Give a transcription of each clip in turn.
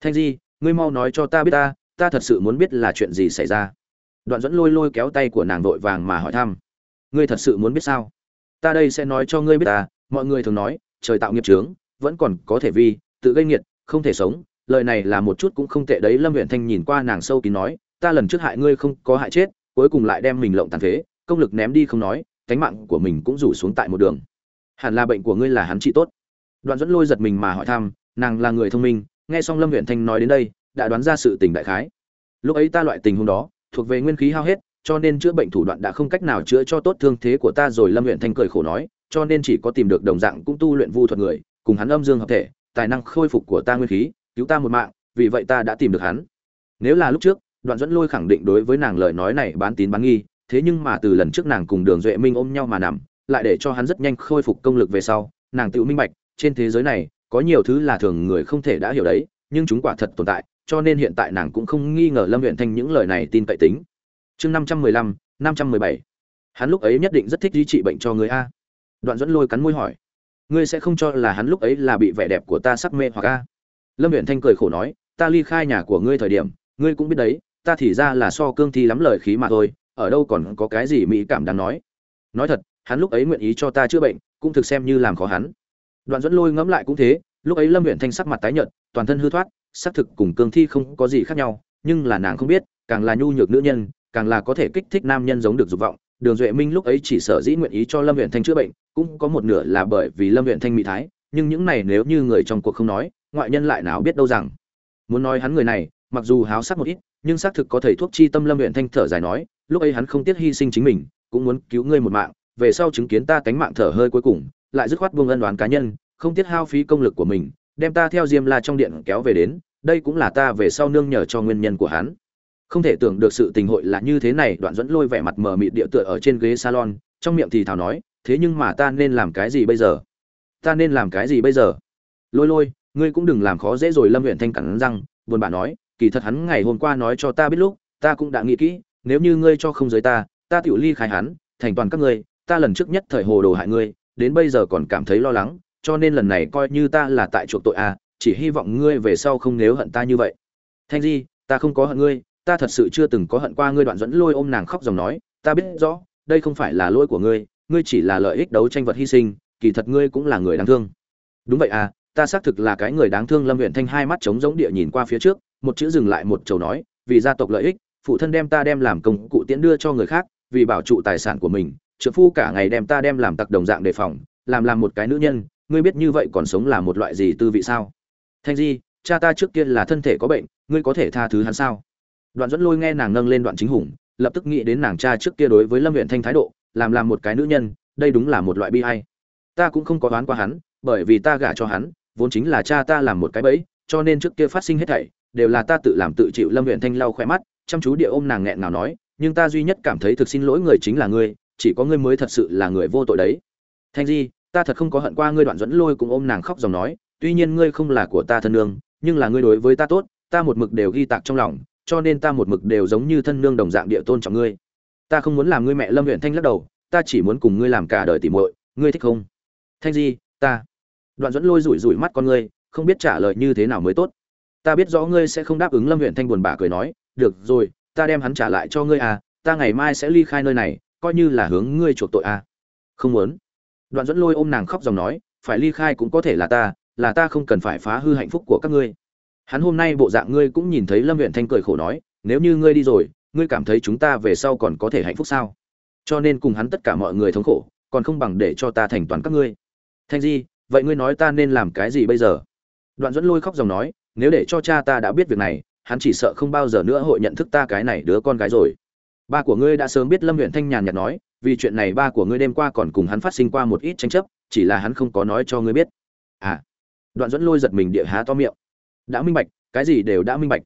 thanh di, ngươi mau nói cho ta biết ta ta thật sự muốn biết là chuyện gì xảy ra. Đoạn dẫn lôi lôi kéo tay của nàng vội vàng mà hỏi thăm. Ngươi thật sự muốn biết sao? Ta đây sẽ nói cho ngươi biết ta, mọi người thường nói, trời tạo nghiệp trướng vẫn còn có thể vi, tự gây nghiệt, không thể sống. Lời này là một chút cũng không tệ đấy, lâm huyện thanh nhìn qua nàng sâu kín nói, ta lần trước hại ngươi không có hại chết, cuối cùng lại đem mình lộng tàn phế, công lực ném đi không nói, cánh mạng của mình cũng rủ xuống tại một đường. Hẳn là bệnh của ngươi là hắn trị tốt. Đoạn dẫn lôi giật mình mà hỏi thăm, nàng là người thông minh nghe xong lâm huyện thanh nói đến đây, đã đoán ra sự tình đại khái. Lúc ấy ta loại tình huống đó, thuộc về nguyên khí hao hết, cho nên chữa bệnh thủ đoạn đã không cách nào chữa cho tốt thương thế của ta rồi lâm huyện thanh cười khổ nói, cho nên chỉ có tìm được đồng dạng cũng tu luyện vu thuật người, cùng hắn âm dương hợp thể, tài năng khôi phục của ta nguyên khí, cứu ta một mạng, vì vậy ta đã tìm được hắn. Nếu là lúc trước, đoạn dẫn lôi khẳng định đối với nàng lời nói này bán tín bán nghi, thế nhưng mà từ lần trước nàng cùng đường duệ minh ôm nhau mà nằm, lại để cho hắn rất nhanh khôi phục công lực về sau, nàng tự minh bạch, trên thế giới này có nhiều thứ là thường người không thể đã hiểu đấy, nhưng chúng quả thật tồn tại, cho nên hiện tại nàng cũng không nghi ngờ lâm huyện thanh những lời này tin cậy tính. Chương năm trăm mười lăm, năm trăm mười bảy. Hắn lúc ấy nhất định rất thích duy trị bệnh cho người a. Đoạn dẫn lôi cắn môi hỏi, ngươi sẽ không cho là hắn lúc ấy là bị vẻ đẹp của ta sắc mê hoặc a? Lâm huyện thanh cười khổ nói, ta ly khai nhà của ngươi thời điểm, ngươi cũng biết đấy, ta thì ra là so cương thi lắm lời khí mà thôi, ở đâu còn có cái gì mỹ cảm đáng nói. Nói thật, hắn lúc ấy nguyện ý cho ta chữa bệnh, cũng thực xem như làm khó hắn đoạn dẫn lôi ngẫm lại cũng thế, lúc ấy lâm huyện thanh sắc mặt tái nhợt, toàn thân hư thoát, xác thực cùng cương thi không có gì khác nhau, nhưng là nàng không biết, càng là nhu nhược nữ nhân, càng là có thể kích thích nam nhân giống được dục vọng. Đường duệ minh lúc ấy chỉ sở dĩ nguyện ý cho lâm huyện thanh chữa bệnh, cũng có một nửa là bởi vì lâm huyện thanh mỹ thái, nhưng những này nếu như người trong cuộc không nói, ngoại nhân lại nào biết đâu rằng. Muốn nói hắn người này, mặc dù háo sắc một ít, nhưng xác thực có thầy thuốc chi tâm lâm huyện thanh thở dài nói, lúc ấy hắn không tiếc hy sinh chính mình, cũng muốn cứu ngươi một mạng, về sau chứng kiến ta cánh mạng thở hơi cuối cùng lại dứt khoát buông ân đoán cá nhân, không tiếc hao phí công lực của mình, đem ta theo diêm la trong điện kéo về đến, đây cũng là ta về sau nương nhờ cho nguyên nhân của hắn. Không thể tưởng được sự tình hội là như thế này, đoạn dẫn lôi vẻ mặt mờ mịt địa tựa ở trên ghế salon, trong miệng thì thào nói, thế nhưng mà ta nên làm cái gì bây giờ? Ta nên làm cái gì bây giờ? Lôi lôi, ngươi cũng đừng làm khó dễ rồi, lâm huyện thanh cẳng răng, buồn bã nói, kỳ thật hắn ngày hôm qua nói cho ta biết lúc, ta cũng đã nghĩ kỹ, nếu như ngươi cho không giới ta ta tiểu ly khai hắn, thành toàn các ngươi, ta lần trước nhất thời hồ đồ hại ngươi đến bây giờ còn cảm thấy lo lắng, cho nên lần này coi như ta là tại chuộc tội à chỉ hy vọng ngươi về sau không nếu hận ta như vậy. Thanh di, ta không có hận ngươi, ta thật sự chưa từng có hận qua ngươi đoạn dẫn lôi ôm nàng khóc dòng nói, ta biết rõ, đây không phải là lỗi của ngươi ngươi chỉ là lợi ích đấu tranh vật hy sinh, kỳ thật ngươi cũng là người đáng thương. Đúng vậy à ta xác thực là cái người đáng thương lâm huyện thanh hai mắt trống giống địa nhìn qua phía trước, một chữ dừng lại một chầu nói, vì gia tộc lợi ích, phụ thân đem ta đem làm công cụ tiễn đưa cho người khác, vì bảo trụ tài sản của mình trợ phu cả ngày đem ta đem làm tặc đồng dạng đề phòng, làm làm một cái nữ nhân, ngươi biết như vậy còn sống là một loại gì tư vị sao? Thanh di, cha ta trước kia là thân thể có bệnh, ngươi có thể tha thứ hắn sao? Đoạn dẫn lôi nghe nàng nâng lên đoạn chính hùng, lập tức nghĩ đến nàng cha trước kia đối với lâm huyện thanh thái độ, làm làm một cái nữ nhân, đây đúng là một loại bi hay ta cũng không có đoán qua hắn, bởi vì ta gả cho hắn, vốn chính là cha ta làm một cái bẫy, cho nên trước kia phát sinh hết thảy, đều là ta tự làm tự chịu lâm huyện thanh lau khỏe mắt, chăm chú địa ôm nàng nghẹn nào nói, nhưng ta duy nhất cảm thấy thực xin lỗi người chính là ngươi chỉ có ngươi mới thật sự là người vô tội đấy. Thanh di, ta thật không có hận qua ngươi đoạn dẫn lôi cùng ôm nàng khóc dòng nói, tuy nhiên ngươi không là của ta thân nương, nhưng là ngươi đối với ta tốt, ta một mực đều ghi tạc trong lòng, cho nên ta một mực đều giống như thân nương đồng dạng địa tôn trọng ngươi. Ta không muốn làm ngươi mẹ lâm huyện thanh lắc đầu, ta chỉ muốn cùng ngươi làm cả đời tỉ muội, ngươi thích không? Thanh di, ta. Đoạn dẫn lôi rủi rủi mắt con ngươi, không biết trả lời như thế nào mới tốt. Ta biết rõ ngươi sẽ không đáp ứng lâm huyện thanh buồn bã cười nói, được rồi, ta đem hắn trả lại cho ngươi à ta ngày mai sẽ ly khai nơi này coi như là hướng ngươi chuộc tội à. Không muốn. Đoạn dẫn lôi ôm nàng khóc dòng nói, phải ly khai cũng có thể là ta là ta không cần phải phá hư hạnh phúc của các ngươi. Hắn hôm nay bộ dạng ngươi cũng nhìn thấy lâm huyện thanh cười khổ nói, nếu như ngươi đi rồi, ngươi cảm thấy chúng ta về sau còn có thể hạnh phúc sao? Cho nên cùng hắn tất cả mọi người thống khổ, còn không bằng để cho ta thành toàn các ngươi. Thanh di, vậy ngươi nói ta nên làm cái gì bây giờ? Đoạn dẫn lôi khóc dòng nói, nếu để cho cha ta đã biết việc này, hắn chỉ sợ không bao giờ nữa hội nhận thức ta cái này đứa con gái rồi ba của ngươi đã sớm biết lâm huyện thanh nhàn nhạt nói, vì chuyện này ba của ngươi đêm qua còn cùng hắn phát sinh qua một ít tranh chấp, chỉ là hắn không có nói cho ngươi biết. À đoạn dẫn lôi giật mình địa há to miệng. Đã minh bạch, cái gì đều đã minh bạch.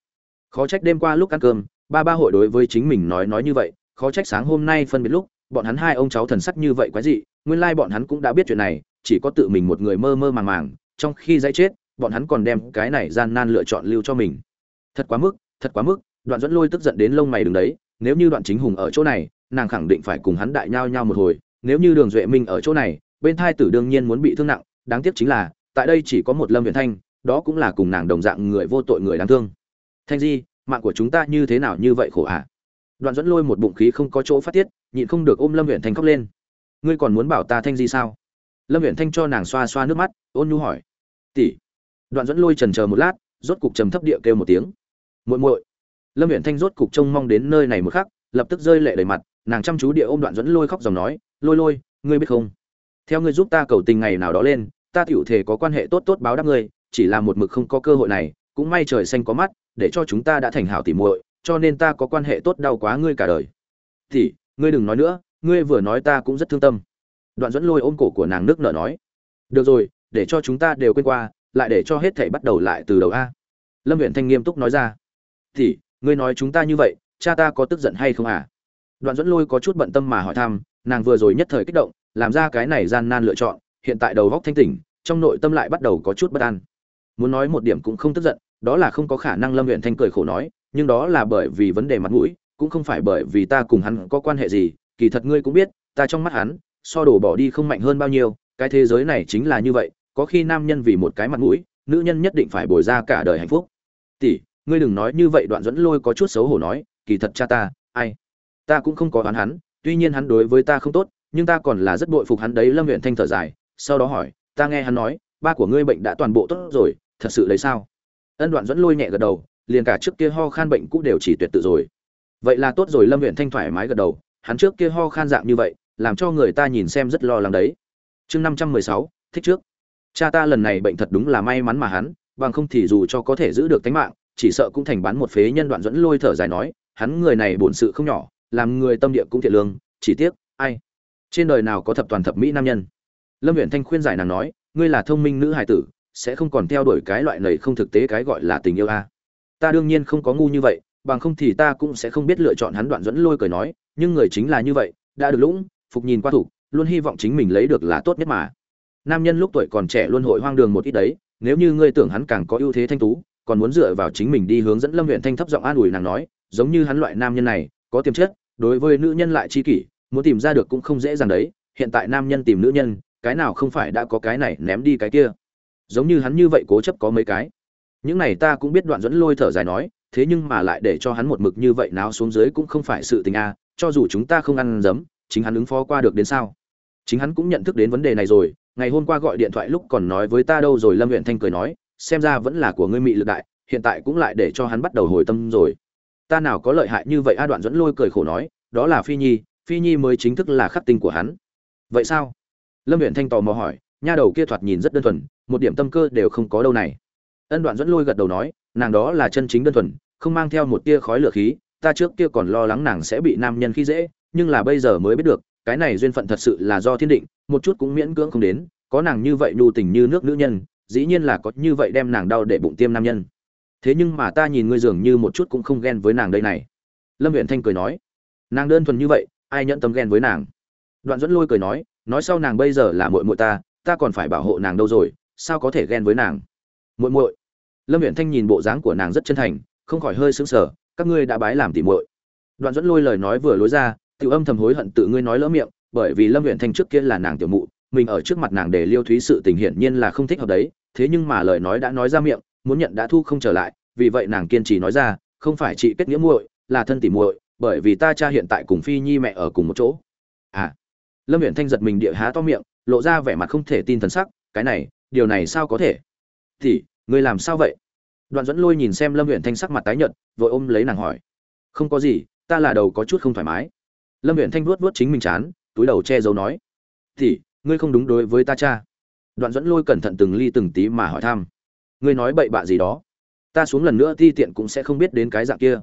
Khó trách đêm qua lúc ăn cơm, ba ba hội đối với chính mình nói nói như vậy, khó trách sáng hôm nay phân biệt lúc, bọn hắn hai ông cháu thần sắc như vậy quái dị, nguyên lai bọn hắn cũng đã biết chuyện này, chỉ có tự mình một người mơ mơ màng màng, trong khi dãy chết, bọn hắn còn đem cái này gian nan lựa chọn lưu cho mình. Thật quá mức, thật quá mức, đoạn dẫn lôi tức giận đến lông mày đứng đấy nếu như đoạn chính hùng ở chỗ này, nàng khẳng định phải cùng hắn đại nhao nhao một hồi, nếu như đường duệ minh ở chỗ này, bên thai tử đương nhiên muốn bị thương nặng, đáng tiếc chính là, tại đây chỉ có một lâm viện thanh, đó cũng là cùng nàng đồng dạng người vô tội người đáng thương. Thanh di, mạng của chúng ta như thế nào như vậy khổ ạ? À? đoạn dẫn lôi một bụng khí không có chỗ phát tiết, nhịn không được ôm lâm viện thanh khóc lên. Ngươi còn muốn bảo ta thanh di sao? Lâm viện thanh cho nàng xoa xoa nước mắt, ôn nhu hỏi. Tỷ. Đoạn dẫn lôi trần chờ một lát, rốt cục trầm thấp địa kêu một tiếng. Muội muội lâm huyện thanh rốt cục trông mong đến nơi này một khắc, lập tức rơi lệ đầy mặt, nàng chăm chú địa ôm đoạn dẫn lôi khóc dòng nói, lôi lôi, ngươi biết không? Theo ngươi giúp ta cầu tình ngày nào đó lên, ta tiểu thể có quan hệ tốt tốt báo đáp ngươi, chỉ là một mực không có cơ hội này, cũng may trời xanh có mắt, để cho chúng ta đã thành hảo tỉ muội, cho nên ta có quan hệ tốt đau quá ngươi cả đời. Thì ngươi đừng nói nữa, ngươi vừa nói ta cũng rất thương tâm. Đoạn dẫn lôi ôm cổ của nàng nước nở nói. Được rồi, để cho chúng ta đều quên qua, lại để cho hết thảy bắt đầu lại từ đầu a. Lâm huyện thanh nghiêm túc nói ra. Thì ngươi nói chúng ta như vậy, cha ta có tức giận hay không à? Đoạn dẫn lôi có chút bận tâm mà hỏi thăm, nàng vừa rồi nhất thời kích động, làm ra cái này gian nan lựa chọn, hiện tại đầu góc thanh tỉnh, trong nội tâm lại bắt đầu có chút bất an. Muốn nói một điểm cũng không tức giận, đó là không có khả năng lâm huyện thanh cười khổ nói, nhưng đó là bởi vì vấn đề mặt mũi, cũng không phải bởi vì ta cùng hắn có quan hệ gì, kỳ thật ngươi cũng biết, ta trong mắt hắn, so đổ bỏ đi không mạnh hơn bao nhiêu, cái thế giới này chính là như vậy, có khi nam nhân vì một cái mặt mũi, nữ nhân nhất định phải bồi ra cả đời hạnh phúc. Tỷ ngươi đừng nói như vậy đoạn dẫn lôi có chút xấu hổ nói, kỳ thật cha ta, ai? Ta cũng không có oán hắn, tuy nhiên hắn đối với ta không tốt, nhưng ta còn là rất bội phục hắn đấy, lâm huyện thanh thở dài, sau đó hỏi, ta nghe hắn nói, ba của ngươi bệnh đã toàn bộ tốt rồi, thật sự lấy sao? Ân đoạn dẫn lôi nhẹ gật đầu, liền cả trước kia ho khan bệnh cũng đều chỉ tuyệt tự rồi. Vậy là tốt rồi, lâm huyện thanh thoải mái gật đầu, hắn trước kia ho khan dạng như vậy, làm cho người ta nhìn xem rất lo lắng đấy. Chương năm trăm mười sáu, thích trước. Cha ta lần này bệnh thật đúng là may mắn mà hắn, bằng không thì dù cho có thể giữ được tính mạng chỉ sợ cũng thành bán một phế nhân đoạn dẫn lôi thở dài nói, hắn người này bổn sự không nhỏ, làm người tâm địa cũng thiện lương, chỉ tiếc, ai? Trên đời nào có thập toàn thập mỹ nam nhân? Lâm huyện thanh khuyên giải nàng nói, ngươi là thông minh nữ hài tử, sẽ không còn theo đuổi cái loại này không thực tế cái gọi là tình yêu a. Ta đương nhiên không có ngu như vậy, bằng không thì ta cũng sẽ không biết lựa chọn hắn đoạn dẫn lôi cười nói, nhưng người chính là như vậy, đã được lũng, phục nhìn qua thủ, luôn hy vọng chính mình lấy được là tốt nhất mà. Nam nhân lúc tuổi còn trẻ luôn hội hoang đường một ít đấy, nếu như ngươi tưởng hắn càng có ưu thế thanh tú còn muốn dựa vào chính mình đi hướng dẫn lâm huyện thanh thấp giọng an ủi nàng nói, giống như hắn loại nam nhân này, có tiềm chất, đối với nữ nhân lại chi kỷ, muốn tìm ra được cũng không dễ dàng đấy, hiện tại nam nhân tìm nữ nhân, cái nào không phải đã có cái này ném đi cái kia. Giống như hắn như vậy cố chấp có mấy cái. Những này ta cũng biết đoạn dẫn lôi thở dài nói, thế nhưng mà lại để cho hắn một mực như vậy nào xuống dưới cũng không phải sự tình a, cho dù chúng ta không ăn dấm chính hắn ứng phó qua được đến sao? Chính hắn cũng nhận thức đến vấn đề này rồi, ngày hôm qua gọi điện thoại lúc còn nói với ta đâu rồi, lâm huyện thanh cười nói xem ra vẫn là của ngươi mị lực đại, hiện tại cũng lại để cho hắn bắt đầu hồi tâm rồi. Ta nào có lợi hại như vậy? A đoạn dẫn lôi cười khổ nói, đó là phi nhi phi nhi mới chính thức là khắc tinh của hắn. Vậy sao? Lâm huyện thanh tò mò hỏi, nha đầu kia thoạt nhìn rất đơn thuần, một điểm tâm cơ đều không có đâu này. Ân đoạn dẫn lôi gật đầu nói, nàng đó là chân chính đơn thuần, không mang theo một tia khói lửa khí, ta trước kia còn lo lắng nàng sẽ bị nam nhân khi dễ, nhưng là bây giờ mới biết được, cái này duyên phận thật sự là do thiên định, một chút cũng miễn cưỡng không đến, có nàng như vậy nhu tình như nước nữ nhân dĩ nhiên là có như vậy đem nàng đau để bụng tiêm nam nhân. Thế nhưng mà ta nhìn ngươi dường như một chút cũng không ghen với nàng đây này. Lâm huyện thanh cười nói, nàng đơn thuần như vậy, ai nhận tâm ghen với nàng? Đoạn dẫn lôi cười nói nói sau nàng bây giờ là muội muội ta ta còn phải bảo hộ nàng đâu rồi, sao có thể ghen với nàng? Muội muội. Lâm huyện thanh nhìn bộ dáng của nàng rất chân thành, không khỏi hơi sững sờ, các ngươi đã bái làm tỉ muội. Đoạn dẫn lôi lời nói vừa lối ra, tiểu âm thầm hối hận tự ngươi nói lỡ miệng, bởi vì lâm huyện thanh trước kia là nàng tiểu mụ mình ở trước mặt nàng để liêu thúy sự tình hiển nhiên là không thích hợp đấy, thế nhưng mà lời nói đã nói ra miệng, muốn nhận đã thu không trở lại, vì vậy nàng kiên trì nói ra, không phải chị kết nghĩa muội, là thân tỉ muội, bởi vì ta cha hiện tại cùng phi nhi mẹ ở cùng một chỗ. À. Lâm huyện thanh giật mình địa há to miệng, lộ ra vẻ mặt không thể tin thần sắc, cái này, điều này sao có thể? Thì ngươi làm sao vậy? Đoạn dẫn lôi nhìn xem lâm huyện thanh sắc mặt tái nhợt, vội ôm lấy nàng hỏi. Không có gì, ta là đầu có chút không thoải mái. Lâm huyện thanh vuốt vuốt chính mình chán, túi đầu che giấu nói. Thì ngươi không đúng đối với ta cha. Đoạn dẫn lôi cẩn thận từng ly từng tí mà hỏi thăm. Ngươi nói bậy bạ gì đó? Ta xuống lần nữa ti tiện cũng sẽ không biết đến cái dạng kia.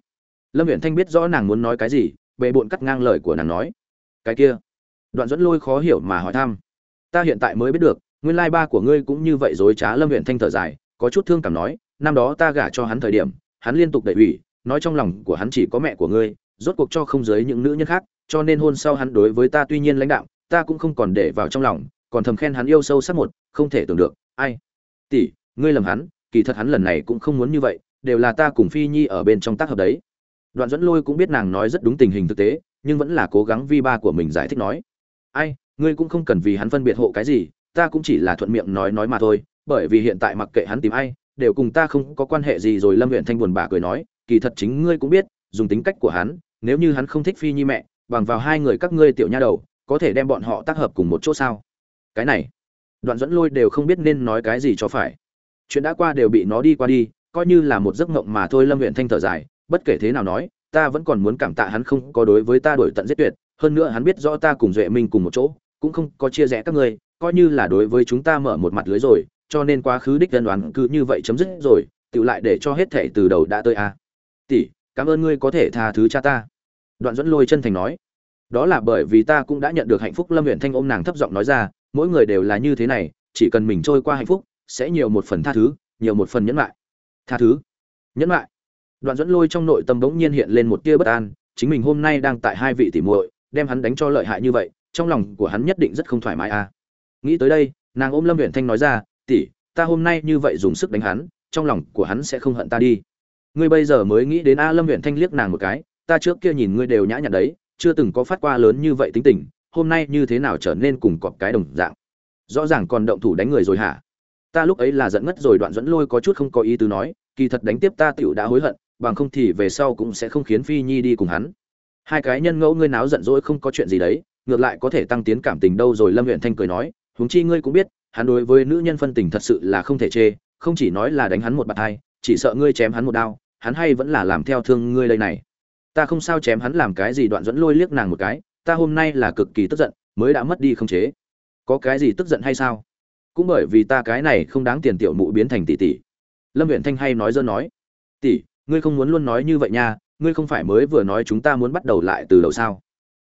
Lâm huyện thanh biết rõ nàng muốn nói cái gì bệ bộn cắt ngang lời của nàng nói. Cái kia. Đoạn dẫn lôi khó hiểu mà hỏi thăm. Ta hiện tại mới biết được, nguyên lai ba của ngươi cũng như vậy dối trá, lâm huyện thanh thở dài, có chút thương cảm nói, năm đó ta gả cho hắn thời điểm, hắn liên tục đẩy ủy, nói trong lòng của hắn chỉ có mẹ của ngươi, rốt cuộc cho không giới những nữ nhân khác, cho nên hôn sau hắn đối với ta tuy nhiên lãnh đạo ta cũng không còn để vào trong lòng, còn thầm khen hắn yêu sâu sắc một, không thể tưởng được. Ai? Tỷ, ngươi lầm hắn, kỳ thật hắn lần này cũng không muốn như vậy, đều là ta cùng phi nhi ở bên trong tác hợp đấy. Đoạn dẫn lôi cũng biết nàng nói rất đúng tình hình thực tế, nhưng vẫn là cố gắng vi ba của mình giải thích nói. Ai, ngươi cũng không cần vì hắn phân biệt hộ cái gì, ta cũng chỉ là thuận miệng nói nói mà thôi, bởi vì hiện tại mặc kệ hắn tìm ai, đều cùng ta không có quan hệ gì rồi lâm huyện thanh buồn bã cười nói, kỳ thật chính ngươi cũng biết, dùng tính cách của hắn, nếu như hắn không thích phi nhi mẹ, bằng vào hai người các ngươi tiểu nha đầu có thể đem bọn họ tác hợp cùng một chỗ sao? Cái này, đoạn dẫn lôi đều không biết nên nói cái gì cho phải. Chuyện đã qua đều bị nó đi qua đi, coi như là một giấc mộng mà thôi, lâm huyện thanh thở dài, bất kể thế nào nói, ta vẫn còn muốn cảm tạ hắn không có đối với ta đổi tận giết tuyệt, hơn nữa hắn biết rõ ta cùng duệ minh cùng một chỗ, cũng không có chia rẽ các ngươi, coi như là đối với chúng ta mở một mặt lưới rồi, cho nên quá khứ đích dân đoán cứ như vậy chấm dứt rồi tự lại để cho hết thể từ đầu đã tới a. À. tỷ, cảm ơn ngươi có thể tha thứ cha ta. Đoạn dẫn lôi chân thành nói đó là bởi vì ta cũng đã nhận được hạnh phúc. Lâm huyện thanh ôm nàng thấp giọng nói ra, mỗi người đều là như thế này, chỉ cần mình trôi qua hạnh phúc, sẽ nhiều một phần tha thứ, nhiều một phần nhẫn lại tha thứ, nhẫn lại đoạn dẫn lôi trong nội tâm bỗng nhiên hiện lên một tia bất an, chính mình hôm nay đang tại hai vị tỷ muội, đem hắn đánh cho lợi hại như vậy, trong lòng của hắn nhất định rất không thoải mái à. Nghĩ tới đây, nàng ôm lâm huyện thanh nói ra, tỷ, ta hôm nay như vậy dùng sức đánh hắn, trong lòng của hắn sẽ không hận ta đi. Ngươi bây giờ mới nghĩ đến a lâm huyện thanh liếc nàng một cái, ta trước kia nhìn ngươi đều nhã nhặn đấy chưa từng có phát qua lớn như vậy tính tình, hôm nay như thế nào trở nên cùng cọp cái đồng dạng? Rõ ràng còn động thủ đánh người rồi hả? Ta lúc ấy là giận ngất rồi đoạn dẫn lôi có chút không có ý tứ nói, kỳ thật đánh tiếp ta tựu đã hối hận, bằng không thì về sau cũng sẽ không khiến phi nhi đi cùng hắn. Hai cái nhân ngẫu ngươi náo giận dỗi không có chuyện gì đấy, ngược lại có thể tăng tiến cảm tình đâu rồi lâm huyện thanh cười nói, huống chi ngươi cũng biết, hắn đối với nữ nhân phân tình thật sự là không thể chê, không chỉ nói là đánh hắn một bạt hai, chỉ sợ ngươi chém hắn một đao, hắn hay vẫn là làm theo thương ngươi đây này ta không sao chém hắn làm cái gì đoạn dẫn lôi liếc nàng một cái, ta hôm nay là cực kỳ tức giận, mới đã mất đi không chế. Có cái gì tức giận hay sao? Cũng bởi vì ta cái này không đáng tiền tiểu mụ biến thành tỷ tỷ. Lâm huyện thanh hay nói dơ nói, tỷ, ngươi không muốn luôn nói như vậy nha, ngươi không phải mới vừa nói chúng ta muốn bắt đầu lại từ đầu sao?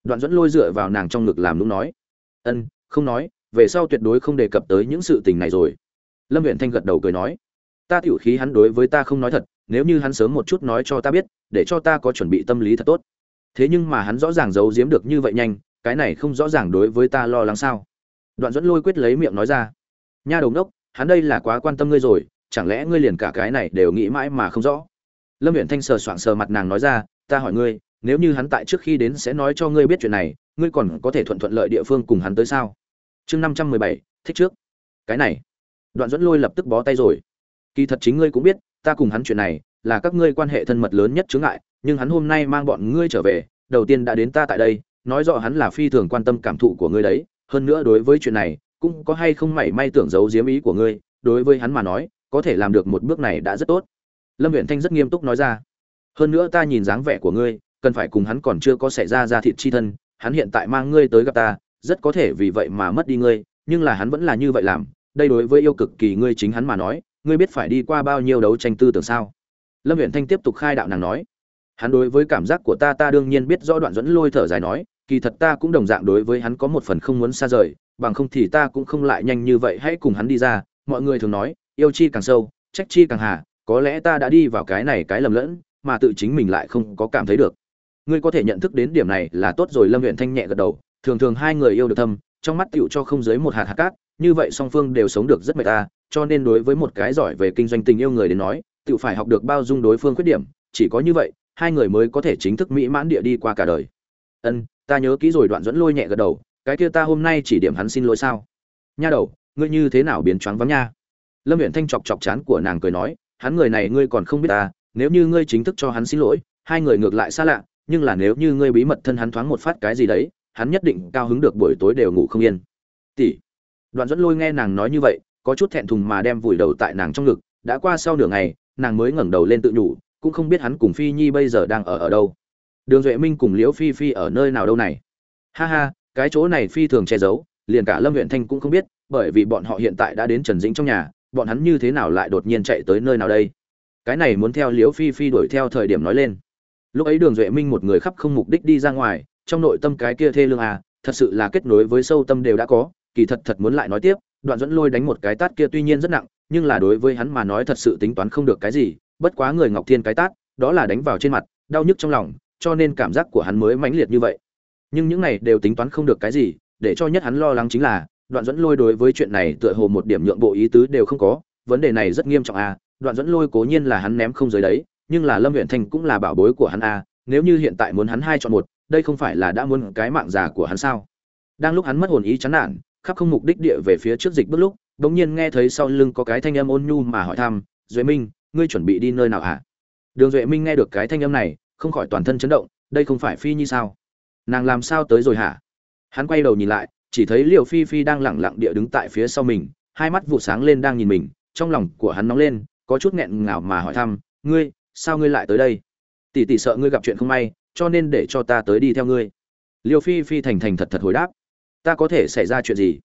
Đoạn dẫn lôi dựa vào nàng trong ngực làm lúc nói, ân, không nói, về sau tuyệt đối không đề cập tới những sự tình này rồi. Lâm huyện thanh gật đầu cười nói, ta tiểu khí hắn đối với ta không nói thật, nếu như hắn sớm một chút nói cho ta biết để cho ta có chuẩn bị tâm lý thật tốt. Thế nhưng mà hắn rõ ràng giấu giếm được như vậy nhanh, cái này không rõ ràng đối với ta lo lắng sao? Đoạn dẫn lôi quyết lấy miệng nói ra. Nha đầu đốc hắn đây là quá quan tâm ngươi rồi, chẳng lẽ ngươi liền cả cái này đều nghĩ mãi mà không rõ? Lâm huyện thanh sờ soạng sờ mặt nàng nói ra, ta hỏi ngươi, nếu như hắn tại trước khi đến sẽ nói cho ngươi biết chuyện này, ngươi còn có thể thuận thuận lợi địa phương cùng hắn tới sao? Chương năm trăm mười bảy, thích trước. Cái này. Đoạn dẫn lôi lập tức bó tay rồi. Kỳ thật chính ngươi cũng biết, ta cùng hắn chuyện này là các ngươi quan hệ thân mật lớn nhất chướng ngại, nhưng hắn hôm nay mang bọn ngươi trở về, đầu tiên đã đến ta tại đây, nói rõ hắn là phi thường quan tâm cảm thụ của ngươi đấy, hơn nữa đối với chuyện này, cũng có hay không mảy may tưởng giấu giếm ý của ngươi, đối với hắn mà nói, có thể làm được một bước này đã rất tốt. Lâm Uyển thanh rất nghiêm túc nói ra. Hơn nữa ta nhìn dáng vẻ của ngươi, cần phải cùng hắn còn chưa có xảy ra ra thịt chi thân, hắn hiện tại mang ngươi tới gặp ta, rất có thể vì vậy mà mất đi ngươi, nhưng là hắn vẫn là như vậy làm, đây đối với yêu cực kỳ ngươi chính hắn mà nói, ngươi biết phải đi qua bao nhiêu đấu tranh tư tưởng sao? Lâm huyện thanh tiếp tục khai đạo nàng nói, hắn đối với cảm giác của ta ta đương nhiên biết rõ đoạn dẫn lôi thở dài nói, kỳ thật ta cũng đồng dạng đối với hắn có một phần không muốn xa rời, bằng không thì ta cũng không lại nhanh như vậy, hãy cùng hắn đi ra. Mọi người thường nói, yêu chi càng sâu, trách chi càng hà, có lẽ ta đã đi vào cái này cái lầm lẫn, mà tự chính mình lại không có cảm thấy được. Ngươi có thể nhận thức đến điểm này là tốt rồi, lâm huyện thanh nhẹ gật đầu, thường thường hai người yêu được thâm, trong mắt tựu cho không dưới một hạt hạt cát, như vậy song phương đều sống được rất mệt ta, cho nên đối với một cái giỏi về kinh doanh tình yêu người đến nói tự phải học được bao dung đối phương khuyết điểm, chỉ có như vậy, hai người mới có thể chính thức mỹ mãn địa đi qua cả đời. Ân, ta nhớ kỹ rồi, đoạn dẫn lôi nhẹ gật đầu, cái kia ta hôm nay chỉ điểm hắn xin lỗi sao? Nha đầu, ngươi như thế nào biến choáng vắng nha? Lâm huyện thanh chọc chọc chán của nàng cười nói, hắn người này ngươi còn không biết ta, nếu như ngươi chính thức cho hắn xin lỗi, hai người ngược lại xa lạ, nhưng là nếu như ngươi bí mật thân hắn thoáng một phát cái gì đấy, hắn nhất định cao hứng được buổi tối đều ngủ không yên. Tỷ. Đoạn dẫn lôi nghe nàng nói như vậy, có chút thẹn thùng mà đem vùi đầu tại nàng trong ngực, đã qua sau nửa ngày nàng mới ngẩng đầu lên tự nhủ, cũng không biết hắn cùng phi nhi bây giờ đang ở ở đâu. Đường duệ minh cùng liễu phi phi ở nơi nào đâu này? Ha ha, cái chỗ này phi thường che giấu, liền cả lâm huyện thanh cũng không biết, bởi vì bọn họ hiện tại đã đến trần dĩnh trong nhà, bọn hắn như thế nào lại đột nhiên chạy tới nơi nào đây? Cái này muốn theo liễu phi phi đuổi theo thời điểm nói lên. Lúc ấy đường duệ minh một người khắp không mục đích đi ra ngoài, trong nội tâm cái kia thê lương à thật sự là kết nối với sâu tâm đều đã có, kỳ thật thật muốn lại nói tiếp, đoạn dẫn lôi đánh một cái tát kia tuy nhiên rất nặng nhưng là đối với hắn mà nói thật sự tính toán không được cái gì, bất quá người ngọc thiên cái tát, đó là đánh vào trên mặt, đau nhức trong lòng, cho nên cảm giác của hắn mới mãnh liệt như vậy. Nhưng những này đều tính toán không được cái gì, để cho nhất hắn lo lắng chính là, đoạn dẫn lôi đối với chuyện này tựa hồ một điểm nhượng bộ ý tứ đều không có, vấn đề này rất nghiêm trọng à đoạn dẫn lôi cố nhiên là hắn ném không dưới đấy, nhưng là lâm Uyển thành cũng là bảo bối của hắn à nếu như hiện tại muốn hắn hai chọn một, đây không phải là đã muốn cái mạng già của hắn sao? Đang lúc hắn mất hồn ý chán nản, khắp không mục đích địa về phía trước dịch bước lúc bỗng nhiên nghe thấy sau lưng có cái thanh âm ôn nhu mà hỏi thăm, duệ minh, ngươi chuẩn bị đi nơi nào hả? Đường duệ minh nghe được cái thanh âm này, không khỏi toàn thân chấn động, đây không phải phi nhi sao? Nàng làm sao tới rồi hả? Hắn quay đầu nhìn lại, chỉ thấy Liễu phi phi đang lẳng lặng địa đứng tại phía sau mình, hai mắt vụ sáng lên đang nhìn mình, trong lòng của hắn nóng lên, có chút nghẹn ngào mà hỏi thăm, ngươi, sao ngươi lại tới đây? Tỷ tỷ sợ ngươi gặp chuyện không may, cho nên để cho ta tới đi theo ngươi. Liêu phi phi thành thành thật thật hồi đáp, ta có thể xảy ra chuyện gì?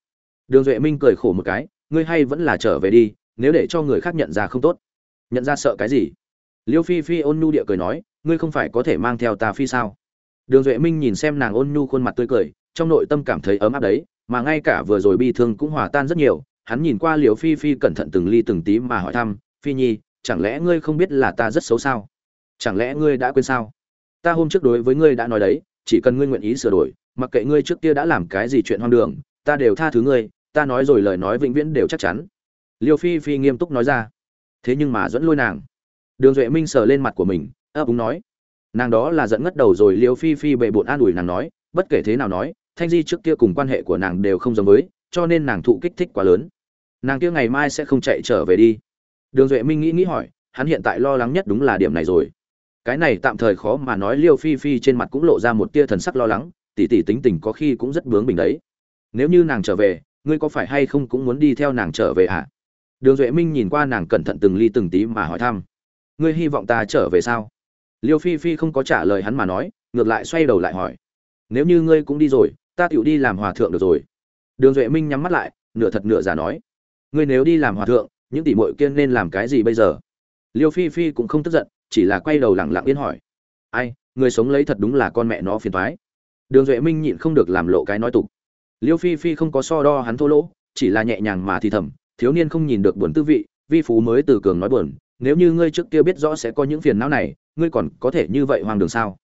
Đường duệ minh cười khổ một cái ngươi hay vẫn là trở về đi, nếu để cho người khác nhận ra không tốt. Nhận ra sợ cái gì? Liêu phi phi ôn nhu địa cười nói, ngươi không phải có thể mang theo ta phi sao? Đường duệ minh nhìn xem nàng ôn nhu khuôn mặt tươi cười, trong nội tâm cảm thấy ấm áp đấy, mà ngay cả vừa rồi bi thương cũng hòa tan rất nhiều. Hắn nhìn qua liều phi phi cẩn thận từng ly từng tí mà hỏi thăm, phi nhi, chẳng lẽ ngươi không biết là ta rất xấu sao? Chẳng lẽ ngươi đã quên sao? Ta hôm trước đối với ngươi đã nói đấy, chỉ cần ngươi nguyện ý sửa đổi, mặc kệ ngươi trước kia đã làm cái gì chuyện hoang đường, ta đều tha thứ ngươi ta nói rồi lời nói vĩnh viễn đều chắc chắn. Liêu phi phi nghiêm túc nói ra. Thế nhưng mà dẫn lôi nàng. Đường duệ minh sờ lên mặt của mình, ấp úng nói. Nàng đó là dẫn ngất đầu rồi, liêu phi phi bệ bộn an ủi nàng nói, bất kể thế nào nói, thanh di trước kia cùng quan hệ của nàng đều không giống với, cho nên nàng thụ kích thích quá lớn. Nàng kia ngày mai sẽ không chạy trở về đi. Đường duệ minh nghĩ nghĩ hỏi, hắn hiện tại lo lắng nhất đúng là điểm này rồi. Cái này tạm thời khó mà nói, liêu phi phi trên mặt cũng lộ ra một tia thần sắc lo lắng, tỉ tỉ tính tình có khi cũng rất bướng bỉnh đấy. Nếu như nàng trở về ngươi có phải hay không cũng muốn đi theo nàng trở về ạ à? đường duệ minh nhìn qua nàng cẩn thận từng ly từng tí mà hỏi thăm. Ngươi hy vọng ta trở về sao? Liêu phi phi không có trả lời hắn mà nói, ngược lại xoay đầu lại hỏi. Nếu như ngươi cũng đi rồi, ta tựu đi làm hòa thượng được rồi. Đường duệ minh nhắm mắt lại, nửa thật nửa giả nói. Ngươi nếu đi làm hòa thượng, những tỷ muội kiên nên làm cái gì bây giờ? Liêu phi phi cũng không tức giận, chỉ là quay đầu lẳng lặng yên hỏi. Ai, người sống lấy thật đúng là con mẹ nó phiền toái. Đường duệ minh nhịn không được làm lộ cái nói tục liêu phi phi không có so đo hắn thô lỗ, chỉ là nhẹ nhàng mà thì thầm, thiếu niên không nhìn được buồn tư vị, vi phú mới từ cường nói buồn, nếu như ngươi trước kia biết rõ sẽ có những phiền não này, ngươi còn có thể như vậy hoang đường sao?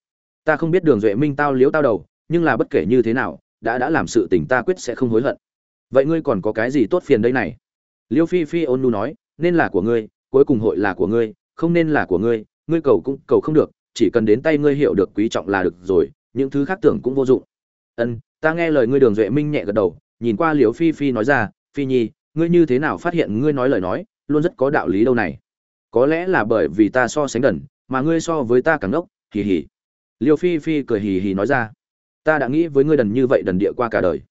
Ta không biết đường duệ minh tao liếu tao đầu, nhưng là bất kể như thế nào, đã đã làm sự tình ta quyết sẽ không hối hận. Vậy ngươi còn có cái gì tốt phiền đây này? Liêu phi phi ôn nu nói, nên là của ngươi, cuối cùng hội là của ngươi, không nên là của ngươi ngươi cầu cũng cầu không được, chỉ cần đến tay ngươi hiểu được quý trọng là được rồi, những thứ khác tưởng cũng vô dụng. Ân ta nghe lời ngươi đường duệ minh nhẹ gật đầu, nhìn qua liều phi phi nói ra, phi nhi, ngươi như thế nào phát hiện ngươi nói lời nói, luôn rất có đạo lý đâu này. Có lẽ là bởi vì ta so sánh đần mà ngươi so với ta càng ngốc, hì hì. Liêu phi phi cười hì hì nói ra, ta đã nghĩ với ngươi đần như vậy đần địa qua cả đời.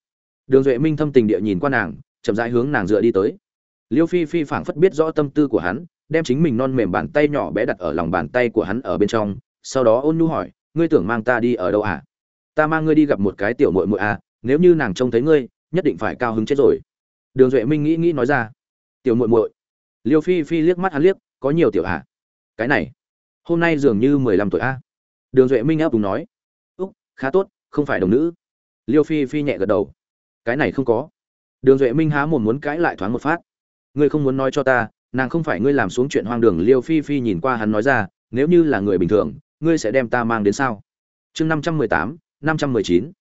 Đường duệ minh thâm tình địa nhìn qua nàng, chậm rãi hướng nàng dựa đi tới. Liêu phi phi phảng phất biết rõ tâm tư của hắn, đem chính mình non mềm bàn tay nhỏ bé đặt ở lòng bàn tay của hắn ở bên trong, sau đó ôn nhu hỏi, ngươi tưởng mang ta đi ở đâu à ta mang ngươi đi gặp một cái tiểu muội muội à nếu như nàng trông thấy ngươi, nhất định phải cao hứng chết rồi. Đường duệ minh nghĩ nghĩ nói ra. Tiểu muội muội. Liêu phi phi liếc mắt hắn liếc, có nhiều tiểu à? Cái này, hôm nay dường như mười lăm tuổi a à? đường duệ minh áp đúng nói. Úc, khá tốt, không phải đồng nữ. Liêu phi phi nhẹ gật đầu. Cái này không có. Đường duệ minh há mồm muốn cãi lại thoáng một phát. Ngươi không muốn nói cho ta, nàng không phải ngươi làm xuống chuyện hoang đường, liêu phi phi nhìn qua hắn nói ra, nếu như là người bình thường, ngươi sẽ đem ta mang đến sao? Chương năm trăm mười tám năm trăm mười chín.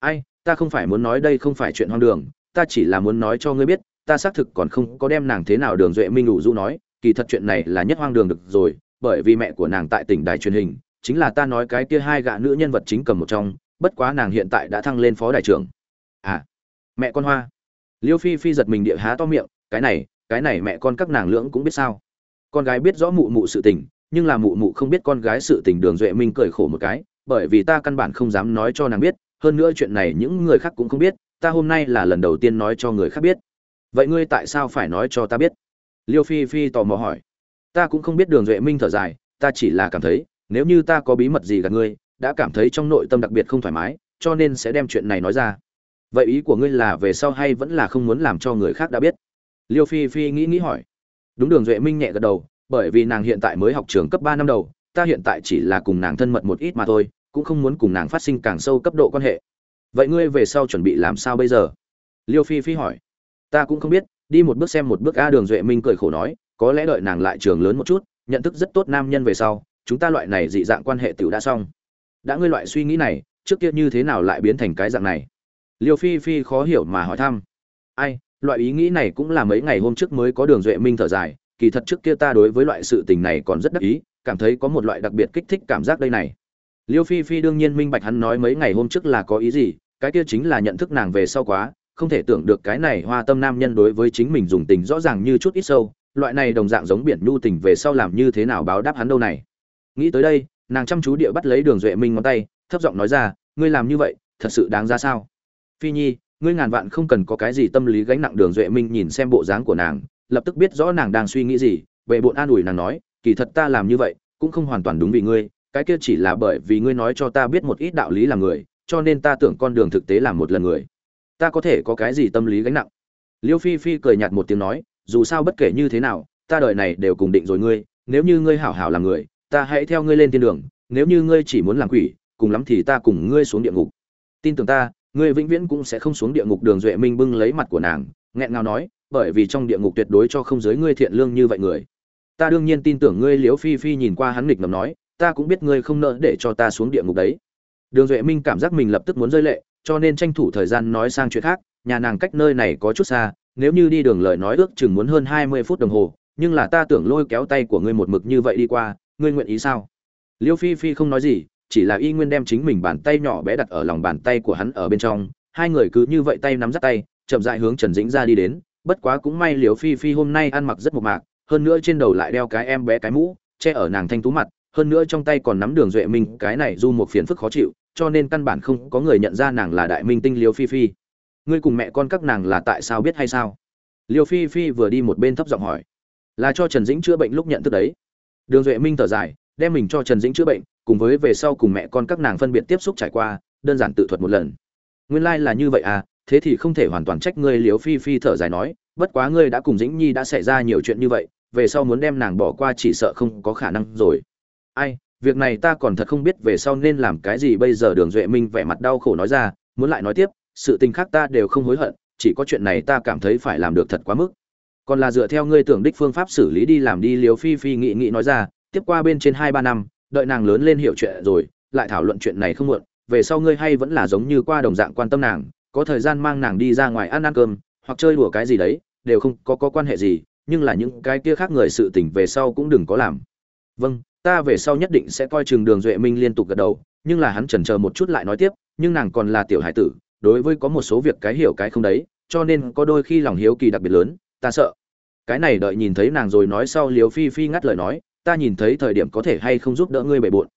Ai, ta không phải muốn nói đây không phải chuyện hoang đường, ta chỉ là muốn nói cho ngươi biết, ta xác thực còn không có đem nàng thế nào đường duệ minh ủ du nói, kỳ thật chuyện này là nhất hoang đường được rồi, bởi vì mẹ của nàng tại tỉnh đài truyền hình, chính là ta nói cái kia hai gã nữ nhân vật chính cầm một trong, bất quá nàng hiện tại đã thăng lên phó đại trưởng. À mẹ con hoa. Liêu phi phi giật mình địa há to miệng, cái này cái này mẹ con các nàng lưỡng cũng biết sao. Con gái biết rõ mụ mụ sự tình, nhưng là mụ mụ không biết con gái sự tình đường duệ minh cười khổ một cái bởi vì ta căn bản không dám nói cho nàng biết, hơn nữa chuyện này những người khác cũng không biết, ta hôm nay là lần đầu tiên nói cho người khác biết. Vậy ngươi tại sao phải nói cho ta biết? Liêu phi phi tò mò hỏi. Ta cũng không biết đường duệ minh thở dài, ta chỉ là cảm thấy, nếu như ta có bí mật gì gặp ngươi, đã cảm thấy trong nội tâm đặc biệt không thoải mái, cho nên sẽ đem chuyện này nói ra. Vậy ý của ngươi là về sau hay vẫn là không muốn làm cho người khác đã biết? Liêu phi phi nghĩ nghĩ hỏi. Đúng đường duệ minh nhẹ gật đầu, bởi vì nàng hiện tại mới học trường cấp ba năm đầu, ta hiện tại chỉ là cùng nàng thân mật một ít mà thôi cũng không muốn cùng nàng phát sinh càng sâu cấp độ quan hệ. Vậy ngươi về sau chuẩn bị làm sao bây giờ? Liêu phi phi hỏi. Ta cũng không biết, đi một bước xem một bước a đường duệ minh cười khổ nói, có lẽ đợi nàng lại trường lớn một chút, nhận thức rất tốt nam nhân về sau, chúng ta loại này dị dạng quan hệ tiểu đã xong. Đã ngươi loại suy nghĩ này, trước kia như thế nào lại biến thành cái dạng này? Liêu phi phi khó hiểu mà hỏi thăm. Ai, loại ý nghĩ này cũng là mấy ngày hôm trước mới có đường duệ minh thở dài, kỳ thật trước kia ta đối với loại sự tình này còn rất đắc ý, cảm thấy có một loại đặc biệt kích thích cảm giác đây này liêu phi phi đương nhiên minh bạch hắn nói mấy ngày hôm trước là có ý gì, cái kia chính là nhận thức nàng về sau quá, không thể tưởng được cái này hoa tâm nam nhân đối với chính mình dùng tình rõ ràng như chút ít sâu, loại này đồng dạng giống biển nhu tình về sau làm như thế nào báo đáp hắn đâu này. Nghĩ tới đây, nàng chăm chú địa bắt lấy đường duệ minh ngón tay, thấp giọng nói ra, ngươi làm như vậy, thật sự đáng ra sao? Phi nhi, ngươi ngàn vạn không cần có cái gì tâm lý gánh nặng. Đường duệ minh nhìn xem bộ dáng của nàng, lập tức biết rõ nàng đang suy nghĩ gì về bộn an ủi nàng nói, kỳ thật ta làm như vậy, cũng không hoàn toàn đúng vì ngươi cái kia chỉ là bởi vì ngươi nói cho ta biết một ít đạo lý làm người, cho nên ta tưởng con đường thực tế làm một lần người. Ta có thể có cái gì tâm lý gánh nặng? Liêu phi phi cười nhạt một tiếng nói, dù sao bất kể như thế nào, ta đời này đều cùng định rồi ngươi, nếu như ngươi hảo hảo làm người, ta hãy theo ngươi lên thiên đường, nếu như ngươi chỉ muốn làm quỷ, cùng lắm thì ta cùng ngươi xuống địa ngục. Tin tưởng ta, ngươi vĩnh viễn cũng sẽ không xuống địa ngục đường duệ minh bưng lấy mặt của nàng, nghẹn ngào nói, bởi vì trong địa ngục tuyệt đối cho không giới ngươi thiện lương như vậy người. Ta đương nhiên tin tưởng ngươi liễu phi phi nhìn qua hắn nghịch ngầm nói ta cũng biết ngươi không nỡ để cho ta xuống địa ngục đấy. Đường duệ minh cảm giác mình lập tức muốn rơi lệ, cho nên tranh thủ thời gian nói sang chuyện khác, nhà nàng cách nơi này có chút xa, nếu như đi đường lời nói ước chừng muốn hơn hai mươi phút đồng hồ, nhưng là ta tưởng lôi kéo tay của ngươi một mực như vậy đi qua, ngươi nguyện ý sao? Liêu phi phi không nói gì, chỉ là y nguyên đem chính mình bàn tay nhỏ bé đặt ở lòng bàn tay của hắn ở bên trong, hai người cứ như vậy tay nắm dắt tay, chậm dại hướng trần dĩnh ra đi đến, bất quá cũng may liều phi phi hôm nay ăn mặc rất mộc mạc, hơn nữa trên đầu lại đeo cái em bé cái mũ, che ở nàng thanh tú mặt hơn nữa trong tay còn nắm đường duệ minh, cái này du một phiền phức khó chịu, cho nên căn bản không có người nhận ra nàng là đại minh tinh liêu phi phi. Ngươi cùng mẹ con các nàng là tại sao biết hay sao? Liêu phi phi vừa đi một bên thấp giọng hỏi. Là cho trần dĩnh chữa bệnh lúc nhận thức đấy. Đường duệ minh thở dài, đem mình cho trần dĩnh chữa bệnh, cùng với về sau cùng mẹ con các nàng phân biệt tiếp xúc trải qua, đơn giản tự thuật một lần. Nguyên lai、like、là như vậy à thế thì không thể hoàn toàn trách ngươi, liêu phi phi thở dài nói, bất quá ngươi đã cùng dĩnh nhi đã xảy ra nhiều chuyện như vậy, về sau muốn đem nàng bỏ qua chỉ sợ không có khả năng rồi ai việc này ta còn thật không biết về sau nên làm cái gì bây giờ. Đường duệ minh vẻ mặt đau khổ nói ra muốn lại nói tiếp sự tình khác ta đều không hối hận chỉ có chuyện này ta cảm thấy phải làm được thật quá mức. Còn là dựa theo ngươi tưởng đích phương pháp xử lý đi làm đi liều phi phi nghị nghị nói ra tiếp qua bên trên hai ba năm đợi nàng lớn lên hiểu chuyện rồi lại thảo luận chuyện này không muộn về sau ngươi hay vẫn là giống như qua đồng dạng quan tâm nàng có thời gian mang nàng đi ra ngoài ăn ăn cơm hoặc chơi đùa cái gì đấy đều không có, có quan hệ gì nhưng là những cái kia khác người sự tình về sau cũng đừng có làm. Vâng ta về sau nhất định sẽ coi chừng đường duệ minh liên tục gật đầu, nhưng là hắn chần chờ một chút lại nói tiếp, nhưng nàng còn là tiểu hải tử, đối với có một số việc cái hiểu cái không đấy, cho nên có đôi khi lòng hiếu kỳ đặc biệt lớn, ta sợ. Cái này đợi nhìn thấy nàng rồi nói sau liều phi phi ngắt lời nói, ta nhìn thấy thời điểm có thể hay không giúp đỡ ngươi bề bộn.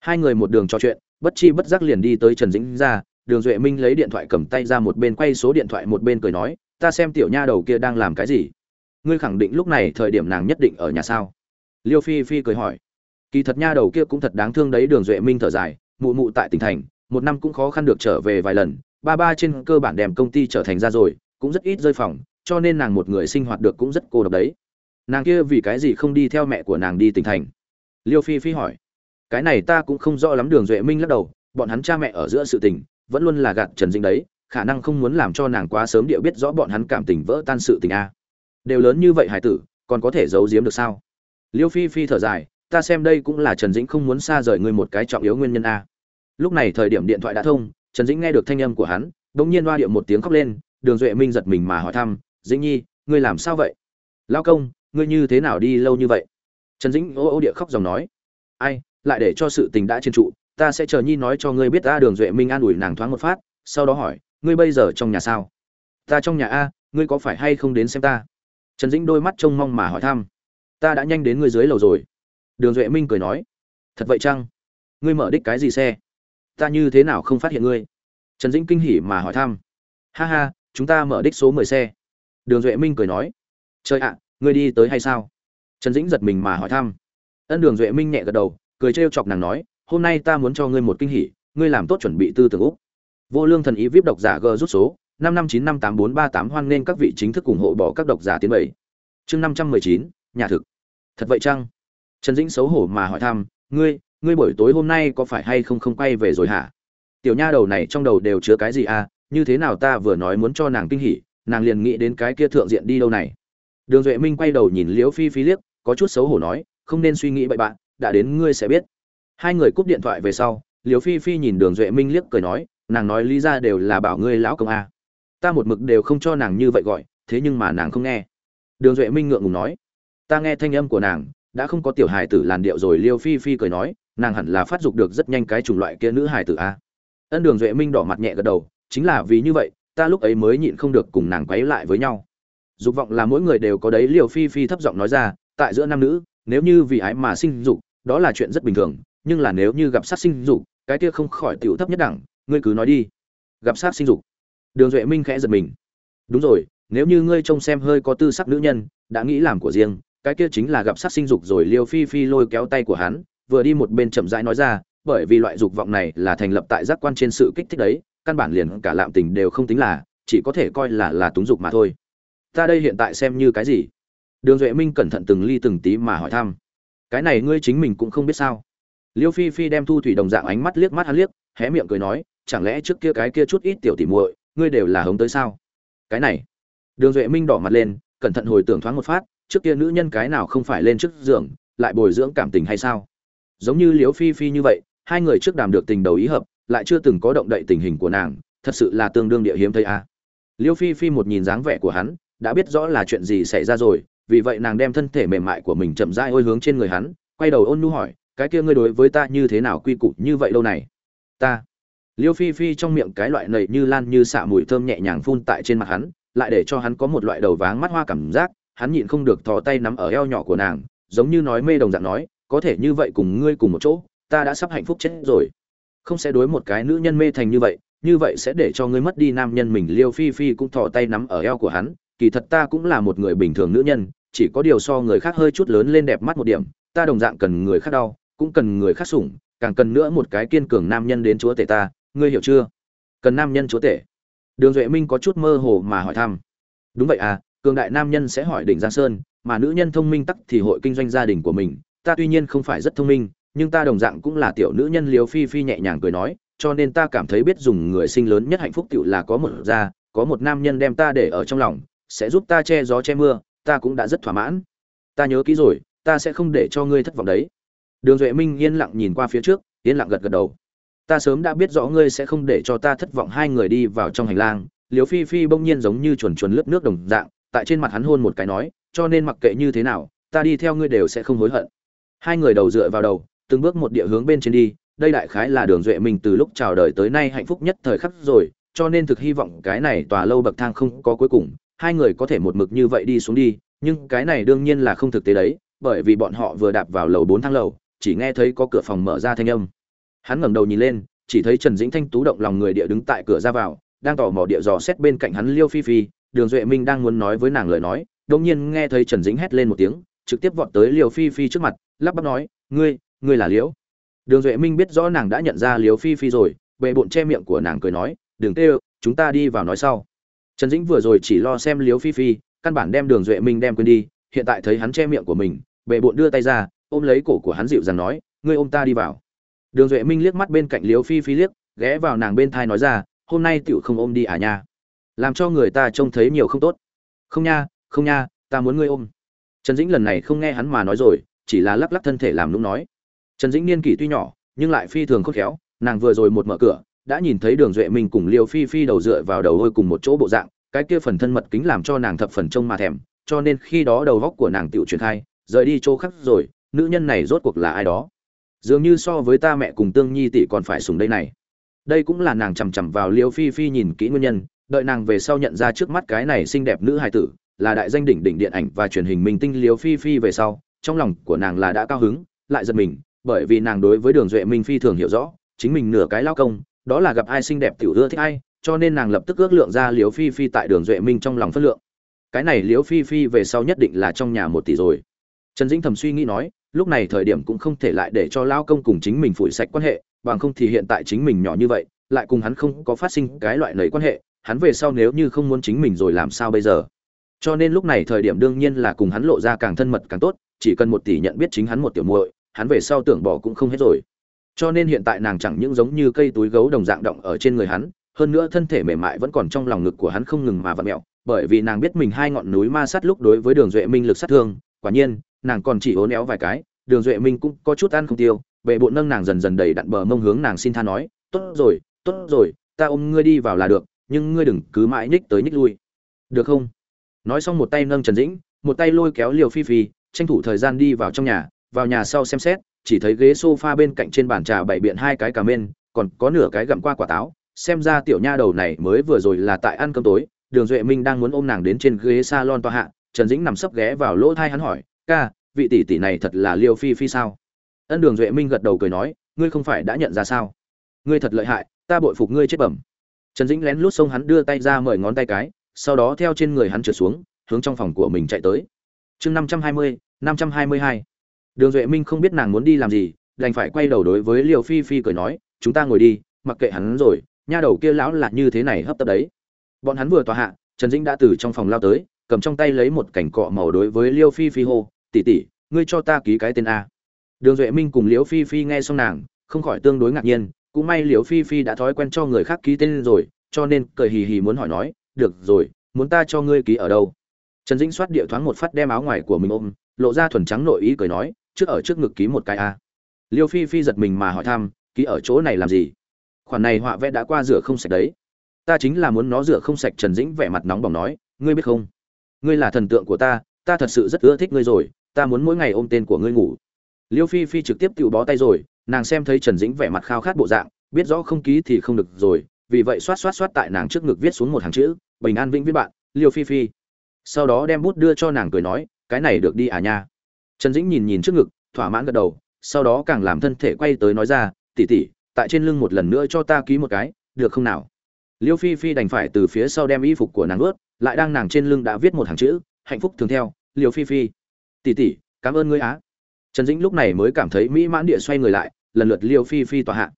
Hai người một đường trò chuyện, bất chi bất giác liền đi tới trần dĩnh ra, đường duệ minh lấy điện thoại cầm tay ra một bên quay số điện thoại một bên cười nói, ta xem tiểu nha đầu kia đang làm cái gì? Ngươi khẳng định lúc này thời điểm nàng nhất định ở nhà sao? Liêu phi phi cười hỏi kỳ thật nha đầu kia cũng thật đáng thương đấy, đường duệ minh thở dài, mụ mụ tại tỉnh thành, một năm cũng khó khăn được trở về vài lần, ba ba trên cơ bản đem công ty trở thành ra rồi, cũng rất ít rơi phòng, cho nên nàng một người sinh hoạt được cũng rất cô độc đấy. Nàng kia vì cái gì không đi theo mẹ của nàng đi tỉnh thành? Liêu phi phi hỏi. Cái này ta cũng không rõ lắm, đường duệ minh lắc đầu, bọn hắn cha mẹ ở giữa sự tình, vẫn luôn là gạt trần dinh đấy, khả năng không muốn làm cho nàng quá sớm địa biết rõ bọn hắn cảm tình vỡ tan sự tình a. Đều lớn như vậy hải tử, còn có thể giấu giếm được sao? Liêu phi phi thở dài ta xem đây cũng là trần dĩnh không muốn xa rời ngươi một cái trọng yếu nguyên nhân a. Lúc này thời điểm điện thoại đã thông, trần dĩnh nghe được thanh âm của hắn đ ỗ n g nhiên loa điệu một tiếng khóc lên, đường duệ minh giật mình mà hỏi thăm, dĩnh nhi, ngươi làm sao vậy? Lao công, ngươi như thế nào đi lâu như vậy? Trần dĩnh ô ô địa khóc dòng nói, ai, lại để cho sự tình đã trên trụ, ta sẽ chờ nhi nói cho ngươi biết ta đường duệ minh an ủi nàng thoáng một phát, sau đó hỏi, ngươi bây giờ trong nhà sao? Ta trong nhà a, ngươi có phải hay không đến xem ta? Trần dĩnh đôi mắt trông mong mà hỏi thăm, ta đã nhanh đến ngươi dưới lầu rồi đường duệ minh cười nói, thật vậy chăng? Ngươi mở đích cái gì xe? Ta như thế nào không phát hiện ngươi? Trần dĩnh kinh hỉ mà hỏi thăm, ha ha, chúng ta mở đích số mười xe. Đường duệ minh cười nói, trời ạ, ngươi đi tới hay sao? Trần dĩnh giật mình mà hỏi thăm, ân đường duệ minh nhẹ gật đầu, cười trêu chọc nàng nói, hôm nay ta muốn cho ngươi một kinh hỉ, ngươi làm tốt chuẩn bị tư tưởng úc. Vô lương thần ý vip độc giả g rút số, năm năm chín năm tám bốn ba tám hoan nên các vị chính thức ủng hộ bỏ các độc giả tiến bảy. Chương năm trăm mười chín, nhà thực. Thật vậy chăng? Trần dĩnh xấu hổ mà hỏi thăm, ngươi ngươi buổi tối hôm nay có phải hay không không quay về rồi hả? Tiểu nha đầu này trong đầu đều chứa cái gì à? Như thế nào ta vừa nói muốn cho nàng kinh hỉ, nàng liền nghĩ đến cái kia thượng diện đi đâu này? Đường duệ minh quay đầu nhìn liễu phi phi liếc, có chút xấu hổ nói, không nên suy nghĩ bậy bạn, đã đến ngươi sẽ biết. Hai người cúp điện thoại về sau, liễu phi phi nhìn đường duệ minh liếc cười nói, nàng nói lý ra đều là bảo ngươi lão công a. Ta một mực đều không cho nàng như vậy gọi, thế nhưng mà nàng không nghe. Đường duệ minh ngượng ngùng nói, ta nghe thanh âm của nàng đã không có tiểu hài tử làn điệu rồi, liêu phi phi cười nói, nàng hẳn là phát dục được rất nhanh cái chủng loại kia nữ hài tử a. Ân đường duệ minh đỏ mặt nhẹ gật đầu, chính là vì như vậy, ta lúc ấy mới nhịn không được cùng nàng quấy lại với nhau. Dục vọng là mỗi người đều có đấy liều phi phi thấp giọng nói ra, tại giữa nam nữ, nếu như vì ái mà sinh dục, đó là chuyện rất bình thường, nhưng là nếu như gặp sát sinh dục, cái kia không khỏi tiểu thấp nhất đẳng, ngươi cứ nói đi. Gặp sát sinh dục. Đường duệ minh khẽ giật mình. Đúng rồi, nếu như ngươi trông xem hơi có tư sắc nữ nhân, đã nghĩ làm của riêng cái kia chính là gặp sát sinh dục rồi liêu phi phi lôi kéo tay của hắn, vừa đi một bên chậm rãi nói ra, bởi vì loại dục vọng này là thành lập tại giác quan trên sự kích thích đấy, căn bản liền cả lạm tình đều không tính là, chỉ có thể coi là là túng dục mà thôi. Ta đây hiện tại xem như cái gì? Đường duệ minh cẩn thận từng ly từng tí mà hỏi thăm. Cái này ngươi chính mình cũng không biết sao? Liêu phi phi đem thu thủy đồng dạng ánh mắt liếc mắt hắn liếc, hé miệng cười nói, chẳng lẽ trước kia cái kia chút ít tiểu tỉ muội, ngươi đều là hống tới sao? Cái này. Đường duệ minh đỏ mặt lên, cẩn thận hồi tưởng thoáng một phát trước kia nữ nhân cái nào không phải lên trước giường, lại bồi dưỡng cảm tình hay sao? Giống như liễu phi phi như vậy, hai người trước đàm được tình đầu ý hợp, lại chưa từng có động đậy tình hình của nàng, thật sự là tương đương địa hiếm thấy a. À. liễu phi phi một nhìn dáng vẻ của hắn, đã biết rõ là chuyện gì xảy ra rồi, vì vậy nàng đem thân thể mềm mại của mình chậm rãi ôi hướng trên người hắn, quay đầu ôn nhu hỏi, cái kia ngươi đối với ta như thế nào quy củ như vậy lâu này? Ta? Liêu phi phi trong miệng cái loại nầy như lan như xạ mùi thơm nhẹ nhàng phun tại trên mặt hắn, lại để cho hắn có một loại đầu váng mắt hoa cảm giác hắn nhịn không được thò tay nắm ở eo nhỏ của nàng, giống như nói mê đồng dạng nói, có thể như vậy cùng ngươi cùng một chỗ, ta đã sắp hạnh phúc chết rồi. Không sẽ đối một cái nữ nhân mê thành như vậy như vậy sẽ để cho ngươi mất đi nam nhân mình. Liêu phi phi cũng thò tay nắm ở eo của hắn, kỳ thật ta cũng là một người bình thường nữ nhân, chỉ có điều so người khác hơi chút lớn lên đẹp mắt một điểm, ta đồng dạng cần người khác đau, cũng cần người khác sủng, càng cần nữa một cái kiên cường nam nhân đến chúa tể ta, ngươi hiểu chưa? Cần nam nhân chúa tể. Đường duệ minh có chút mơ hồ mà hỏi thăm. Đúng vậy à cường đại nam nhân sẽ hỏi đỉnh giang sơn, mà nữ nhân thông minh tắc thì hội kinh doanh gia đình của mình. Ta tuy nhiên không phải rất thông minh, nhưng ta đồng dạng cũng là tiểu nữ nhân liều phi phi nhẹ nhàng cười nói, cho nên ta cảm thấy biết dùng người sinh lớn nhất hạnh phúc tựu là có một gia, có một nam nhân đem ta để ở trong lòng, sẽ giúp ta che gió che mưa, ta cũng đã rất thỏa mãn. Ta nhớ kỹ rồi, ta sẽ không để cho ngươi thất vọng đấy. Đường duệ minh yên lặng nhìn qua phía trước, yên lặng gật gật đầu. Ta sớm đã biết rõ ngươi sẽ không để cho ta thất vọng hai người đi vào trong hành lang. Liều phi phi bỗng nhiên giống như chuồn chuồn lướt nước đồng dạng tại trên mặt hắn hôn một cái nói, cho nên mặc kệ như thế nào, ta đi theo ngươi đều sẽ không hối hận. Hai người đầu dựa vào đầu, từng bước một địa hướng bên trên đi, đây đại khái là đường duệ mình từ lúc chào đời tới nay hạnh phúc nhất thời khắc rồi, cho nên thực hy vọng cái này tòa lâu bậc thang không có cuối cùng, hai người có thể một mực như vậy đi xuống đi, nhưng cái này đương nhiên là không thực tế đấy, bởi vì bọn họ vừa đạp vào lầu bốn thang lầu, chỉ nghe thấy có cửa phòng mở ra thanh âm. Hắn ngẩng đầu nhìn lên, chỉ thấy trần dĩnh thanh tú động lòng người địa đứng tại cửa ra vào, đang tỏ mò địa dò xét bên cạnh hắn liêu phi phi đường duệ minh đang muốn nói với nàng lời nói, đột nhiên nghe thấy trần dĩnh hét lên một tiếng, trực tiếp vọt tới liều phi phi trước mặt, lắp bắp nói, ngươi ngươi là liễu? Đường duệ minh biết rõ nàng đã nhận ra liều phi phi rồi, bệ bụng che miệng của nàng cười nói, đừng tê chúng ta đi vào nói sau. Trần dĩnh vừa rồi chỉ lo xem liều phi phi, căn bản đem đường duệ minh đem quên đi, hiện tại thấy hắn che miệng của mình, bệ bụng đưa tay ra, ôm lấy cổ của hắn dịu dàng nói, ngươi ôm ta đi vào. Đường duệ minh liếc mắt bên cạnh liều phi phi liếc, ghé vào nàng bên thai nói ra, hôm nay tựu không ôm đi à nha làm cho người ta trông thấy nhiều không tốt. Không nha không nha, ta muốn ngươi ôm. Trần dĩnh lần này không nghe hắn mà nói rồi, chỉ là lắc lắc thân thể làm nũng nói. Trần dĩnh niên kỷ tuy nhỏ, nhưng lại phi thường khôn khéo, nàng vừa rồi một mở cửa, đã nhìn thấy đường duệ minh cùng liêu phi phi đầu dựa vào đầu hôi cùng một chỗ bộ dạng, cái kia phần thân mật kính làm cho nàng thập phần trông mà thèm, cho nên khi đó đầu góc của nàng tựu truyền khai, rời đi chỗ khác rồi, nữ nhân này rốt cuộc là ai đó? Dường như so với ta mẹ cùng tương nhi tỷ còn phải sùng đây này. Đây cũng là nàng chằm chằm vào liêu phi phi nhìn kỹ nguyên nhân đợi nàng về sau nhận ra trước mắt cái này xinh đẹp nữ hài tử, là đại danh đỉnh đỉnh điện ảnh và truyền hình minh tinh liếu phi phi về sau, trong lòng của nàng là đã cao hứng, lại giật mình, bởi vì nàng đối với đường duệ minh phi thường hiểu rõ, chính mình nửa cái lao công, đó là gặp ai xinh đẹp tiểu ưa thích ai, cho nên nàng lập tức ước lượng ra liếu phi phi tại đường duệ minh trong lòng phất lượng. Cái này liếu phi phi về sau nhất định là trong nhà một tỷ rồi. Trần dĩnh thầm suy nghĩ nói, lúc này thời điểm cũng không thể lại để cho lao công cùng chính mình phủi sạch quan hệ, bằng không thì hiện tại chính mình nhỏ như vậy, lại cùng hắn không có phát sinh cái loại lầy quan hệ hắn về sau nếu như không muốn chính mình rồi làm sao bây giờ? Cho nên lúc này thời điểm đương nhiên là cùng hắn lộ ra càng thân mật càng tốt, chỉ cần một tỷ nhận biết chính hắn một tiểu muội, hắn về sau tưởng bỏ cũng không hết rồi. Cho nên hiện tại nàng chẳng những giống như cây túi gấu đồng dạng động ở trên người hắn, hơn nữa thân thể mềm mại vẫn còn trong lòng ngực của hắn không ngừng mà vặn mẹo, bởi vì nàng biết mình hai ngọn núi ma sát lúc đối với đường duệ minh lực sát thương, quả nhiên, nàng còn chỉ ố néo vài cái, đường duệ minh cũng có chút ăn không tiêu bệ bộ nâng nàng dần dần đầy đặn bờ mông hướng nàng xin tha nói, tốt rồi tốt rồi, ta ôm ngươi đi vào là được nhưng ngươi đừng cứ mãi nhích tới nhích lui. Được không? Nói xong một tay nâng trần dĩnh, một tay lôi kéo liều phi phi, tranh thủ thời gian đi vào trong nhà, vào nhà sau xem xét, chỉ thấy ghế sofa bên cạnh trên bàn trà bày biện hai cái cà mên, còn có nửa cái gặm qua quả táo. Xem ra tiểu nha đầu này mới vừa rồi là tại ăn cơm tối, đường duệ minh đang muốn ôm nàng đến trên ghế salon toa hạ, trần dĩnh nằm sấp ghé vào lỗ thai hắn hỏi, ca, vị tỷ tỷ này thật là liêu phi phi sao? Ân đường duệ minh gật đầu cười nói, ngươi không phải đã nhận ra sao? Ngươi thật lợi hại, ta bội phục ngươi chết bẩm trần dĩnh lén lút xông hắn đưa tay ra mời ngón tay cái, sau đó theo trên người hắn trượt xuống, hướng trong phòng của mình chạy tới. Chương năm trăm hai mươi, năm trăm hai mươi hai. Đường duệ minh không biết nàng muốn đi làm gì, đành phải quay đầu đối với liều phi phi cười nói, chúng ta ngồi đi, mặc kệ hắn rồi, nha đầu kia lão là như thế này hấp tấp đấy. Bọn hắn vừa tòa hạ, trần dĩnh đã từ trong phòng lao tới, cầm trong tay lấy một cảnh cọ màu đối với liêu phi phi hô tỉ tỉ ngươi cho ta ký cái tên a. Đường duệ minh cùng liễu phi phi nghe xong nàng, không khỏi tương đối ngạc nhiên cũng may liễu phi phi đã thói quen cho người khác ký tên rồi, cho nên cười hì hì muốn hỏi nói, được rồi, muốn ta cho ngươi ký ở đâu? Trần dĩnh soát địa thoáng một phát đem áo ngoài của mình ôm, lộ ra thuần trắng nội ý cười nói, trước ở trước ngực ký một cái a. Liêu phi phi giật mình mà hỏi thăm, ký ở chỗ này làm gì? Khoản này họa vẽ đã qua rửa không sạch đấy. Ta chính là muốn nó rửa không sạch, trần dĩnh vẻ mặt nóng bỏng nói, ngươi biết không? Ngươi là thần tượng của ta ta thật sự rất ưa thích ngươi rồi, ta muốn mỗi ngày ôm tên của ngươi ngủ. Liêu phi phi trực tiếp tự bó tay rồi nàng xem thấy trần dĩnh vẻ mặt khao khát bộ dạng, biết rõ không ký thì không được rồi, vì vậy xoát xoát xoát tại nàng trước ngực viết xuống một hàng chữ, bình an vĩnh viết bạn, liêu phi phi. Sau đó đem bút đưa cho nàng cười nói, cái này được đi à nha. Trần dĩnh nhìn nhìn trước ngực, thỏa mãn gật đầu, sau đó càng làm thân thể quay tới nói ra tỉ tỉ tại trên lưng một lần nữa cho ta ký một cái, được không nào? Liêu phi phi đành phải từ phía sau đem y phục của nàng ướt, lại đang nàng trên lưng đã viết một hàng chữ, hạnh phúc thường theo, liêu phi phi. Tỉ tỉ cảm ơn ngươi á. Trần dĩnh lúc này mới cảm thấy mỹ mãn địa xoay người lại lần lượt liêu phi phi tòa hạ.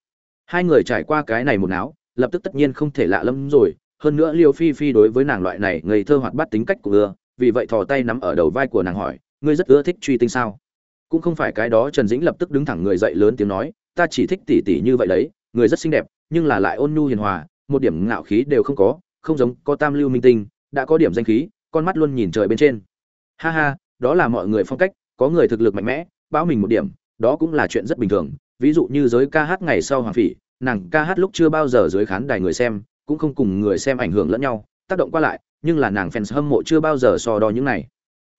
Hai người trải qua cái này một áo lập tức tất nhiên không thể lạ lẫm rồi. Hơn nữa liêu phi phi đối với nàng loại này ngây thơ hoạt bát tính cách của ưa, vì vậy thò tay nắm ở đầu vai của nàng hỏi, ngươi rất ưa thích truy tinh sao? Cũng không phải cái đó, trần dĩnh lập tức đứng thẳng người dậy lớn tiếng nói, ta chỉ thích tỷ tỷ như vậy đấy, người rất xinh đẹp, nhưng là lại ôn nhu hiền hòa, một điểm ngạo khí đều không có, không giống có tam lưu minh tinh, đã có điểm danh khí, con mắt luôn nhìn trời bên trên. Ha ha, đó là mọi người phong cách, có người thực lực mạnh mẽ báo mình một điểm, đó cũng là chuyện rất bình thường ví dụ như giới ca hát ngày sau hoàng phỉ, nàng ca hát lúc chưa bao giờ dưới khán đài người xem, cũng không cùng người xem ảnh hưởng lẫn nhau, tác động qua lại, nhưng là nàng fans hâm mộ chưa bao giờ so đo những này.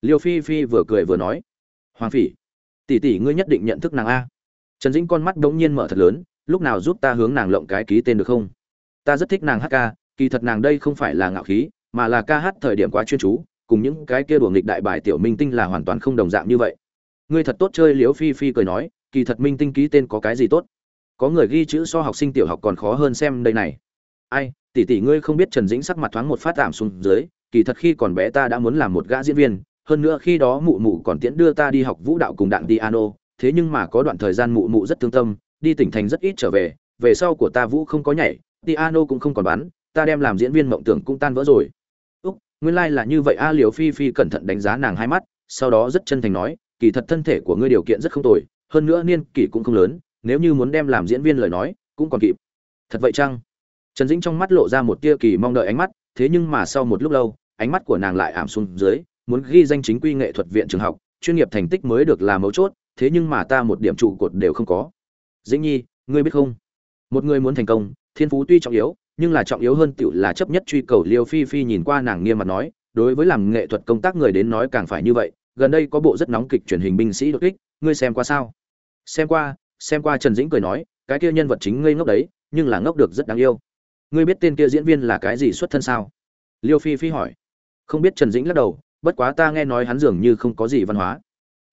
Liêu phi phi vừa cười vừa nói, hoàng phỉ, tỷ tỷ ngươi nhất định nhận thức nàng a. Trần dĩnh con mắt đ ố n g nhiên mở thật lớn, lúc nào giúp ta hướng nàng lộng cái ký tên được không? Ta rất thích nàng hát ca, kỳ thật nàng đây không phải là ngạo khí, mà là ca hát thời điểm quá chuyên chú, cùng những cái kia đùa nghịch đại bài tiểu minh tinh là hoàn toàn không đồng dạng như vậy. Ngươi thật tốt chơi liếu phi phi cười nói kỳ thật minh tinh ký tên có cái gì tốt? Có người ghi chữ so học sinh tiểu học còn khó hơn xem đây này. Ai tỷ tỷ ngươi không biết trần dĩnh sắc mặt thoáng một phát giảm xuống dưới kỳ thật khi còn bé ta đã muốn làm một gã diễn viên hơn nữa khi đó mụ mụ còn tiễn đưa ta đi học vũ đạo cùng đặng piano thế nhưng mà có đoạn thời gian mụ mụ rất thương tâm đi tỉnh thành rất ít trở về về sau của ta vũ không có nhảy piano cũng không còn bắn ta đem làm diễn viên mộng tưởng cũng tan vỡ rồi. Úc nguyên lai、like、là như vậy a à, liều phi phi cẩn thận đánh giá nàng hai mắt sau đó rất chân thành nói kỳ thật thân thể của ngươi điều kiện rất không tồi hơn nữa niên kỷ cũng không lớn, nếu như muốn đem làm diễn viên lời nói, cũng còn kịp. Thật vậy chăng? Trần dĩnh trong mắt lộ ra một tia kỳ mong đợi ánh mắt, thế nhưng mà sau một lúc lâu, ánh mắt của nàng lại ảm xuống dưới, muốn ghi danh chính quy nghệ thuật viện trường học, chuyên nghiệp thành tích mới được là mấu chốt, thế nhưng mà ta một điểm trụ cột đều không có. Dĩnh nhi, ngươi biết không? Một người muốn thành công, thiên phú tuy trọng yếu, nhưng là trọng yếu hơn tựu là chấp nhất truy cầu liêu phi phi nhìn qua nàng nghiêm mặt nói, đối với làm nghệ thuật công tác người đến nói càng phải như vậy, gần đây có bộ rất nóng kịch truyền hình binh sĩ đột kích, ngươi xem qua sao? Xem qua xem qua trần dĩnh cười nói, cái kia nhân vật chính ngây ngốc đấy, nhưng là ngốc được rất đáng yêu. Ngươi biết tên kia diễn viên là cái gì xuất thân sao? Liêu phi phi hỏi. Không biết trần dĩnh lắc đầu, bất quá ta nghe nói hắn dường như không có gì văn hóa.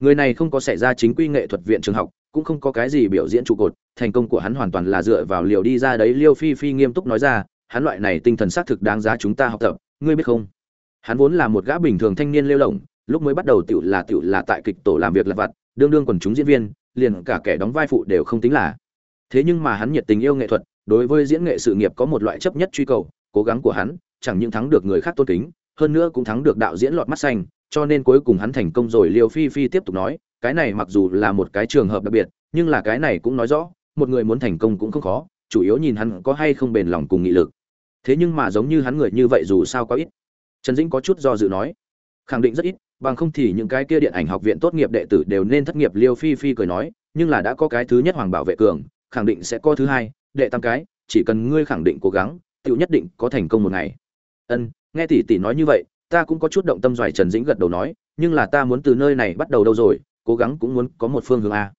Người này không có xảy ra chính quy nghệ thuật viện trường học, cũng không có cái gì biểu diễn trụ cột, thành công của hắn hoàn toàn là dựa vào liều đi ra đấy, liêu phi phi nghiêm túc nói ra, hắn loại này tinh thần xác thực đáng giá chúng ta học tập, ngươi biết không? Hắn vốn là một gã bình thường thanh niên lêu lỏng, lúc mới bắt đầu tựu là tựu là tại kịch tổ làm việc lặt vặt đương đương quần chúng diễn viên, liền cả kẻ đóng vai phụ đều không tính là. Thế nhưng mà hắn nhiệt tình yêu nghệ thuật, đối với diễn nghệ sự nghiệp có một loại chấp nhất truy cầu, cố gắng của hắn, chẳng những thắng được người khác tôn kính, hơn nữa cũng thắng được đạo diễn lọt mắt xanh, cho nên cuối cùng hắn thành công rồi. Liêu phi phi tiếp tục nói, cái này mặc dù là một cái trường hợp đặc biệt, nhưng là cái này cũng nói rõ, một người muốn thành công cũng không khó, chủ yếu nhìn hắn có hay không bền lòng cùng nghị lực. Thế nhưng mà giống như hắn người như vậy dù sao có ít. Trần dĩnh có chút do dự nói, khẳng định rất ít bằng không thì những cái kia điện ảnh học viện tốt nghiệp đệ tử đều nên thất nghiệp, liêu phi phi cười nói, nhưng là đã có cái thứ nhất hoàng bảo vệ cường, khẳng định sẽ có thứ hai, đệ tam cái, chỉ cần ngươi khẳng định cố gắng tự nhất định có thành công một ngày. Ân, nghe tỷ tỷ nói như vậy, ta cũng có chút động tâm doài trần dĩnh gật đầu nói, nhưng là ta muốn từ nơi này bắt đầu đâu rồi, cố gắng cũng muốn có một phương hướng a.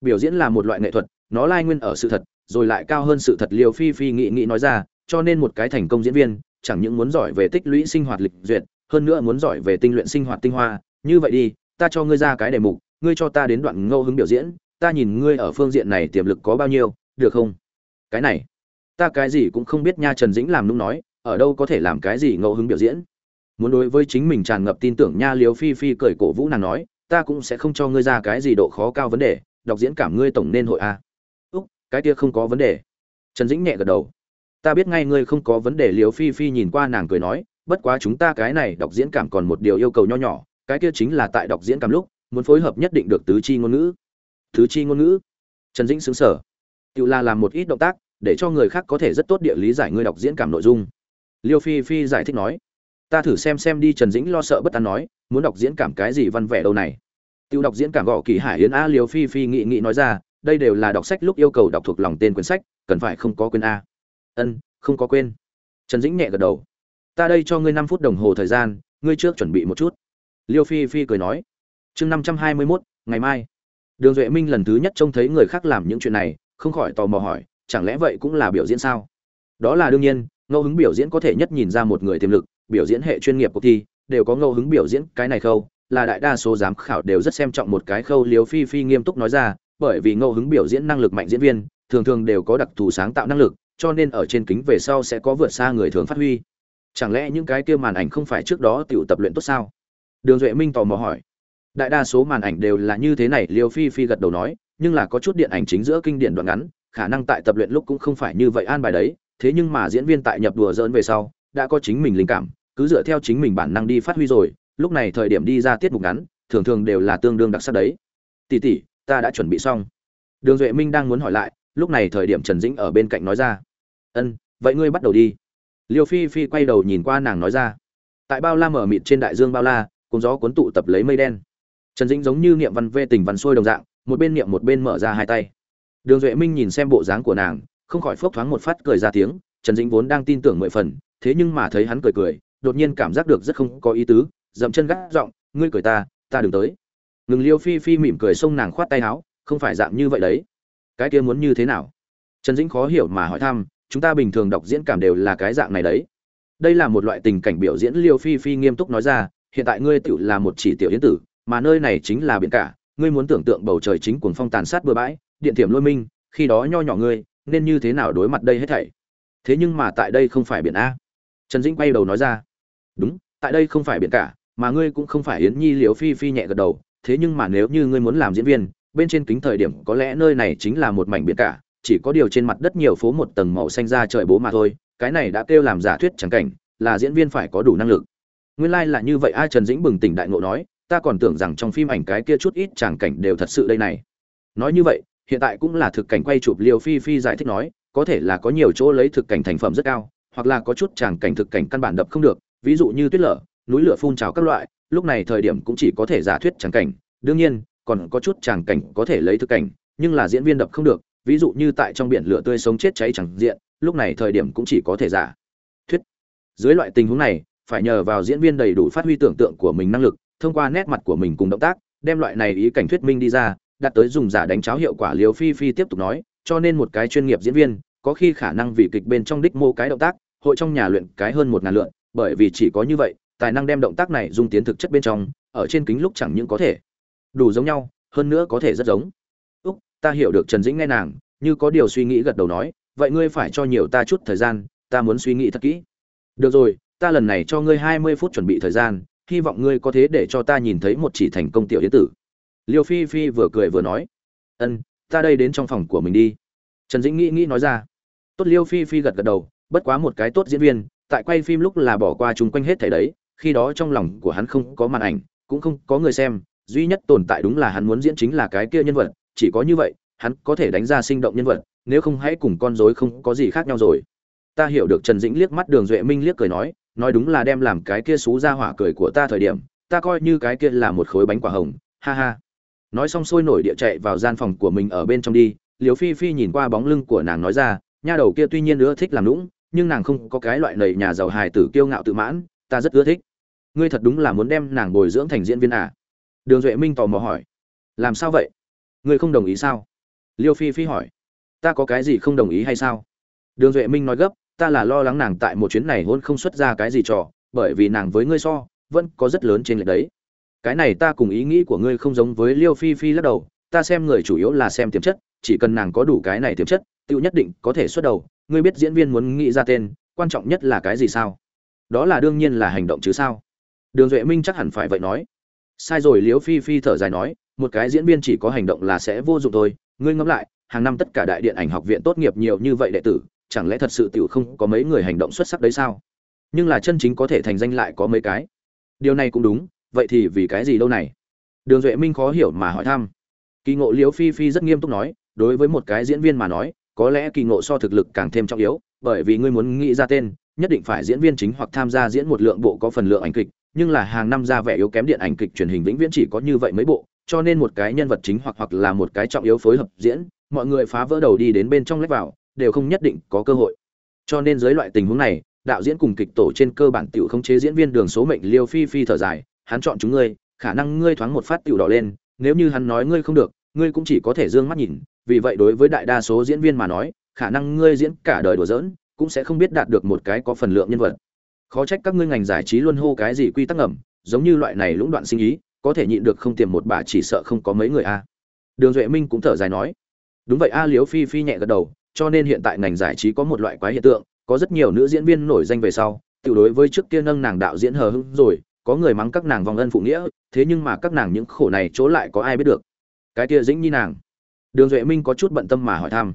Biểu diễn là một loại nghệ thuật, nó lai nguyên ở sự thật, rồi lại cao hơn sự thật liều phi phi nghị nghị nói ra, cho nên một cái thành công diễn viên, chẳng những muốn giỏi về tích lũy sinh hoạt lịch duyệt hơn nữa muốn giỏi về tinh luyện sinh hoạt tinh hoa, như vậy đi, ta cho ngươi ra cái đề mục, ngươi cho ta đến đoạn ngẫu hứng biểu diễn, ta nhìn ngươi ở phương diện này tiềm lực có bao nhiêu, được không? Cái này, ta cái gì cũng không biết nha trần dĩnh làm nung nói, ở đâu có thể làm cái gì ngẫu hứng biểu diễn? Muốn đối với chính mình tràn ngập tin tưởng nha liếu phi phi cười cổ vũ nàng nói, ta cũng sẽ không cho ngươi ra cái gì độ khó cao vấn đề, đọc diễn cảm ngươi tổng nên hội a. Úc, cái kia không có vấn đề. Trần dĩnh nhẹ gật đầu. Ta biết ngay ngươi không có vấn đề liếu phi phi nhìn qua nàng cười nói bất quá chúng ta cái này đọc diễn cảm còn một điều yêu cầu nho nhỏ, cái kia chính là tại đọc diễn cảm lúc, muốn phối hợp nhất định được tứ chi ngôn ngữ. Tứ chi ngôn ngữ? Trần dĩnh xứng sở tự là làm một ít động tác, để cho người khác có thể rất tốt địa lý giải ngươi đọc diễn cảm nội dung. Liêu phi phi giải thích nói, ta thử xem xem đi. Trần dĩnh lo sợ bất an nói, muốn đọc diễn cảm cái gì văn vẻ đâu này? Tiêu đọc diễn cảm gõ kỳ hải yến a, liêu phi phi nghị nghị nói ra, đây đều là đọc sách lúc yêu cầu đọc thuộc lòng tên quyển sách, cần phải không có quên a. Ân, không có quên. Trần dĩnh nhẹ gật đầu ta đây cho ngươi năm phút đồng hồ thời gian, ngươi trước chuẩn bị một chút. Liêu phi phi cười nói. Chương năm trăm hai mươi mốt, ngày mai. Đường duệ minh lần thứ nhất trông thấy người khác làm những chuyện này, không khỏi tò mò hỏi, chẳng lẽ vậy cũng là biểu diễn sao? Đó là đương nhiên, ngẫu hứng biểu diễn có thể nhất nhìn ra một người tiềm lực, biểu diễn hệ chuyên nghiệp cuộc thi, đều có ngẫu hứng biểu diễn, cái này khâu, là đại đa số giám khảo đều rất xem trọng một cái khâu, Liêu phi phi nghiêm túc nói ra, bởi vì ngẫu hứng biểu diễn năng lực mạnh diễn viên, thường thường đều có đặc thù sáng tạo năng lực, cho nên ở trên kính về sau sẽ có vượt xa người thường phát huy chẳng lẽ những cái kia màn ảnh không phải trước đó tiểu tập luyện tốt sao? Đường duệ minh tò mò hỏi. Đại đa số màn ảnh đều là như thế này, liêu phi phi gật đầu nói, nhưng là có chút điện ảnh chính giữa kinh điển đoạn ngắn, khả năng tại tập luyện lúc cũng không phải như vậy an bài đấy, thế nhưng mà diễn viên tại nhập đùa dỡn về sau, đã có chính mình linh cảm, cứ dựa theo chính mình bản năng đi phát huy rồi, lúc này thời điểm đi ra tiết mục ngắn, thường thường đều là tương đương đặc sắc đấy. Tỷ tỷ, ta đã chuẩn bị xong. Đường duệ minh đang muốn hỏi lại, lúc này thời điểm trần dĩnh ở bên cạnh nói ra. Ân, vậy ngươi bắt đầu đi liêu phi phi quay đầu nhìn qua nàng nói ra. Tại bao la mở mịt trên đại dương bao la cùng gió cuốn tụ tập lấy mây đen. Trần dĩnh giống như niệm văn vê tình văn sôi đồng dạng, một bên niệm một bên mở ra hai tay. Đường duệ minh nhìn xem bộ dáng của nàng, không khỏi phốc thoáng một phát cười ra tiếng, trần dĩnh vốn đang tin tưởng mười phần, thế nhưng mà thấy hắn cười cười, đột nhiên cảm giác được rất không có ý tứ, dậm chân gác giọng, ngươi cười ta ta đừng tới. Ngừng liêu phi phi mỉm cười xông nàng khoát tay áo, không phải dạng như vậy đấy. Cái kia muốn như thế nào? Trần dĩnh khó hiểu mà hỏi thăm chúng ta bình thường đọc diễn cảm đều là cái dạng này đấy. Đây là một loại tình cảnh biểu diễn liêu phi phi nghiêm túc nói ra, hiện tại ngươi tự là một chỉ tiểu yến tử, mà nơi này chính là biển cả, ngươi muốn tưởng tượng bầu trời chính cuồng phong tàn sát bừa bãi, điện tiềm lôi minh, khi đó nho nhỏ ngươi, nên như thế nào đối mặt đây hết thảy? Thế nhưng mà tại đây không phải biển a. Trần dĩnh quay đầu nói ra, đúng, tại đây không phải biển cả, mà ngươi cũng không phải yến nhi. Liều phi phi nhẹ gật đầu, thế nhưng mà nếu như ngươi muốn làm diễn viên, bên trên kính thời điểm có lẽ nơi này chính là một mảnh biển cả chỉ có điều trên mặt đất nhiều phố một tầng màu xanh ra trời bố mà thôi, cái này đã kêu làm giả thuyết chẳng cảnh, là diễn viên phải có đủ năng lực. Nguyên lai like là như vậy ai trần dĩnh bừng tỉnh đại ngộ nói, ta còn tưởng rằng trong phim ảnh cái kia chút ít tràng cảnh đều thật sự đây này. Nói như vậy, hiện tại cũng là thực cảnh quay chụp liều phi phi giải thích nói, có thể là có nhiều chỗ lấy thực cảnh thành phẩm rất cao, hoặc là có chút tràng cảnh thực cảnh căn bản đập không được, ví dụ như tuyết lở, núi lửa phun trào các loại, lúc này thời điểm cũng chỉ có thể giả thuyết tràng cảnh, đương nhiên, còn có chút tràng cảnh có thể lấy thực cảnh, nhưng là diễn viên đập không được ví dụ như tại trong biển lửa tươi sống chết cháy chẳng diện, lúc này thời điểm cũng chỉ có thể giả. Thuyết. Dưới loại tình huống này, phải nhờ vào diễn viên đầy đủ phát huy tưởng tượng của mình năng lực, thông qua nét mặt của mình cùng động tác, đem loại này ý cảnh thuyết minh đi ra, đạt tới dùng giả đánh cháo hiệu quả liều phi phi tiếp tục nói, cho nên một cái chuyên nghiệp diễn viên, có khi khả năng vì kịch bên trong đích mô cái động tác, hội trong nhà luyện cái hơn một ngàn lượn, bởi vì chỉ có như vậy, tài năng đem động tác này dung tiến thực chất bên trong, ở trên kính lúc chẳng những có thể đủ giống nhau, hơn nữa có thể rất giống ta hiểu được trần dĩnh nghe nàng, như có điều suy nghĩ gật đầu nói, vậy ngươi phải cho nhiều ta chút thời gian, ta muốn suy nghĩ thật kỹ. Được rồi, ta lần này cho ngươi hai mươi phút chuẩn bị thời gian, hy vọng ngươi có thế để cho ta nhìn thấy một chỉ thành công tiểu yến tử. Liêu phi phi vừa cười vừa nói, ân, ta đây đến trong phòng của mình đi. Trần dĩnh nghĩ nghĩ nói ra. Tốt, liêu phi phi gật gật đầu, bất quá một cái tốt diễn viên, tại quay phim lúc là bỏ qua chung quanh hết thảy đấy, khi đó trong lòng của hắn không có màn ảnh, cũng không có người xem, duy nhất tồn tại đúng là hắn muốn diễn chính là cái kia nhân vật chỉ có như vậy, hắn có thể đánh ra sinh động nhân vật, nếu không hãy cùng con rối không có gì khác nhau rồi. Ta hiểu được trần dĩnh liếc mắt đường duệ minh liếc cười nói nói đúng là đem làm cái kia xú ra hỏa cười của ta thời điểm, ta coi như cái kia là một khối bánh quả hồng, ha ha. Nói xong sôi nổi địa chạy vào gian phòng của mình ở bên trong đi liều phi phi nhìn qua bóng lưng của nàng nói ra, nha đầu kia tuy nhiên ưa thích làm lũng nhưng nàng không có cái loại nầy nhà giàu hài tử kiêu ngạo tự mãn, ta rất ưa thích. Ngươi thật đúng là muốn đem nàng bồi dưỡng thành diễn viên à? Đường duệ minh tò mò hỏi. Làm sao vậy? Ngươi không đồng ý sao? Liêu phi phi hỏi. Ta có cái gì không đồng ý hay sao? Đường duệ minh nói gấp, ta là lo lắng nàng tại một chuyến này hôn không xuất ra cái gì trò, bởi vì nàng với ngươi so, vẫn có rất lớn trên lệch đấy. Cái này ta cùng ý nghĩ của ngươi không giống với liêu phi phi lắc đầu, ta xem người chủ yếu là xem tiềm chất, chỉ cần nàng có đủ cái này tiềm chất, tự nhất định có thể xuất đầu. Ngươi biết diễn viên muốn nghĩ ra tên, quan trọng nhất là cái gì sao? Đó là đương nhiên là hành động chứ sao? Đường duệ minh chắc hẳn phải vậy nói. Sai rồi, Liêu phi phi thở dài nói một cái diễn viên chỉ có hành động là sẽ vô dụng thôi. Ngươi ngẫm lại, hàng năm tất cả đại điện ảnh học viện tốt nghiệp nhiều như vậy đệ tử, chẳng lẽ thật sự tiểu không có mấy người hành động xuất sắc đấy sao? Nhưng là chân chính có thể thành danh lại có mấy cái. Điều này cũng đúng, vậy thì vì cái gì đâu này? Đường duệ minh khó hiểu mà hỏi thăm. Kỳ ngộ liễu phi phi rất nghiêm túc nói, đối với một cái diễn viên mà nói, có lẽ kỳ ngộ so thực lực càng thêm trọng yếu, bởi vì ngươi muốn nghĩ ra tên, nhất định phải diễn viên chính hoặc tham gia diễn một lượng bộ có phần lượng ảnh kịch, nhưng là hàng năm ra vẻ yếu kém điện ảnh kịch truyền hình vĩnh viễn chỉ có như vậy mấy bộ cho nên một cái nhân vật chính hoặc hoặc là một cái trọng yếu phối hợp diễn, mọi người phá vỡ đầu đi đến bên trong lách vào, đều không nhất định có cơ hội. Cho nên dưới loại tình huống này, đạo diễn cùng kịch tổ trên cơ bản tiểu không chế diễn viên đường số mệnh liêu phi phi thở dài, hắn chọn chúng ngươi, khả năng ngươi thoáng một phát tiểu đỏ lên, nếu như hắn nói ngươi không được, ngươi cũng chỉ có thể dương mắt nhìn, vì vậy đối với đại đa số diễn viên mà nói, khả năng ngươi diễn cả đời đùa giỡn, cũng sẽ không biết đạt được một cái có phần lượng nhân vật. Khó trách các ngươi ngành giải trí luôn hô cái gì quy tắc ngầm, giống như loại này lũng đoạn sinh ý có thể nhịn được không tiềm một bà chỉ sợ không có mấy người a. À. Đường duệ minh cũng thở dài nói, đúng vậy a liếu phi phi nhẹ gật đầu, cho nên hiện tại ngành giải trí có một loại quái hiện tượng, có rất nhiều nữ diễn viên nổi danh về sau, tự đối với trước kia nâng nàng đạo diễn hờ hững rồi, có người mắng các nàng vòng ân phụ nghĩa, thế nhưng mà các nàng những khổ này chỗ lại có ai biết được. Cái kia dĩnh nhi nàng. Đường duệ minh có chút bận tâm mà hỏi thăm.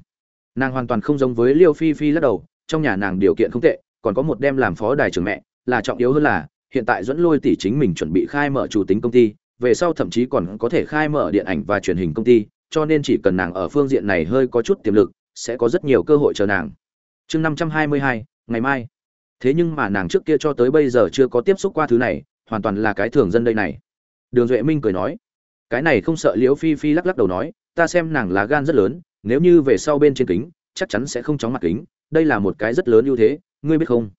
Nàng hoàn toàn không giống với liêu phi phi lắc đầu, trong nhà nàng điều kiện không tệ, còn có một đem làm phó đài trưởng mẹ, là trọng yếu hơn là hiện tại dẫn lôi tỷ chính mình chuẩn bị khai mở chủ tính công ty, về sau thậm chí còn có thể khai mở điện ảnh và truyền hình công ty, cho nên chỉ cần nàng ở phương diện này hơi có chút tiềm lực, sẽ có rất nhiều cơ hội chờ nàng. Chương năm trăm hai mươi hai, ngày mai. Thế nhưng mà nàng trước kia cho tới bây giờ chưa có tiếp xúc qua thứ này, hoàn toàn là cái thường dân đây này. Đường duệ minh cười nói, cái này không sợ liễu phi phi lắc lắc đầu nói, ta xem nàng là gan rất lớn, nếu như về sau bên trên kính, chắc chắn sẽ không chóng mặt kính, đây là một cái rất lớn ưu thế, ngươi biết không?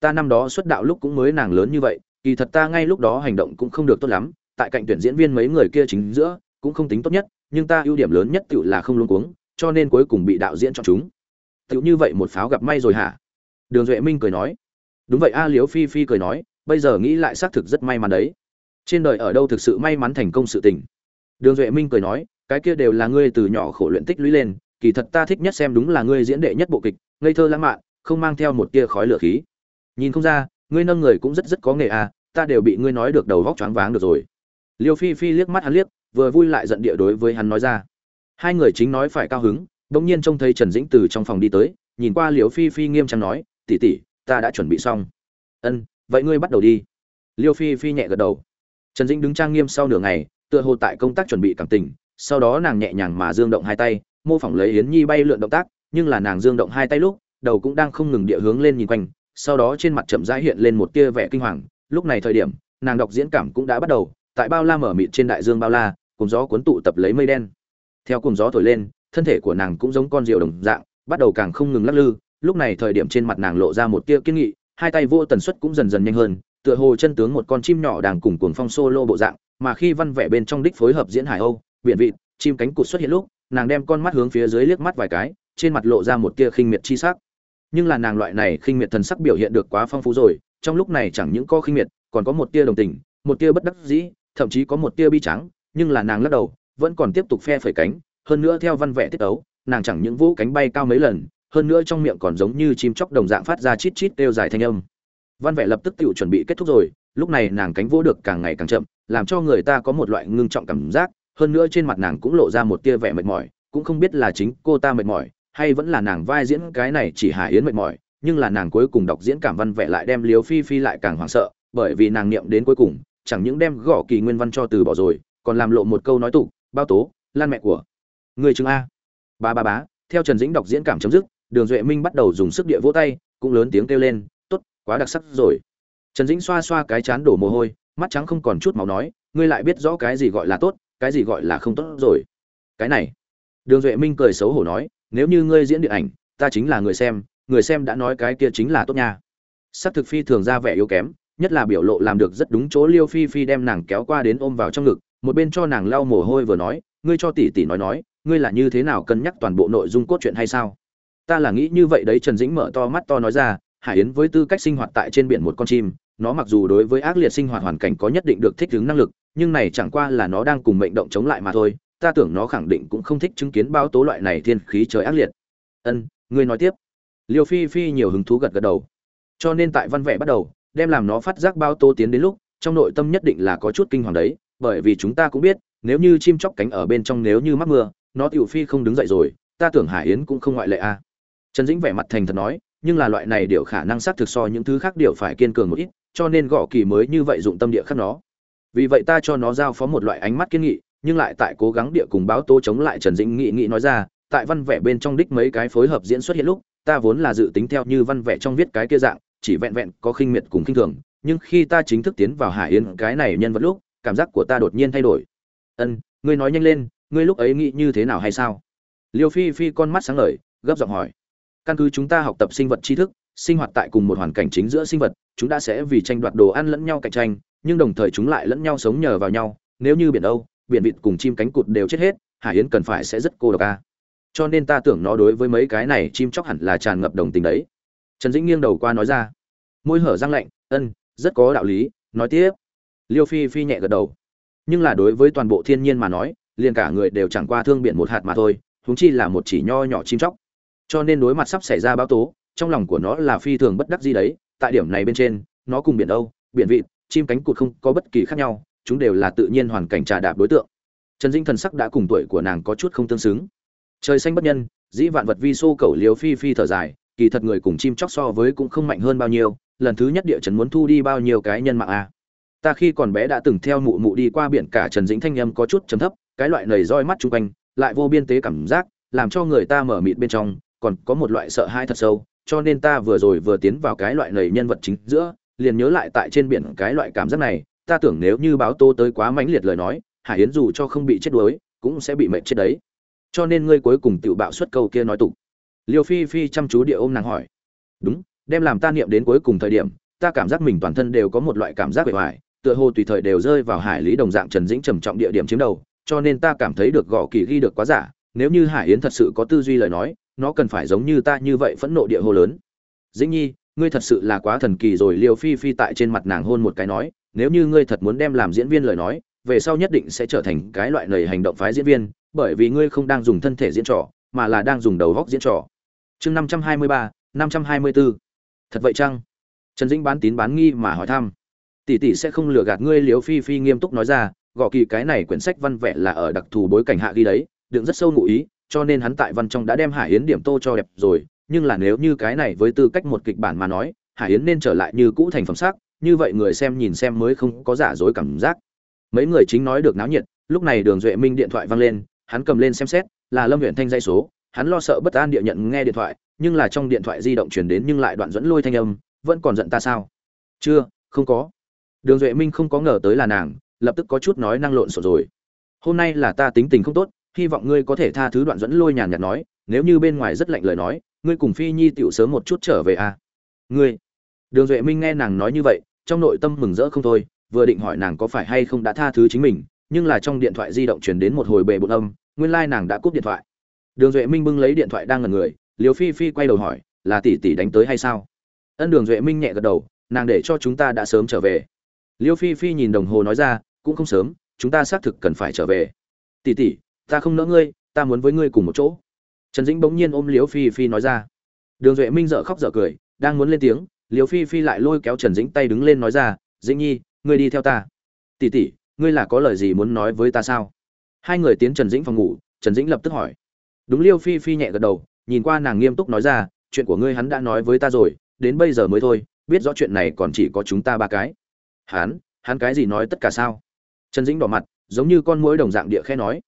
Ta năm đó xuất đạo lúc cũng mới nàng lớn như vậy kỳ thật ta ngay lúc đó hành động cũng không được tốt lắm tại cạnh tuyển diễn viên mấy người kia chính giữa cũng không tính tốt nhất nhưng ta ưu điểm lớn nhất tựu là không luôn cuống cho nên cuối cùng bị đạo diễn chọn chúng. Tựu như vậy một pháo gặp may rồi hả? Đường duệ minh cười nói. Đúng vậy a à, liếu phi phi cười nói bây giờ nghĩ lại xác thực rất may mắn đấy. Trên đời ở đâu thực sự may mắn thành công sự tình? Đường duệ minh cười nói cái kia đều là ngươi từ nhỏ khổ luyện tích lũy lên kỳ thật ta thích nhất xem đúng là ngươi diễn đệ nhất bộ kịch ngây thơ lãng mạn không mang theo một tia khói lửa khí nhìn không ra, ngươi nâng người cũng rất rất có nghề à ta đều bị ngươi nói được đầu vóc choáng váng được rồi. Liêu phi phi liếc mắt hắn liếc, vừa vui lại giận địa đối với hắn nói ra. Hai người chính nói phải cao hứng, bỗng nhiên trông thấy trần dĩnh từ trong phòng đi tới, nhìn qua liêu phi phi nghiêm trang nói tỉ tỉ ta đã chuẩn bị xong. Ân, vậy ngươi bắt đầu đi. Liêu phi phi nhẹ gật đầu. Trần dĩnh đứng trang nghiêm sau nửa ngày, tựa hồ tại công tác chuẩn bị cảm tình, sau đó nàng nhẹ nhàng mà dương động hai tay, mô phỏng lấy yến nhi bay lượn động tác, nhưng là nàng dương động hai tay lúc, đầu cũng đang không ngừng địa hướng lên nhìn quanh sau đó trên mặt chậm rãi hiện lên một tia vẻ kinh hoàng. Lúc này thời điểm nàng đọc diễn cảm cũng đã bắt đầu tại bao la mở mịt trên đại dương bao la cùng gió cuốn tụ tập lấy mây đen. Theo cùng gió thổi lên thân thể của nàng cũng giống con rượu đồng dạng bắt đầu càng không ngừng lắc lư. Lúc này thời điểm trên mặt nàng lộ ra một tia kiên nghị hai tay vô tần suất cũng dần dần nhanh hơn tựa hồ chân tướng một con chim nhỏ đang cùng cuồng phong solo bộ dạng mà khi văn vẻ bên trong đích phối hợp diễn hải âu biển vịt, chim cánh cụt xuất hiện lúc nàng đem con mắt hướng phía dưới liếc mắt vài cái trên mặt lộ ra một tia khinh miệt chi sắc nhưng là nàng loại này khinh miệt thần sắc biểu hiện được quá phong phú rồi, trong lúc này chẳng những có khinh miệt, còn có một tia đồng tình, một tia bất đắc dĩ, thậm chí có một tia bi trắng nhưng là nàng lắc đầu, vẫn còn tiếp tục phe phẩy cánh, hơn nữa theo văn vẻ tiết tấu, nàng chẳng những vũ cánh bay cao mấy lần, hơn nữa trong miệng còn giống như chim chóc đồng dạng phát ra chít chít kêu dài thanh âm. Văn vẻ lập tức tự chuẩn bị kết thúc rồi, lúc này nàng cánh vỗ được càng ngày càng chậm, làm cho người ta có một loại ngưng trọng cảm giác, hơn nữa trên mặt nàng cũng lộ ra một tia vẻ mệt mỏi, cũng không biết là chính cô ta mệt mỏi hay vẫn là nàng vai diễn cái này chỉ hà yến mệt mỏi nhưng là nàng cuối cùng đọc diễn cảm văn vẽ lại đem liếu phi phi lại càng hoảng sợ bởi vì nàng niệm đến cuối cùng chẳng những đem gõ kỳ nguyên văn cho từ bỏ rồi còn làm lộ một câu nói tục, bao tố lan mẹ của người chứng a. Ba ba bá theo trần dĩnh đọc diễn cảm chấm dứt đường duệ minh bắt đầu dùng sức địa vỗ tay cũng lớn tiếng kêu lên tốt quá đặc sắc rồi. Trần dĩnh xoa xoa cái chán đổ mồ hôi mắt trắng không còn chút máu nói ngươi lại biết rõ cái gì gọi là tốt cái gì gọi là không tốt rồi. Cái này đường duệ minh cười xấu hổ nói nếu như ngươi diễn điện ảnh, ta chính là người xem người xem đã nói cái kia chính là tốt nha. Sắc thực phi thường ra vẻ yếu kém, nhất là biểu lộ làm được rất đúng chỗ liêu phi phi đem nàng kéo qua đến ôm vào trong ngực, một bên cho nàng lau mồ hôi vừa nói, ngươi cho tỷ tỷ nói nói, ngươi là như thế nào cân nhắc toàn bộ nội dung cốt truyện hay sao? Ta là nghĩ như vậy đấy, trần dĩnh mở to mắt to nói ra, hải yến với tư cách sinh hoạt tại trên biển một con chim, nó mặc dù đối với ác liệt sinh hoạt hoàn cảnh có nhất định được thích ứng năng lực, nhưng này chẳng qua là nó đang cùng mệnh động chống lại mà thôi ta tưởng nó khẳng định cũng không thích chứng kiến bao tố loại này thiên khí trời ác liệt. Ân, ngươi nói tiếp. Liêu phi phi nhiều hứng thú gật gật đầu. Cho nên tại văn vẽ bắt đầu, đem làm nó phát giác bao tố tiến đến lúc, trong nội tâm nhất định là có chút kinh hoàng đấy, bởi vì chúng ta cũng biết, nếu như chim chóc cánh ở bên trong nếu như mắc mưa, nó tiểu phi không đứng dậy rồi, ta tưởng hải yến cũng không ngoại lệ a à. trần dĩnh vẻ mặt thành thật nói, nhưng là loại này điều khả năng xác thực so những thứ khác điều phải kiên cường một ít, cho nên gõ kỳ mới như vậy dụng tâm địa khắc nó. Vì vậy ta cho nó giao phó một loại ánh mắt kiên nghị nhưng lại tại cố gắng địa cùng báo tố chống lại trần dĩnh nghị nghị nói ra, tại văn vẻ bên trong đích mấy cái phối hợp diễn xuất hiện lúc, ta vốn là dự tính theo như văn vẻ trong viết cái kia dạng, chỉ vẹn vẹn có khinh miệt cùng khinh thường, nhưng khi ta chính thức tiến vào hải Yên cái này nhân vật lúc, cảm giác của ta đột nhiên thay đổi. Ân, ngươi nói nhanh lên, ngươi lúc ấy nghĩ như thế nào hay sao? Liêu phi phi con mắt sáng lời gấp giọng hỏi. Căn cứ chúng ta học tập sinh vật tri thức, sinh hoạt tại cùng một hoàn cảnh chính giữa sinh vật, chúng ta sẽ vì tranh đoạt đồ ăn lẫn nhau cạnh tranh, nhưng đồng thời chúng lại lẫn nhau sống nhờ vào nhau, nếu như biển âu biển vịt cùng chim cánh cụt đều chết hết hải yến cần phải sẽ rất cô độc ca cho nên ta tưởng nó đối với mấy cái này chim chóc hẳn là tràn ngập đồng tình đấy. Trần dĩnh nghiêng đầu qua nói ra. Môi hở răng lạnh, ân, rất có đạo lý, nói tiếp. Liêu phi phi nhẹ gật đầu. Nhưng là đối với toàn bộ thiên nhiên mà nói, liền cả người đều chẳng qua thương biển một hạt mà thôi, huống chi là một chỉ nho nhỏ chim chóc. Cho nên đối mặt sắp xảy ra báo tố, trong lòng của nó là phi thường bất đắc gì đấy. Tại điểm này bên trên, nó cùng biển âu biển vịt, chim cánh cụt không có bất kỳ khác nhau chúng đều là tự nhiên hoàn cảnh trà đạp đối tượng trần Dĩnh thần sắc đã cùng tuổi của nàng có chút không tương xứng trời xanh bất nhân, dĩ vạn vật vi xô cầu liều phi phi thở dài, kỳ thật người cùng chim chóc so với cũng không mạnh hơn bao nhiêu, lần thứ nhất địa trần muốn thu đi bao nhiêu cái nhân mạng a à. ta khi còn bé đã từng theo mụ mụ đi qua biển cả trần dĩnh thanh âm có chút chấm thấp, cái loại nầy roi mắt chung quanh, lại vô biên tế cảm giác, làm cho người ta mở mịt bên trong, còn có một loại sợ hãi thật sâu, cho nên ta vừa rồi vừa tiến vào cái loại nầy nhân vật chính giữa, liền nhớ lại tại trên biển cái loại cảm giác này ta tưởng nếu như báo tô tới quá mãnh liệt lời nói, hải yến dù cho không bị chết đuối, cũng sẽ bị mệnh chết đấy. Cho nên ngươi cuối cùng tự bạo xuất câu kia nói tục. Liêu phi phi chăm chú địa ôm nàng hỏi. Đúng, đem làm ta niệm đến cuối cùng thời điểm, ta cảm giác mình toàn thân đều có một loại cảm giác bề ngoài, tựa hồ tùy thời đều rơi vào hải lý đồng dạng trần dĩnh trầm trọng địa điểm chiếm đầu, cho nên ta cảm thấy được gõ kỳ ghi được quá giả. Nếu như hải yến thật sự có tư duy lời nói, nó cần phải giống như ta như vậy phẫn nộ địa hồ lớn. Dĩnh nhi, ngươi thật sự là quá thần kỳ rồi, liêu phi phi tại trên mặt nàng hôn một cái nói nếu như ngươi thật muốn đem làm diễn viên lời nói, về sau nhất định sẽ trở thành cái loại lời hành động phái diễn viên, bởi vì ngươi không đang dùng thân thể diễn trò, mà là đang dùng đầu góc diễn trò. Chương năm trăm hai mươi ba, năm trăm hai mươi bốn thật vậy chăng? Trần dĩnh bán tín bán nghi mà hỏi thăm. Tỷ tỷ sẽ không lừa gạt ngươi liếu phi phi nghiêm túc nói ra gõ kỳ cái này quyển sách văn vẽ là ở đặc thù bối cảnh hạ ghi đấy, đựng rất sâu ngụ ý, cho nên hắn tại văn trong đã đem hải yến điểm tô cho đẹp rồi, nhưng là nếu như cái này với tư cách một kịch bản mà nói, hải yến nên trở lại như cũ thành phẩm sắc như vậy người xem nhìn xem mới không có giả dối cảm giác. Mấy người chính nói được náo nhiệt, lúc này đường duệ minh điện thoại vang lên, hắn cầm lên xem xét, là lâm huyện thanh dây số, hắn lo sợ bất an địa nhận nghe điện thoại, nhưng là trong điện thoại di động truyền đến nhưng lại đoạn dẫn lôi thanh âm, vẫn còn giận ta sao? Chưa, không có. Đường duệ minh không có ngờ tới là nàng, lập tức có chút nói năng lộn xộn rồi. Hôm nay là ta tính tình không tốt, hy vọng ngươi có thể tha thứ đoạn dẫn lôi nhàn nhạt nói, nếu như bên ngoài rất lạnh lời nói, ngươi cùng phi nhi tiểu sớm một chút trở về à? Ngươi? Đường duệ minh nghe nàng nói như vậy trong nội tâm mừng rỡ không thôi, vừa định hỏi nàng có phải hay không đã tha thứ chính mình, nhưng là trong điện thoại di động truyền đến một hồi bề bộn âm, nguyên lai nàng đã cúp điện thoại. Đường duệ minh bưng lấy điện thoại đang ngần người liều phi phi quay đầu hỏi, là tỷ tỷ đánh tới hay sao? Ân đường duệ minh nhẹ gật đầu, nàng để cho chúng ta đã sớm trở về. Liêu phi phi nhìn đồng hồ nói ra, cũng không sớm, chúng ta xác thực cần phải trở về. Tỷ tỷ, ta không nỡ ngươi, ta muốn với ngươi cùng một chỗ. Trần dĩnh bỗng nhiên ôm liêu phi phi nói ra. Đường duệ minh dợ khóc dợ cười, đang muốn lên tiếng liêu phi phi lại lôi kéo trần dĩnh tay đứng lên nói ra, dĩnh nhi, ngươi đi theo ta. Tỷ tỷ, ngươi là có lời gì muốn nói với ta sao? Hai người tiến trần dĩnh phòng ngủ, trần dĩnh lập tức hỏi. Đúng liêu phi phi nhẹ gật đầu, nhìn qua nàng nghiêm túc nói ra, chuyện của ngươi hắn đã nói với ta rồi, đến bây giờ mới thôi, biết rõ chuyện này còn chỉ có chúng ta ba cái. Hắn hắn cái gì nói tất cả sao? Trần dĩnh đỏ mặt, giống như con mũi đồng dạng địa khe nói.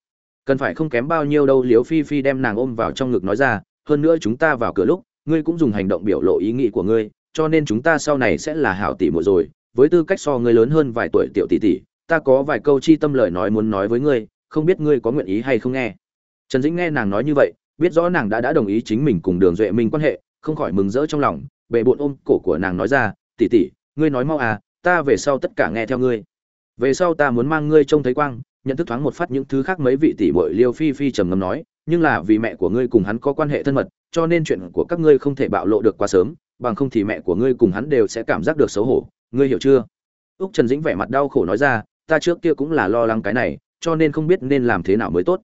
Cần phải không kém bao nhiêu đâu liếu phi phi đem nàng ôm vào trong ngực nói ra, hơn nữa chúng ta vào cửa lúc, ngươi cũng dùng hành động biểu lộ ý nghĩ của ngươi cho nên chúng ta sau này sẽ là hảo tỷ muội rồi, với tư cách so ngươi lớn hơn vài tuổi tiểu tỷ tỷ, ta có vài câu chi tâm lời nói muốn nói với ngươi, không biết ngươi có nguyện ý hay không nghe. Trần dĩnh nghe nàng nói như vậy, biết rõ nàng đã đã đồng ý chính mình cùng đường duệ minh quan hệ, không khỏi mừng rỡ trong lòng bệ bộn ôm cổ của nàng nói ra, tỷ tỷ, ngươi nói mau à ta về sau tất cả nghe theo ngươi. Về sau ta muốn mang ngươi trông thấy quang. Nhận thức thoáng một phát những thứ khác mấy vị tỷ muội liêu phi phi trầm ngâm nói, nhưng là vì mẹ của ngươi cùng hắn có quan hệ thân mật, cho nên chuyện của các ngươi không thể bạo lộ được quá sớm bằng không thì mẹ của ngươi cùng hắn đều sẽ cảm giác được xấu hổ, ngươi hiểu chưa? Úc trần dĩnh vẻ mặt đau khổ nói ra, ta trước kia cũng là lo lắng cái này, cho nên không biết nên làm thế nào mới tốt.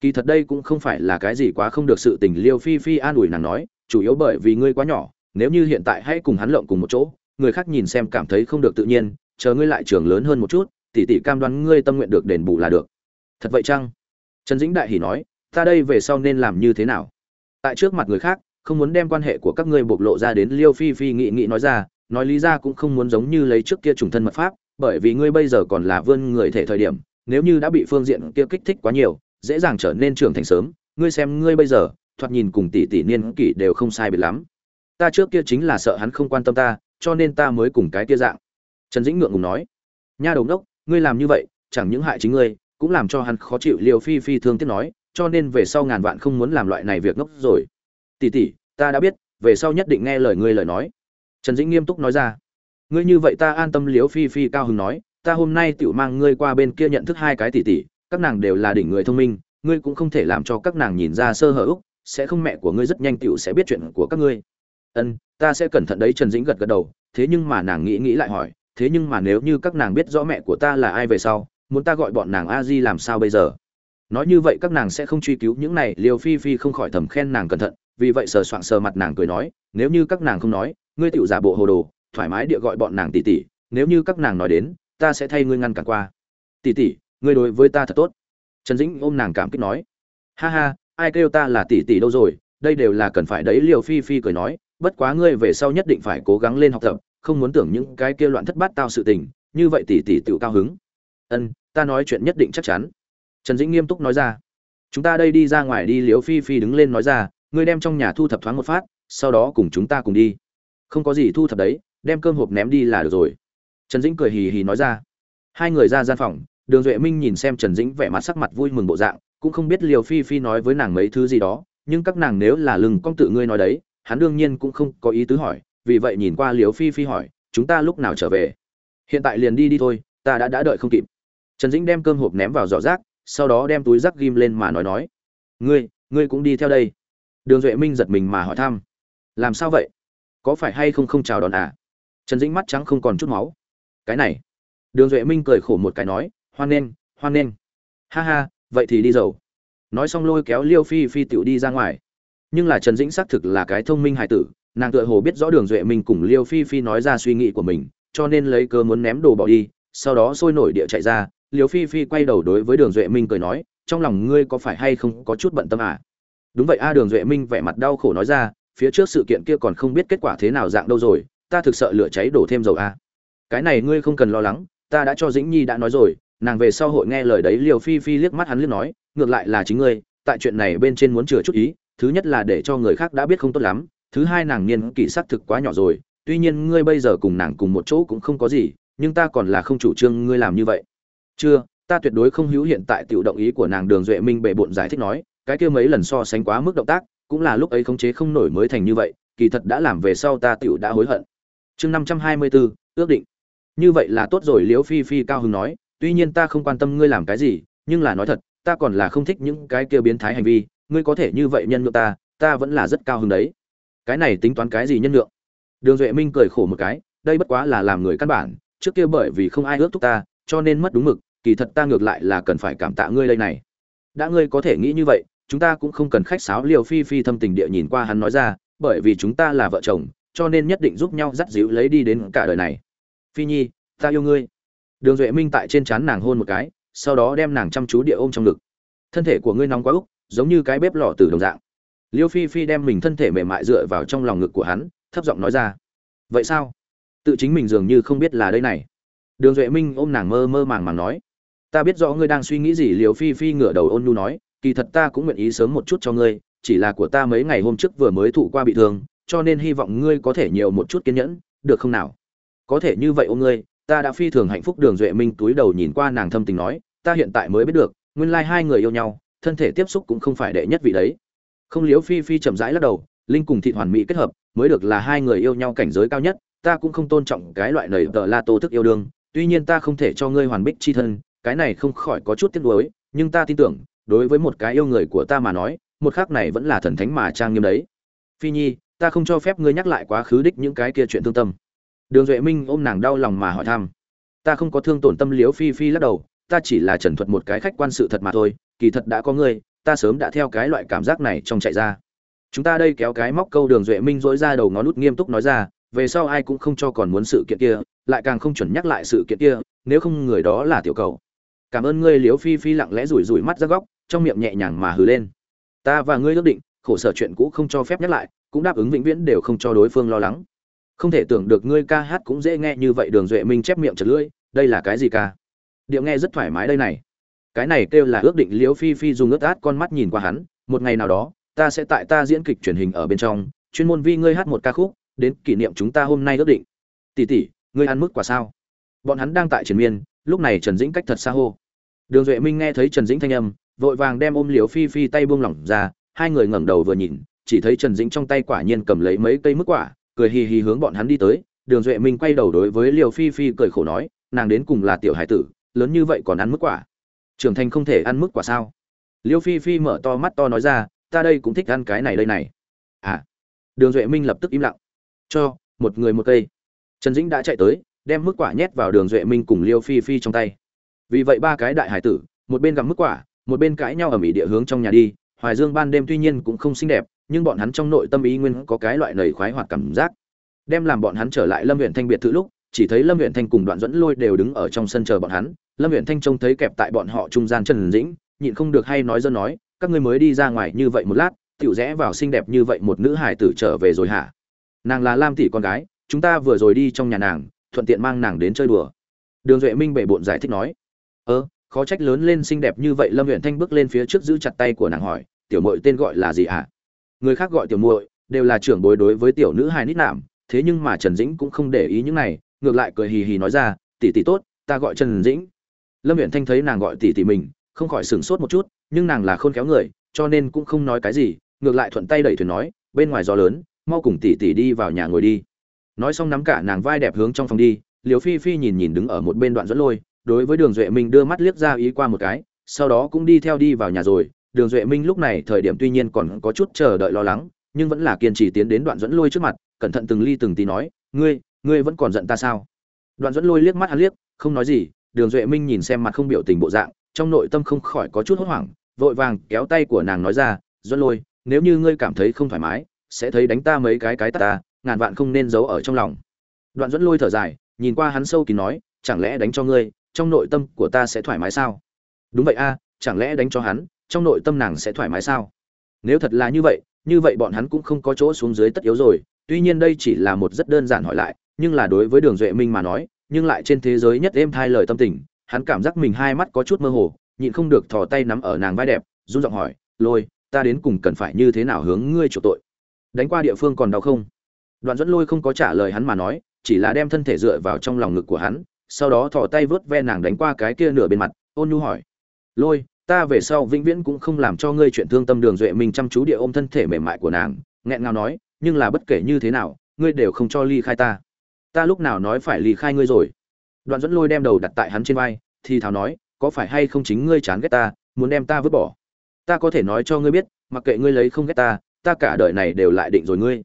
Kỳ thật đây cũng không phải là cái gì quá không được sự tình, liêu phi phi an ủi nàng nói, chủ yếu bởi vì ngươi quá nhỏ, nếu như hiện tại hãy cùng hắn lộng cùng một chỗ, người khác nhìn xem cảm thấy không được tự nhiên, chờ ngươi lại trường lớn hơn một chút, tỷ tỷ cam đoán ngươi tâm nguyện được đền bù là được. Thật vậy chăng? Trần dĩnh đại hỉ nói, ta đây về sau nên làm như thế nào? Tại trước mặt người khác không muốn đem quan hệ của các ngươi bộc lộ ra đến liêu phi phi nghị nghị nói ra, nói lý ra cũng không muốn giống như lấy trước kia trùng thân mật pháp, bởi vì ngươi bây giờ còn là vươn người thể thời điểm, nếu như đã bị phương diện kia kích thích quá nhiều, dễ dàng trở nên trưởng thành sớm, ngươi xem ngươi bây giờ, thoạt nhìn cùng tỷ tỷ niên kỷ đều không sai biệt lắm. Ta trước kia chính là sợ hắn không quan tâm ta, cho nên ta mới cùng cái kia dạng. Trần dĩnh ngượng ngùng nói, nha đồng đốc ngươi làm như vậy, chẳng những hại chính ngươi, cũng làm cho hắn khó chịu. Liều phi phi thương tiếc nói, cho nên về sau ngàn vạn không muốn làm loại này việc ngốc rồi tỷ tỷ ta đã biết, về sau nhất định nghe lời ngươi lời nói. Trần dĩnh nghiêm túc nói ra. Ngươi như vậy ta an tâm liếu phi phi cao hứng nói, ta hôm nay tựu mang ngươi qua bên kia nhận thức hai cái tỷ tỷ các nàng đều là đỉnh người thông minh, ngươi cũng không thể làm cho các nàng nhìn ra sơ hở úc sẽ không mẹ của ngươi rất nhanh tựu sẽ biết chuyện của các ngươi. Ân, ta sẽ cẩn thận đấy, trần dĩnh gật gật đầu, thế nhưng mà nàng nghĩ nghĩ lại hỏi, thế nhưng mà nếu như các nàng biết rõ mẹ của ta là ai về sau, muốn ta gọi bọn nàng a di làm sao bây giờ? Nói như vậy các nàng sẽ không truy cứu những này liều phi phi không khỏi thầm khen nàng cẩn thận vì vậy sờ soạng sờ mặt nàng cười nói, nếu như các nàng không nói, ngươi tựu giả bộ hồ đồ, thoải mái địa gọi bọn nàng tỷ tỷ, nếu như các nàng nói đến, ta sẽ thay ngươi ngăn cản qua. Tỷ tỷ, ngươi đối với ta thật tốt. Trần dĩnh ôm nàng cảm kích nói, ha ha, ai kêu ta là tỷ tỷ đâu rồi, đây đều là cần phải đấy, liều phi phi cười nói, bất quá ngươi về sau nhất định phải cố gắng lên học tập, không muốn tưởng những cái kia loạn thất bát tao sự tình, như vậy tỷ tỷ tự cao hứng. Ân, ta nói chuyện nhất định chắc chắn. Trần dĩnh nghiêm túc nói ra, chúng ta đây đi ra ngoài đi, liều phi phi đứng lên nói ra ngươi đem trong nhà thu thập thoáng một phát, sau đó cùng chúng ta cùng đi. Không có gì thu thập đấy, đem cơm hộp ném đi là được rồi. Trần dĩnh cười hì hì nói ra. Hai người ra gian phòng, đường duệ minh nhìn xem trần dĩnh vẻ mặt sắc mặt vui mừng bộ dạng, cũng không biết liều phi phi nói với nàng mấy thứ gì đó, nhưng các nàng nếu là lừng con tự ngươi nói đấy, hắn đương nhiên cũng không có ý tứ hỏi, vì vậy nhìn qua liều phi phi hỏi, chúng ta lúc nào trở về? Hiện tại liền đi đi thôi, ta đã đã đợi không kịp. Trần dĩnh đem cơm hộp ném vào giỏ rác, sau đó đem túi rác ghim lên mà nói nói, ngươi ngươi cũng đi theo đây đường duệ minh giật mình mà hỏi thăm, làm sao vậy? Có phải hay không không chào đón à? Trần dĩnh mắt trắng không còn chút máu, cái này. Đường duệ minh cười khổ một cái nói, hoan nghênh hoan nghênh. Ha ha, vậy thì đi dầu. Nói xong lôi kéo liêu phi phi tiểu đi ra ngoài. Nhưng là trần dĩnh xác thực là cái thông minh hải tử, nàng tựa hồ biết rõ đường duệ minh cùng liêu phi phi nói ra suy nghĩ của mình, cho nên lấy cớ muốn ném đồ bỏ đi, sau đó sôi nổi địa chạy ra. Liêu phi phi quay đầu đối với đường duệ minh cười nói, trong lòng ngươi có phải hay không có chút bận tâm à? Đúng vậy, a đường duệ minh vẻ mặt đau khổ nói ra, phía trước sự kiện kia còn không biết kết quả thế nào dạng đâu rồi, ta thực sợ lửa cháy đổ thêm dầu a. Cái này ngươi không cần lo lắng, ta đã cho dĩnh nhi đã nói rồi, nàng về sau hội nghe lời đấy, liều phi phi liếc mắt hắn liếc nói, ngược lại là chính ngươi, tại chuyện này bên trên muốn chừa chút ý, thứ nhất là để cho người khác đã biết không tốt lắm, thứ hai nàng niên kỷ sắc thực quá nhỏ rồi, tuy nhiên ngươi bây giờ cùng nàng cùng một chỗ cũng không có gì, nhưng ta còn là không chủ trương ngươi làm như vậy. Chưa, ta tuyệt đối không hữu hiện tại tiểu động ý của nàng đường duệ minh bệ bộn giải thích nói cái kia mấy lần so sánh quá mức động tác, cũng là lúc ấy khống chế không nổi mới thành như vậy, kỳ thật đã làm về sau ta tiểu đã hối hận. Chương năm trăm hai mươi bốn ước định. Như vậy là tốt rồi, liễu phi phi cao hứng nói, tuy nhiên ta không quan tâm ngươi làm cái gì, nhưng là nói thật, ta còn là không thích những cái kia biến thái hành vi, ngươi có thể như vậy nhân nhượng ta ta vẫn là rất cao hứng đấy. Cái này tính toán cái gì nhân nhượng? Đường duệ minh cười khổ một cái, đây bất quá là làm người căn bản, trước kia bởi vì không ai ước thúc ta, cho nên mất đúng mực, kỳ thật ta ngược lại là cần phải cảm tạ ngươi đây này. Đã ngươi có thể nghĩ như vậy chúng ta cũng không cần khách sáo liều phi phi thâm tình địa nhìn qua hắn nói ra, bởi vì chúng ta là vợ chồng, cho nên nhất định giúp nhau dắt dịu lấy đi đến cả đời này. Phi nhi, ta yêu ngươi. Đường duệ minh tại trên trán nàng hôn một cái, sau đó đem nàng chăm chú địa ôm trong ngực. Thân thể của ngươi nóng quá úc, giống như cái bếp lò từ đồng dạng. Liêu phi phi đem mình thân thể mềm mại dựa vào trong lòng ngực của hắn, thấp giọng nói ra. Vậy sao? Tự chính mình dường như không biết là đây này. Đường duệ minh ôm nàng mơ mơ màng màng nói. Ta biết rõ ngươi đang suy nghĩ gì liều phi phi ngửa đầu ôn nhu nói kỳ thật ta cũng nguyện ý sớm một chút cho ngươi, chỉ là của ta mấy ngày hôm trước vừa mới thụ qua bị thương, cho nên hy vọng ngươi có thể nhiều một chút kiên nhẫn, được không nào? Có thể như vậy ô ngươi, ta đã phi thường hạnh phúc đường duệ minh túi đầu nhìn qua nàng thâm tình nói, ta hiện tại mới biết được, nguyên lai hai người yêu nhau, thân thể tiếp xúc cũng không phải đệ nhất vị đấy. Không liếu phi phi chậm rãi lắc đầu, linh cùng thị hoàn mỹ kết hợp, mới được là hai người yêu nhau cảnh giới cao nhất, ta cũng không tôn trọng cái loại nầy tờ la tô thức yêu đương, tuy nhiên ta không thể cho ngươi hoàn bích chi thân, cái này không khỏi có chút tiếc nuối, nhưng ta tin tưởng đối với một cái yêu người của ta mà nói, một khác này vẫn là thần thánh mà trang nghiêm đấy. Phi nhi, ta không cho phép ngươi nhắc lại quá khứ đích những cái kia chuyện thương tâm. Đường duệ minh ôm nàng đau lòng mà hỏi thăm. Ta không có thương tổn tâm liếu phi phi lắc đầu, ta chỉ là trần thuật một cái khách quan sự thật mà thôi, kỳ thật đã có ngươi, ta sớm đã theo cái loại cảm giác này trong chạy ra. Chúng ta đây kéo cái móc câu đường duệ minh dỗi ra đầu ngón nút nghiêm túc nói ra, về sau ai cũng không cho còn muốn sự kiện kia, lại càng không chuẩn nhắc lại sự kiện kia, nếu không người đó là tiểu cầu. Cảm ơn ngươi liếu phi phi lặng lẽ rủi rủi mắt ra góc trong miệng nhẹ nhàng mà hừ lên. Ta và ngươi ước định, khổ sở chuyện cũ không cho phép nhắc lại, cũng đáp ứng vĩnh viễn đều không cho đối phương lo lắng. Không thể tưởng được ngươi ca hát cũng dễ nghe như vậy, đường duệ minh chép miệng chật lưỡi, đây là cái gì ca? Điệu nghe rất thoải mái đây này. Cái này kêu là ước định liễu phi phi dùng ướt át con mắt nhìn qua hắn, một ngày nào đó, ta sẽ tại ta diễn kịch truyền hình ở bên trong, chuyên môn vi ngươi hát một ca khúc, đến kỷ niệm chúng ta hôm nay ước định. Tỷ tỷ, ngươi ăn mức quả sao? Bọn hắn đang tại triển miên, lúc này trần dĩnh cách thật xa hô. Đường duệ minh nghe thấy trần dĩnh thanh âm vội vàng đem ôm liễu phi phi tay buông lỏng ra, hai người ngẩng đầu vừa nhìn, chỉ thấy trần dĩnh trong tay quả nhiên cầm lấy mấy cây mức quả, cười hì hì hướng bọn hắn đi tới. Đường duệ minh quay đầu đối với liều phi phi cười khổ nói, nàng đến cùng là tiểu hải tử, lớn như vậy còn ăn mức quả? Trưởng thành không thể ăn mức quả sao? Liêu phi phi mở to mắt to nói ra, ta đây cũng thích ăn cái này đây này. À đường duệ minh lập tức im lặng. Cho, một người một cây. Trần dĩnh đã chạy tới, đem mức quả nhét vào đường duệ minh cùng liêu phi phi trong tay. Vì vậy ba cái đại hải tử, một bên gặm mức quả một bên cãi nhau ở mỹ địa hướng trong nhà đi, hoài dương ban đêm tuy nhiên cũng không xinh đẹp, nhưng bọn hắn trong nội tâm ý nguyên có cái loại nầy khoái hoạt cảm giác. Đem làm bọn hắn trở lại lâm huyện thanh biệt thự lúc, chỉ thấy lâm huyện thanh cùng đoạn dẫn lôi đều đứng ở trong sân chờ bọn hắn. Lâm huyện thanh trông thấy kẹp tại bọn họ trung gian trần dĩnh, nhịn không được hay nói dân nói, các ngươi mới đi ra ngoài như vậy một lát tựu rẽ vào xinh đẹp như vậy một nữ hải tử trở về rồi hả? Nàng là lam tỷ con gái, chúng ta vừa rồi đi trong nhà nàng, thuận tiện mang nàng đến chơi đùa. Đường duệ minh bệ bộn giải thích nói. Ơ khó trách lớn lên xinh đẹp như vậy, lâm huyện thanh bước lên phía trước giữ chặt tay của nàng hỏi, tiểu mội tên gọi là gì ạ? Người khác gọi tiểu muội đều là trưởng bối đối với tiểu nữ hai nít nạm, thế nhưng mà trần dĩnh cũng không để ý những này, ngược lại cười hì hì nói ra, tỷ tỷ tốt, ta gọi trần dĩnh. Lâm huyện thanh thấy nàng gọi tỷ tỷ mình, không khỏi sửng sốt một chút, nhưng nàng là khôn khéo người, cho nên cũng không nói cái gì, ngược lại thuận tay đẩy thuyền nói, bên ngoài gió lớn, mau cùng tỷ tỷ đi vào nhà ngồi đi. Nói xong nắm cả nàng vai đẹp hướng trong phòng đi liều phi phi nhìn nhìn đứng ở một bên đoạn dẫn lôi đối với đường duệ minh đưa mắt liếc ra ý qua một cái, sau đó cũng đi theo đi vào nhà rồi. Đường duệ minh lúc này thời điểm tuy nhiên còn có chút chờ đợi lo lắng, nhưng vẫn là kiên trì tiến đến đoạn dẫn lôi trước mặt, cẩn thận từng ly từng tí nói, ngươi ngươi vẫn còn giận ta sao? Đoạn dẫn lôi liếc mắt hắn liếc, không nói gì, đường duệ minh nhìn xem mặt không biểu tình bộ dạng, trong nội tâm không khỏi có chút hốt hoảng, vội vàng kéo tay của nàng nói ra, dẫn lôi, nếu như ngươi cảm thấy không thoải mái, sẽ thấy đánh ta mấy cái cái tát ta, ngàn vạn không nên giấu ở trong lòng. Đoạn dẫn lôi thở dài, nhìn qua hắn sâu kín nói, chẳng lẽ đánh cho ngươi trong nội tâm của ta sẽ thoải mái sao? Đúng vậy a, chẳng lẽ đánh cho hắn, trong nội tâm nàng sẽ thoải mái sao? Nếu thật là như vậy như vậy bọn hắn cũng không có chỗ xuống dưới tất yếu rồi. Tuy nhiên đây chỉ là một rất đơn giản hỏi lại, nhưng là đối với đường duệ minh mà nói, nhưng lại trên thế giới nhất êm thai lời tâm tình, hắn cảm giác mình hai mắt có chút mơ hồ, nhịn không được thò tay nắm ở nàng vai đẹp, run giọng hỏi, lôi, ta đến cùng cần phải như thế nào hướng ngươi chủ tội? Đánh qua địa phương còn đau không? Đoạn dẫn lôi không có trả lời hắn mà nói, chỉ là đem thân thể dựa vào trong lòng ngực của hắn sau đó thò tay vớt ve nàng đánh qua cái kia nửa bên mặt, ôn nhu hỏi. Lôi, ta về sau vĩnh viễn cũng không làm cho ngươi chuyện thương tâm đường duệ mình chăm chú địa ôm thân thể mềm mại của nàng, nghẹn ngào nói, nhưng là bất kể như thế nào, ngươi đều không cho ly khai ta. Ta lúc nào nói phải ly khai ngươi rồi? Đoạn dẫn lôi đem đầu đặt tại hắn trên vai, thì thào nói, có phải hay không chính ngươi chán ghét ta, muốn đem ta vứt bỏ? Ta có thể nói cho ngươi biết, mặc kệ ngươi lấy không ghét ta ta cả đời này đều lại định rồi ngươi.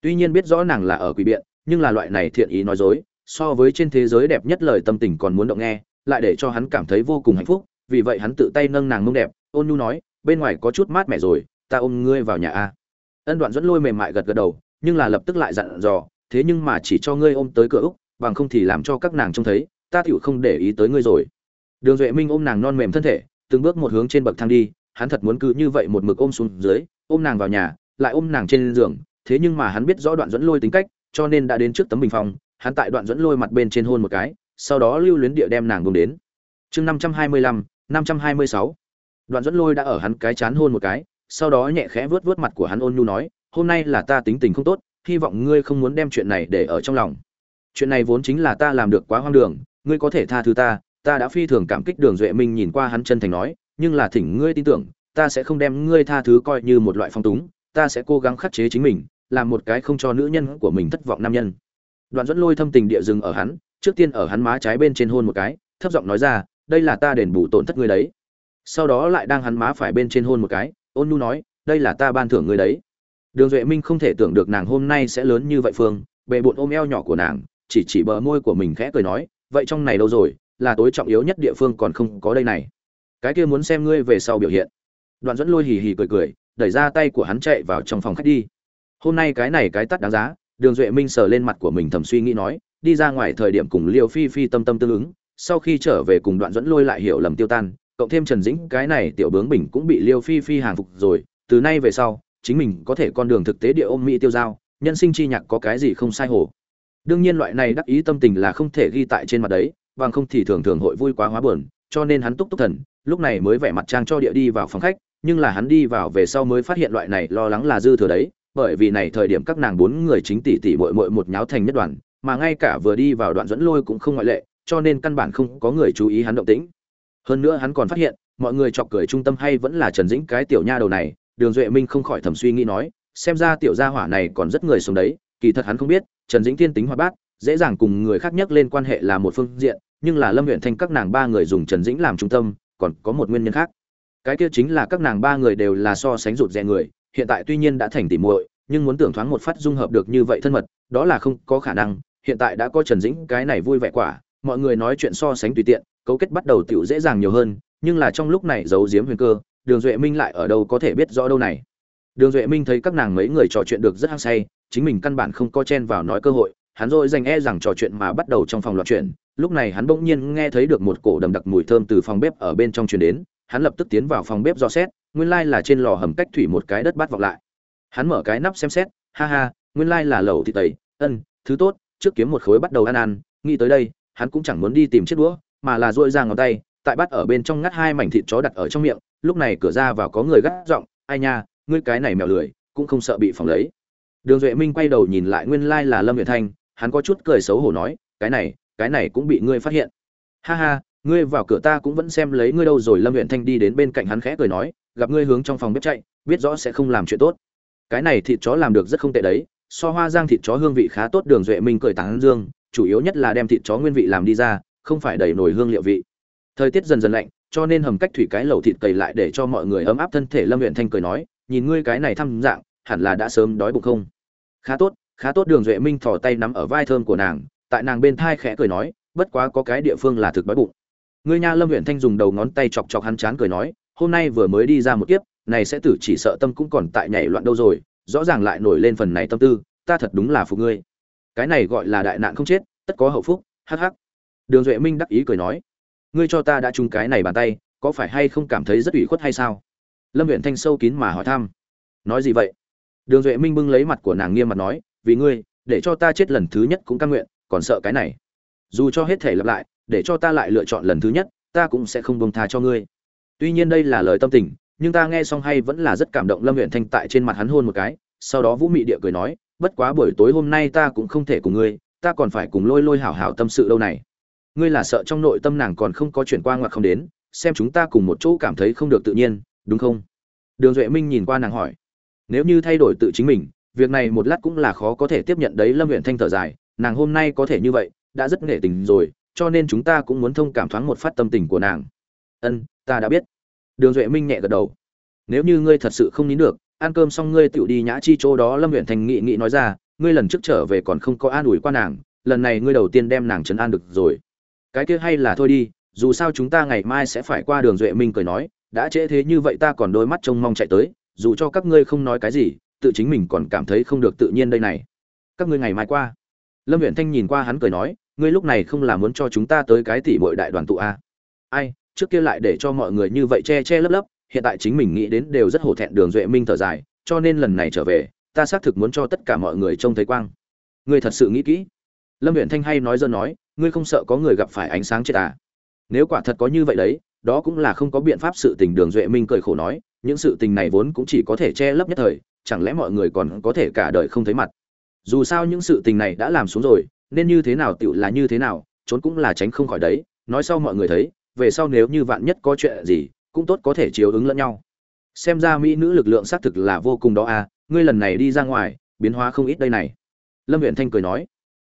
Tuy nhiên biết rõ nàng là ở quỷ biện, nhưng là loại này thiện ý nói dối so với trên thế giới đẹp nhất lời tâm tình còn muốn động nghe, lại để cho hắn cảm thấy vô cùng hạnh phúc, vì vậy hắn tự tay nâng nàng mông đẹp, ôn nhu nói, bên ngoài có chút mát mẻ rồi, ta ôm ngươi vào nhà a. Ân đoạn dẫn lôi mềm mại gật gật đầu, nhưng là lập tức lại dặn dò, thế nhưng mà chỉ cho ngươi ôm tới cửa úc, bằng không thì làm cho các nàng trông thấy, ta tựu không để ý tới ngươi rồi. Đường duệ minh ôm nàng non mềm thân thể, từng bước một hướng trên bậc thang đi, hắn thật muốn cứ như vậy một mực ôm xuống dưới, ôm nàng vào nhà, lại ôm nàng trên giường, thế nhưng mà hắn biết rõ đoạn dẫn lôi tính cách, cho nên đã đến trước tấm bình phong hắn tại đoạn dẫn lôi mặt bên trên hôn một cái, sau đó lưu luyến địa đem nàng bông đến. Chương năm trăm hai mươi lăm, năm trăm hai mươi sáu. Đoạn dẫn lôi đã ở hắn cái chán hôn một cái, sau đó nhẹ khẽ vớt vớt mặt của hắn ôn nhu nói, hôm nay là ta tính tình không tốt, hy vọng ngươi không muốn đem chuyện này để ở trong lòng. Chuyện này vốn chính là ta làm được quá hoang đường, ngươi có thể tha thứ ta ta đã phi thường cảm kích đường duệ minh nhìn qua hắn chân thành nói, nhưng là thỉnh ngươi tin tưởng, ta sẽ không đem ngươi tha thứ coi như một loại phong túng, ta sẽ cố gắng khắc chế chính mình, làm một cái không cho nữ nhân của mình thất vọng nam nhân đoạn dẫn lôi thâm tình địa dừng ở hắn, trước tiên ở hắn má trái bên trên hôn một cái, thấp giọng nói ra, đây là ta đền bù tổn thất ngươi đấy. Sau đó lại đang hắn má phải bên trên hôn một cái, ôn nhu nói, đây là ta ban thưởng ngươi đấy. Đường duệ minh không thể tưởng được nàng hôm nay sẽ lớn như vậy phương bệ bộn ôm eo nhỏ của nàng, chỉ chỉ bờ môi của mình khẽ cười nói, vậy trong này đâu rồi, là tối trọng yếu nhất địa phương còn không có đây này. Cái kia muốn xem ngươi về sau biểu hiện. Đoạn dẫn lôi hì hì cười cười, đẩy ra tay của hắn chạy vào trong phòng khách đi. Hôm nay cái này cái tắt đáng giá đường duệ minh sờ lên mặt của mình thầm suy nghĩ nói, đi ra ngoài thời điểm cùng liêu phi phi tâm tâm tương ứng, sau khi trở về cùng đoạn dẫn lôi lại hiểu lầm tiêu tan, cộng thêm trần dĩnh, cái này tiểu bướng bình cũng bị liêu phi phi hàng phục rồi, từ nay về sau, chính mình có thể con đường thực tế địa ôm mỹ tiêu giao, nhân sinh chi nhạc có cái gì không sai hồ. Đương nhiên loại này đắc ý tâm tình là không thể ghi tại trên mặt đấy, bằng không thì thường thường hội vui quá hóa buồn, cho nên hắn túc túc thần, lúc này mới vẻ mặt trang cho địa đi vào phòng khách, nhưng là hắn đi vào về sau mới phát hiện loại này lo lắng là dư thừa đấy bởi vì này thời điểm các nàng bốn người chính tỷ tỷ muội muội một nháo thành nhất đoàn, mà ngay cả vừa đi vào đoạn dẫn lôi cũng không ngoại lệ, cho nên căn bản không có người chú ý hắn động tĩnh. Hơn nữa hắn còn phát hiện, mọi người chọc cười trung tâm hay vẫn là trần dĩnh cái tiểu nha đầu này, đường duệ minh không khỏi thầm suy nghĩ nói, xem ra tiểu gia hỏa này còn rất người sống đấy, kỳ thật hắn không biết, trần dĩnh thiên tính hoạt bát, dễ dàng cùng người khác nhắc lên quan hệ là một phương diện, nhưng là lâm Uyển thanh các nàng ba người dùng trần dĩnh làm trung tâm, còn có một nguyên nhân khác. Cái kia chính là các nàng ba người đều là so sánh rụt rè người hiện tại tuy nhiên đã thành tỉ muội, nhưng muốn tưởng thoáng một phát dung hợp được như vậy thân mật, đó là không có khả năng. Hiện tại đã có trần dĩnh, cái này vui vẻ quả, mọi người nói chuyện so sánh tùy tiện, cấu kết bắt đầu tiểu dễ dàng nhiều hơn, nhưng là trong lúc này giấu giếm huyền cơ, đường duệ minh lại ở đâu có thể biết rõ đâu này. Đường duệ minh thấy các nàng mấy người trò chuyện được rất hăng say, chính mình căn bản không có chen vào nói cơ hội, hắn rồi dành e rằng trò chuyện mà bắt đầu trong phòng loạt chuyện. Lúc này hắn bỗng nhiên nghe thấy được một cổ đầm đặc mùi thơm từ phòng bếp ở bên trong truyền đến, hắn lập tức tiến vào phòng bếp dò xét nguyên lai là trên lò hầm cách thủy một cái đất bát vọng lại. Hắn mở cái nắp xem xét, ha ha, nguyên lai là lẩu thịt tẩy, ân, thứ tốt, trước kiếm một khối bắt đầu ăn ăn, nghĩ tới đây, hắn cũng chẳng muốn đi tìm chiếc đũa, mà là dội ra ngón tay, tại bắt ở bên trong ngắt hai mảnh thịt chó đặt ở trong miệng, lúc này cửa ra vào có người gắt giọng, ai nha, ngươi cái này mèo lười, cũng không sợ bị phòng lấy. Đường duệ minh quay đầu nhìn lại nguyên lai là lâm huyện thanh, hắn có chút cười xấu hổ nói, cái này cái này cũng bị ngươi phát hiện. Ha ha, ngươi vào cửa ta cũng vẫn xem lấy ngươi đâu rồi. Lâm huyện thanh đi đến bên cạnh hắn khẽ cười nói gặp ngươi hướng trong phòng bếp chạy, biết rõ sẽ không làm chuyện tốt. Cái này thịt chó làm được rất không tệ đấy, so hoa giang thịt chó hương vị khá tốt, đường duệ minh cười tán dương, chủ yếu nhất là đem thịt chó nguyên vị làm đi ra, không phải đầy nổi hương liệu vị. Thời tiết dần dần lạnh, cho nên hầm cách thủy cái lẩu thịt cầy lại để cho mọi người ấm áp thân thể, lâm huyện thanh cười nói, nhìn ngươi cái này thăm dạng, hẳn là đã sớm đói bụng không? Khá tốt khá tốt, đường duệ minh thò tay nắm ở vai thơm của nàng, tại nàng bên thai khẽ cười nói, bất quá có cái địa phương là thực đói bụng. Ngươi nha, lâm huyện thanh dùng đầu ngón tay chọc chọc hắn chán cười nói hôm nay vừa mới đi ra một kiếp, này sẽ tử chỉ sợ tâm cũng còn tại nhảy loạn đâu rồi, rõ ràng lại nổi lên phần này tâm tư, ta thật đúng là phục ngươi. Cái này gọi là đại nạn không chết, tất có hậu phúc, hắc hắc. Đường duệ minh đắc ý cười nói, ngươi cho ta đã trúng cái này bàn tay, có phải hay không cảm thấy rất ủy khuất hay sao? Lâm huyện thanh sâu kín mà hỏi thăm. Nói gì vậy? Đường duệ minh bưng lấy mặt của nàng nghiêm mặt nói, vì ngươi, để cho ta chết lần thứ nhất cũng căn nguyện, còn sợ cái này. Dù cho hết thể lặp lại, để cho ta lại lựa chọn lần thứ nhất, ta cũng sẽ không bông tha cho ngươi tuy nhiên đây là lời tâm tình, nhưng ta nghe xong hay vẫn là rất cảm động lâm huyện thanh tại trên mặt hắn hôn một cái, sau đó vũ mị địa cười nói, bất quá buổi tối hôm nay ta cũng không thể cùng ngươi, ta còn phải cùng lôi lôi hảo hảo tâm sự lâu này. Ngươi là sợ trong nội tâm nàng còn không có chuyển qua ngoặc không đến, xem chúng ta cùng một chỗ cảm thấy không được tự nhiên, đúng không? Đường duệ minh nhìn qua nàng hỏi, nếu như thay đổi tự chính mình, việc này một lát cũng là khó có thể tiếp nhận đấy. Lâm huyện thanh thở dài, nàng hôm nay có thể như vậy, đã rất nghệ tình rồi, cho nên chúng ta cũng muốn thông cảm thoáng một phát tâm tình của nàng ân, ta đã biết. Đường duệ minh nhẹ gật đầu. Nếu như ngươi thật sự không nín được, ăn cơm xong ngươi tựu đi nhã chi chỗ đó. Lâm huyện thành nghị nghị nói ra, ngươi lần trước trở về còn không có an ủi qua nàng, lần này ngươi đầu tiên đem nàng trấn an được rồi. Cái kia hay là thôi đi, dù sao chúng ta ngày mai sẽ phải qua đường. Duệ minh cười nói, đã trễ thế như vậy ta còn đôi mắt trông mong chạy tới, dù cho các ngươi không nói cái gì, tự chính mình còn cảm thấy không được tự nhiên đây này. Các ngươi ngày mai qua. Lâm huyện thanh nhìn qua hắn cười nói, ngươi lúc này không là muốn cho chúng ta tới cái tỷ bội đại đoàn tụ à? ai trước kia lại để cho mọi người như vậy che che lấp lấp, hiện tại chính mình nghĩ đến đều rất hổ thẹn đường duệ minh thở dài, cho nên lần này trở về, ta xác thực muốn cho tất cả mọi người trông thấy quang. Ngươi thật sự nghĩ kỹ. Lâm huyện thanh hay nói dân nói, ngươi không sợ có người gặp phải ánh sáng chết à? Nếu quả thật có như vậy đấy, đó cũng là không có biện pháp sự tình đường duệ minh cười khổ nói, những sự tình này vốn cũng chỉ có thể che lấp nhất thời, chẳng lẽ mọi người còn có thể cả đời không thấy mặt? Dù sao những sự tình này đã làm xuống rồi, nên như thế nào tựu là như thế nào, trốn cũng là tránh không khỏi đấy, nói sau mọi người thấy về sau nếu như vạn nhất có chuyện gì, cũng tốt có thể chiếu ứng lẫn nhau. Xem ra mỹ nữ lực lượng xác thực là vô cùng đó à ngươi lần này đi ra ngoài, biến hóa không ít đây này. Lâm uyển thanh cười nói,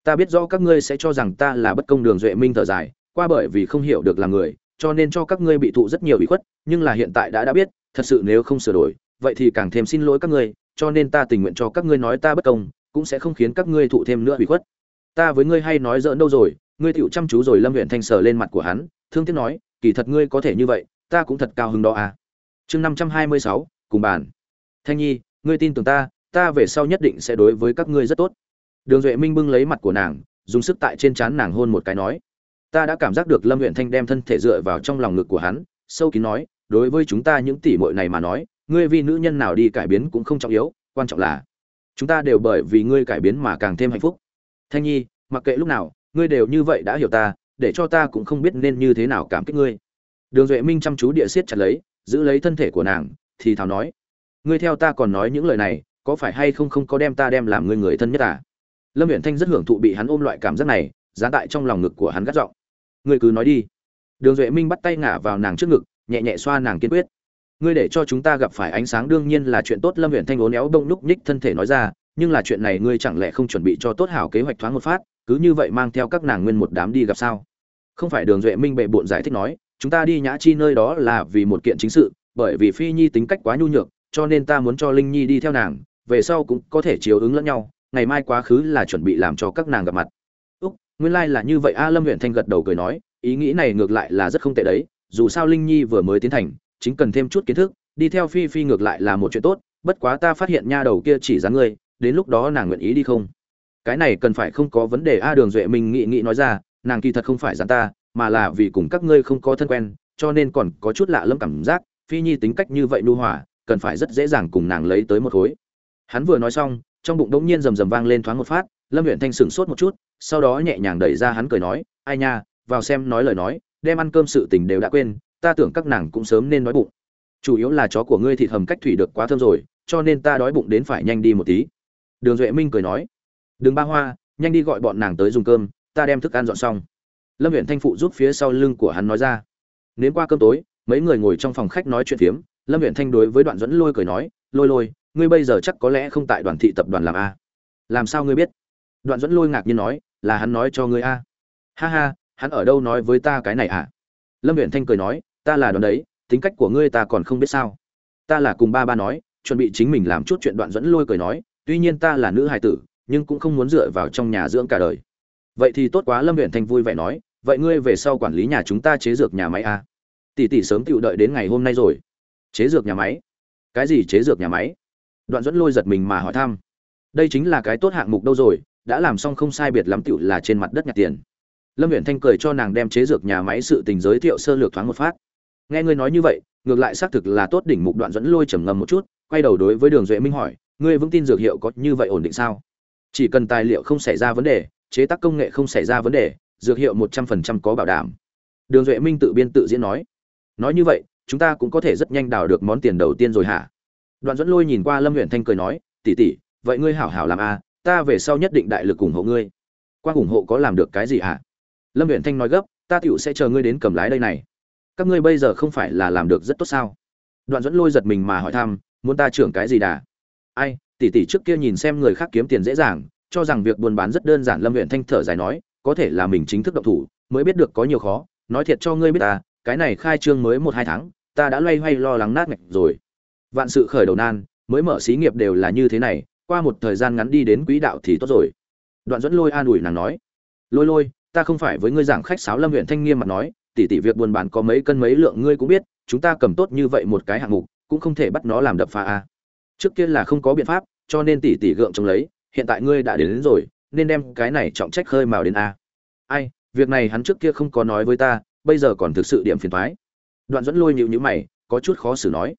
ta biết rõ các ngươi sẽ cho rằng ta là bất công đường duệ minh thở dài, qua bởi vì không hiểu được là người, cho nên cho các ngươi bị thụ rất nhiều ủy khuất, nhưng là hiện tại đã đã biết, thật sự nếu không sửa đổi, vậy thì càng thêm xin lỗi các ngươi, cho nên ta tình nguyện cho các ngươi nói ta bất công, cũng sẽ không khiến các ngươi thụ thêm nữa ủy khuất. Ta với ngươi hay nói dỡn đâu rồi, ngươi tựu chăm chú rồi. Lâm huyện thanh sờ lên mặt của hắn thương tiếc nói, kỳ thật ngươi có thể như vậy, ta cũng thật cao hứng đó à. Chương năm trăm hai mươi sáu, cùng bàn. Thanh nhi, ngươi tin tưởng ta ta về sau nhất định sẽ đối với các ngươi rất tốt. Đường duệ minh bưng lấy mặt của nàng, dùng sức tại trên trán nàng hôn một cái nói. Ta đã cảm giác được lâm huyện thanh đem thân thể dựa vào trong lòng ngực của hắn, sâu kín nói, đối với chúng ta những tỷ muội này mà nói, ngươi vì nữ nhân nào đi cải biến cũng không trọng yếu, quan trọng là chúng ta đều bởi vì ngươi cải biến mà càng thêm hạnh phúc. Thanh nhi, mặc kệ lúc nào, ngươi đều như vậy đã hiểu ta để cho ta cũng không biết nên như thế nào cảm kích ngươi. Đường duệ minh chăm chú địa siết chặt lấy, giữ lấy thân thể của nàng, thì thào nói, ngươi theo ta còn nói những lời này, có phải hay không không có đem ta đem làm ngươi người thân nhất à? Lâm viễn thanh rất hưởng thụ bị hắn ôm loại cảm giác này giá tại trong lòng ngực của hắn gắt giọng, ngươi cứ nói đi. Đường duệ minh bắt tay ngả vào nàng trước ngực, nhẹ nhẹ xoa nàng kiên quyết, ngươi để cho chúng ta gặp phải ánh sáng đương nhiên là chuyện tốt. Lâm viễn thanh ố néo đông lúc nhích thân thể nói ra nhưng là chuyện này ngươi chẳng lẽ không chuẩn bị cho tốt hảo kế hoạch thoáng một phát, cứ như vậy mang theo các nàng nguyên một đám đi gặp sao? Không phải đường duệ minh bệ bộn giải thích nói, chúng ta đi nhã chi nơi đó là vì một kiện chính sự, bởi vì phi nhi tính cách quá nhu nhược, cho nên ta muốn cho linh nhi đi theo nàng, về sau cũng có thể chiếu ứng lẫn nhau, ngày mai quá khứ là chuẩn bị làm cho các nàng gặp mặt. Úc, nguyên lai、like、là như vậy a lâm huyện thanh gật đầu cười nói, ý nghĩ này ngược lại là rất không tệ đấy, dù sao linh nhi vừa mới tiến thành, chính cần thêm chút kiến thức, đi theo phi phi ngược lại là một chuyện tốt, bất quá ta phát hiện nha đầu kia chỉ dáng ngươi đến lúc đó nàng nguyện ý đi không? Cái này cần phải không có vấn đề. A đường duệ minh nghĩ nghĩ nói ra, nàng kỳ thật không phải dán ta, mà là vì cùng các ngươi không có thân quen, cho nên còn có chút lạ lẫm cảm giác, phi nhi tính cách như vậy nu hòa, cần phải rất dễ dàng cùng nàng lấy tới một khối. Hắn vừa nói xong, trong bụng đống nhiên rầm rầm vang lên thoáng một phát, lâm huyện thanh sửng sốt một chút, sau đó nhẹ nhàng đẩy ra hắn cười nói, ai nha, vào xem nói lời nói, đem ăn cơm sự tình đều đã quên, ta tưởng các nàng cũng sớm nên nói bụng. Chủ yếu là chó của ngươi thịt hầm cách thủy được quá thơm rồi, cho nên ta đói bụng đến phải nhanh đi một tí đường duệ minh cười nói, đừng ba hoa, nhanh đi gọi bọn nàng tới dùng cơm, ta đem thức ăn dọn xong. Lâm huyện thanh phụ giúp phía sau lưng của hắn nói ra. Nến qua cơm tối, mấy người ngồi trong phòng khách nói chuyện phiếm, lâm huyện thanh đối với đoạn dẫn lôi cười nói, lôi lôi, ngươi bây giờ chắc có lẽ không tại đoàn thị tập đoàn làm a. Làm sao ngươi biết? Đoạn dẫn lôi ngạc nhiên nói, là hắn nói cho ngươi a. Ha ha, hắn ở đâu nói với ta cái này à? Lâm huyện thanh cười nói, ta là đoàn đấy, tính cách của ngươi ta còn không biết sao. Ta là cùng ba ba nói, chuẩn bị chính mình làm chút chuyện. Đoạn dẫn lôi cười nói tuy nhiên ta là nữ hài tử, nhưng cũng không muốn dựa vào trong nhà dưỡng cả đời. Vậy thì tốt quá, lâm huyện thanh vui vẻ nói, vậy ngươi về sau quản lý nhà chúng ta chế dược nhà máy a tỷ tỷ sớm tự đợi đến ngày hôm nay rồi. Chế dược nhà máy? Cái gì chế dược nhà máy? Đoạn dẫn lôi giật mình mà hỏi thăm. Đây chính là cái tốt hạng mục đâu rồi, đã làm xong không sai biệt lắm tựu là trên mặt đất nhặt tiền. Lâm huyện thanh cười cho nàng đem chế dược nhà máy sự tình giới thiệu sơ lược thoáng một phát. Nghe ngươi nói như vậy, ngược lại xác thực là tốt đỉnh mục đoạn dẫn lôi trầm ngâm một chút, quay đầu đối với đường duệ minh hỏi ngươi vững tin dược hiệu có như vậy ổn định sao? Chỉ cần tài liệu không xảy ra vấn đề, chế tác công nghệ không xảy ra vấn đề, dược hiệu một trăm phần trăm có bảo đảm. Đường duệ minh tự biên tự diễn nói nói như vậy, chúng ta cũng có thể rất nhanh đào được món tiền đầu tiên rồi hả? Đoạn dẫn lôi nhìn qua lâm huyện thanh cười nói tỉ tỉ vậy ngươi hảo hảo làm a ta về sau nhất định đại lực ủng hộ ngươi. Qua ủng hộ có làm được cái gì hả? Lâm huyện thanh nói gấp, ta tựu sẽ chờ ngươi đến cầm lái đây này. Các ngươi bây giờ không phải là làm được rất tốt sao? Đoạn dẫn lôi giật mình mà hỏi thăm, muốn ta trưởng cái gì đà? Ai, tỷ tỷ trước kia nhìn xem người khác kiếm tiền dễ dàng, cho rằng việc buôn bán rất đơn giản. Lâm huyện thanh thở dài nói, có thể là mình chính thức động thủ, mới biết được có nhiều khó. Nói thiệt cho ngươi biết ta, cái này khai trương mới một hai tháng, ta đã loay hoay lo lắng nát ngạch rồi. Vạn sự khởi đầu nan, mới mở xí nghiệp đều là như thế này, qua một thời gian ngắn đi đến quỹ đạo thì tốt rồi. Đoạn dẫn lôi an ủi nàng nói, lôi lôi, ta không phải với ngươi giảng khách sáo. Lâm huyện thanh nghiêm mặt nói, tỷ tỷ việc buôn bán có mấy cân mấy lượng ngươi cũng biết, chúng ta cầm tốt như vậy một cái hạng mục, cũng không thể bắt nó làm đập phá a trước kia là không có biện pháp cho nên tỷ tỷ gượng chống lấy hiện tại ngươi đã đến, đến rồi nên đem cái này trọng trách khơi mào đến a. Ai việc này hắn trước kia không có nói với ta bây giờ còn thực sự điểm phiền thoái đoạn dẫn lôi nhịu nhữ mày có chút khó xử nói.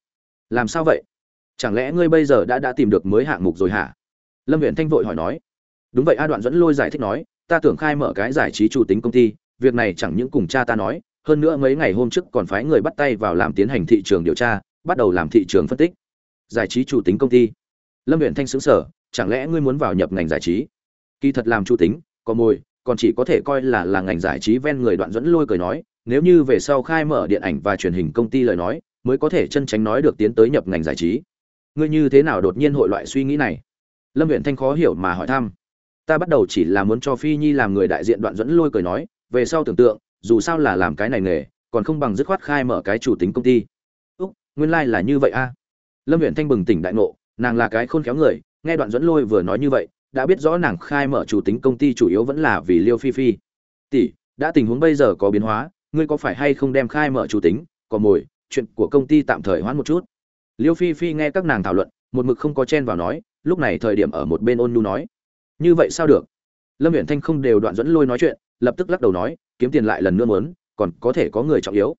Làm sao vậy? Chẳng lẽ ngươi bây giờ đã đã tìm được mới hạng mục rồi hả? Lâm viện thanh vội hỏi nói. Đúng vậy a đoạn dẫn lôi giải thích nói ta tưởng khai mở cái giải trí chủ tính công ty việc này chẳng những cùng cha ta nói hơn nữa mấy ngày hôm trước còn phái người bắt tay vào làm tiến hành thị trường điều tra bắt đầu làm thị trường phân tích giải trí chủ tính công ty. Lâm huyện thanh xứng sở chẳng lẽ ngươi muốn vào nhập ngành giải trí? Kỳ thật làm chủ tính, có mồi, còn chỉ có thể coi là là ngành giải trí ven người đoạn dẫn lôi cười nói, nếu như về sau khai mở điện ảnh và truyền hình công ty lời nói, mới có thể chân tránh nói được tiến tới nhập ngành giải trí. Ngươi như thế nào đột nhiên hội loại suy nghĩ này? Lâm huyện thanh khó hiểu mà hỏi thăm. Ta bắt đầu chỉ là muốn cho phi nhi làm người đại diện đoạn dẫn lôi cười nói, về sau tưởng tượng, dù sao là làm cái này nghề, còn không bằng dứt khoát khai mở cái chủ tính công ty. Úc, nguyên lai là như vậy a lâm huyện thanh bừng tỉnh đại ngộ, nàng là cái khôn khéo người, nghe đoạn dẫn lôi vừa nói như vậy, đã biết rõ nàng khai mở chủ tính công ty chủ yếu vẫn là vì liêu phi phi. Tỷ, đã tình huống bây giờ có biến hóa, ngươi có phải hay không đem khai mở chủ tính còn mồi, chuyện của công ty tạm thời hoãn một chút? Liêu phi phi nghe các nàng thảo luận, một mực không có chen vào nói, lúc này thời điểm ở một bên ôn nhu nói, như vậy sao được? Lâm huyện thanh không đều đoạn dẫn lôi nói chuyện, lập tức lắc đầu nói, kiếm tiền lại lần nữa muốn, còn có thể có người trọng yếu.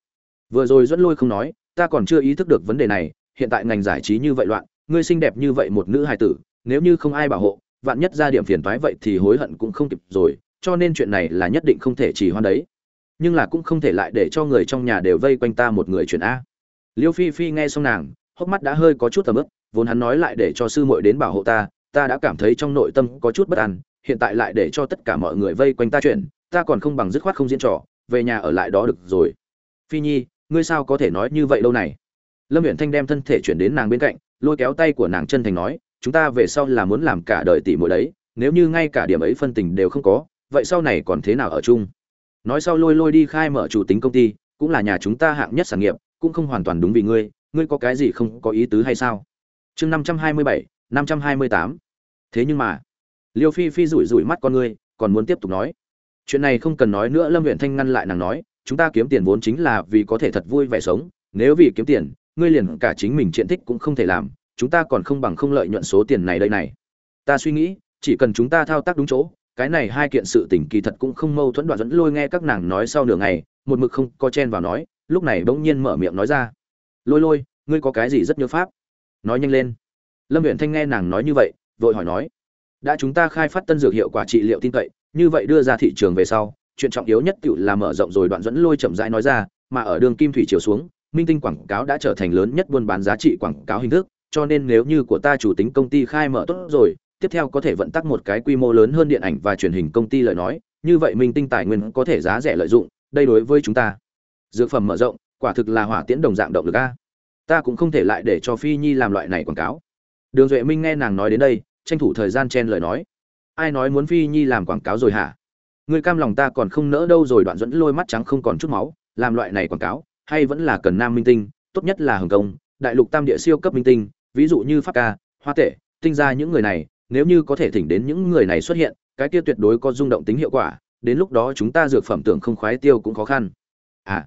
Vừa rồi dẫn lôi không nói, ta còn chưa ý thức được vấn đề này hiện tại ngành giải trí như vậy loạn, ngươi xinh đẹp như vậy một nữ hài tử, nếu như không ai bảo hộ, vạn nhất ra điểm phiền toái vậy thì hối hận cũng không kịp rồi, cho nên chuyện này là nhất định không thể chỉ hoan đấy. Nhưng là cũng không thể lại để cho người trong nhà đều vây quanh ta một người chuyện a. Liêu phi phi nghe xong nàng, hốc mắt đã hơi có chút tầm ức vốn hắn nói lại để cho sư muội đến bảo hộ ta ta đã cảm thấy trong nội tâm có chút bất an, hiện tại lại để cho tất cả mọi người vây quanh ta chuyện, ta còn không bằng dứt khoát không diễn trò, về nhà ở lại đó được rồi. Phi nhi, ngươi sao có thể nói như vậy lâu này? Lâm huyện thanh đem thân thể chuyển đến nàng bên cạnh, lôi kéo tay của nàng chân thành nói, chúng ta về sau là muốn làm cả đời tỷ muội đấy, nếu như ngay cả điểm ấy phân tình đều không có, vậy sau này còn thế nào ở chung? Nói sau lôi lôi đi khai mở chủ tính công ty, cũng là nhà chúng ta hạng nhất sản nghiệp, cũng không hoàn toàn đúng vì ngươi ngươi có cái gì không có ý tứ hay sao? Chương năm trăm hai mươi bảy, năm trăm hai mươi tám. Thế nhưng mà, liêu phi phi rủi rủi mắt con ngươi, còn muốn tiếp tục nói. Chuyện này không cần nói nữa, lâm huyện thanh ngăn lại nàng nói, chúng ta kiếm tiền vốn chính là vì có thể thật vui vẻ sống, nếu vì kiếm tiền ngươi liền cả chính mình chuyện thích cũng không thể làm, chúng ta còn không bằng không lợi nhuận số tiền này đây này. Ta suy nghĩ, chỉ cần chúng ta thao tác đúng chỗ, cái này hai kiện sự tình kỳ thật cũng không mâu thuẫn đoạn dẫn lôi nghe các nàng nói sau nửa ngày, một mực không có chen vào nói, lúc này bỗng nhiên mở miệng nói ra. Lôi lôi, ngươi có cái gì rất nhớ pháp? Nói nhanh lên. Lâm huyện thanh nghe nàng nói như vậy, vội hỏi nói, đã chúng ta khai phát tân dược hiệu quả trị liệu tin cậy, như vậy đưa ra thị trường về sau, chuyện trọng yếu nhất tự là mở rộng rồi đoạn dẫn lôi chậm rãi nói ra, mà ở đường kim thủy chiều xuống minh tinh quảng cáo đã trở thành lớn nhất buôn bán giá trị quảng cáo hình thức, cho nên nếu như của ta chủ tính công ty khai mở tốt rồi, tiếp theo có thể vận tắc một cái quy mô lớn hơn điện ảnh và truyền hình công ty lời nói, như vậy minh tinh tài nguyên có thể giá rẻ lợi dụng, đây đối với chúng ta. Dược phẩm mở rộng, quả thực là hỏa tiễn đồng dạng động lực a. Ta cũng không thể lại để cho phi nhi làm loại này quảng cáo. Đường duệ minh nghe nàng nói đến đây, tranh thủ thời gian chen lời nói. Ai nói muốn phi nhi làm quảng cáo rồi hả? Người cam lòng ta còn không nỡ đâu rồi, đoạn dẫn lôi mắt trắng không còn chút máu, làm loại này quảng cáo hay vẫn là cần nam minh tinh, tốt nhất là hồng kông đại lục tam địa siêu cấp minh tinh, ví dụ như pháp ca, hoa tệ tinh ra những người này, nếu như có thể thỉnh đến những người này xuất hiện, cái kia tuyệt đối có rung động tính hiệu quả, đến lúc đó chúng ta dược phẩm tưởng không khoái tiêu cũng khó khăn. À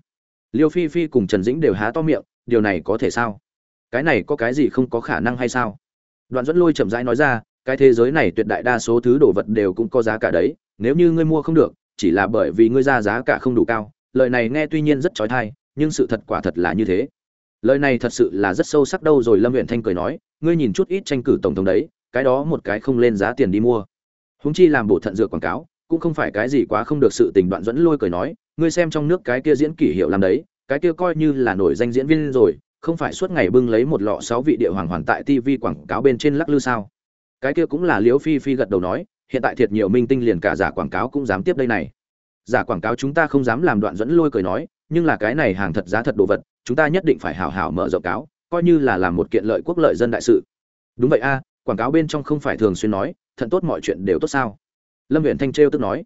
liêu phi phi cùng trần dĩnh đều há to miệng, điều này có thể sao? Cái này có cái gì không có khả năng hay sao? Đoạn dẫn lôi chậm rãi nói ra, cái thế giới này tuyệt đại đa số thứ đồ vật đều cũng có giá cả đấy, nếu như ngươi mua không được, chỉ là bởi vì ngươi ra giá cả không đủ cao, lời này nghe tuy nhiên rất trói thai nhưng sự thật quả thật là như thế. Lời này thật sự là rất sâu sắc đâu rồi lâm huyện thanh cười nói, ngươi nhìn chút ít tranh cử tổng thống đấy, cái đó một cái không lên giá tiền đi mua. Húng chi làm bộ thận dược quảng cáo, cũng không phải cái gì quá không được sự tình đoạn dẫn lôi cười nói, ngươi xem trong nước cái kia diễn kỷ hiệu làm đấy, cái kia coi như là nổi danh diễn viên rồi, không phải suốt ngày bưng lấy một lọ sáu vị địa hoàng hoàn tại tv quảng cáo bên trên lắc lư sao? Cái kia cũng là liễu phi phi gật đầu nói, hiện tại thiệt nhiều minh tinh liền cả giả quảng cáo cũng dám tiếp đây này. Giả quảng cáo chúng ta không dám làm đoạn dẫn lôi cười nói nhưng là cái này hàng thật giá thật đồ vật, chúng ta nhất định phải hảo hảo mở rộng cáo, coi như là làm một kiện lợi quốc lợi dân đại sự. Đúng vậy a, quảng cáo bên trong không phải thường xuyên nói thận tốt mọi chuyện đều tốt sao? Lâm viện thanh trêu tức nói.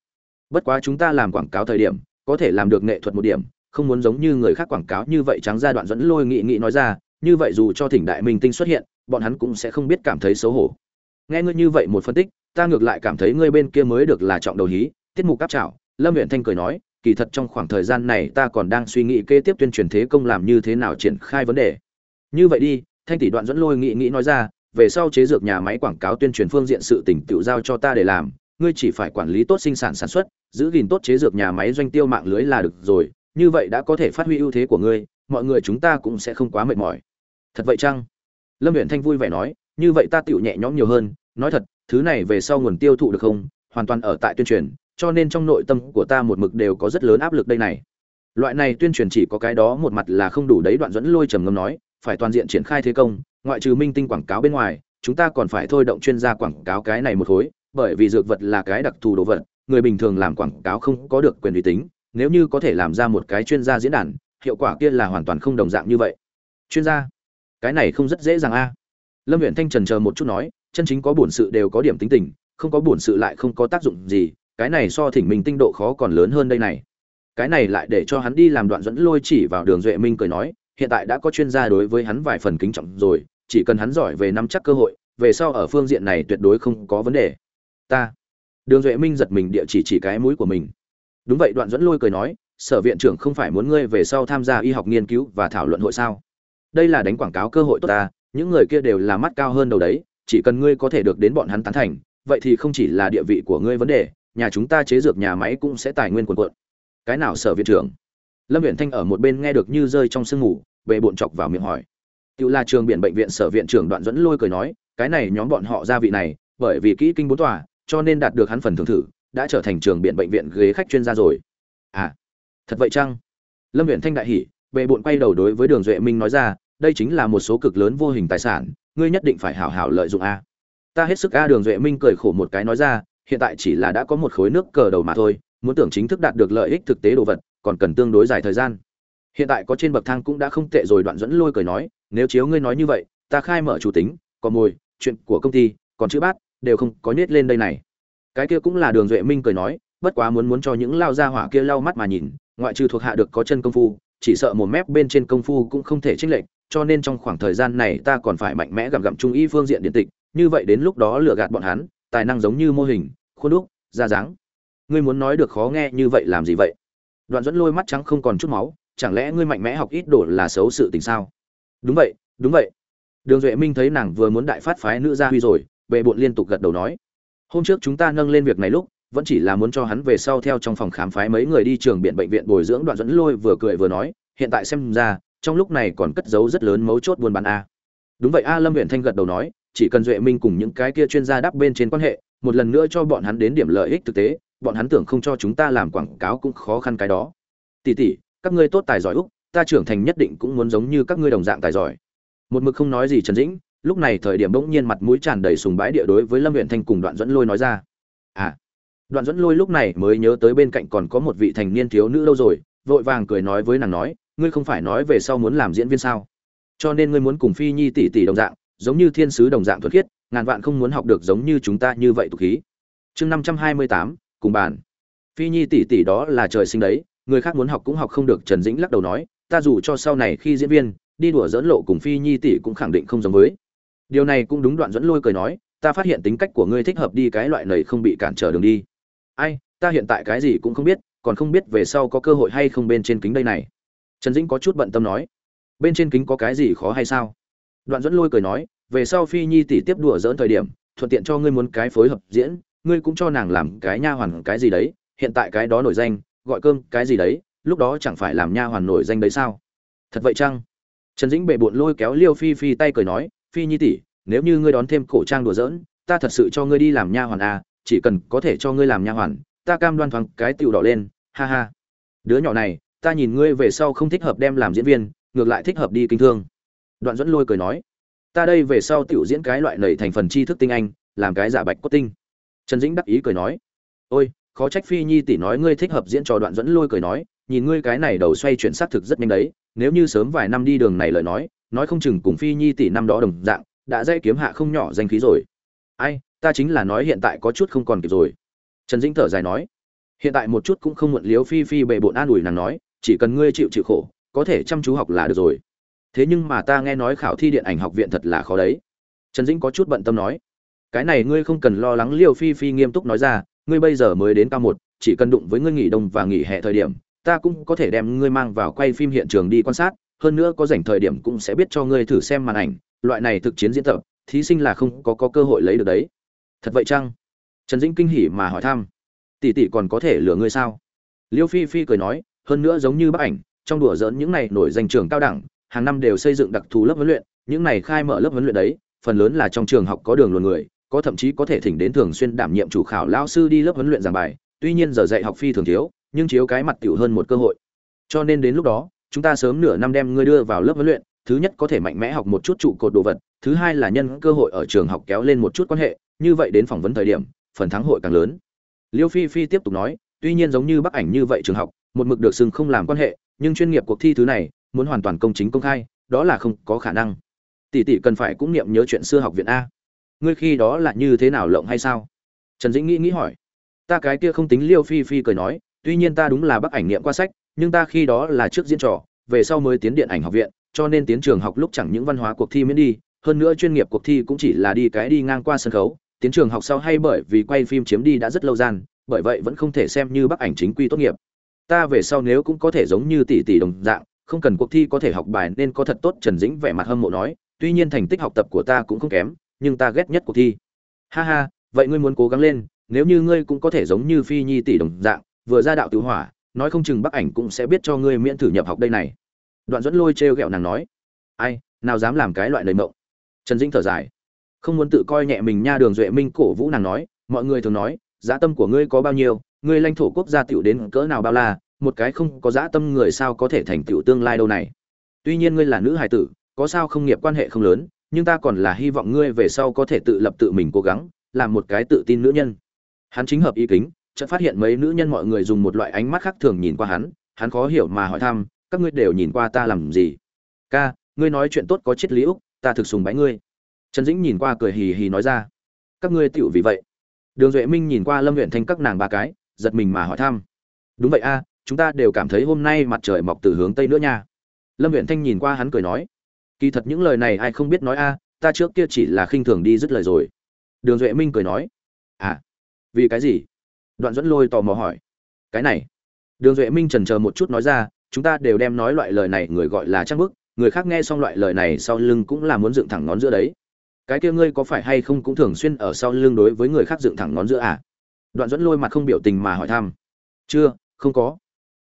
Bất quá chúng ta làm quảng cáo thời điểm, có thể làm được nghệ thuật một điểm, không muốn giống như người khác quảng cáo như vậy trắng ra đoạn dẫn lôi nghị nghị nói ra, như vậy dù cho thỉnh đại minh tinh xuất hiện, bọn hắn cũng sẽ không biết cảm thấy xấu hổ. Nghe ngươi như vậy một phân tích, ta ngược lại cảm thấy ngươi bên kia mới được là trọng đầu hí, tiết mục cáp trảo, lâm huyện thanh cười nói kỳ thật trong khoảng thời gian này ta còn đang suy nghĩ kế tiếp tuyên truyền thế công làm như thế nào triển khai vấn đề. Như vậy đi, thanh tỷ đoạn dẫn lôi nghị nghĩ nói ra, về sau chế dược nhà máy quảng cáo tuyên truyền phương diện sự tỉnh tự giao cho ta để làm, ngươi chỉ phải quản lý tốt sinh sản sản xuất, giữ gìn tốt chế dược nhà máy doanh tiêu mạng lưới là được rồi, như vậy đã có thể phát huy ưu thế của ngươi, mọi người chúng ta cũng sẽ không quá mệt mỏi. Thật vậy chăng? Lâm huyện thanh vui vẻ nói, như vậy ta tựu nhẹ nhõm nhiều hơn, nói thật, thứ này về sau nguồn tiêu thụ được không? Hoàn toàn ở tại tuyên truyền cho nên trong nội tâm của ta một mực đều có rất lớn áp lực đây này. Loại này tuyên truyền chỉ có cái đó một mặt là không đủ đấy, đoạn dẫn lôi trầm ngâm nói, phải toàn diện triển khai thế công, ngoại trừ minh tinh quảng cáo bên ngoài, chúng ta còn phải thôi động chuyên gia quảng cáo cái này một khối, bởi vì dược vật là cái đặc thù đồ vật, người bình thường làm quảng cáo không có được quyền uy tín, nếu như có thể làm ra một cái chuyên gia diễn đàn, hiệu quả kia là hoàn toàn không đồng dạng như vậy. Chuyên gia, cái này không rất dễ dàng a. Lâm huyện thanh trần chờ một chút nói, chân chính có bổn sự đều có điểm tính tình, không có bổn sự lại không có tác dụng gì cái này so thỉnh mình tinh độ khó còn lớn hơn đây này. Cái này lại để cho hắn đi làm đoạn dẫn lôi chỉ vào đường duệ minh cười nói, hiện tại đã có chuyên gia đối với hắn vài phần kính trọng rồi, chỉ cần hắn giỏi về nắm chắc cơ hội, về sau ở phương diện này tuyệt đối không có vấn đề. Ta. Đường duệ minh giật mình địa chỉ chỉ cái mũi của mình. Đúng vậy, đoạn dẫn lôi cười nói, sở viện trưởng không phải muốn ngươi về sau tham gia y học nghiên cứu và thảo luận hội sao? Đây là đánh quảng cáo cơ hội tốt ta, những người kia đều là mắt cao hơn đầu đấy, chỉ cần ngươi có thể được đến bọn hắn tán thành, vậy thì không chỉ là địa vị của ngươi vấn đề nhà chúng ta chế dược nhà máy cũng sẽ tài nguyên quần quận cái nào sở viện trưởng? Lâm viện thanh ở một bên nghe được như rơi trong sương ngủ bệ bộn chọc vào miệng hỏi. Tự là trường biển bệnh viện sở viện trưởng đoạn dẫn lôi cười nói, cái này nhóm bọn họ gia vị này, bởi vì kỹ kinh bốn tòa, cho nên đạt được hắn phần thưởng thử, đã trở thành trường biển bệnh viện ghế khách chuyên gia rồi. À thật vậy chăng? Lâm viện thanh đại hỉ bệ bộn quay đầu đối với đường duệ minh nói ra, đây chính là một số cực lớn vô hình tài sản, ngươi nhất định phải hảo hảo lợi dụng a. Ta hết sức a, đường duệ minh cười khổ một cái nói ra hiện tại chỉ là đã có một khối nước cờ đầu mà thôi, muốn tưởng chính thức đạt được lợi ích thực tế đồ vật, còn cần tương đối dài thời gian. Hiện tại có trên bậc thang cũng đã không tệ rồi, đoạn dẫn lôi cười nói, nếu chiếu ngươi nói như vậy, ta khai mở chủ tính còn mồi, chuyện của công ty, còn chữ bát, đều không có nhét lên đây này. Cái kia cũng là đường duệ minh cười nói, bất quá muốn muốn cho những lao gia hỏa kia lau mắt mà nhìn, ngoại trừ thuộc hạ được có chân công phu, chỉ sợ một mép bên trên công phu cũng không thể chênh lệch, cho nên trong khoảng thời gian này ta còn phải mạnh mẽ gặm gặm trung y phương diện điện tịch, như vậy đến lúc đó lừa gạt bọn hắn tài năng giống như mô hình, khuôn đúc, da dáng. Ngươi muốn nói được khó nghe như vậy làm gì vậy? Đoạn dẫn lôi mắt trắng không còn chút máu, chẳng lẽ ngươi mạnh mẽ học ít đồ là xấu sự tình sao? Đúng vậy đúng vậy. Đường duệ minh thấy nàng vừa muốn đại phát phái nữ gia huy rồi bệ bộn liên tục gật đầu nói. Hôm trước chúng ta nâng lên việc này lúc, vẫn chỉ là muốn cho hắn về sau theo trong phòng khám phái mấy người đi trường biện bệnh viện bồi dưỡng, đoạn dẫn lôi vừa cười vừa nói, hiện tại xem ra, trong lúc này còn cất giấu rất lớn mấu chốt buôn bán a. Đúng vậy a, lâm huyện thanh gật đầu nói chỉ cần duệ minh cùng những cái kia chuyên gia đắp bên trên quan hệ, một lần nữa cho bọn hắn đến điểm lợi ích thực tế, bọn hắn tưởng không cho chúng ta làm quảng cáo cũng khó khăn cái đó. Tỷ tỷ, các ngươi tốt tài giỏi úc, ta trưởng thành nhất định cũng muốn giống như các ngươi đồng dạng tài giỏi. Một mực không nói gì trần dĩnh, lúc này thời điểm bỗng nhiên mặt mũi tràn đầy sùng bái địa đối với lâm huyện thanh cùng đoạn dẫn lôi nói ra. À đoạn dẫn lôi lúc này mới nhớ tới bên cạnh còn có một vị thành niên thiếu nữ lâu rồi, vội vàng cười nói với nàng nói, ngươi không phải nói về sau muốn làm diễn viên sao? Cho nên ngươi muốn cùng phi nhi tỷ tỷ đồng dạng giống như thiên sứ đồng dạng thuật khiết, ngàn vạn không muốn học được giống như chúng ta như vậy tục khí. Chương năm trăm hai mươi tám, cùng bàn. Phi nhi tỷ tỷ đó là trời sinh đấy, người khác muốn học cũng học không được, trần dĩnh lắc đầu nói, ta dù cho sau này khi diễn viên, đi đùa dẫn lộ cùng phi nhi tỷ cũng khẳng định không giống với. Điều này cũng đúng đoạn dẫn lôi cười nói, ta phát hiện tính cách của ngươi thích hợp đi cái loại này không bị cản trở đường đi. Ai, ta hiện tại cái gì cũng không biết, còn không biết về sau có cơ hội hay không bên trên kính đây này. Trần dĩnh có chút bận tâm nói, bên trên kính có cái gì khó hay sao? Đoạn dẫn lôi cười nói, về sau phi nhi tỷ tiếp đùa dỡn thời điểm, thuận tiện cho ngươi muốn cái phối hợp diễn, ngươi cũng cho nàng làm cái nha hoàn cái gì đấy, hiện tại cái đó nổi danh, gọi cơm cái gì đấy, lúc đó chẳng phải làm nha hoàn nổi danh đấy sao? Thật vậy chăng? Trần dĩnh bệ bộn lôi kéo liêu phi phi tay cười nói, phi nhi tỷ, nếu như ngươi đón thêm cổ trang đùa giỡn, ta thật sự cho ngươi đi làm nha hoàn à chỉ cần có thể cho ngươi làm nha hoàn, ta cam đoan thoáng cái tiểu đỏ lên, ha ha. Đứa nhỏ này, ta nhìn ngươi về sau không thích hợp đem làm diễn viên, ngược lại thích hợp đi kinh thương đoạn dẫn lôi cười nói, ta đây về sau tiểu diễn cái loại nầy thành phần tri thức tinh anh, làm cái giả bạch cốt tinh. Trần dĩnh đắc ý cười nói, ôi, khó trách phi nhi tỷ nói ngươi thích hợp diễn trò đoạn dẫn lôi cười nói, nhìn ngươi cái này đầu xoay chuyển xác thực rất nhanh đấy, nếu như sớm vài năm đi đường này lời nói nói không chừng cùng phi nhi tỷ năm đó đồng dạng, đã dễ kiếm hạ không nhỏ danh khí rồi. Ai, ta chính là nói hiện tại có chút không còn kịp rồi. Trần dĩnh thở dài nói, hiện tại một chút cũng không muộn liếu phi phi bệ bộn an ủi nàng nói, chỉ cần ngươi chịu chịu khổ, có thể chăm chú học là được rồi thế nhưng mà ta nghe nói khảo thi điện ảnh học viện thật là khó đấy. Trần dĩnh có chút bận tâm nói cái này ngươi không cần lo lắng liêu phi phi nghiêm túc nói ra ngươi bây giờ mới đến cao một chỉ cần đụng với ngươi nghỉ đông và nghỉ hè thời điểm ta cũng có thể đem ngươi mang vào quay phim hiện trường đi quan sát hơn nữa có dành thời điểm cũng sẽ biết cho ngươi thử xem màn ảnh loại này thực chiến diễn tập thí sinh là không có, có cơ hội lấy được đấy. Thật vậy chăng? Trần dĩnh kinh hỉ mà hỏi thăm. Tỷ tỷ còn có thể lừa ngươi sao? Liêu phi phi cười nói hơn nữa giống như bác ảnh trong đùa giỡn những này nổi danh trường cao đẳng hàng năm đều xây dựng đặc thù lớp huấn luyện, những này khai mở lớp huấn luyện đấy, phần lớn là trong trường học có đường luồn người, có thậm chí có thể thỉnh đến thường xuyên đảm nhiệm chủ khảo lao sư đi lớp huấn luyện giảng bài, tuy nhiên giờ dạy học phi thường thiếu, nhưng chiếu cái mặt tiểu hơn một cơ hội. Cho nên đến lúc đó, chúng ta sớm nửa năm đem ngươi đưa vào lớp huấn luyện, thứ nhất có thể mạnh mẽ học một chút trụ cột đồ vật, thứ hai là nhân cơ hội ở trường học kéo lên một chút quan hệ, như vậy đến phỏng vấn thời điểm, phần thắng hội càng lớn. Liêu phi phi tiếp tục nói, tuy nhiên giống như bắc ảnh như vậy trường học, một mực được xưng không làm quan hệ, nhưng chuyên nghiệp cuộc thi thứ này muốn hoàn toàn công chính công khai, đó là không có khả năng. Tỷ tỷ cần phải cũng niệm nhớ chuyện xưa học viện a. Ngươi khi đó là như thế nào lộng hay sao? Trần dĩnh nghĩ nghĩ hỏi. Ta cái kia không tính liêu phi phi cười nói, tuy nhiên ta đúng là bắc ảnh nghiệm qua sách, nhưng ta khi đó là trước diễn trò, về sau mới tiến điện ảnh học viện, cho nên tiến trường học lúc chẳng những văn hóa cuộc thi miễn đi, hơn nữa chuyên nghiệp cuộc thi cũng chỉ là đi cái đi ngang qua sân khấu. Tiến trường học sau hay bởi vì quay phim chiếm đi đã rất lâu gian, bởi vậy vẫn không thể xem như bắc ảnh chính quy tốt nghiệp. Ta về sau nếu cũng có thể giống như tỷ tỷ đồng dạng không cần cuộc thi có thể học bài nên có thật tốt trần dĩnh vẻ mặt hâm mộ nói, tuy nhiên thành tích học tập của ta cũng không kém, nhưng ta ghét nhất cuộc thi. Ha ha, vậy ngươi muốn cố gắng lên, nếu như ngươi cũng có thể giống như phi nhi tỷ đồng dạng, vừa ra đạo tự hỏa, nói không chừng bắc ảnh cũng sẽ biết cho ngươi miễn thử nhập học đây này. Đoạn dẫn lôi trêu ghẹo nàng nói, ai, nào dám làm cái loại lời mộng. Trần dĩnh thở dài, không muốn tự coi nhẹ mình nha đường duệ minh cổ vũ nàng nói, mọi người thường nói dã tâm của ngươi có bao nhiêu, ngươi lãnh thổ quốc gia tiểu đến cỡ nào bao la một cái không có dã tâm người sao có thể thành tựu tương lai đâu này. Tuy nhiên ngươi là nữ hài tử, có sao không nghiệp quan hệ không lớn, nhưng ta còn là hy vọng ngươi về sau có thể tự lập tự mình cố gắng, làm một cái tự tin nữ nhân. Hắn chính hợp ý kính, chợt phát hiện mấy nữ nhân mọi người dùng một loại ánh mắt khác thường nhìn qua hắn hắn khó hiểu mà hỏi thăm, các ngươi đều nhìn qua ta làm gì? Ca, ngươi nói chuyện tốt có triết lý úc, ta thực sùng bái ngươi. Trần dĩnh nhìn qua cười hì hì nói ra. Các ngươi tựu vì vậy. Đường duệ minh nhìn qua lâm huyện thanh các nàng ba cái, giật mình mà hỏi thăm. Đúng vậy a chúng ta đều cảm thấy hôm nay mặt trời mọc từ hướng tây nữa nha. Lâm huyện thanh nhìn qua hắn cười nói, kỳ thật những lời này ai không biết nói a, ta trước kia chỉ là khinh thường đi dứt lời rồi. Đường duệ minh cười nói à vì cái gì? Đoạn dẫn lôi tò mò hỏi, cái này. Đường duệ minh trần chờ một chút nói ra, chúng ta đều đem nói loại lời này người gọi là trang bức, người khác nghe xong loại lời này sau lưng cũng là muốn dựng thẳng ngón giữa đấy. Cái kia ngươi có phải hay không cũng thường xuyên ở sau lưng đối với người khác dựng thẳng ngón giữa à? Đoạn dẫn lôi mặt không biểu tình mà hỏi thăm, chưa, không có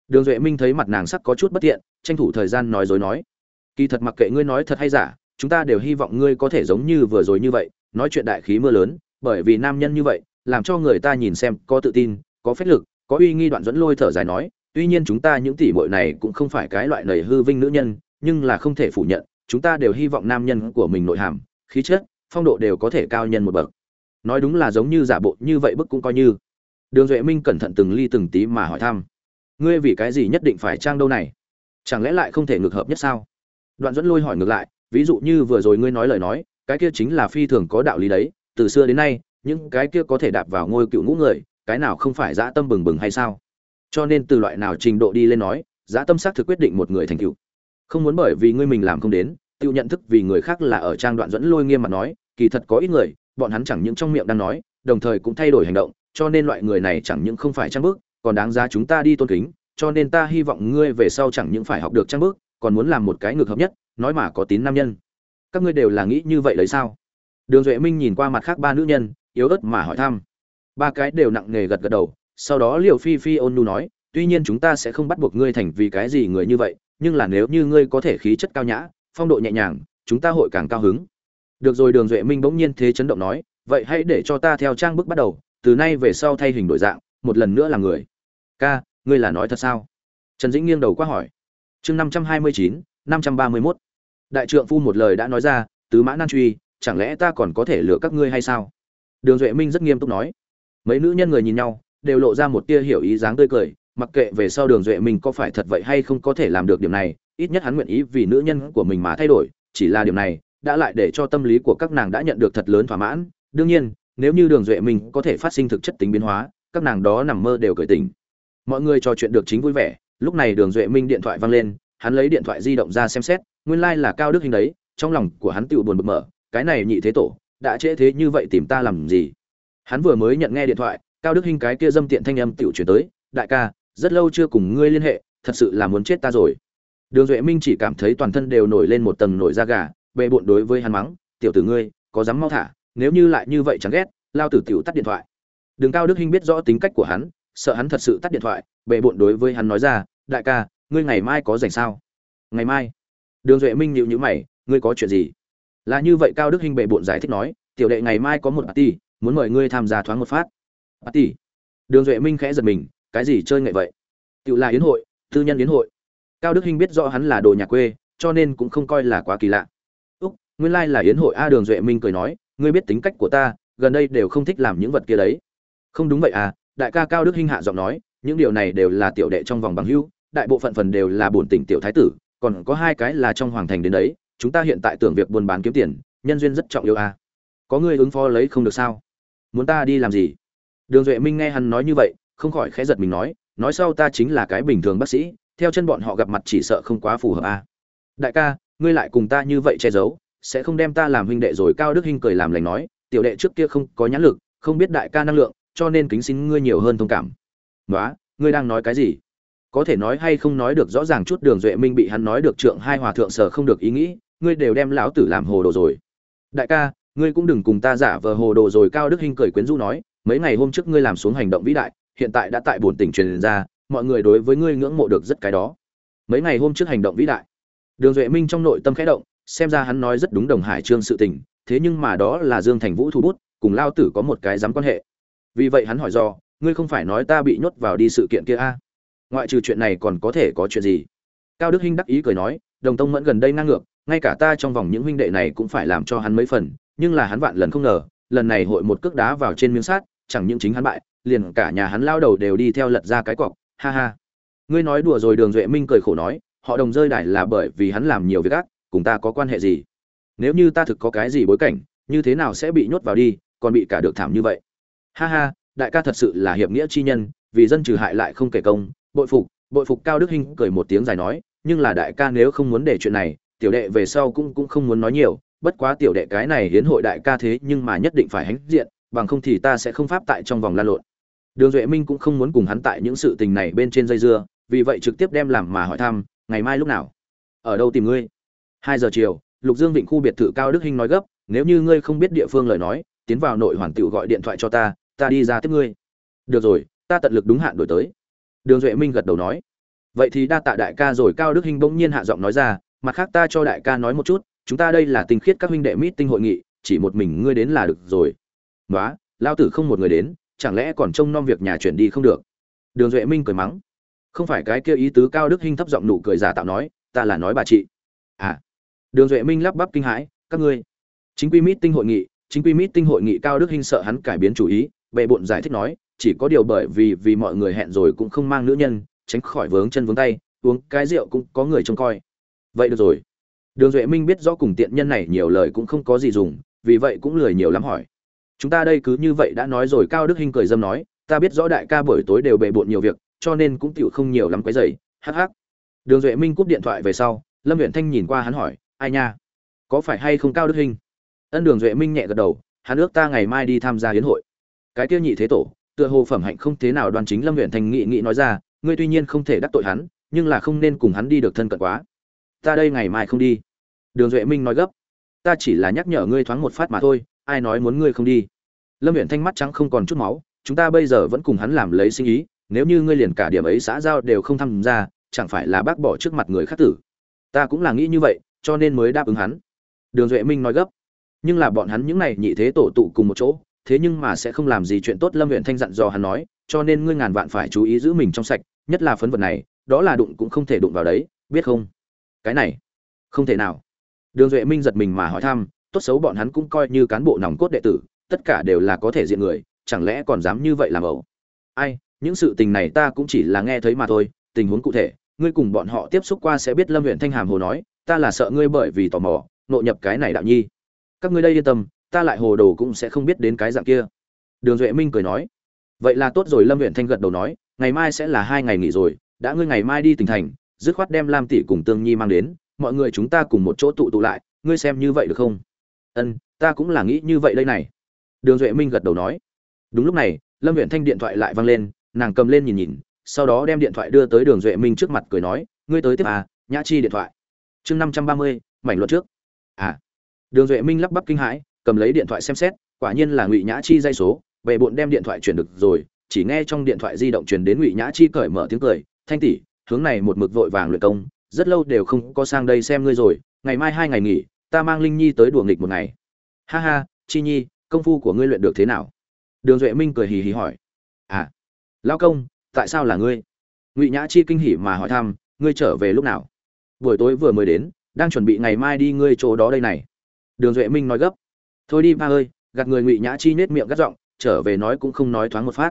đường duệ minh thấy mặt nàng sắc có chút bất tiện, tranh thủ thời gian nói dối nói. Kỳ thật mặc kệ ngươi nói thật hay giả, chúng ta đều hy vọng ngươi có thể giống như vừa rồi như vậy, nói chuyện đại khí mưa lớn, bởi vì nam nhân như vậy, làm cho người ta nhìn xem có tự tin, có phách lực, có uy nghi đoạn dẫn lôi thở dài nói. Tuy nhiên chúng ta những tỷ muội này cũng không phải cái loại nầy hư vinh nữ nhân, nhưng là không thể phủ nhận, chúng ta đều hy vọng nam nhân của mình nội hàm, khí chất, phong độ đều có thể cao nhân một bậc. Nói đúng là giống như giả bộ như vậy bức cũng coi như. Đường duệ minh cẩn thận từng ly từng tí mà hỏi thăm ngươi vì cái gì nhất định phải trang đâu này? Chẳng lẽ lại không thể ngược hợp nhất sao? Đoạn dẫn lôi hỏi ngược lại, ví dụ như vừa rồi ngươi nói lời nói, cái kia chính là phi thường có đạo lý đấy, từ xưa đến nay, những cái kia có thể đạp vào ngôi cựu ngũ người, cái nào không phải dã tâm bừng bừng hay sao? Cho nên từ loại nào trình độ đi lên nói, dã tâm xác thực quyết định một người thành cựu. Không muốn bởi vì ngươi mình làm không đến tự nhận thức vì người khác là ở trang đoạn dẫn lôi nghiêm mặt nói, kỳ thật có ít người, bọn hắn chẳng những trong miệng đang nói, đồng thời cũng thay đổi hành động, cho nên loại người này chẳng những không phải trang bước còn đáng giá chúng ta đi tôn kính, cho nên ta hy vọng ngươi về sau chẳng những phải học được trang bước còn muốn làm một cái ngược hợp nhất, nói mà có tín nam nhân. Các ngươi đều là nghĩ như vậy đấy sao? Đường duệ minh nhìn qua mặt khác ba nữ nhân, yếu ớt mà hỏi thăm. Ba cái đều nặng nề gật gật đầu, sau đó Liễu phi phi ôn nu nói, tuy nhiên chúng ta sẽ không bắt buộc ngươi thành vì cái gì người như vậy, nhưng là nếu như ngươi có thể khí chất cao nhã, phong độ nhẹ nhàng, chúng ta hội càng cao hứng. Được rồi, đường duệ minh bỗng nhiên thế chấn động nói, vậy hãy để cho ta theo trang bức bắt đầu, từ nay về sau thay hình đổi dạng, một lần nữa là người ca, ngươi là nói thật sao? Trần dĩnh nghiêng đầu qua hỏi. Chương năm trăm hai mươi chín, năm trăm ba mươi mốt. Đại trượng phu một lời đã nói ra, tứ mã nan truy, chẳng lẽ ta còn có thể lừa các ngươi hay sao? Đường duệ minh rất nghiêm túc nói. Mấy nữ nhân người nhìn nhau, đều lộ ra một tia hiểu ý dáng tươi cười, mặc kệ về sau đường duệ minh có phải thật vậy hay không có thể làm được điểm này, ít nhất hắn nguyện ý vì nữ nhân của mình mà thay đổi, chỉ là điểm này đã lại để cho tâm lý của các nàng đã nhận được thật lớn thỏa mãn. Đương nhiên, nếu như đường duệ minh có thể phát sinh thực chất tính biến hóa, các nàng đó nằm mơ đều cởi tình mọi người trò chuyện được chính vui vẻ. Lúc này đường duệ minh điện thoại văng lên, hắn lấy điện thoại di động ra xem xét, nguyên lai、like、là cao đức hình đấy, trong lòng của hắn tự buồn bực mở, cái này nhị thế tổ, đã trễ thế như vậy tìm ta làm gì? Hắn vừa mới nhận nghe điện thoại, cao đức hình cái kia dâm tiện thanh âm tự chuyển tới, đại ca, rất lâu chưa cùng ngươi liên hệ, thật sự là muốn chết ta rồi. Đường duệ minh chỉ cảm thấy toàn thân đều nổi lên một tầng nổi da gà bệ bộn đối với hắn mắng, tiểu tử ngươi, có dám mau thả, nếu như lại như vậy chẳng ghét, lao tử tiểu tắt điện thoại. Đường cao đức hinh biết rõ tính cách của hắn sợ hắn thật sự tắt điện thoại bệ bộn đối với hắn nói ra, đại ca, ngươi ngày mai có rảnh sao? Ngày mai? Đường duệ minh nhịu nhữ mày, ngươi có chuyện gì? Là như vậy cao đức hinh bệ bộn giải thích nói, tiểu đệ ngày mai có một party, muốn mời ngươi tham gia thoáng một phát. Party? Đường duệ minh khẽ giật mình, cái gì chơi nghệ vậy? Tự là yến hội, tư nhân yến hội. Cao đức hinh biết rõ hắn là đồ nhà quê, cho nên cũng không coi là quá kỳ lạ. Úc, nguyên lai là yến hội a, đường duệ minh cười nói, ngươi biết tính cách của ta, gần đây đều không thích làm những vật kia đấy. Không đúng vậy à đại ca cao đức hinh hạ giọng nói, những điều này đều là tiểu đệ trong vòng bằng hữu, đại bộ phận phần đều là bổn tỉnh tiểu thái tử, còn có hai cái là trong hoàng thành đến đấy, chúng ta hiện tại tưởng việc buôn bán kiếm tiền, nhân duyên rất trọng yêu à. có người ứng phó lấy không được sao muốn ta đi làm gì đường duệ minh nghe hắn nói như vậy, không khỏi khẽ giật mình nói nói sau ta chính là cái bình thường bác sĩ, theo chân bọn họ gặp mặt chỉ sợ không quá phù hợp a à. đại ca, ngươi lại cùng ta như vậy che giấu, sẽ không đem ta làm huynh đệ rồi cao đức hinh cười làm lành nói, tiểu đệ trước kia không có nhãn lực, không biết đại ca năng lượng cho nên kính xin ngươi nhiều hơn thông cảm. Nói ngươi đang nói cái gì? Có thể nói hay không nói được rõ ràng chút đường duệ minh bị hắn nói được trượng hai hòa thượng sở không được ý nghĩ, ngươi đều đem lão tử làm hồ đồ rồi. Đại ca, ngươi cũng đừng cùng ta giả vờ hồ đồ rồi, cao đức hinh cười quyến rũ nói, mấy ngày hôm trước ngươi làm xuống hành động vĩ đại, hiện tại đã tại bổn tỉnh truyền ra, mọi người đối với ngươi ngưỡng mộ được rất cái đó. Mấy ngày hôm trước hành động vĩ đại. Đường duệ minh trong nội tâm khẽ động, xem ra hắn nói rất đúng đồng hải trương sự tình, thế nhưng mà đó là dương thành vũ thu bút, cùng lao tử có một cái dám quan hệ vì vậy hắn hỏi do, ngươi không phải nói ta bị nhốt vào đi sự kiện kia a? À? ngoại trừ chuyện này còn có thể có chuyện gì? Cao đức hinh đắc ý cười nói, đồng tông mẫn gần đây ngang ngược, ngay cả ta trong vòng những huynh đệ này cũng phải làm cho hắn mấy phần, nhưng là hắn vạn lần không ngờ, lần này hội một cước đá vào trên miếng sát chẳng những chính hắn bại, liền cả nhà hắn lao đầu đều đi theo lật ra cái cọc, ha ha. Ngươi nói đùa rồi đường duệ minh cười khổ nói, họ đồng rơi đài là bởi vì hắn làm nhiều việc ác, cùng ta có quan hệ gì? Nếu như ta thực có cái gì bối cảnh, như thế nào sẽ bị nhốt vào đi, còn bị cả được thảm như vậy? Ha ha, đại ca thật sự là hiệp nghĩa chi nhân, vì dân trừ hại lại không kể công, bội phục bội phục cao đức hinh cười một tiếng dài nói, nhưng là đại ca nếu không muốn để chuyện này, tiểu đệ về sau cũng cũng không muốn nói nhiều, bất quá tiểu đệ cái này hiến hội đại ca thế nhưng mà nhất định phải hãnh diện, bằng không thì ta sẽ không pháp tại trong vòng lan lộn. Đường duệ minh cũng không muốn cùng hắn tại những sự tình này bên trên dây dưa, vì vậy trực tiếp đem làm mà hỏi thăm, ngày mai lúc nào? Ở đâu tìm ngươi? Hai giờ chiều, lục dương vịnh khu biệt thự cao đức hinh nói gấp, nếu như ngươi không biết địa phương lời nói, tiến vào nội hoàn tựu gọi điện thoại cho ta ta đi ra tiếp ngươi. Được rồi, ta tận lực đúng hạn đổi tới. Đường duệ minh gật đầu nói. Vậy thì đa tạ đại ca rồi, cao đức hinh bỗng nhiên hạ giọng nói ra, mặt khác ta cho đại ca nói một chút, chúng ta đây là tinh khiết các huynh đệ mít tinh hội nghị, chỉ một mình ngươi đến là được rồi. Nói lao tử không một người đến, chẳng lẽ còn trông nom việc nhà chuyển đi không được? Đường duệ minh cười mắng. Không phải cái kia ý tứ, cao đức hinh thấp giọng nụ cười giả tạo nói, ta là nói bà chị. À. Đường duệ minh lắp bắp kinh hãi, các ngươi. Chính quy mít tinh hội nghị, chính quy mít tinh hội nghị, cao đức hinh sợ hắn cải biến chủ ý bệ bộn giải thích nói, chỉ có điều bởi vì vì mọi người hẹn rồi cũng không mang nữ nhân, tránh khỏi vướng chân vướng tay, uống cái rượu cũng có người trông coi. Vậy được rồi. Đường duệ minh biết rõ cùng tiện nhân này nhiều lời cũng không có gì dùng, vì vậy cũng lười nhiều lắm hỏi. Chúng ta đây cứ như vậy đã nói rồi, cao đức hinh cười dâm nói, ta biết rõ đại ca buổi tối đều bề bộn nhiều việc, cho nên cũng tựu không nhiều lắm quấy dày hắc hắc. Đường duệ minh cúp điện thoại về sau, lâm huyện thanh nhìn qua hắn hỏi, ai nha? Có phải hay không cao đức hinh? Ân đường duệ minh nhẹ gật đầu, hắn ước ta ngày mai đi tham gia hiến hội cái tiêu nhị thế tổ, tựa hồ phẩm hạnh không thế nào đoàn chính lâm huyện thành nghị nghị nói ra, ngươi tuy nhiên không thể đắc tội hắn, nhưng là không nên cùng hắn đi được thân cận quá. Ta đây ngày mai không đi. Đường duệ minh nói gấp. Ta chỉ là nhắc nhở ngươi thoáng một phát mà thôi, ai nói muốn ngươi không đi? Lâm huyện thanh mắt trắng không còn chút máu, chúng ta bây giờ vẫn cùng hắn làm lấy sinh ý, nếu như ngươi liền cả điểm ấy xã giao đều không tham gia, chẳng phải là bác bỏ trước mặt người khác tử? Ta cũng là nghĩ như vậy, cho nên mới đáp ứng hắn. Đường duệ minh nói gấp. Nhưng là bọn hắn những này nhị thế tổ tụ cùng một chỗ thế nhưng mà sẽ không làm gì chuyện tốt lâm huyện thanh dặn dò hắn nói, cho nên ngươi ngàn vạn phải chú ý giữ mình trong sạch, nhất là phấn vật này, đó là đụng cũng không thể đụng vào đấy, biết không? Cái này, không thể nào. Đường duệ minh giật mình mà hỏi thăm, tốt xấu bọn hắn cũng coi như cán bộ nòng cốt đệ tử, tất cả đều là có thể diện người, chẳng lẽ còn dám như vậy làm ẩu? Ai, những sự tình này ta cũng chỉ là nghe thấy mà thôi, tình huống cụ thể, ngươi cùng bọn họ tiếp xúc qua sẽ biết lâm huyện thanh hàm hồ nói, ta là sợ ngươi bởi vì tò mò nộ nhập cái này đạo nhi. Các ngươi đây yên tâm ta lại hồ đồ cũng sẽ không biết đến cái dạng kia. Đường duệ minh cười nói, vậy là tốt rồi, lâm huyện thanh gật đầu nói, ngày mai sẽ là hai ngày nghỉ rồi, đã ngươi ngày mai đi tỉnh thành, dứt khoát đem lam tỷ cùng tương nhi mang đến, mọi người chúng ta cùng một chỗ tụ tụ lại, ngươi xem như vậy được không? Ân, ta cũng là nghĩ như vậy đây này. Đường duệ minh gật đầu nói. Đúng lúc này, lâm huyện thanh điện thoại lại vang lên, nàng cầm lên nhìn nhìn, sau đó đem điện thoại đưa tới đường duệ minh trước mặt cười nói, ngươi tới tiếp à nhã chi điện thoại. Chương năm trăm ba mươi, mảnh luật trước. À. Đường duệ minh lắp bắp kinh hãi cầm lấy điện thoại xem xét, quả nhiên là ngụy nhã chi dây số về bộn đem điện thoại chuyển được rồi, chỉ nghe trong điện thoại di động truyền đến ngụy nhã chi cởi mở tiếng cười, thanh tỷ, hướng này một mực vội vàng luyện công, rất lâu đều không có sang đây xem ngươi rồi, ngày mai hai ngày nghỉ, ta mang linh nhi tới đùa nghịch một ngày. Ha ha, chi nhi, công phu của ngươi luyện được thế nào? Đường duệ minh cười hì hì hỏi. À lao công, tại sao là ngươi? Ngụy nhã chi kinh hỉ mà hỏi thăm, ngươi trở về lúc nào? Buổi tối vừa mới đến, đang chuẩn bị ngày mai đi ngươi chỗ đó đây này. Đường duệ minh nói gấp thôi đi ba ơi, gạt người ngụy nhã chi nết miệng gắt giọng, trở về nói cũng không nói thoáng một phát.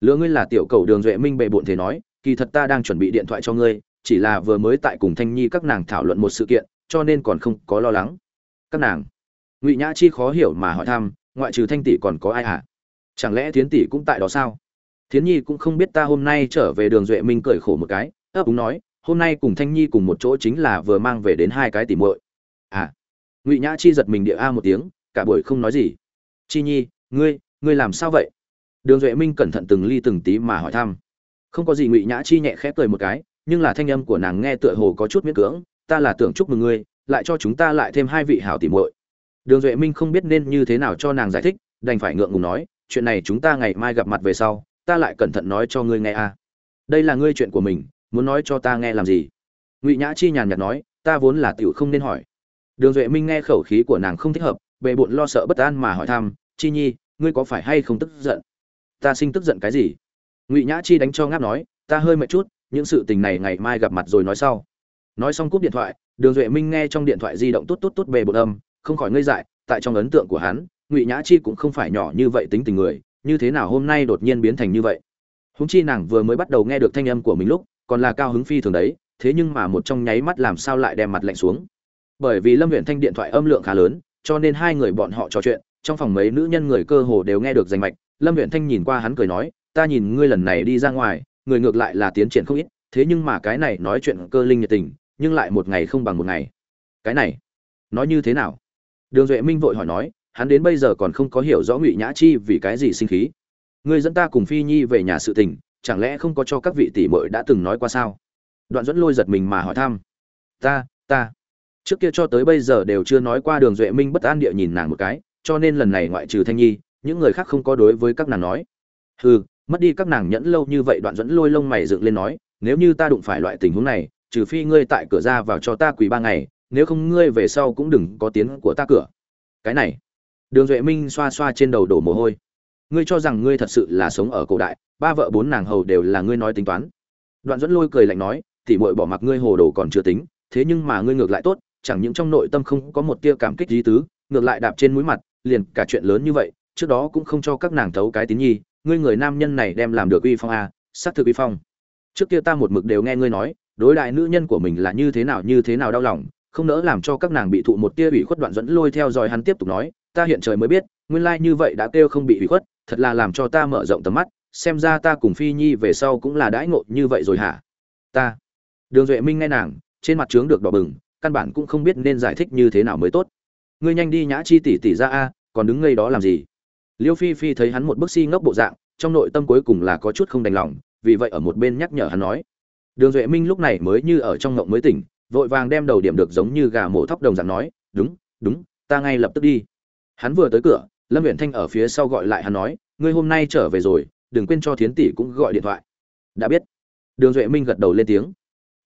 Lứa ngươi là tiểu cầu đường duệ minh bệ bộn thế nói, kỳ thật ta đang chuẩn bị điện thoại cho ngươi, chỉ là vừa mới tại cùng thanh nhi các nàng thảo luận một sự kiện, cho nên còn không có lo lắng. Các nàng. Ngụy nhã chi khó hiểu mà hỏi thăm, ngoại trừ thanh tỷ còn có ai hả? Chẳng lẽ thiến tỷ cũng tại đó sao? Thiến nhi cũng không biết ta hôm nay trở về đường duệ minh cười khổ một cái, ấp úng nói, hôm nay cùng thanh nhi cùng một chỗ chính là vừa mang về đến hai cái tỉ muội. À. Ngụy nhã chi giật mình địa a một tiếng cả buổi không nói gì. Chi nhi, ngươi ngươi làm sao vậy? Đường duệ minh cẩn thận từng ly từng tí mà hỏi thăm. Không có gì ngụy nhã chi nhẹ khẽ cười một cái, nhưng là thanh âm của nàng nghe tựa hồ có chút miễn cưỡng, ta là tưởng chúc mừng ngươi, lại cho chúng ta lại thêm hai vị hảo tỉ muội. Đường duệ minh không biết nên như thế nào cho nàng giải thích, đành phải ngượng ngùng nói, chuyện này chúng ta ngày mai gặp mặt về sau, ta lại cẩn thận nói cho ngươi nghe a. Đây là ngươi chuyện của mình, muốn nói cho ta nghe làm gì? Ngụy nhã chi nhàn nhạt nói, ta vốn là tiểu không nên hỏi. Đường duệ minh nghe khẩu khí của nàng không thích hợp bề bộn lo sợ bất an mà hỏi thăm, chi nhi, ngươi có phải hay không tức giận? Ta sinh tức giận cái gì? Ngụy nhã chi đánh cho ngáp nói, ta hơi mệt chút, những sự tình này ngày mai gặp mặt rồi nói sau. Nói xong cúp điện thoại, đường duệ minh nghe trong điện thoại di động tốt tốt tốt bề bộn âm, không khỏi ngây dại, tại trong ấn tượng của hắn, ngụy nhã chi cũng không phải nhỏ như vậy tính tình người, như thế nào hôm nay đột nhiên biến thành như vậy? Húng chi nàng vừa mới bắt đầu nghe được thanh âm của mình lúc, còn là cao hứng phi thường đấy, thế nhưng mà một trong nháy mắt làm sao lại đem mặt lạnh xuống. Bởi vì lâm huyện thanh điện thoại âm lượng khá lớn cho nên hai người bọn họ trò chuyện, trong phòng mấy nữ nhân người cơ hồ đều nghe được danh mạch, lâm huyện thanh nhìn qua hắn cười nói, ta nhìn ngươi lần này đi ra ngoài, người ngược lại là tiến triển không ít, thế nhưng mà cái này nói chuyện cơ linh nhiệt tình, nhưng lại một ngày không bằng một ngày. Cái này, nói như thế nào? Đường duệ minh vội hỏi nói, hắn đến bây giờ còn không có hiểu rõ ngụy nhã chi vì cái gì sinh khí. Ngươi dẫn ta cùng phi nhi về nhà sự tình, chẳng lẽ không có cho các vị tỷ muội đã từng nói qua sao? Đoạn dẫn lôi giật mình mà hỏi thăm, ta ta trước kia cho tới bây giờ đều chưa nói qua đường duệ minh bất an địa nhìn nàng một cái, cho nên lần này ngoại trừ thanh nhi, những người khác không có đối với các nàng nói. Hừ, mất đi các nàng nhẫn lâu như vậy đoạn dẫn lôi lông mày dựng lên nói, nếu như ta đụng phải loại tình huống này, trừ phi ngươi tại cửa ra vào cho ta quỳ ba ngày, nếu không ngươi về sau cũng đừng có tiếng của ta cửa. Cái này, đường duệ minh xoa xoa trên đầu đổ mồ hôi. Ngươi cho rằng ngươi thật sự là sống ở cổ đại, ba vợ bốn nàng hầu đều là ngươi nói tính toán. Đoạn dẫn lôi cười lạnh nói, tỉ mội bỏ mặc ngươi hồ đồ còn chưa tính, thế nhưng mà ngươi ngược lại tốt chẳng những trong nội tâm không có một tia cảm kích lý tứ ngược lại đạp trên mũi mặt liền cả chuyện lớn như vậy trước đó cũng không cho các nàng thấu cái tín nhi ngươi người nam nhân này đem làm được uy phong a à, xác thực uy phong. Trước kia ta một mực đều nghe ngươi nói đối đại nữ nhân của mình là như thế nào như thế nào đau lòng không nỡ làm cho các nàng bị thụ một tia ủy khuất đoạn dẫn lôi theo dõi hắn tiếp tục nói ta hiện trời mới biết nguyên lai như vậy đã kêu không bị ủy khuất thật là làm cho ta mở rộng tầm mắt xem ra ta cùng phi nhi về sau cũng là đãi ngộ như vậy rồi hả? Ta. Đường duệ minh nghe nàng trên mặt trướng được đỏ bừng căn bản cũng không biết nên giải thích như thế nào mới tốt. Ngươi nhanh đi nhã chi tỷ tỷ ra a, còn đứng ngây đó làm gì? Liêu phi phi thấy hắn một bức si ngốc bộ dạng, trong nội tâm cuối cùng là có chút không đành lòng, vì vậy ở một bên nhắc nhở hắn nói. Đường duệ minh lúc này mới như ở trong ngộng mới tỉnh, vội vàng đem đầu điểm được giống như gà mổ thóc đồng dạng nói, đúng đúng, ta ngay lập tức đi. Hắn vừa tới cửa, lâm huyện thanh ở phía sau gọi lại hắn nói, ngươi hôm nay trở về rồi, đừng quên cho thiến tỷ cũng gọi điện thoại. Đã biết. Đường duệ minh gật đầu lên tiếng.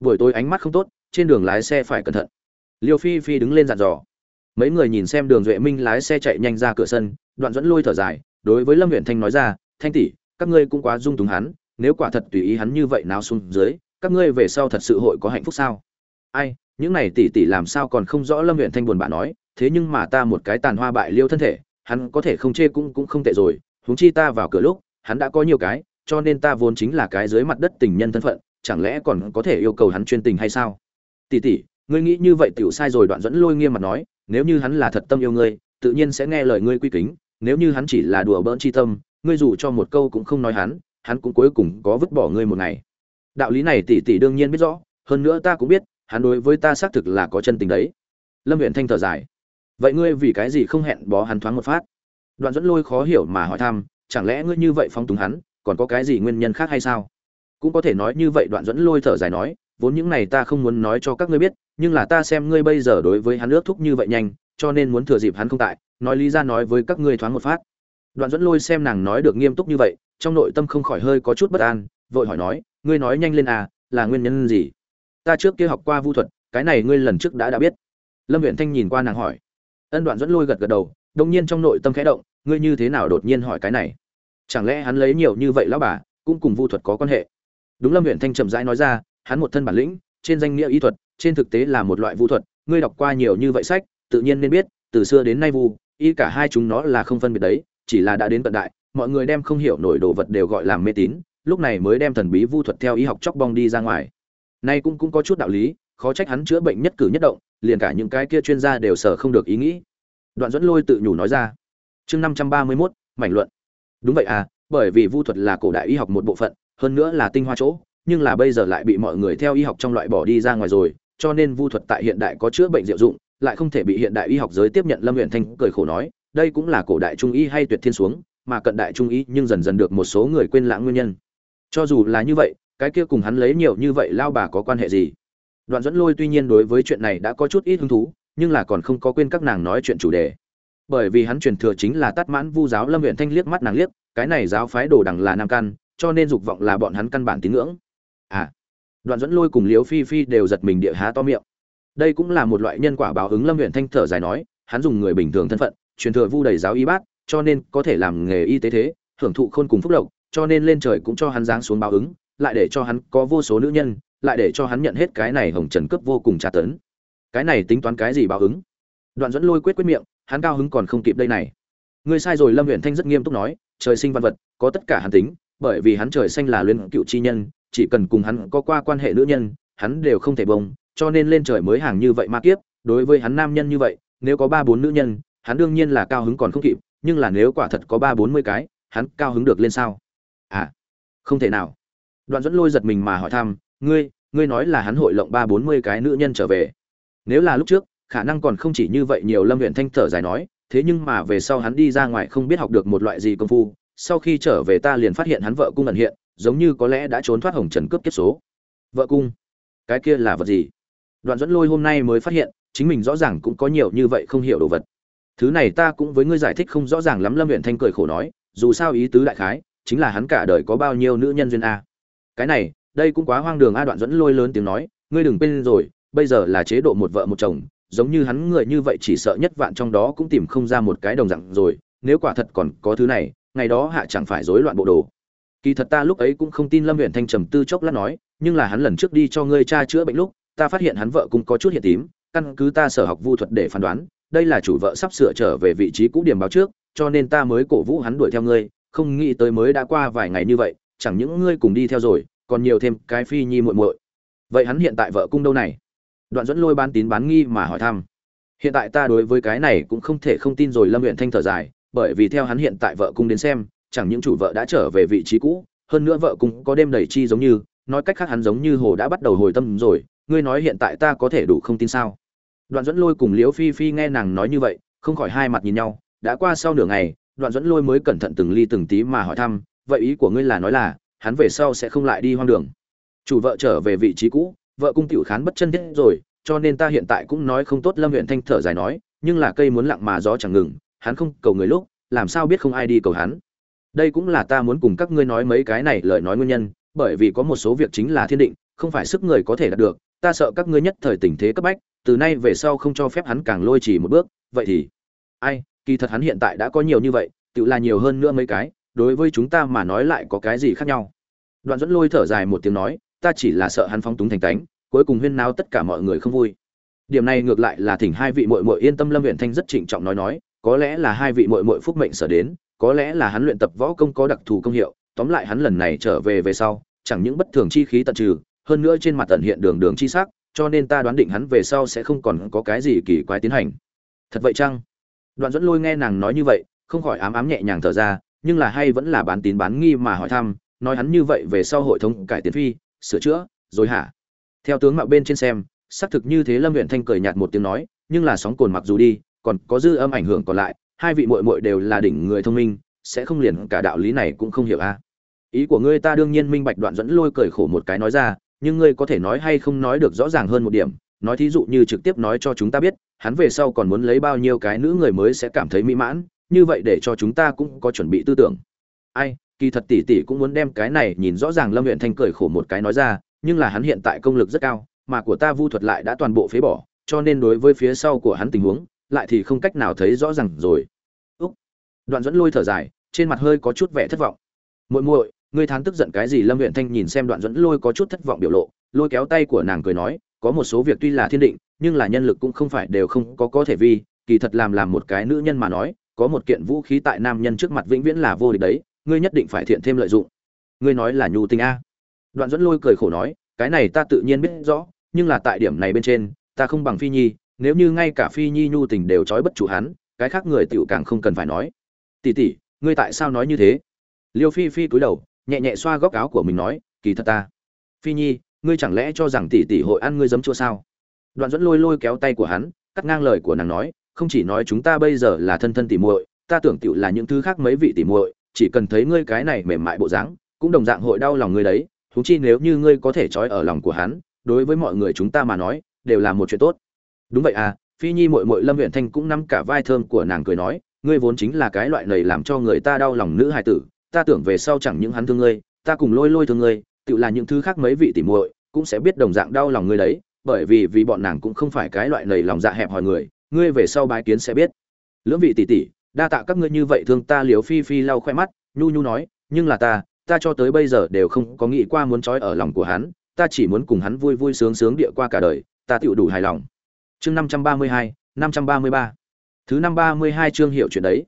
Buổi tối ánh mắt không tốt trên đường lái xe phải cẩn thận. Liêu phi phi đứng lên dặn dò. Mấy người nhìn xem đường duệ minh lái xe chạy nhanh ra cửa sân, đoạn dẫn lôi thở dài, đối với lâm huyện thanh nói ra, thanh tỷ, các ngươi cũng quá dung túng hắn, nếu quả thật tùy ý hắn như vậy nào xuống dưới, các ngươi về sau thật sự hội có hạnh phúc sao? Ai, những này tỷ tỷ làm sao còn không rõ? Lâm huyện thanh buồn bã nói, thế nhưng mà ta một cái tàn hoa bại liêu thân thể, hắn có thể không chê cũng cũng không tệ rồi, huống chi ta vào cửa lúc, hắn đã có nhiều cái, cho nên ta vốn chính là cái dưới mặt đất tình nhân thân phận, chẳng lẽ còn có thể yêu cầu hắn chuyên tình hay sao? Tỷ tỷ, ngươi nghĩ như vậy tiểu sai rồi. Đoạn dẫn lôi nghiêm mặt nói, nếu như hắn là thật tâm yêu ngươi, tự nhiên sẽ nghe lời ngươi quy kính. Nếu như hắn chỉ là đùa bỡn chi tâm, ngươi dù cho một câu cũng không nói hắn hắn cũng cuối cùng có vứt bỏ ngươi một ngày. Đạo lý này tỷ tỷ đương nhiên biết rõ, hơn nữa ta cũng biết, hắn đối với ta xác thực là có chân tình đấy. Lâm huyện thanh thở dài, vậy ngươi vì cái gì không hẹn bó hắn thoáng một phát? Đoạn dẫn lôi khó hiểu mà hỏi thăm, chẳng lẽ ngươi như vậy phong túng hắn, còn có cái gì nguyên nhân khác hay sao? Cũng có thể nói như vậy, đoạn dẫn lôi thở dài nói vốn những này ta không muốn nói cho các ngươi biết, nhưng là ta xem ngươi bây giờ đối với hắn ước thúc như vậy nhanh, cho nên muốn thừa dịp hắn không tại, nói lý ra nói với các ngươi thoáng một phát. Đoạn dẫn lôi xem nàng nói được nghiêm túc như vậy, trong nội tâm không khỏi hơi có chút bất an, vội hỏi nói, ngươi nói nhanh lên à là nguyên nhân gì? Ta trước kia học qua vu thuật, cái này ngươi lần trước đã đã biết. Lâm uyển thanh nhìn qua nàng hỏi. Ân đoạn dẫn lôi gật gật đầu đông nhiên trong nội tâm khẽ động, ngươi như thế nào đột nhiên hỏi cái này? Chẳng lẽ hắn lấy nhiều như vậy lão bà, cũng cùng vu thuật có quan hệ? Đúng lâm uyển thanh chậm rãi nói ra hắn một thân bản lĩnh, trên danh nghĩa y thuật, trên thực tế là một loại vu thuật, ngươi đọc qua nhiều như vậy sách, tự nhiên nên biết, từ xưa đến nay vu, y cả hai chúng nó là không phân biệt đấy, chỉ là đã đến tận đại, mọi người đem không hiểu nổi đồ vật đều gọi là mê tín, lúc này mới đem thần bí vu thuật theo y học chóc bong đi ra ngoài. Nay cũng cũng có chút đạo lý, khó trách hắn chữa bệnh nhất cử nhất động, liền cả những cái kia chuyên gia đều sở không được ý nghĩ. Đoạn dẫn lôi tự nhủ nói ra. Chương năm trăm ba mươi mốt, mảnh luận. Đúng vậy à bởi vì vu thuật là cổ đại y học một bộ phận, hơn nữa là tinh hoa chỗ nhưng là bây giờ lại bị mọi người theo y học trong loại bỏ đi ra ngoài rồi, cho nên vu thuật tại hiện đại có chữa bệnh diệu dụng, lại không thể bị hiện đại y học giới tiếp nhận lâm huyện thanh cười khổ nói, đây cũng là cổ đại trung y hay tuyệt thiên xuống, mà cận đại trung y nhưng dần dần được một số người quên lãng nguyên nhân. Cho dù là như vậy, cái kia cùng hắn lấy nhiều như vậy lao bà có quan hệ gì? Đoạn dẫn lôi tuy nhiên đối với chuyện này đã có chút ít hứng thú, nhưng là còn không có quên các nàng nói chuyện chủ đề. Bởi vì hắn truyền thừa chính là tắt mãn vu giáo lâm huyện thanh liếc mắt nàng liếc, cái này giáo phái đồ đằng là nam căn, cho nên dục vọng là bọn hắn căn bản tín ngưỡng à đoạn dẫn lôi cùng liếu phi phi đều giật mình địa há to miệng. Đây cũng là một loại nhân quả báo ứng lâm huyện thanh thở dài nói, hắn dùng người bình thường thân phận, truyền thừa vu đầy giáo y bát, cho nên có thể làm nghề y tế thế, hưởng thụ khôn cùng phúc lộc, cho nên lên trời cũng cho hắn giáng xuống báo ứng, lại để cho hắn có vô số nữ nhân, lại để cho hắn nhận hết cái này hồng trần cướp vô cùng tra tấn. Cái này tính toán cái gì báo ứng? Đoạn dẫn lôi quyết quyết miệng, hắn cao hứng còn không kịp đây này. Ngươi sai rồi lâm huyện thanh rất nghiêm túc nói, trời sinh văn vật, có tất cả hắn tính, bởi vì hắn trời xanh là luyện cựu chi nhân chỉ cần cùng hắn có qua quan hệ nữ nhân, hắn đều không thể bông, cho nên lên trời mới hàng như vậy ma kiếp, đối với hắn nam nhân như vậy, nếu có ba bốn nữ nhân, hắn đương nhiên là cao hứng còn không kịp, nhưng là nếu quả thật có ba bốn mươi cái, hắn cao hứng được lên sao? À không thể nào. Đoạn dẫn lôi giật mình mà hỏi thăm, ngươi ngươi nói là hắn hội lộng ba bốn mươi cái nữ nhân trở về. Nếu là lúc trước, khả năng còn không chỉ như vậy nhiều lâm Uyển thanh thở dài nói, thế nhưng mà về sau hắn đi ra ngoài không biết học được một loại gì công phu, sau khi trở về ta liền phát hiện hắn vợ cung ẩn hiện giống như có lẽ đã trốn thoát hồng trần cướp kiếp số. Vợ cung, cái kia là vật gì? Đoạn dẫn lôi hôm nay mới phát hiện, chính mình rõ ràng cũng có nhiều như vậy không hiểu đồ vật. Thứ này ta cũng với ngươi giải thích không rõ ràng lắm, lâm huyện thanh cười khổ nói, dù sao ý tứ đại khái, chính là hắn cả đời có bao nhiêu nữ nhân duyên a. Cái này, đây cũng quá hoang đường a, đoạn dẫn lôi lớn tiếng nói, ngươi đừng quên rồi, bây giờ là chế độ một vợ một chồng, giống như hắn người như vậy chỉ sợ nhất vạn trong đó cũng tìm không ra một cái đồng dạng rồi, nếu quả thật còn có thứ này, ngày đó hạ chẳng phải rối loạn bộ đồ kỳ thật ta lúc ấy cũng không tin lâm huyện thanh trầm tư chốc lát nói, nhưng là hắn lần trước đi cho ngươi cha chữa bệnh lúc, ta phát hiện hắn vợ cũng có chút hiện tím, căn cứ ta sở học vu thuật để phán đoán, đây là chủ vợ sắp sửa trở về vị trí cũ điểm báo trước, cho nên ta mới cổ vũ hắn đuổi theo ngươi, không nghĩ tới mới đã qua vài ngày như vậy, chẳng những ngươi cùng đi theo rồi, còn nhiều thêm cái phi nhi muội muội. Vậy hắn hiện tại vợ cung đâu này? Đoạn dẫn lôi bán tín bán nghi mà hỏi thăm. Hiện tại ta đối với cái này cũng không thể không tin rồi, lâm huyện thanh thở dài, bởi vì theo hắn hiện tại vợ cung đến xem chẳng những chủ vợ đã trở về vị trí cũ, hơn nữa vợ cung có đêm đầy chi giống như, nói cách khác hắn giống như hồ đã bắt đầu hồi tâm rồi, ngươi nói hiện tại ta có thể đủ không tin sao? Đoạn dẫn lôi cùng liễu phi phi nghe nàng nói như vậy, không khỏi hai mặt nhìn nhau, đã qua sau nửa ngày, đoạn dẫn lôi mới cẩn thận từng ly từng tí mà hỏi thăm, vậy ý của ngươi là nói là, hắn về sau sẽ không lại đi hoang đường. Chủ vợ trở về vị trí cũ, vợ cung tiểu khán bất chân thiết rồi, cho nên ta hiện tại cũng nói không tốt lâm huyện thanh thở dài nói, nhưng là cây muốn lặng mà gió chẳng ngừng, hắn không cầu người lúc, làm sao biết không ai đi cầu hắn? Đây cũng là ta muốn cùng các ngươi nói mấy cái này lời nói nguyên nhân, bởi vì có một số việc chính là thiên định, không phải sức người có thể đạt được, ta sợ các ngươi nhất thời tình thế cấp bách, từ nay về sau không cho phép hắn càng lôi chỉ một bước, vậy thì, ai, kỳ thật hắn hiện tại đã có nhiều như vậy, tự là nhiều hơn nữa mấy cái, đối với chúng ta mà nói lại có cái gì khác nhau. Đoạn dẫn lôi thở dài một tiếng nói, ta chỉ là sợ hắn phóng túng thành tánh cuối cùng huyên náo tất cả mọi người không vui. Điểm này ngược lại là thỉnh hai vị muội muội yên tâm lâm huyện thanh rất trịnh trọng nói nói, có lẽ là hai vị muội muội phúc mệnh sở đến có lẽ là hắn luyện tập võ công có đặc thù công hiệu, tóm lại hắn lần này trở về về sau, chẳng những bất thường chi khí tận trừ, hơn nữa trên mặt tận hiện đường đường chi sắc, cho nên ta đoán định hắn về sau sẽ không còn có cái gì kỳ quái tiến hành. Thật vậy chăng? Đoạn dẫn lôi nghe nàng nói như vậy, không khỏi ám ám nhẹ nhàng thở ra, nhưng là hay vẫn là bán tín bán nghi mà hỏi thăm, nói hắn như vậy về sau hội thống cải tiến phi, sửa chữa, rồi hả? Theo tướng mạo bên trên xem, xác thực như thế lâm huyện thanh cười nhạt một tiếng nói, nhưng là sóng cồn mặc dù đi, còn có dư âm ảnh hưởng còn lại hai vị muội muội đều là đỉnh người thông minh, sẽ không liền cả đạo lý này cũng không hiểu a. Ý của ngươi ta đương nhiên minh bạch đoạn dẫn lôi cười khổ một cái nói ra, nhưng ngươi có thể nói hay không nói được rõ ràng hơn một điểm. Nói thí dụ như trực tiếp nói cho chúng ta biết, hắn về sau còn muốn lấy bao nhiêu cái nữ người mới sẽ cảm thấy mỹ mãn, như vậy để cho chúng ta cũng có chuẩn bị tư tưởng. Ai, kỳ thật tỷ tỷ cũng muốn đem cái này nhìn rõ ràng lâm Uyển thanh cười khổ một cái nói ra, nhưng là hắn hiện tại công lực rất cao, mà của ta vu thuật lại đã toàn bộ phế bỏ, cho nên đối với phía sau của hắn tình huống lại thì không cách nào thấy rõ ràng rồi. Úc. Đoạn dẫn lôi thở dài, trên mặt hơi có chút vẻ thất vọng. Muội muội, ngươi thán tức giận cái gì? Lâm huyện thanh nhìn xem đoạn dẫn lôi có chút thất vọng biểu lộ, lôi kéo tay của nàng cười nói, có một số việc tuy là thiên định, nhưng là nhân lực cũng không phải đều không có có thể vi, kỳ thật làm làm một cái nữ nhân mà nói, có một kiện vũ khí tại nam nhân trước mặt vĩnh viễn là vô địch đấy, ngươi nhất định phải thiện thêm lợi dụng. Ngươi nói là nhu tình a. Đoạn dẫn lôi cười khổ nói, cái này ta tự nhiên biết rõ, nhưng là tại điểm này bên trên, ta không bằng phi nhi nếu như ngay cả phi nhi nhu tình đều trói bất chủ hắn, cái khác người tựu càng không cần phải nói. Tỷ tỷ, ngươi tại sao nói như thế? Liêu phi phi cúi đầu, nhẹ nhẹ xoa góc áo của mình nói, kỳ thật ta. Phi nhi, ngươi chẳng lẽ cho rằng tỷ tỷ hội ăn ngươi giấm chua sao? Đoạn dẫn lôi lôi kéo tay của hắn, cắt ngang lời của nàng nói, không chỉ nói chúng ta bây giờ là thân thân tỉ muội, ta tưởng tựu là những thứ khác mấy vị tỉ muội, chỉ cần thấy ngươi cái này mềm mại bộ dáng, cũng đồng dạng hội đau lòng ngươi đấy. Thú chi nếu như ngươi có thể trói ở lòng của hắn, đối với mọi người chúng ta mà nói, đều là một chuyện tốt đúng vậy à phi nhi mội mội lâm huyện thanh cũng nắm cả vai thơm của nàng cười nói, ngươi vốn chính là cái loại này làm cho người ta đau lòng nữ hài tử, ta tưởng về sau chẳng những hắn thương ngươi, ta cùng lôi lôi thương ngươi, tự là những thứ khác mấy vị tỉ muội cũng sẽ biết đồng dạng đau lòng ngươi đấy, bởi vì vì bọn nàng cũng không phải cái loại này lòng dạ hẹp hòi người, ngươi về sau bái kiến sẽ biết. Lưỡng vị tỷ tỷ, đa tạ các ngươi như vậy thương ta liều phi phi lau khoe mắt, nhu nhu nói, nhưng là ta ta cho tới bây giờ đều không có nghĩ qua muốn trói ở lòng của hắn, ta chỉ muốn cùng hắn vui vui sướng sướng địa qua cả đời, ta tựu đủ hài lòng chương năm trăm ba mươi hai, năm trăm ba mươi ba. Thứ năm ba mươi hai chương hiệu chuyện đấy.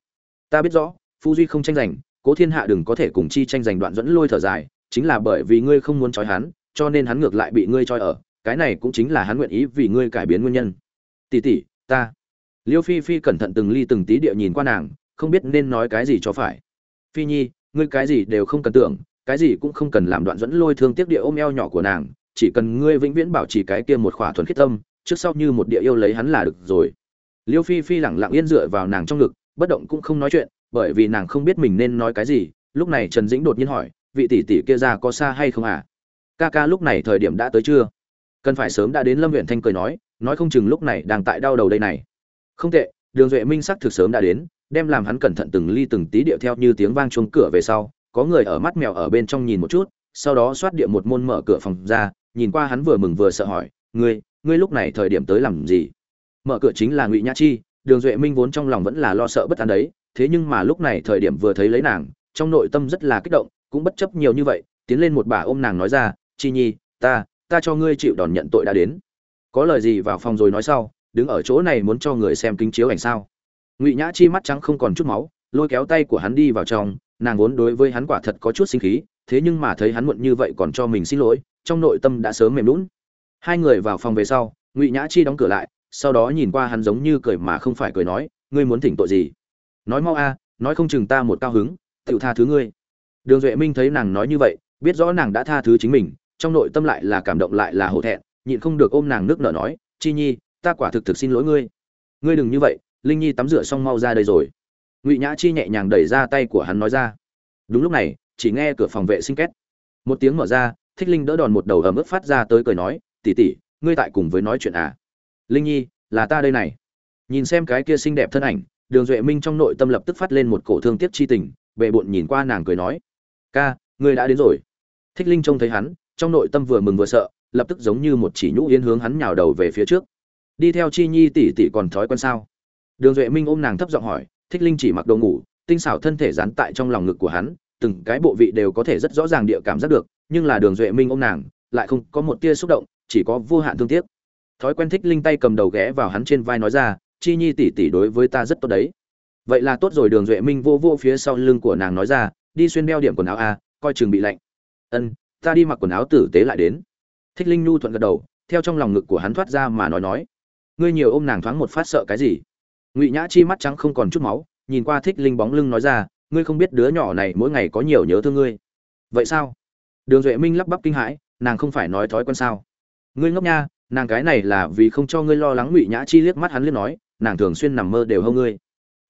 Ta biết rõ phu duy không tranh giành, cố thiên hạ đừng có thể cùng chi tranh giành đoạn dẫn lôi thở dài, chính là bởi vì ngươi không muốn trói hắn, cho nên hắn ngược lại bị ngươi trói ở, cái này cũng chính là hắn nguyện ý vì ngươi cải biến nguyên nhân. Tỷ tỷ, ta. Liêu phi phi cẩn thận từng ly từng tí địa nhìn qua nàng, không biết nên nói cái gì cho phải. Phi nhi, ngươi cái gì đều không cần tưởng, cái gì cũng không cần làm đoạn dẫn lôi thương tiếc địa ôm eo nhỏ của nàng, chỉ cần ngươi vĩnh viễn bảo trì cái kia một khỏa thuần khiết tâm trước sau như một địa yêu lấy hắn là được rồi. Liêu phi phi lẳng lặng yên dựa vào nàng trong ngực, bất động cũng không nói chuyện, bởi vì nàng không biết mình nên nói cái gì, lúc này trần dĩnh đột nhiên hỏi, vị tỷ tỷ kia ra có xa hay không à ca ca, lúc này thời điểm đã tới chưa? Cần phải sớm đã đến lâm huyện thanh cười nói nói không chừng lúc này đang tại đau đầu đây này. Không tệ, đường duệ minh sắc thực sớm đã đến, đem làm hắn cẩn thận từng ly từng tí điệu theo như tiếng vang chuông cửa về sau, có người ở mắt mèo ở bên trong nhìn một chút, sau đó xoát địa một môn mở cửa phòng ra, nhìn qua hắn vừa mừng vừa sợ hỏi, ngươi ngươi lúc này thời điểm tới làm gì? Mở cửa chính là ngụy nhã chi, đường duệ minh vốn trong lòng vẫn là lo sợ bất an đấy, thế nhưng mà lúc này thời điểm vừa thấy lấy nàng, trong nội tâm rất là kích động, cũng bất chấp nhiều như vậy, tiến lên một bà ôm nàng nói ra, chi nhi, ta ta cho ngươi chịu đòn nhận tội đã đến. Có lời gì vào phòng rồi nói sau, đứng ở chỗ này muốn cho người xem kính chiếu ảnh sao? Ngụy nhã chi mắt trắng không còn chút máu, lôi kéo tay của hắn đi vào trong, nàng vốn đối với hắn quả thật có chút sinh khí, thế nhưng mà thấy hắn muộn như vậy còn cho mình xin lỗi, trong nội tâm đã sớm mềm lún hai người vào phòng về sau, ngụy nhã chi đóng cửa lại, sau đó nhìn qua hắn giống như cười mà không phải cười nói, ngươi muốn thỉnh tội gì? Nói mau a, nói không chừng ta một cao hứng tự tha thứ ngươi. Đường duệ minh thấy nàng nói như vậy, biết rõ nàng đã tha thứ chính mình, trong nội tâm lại là cảm động lại là hổ thẹn, nhịn không được ôm nàng nước nở nói, chi nhi, ta quả thực thực xin lỗi ngươi. Ngươi đừng như vậy, linh nhi tắm rửa xong mau ra đây rồi. Ngụy nhã chi nhẹ nhàng đẩy ra tay của hắn nói ra. Đúng lúc này, chỉ nghe cửa phòng vệ sinh két. Một tiếng mở ra, thích linh đỡ đòn một đầu ấm ức phát ra tới cười nói Tỷ tỷ, ngươi tại cùng với nói chuyện à? Linh nhi là ta đây này. Nhìn xem cái kia xinh đẹp thân ảnh đường duệ minh trong nội tâm lập tức phát lên một cổ thương tiếc chi tình bệ bộn nhìn qua nàng cười nói ca ngươi đã đến rồi. Thích linh trông thấy hắn trong nội tâm vừa mừng vừa sợ lập tức giống như một chỉ nhũ yên hướng hắn nhào đầu về phía trước. Đi theo chi nhi tỷ tỷ còn thói quen sao? Đường duệ minh ôm nàng thấp giọng hỏi thích linh chỉ mặc đồ ngủ tinh xảo thân thể dán tại trong lòng ngực của hắn từng cái bộ vị đều có thể rất rõ ràng địa cảm giác được nhưng là đường duệ minh ôm nàng lại không có một tia xúc động, chỉ có vô hạn thương tiếc. Thói quen thích linh tay cầm đầu ghé vào hắn trên vai nói ra, chi nhi tỷ tỷ đối với ta rất tốt đấy. Vậy là tốt rồi. Đường duệ minh vô vô phía sau lưng của nàng nói ra, đi xuyên đeo điểm quần áo a, coi chừng bị lạnh. Ân, ta đi mặc quần áo tử tế lại đến. Thích linh nhu thuận gật đầu, theo trong lòng ngực của hắn thoát ra mà nói nói, ngươi nhiều ôm nàng thoáng một phát sợ cái gì? Ngụy nhã chi mắt trắng không còn chút máu, nhìn qua thích linh bóng lưng nói ra, ngươi không biết đứa nhỏ này mỗi ngày có nhiều nhớ thương ngươi. Vậy sao? Đường duệ minh lắp bắp kinh hãi nàng không phải nói thói quen sao? Ngươi ngốc nha, nàng cái này là vì không cho ngươi lo lắng ngụy nhã chi liếc mắt hắn liếc nói, nàng thường xuyên nằm mơ đều hâu ngươi.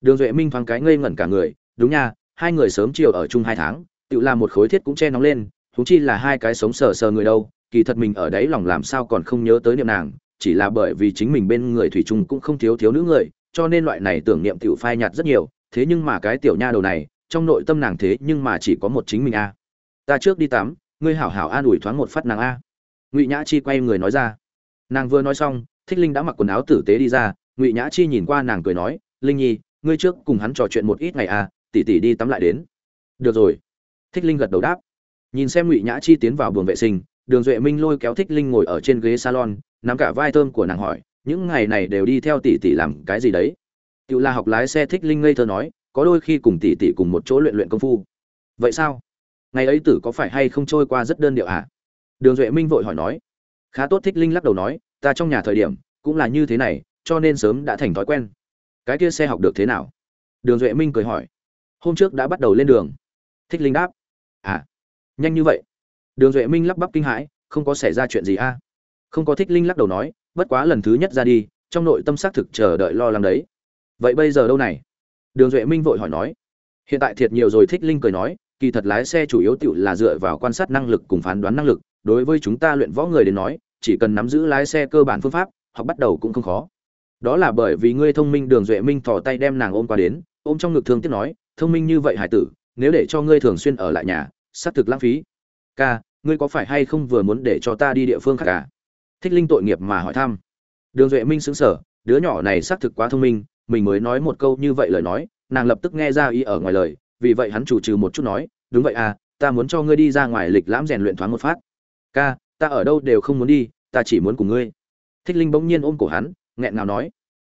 Đường duệ minh thoáng cái ngây ngẩn cả người, đúng nha, hai người sớm chiều ở chung hai tháng, tự làm một khối thiết cũng che nóng lên thú chi là hai cái sống sờ sờ người đâu, kỳ thật mình ở đấy lòng làm sao còn không nhớ tới niệm nàng, chỉ là bởi vì chính mình bên người thủy trung cũng không thiếu thiếu nữ người, cho nên loại này tưởng niệm tiểu phai nhạt rất nhiều, thế nhưng mà cái tiểu nha đầu này, trong nội tâm nàng thế nhưng mà chỉ có một chính mình a ta trước đi tắm ngươi hảo hảo an ủi thoáng một phát nàng a. Ngụy nhã chi quay người nói ra. Nàng vừa nói xong, thích linh đã mặc quần áo tử tế đi ra, ngụy nhã chi nhìn qua nàng cười nói, linh nhi, ngươi trước cùng hắn trò chuyện một ít ngày à tỉ tỉ đi tắm lại đến. Được rồi. Thích linh gật đầu đáp. Nhìn xem ngụy nhã chi tiến vào buồng vệ sinh, đường duệ minh lôi kéo thích linh ngồi ở trên ghế salon, nắm cả vai thơm của nàng hỏi, những ngày này đều đi theo tỷ tỷ làm cái gì đấy? Tự là học lái xe thích linh ngây thơ nói, có đôi khi cùng tỷ tỷ cùng một chỗ luyện luyện công phu. Vậy sao? Ngày ấy tử có phải hay không trôi qua rất đơn điệu à? Đường duệ minh vội hỏi nói. Khá tốt thích linh lắc đầu nói, ta trong nhà thời điểm, cũng là như thế này, cho nên sớm đã thành thói quen. Cái kia xe học được thế nào? Đường duệ minh cười hỏi. Hôm trước đã bắt đầu lên đường. Thích linh đáp. À nhanh như vậy. Đường duệ minh lắp bắp kinh hãi, không có xảy ra chuyện gì a không có thích linh lắc đầu nói, bất quá lần thứ nhất ra đi, trong nội tâm xác thực chờ đợi lo lắng đấy. Vậy bây giờ đâu này? Đường duệ minh vội hỏi nói. Hiện tại thiệt nhiều rồi thích linh cười nói kỳ thật lái xe chủ yếu tự là dựa vào quan sát năng lực cùng phán đoán năng lực đối với chúng ta luyện võ người đến nói chỉ cần nắm giữ lái xe cơ bản phương pháp học bắt đầu cũng không khó. Đó là bởi vì ngươi thông minh đường duệ minh thò tay đem nàng ôm qua đến ôm trong ngực thương tiếc nói thông minh như vậy hải tử nếu để cho ngươi thường xuyên ở lại nhà sát thực lãng phí. Ca ngươi có phải hay không vừa muốn để cho ta đi địa phương khác cả à? thích linh tội nghiệp mà hỏi thăm. Đường duệ minh sững sờ, đứa nhỏ này xác thực quá thông minh mình mới nói một câu như vậy lời nói nàng lập tức nghe ra ý ở ngoài lời vì vậy hắn chủ trừ một chút nói, đúng vậy à ta muốn cho ngươi đi ra ngoài lịch lãm rèn luyện thoáng một phát. Ca, ta ở đâu đều không muốn đi, ta chỉ muốn cùng ngươi. Thích linh bỗng nhiên ôm cổ hắn, nghẹn ngào nói.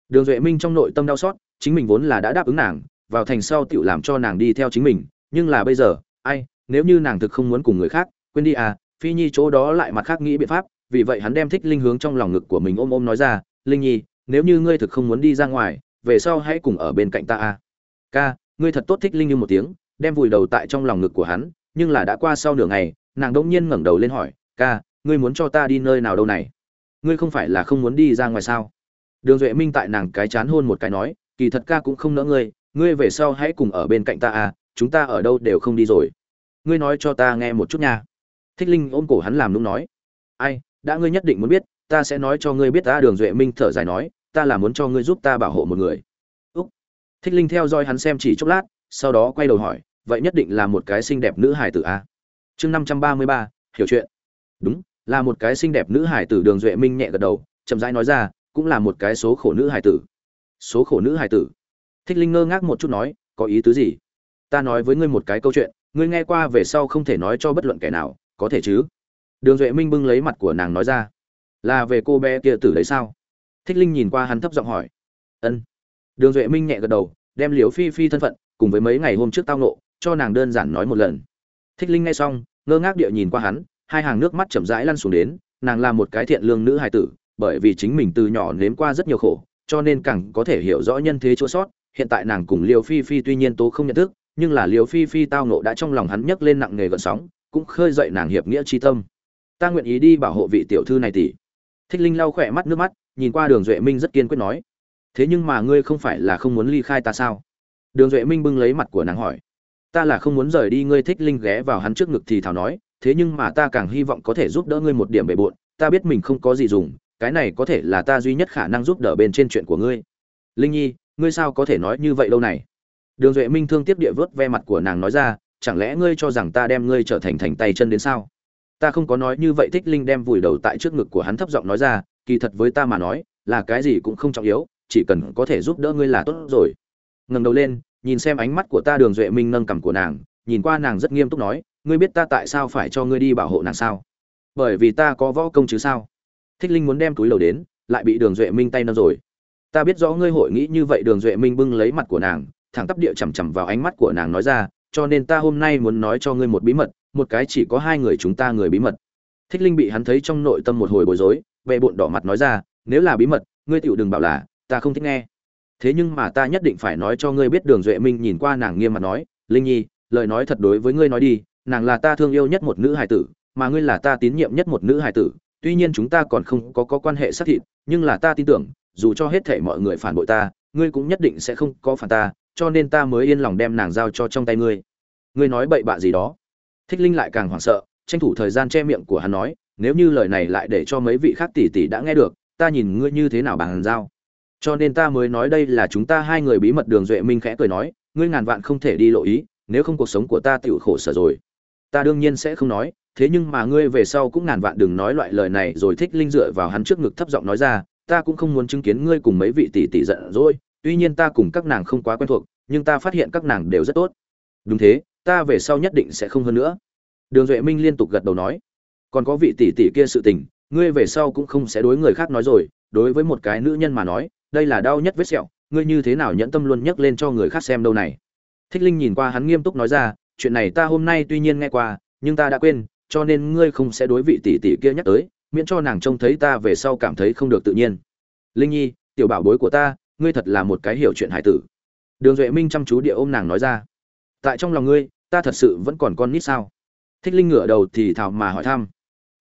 Đường duệ minh trong nội tâm đau xót, chính mình vốn là đã đáp ứng nàng, vào thành sau tựu làm cho nàng đi theo chính mình, nhưng là bây giờ, ai, nếu như nàng thực không muốn cùng người khác, quên đi à phi nhi chỗ đó lại mặt khác nghĩ biện pháp, vì vậy hắn đem thích linh hướng trong lòng ngực của mình ôm ôm nói ra, linh nhi, nếu như ngươi thực không muốn đi ra ngoài, về sau hãy cùng ở bên cạnh ta à. Ca ngươi thật tốt thích linh như một tiếng, đem vùi đầu tại trong lòng ngực của hắn, nhưng là đã qua sau nửa ngày, nàng đông nhiên ngẩng đầu lên hỏi, ca, ngươi muốn cho ta đi nơi nào đâu này? Ngươi không phải là không muốn đi ra ngoài sao? Đường duệ minh tại nàng cái chán hôn một cái nói, kỳ thật ca cũng không nỡ ngươi ngươi về sau hãy cùng ở bên cạnh ta à chúng ta ở đâu đều không đi rồi. Ngươi nói cho ta nghe một chút nha. Thích linh ôm cổ hắn làm lúc nói, ai, đã ngươi nhất định muốn biết, ta sẽ nói cho ngươi biết ta. Đường duệ minh thở dài nói, ta là muốn cho ngươi giúp ta bảo hộ một người thích linh theo dõi hắn xem chỉ chốc lát, sau đó quay đầu hỏi, vậy nhất định là một cái xinh đẹp nữ hải tử a à? chương năm trăm ba mươi ba, hiểu chuyện. Đúng, là một cái xinh đẹp nữ hải tử. Đường duệ minh nhẹ gật đầu, chậm rãi nói ra, cũng là một cái số khổ nữ hải tử. Số khổ nữ hải tử? Thích linh ngơ ngác một chút nói, có ý tứ gì? Ta nói với ngươi một cái câu chuyện, ngươi nghe qua về sau không thể nói cho bất luận kẻ nào, có thể chứ? Đường duệ minh bưng lấy mặt của nàng nói ra, là về cô bé kia tử đấy sao? Thích linh nhìn qua hắn thấp giọng hỏi, ân đường duệ minh nhẹ gật đầu, đem liều phi phi thân phận cùng với mấy ngày hôm trước tao nộ cho nàng đơn giản nói một lần. Thích linh nghe xong, ngơ ngác địa nhìn qua hắn, hai hàng nước mắt chậm rãi lăn xuống đến, nàng là một cái thiện lương nữ hài tử, bởi vì chính mình từ nhỏ nếm qua rất nhiều khổ, cho nên càng có thể hiểu rõ nhân thế chỗ sót. Hiện tại nàng cùng liều phi phi tuy nhiên tố không nhận thức, nhưng là liều phi phi tao nộ đã trong lòng hắn nhấc lên nặng nghề gợn sóng, cũng khơi dậy nàng hiệp nghĩa tri tâm. Ta nguyện ý đi bảo hộ vị tiểu thư này tỷ. Thích linh lau khỏe mắt nước mắt, nhìn qua đường duệ minh rất kiên quyết nói thế nhưng mà ngươi không phải là không muốn ly khai ta sao? Đường duệ minh bưng lấy mặt của nàng hỏi. Ta là không muốn rời đi, ngươi thích linh ghé vào hắn trước ngực thì thảo nói, thế nhưng mà ta càng hy vọng có thể giúp đỡ ngươi một điểm bề bộn, ta biết mình không có gì dùng, cái này có thể là ta duy nhất khả năng giúp đỡ bên trên chuyện của ngươi. Linh nhi, ngươi sao có thể nói như vậy lâu này? Đường duệ minh thương tiếc địa vớt ve mặt của nàng nói ra, chẳng lẽ ngươi cho rằng ta đem ngươi trở thành thành tay chân đến sao? Ta không có nói như vậy, thích linh đem vùi đầu tại trước ngực của hắn thấp giọng nói ra, kỳ thật với ta mà nói, là cái gì cũng không trọng yếu chỉ cần có thể giúp đỡ ngươi là tốt rồi. Ngẩng đầu lên, nhìn xem ánh mắt của ta đường duệ minh nâng cằm của nàng, nhìn qua nàng rất nghiêm túc nói, ngươi biết ta tại sao phải cho ngươi đi bảo hộ nàng sao? Bởi vì ta có võ công chứ sao? Thích linh muốn đem túi lầu đến, lại bị đường duệ minh tay nâng rồi. Ta biết rõ ngươi hội nghĩ như vậy. Đường duệ minh bưng lấy mặt của nàng, thẳng tắp địa chằm chằm vào ánh mắt của nàng nói ra, cho nên ta hôm nay muốn nói cho ngươi một bí mật, một cái chỉ có hai người chúng ta người bí mật. Thích linh bị hắn thấy trong nội tâm một hồi bối rối bệ bộn đỏ mặt nói ra, nếu là bí mật, ngươi tựu đừng bảo là ta không thích nghe. Thế nhưng mà ta nhất định phải nói cho ngươi biết đường duệ minh nhìn qua nàng nghiêm mặt nói linh nhi lời nói thật đối với ngươi nói đi nàng là ta thương yêu nhất một nữ hài tử mà ngươi là ta tín nhiệm nhất một nữ hài tử tuy nhiên chúng ta còn không có, có quan hệ xác thịt nhưng là ta tin tưởng dù cho hết thể mọi người phản bội ta ngươi cũng nhất định sẽ không có phản ta cho nên ta mới yên lòng đem nàng giao cho trong tay ngươi. Ngươi nói bậy bạ gì đó? Thích linh lại càng hoảng sợ tranh thủ thời gian che miệng của hắn nói nếu như lời này lại để cho mấy vị khác tỷ tỷ đã nghe được ta nhìn ngươi như thế nào bằng giao? Cho nên ta mới nói đây là chúng ta hai người bí mật đường duệ minh khẽ cười nói, ngươi ngàn vạn không thể đi lộ ý, nếu không cuộc sống của ta tựu khổ sở rồi. Ta đương nhiên sẽ không nói, thế nhưng mà ngươi về sau cũng ngàn vạn đừng nói loại lời này rồi thích linh dựa vào hắn trước ngực thấp giọng nói ra, ta cũng không muốn chứng kiến ngươi cùng mấy vị tỷ tỷ giận dỗi, tuy nhiên ta cùng các nàng không quá quen thuộc, nhưng ta phát hiện các nàng đều rất tốt. Đúng thế, ta về sau nhất định sẽ không hơn nữa. Đường duệ minh liên tục gật đầu nói. Còn có vị tỷ tỷ kia sự tình, ngươi về sau cũng không sẽ đối người khác nói rồi, đối với một cái nữ nhân mà nói đây là đau nhất vết sẹo, ngươi như thế nào nhẫn tâm luôn nhắc lên cho người khác xem đâu này? Thích linh nhìn qua hắn nghiêm túc nói ra, chuyện này ta hôm nay tuy nhiên nghe qua, nhưng ta đã quên, cho nên ngươi không sẽ đối vị tỷ tỷ kia nhắc tới, miễn cho nàng trông thấy ta về sau cảm thấy không được tự nhiên. Linh nhi, tiểu bảo bối của ta, ngươi thật là một cái hiểu chuyện hải tử. Đường duệ minh chăm chú địa ôm nàng nói ra. Tại trong lòng ngươi, ta thật sự vẫn còn con nít sao? Thích linh ngửa đầu thì thào mà hỏi thăm.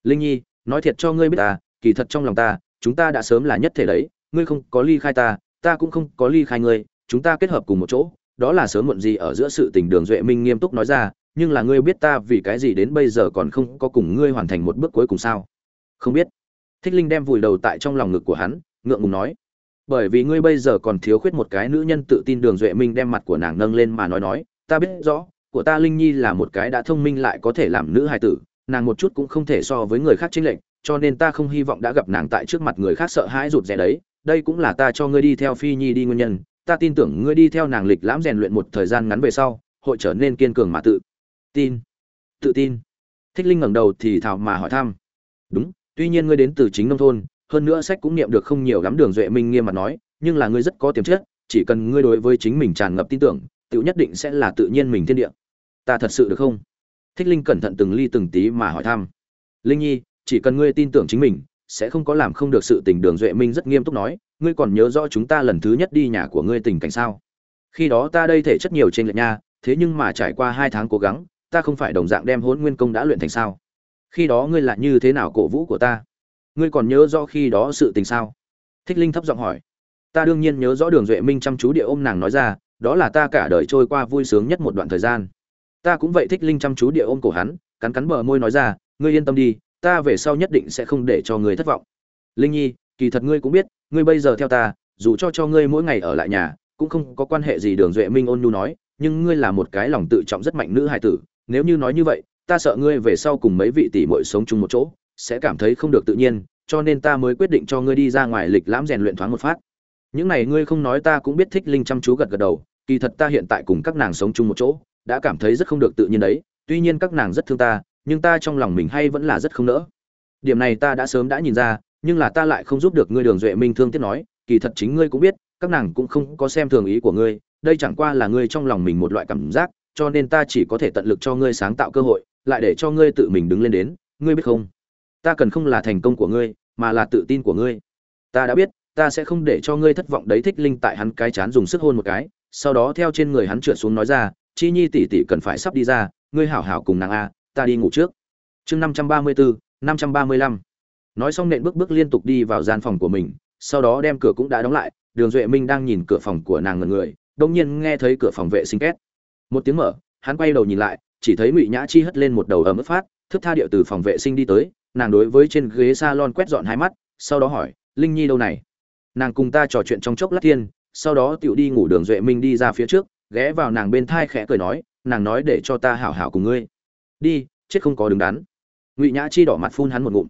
Linh nhi, nói thiệt cho ngươi biết ta kỳ thật trong lòng ta, chúng ta đã sớm là nhất thể đấy ngươi không có ly khai ta ta cũng không có ly khai ngươi, chúng ta kết hợp cùng một chỗ, đó là sớm muộn gì ở giữa sự tình đường duệ minh nghiêm túc nói ra, nhưng là ngươi biết ta vì cái gì đến bây giờ còn không có cùng ngươi hoàn thành một bước cuối cùng sao? Không biết. Thích linh đem vùi đầu tại trong lòng ngực của hắn, ngượng ngùng nói. Bởi vì ngươi bây giờ còn thiếu khuyết một cái nữ nhân tự tin đường duệ minh đem mặt của nàng nâng lên mà nói nói, ta biết rõ, của ta linh nhi là một cái đã thông minh lại có thể làm nữ hài tử, nàng một chút cũng không thể so với người khác chính lệnh cho nên ta không hy vọng đã gặp nàng tại trước mặt người khác sợ hãi rụt rè đấy đây cũng là ta cho ngươi đi theo phi nhi đi nguyên nhân, ta tin tưởng ngươi đi theo nàng lịch lãm rèn luyện một thời gian ngắn về sau, hội trở nên kiên cường mà tự tin tự tin. Thích linh ngẩng đầu thì thào mà hỏi thăm. Đúng, tuy nhiên ngươi đến từ chính nông thôn, hơn nữa sách cũng niệm được không nhiều lắm đường duệ minh nghiêm mặt nói, nhưng là ngươi rất có tiềm chất, chỉ cần ngươi đối với chính mình tràn ngập tin tưởng tự nhất định sẽ là tự nhiên mình thiên địa. Ta thật sự được không? Thích linh cẩn thận từng ly từng tí mà hỏi thăm. Linh nhi, chỉ cần ngươi tin tưởng chính mình sẽ không có làm không được sự tình đường duệ minh rất nghiêm túc nói, ngươi còn nhớ rõ chúng ta lần thứ nhất đi nhà của ngươi tình cảnh sao? Khi đó ta đây thể chất nhiều trên lệch nha, thế nhưng mà trải qua hai tháng cố gắng, ta không phải đồng dạng đem hôn nguyên công đã luyện thành sao? Khi đó ngươi là như thế nào cổ vũ của ta? Ngươi còn nhớ rõ khi đó sự tình sao? Thích linh thấp giọng hỏi. Ta đương nhiên nhớ rõ đường duệ minh chăm chú địa ôm nàng nói ra, đó là ta cả đời trôi qua vui sướng nhất một đoạn thời gian. Ta cũng vậy thích linh chăm chú địa ôm cổ hắn, cắn cắn bờ môi nói ra, ngươi yên tâm đi ta về sau nhất định sẽ không để cho ngươi thất vọng. Linh nhi, kỳ thật ngươi cũng biết, ngươi bây giờ theo ta, dù cho cho ngươi mỗi ngày ở lại nhà, cũng không có quan hệ gì đường duệ minh ôn nhu nói, nhưng ngươi là một cái lòng tự trọng rất mạnh nữ hài tử, nếu như nói như vậy, ta sợ ngươi về sau cùng mấy vị tỷ muội sống chung một chỗ, sẽ cảm thấy không được tự nhiên, cho nên ta mới quyết định cho ngươi đi ra ngoài lịch lãm rèn luyện thoáng một phát. Những này ngươi không nói ta cũng biết thích linh chăm chú gật gật đầu, kỳ thật ta hiện tại cùng các nàng sống chung một chỗ, đã cảm thấy rất không được tự nhiên đấy, tuy nhiên các nàng rất thương ta nhưng ta trong lòng mình hay vẫn là rất không nỡ. Điểm này ta đã sớm đã nhìn ra, nhưng là ta lại không giúp được ngươi đường duệ minh thương tiếc nói, kỳ thật chính ngươi cũng biết, các nàng cũng không có xem thường ý của ngươi, đây chẳng qua là ngươi trong lòng mình một loại cảm giác, cho nên ta chỉ có thể tận lực cho ngươi sáng tạo cơ hội, lại để cho ngươi tự mình đứng lên đến, ngươi biết không? Ta cần không là thành công của ngươi, mà là tự tin của ngươi. Ta đã biết, ta sẽ không để cho ngươi thất vọng đấy, thích linh tại hắn cái chán dùng sức hôn một cái, sau đó theo trên người hắn trượt xuống nói ra, chi nhi tỷ tỷ cần phải sắp đi ra, ngươi hảo hảo cùng nàng a ta đi ngủ trước. Chương năm trăm ba mươi bốn năm trăm ba mươi lăm. Nói xong nện bước bước liên tục đi vào gian phòng của mình, sau đó đem cửa cũng đã đóng lại, đường duệ minh đang nhìn cửa phòng của nàng ngần người đông nhiên nghe thấy cửa phòng vệ sinh két. Một tiếng mở, hắn quay đầu nhìn lại, chỉ thấy ngụy nhã chi hất lên một đầu ở mức phát, thức tha điệu từ phòng vệ sinh đi tới, nàng đối với trên ghế s a lon quét dọn hai mắt, sau đó hỏi, linh nhi đâu này? Nàng cùng ta trò chuyện trong chốc lát thiên, sau đó tựu đi ngủ đường duệ minh đi ra phía trước, ghé vào nàng bên thai khẽ cười nói, nàng nói để cho ta hảo hảo cùng ngươi đi, chết không có đứng đắn. Ngụy nhã chi đỏ mặt phun hắn một ngụm.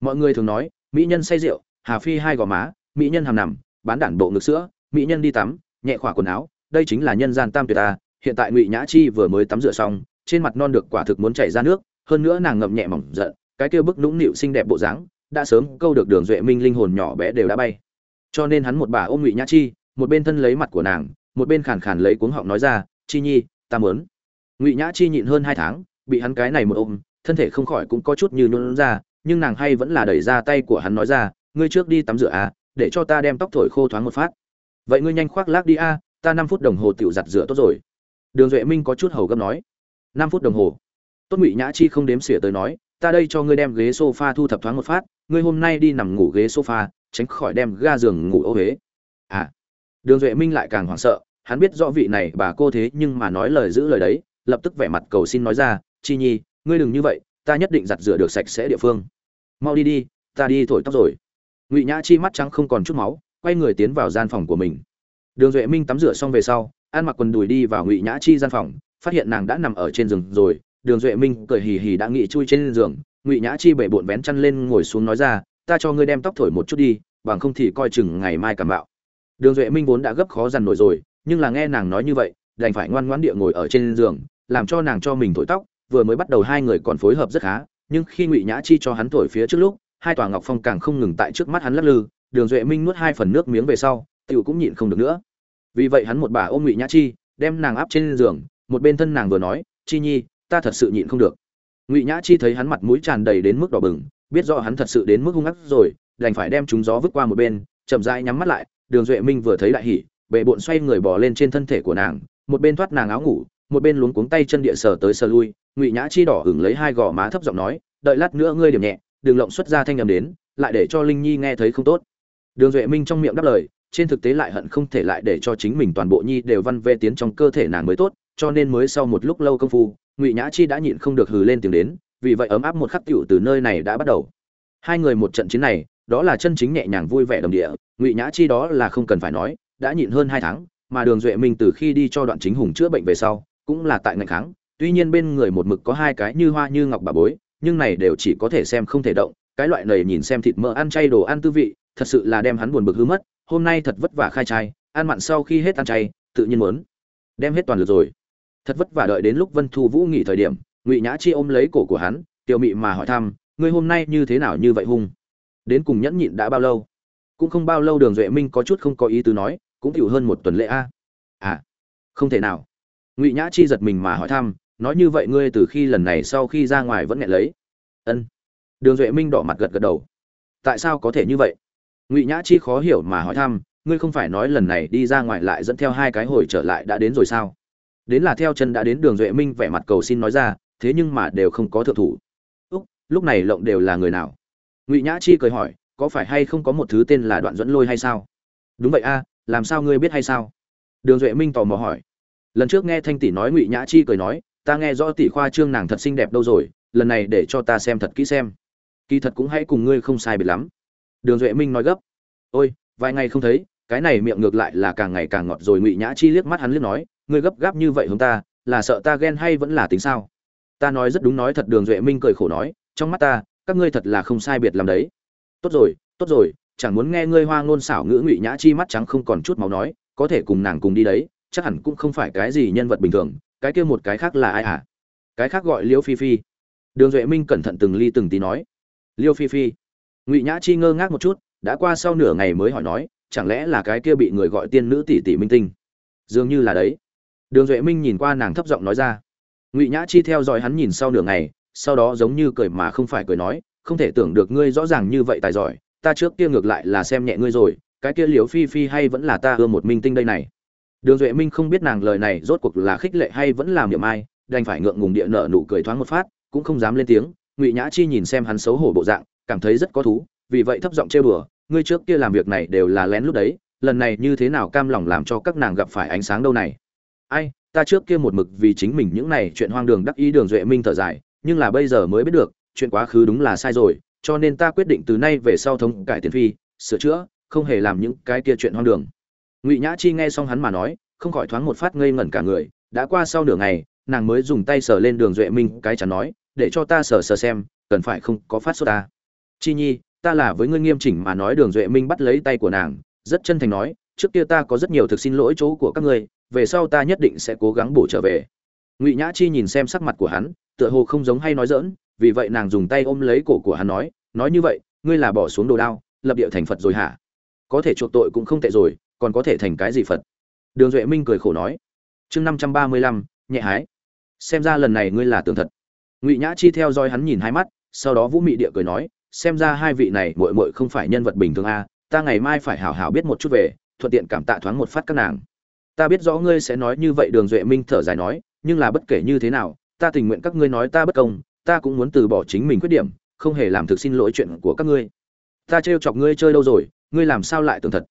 Mọi người thường nói, mỹ nhân say rượu, hà phi hai gò má, mỹ nhân hàm nằm, bán đản bộ ngực sữa, mỹ nhân đi tắm, nhẹ khỏa quần áo, đây chính là nhân gian tam tuyệt ta. Hiện tại ngụy nhã chi vừa mới tắm rửa xong, trên mặt non được quả thực muốn chảy ra nước, hơn nữa nàng ngậm nhẹ mỏng giận, cái kia bức nũng nịu xinh đẹp bộ dáng, đã sớm câu được đường duệ minh linh hồn nhỏ bé đều đã bay. Cho nên hắn một bà ôm ngụy nhã chi, một bên thân lấy mặt của nàng, một bên khàn khàn lấy cuống họng nói ra, chi nhi, ta muốn. Ngụy nhã chi nhịn hơn hai tháng bị hắn cái này một ôm, thân thể không khỏi cũng có chút như nôn ra, nhưng nàng hay vẫn là đẩy ra tay của hắn nói ra, ngươi trước đi tắm rửa à để cho ta đem tóc thổi khô thoáng một phát. Vậy ngươi nhanh khoác lác đi a ta năm phút đồng hồ tiểu giặt rửa tốt rồi. Đường duệ minh có chút hầu gấp nói. Năm phút đồng hồ. Tốt ngụy nhã chi không đếm xỉa tới nói, ta đây cho ngươi đem ghế sofa thu thập thoáng một phát, ngươi hôm nay đi nằm ngủ ghế sofa, tránh khỏi đem ga giường ngủ ô huế à. Đường duệ minh lại càng hoảng sợ, hắn biết rõ vị này bà cô thế nhưng mà nói lời giữ lời đấy, lập tức vẻ mặt cầu xin nói ra chi nhi, ngươi đừng như vậy, ta nhất định giặt rửa được sạch sẽ địa phương. Mau đi đi, ta đi thổi tóc rồi. Ngụy nhã chi mắt trắng không còn chút máu, quay người tiến vào gian phòng của mình. Đường duệ minh tắm rửa xong về sau, ăn mặc quần đùi đi vào ngụy nhã chi gian phòng, phát hiện nàng đã nằm ở trên giường rồi. Đường duệ minh cười hì hì đã nghị chui trên giường. Ngụy nhã chi bể bộn vén chăn lên ngồi xuống nói ra, ta cho ngươi đem tóc thổi một chút đi, bằng không thì coi chừng ngày mai cảm bạo. Đường duệ minh vốn đã gấp khó dằn nổi rồi, nhưng là nghe nàng nói như vậy, đành phải ngoan ngoãn địa ngồi ở trên giường, làm cho nàng cho mình thổi tóc vừa mới bắt đầu hai người còn phối hợp rất khá, nhưng khi ngụy nhã chi cho hắn thổi phía trước lúc, hai tòa ngọc phong càng không ngừng tại trước mắt hắn lắc lư, đường duệ minh nuốt hai phần nước miếng về sau, tiểu cũng nhịn không được nữa. Vì vậy hắn một bà ôm ngụy nhã chi, đem nàng áp trên giường, một bên thân nàng vừa nói, chi nhi, ta thật sự nhịn không được. Ngụy nhã chi thấy hắn mặt mũi tràn đầy đến mức đỏ bừng, biết rõ hắn thật sự đến mức hung ác rồi, đành phải đem chúng gió vứt qua một bên, chậm rãi nhắm mắt lại, đường duệ minh vừa thấy đại hỉ bệ bộn xoay người bỏ lên trên thân thể của nàng, một bên thoát nàng áo ngủ, một bên luống cuống tay chân địa sờ tới sờ lui ngụy nhã chi đỏ hửng lấy hai gò má thấp giọng nói, đợi lát nữa ngươi điểm nhẹ đừng lộng xuất ra thanh âm đến, lại để cho linh nhi nghe thấy không tốt. Đường duệ minh trong miệng đáp lời, trên thực tế lại hận không thể lại để cho chính mình toàn bộ nhi đều văn vê tiến trong cơ thể nàng mới tốt, cho nên mới sau một lúc lâu công phu, ngụy nhã chi đã nhịn không được hừ lên tiếng đến, vì vậy ấm áp một khắc tiểu từ nơi này đã bắt đầu. Hai người một trận chiến này, đó là chân chính nhẹ nhàng vui vẻ đồng địa, ngụy nhã chi đó là không cần phải nói, đã nhịn hơn hai tháng, mà đường duệ minh từ khi đi cho đoạn chính hùng chữa bệnh về sau, cũng là tại ngày kháng tuy nhiên bên người một mực có hai cái như hoa như ngọc bà bối, nhưng này đều chỉ có thể xem không thể động, cái loại này nhìn xem thịt mỡ ăn chay đồ ăn tư vị, thật sự là đem hắn buồn bực hư mất, hôm nay thật vất vả khai trai, ăn mặn sau khi hết ăn chay, tự nhiên muốn đem hết toàn lực rồi. Thật vất vả đợi đến lúc vân thu vũ nghỉ thời điểm, ngụy nhã chi ôm lấy cổ của hắn, tiểu mị mà hỏi thăm, ngươi hôm nay như thế nào như vậy hung? Đến cùng nhẫn nhịn đã bao lâu? Cũng không bao lâu đường duệ minh có chút không có ý tứ nói, cũng chịu hơn một tuần lễ a. À không thể nào. Ngụy nhã chi giật mình mà hỏi thăm nói như vậy ngươi từ khi lần này sau khi ra ngoài vẫn nghẹn lấy. Ân. Đường duệ minh đỏ mặt gật gật đầu. Tại sao có thể như vậy? Ngụy nhã chi khó hiểu mà hỏi thăm, ngươi không phải nói lần này đi ra ngoài lại dẫn theo hai cái hồi trở lại đã đến rồi sao? Đến là theo chân đã đến đường duệ minh vẻ mặt cầu xin nói ra, thế nhưng mà đều không có thượng thủ. Úc, lúc này lộng đều là người nào? Ngụy nhã chi cười hỏi, có phải hay không có một thứ tên là đoạn dẫn lôi hay sao? Đúng vậy a, làm sao ngươi biết hay sao? Đường duệ minh tò mò hỏi. Lần trước nghe thanh tỷ nói ngụy nhã chi cười nói ta nghe rõ tỷ khoa trương nàng thật xinh đẹp đâu rồi, lần này để cho ta xem thật kỹ xem. Kỳ thật cũng hãy cùng ngươi không sai biệt lắm. Đường duệ minh nói gấp. Ôi, vài ngày không thấy, cái này miệng ngược lại là càng ngày càng ngọt rồi. Ngụy nhã chi liếc mắt hắn liếc nói, ngươi gấp gáp như vậy hướng ta, là sợ ta ghen hay vẫn là tính sao? Ta nói rất đúng nói thật. Đường duệ minh cười khổ nói, trong mắt ta, các ngươi thật là không sai biệt làm đấy. Tốt rồi tốt rồi, chẳng muốn nghe ngươi hoa ngôn xảo ngữ. Ngụy nhã chi mắt trắng không còn chút máu nói, có thể cùng nàng cùng đi đấy, chắc hẳn cũng không phải cái gì nhân vật bình thường cái kia một cái khác là ai hả? Cái khác gọi liêu phi phi. Đường duệ minh cẩn thận từng ly từng tí nói. Liêu phi phi. Ngụy nhã chi ngơ ngác một chút, đã qua sau nửa ngày mới hỏi nói, chẳng lẽ là cái kia bị người gọi tiên nữ tỷ tỷ minh tinh? Dường như là đấy. Đường duệ minh nhìn qua nàng thấp giọng nói ra. Ngụy nhã chi theo dõi hắn nhìn sau nửa ngày, sau đó giống như cười mà không phải cười nói, không thể tưởng được ngươi rõ ràng như vậy tài giỏi, ta trước kia ngược lại là xem nhẹ ngươi rồi, cái kia liếu phi phi hay vẫn là ta ưa một minh tinh đây này đường duệ minh không biết nàng lời này rốt cuộc là khích lệ hay vẫn làm niệm ai, đành phải ngượng ngùng địa nợ nụ cười thoáng một phát, cũng không dám lên tiếng. Ngụy nhã chi nhìn xem hắn xấu hổ bộ dạng, cảm thấy rất có thú, vì vậy thấp giọng trêu bừa ngươi trước kia làm việc này đều là lén lúc đấy, lần này như thế nào cam lòng làm cho các nàng gặp phải ánh sáng đâu này? Ai, ta trước kia một mực vì chính mình những này chuyện hoang đường đắc ý đường duệ minh thở dài, nhưng là bây giờ mới biết được, chuyện quá khứ đúng là sai rồi, cho nên ta quyết định từ nay về sau thống cải tiền phi, sửa chữa, không hề làm những cái kia chuyện hoang đường ngụy nhã chi nghe xong hắn mà nói, không khỏi thoáng một phát ngây ngẩn cả người, đã qua sau nửa ngày, nàng mới dùng tay sờ lên đường duệ minh cái chắn nói, để cho ta sờ sờ xem, cần phải không có phát sốt ta. Chi nhi, ta là với ngươi nghiêm chỉnh mà nói đường duệ minh bắt lấy tay của nàng, rất chân thành nói, trước kia ta có rất nhiều thực xin lỗi chỗ của các ngươi, về sau ta nhất định sẽ cố gắng bổ trở về. Ngụy nhã chi nhìn xem sắc mặt của hắn, tựa hồ không giống hay nói dỡn vì vậy nàng dùng tay ôm lấy cổ của hắn nói nói như vậy, ngươi là bỏ xuống đồ đao, lập địa thành phật rồi hả? Có thể chuộc tội cũng không tệ rồi còn có thể thành cái gì phật? Đường duệ minh cười khổ nói, chương năm trăm ba mươi lăm, nhẹ hái. Xem ra lần này ngươi là tường thật. Ngụy nhã chi theo dõi hắn nhìn hai mắt, sau đó vũ mị địa cười nói, xem ra hai vị này muội muội không phải nhân vật bình thường a, ta ngày mai phải hảo hảo biết một chút về, thuận tiện cảm tạ thoáng một phát các nàng. Ta biết rõ ngươi sẽ nói như vậy, đường duệ minh thở dài nói, nhưng là bất kể như thế nào, ta tình nguyện các ngươi nói ta bất công, ta cũng muốn từ bỏ chính mình khuyết điểm, không hề làm thực xin lỗi chuyện của các ngươi. Ta trêu chọc ngươi chơi đâu rồi, ngươi làm sao lại tường thật?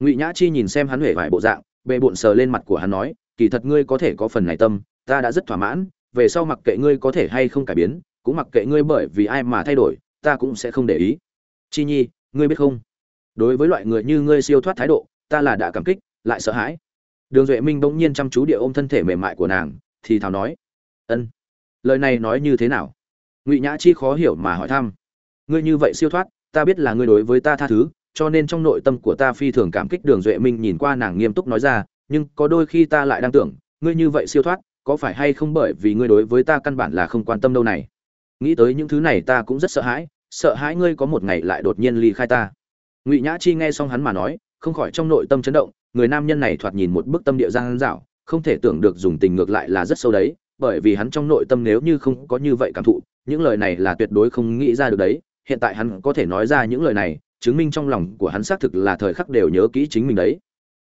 Ngụy nhã chi nhìn xem hắn huệ vải bộ dạng bệ bụn sờ lên mặt của hắn nói, kỳ thật ngươi có thể có phần này tâm, ta đã rất thỏa mãn, về sau mặc kệ ngươi có thể hay không cải biến, cũng mặc kệ ngươi bởi vì ai mà thay đổi, ta cũng sẽ không để ý. Chi nhi, ngươi biết không? Đối với loại người như ngươi siêu thoát thái độ, ta là đã cảm kích, lại sợ hãi. Đường duệ minh bỗng nhiên chăm chú địa ôm thân thể mềm mại của nàng, thì thào nói, ân, lời này nói như thế nào? Ngụy nhã chi khó hiểu mà hỏi thăm, ngươi như vậy siêu thoát, ta biết là ngươi đối với ta tha thứ cho nên trong nội tâm của ta phi thường cảm kích đường duệ minh nhìn qua nàng nghiêm túc nói ra, nhưng có đôi khi ta lại đang tưởng, ngươi như vậy siêu thoát, có phải hay không bởi vì ngươi đối với ta căn bản là không quan tâm đâu này? Nghĩ tới những thứ này ta cũng rất sợ hãi sợ hãi ngươi có một ngày lại đột nhiên ly khai ta. Ngụy nhã chi nghe xong hắn mà nói, không khỏi trong nội tâm chấn động, người nam nhân này thoạt nhìn một bức tâm địa giang dạo không thể tưởng được dùng tình ngược lại là rất sâu đấy, bởi vì hắn trong nội tâm nếu như không có như vậy cảm thụ, những lời này là tuyệt đối không nghĩ ra được đấy, hiện tại hắn có thể nói ra những lời này chứng minh trong lòng của hắn xác thực là thời khắc đều nhớ kỹ chính mình đấy.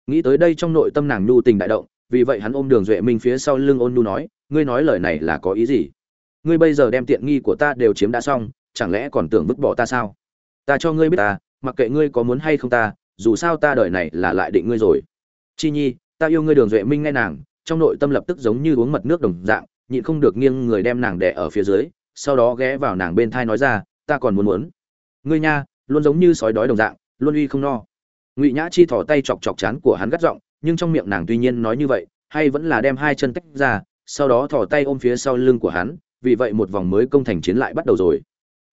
Nghĩ tới đây trong nội tâm nàng nhu tình đại động, vì vậy hắn ôm đường duệ minh phía sau lưng ôn nhu nói, ngươi nói lời này là có ý gì? Ngươi bây giờ đem tiện nghi của ta đều chiếm đã xong, chẳng lẽ còn tưởng vứt bỏ ta sao? Ta cho ngươi biết ta, mặc kệ ngươi có muốn hay không ta, dù sao ta đời này là lại định ngươi rồi. Chi nhi, ta yêu ngươi. Đường duệ minh nghe nàng, trong nội tâm lập tức giống như uống mật nước đồng dạng, nhịn không được nghiêng người đem nàng đẻ ở phía dưới, sau đó ghé vào nàng bên thai nói ra, ta còn muốn muốn. Ngươi nha luôn giống như sói đói đồng dạng, luôn uy không no. Ngụy nhã chi thỏ tay chọc chọc chán của hắn gắt giọng, nhưng trong miệng nàng tuy nhiên nói như vậy, hay vẫn là đem hai chân tách ra, sau đó thỏ tay ôm phía sau lưng của hắn, vì vậy một vòng mới công thành chiến lại bắt đầu rồi.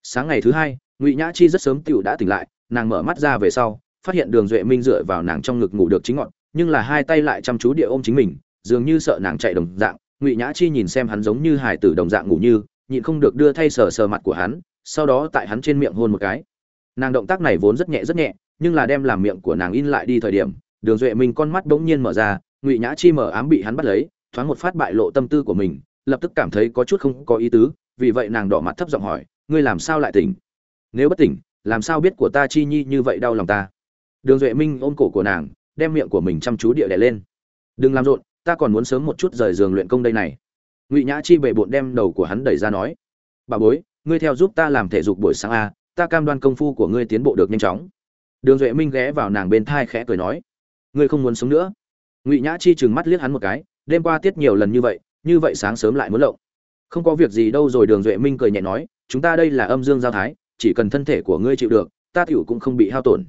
Sáng ngày thứ hai, ngụy nhã chi rất sớm tựu đã tỉnh lại, nàng mở mắt ra về sau, phát hiện đường duệ minh dựa vào nàng trong ngực ngủ được chính ngọn, nhưng là hai tay lại chăm chú địa ôm chính mình, dường như sợ nàng chạy đồng dạng. Ngụy nhã chi nhìn xem hắn giống như hải tử đồng dạng ngủ như, nhịn không được đưa thay sờ sờ mặt của hắn, sau đó tại hắn trên miệng hôn một cái nàng động tác này vốn rất nhẹ rất nhẹ, nhưng là đem làm miệng của nàng in lại đi thời điểm, đường duệ minh con mắt bỗng nhiên mở ra, ngụy nhã chi mở ám bị hắn bắt lấy, thoáng một phát bại lộ tâm tư của mình, lập tức cảm thấy có chút không có ý tứ, vì vậy nàng đỏ mặt thấp giọng hỏi, ngươi làm sao lại tỉnh? Nếu bất tỉnh, làm sao biết của ta chi nhi như vậy đau lòng ta? Đường duệ minh ôm cổ của nàng, đem miệng của mình chăm chú địa đẻ lên. Đừng làm rộn, ta còn muốn sớm một chút rời giường luyện công đây này. Ngụy nhã chi bệ bộn đem đầu của hắn đẩy ra nói, bà bối, ngươi theo giúp ta làm thể dục buổi sáng a ta cam đoan công phu của ngươi tiến bộ được nhanh chóng. Đường duệ minh ghé vào nàng bên thai khẽ cười nói, ngươi không muốn sống nữa. Ngụy nhã chi chừng mắt liếc hắn một cái, đêm qua tiết nhiều lần như vậy như vậy sáng sớm lại muốn lộng. Không có việc gì đâu rồi, đường duệ minh cười nhẹ nói, chúng ta đây là âm dương giao thái, chỉ cần thân thể của ngươi chịu được, ta tiểu cũng không bị hao tổn.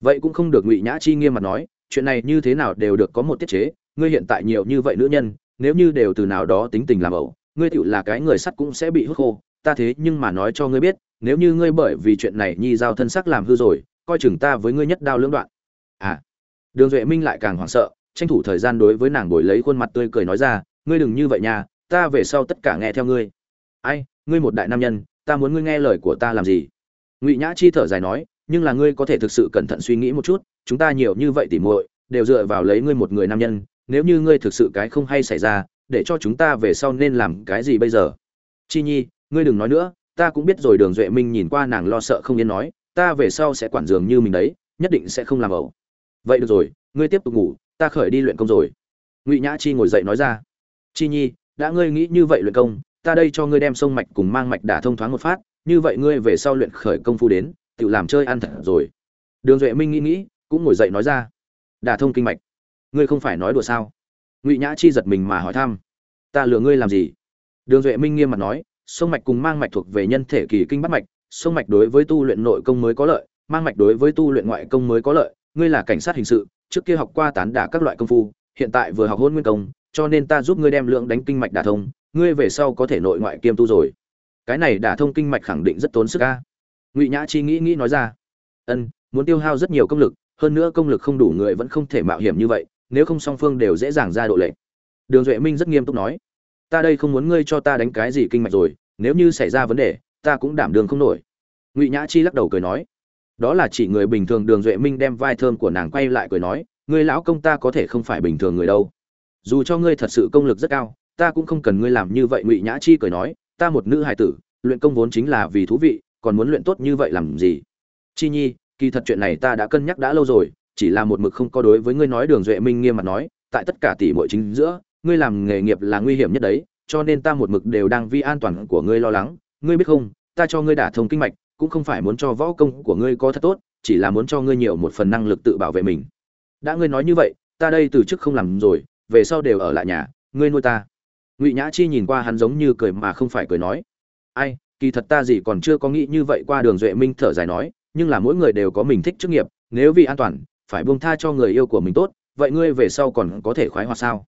Vậy cũng không được, ngụy nhã chi nghiêm mặt nói, chuyện này như thế nào đều được có một tiết chế, ngươi hiện tại nhiều như vậy nữ nhân, nếu như đều từ nào đó tính tình làm ẩu, ngươi tiểu là cái người sắt cũng sẽ bị hút khô, ta thế nhưng mà nói cho ngươi biết nếu như ngươi bởi vì chuyện này nhi giao thân sắc làm hư rồi, coi chừng ta với ngươi nhất đao lưỡng đoạn. À. Đường duệ minh lại càng hoảng sợ, tranh thủ thời gian đối với nàng bồi lấy khuôn mặt tươi cười nói ra, ngươi đừng như vậy nha, ta về sau tất cả nghe theo ngươi. Ai, ngươi một đại nam nhân, ta muốn ngươi nghe lời của ta làm gì? Ngụy nhã chi thở dài nói, nhưng là ngươi có thể thực sự cẩn thận suy nghĩ một chút, chúng ta nhiều như vậy tỉ muội, đều dựa vào lấy ngươi một người nam nhân, nếu như ngươi thực sự cái không hay xảy ra, để cho chúng ta về sau nên làm cái gì bây giờ? Chi nhi, ngươi đừng nói nữa ta cũng biết rồi, đường duệ minh nhìn qua nàng lo sợ không yên nói, ta về sau sẽ quản giường như mình đấy, nhất định sẽ không làm ẩu. Vậy được rồi, ngươi tiếp tục ngủ, ta khởi đi luyện công rồi. Ngụy nhã chi ngồi dậy nói ra, chi nhi, đã ngươi nghĩ như vậy luyện công, ta đây cho ngươi đem sông mạch cùng mang mạch đả thông thoáng một phát, như vậy ngươi về sau luyện khởi công phu đến, tự làm chơi ăn thật rồi. Đường duệ minh nghĩ nghĩ, cũng ngồi dậy nói ra, đả thông kinh mạch. Ngươi không phải nói đùa sao? Ngụy nhã chi giật mình mà hỏi thăm, ta lừa ngươi làm gì? Đường duệ minh nghiêm mặt nói sông mạch cùng mang mạch thuộc về nhân thể kỳ kinh bắt mạch, sông mạch đối với tu luyện nội công mới có lợi, mang mạch đối với tu luyện ngoại công mới có lợi. Ngươi là cảnh sát hình sự, trước kia học qua tán đả các loại công phu, hiện tại vừa học hôn nguyên công, cho nên ta giúp ngươi đem lượng đánh kinh mạch đả thông, ngươi về sau có thể nội ngoại kiêm tu rồi. Cái này đả thông kinh mạch khẳng định rất tốn sức ca ngụy nhã chi nghĩ nghĩ nói ra. Ân, muốn tiêu hao rất nhiều công lực, hơn nữa công lực không đủ, người vẫn không thể mạo hiểm như vậy, nếu không song phương đều dễ dàng ra độ lệ đường duệ minh rất nghiêm túc nói ta đây không muốn ngươi cho ta đánh cái gì kinh mạch rồi, nếu như xảy ra vấn đề, ta cũng đảm đường không nổi. Ngụy nhã chi lắc đầu cười nói. Đó là chỉ người bình thường đường duệ minh đem vai thơm của nàng quay lại cười nói, ngươi lão công ta có thể không phải bình thường người đâu. Dù cho ngươi thật sự công lực rất cao, ta cũng không cần ngươi làm như vậy. Ngụy nhã chi cười nói, ta một nữ hài tử, luyện công vốn chính là vì thú vị, còn muốn luyện tốt như vậy làm gì? Chi nhi, kỳ thật chuyện này ta đã cân nhắc đã lâu rồi, chỉ là một mực không có đối với ngươi nói. Đường duệ minh nghiêm mặt nói, tại tất cả tỷ muội chính giữa ngươi làm nghề nghiệp là nguy hiểm nhất đấy, cho nên ta một mực đều đang vì an toàn của ngươi lo lắng. Ngươi biết không, ta cho ngươi đả thông kinh mạch, cũng không phải muốn cho võ công của ngươi có thật tốt, chỉ là muốn cho ngươi nhiều một phần năng lực tự bảo vệ mình. Đã ngươi nói như vậy, ta đây từ chức không làm rồi, về sau đều ở lại nhà, ngươi nuôi ta. Ngụy nhã chi nhìn qua hắn giống như cười mà không phải cười nói. Ai, kỳ thật ta gì còn chưa có nghĩ như vậy qua đường duệ minh thở dài nói, nhưng là mỗi người đều có mình thích chức nghiệp, nếu vì an toàn, phải buông tha cho người yêu của mình tốt, vậy ngươi về sau còn có thể khoái hoạt sao?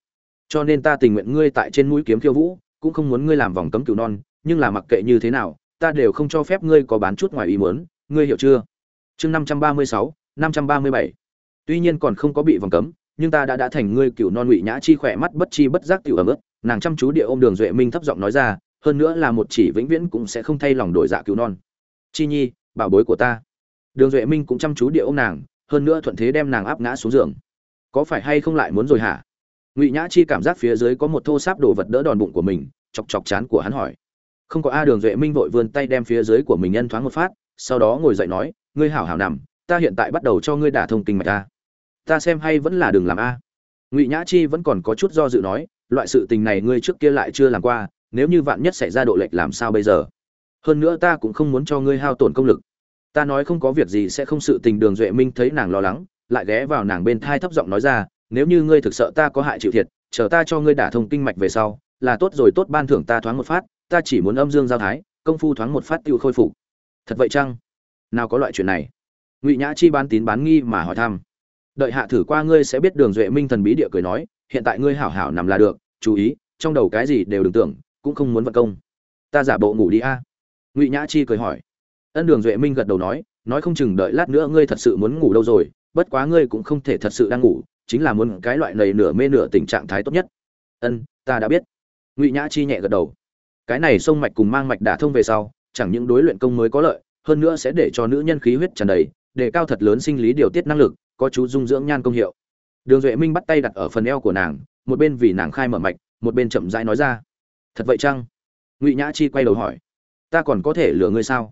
Cho nên ta tình nguyện ngươi tại trên mũi kiếm khiêu vũ, cũng không muốn ngươi làm vòng cấm cửu non, nhưng là mặc kệ như thế nào, ta đều không cho phép ngươi có bán chút ngoài ý muốn, ngươi hiểu chưa? Chương năm trăm ba mươi sáu, năm trăm ba mươi bảy. Tuy nhiên còn không có bị vòng cấm, nhưng ta đã đã thành ngươi cửu non ngụy nhã chi khỏe mắt bất chi bất giác tiểu ấm ức, nàng chăm chú địa ôm đường duệ minh thấp giọng nói ra, hơn nữa là một chỉ vĩnh viễn cũng sẽ không thay lòng đổi dạ cửu non. Chi nhi, bảo bối của ta. Đường duệ minh cũng chăm chú địa ôm nàng, hơn nữa thuận thế đem nàng áp ngã xuống giường. Có phải hay không lại muốn rồi hả? Ngụy nhã chi cảm giác phía dưới có một thô sáp đồ vật đỡ đòn bụng của mình, chọc chọc chán của hắn hỏi. Không có a đường duệ minh vội vươn tay đem phía dưới của mình nhân thoáng một phát, sau đó ngồi dậy nói, ngươi hảo hảo nằm, ta hiện tại bắt đầu cho ngươi đả thông kinh mạch ta ta xem hay vẫn là đường làm a. Ngụy nhã chi vẫn còn có chút do dự nói, loại sự tình này ngươi trước kia lại chưa làm qua, nếu như vạn nhất xảy ra độ lệch làm sao bây giờ? Hơn nữa ta cũng không muốn cho ngươi hao tổn công lực. Ta nói không có việc gì sẽ không sự tình đường duệ minh thấy nàng lo lắng, lại ghé vào nàng bên thai thấp giọng nói ra nếu như ngươi thực sợ ta có hại chịu thiệt, chờ ta cho ngươi đả thông kinh mạch về sau, là tốt rồi, tốt ban thưởng ta thoáng một phát, ta chỉ muốn âm dương giao thái, công phu thoáng một phát tiêu khôi phục. Thật vậy chăng? Nào có loại chuyện này. Ngụy nhã chi bán tín bán nghi mà hỏi thăm. Đợi hạ thử qua ngươi sẽ biết đường duệ minh thần bí địa cười nói, hiện tại ngươi hảo hảo nằm là được, chú ý, trong đầu cái gì đều đừng tưởng, cũng không muốn vận công. Ta giả bộ ngủ đi a. Ngụy nhã chi cười hỏi. Ân đường duệ minh gật đầu nói nói không chừng đợi lát nữa ngươi thật sự muốn ngủ đâu rồi, bất quá ngươi cũng không thể thật sự đang ngủ chính là muốn cái loại này nửa mê nửa tình trạng thái tốt nhất. Ân, ta đã biết. Ngụy nhã chi nhẹ gật đầu. Cái này sông mạch cùng mang mạch đả thông về sau, chẳng những đối luyện công mới có lợi, hơn nữa sẽ để cho nữ nhân khí huyết tràn đầy, để cao thật lớn sinh lý điều tiết năng lực, có chú dung dưỡng nhan công hiệu. Đường duệ minh bắt tay đặt ở phần eo của nàng, một bên vì nàng khai mở mạch, một bên chậm rãi nói ra. Thật vậy chăng? Ngụy nhã chi quay đầu hỏi. Ta còn có thể lừa ngươi sao?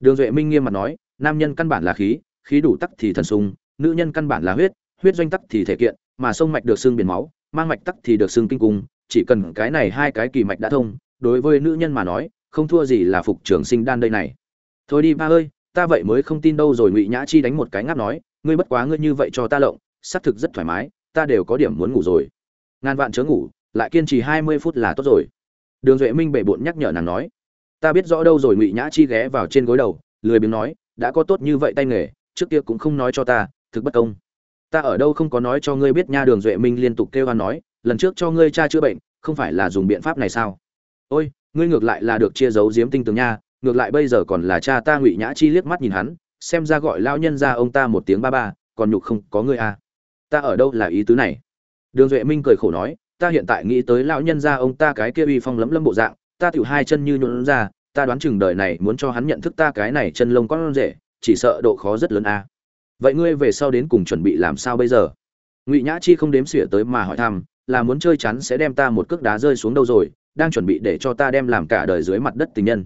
Đường duệ minh nghiêm mặt nói, nam nhân căn bản là khí khí đủ tắc thì thần sung, nữ nhân căn bản là huyết huyết doanh tắc thì thể kiện, mà sông mạch được xương biển máu, mang mạch tắc thì được xương kinh cung, chỉ cần cái này hai cái kỳ mạch đã thông, đối với nữ nhân mà nói, không thua gì là phục trường sinh đan đây này. Thôi đi ba ơi, ta vậy mới không tin đâu rồi ngụy nhã chi đánh một cái ngáp nói, ngươi bất quá ngươi như vậy cho ta lộng, xác thực rất thoải mái, ta đều có điểm muốn ngủ rồi. Ngàn vạn chớ ngủ, lại kiên trì hai mươi phút là tốt rồi. Đường duệ minh bệ bội nhắc nhở nàng nói, ta biết rõ đâu rồi ngụy nhã chi ghé vào trên gối đầu, lười biếng nói, đã có tốt như vậy tay nghề, trước kia cũng không nói cho ta, thực bất công ta ở đâu không có nói cho ngươi biết nha đường duệ minh liên tục kêu hoan nói, lần trước cho ngươi cha chữa bệnh, không phải là dùng biện pháp này sao ôi, ngươi ngược lại là được chia giấu giếm tinh tường nha, ngược lại bây giờ còn là cha ta ngụy nhã chi liếc mắt nhìn hắn, xem ra gọi lao nhân ra ông ta một tiếng ba ba, còn nhục không có ngươi à. ta ở đâu là ý tứ này đường duệ minh cười khổ nói, ta hiện tại nghĩ tới lão nhân ra ông ta cái kia uy phong lấm lấm bộ dạng, ta tiểu hai chân như nhuộn ra, ta đoán chừng đời này muốn cho hắn nhận thức ta cái này chân lông con rể, chỉ sợ độ khó rất lớn a à vậy ngươi về sau đến cùng chuẩn bị làm sao bây giờ? Ngụy nhã chi không đếm xỉa tới mà hỏi thăm, là muốn chơi chắn sẽ đem ta một cước đá rơi xuống đâu rồi, đang chuẩn bị để cho ta đem làm cả đời dưới mặt đất tình nhân.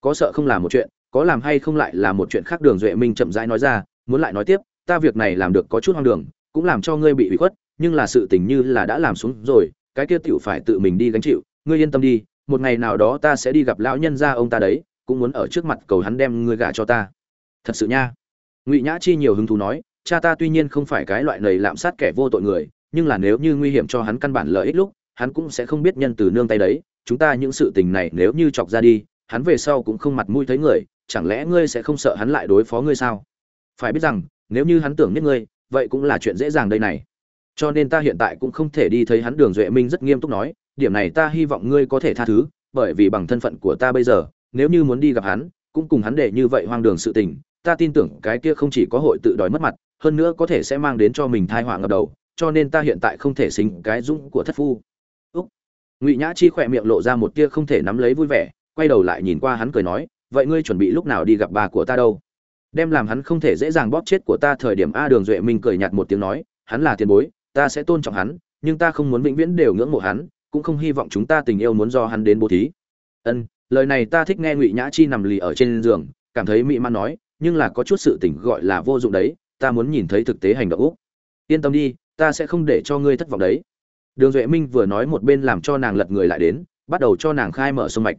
Có sợ không làm một chuyện, có làm hay không lại là một chuyện khác đường duệ minh chậm rãi nói ra, muốn lại nói tiếp, ta việc này làm được có chút hoang đường, cũng làm cho ngươi bị ủy khuất, nhưng là sự tình như là đã làm xuống rồi, cái kia tiểu phải tự mình đi gánh chịu, ngươi yên tâm đi, một ngày nào đó ta sẽ đi gặp lão nhân gia ông ta đấy, cũng muốn ở trước mặt cầu hắn đem ngươi gả cho ta. Thật sự nha ngụy nhã chi nhiều hứng thú nói, cha ta tuy nhiên không phải cái loại lầy lạm sát kẻ vô tội người, nhưng là nếu như nguy hiểm cho hắn căn bản lợi ích lúc, hắn cũng sẽ không biết nhân từ nương tay đấy. Chúng ta những sự tình này nếu như chọc ra đi, hắn về sau cũng không mặt mũi thấy người, chẳng lẽ ngươi sẽ không sợ hắn lại đối phó ngươi sao? Phải biết rằng, nếu như hắn tưởng nhất ngươi, vậy cũng là chuyện dễ dàng đây này. Cho nên ta hiện tại cũng không thể đi thấy hắn. Đường duệ minh rất nghiêm túc nói, điểm này ta hy vọng ngươi có thể tha thứ, bởi vì bằng thân phận của ta bây giờ, nếu như muốn đi gặp hắn, cũng cùng hắn để như vậy hoang đường sự tình ta tin tưởng cái kia không chỉ có hội tự đòi mất mặt, hơn nữa có thể sẽ mang đến cho mình thai họa ngập đầu, cho nên ta hiện tại không thể xính cái dũng của thất phu. Úc. Ngụy nhã chi khỏe miệng lộ ra một tia không thể nắm lấy vui vẻ, quay đầu lại nhìn qua hắn cười nói, vậy ngươi chuẩn bị lúc nào đi gặp bà của ta đâu? Đem làm hắn không thể dễ dàng bóp chết của ta thời điểm a đường duệ minh cười nhạt một tiếng nói, hắn là tiền bối, ta sẽ tôn trọng hắn, nhưng ta không muốn vĩnh viễn đều ngưỡng mộ hắn, cũng không hy vọng chúng ta tình yêu muốn do hắn đến bố thí. Ân, lời này ta thích nghe ngụy nhã chi nằm lì ở trên giường, cảm thấy mị man nói nhưng là có chút sự tình gọi là vô dụng đấy, ta muốn nhìn thấy thực tế hành động úc. Yên tâm đi, ta sẽ không để cho ngươi thất vọng đấy. Đường duệ minh vừa nói một bên làm cho nàng lật người lại đến, bắt đầu cho nàng khai mở sông mạch.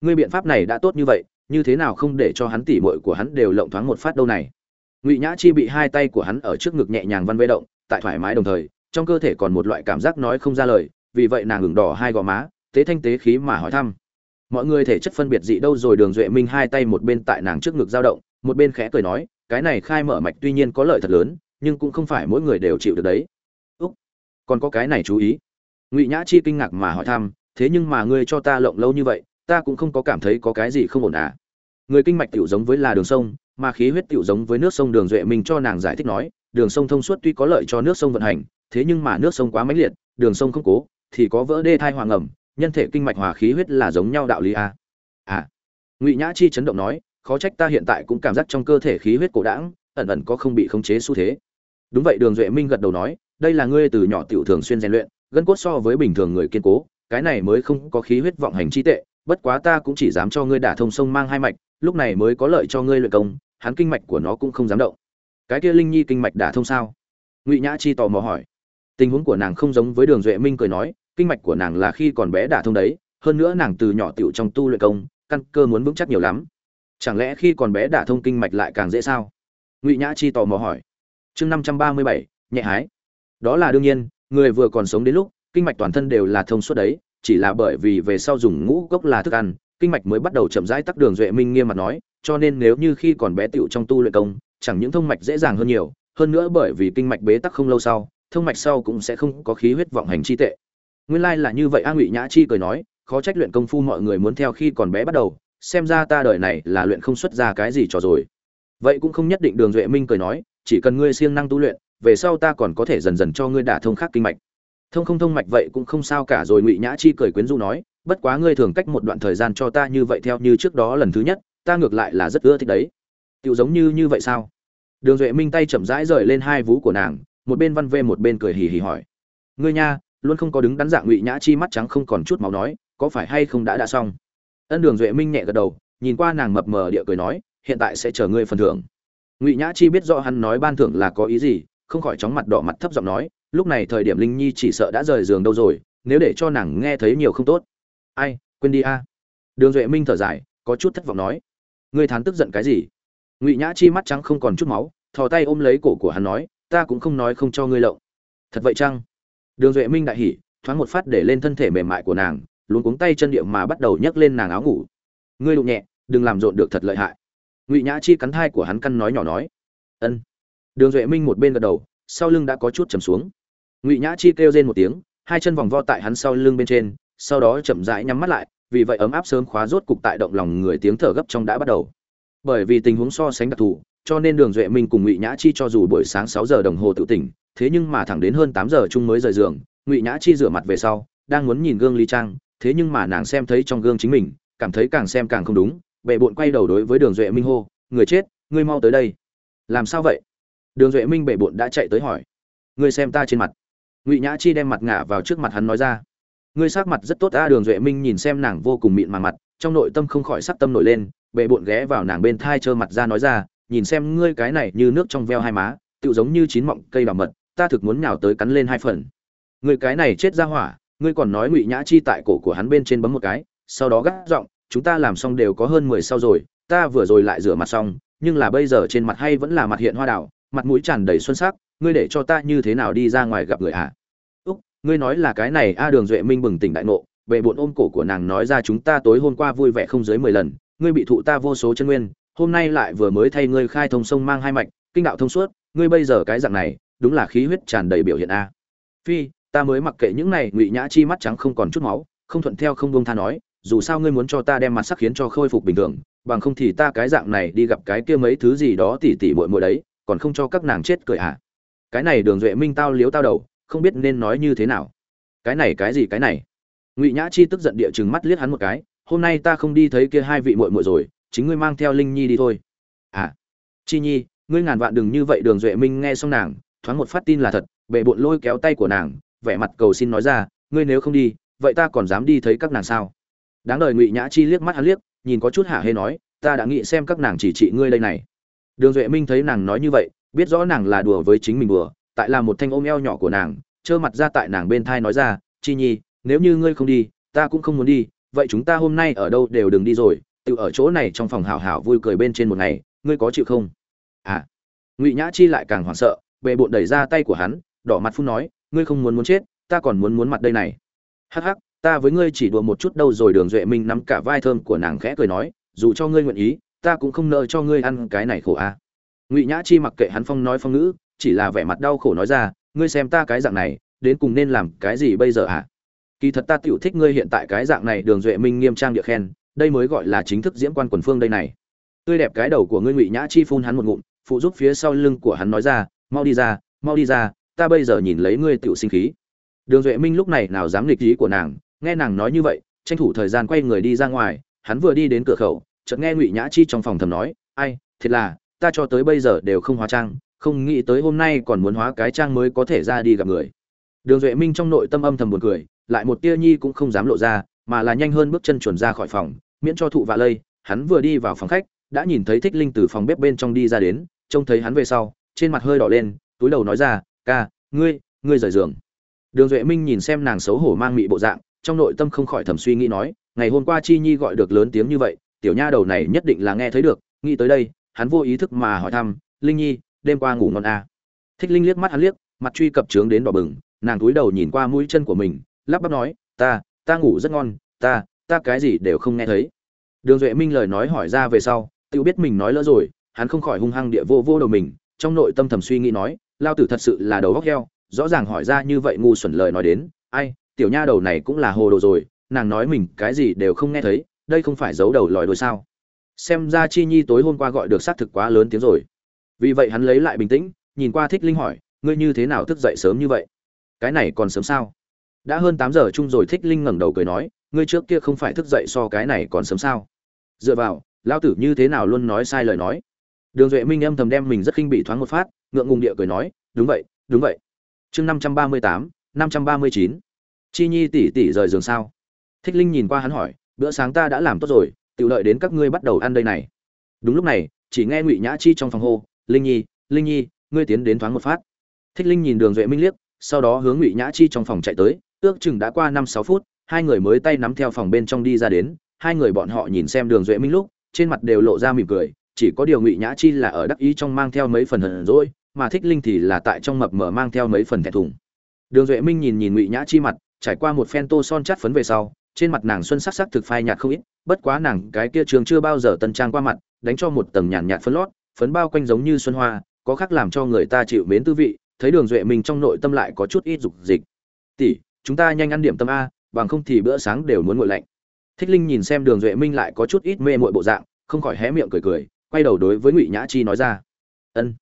Ngươi biện pháp này đã tốt như vậy, như thế nào không để cho hắn tỉ mội của hắn đều lộng thoáng một phát đâu này. Ngụy nhã chi bị hai tay của hắn ở trước ngực nhẹ nhàng văn vê động, tại thoải mái đồng thời, trong cơ thể còn một loại cảm giác nói không ra lời, vì vậy nàng ngừng đỏ hai gò má, tế thanh tế khí mà hỏi thăm. Mọi người thể chất phân biệt dị đâu rồi, đường duệ minh hai tay một bên tại nàng trước ngực dao động một bên khẽ cười nói, cái này khai mở mạch tuy nhiên có lợi thật lớn, nhưng cũng không phải mỗi người đều chịu được đấy. Úc, còn có cái này chú ý. Ngụy nhã chi kinh ngạc mà hỏi thăm, thế nhưng mà ngươi cho ta lộng lâu như vậy, ta cũng không có cảm thấy có cái gì không ổn à. Người kinh mạch tiểu giống với là đường sông, mà khí huyết tiểu giống với nước sông đường duệ mình cho nàng giải thích nói, đường sông thông suốt tuy có lợi cho nước sông vận hành, thế nhưng mà nước sông quá mãnh liệt, đường sông không cố, thì có vỡ đê thai hoàng ẩm nhân thể kinh mạch hòa khí huyết là giống nhau đạo lý à. à. Ngụy nhã chi chấn động nói khó trách ta hiện tại cũng cảm giác trong cơ thể khí huyết cổ đãng, ẩn ẩn có không bị khống chế xu thế. Đúng vậy, đường duệ minh gật đầu nói, đây là ngươi từ nhỏ tiểu thường xuyên rèn luyện, gân cốt so với bình thường người kiên cố, cái này mới không có khí huyết vọng hành chi tệ, bất quá ta cũng chỉ dám cho ngươi đả thông sông mang hai mạch, lúc này mới có lợi cho ngươi luyện công, hắn kinh mạch của nó cũng không dám động. Cái kia linh nhi kinh mạch đả thông sao? Ngụy nhã chi tò mò hỏi. Tình huống của nàng không giống với đường duệ minh cười nói, kinh mạch của nàng là khi còn bé đả thông đấy, hơn nữa nàng từ nhỏ tiểu trong tu luyện công, căn cơ muốn vững chắc nhiều lắm chẳng lẽ khi còn bé đả thông kinh mạch lại càng dễ sao? Ngụy nhã chi tò mò hỏi. Chương năm trăm ba mươi bảy, nhẹ hái. Đó là đương nhiên, người vừa còn sống đến lúc, kinh mạch toàn thân đều là thông suốt đấy, chỉ là bởi vì về sau dùng ngũ gốc là thức ăn, kinh mạch mới bắt đầu chậm rãi tắc đường duệ minh nghiêm mặt nói, cho nên nếu như khi còn bé tựu trong tu luyện công, chẳng những thông mạch dễ dàng hơn nhiều, hơn nữa bởi vì kinh mạch bế tắc không lâu sau, thông mạch sau cũng sẽ không có khí huyết vọng hành chi tệ. Nguyên lai là như vậy a, ngụy nhã chi cười nói, khó trách luyện công phu mọi người muốn theo khi còn bé bắt đầu xem ra ta đời này là luyện không xuất ra cái gì trò rồi. Vậy cũng không nhất định đường duệ minh cười nói, chỉ cần ngươi siêng năng tu luyện, về sau ta còn có thể dần dần cho ngươi đả thông khác kinh mạch. Thông không thông mạch vậy cũng không sao cả rồi, ngụy nhã chi cười quyến rũ nói, bất quá ngươi thường cách một đoạn thời gian cho ta như vậy theo như trước đó lần thứ nhất, ta ngược lại là rất ưa thích đấy. Tựu giống như như vậy sao? Đường duệ minh tay chậm rãi rời lên hai vú của nàng, một bên văn vê một bên cười hì hì hỏi. Ngươi nha, luôn không có đứng đắn dạng ngụy nhã chi mắt trắng không còn chút máu nói, có phải hay không đã đã xong? Ân đường duệ minh nhẹ gật đầu, nhìn qua nàng mập mờ địa cười nói, hiện tại sẽ chờ ngươi phần thưởng. Ngụy nhã chi biết rõ hắn nói ban thưởng là có ý gì, không khỏi chóng mặt đỏ mặt thấp giọng nói, lúc này thời điểm linh nhi chỉ sợ đã rời giường đâu rồi, nếu để cho nàng nghe thấy nhiều không tốt. Ai, quên đi a. Đường duệ minh thở dài, có chút thất vọng nói, ngươi thán tức giận cái gì? Ngụy nhã chi mắt trắng không còn chút máu, thò tay ôm lấy cổ của hắn nói, ta cũng không nói không cho ngươi lộng. Thật vậy chăng? Đường duệ minh đại hỉ, thoáng một phát để lên thân thể mềm mại của nàng luôn cuống tay chân điệu mà bắt đầu nhấc lên nàng áo ngủ. Ngươi đụng nhẹ, đừng làm rộn được thật lợi hại. Ngụy nhã chi cắn thai của hắn căn nói nhỏ nói. Ân. Đường duệ minh một bên gật đầu, sau lưng đã có chút chầm xuống. Ngụy nhã chi kêu rên một tiếng, hai chân vòng vo tại hắn sau lưng bên trên, sau đó chậm rãi nhắm mắt lại, vì vậy ấm áp sớm khóa rốt cục tại động lòng người tiếng thở gấp trong đã bắt đầu. Bởi vì tình huống so sánh đặc thù, cho nên đường duệ minh cùng ngụy nhã chi cho dù buổi sáng sáu giờ đồng hồ tự tỉnh, thế nhưng mà thẳng đến hơn tám giờ chung mới rời giường, ngụy nhã chi rửa mặt về sau, đang muốn nhìn gương ly trang thế nhưng mà nàng xem thấy trong gương chính mình, cảm thấy càng xem càng không đúng, bệ bộn quay đầu đối với đường duệ minh hô, người chết, ngươi mau tới đây. Làm sao vậy? Đường duệ minh bệ bộn đã chạy tới hỏi. Ngươi xem ta trên mặt. Ngụy nhã chi đem mặt ngả vào trước mặt hắn nói ra. Ngươi sắc mặt rất tốt ta. Đường duệ minh nhìn xem nàng vô cùng mịn màng mặt, trong nội tâm không khỏi sắc tâm nổi lên, bệ bộn ghé vào nàng bên thai trơ mặt ra nói ra, nhìn xem ngươi cái này như nước trong veo hai má tự giống như chín mọng cây đào mật, ta thực muốn nhào tới cắn lên hai phần. Người cái này chết ra hỏa ngươi còn nói ngụy nhã chi tại cổ của hắn bên trên bấm một cái, sau đó gắt giọng, chúng ta làm xong đều có hơn mười sau rồi, ta vừa rồi lại rửa mặt xong, nhưng là bây giờ trên mặt hay vẫn là mặt hiện hoa đảo mặt mũi tràn đầy xuân sắc, ngươi để cho ta như thế nào đi ra ngoài gặp người ạ à? úc, ngươi nói là cái này a đường duệ minh bừng tỉnh đại ngộ về bộn ôm cổ của nàng nói ra chúng ta tối hôm qua vui vẻ không dưới mười lần, ngươi bị thụ ta vô số chân nguyên, hôm nay lại vừa mới thay ngươi khai thông sông mang hai mạch, kinh đạo thông suốt, ngươi bây giờ cái dạng này, đúng là khí huyết tràn đầy biểu hiện a phi ta mới mặc kệ những này ngụy nhã chi mắt trắng không còn chút máu, không thuận theo không bông tha nói, dù sao ngươi muốn cho ta đem mặt sắc khiến cho khôi phục bình thường, bằng không thì ta cái dạng này đi gặp cái kia mấy thứ gì đó tỉ tỉ muội muội đấy, còn không cho các nàng chết cười à cái này đường duệ minh tao liếu tao đầu, không biết nên nói như thế nào. Cái này cái gì cái này? Ngụy nhã chi tức giận địa chừng mắt liếc hắn một cái, hôm nay ta không đi thấy kia hai vị muội muội rồi, chính ngươi mang theo linh nhi đi thôi. À chi nhi, ngươi ngàn vạn đừng như vậy, đường duệ minh nghe xong nàng, thoáng một phát tin là thật bệ bộn lôi kéo tay của nàng vẻ mặt cầu xin nói ra, ngươi nếu không đi, vậy ta còn dám đi thấy các nàng sao? Đáng đời ngụy nhã chi liếc mắt hắn liếc, nhìn có chút hả hê nói, ta đã nghĩ xem các nàng chỉ trị ngươi đây này. Đường duệ minh thấy nàng nói như vậy, biết rõ nàng là đùa với chính mình đùa, tại là một thanh ôm eo nhỏ của nàng, trơ mặt ra tại nàng bên thai nói ra, chi nhi, nếu như ngươi không đi, ta cũng không muốn đi, vậy chúng ta hôm nay ở đâu đều đừng đi rồi, tự ở chỗ này trong phòng hào hào vui cười bên trên một ngày, ngươi có chịu không? À. Ngụy nhã chi lại càng hoảng sợ bệ bộn đẩy ra tay của hắn, đỏ mặt phun nói ngươi không muốn muốn chết, ta còn muốn muốn mặt đây này hắc hắc, ta với ngươi chỉ đùa một chút đâu rồi đường duệ minh nắm cả vai thơm của nàng khẽ cười nói, dù cho ngươi nguyện ý, ta cũng không nợ cho ngươi ăn cái này khổ a à. ngụy nhã chi mặc kệ hắn phong nói phong ngữ, chỉ là vẻ mặt đau khổ nói ra, ngươi xem ta cái dạng này, đến cùng nên làm cái gì bây giờ ạ à? kỳ thật ta tựu thích ngươi hiện tại cái dạng này, đường duệ minh nghiêm trang địa khen, đây mới gọi là chính thức diễm quan quần phương đây này tươi đẹp cái đầu của ngươi ngụy nhã chi phun hắn một ngụm, phụ giúp phía sau lưng của hắn nói ra, mau đi ra, mau đi ra ta bây giờ nhìn lấy ngươi tựu sinh khí. Đường duệ minh lúc này nào dám nghịch ý của nàng, nghe nàng nói như vậy, tranh thủ thời gian quay người đi ra ngoài, hắn vừa đi đến cửa khẩu, chợt nghe ngụy nhã chi trong phòng thầm nói, ai, thiệt là, ta cho tới bây giờ đều không hóa trang, không nghĩ tới hôm nay còn muốn hóa cái trang mới có thể ra đi gặp người. Đường duệ minh trong nội tâm âm thầm buồn cười, lại một tia nhi cũng không dám lộ ra, mà là nhanh hơn bước chân chuẩn ra khỏi phòng, miễn cho thụ vạ lây, hắn vừa đi vào phòng khách, đã nhìn thấy thích linh từ phòng bếp bên trong đi ra đến, trông thấy hắn về sau, trên mặt hơi đỏ lên, túi đầu nói ra ca, ngươi ngươi rời giường đường duệ minh nhìn xem nàng xấu hổ mang mị bộ dạng, trong nội tâm không khỏi thầm suy nghĩ nói, ngày hôm qua chi nhi gọi được lớn tiếng như vậy, tiểu nha đầu này nhất định là nghe thấy được, nghĩ tới đây, hắn vô ý thức mà hỏi thăm, linh nhi, đêm qua ngủ ngon à. thích linh liếc mắt hắn liếc, mặt truy cập trướng đến đỏ bừng, nàng cúi đầu nhìn qua mũi chân của mình, lắp bắp nói, ta ta ngủ rất ngon, ta ta cái gì đều không nghe thấy đường duệ minh lời nói hỏi ra về sau, tự biết mình nói lỡ rồi, hắn không khỏi hung hăng địa vô vô đầu mình, trong nội tâm thầm suy nghĩ nói lao tử thật sự là đầu góc heo, rõ ràng hỏi ra như vậy ngu xuẩn lời nói đến, ai, tiểu nha đầu này cũng là hồ đồ rồi, nàng nói mình cái gì đều không nghe thấy, đây không phải giấu đầu lòi đôi sao? Xem ra chi nhi tối hôm qua gọi được xác thực quá lớn tiếng rồi. Vì vậy hắn lấy lại bình tĩnh, nhìn qua thích linh hỏi, ngươi như thế nào thức dậy sớm như vậy? Cái này còn sớm sao? Đã hơn tám giờ chung rồi, thích linh ngẩng đầu cười nói, ngươi trước kia không phải thức dậy so cái này còn sớm sao? Dựa vào lão tử như thế nào luôn nói sai lời nói đường duệ minh âm thầm đem mình rất khinh bị thoáng một phát, ngượng ngùng địa cười nói, đúng vậy đúng vậy. Chương năm trăm ba mươi tám, năm trăm ba mươi chín. Chi nhi tỷ tỷ rời giường sao? Thích linh nhìn qua hắn hỏi, bữa sáng ta đã làm tốt rồi, tiểu đợi đến các ngươi bắt đầu ăn đây này. Đúng lúc này, chỉ nghe ngụy nhã chi trong phòng hô, linh nhi linh nhi, ngươi tiến đến thoáng một phát. Thích linh nhìn đường duệ minh liếc, sau đó hướng ngụy nhã chi trong phòng chạy tới, ước chừng đã qua năm sáu phút, hai người mới tay nắm theo phòng bên trong đi ra đến, hai người bọn họ nhìn xem đường duệ minh lúc, trên mặt đều lộ ra mỉm cười chỉ có điều ngụy nhã chi là ở đắc ý trong mang theo mấy phần hờn rỗi mà thích linh thì là tại trong mập mờ mang theo mấy phần thẹn thùng. Đường duệ minh nhìn nhìn ngụy nhã chi mặt, trải qua một phen tô son chát phấn về sau, trên mặt nàng xuân sắc sắc thực phai nhạt không ít, bất quá nàng cái kia trường chưa bao giờ tân trang qua mặt, đánh cho một tầng nhàn nhạt phấn lót, phấn bao quanh giống như xuân hoa, có khác làm cho người ta chịu mến tư vị, thấy đường duệ minh trong nội tâm lại có chút ít dục dịch. Tỷ, chúng ta nhanh ăn điểm tâm a, bằng không thì bữa sáng đều muốn nguội lạnh. Thích linh nhìn xem đường duệ minh lại có chút ít mê mội bộ dạng, không khỏi hé miệng cười cười quay đầu đối với ngụy nhã chi nói ra. Ân.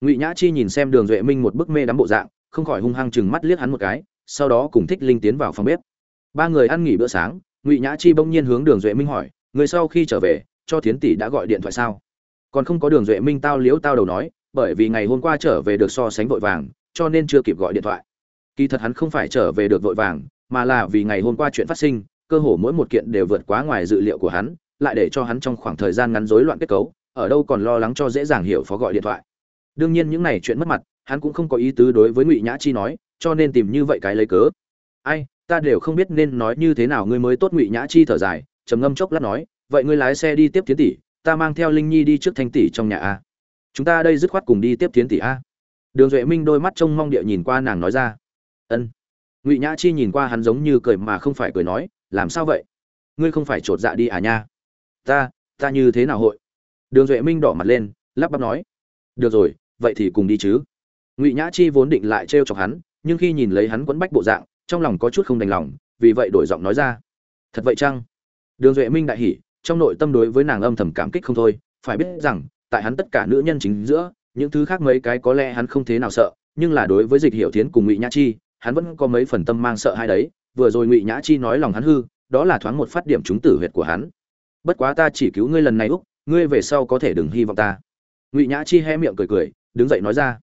Ngụy nhã chi nhìn xem đường duệ minh một bức mê đắm bộ dạng, không khỏi hung hăng chừng mắt liếc hắn một cái, sau đó cùng thích linh tiến vào phòng bếp. Ba người ăn nghỉ bữa sáng, ngụy nhã chi bỗng nhiên hướng đường duệ minh hỏi, người sau khi trở về, cho thiến tỷ đã gọi điện thoại sao? Còn không có đường duệ minh tao liếu tao đầu nói, bởi vì ngày hôm qua trở về được so sánh vội vàng, cho nên chưa kịp gọi điện thoại. Kỳ thật hắn không phải trở về được vội vàng, mà là vì ngày hôm qua chuyện phát sinh, cơ hồ mỗi một kiện đều vượt quá ngoài dự liệu của hắn, lại để cho hắn trong khoảng thời gian ngắn rối loạn kết cấu ở đâu còn lo lắng cho dễ dàng hiểu phó gọi điện thoại. Đương nhiên những này chuyện mất mặt, hắn cũng không có ý tứ đối với ngụy nhã chi nói, cho nên tìm như vậy cái lấy cớ. Ai, ta đều không biết nên nói như thế nào, ngươi mới tốt ngụy nhã chi thở dài, trầm ngâm chốc lát nói, vậy ngươi lái xe đi tiếp tiến tỷ, ta mang theo linh nhi đi trước thanh tỷ trong nhà a. Chúng ta đây dứt khoát cùng đi tiếp tiến tỷ a. Đường duệ minh đôi mắt trông mong địa nhìn qua nàng nói ra. Ân. Ngụy nhã chi nhìn qua hắn giống như cười mà không phải cười nói, làm sao vậy? Ngươi không phải chột dạ đi à nha? Ta ta như thế nào hội? Đường duệ minh đỏ mặt lên, lắp bắp nói, được rồi, vậy thì cùng đi chứ. Ngụy nhã chi vốn định lại trêu chọc hắn, nhưng khi nhìn lấy hắn quẫn bách bộ dạng, trong lòng có chút không đành lòng, vì vậy đổi giọng nói ra, thật vậy chăng? Đường duệ minh đại hỉ, trong nội tâm đối với nàng âm thầm cảm kích không thôi, phải biết rằng, tại hắn tất cả nữ nhân chính giữa, những thứ khác mấy cái có lẽ hắn không thế nào sợ, nhưng là đối với dịch Hiểu thiến cùng ngụy nhã chi, hắn vẫn có mấy phần tâm mang sợ hai đấy, vừa rồi ngụy nhã chi nói lòng hắn hư, đó là thoáng một phát điểm trúng tử huyệt của hắn. Bất quá ta chỉ cứu ngươi lần này úc ngươi về sau có thể đừng hy vọng ta. Ngụy nhã chi hé miệng cười cười, đứng dậy nói ra.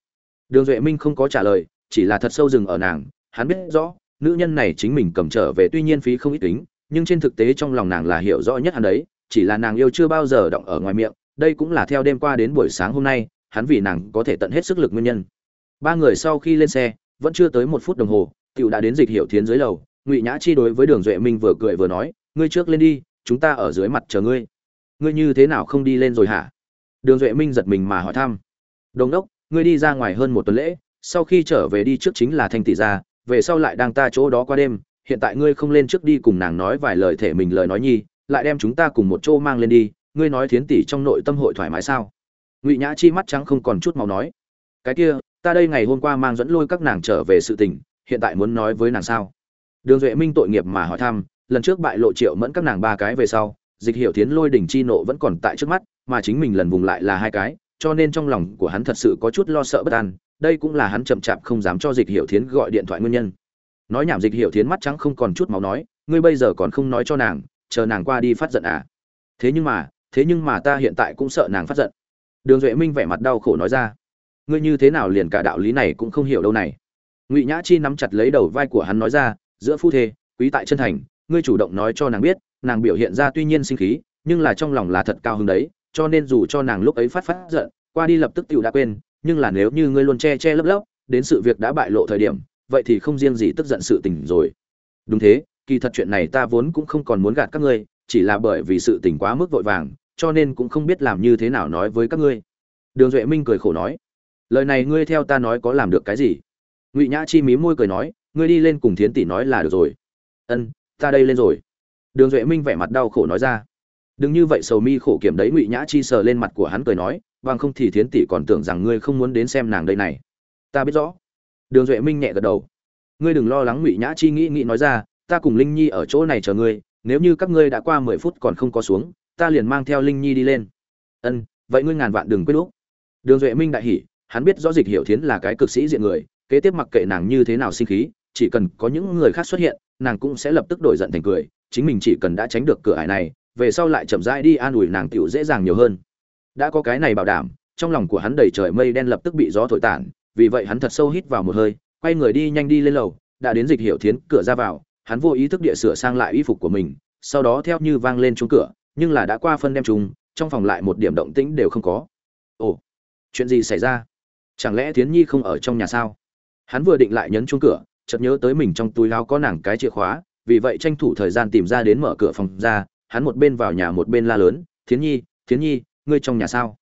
Đường duệ minh không có trả lời, chỉ là thật sâu rừng ở nàng. Hắn biết rõ, nữ nhân này chính mình cầm trở về tuy nhiên phí không ít tính, nhưng trên thực tế trong lòng nàng là hiểu rõ nhất hắn đấy, chỉ là nàng yêu chưa bao giờ động ở ngoài miệng. Đây cũng là theo đêm qua đến buổi sáng hôm nay, hắn vì nàng có thể tận hết sức lực nguyên nhân. Ba người sau khi lên xe, vẫn chưa tới một phút đồng hồ cựu đã đến dịch hiệu thiến dưới lầu. Ngụy nhã chi đối với đường duệ minh vừa cười vừa nói, ngươi trước lên đi, chúng ta ở dưới mặt chờ ngươi ngươi như thế nào không đi lên rồi hả? Đường duệ minh giật mình mà hỏi thăm. Đồn đốc, ngươi đi ra ngoài hơn một tuần lễ, sau khi trở về đi trước chính là thanh tỷ gia, về sau lại đang ta chỗ đó qua đêm, hiện tại ngươi không lên trước đi cùng nàng nói vài lời thể mình lời nói nhi, lại đem chúng ta cùng một chỗ mang lên đi, ngươi nói thiến tỷ trong nội tâm hội thoải mái sao? Ngụy nhã chi mắt trắng không còn chút màu nói. Cái kia, ta đây ngày hôm qua mang dẫn lôi các nàng trở về sự tình, hiện tại muốn nói với nàng sao? Đường duệ minh tội nghiệp mà hỏi thăm, lần trước bại lộ triệu mẫn các nàng ba cái về sau dịch hiệu tiến lôi đỉnh chi nộ vẫn còn tại trước mắt, mà chính mình lần vùng lại là hai cái, cho nên trong lòng của hắn thật sự có chút lo sợ bất an, đây cũng là hắn chậm chạp không dám cho dịch hiệu thiến gọi điện thoại nguyên nhân. Nói nhảm dịch hiệu thiến mắt trắng không còn chút máu nói, ngươi bây giờ còn không nói cho nàng, chờ nàng qua đi phát giận à? Thế nhưng mà, thế nhưng mà ta hiện tại cũng sợ nàng phát giận. Đường duệ minh vẻ mặt đau khổ nói ra, ngươi như thế nào liền cả đạo lý này cũng không hiểu đâu này. Ngụy nhã chi nắm chặt lấy đầu vai của hắn nói ra, giữa phu thê, quý tại chân thành ngươi chủ động nói cho nàng biết, nàng biểu hiện ra tuy nhiên sinh khí, nhưng là trong lòng là thật cao hứng đấy, cho nên dù cho nàng lúc ấy phát phát giận, qua đi lập tức tự đã quên, nhưng là nếu như ngươi luôn che che lấp lấp, đến sự việc đã bại lộ thời điểm, vậy thì không riêng gì tức giận sự tình rồi. Đúng thế, kỳ thật chuyện này ta vốn cũng không còn muốn gạt các ngươi, chỉ là bởi vì sự tình quá mức vội vàng, cho nên cũng không biết làm như thế nào nói với các ngươi. Đường duệ minh cười khổ nói, lời này ngươi theo ta nói có làm được cái gì? Ngụy nhã chi mí môi cười nói, ngươi đi lên cùng thiến tỷ nói là được rồi. Ân ta đây lên rồi. Đường duệ minh vẻ mặt đau khổ nói ra. Đừng như vậy, sầu mi khổ kiểm đấy ngụy nhã chi sờ lên mặt của hắn cười nói bằng không thì thiến tỷ còn tưởng rằng ngươi không muốn đến xem nàng đây này. Ta biết rõ. Đường duệ minh nhẹ gật đầu. Ngươi đừng lo lắng, ngụy nhã chi nghĩ nghĩ nói ra, ta cùng linh nhi ở chỗ này chờ ngươi, nếu như các ngươi đã qua mười phút còn không có xuống, ta liền mang theo linh nhi đi lên. Ân, vậy ngươi ngàn vạn đừng quên lúc đường duệ minh đại hỉ, hắn biết rõ dịch hiểu thiến là cái cực sĩ diện người, kế tiếp mặc kệ nàng như thế nào sinh khí, chỉ cần có những người khác xuất hiện nàng cũng sẽ lập tức đổi giận thành cười, chính mình chỉ cần đã tránh được cửa ải này, về sau lại chậm rãi đi an ủi nàng tiểu dễ dàng nhiều hơn. Đã có cái này bảo đảm, trong lòng của hắn đầy trời mây đen lập tức bị gió thổi tản, vì vậy hắn thật sâu hít vào một hơi, quay người đi nhanh đi lên lầu, đã đến dịch hiểu thiến, cửa ra vào, hắn vô ý thức địa sửa sang lại y phục của mình, sau đó theo như vang lên chuông cửa, nhưng là đã qua phân đem chúng trong phòng lại một điểm động tĩnh đều không có. Ồ, chuyện gì xảy ra? Chẳng lẽ thiến nhi không ở trong nhà sao? Hắn vừa định lại nhấn chuông cửa chợt nhớ tới mình trong túi áo có nàng cái chìa khóa, vì vậy tranh thủ thời gian tìm ra đến mở cửa phòng ra, hắn một bên vào nhà một bên la lớn, thiến nhi thiến nhi, ngươi trong nhà sao?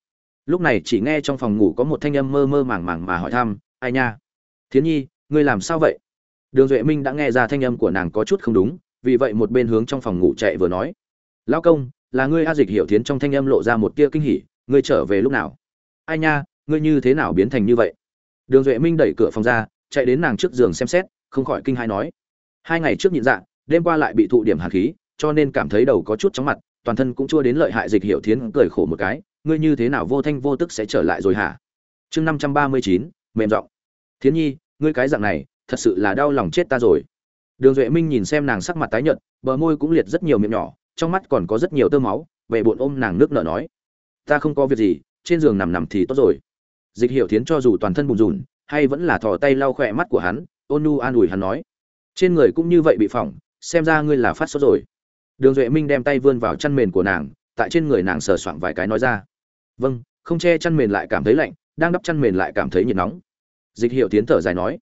Lúc này chỉ nghe trong phòng ngủ có một thanh âm mơ mơ màng màng mà hỏi thăm, ai nha? Thiến nhi, ngươi làm sao vậy? Đường duệ minh đã nghe ra thanh âm của nàng có chút không đúng, vì vậy một bên hướng trong phòng ngủ chạy vừa nói, lão công, là ngươi a dịch hiểu thiến trong thanh âm lộ ra một tia kinh hỉ, ngươi trở về lúc nào? Ai nha, ngươi như thế nào biến thành như vậy? Đường duệ minh đẩy cửa phòng ra, chạy đến nàng trước giường xem xét không khỏi kinh hai nói. Hai ngày trước nhịn dạ đêm qua lại bị thụ điểm hàn khí, cho nên cảm thấy đầu có chút chóng mặt, toàn thân cũng chua đến lợi hại dịch hiệu thiến cười khổ một cái. Ngươi như thế nào vô thanh vô tức sẽ trở lại rồi hả? Chương năm trăm ba mươi chín, mềm giọng. Thiến nhi, ngươi cái dạng này, thật sự là đau lòng chết ta rồi. Đường duệ minh nhìn xem nàng sắc mặt tái nhợt, bờ môi cũng liệt rất nhiều miệng nhỏ, trong mắt còn có rất nhiều tơ máu về bụng ôm nàng nước nở nói. Ta không có việc gì, trên giường nằm nằm thì tốt rồi. Dịch hiệu thiến cho dù toàn thân bùn rùn, hay vẫn là thò tay lau khỏe mắt của hắn ôn nu an ủi hắn nói, trên người cũng như vậy bị phỏng, xem ra ngươi là phát sốt rồi. Đường duệ minh đem tay vươn vào chăn mền của nàng, tại trên người nàng sờ soạng vài cái nói ra vâng không che chăn mền lại cảm thấy lạnh, đang đắp chăn mền lại cảm thấy nhiệt nóng. Dịch hiệu tiến thở dài nói,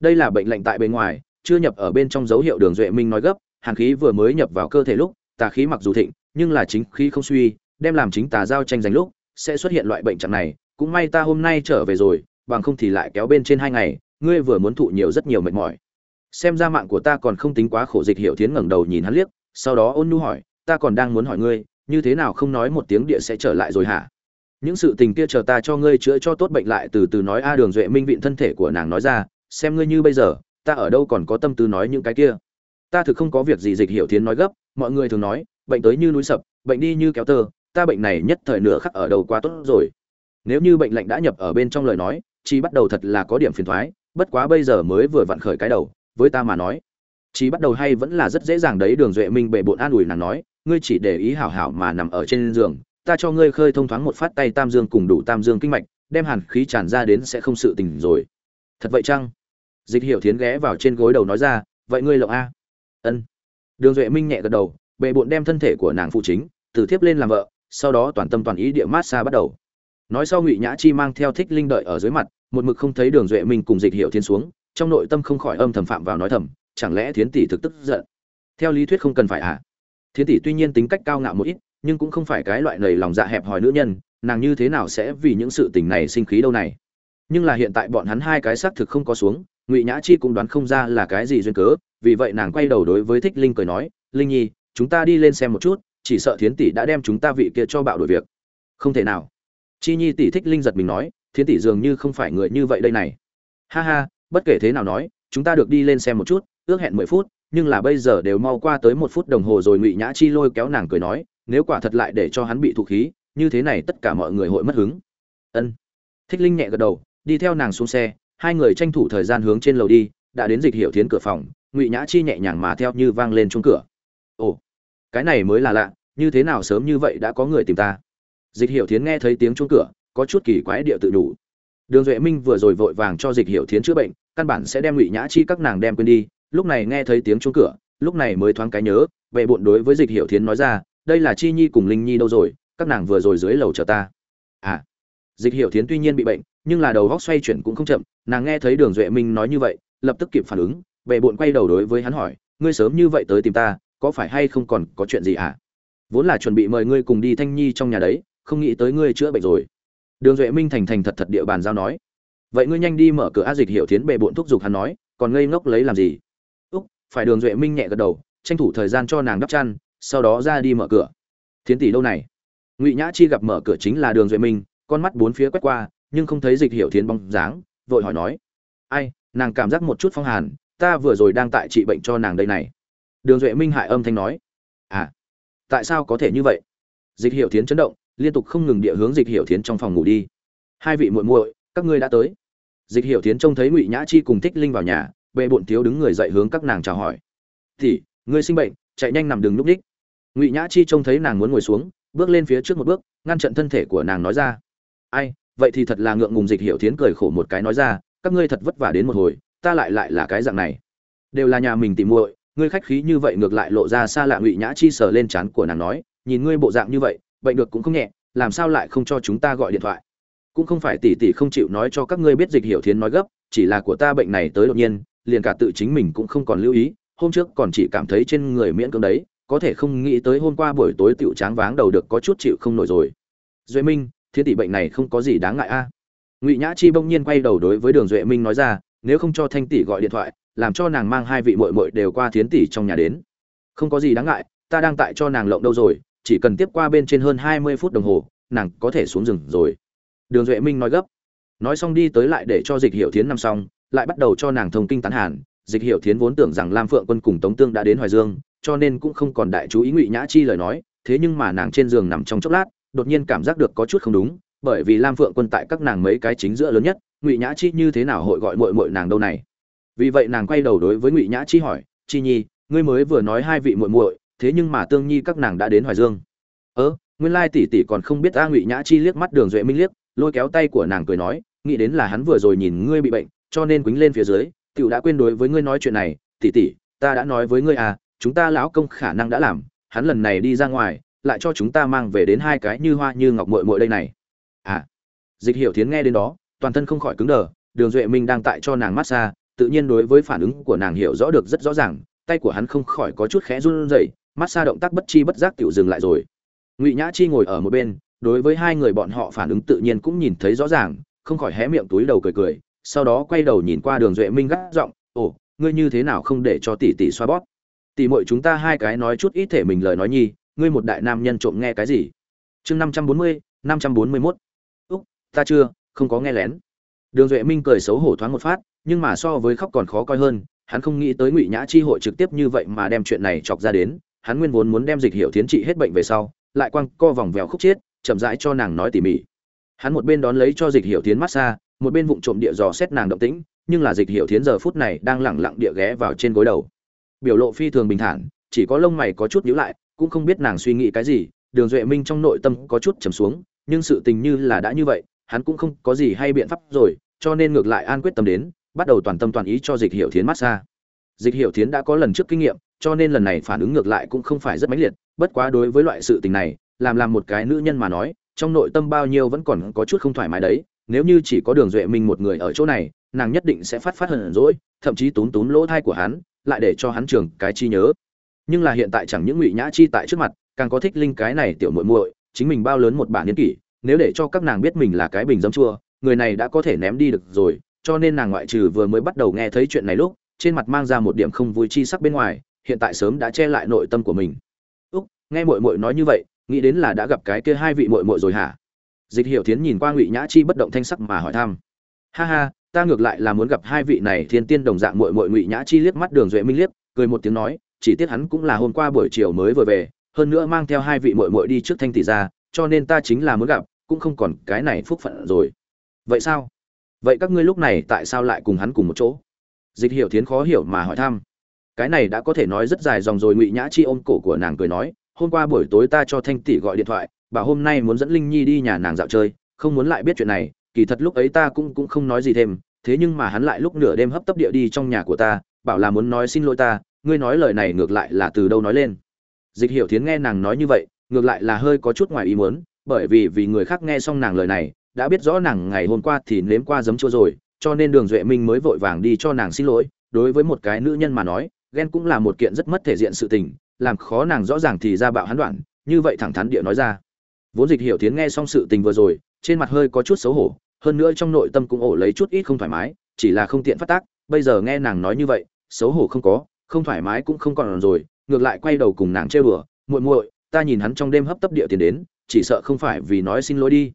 đây là bệnh lạnh tại bên ngoài, chưa nhập ở bên trong dấu hiệu đường duệ minh nói gấp, hàn khí vừa mới nhập vào cơ thể lúc, tà khí mặc dù thịnh, nhưng là chính khí không suy, đem làm chính tà giao tranh giành lúc, sẽ xuất hiện loại bệnh trạng này, cũng may ta hôm nay trở về rồi, bằng không thì lại kéo bên trên hai ngày ngươi vừa muốn thụ nhiều rất nhiều mệt mỏi. Xem ra mạng của ta còn không tính quá khổ dịch Hiểu tiến ngẩng đầu nhìn hắn liếc, sau đó ôn nhu hỏi, ta còn đang muốn hỏi ngươi, như thế nào không nói một tiếng địa sẽ trở lại rồi hả? Những sự tình kia chờ ta cho ngươi chữa cho tốt bệnh lại từ từ nói a đường duệ minh vịn thân thể của nàng nói ra, xem ngươi như bây giờ, ta ở đâu còn có tâm tư nói những cái kia. Ta thực không có việc gì dịch hiểu thiến nói gấp, mọi người thường nói, bệnh tới như núi sập, bệnh đi như kéo tơ, ta bệnh này nhất thời nửa khắc ở đầu quá tốt rồi. Nếu như bệnh lạnh đã nhập ở bên trong lời nói, chỉ bắt đầu thật là có điểm phiền thoái bất quá bây giờ mới vừa vặn khởi cái đầu, với ta mà nói, chỉ bắt đầu hay vẫn là rất dễ dàng đấy, đường duệ minh bệ bộn an ủi nàng nói, ngươi chỉ để ý hảo hảo mà nằm ở trên giường, ta cho ngươi khơi thông thoáng một phát tay tam dương cùng đủ tam dương kinh mạch, đem hàn khí tràn ra đến sẽ không sự tình rồi. Thật vậy chăng? Dịch hiểu thiến ghé vào trên gối đầu nói ra, vậy ngươi lộng a. Ân. Đường duệ minh nhẹ gật đầu, bệ bộn đem thân thể của nàng phụ chính, từ thiếp lên làm vợ, sau đó toàn tâm toàn ý địa mát xa bắt đầu. Nói sau ngụy nhã chi mang theo thích linh đợi ở dưới mặt một mực không thấy đường duệ minh cùng dịch hiệu thiên xuống, trong nội tâm không khỏi âm thầm phạm vào nói thầm, chẳng lẽ thiến tỷ thực tức giận? Theo lý thuyết không cần phải à thiến tỷ tuy nhiên tính cách cao ngạo một ít, nhưng cũng không phải cái loại lầy lòng dạ hẹp hòi nữ nhân, nàng như thế nào sẽ vì những sự tình này sinh khí đâu này? Nhưng là hiện tại bọn hắn hai cái xác thực không có xuống, ngụy nhã chi cũng đoán không ra là cái gì duyên cớ, vì vậy nàng quay đầu đối với thích linh cười nói, linh nhi, chúng ta đi lên xem một chút, chỉ sợ thiến tỷ đã đem chúng ta vị kia cho bạo đổi việc. Không thể nào. Chi nhi tỷ thích linh giật mình nói thiến tỷ dường như không phải người như vậy đây này. Ha ha, bất kể thế nào nói, chúng ta được đi lên xem một chút, ước hẹn mười phút, nhưng là bây giờ đều mau qua tới một phút đồng hồ rồi ngụy nhã chi lôi kéo nàng cười nói, nếu quả thật lại để cho hắn bị thụ khí, như thế này tất cả mọi người hội mất hứng. Ân. Thích linh nhẹ gật đầu, đi theo nàng xuống xe, hai người tranh thủ thời gian hướng trên lầu đi, đã đến dịch hiệu thiến cửa phòng, ngụy nhã chi nhẹ nhàng mà theo như vang lên chung cửa. Ồ, cái này mới là lạ, như thế nào sớm như vậy đã có người tìm ta? Dịch hiệu thiến nghe thấy tiếng chung cửa có chút kỳ quái địa tự đủ. Đường duệ minh vừa rồi vội vàng cho dịch hiệu thiến chữa bệnh, căn bản sẽ đem ngụy nhã chi các nàng đem quên đi, lúc này nghe thấy tiếng chuông cửa, lúc này mới thoáng cái nhớ vệ bộn đối với dịch hiệu thiến nói ra, đây là chi nhi cùng linh nhi đâu rồi, các nàng vừa rồi dưới lầu chờ ta. À dịch hiệu thiến tuy nhiên bị bệnh, nhưng là đầu góc xoay chuyển cũng không chậm, nàng nghe thấy đường duệ minh nói như vậy, lập tức kịp phản ứng, bệ bộn quay đầu đối với hắn hỏi, ngươi sớm như vậy tới tìm ta, có phải hay không còn có chuyện gì à? vốn là chuẩn bị mời ngươi cùng đi thanh nhi trong nhà đấy, không nghĩ tới ngươi chữa bệnh rồi đường duệ minh thành thành thật thật địa bàn giao nói. Vậy ngươi nhanh đi mở cửa a dịch hiểu thiến bệ bộn thúc giục hắn nói, còn ngây ngốc lấy làm gì? Úc, phải đường duệ minh nhẹ gật đầu, tranh thủ thời gian cho nàng đắp chăn, sau đó ra đi mở cửa. Thiến tỷ đâu này? Ngụy nhã chi gặp mở cửa chính là đường duệ minh, con mắt bốn phía quét qua, nhưng không thấy dịch hiểu thiến bóng dáng, vội hỏi nói. Ai, nàng cảm giác một chút phong hàn, ta vừa rồi đang tại trị bệnh cho nàng đây này. Đường duệ minh hại âm thanh nói. À tại sao có thể như vậy? Dịch hiểu thiến chấn động liên tục không ngừng địa hướng dịch hiểu thiến trong phòng ngủ đi. Hai vị muội muội, các ngươi đã tới. Dịch hiểu thiến trông thấy ngụy nhã chi cùng thích linh vào nhà, bệ bộn thiếu đứng người dậy hướng các nàng chào hỏi. Thì ngươi sinh bệnh, chạy nhanh nằm đường núp đích. Ngụy nhã chi trông thấy nàng muốn ngồi xuống, bước lên phía trước một bước, ngăn chặn thân thể của nàng nói ra. Ai, vậy thì thật là ngượng ngùng. Dịch hiểu thiến cười khổ một cái nói ra, các ngươi thật vất vả đến một hồi, ta lại lại là cái dạng này. Đều là nhà mình tìm muội, ngươi khách khí như vậy ngược lại lộ ra xa lạ. Ngụy nhã chi sờ lên trán của nàng nói, nhìn ngươi bộ dạng như vậy bệnh được cũng không nhẹ, làm sao lại không cho chúng ta gọi điện thoại? Cũng không phải tỷ tỷ không chịu nói cho các ngươi biết dịch hiểu thiến nói gấp, chỉ là của ta bệnh này tới đột nhiên, liền cả tự chính mình cũng không còn lưu ý, hôm trước còn chỉ cảm thấy trên người miễn cưỡng đấy, có thể không nghĩ tới hôm qua buổi tối tiểu tráng váng đầu được có chút chịu không nổi rồi. Duệ minh thiên tỷ bệnh này không có gì đáng ngại a. Ngụy nhã chi bỗng nhiên quay đầu đối với đường duệ minh nói ra, nếu không cho thanh tỷ gọi điện thoại, làm cho nàng mang hai vị muội muội đều qua thiến tỷ trong nhà đến. Không có gì đáng ngại, ta đang tại cho nàng lộng đâu rồi chỉ cần tiếp qua bên trên hơn hai mươi phút đồng hồ, nàng có thể xuống rừng rồi. Đường duệ minh nói gấp. Nói xong đi tới lại để cho dịch hiệu thiến nằm xong, lại bắt đầu cho nàng thông kinh tán hàn. Dịch hiệu thiến vốn tưởng rằng lam phượng quân cùng tống tương đã đến hoài dương, cho nên cũng không còn đại chú ý ngụy nhã chi lời nói, thế nhưng mà nàng trên giường nằm trong chốc lát, đột nhiên cảm giác được có chút không đúng, bởi vì lam phượng quân tại các nàng mấy cái chính giữa lớn nhất, ngụy nhã chi như thế nào hội gọi mội mội nàng đâu này? Vì vậy nàng quay đầu đối với ngụy nhã chi hỏi, chi nhi, ngươi mới vừa nói hai vị muội muội thế nhưng mà tương nhi các nàng đã đến hoài dương. Ớ nguyên lai tỷ tỷ còn không biết a ngụy nhã chi liếc mắt đường duệ minh liếc, lôi kéo tay của nàng cười nói, nghĩ đến là hắn vừa rồi nhìn ngươi bị bệnh, cho nên quýnh lên phía dưới, tiểu đã quên đối với ngươi nói chuyện này, tỷ tỷ, ta đã nói với ngươi à chúng ta lão công khả năng đã làm, hắn lần này đi ra ngoài, lại cho chúng ta mang về đến hai cái như hoa như ngọc muội muội đây này. À dịch hiểu thiến nghe đến đó, toàn thân không khỏi cứng đờ, đường duệ minh đang tại cho nàng massage tự nhiên đối với phản ứng của nàng hiểu rõ được rất rõ ràng, tay của hắn không khỏi có chút khẽ run rẩy massage động tác bất chi bất giác tiểu dừng lại rồi. Ngụy nhã chi ngồi ở một bên, đối với hai người bọn họ phản ứng tự nhiên cũng nhìn thấy rõ ràng, không khỏi hé miệng túi đầu cười cười, sau đó quay đầu nhìn qua đường duệ minh gắt giọng, ồ, ngươi như thế nào không để cho tỷ tỷ xoa bóp? Tỷ muội chúng ta hai cái nói chút ít thể mình lời nói nhi, ngươi một đại nam nhân trộm nghe cái gì? Chương năm trăm bốn mươi, năm trăm bốn mươi mốt. Úc, ta chưa, không có nghe lén. Đường duệ minh cười xấu hổ thoáng một phát, nhưng mà so với khóc còn khó coi hơn, hắn không nghĩ tới ngụy nhã chi hội trực tiếp như vậy mà đem chuyện này chọc ra đến hắn nguyên vốn muốn đem dịch hiệu tiến trị hết bệnh về sau, lại quăng co vòng vèo khúc chết chậm rãi cho nàng nói tỉ mỉ. Hắn một bên đón lấy cho dịch hiệu tiến massage, một bên vụng trộm địa dò xét nàng động tĩnh, nhưng là dịch hiệu tiến giờ phút này đang lẳng lặng địa ghé vào trên gối đầu. Biểu lộ phi thường bình thản, chỉ có lông mày có chút nhíu lại, cũng không biết nàng suy nghĩ cái gì, đường duệ minh trong nội tâm có chút trầm xuống, nhưng sự tình như là đã như vậy, hắn cũng không có gì hay biện pháp rồi, cho nên ngược lại an quyết tâm đến, bắt đầu toàn tâm toàn ý cho dịch Hiểu thiến massage. Dịch Hiểu thiến đã có lần trước kinh nghiệm cho nên lần này phản ứng ngược lại cũng không phải rất mãnh liệt, bất quá đối với loại sự tình này, làm làm một cái nữ nhân mà nói, trong nội tâm bao nhiêu vẫn còn có chút không thoải mái đấy, nếu như chỉ có đường duệ minh một người ở chỗ này, nàng nhất định sẽ phát phát hận rỗi thậm chí túm túm lỗ thai của hắn, lại để cho hắn trường cái chi nhớ. Nhưng là hiện tại chẳng những ngụy nhã chi tại trước mặt, càng có thích linh cái này tiểu muội muội, chính mình bao lớn một bản niên kỷ, nếu để cho các nàng biết mình là cái bình dấm chua, người này đã có thể ném đi được rồi, cho nên nàng ngoại trừ vừa mới bắt đầu nghe thấy chuyện này lúc, trên mặt mang ra một điểm không vui chi sắc bên ngoài hiện tại sớm đã che lại nội tâm của mình. Úc, nghe muội muội nói như vậy, nghĩ đến là đã gặp cái kia hai vị muội muội rồi hả? Dịch hiểu thiến nhìn qua ngụy nhã chi bất động thanh sắc mà hỏi thăm. Ha ha, ta ngược lại là muốn gặp hai vị này thiên tiên đồng dạng muội muội ngụy nhã chi liếc mắt đường duệ minh liếc, cười một tiếng nói, chỉ tiếc hắn cũng là hôm qua buổi chiều mới vừa về, hơn nữa mang theo hai vị muội muội đi trước thanh tỷ ra, cho nên ta chính là muốn gặp, cũng không còn cái này phúc phận rồi. Vậy sao? Vậy các ngươi lúc này tại sao lại cùng hắn cùng một chỗ? Dịch hiểu thiến khó hiểu mà hỏi thăm cái này đã có thể nói rất dài dòng rồi, ngụy nhã chi ôm cổ của nàng cười nói, hôm qua buổi tối ta cho thanh tỷ gọi điện thoại bà hôm nay muốn dẫn linh nhi đi nhà nàng dạo chơi, không muốn lại biết chuyện này, kỳ thật lúc ấy ta cũng cũng không nói gì thêm, thế nhưng mà hắn lại lúc nửa đêm hấp tấp địa đi trong nhà của ta, bảo là muốn nói xin lỗi ta, ngươi nói lời này ngược lại là từ đâu nói lên? Dịch hiểu thiến nghe nàng nói như vậy, ngược lại là hơi có chút ngoài ý muốn, bởi vì vì người khác nghe xong nàng lời này, đã biết rõ nàng ngày hôm qua thì nếm qua giấm chua rồi, cho nên đường duệ minh mới vội vàng đi cho nàng xin lỗi, đối với một cái nữ nhân mà nói ghen cũng là một kiện rất mất thể diện sự tình, làm khó nàng rõ ràng thì ra bạo hắn đoạn, như vậy thẳng thắn địa nói ra. Vốn dịch hiểu tiến nghe xong sự tình vừa rồi, trên mặt hơi có chút xấu hổ, hơn nữa trong nội tâm cũng ổ lấy chút ít không thoải mái, chỉ là không tiện phát tác, bây giờ nghe nàng nói như vậy, xấu hổ không có, không thoải mái cũng không còn rồi, ngược lại quay đầu cùng nàng trêu đùa, muội muội, ta nhìn hắn trong đêm hấp tấp địa tiền đến, chỉ sợ không phải vì nói xin lỗi đi.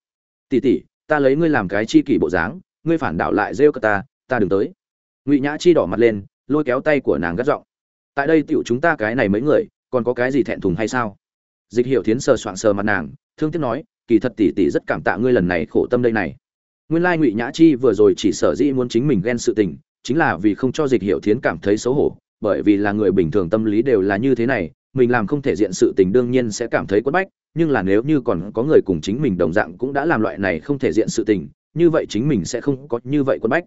Tỷ tỷ, ta lấy ngươi làm cái chi kỷ bộ dáng, ngươi phản đảo lại rêu cơ ta ta đừng tới. Ngụy nhã chi đỏ mặt lên, lôi kéo tay của nàng gắt giọng tại đây tiểu chúng ta cái này mấy người, còn có cái gì thẹn thùng hay sao? Dịch hiểu thiến sờ soạng sờ mặt nàng, thương tiếc nói, kỳ thật tỷ tỷ rất cảm tạ ngươi lần này khổ tâm đây này. Nguyên lai ngụy nhã chi vừa rồi chỉ sở dĩ muốn chính mình ghen sự tình, chính là vì không cho dịch hiểu thiến cảm thấy xấu hổ, bởi vì là người bình thường tâm lý đều là như thế này, mình làm không thể diện sự tình đương nhiên sẽ cảm thấy quất bách, nhưng là nếu như còn có người cùng chính mình đồng dạng cũng đã làm loại này không thể diện sự tình, như vậy chính mình sẽ không có như vậy quất bách.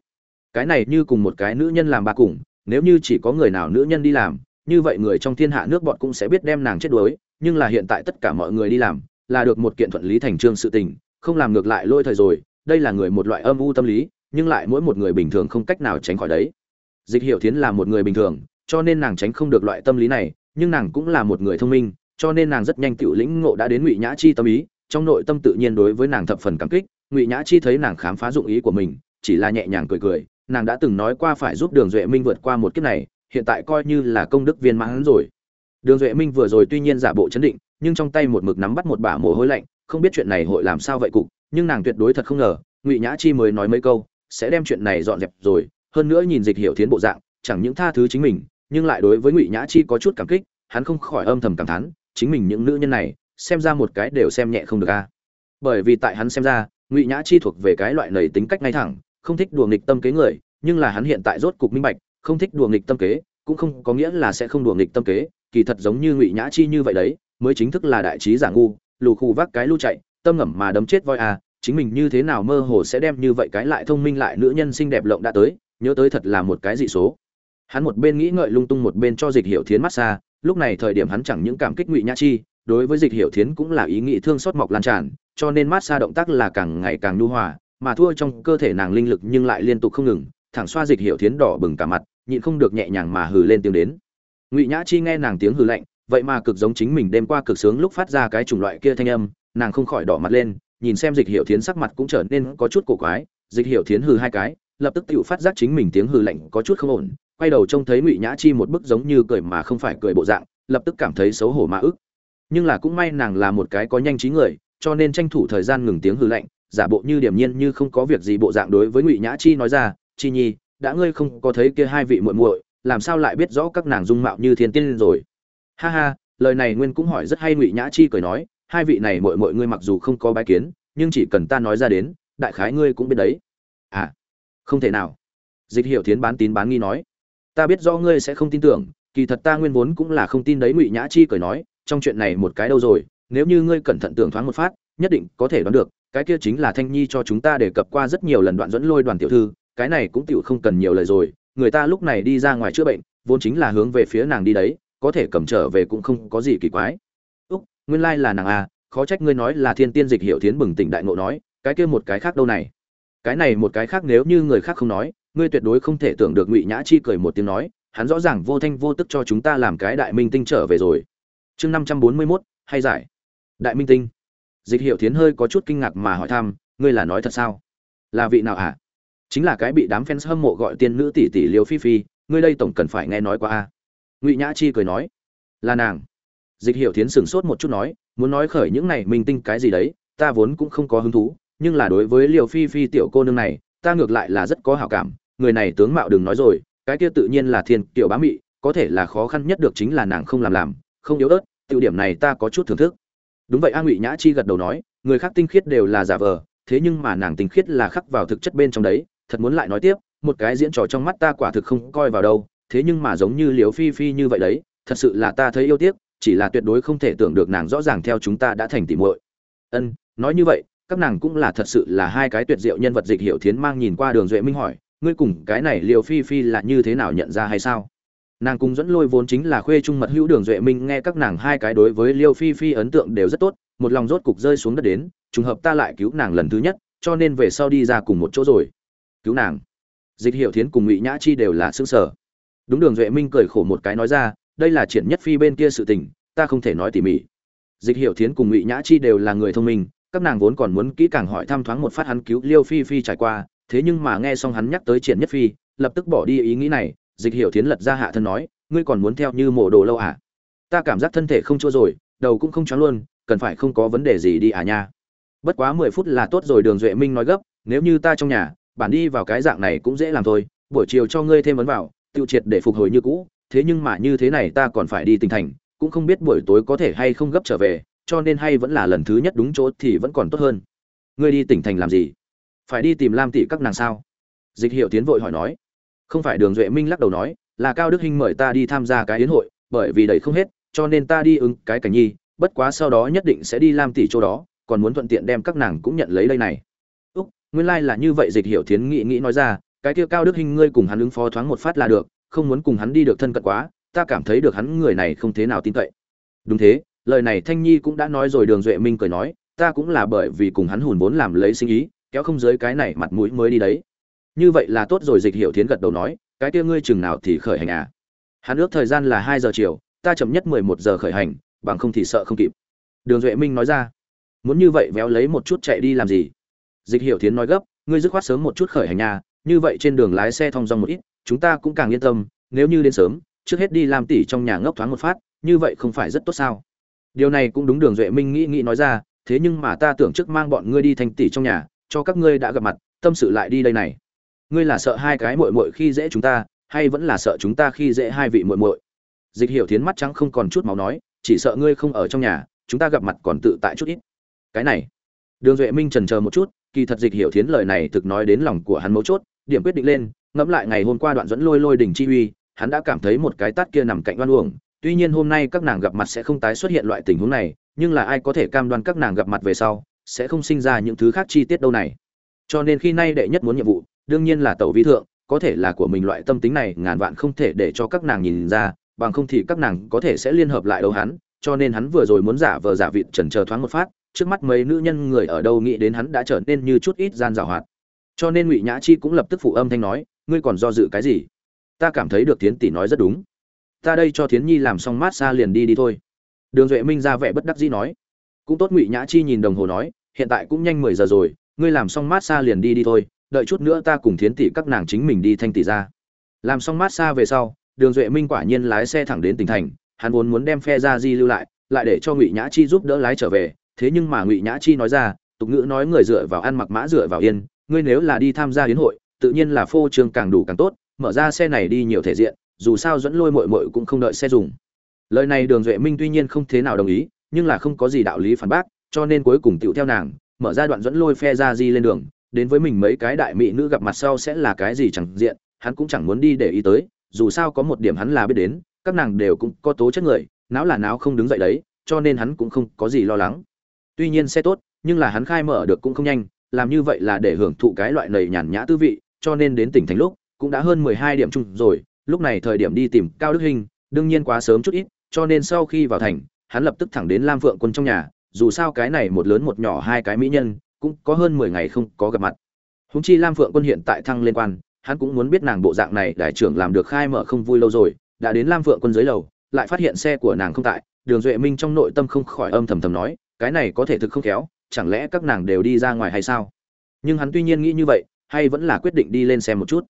Cái này như cùng một cái nữ nhân làm ba cùng nếu như chỉ có người nào nữ nhân đi làm, như vậy người trong thiên hạ nước bọn cũng sẽ biết đem nàng chết đuối, nhưng là hiện tại tất cả mọi người đi làm, là được một kiện thuận lý thành trương sự tình, không làm ngược lại lôi thời rồi, đây là người một loại âm u tâm lý, nhưng lại mỗi một người bình thường không cách nào tránh khỏi đấy. Dịch hiểu thiến là một người bình thường, cho nên nàng tránh không được loại tâm lý này, nhưng nàng cũng là một người thông minh, cho nên nàng rất nhanh tự lĩnh ngộ đã đến ngụy nhã chi tâm ý, trong nội tâm tự nhiên đối với nàng thập phần cảm kích, ngụy nhã chi thấy nàng khám phá dụng ý của mình, chỉ là nhẹ nhàng cười cười nàng đã từng nói qua phải giúp đường duệ minh vượt qua một kiếp này, hiện tại coi như là công đức viên mãn rồi. Đường duệ minh vừa rồi tuy nhiên giả bộ chấn định, nhưng trong tay một mực nắm bắt một bả mồ hôi lạnh, không biết chuyện này hội làm sao vậy cục, nhưng nàng tuyệt đối thật không ngờ, ngụy nhã chi mới nói mấy câu, sẽ đem chuyện này dọn dẹp rồi, hơn nữa nhìn dịch hiểu thiến bộ dạng, chẳng những tha thứ chính mình, nhưng lại đối với ngụy nhã chi có chút cảm kích, hắn không khỏi âm thầm cảm thán, chính mình những nữ nhân này, xem ra một cái đều xem nhẹ không được a. Bởi vì tại hắn xem ra, ngụy nhã chi thuộc về cái loại nầy tính cách ngay thẳng không thích đùa nghịch tâm kế người, nhưng là hắn hiện tại rốt cục minh bạch, không thích đùa nghịch tâm kế, cũng không có nghĩa là sẽ không đùa nghịch tâm kế, kỳ thật giống như ngụy nhã chi như vậy đấy, mới chính thức là đại trí giả ngu, lù khu vác cái lu chạy, tâm ngẩm mà đấm chết voi à chính mình như thế nào mơ hồ sẽ đem như vậy cái lại thông minh lại nữ nhân xinh đẹp lộng đã tới, nhớ tới thật là một cái dị số. Hắn một bên nghĩ ngợi lung tung một bên cho dịch hiệu thiến massage lúc này thời điểm hắn chẳng những cảm kích ngụy nhã chi, đối với dịch hiệu thiến cũng là ý nghĩ thương xót mọc lan tràn, cho nên massage động tác là càng ngày càng nhu hòa mà thua trong cơ thể nàng linh lực nhưng lại liên tục không ngừng, thẳng xoa dịch hiệu thiến đỏ bừng cả mặt, nhịn không được nhẹ nhàng mà hừ lên tiếng đến. Ngụy nhã chi nghe nàng tiếng hừ lạnh, vậy mà cực giống chính mình đêm qua cực sướng lúc phát ra cái chủng loại kia thanh âm, nàng không khỏi đỏ mặt lên, nhìn xem dịch hiệu thiến sắc mặt cũng trở nên có chút cổ quái, dịch hiệu thiến hừ hai cái, lập tức tự phát giác chính mình tiếng hừ lạnh có chút không ổn, quay đầu trông thấy ngụy nhã chi một bức giống như cười mà không phải cười bộ dạng, lập tức cảm thấy xấu hổ mà ức. Nhưng là cũng may nàng là một cái có nhanh trí người, cho nên tranh thủ thời gian ngừng tiếng hừ lạnh giả bộ như điểm nhiên như không có việc gì bộ dạng đối với ngụy nhã chi nói ra, chi nhi, đã ngươi không có thấy kia hai vị muội muội, làm sao lại biết rõ các nàng dung mạo như thiên tiên rồi? Ha ha, lời này nguyên cũng hỏi rất hay, ngụy nhã chi cười nói, hai vị này muội muội ngươi mặc dù không có bái kiến, nhưng chỉ cần ta nói ra đến, đại khái ngươi cũng biết đấy. À không thể nào. Dịch hiệu thiến bán tín bán nghi nói, ta biết rõ ngươi sẽ không tin tưởng, kỳ thật ta nguyên vốn cũng là không tin đấy, ngụy nhã chi cười nói, trong chuyện này một cái đâu rồi, nếu như ngươi cẩn thận tưởng thoáng một phát, nhất định có thể đoán được cái kia chính là thanh nhi cho chúng ta đề cập qua rất nhiều lần đoạn dẫn lôi đoàn tiểu thư, cái này cũng tiểu không cần nhiều lời rồi, người ta lúc này đi ra ngoài chữa bệnh, vốn chính là hướng về phía nàng đi đấy, có thể cầm trở về cũng không có gì kỳ quái. Úc, nguyên lai là nàng à khó trách ngươi nói là thiên tiên dịch hiệu thiến bừng tỉnh đại ngộ nói, cái kia một cái khác đâu này? Cái này một cái khác nếu như người khác không nói, ngươi tuyệt đối không thể tưởng được ngụy nhã chi cười một tiếng nói, hắn rõ ràng vô thanh vô tức cho chúng ta làm cái đại minh tinh trở về rồi. Chương năm trăm bốn mươi mốt, hay giải. Đại minh tinh dịch hiệu thiến hơi có chút kinh ngạc mà hỏi thăm, ngươi là nói thật sao? Là vị nào ạ à? chính là cái bị đám fans hâm mộ gọi tiên nữ tỷ tỷ liêu phi phi, ngươi đây tổng cần phải nghe nói qua a. Ngụy nhã chi cười nói, là nàng. Dịch hiệu thiến sửng sốt một chút nói, muốn nói khởi những này minh tinh cái gì đấy, ta vốn cũng không có hứng thú, nhưng là đối với liều phi phi tiểu cô nương này, ta ngược lại là rất có hảo cảm, người này tướng mạo đừng nói rồi, cái kia tự nhiên là thiên tiểu bá mị, có thể là khó khăn nhất được chính là nàng không làm làm, không yếu ớt, tiểu điểm này ta có chút thưởng thức đúng vậy, a ngụy nhã chi gật đầu nói, người khác tinh khiết đều là giả vờ, thế nhưng mà nàng tinh khiết là khắc vào thực chất bên trong đấy. Thật muốn lại nói tiếp, một cái diễn trò trong mắt ta quả thực không coi vào đâu, thế nhưng mà giống như liều phi phi như vậy đấy, thật sự là ta thấy yêu tiếc, chỉ là tuyệt đối không thể tưởng được nàng rõ ràng theo chúng ta đã thành tỉ muội. Ân, nói như vậy, các nàng cũng là thật sự là hai cái tuyệt diệu nhân vật dịch hiệu thiến mang nhìn qua đường duệ minh hỏi, ngươi cùng cái này liều phi phi là như thế nào nhận ra hay sao? Nàng cùng dẫn lôi vốn chính là khuê trung mật hữu đường duệ minh, nghe các nàng hai cái đối với liêu phi phi ấn tượng đều rất tốt, một lòng rốt cục rơi xuống đất đến, trùng hợp ta lại cứu nàng lần thứ nhất, cho nên về sau đi ra cùng một chỗ rồi. Cứu nàng. Dịch hiệu thiến cùng ngụy nhã chi đều là xương sở đúng đường duệ minh cười khổ một cái nói ra, đây là triển nhất phi bên kia sự tình, ta không thể nói tỉ mỉ. Dịch hiểu thiến cùng ngụy nhã chi đều là người thông minh, các nàng vốn còn muốn kỹ càng hỏi thăm thoáng một phát hắn cứu liêu phi phi trải qua, thế nhưng mà nghe xong hắn nhắc tới triển nhất phi, lập tức bỏ đi ý nghĩ này dịch hiểu thiến lật ra hạ thân nói, ngươi còn muốn theo như mổ đồ lâu à? Ta cảm giác thân thể không chua rồi, đầu cũng không choáng luôn, cần phải không có vấn đề gì đi à nha? Bất quá mười phút là tốt rồi, đường duệ minh nói gấp, nếu như ta trong nhà, bản đi vào cái dạng này cũng dễ làm thôi, buổi chiều cho ngươi thêm vấn vào, tiêu triệt để phục hồi như cũ, thế nhưng mà như thế này ta còn phải đi tỉnh thành, cũng không biết buổi tối có thể hay không gấp trở về, cho nên hay vẫn là lần thứ nhất đúng chỗ thì vẫn còn tốt hơn. Ngươi đi tỉnh thành làm gì? Phải đi tìm lam tỷ các nàng sao? Dịch hiệu tiến vội hỏi nói không phải đường duệ minh lắc đầu nói, là cao đức hinh mời ta đi tham gia cái yến hội, bởi vì đầy không hết, cho nên ta đi ứng cái cảnh nhi, bất quá sau đó nhất định sẽ đi lam tỷ chỗ đó, còn muốn thuận tiện đem các nàng cũng nhận lấy đây này. Úc, nguyên lai là như vậy, dịch hiểu thiến nghĩ nghĩ nói ra, cái kia cao đức hinh ngươi cùng hắn ứng phó thoáng một phát là được, không muốn cùng hắn đi được thân cận quá, ta cảm thấy được hắn người này không thế nào tin cậy. Đúng thế, lời này thanh nhi cũng đã nói rồi, đường duệ minh cười nói, ta cũng là bởi vì cùng hắn hùn vốn làm lấy sinh ý, kéo không dưới cái này mặt mũi mới đi đấy như vậy là tốt rồi, dịch hiểu thiến gật đầu nói, cái kia ngươi chừng nào thì khởi hành à? Hắn ước thời gian là hai giờ chiều, ta chậm nhất mười một giờ khởi hành, bằng không thì sợ không kịp. Đường duệ minh nói ra, muốn như vậy véo lấy một chút chạy đi làm gì? Dịch hiểu thiến nói gấp, ngươi dứt khoát sớm một chút khởi hành nhà như vậy trên đường lái xe thong dong một ít, chúng ta cũng càng yên tâm, nếu như đến sớm, trước hết đi làm tỉ trong nhà ngốc thoáng một phát, như vậy không phải rất tốt sao? Điều này cũng đúng, đường duệ minh nghĩ nghĩ nói ra, thế nhưng mà ta tưởng trước mang bọn ngươi đi thành tỉ trong nhà, cho các ngươi đã gặp mặt, tâm sự lại đi đây này ngươi là sợ hai cái muội muội khi dễ chúng ta, hay vẫn là sợ chúng ta khi dễ hai vị muội muội? Dịch hiểu thiến mắt trắng không còn chút máu nói, chỉ sợ ngươi không ở trong nhà, chúng ta gặp mặt còn tự tại chút ít. Cái này. Đường duệ minh chần chờ một chút, kỳ thật dịch hiểu thiến lời này thực nói đến lòng của hắn mấu chốt, điểm quyết định lên, ngẫm lại ngày hôm qua đoạn dẫn lôi lôi đỉnh chi uy, hắn đã cảm thấy một cái tát kia nằm cạnh oan uổng. Tuy nhiên hôm nay các nàng gặp mặt sẽ không tái xuất hiện loại tình huống này, nhưng là ai có thể cam đoan các nàng gặp mặt về sau sẽ không sinh ra những thứ khác chi tiết đâu này? Cho nên khi nay đệ nhất muốn nhiệm vụ đương nhiên là tẩu vi thượng, có thể là của mình loại tâm tính này, ngàn vạn không thể để cho các nàng nhìn ra, bằng không thì các nàng có thể sẽ liên hợp lại đấu hắn, cho nên hắn vừa rồi muốn giả vờ giả vịt trần chờ thoáng một phát, trước mắt mấy nữ nhân người ở đâu nghĩ đến hắn đã trở nên như chút ít gian dảo hoạt. Cho nên ngụy nhã chi cũng lập tức phụ âm thanh nói, ngươi còn do dự cái gì? Ta cảm thấy được tiến tỷ nói rất đúng. Ta đây cho thiến nhi làm xong mát xa liền đi đi thôi. Đường duệ minh ra vẻ bất đắc dĩ nói. Cũng tốt ngụy nhã chi nhìn đồng hồ nói, hiện tại cũng nhanh mười giờ rồi, ngươi làm xong mát xa liền đi đi thôi đợi chút nữa ta cùng thiến tỷ các nàng chính mình đi thanh tỷ ra. Làm xong mát xa về sau, đường duệ minh quả nhiên lái xe thẳng đến tỉnh thành, hắn vốn muốn đem phe ra di lưu lại lại để cho ngụy nhã chi giúp đỡ lái trở về, thế nhưng mà ngụy nhã chi nói ra, tục ngữ nói người dựa vào ăn mặc mã dựa vào yên, ngươi nếu là đi tham gia hiến hội, tự nhiên là phô trương càng đủ càng tốt, mở ra xe này đi nhiều thể diện, dù sao dẫn lôi mội mội cũng không đợi xe dùng. Lời này đường duệ minh tuy nhiên không thế nào đồng ý, nhưng là không có gì đạo lý phản bác, cho nên cuối cùng tựu theo nàng, mở ra đoạn dẫn lôi phe ra di lên đường đến với mình mấy cái đại mỹ nữ gặp mặt sau sẽ là cái gì chẳng diện, hắn cũng chẳng muốn đi để ý tới, dù sao có một điểm hắn là biết đến, các nàng đều cũng có tố chất người não là não không đứng dậy đấy, cho nên hắn cũng không có gì lo lắng. Tuy nhiên xe tốt, nhưng là hắn khai mở được cũng không nhanh, làm như vậy là để hưởng thụ cái loại nầy nhàn nhã tư vị, cho nên đến tỉnh thành lúc, cũng đã hơn mười hai điểm chung rồi, lúc này thời điểm đi tìm cao đức hình đương nhiên quá sớm chút ít, cho nên sau khi vào thành, hắn lập tức thẳng đến lam phượng quân trong nhà, dù sao cái này một lớn một nhỏ hai cái mỹ nhân cũng có hơn mười ngày không có gặp mặt. Húng chi lam phượng quân hiện tại thăng liên quan, hắn cũng muốn biết nàng bộ dạng này đại trưởng làm được khai mở không vui lâu rồi, đã đến lam phượng quân dưới lầu, lại phát hiện xe của nàng không tại, đường duệ minh trong nội tâm không khỏi âm thầm thầm nói, cái này có thể thực không khéo, chẳng lẽ các nàng đều đi ra ngoài hay sao? Nhưng hắn tuy nhiên nghĩ như vậy, hay vẫn là quyết định đi lên xem một chút.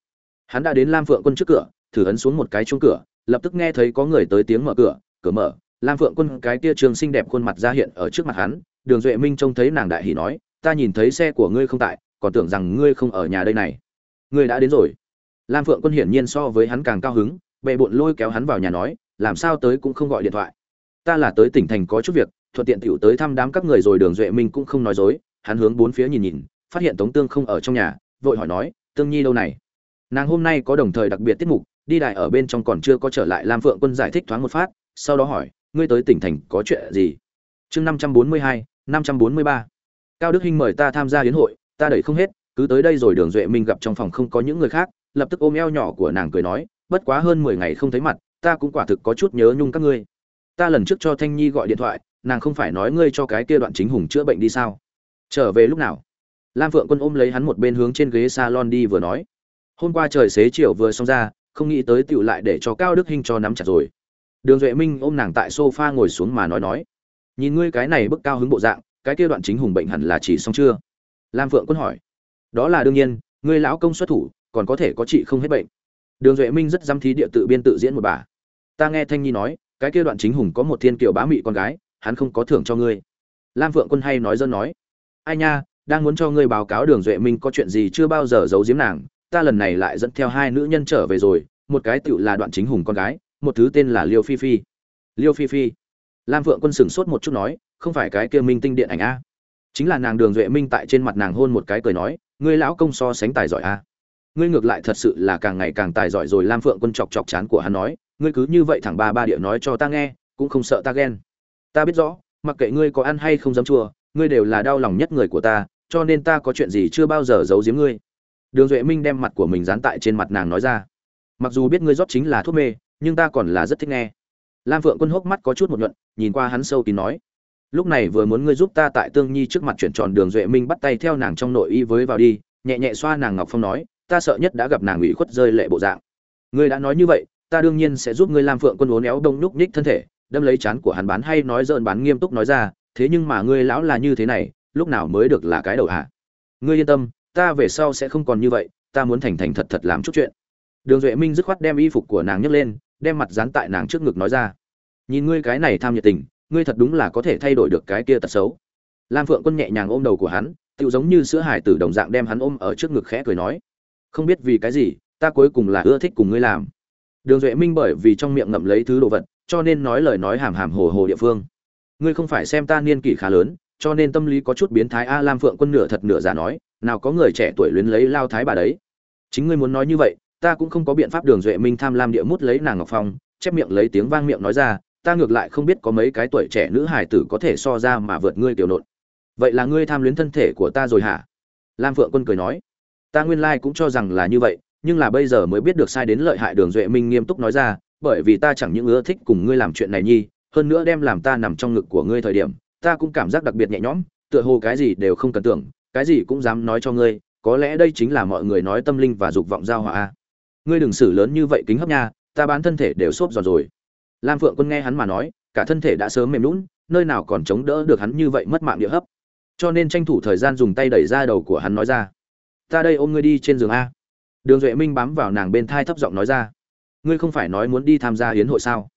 Hắn đã đến lam phượng quân trước cửa, thử ấn xuống một cái chuông cửa, lập tức nghe thấy có người tới tiếng mở cửa cửa mở, lam phượng quân cái tia trường xinh đẹp khuôn mặt ra hiện ở trước mặt hắn, đường duệ minh trông thấy nàng đại hỉ nói ta nhìn thấy xe của ngươi không tại, còn tưởng rằng ngươi không ở nhà đây này. Ngươi đã đến rồi. Lam phượng quân hiển nhiên so với hắn càng cao hứng, bệ bộn lôi kéo hắn vào nhà nói, làm sao tới cũng không gọi điện thoại. Ta là tới tỉnh thành có chút việc, thuận tiện tiểu tới thăm đám các người rồi đường duệ minh cũng không nói dối, hắn hướng bốn phía nhìn nhìn, phát hiện tống tương không ở trong nhà, vội hỏi nói, tương nhi đâu này? Nàng hôm nay có đồng thời đặc biệt tiết mục, đi đại ở bên trong còn chưa có trở lại, lam phượng quân giải thích thoáng một phát, sau đó hỏi, ngươi tới tỉnh thành có chuyện gì? Chương năm trăm bốn mươi hai, năm trăm bốn mươi ba cao đức hinh mời ta tham gia hiến hội, ta đẩy không hết, cứ tới đây rồi đường duệ minh gặp trong phòng không có những người khác, lập tức ôm eo nhỏ của nàng cười nói, bất quá hơn mười ngày không thấy mặt, ta cũng quả thực có chút nhớ nhung các ngươi. Ta lần trước cho thanh nhi gọi điện thoại, nàng không phải nói ngươi cho cái kia đoạn chính hùng chữa bệnh đi sao? Trở về lúc nào? Lam phượng quân ôm lấy hắn một bên hướng trên ghế salon đi vừa nói. Hôm qua trời xế chiều vừa xong ra, không nghĩ tới tựu lại để cho cao đức hinh cho nắm chặt rồi. Đường duệ minh ôm nàng tại sofa ngồi xuống mà nói nói, nhìn ngươi cái này bức cao hứng bộ dạng cái kia đoạn chính hùng bệnh hẳn là chỉ xong chưa? Lam phượng quân hỏi. Đó là đương nhiên người lão công xuất thủ, còn có thể có trị không hết bệnh. Đường duệ minh rất dám thí địa tự biên tự diễn một bà. Ta nghe thanh nhi nói, cái kia đoạn chính hùng có một thiên kiều bá mị con gái, hắn không có thưởng cho ngươi. Lam phượng quân hay nói dân nói. Ai nha, đang muốn cho ngươi báo cáo đường duệ minh có chuyện gì chưa bao giờ giấu giếm nàng, ta lần này lại dẫn theo hai nữ nhân trở về rồi, một cái tựu là đoạn chính hùng con gái, một thứ tên là liêu phi phi. Liêu phi phi. Lam phượng quân sửng sốt một chút nói không phải cái kia minh tinh điện ảnh a? Chính là nàng đường duệ minh tại trên mặt nàng hôn một cái cười nói, ngươi lão công so sánh tài giỏi a? Ngươi ngược lại thật sự là càng ngày càng tài giỏi rồi. Lam phượng quân chọc chọc chán của hắn nói, ngươi cứ như vậy thẳng ba ba địa nói cho ta nghe, cũng không sợ ta ghen. Ta biết rõ, mặc kệ ngươi có ăn hay không dám chua, ngươi đều là đau lòng nhất người của ta, cho nên ta có chuyện gì chưa bao giờ giấu giếm ngươi. Đường duệ minh đem mặt của mình dán tại trên mặt nàng nói ra, mặc dù biết ngươi rót chính là thuốc mê, nhưng ta còn là rất thích nghe. Lam phượng quân hốc mắt có chút một nhuận, nhìn qua hắn sâu kín nói lúc này vừa muốn ngươi giúp ta tại tương nhi trước mặt chuyển tròn đường duệ minh bắt tay theo nàng trong nội y với vào đi, nhẹ nhẹ xoa nàng ngọc phong nói, ta sợ nhất đã gặp nàng ủy khuất rơi lệ bộ dạng. Ngươi đã nói như vậy, ta đương nhiên sẽ giúp ngươi làm phượng quân uốn éo đông núc ních thân thể, đâm lấy chán của hắn bán hay nói dợn bán nghiêm túc nói ra, thế nhưng mà ngươi lão là như thế này, lúc nào mới được là cái đầu hạ ngươi yên tâm, ta về sau sẽ không còn như vậy, ta muốn thành thành thật thật làm chút chuyện. Đường duệ minh dứt khoát đem y phục của nàng nhấc lên, đem mặt dán tại nàng trước ngực nói ra, nhìn ngươi cái này tham nhiệt tình ngươi thật đúng là có thể thay đổi được cái kia tật xấu. Lam phượng quân nhẹ nhàng ôm đầu của hắn tự giống như sữa hải tử đồng dạng đem hắn ôm ở trước ngực khẽ cười nói, không biết vì cái gì, ta cuối cùng là ưa thích cùng ngươi làm. Đường duệ minh bởi vì trong miệng ngậm lấy thứ đồ vật, cho nên nói lời nói hàm hàm hồ hồ địa phương. Ngươi không phải xem ta niên kỷ khá lớn, cho nên tâm lý có chút biến thái a. Lam phượng quân nửa thật nửa giả nói, nào có người trẻ tuổi luyến lấy lao thái bà đấy. Chính ngươi muốn nói như vậy, ta cũng không có biện pháp. Đường duệ minh tham lam địa mút lấy nàng ngọc phong, chép miệng lấy tiếng vang miệng nói ra ta ngược lại không biết có mấy cái tuổi trẻ nữ hài tử có thể so ra mà vượt ngươi tiểu nộn. Vậy là ngươi tham luyến thân thể của ta rồi hả? Lam phượng quân cười nói. Ta nguyên lai cũng cho rằng là như vậy, nhưng là bây giờ mới biết được sai đến lợi hại đường duệ minh nghiêm túc nói ra, bởi vì ta chẳng những ưa thích cùng ngươi làm chuyện này nhi, hơn nữa đem làm ta nằm trong ngực của ngươi thời điểm, ta cũng cảm giác đặc biệt nhẹ nhõm, tựa hồ cái gì đều không cần tưởng, cái gì cũng dám nói cho ngươi, có lẽ đây chính là mọi người nói tâm linh và dục vọng giao hòa a. ngươi đừng xử lớn như vậy kính hấp nha, ta bán thân thể đều xốp giòn rồi lam phượng quân nghe hắn mà nói, cả thân thể đã sớm mềm lún nơi nào còn chống đỡ được hắn như vậy mất mạng địa hấp. Cho nên tranh thủ thời gian dùng tay đẩy ra đầu của hắn nói ra. Ta đây ôm ngươi đi trên giường a. Đường duệ minh bám vào nàng bên thai thấp giọng nói ra. Ngươi không phải nói muốn đi tham gia hiến hội sao?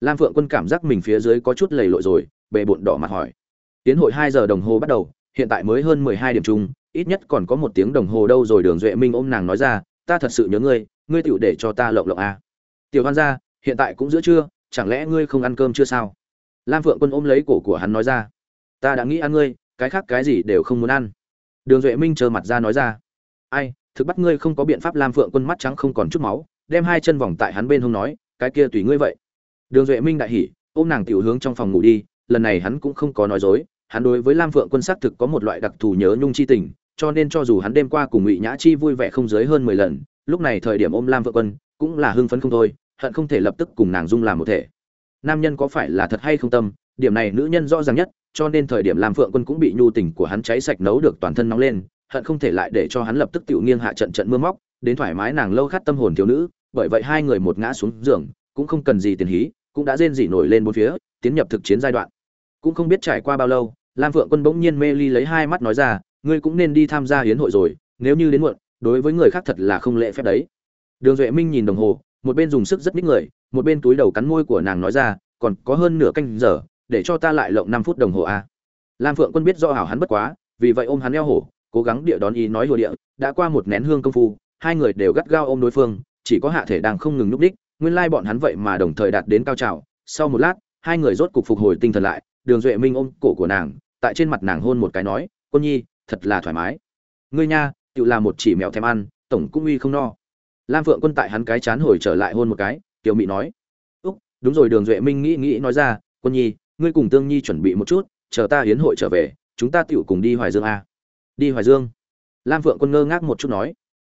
Lam phượng quân cảm giác mình phía dưới có chút lầy lội rồi, bề bộn đỏ mặt hỏi. Hiến hội hai giờ đồng hồ bắt đầu, hiện tại mới hơn mười hai điểm chung, ít nhất còn có một tiếng đồng hồ đâu rồi đường duệ minh ôm nàng nói ra. Ta thật sự nhớ ngươi ngươi tựu để cho ta lộng lộng a. Tiểu hoan gia, hiện tại cũng giữa trưa chẳng lẽ ngươi không ăn cơm chưa sao? Lam phượng quân ôm lấy cổ của hắn nói ra. Ta đã nghĩ ăn ngươi, cái khác cái gì đều không muốn ăn. Đường duệ minh chờ mặt ra nói ra. Ai, thực bắt ngươi không có biện pháp, lam phượng quân mắt trắng không còn chút máu, đem hai chân vòng tại hắn bên hông nói, cái kia tùy ngươi vậy. Đường duệ minh đại hỉ, ôm nàng tiểu hướng trong phòng ngủ đi, lần này hắn cũng không có nói dối, hắn đối với lam phượng quân xác thực có một loại đặc thù nhớ nhung chi tình, cho nên cho dù hắn đêm qua cùng ngụy nhã chi vui vẻ không dưới hơn mười lần, lúc này thời điểm ôm lam phượng quân cũng là hưng phấn không thôi hận không thể lập tức cùng nàng dung làm một thể. Nam nhân có phải là thật hay không tâm, điểm này nữ nhân rõ ràng nhất, cho nên thời điểm lam phượng quân cũng bị nhu tình của hắn cháy sạch nấu được toàn thân nóng lên, hận không thể lại để cho hắn lập tức tiểu nghiêng hạ trận trận mưa móc, đến thoải mái nàng lâu khát tâm hồn thiếu nữ, bởi vậy hai người một ngã xuống giường, cũng không cần gì tiền hí, cũng đã rên rỉ nổi lên bốn phía, tiến nhập thực chiến giai đoạn. Cũng không biết trải qua bao lâu, lam phượng quân bỗng nhiên mê ly lấy hai mắt nói ra, ngươi cũng nên đi tham gia hiến hội rồi, nếu như đến muộn, đối với người khác thật là không lễ phép đấy. Đường duệ minh nhìn đồng hồ một bên dùng sức rất nít người, một bên túi đầu cắn môi của nàng nói ra, còn có hơn nửa canh giờ, để cho ta lại lộng năm phút đồng hồ a à. lam phượng quân biết do hảo hắn bất quá, vì vậy ôm hắn eo hổ, cố gắng địa đón ý nói hồ địa, đã qua một nén hương công phu, hai người đều gắt gao ôm đối phương, chỉ có hạ thể đang không ngừng núp đích nguyên lai bọn hắn vậy mà đồng thời đạt đến cao trào. Sau một lát, hai người rốt cục phục hồi tinh thần lại, đường duệ minh ôm cổ của nàng, tại trên mặt nàng hôn một cái nói, quân nhi, thật là thoải mái. Ngươi nha, tự là một chỉ mèo thèm ăn, tổng cũng uy không no lam phượng quân tại hắn cái chán hồi trở lại hôn một cái, tiểu mị nói, úc, đúng rồi, đường duệ minh nghĩ nghĩ nói ra, quân nhi, ngươi cùng tương nhi chuẩn bị một chút, chờ ta hiến hội trở về, chúng ta tựu cùng đi hoài dương a. Đi hoài dương? Lam phượng quân ngơ ngác một chút nói.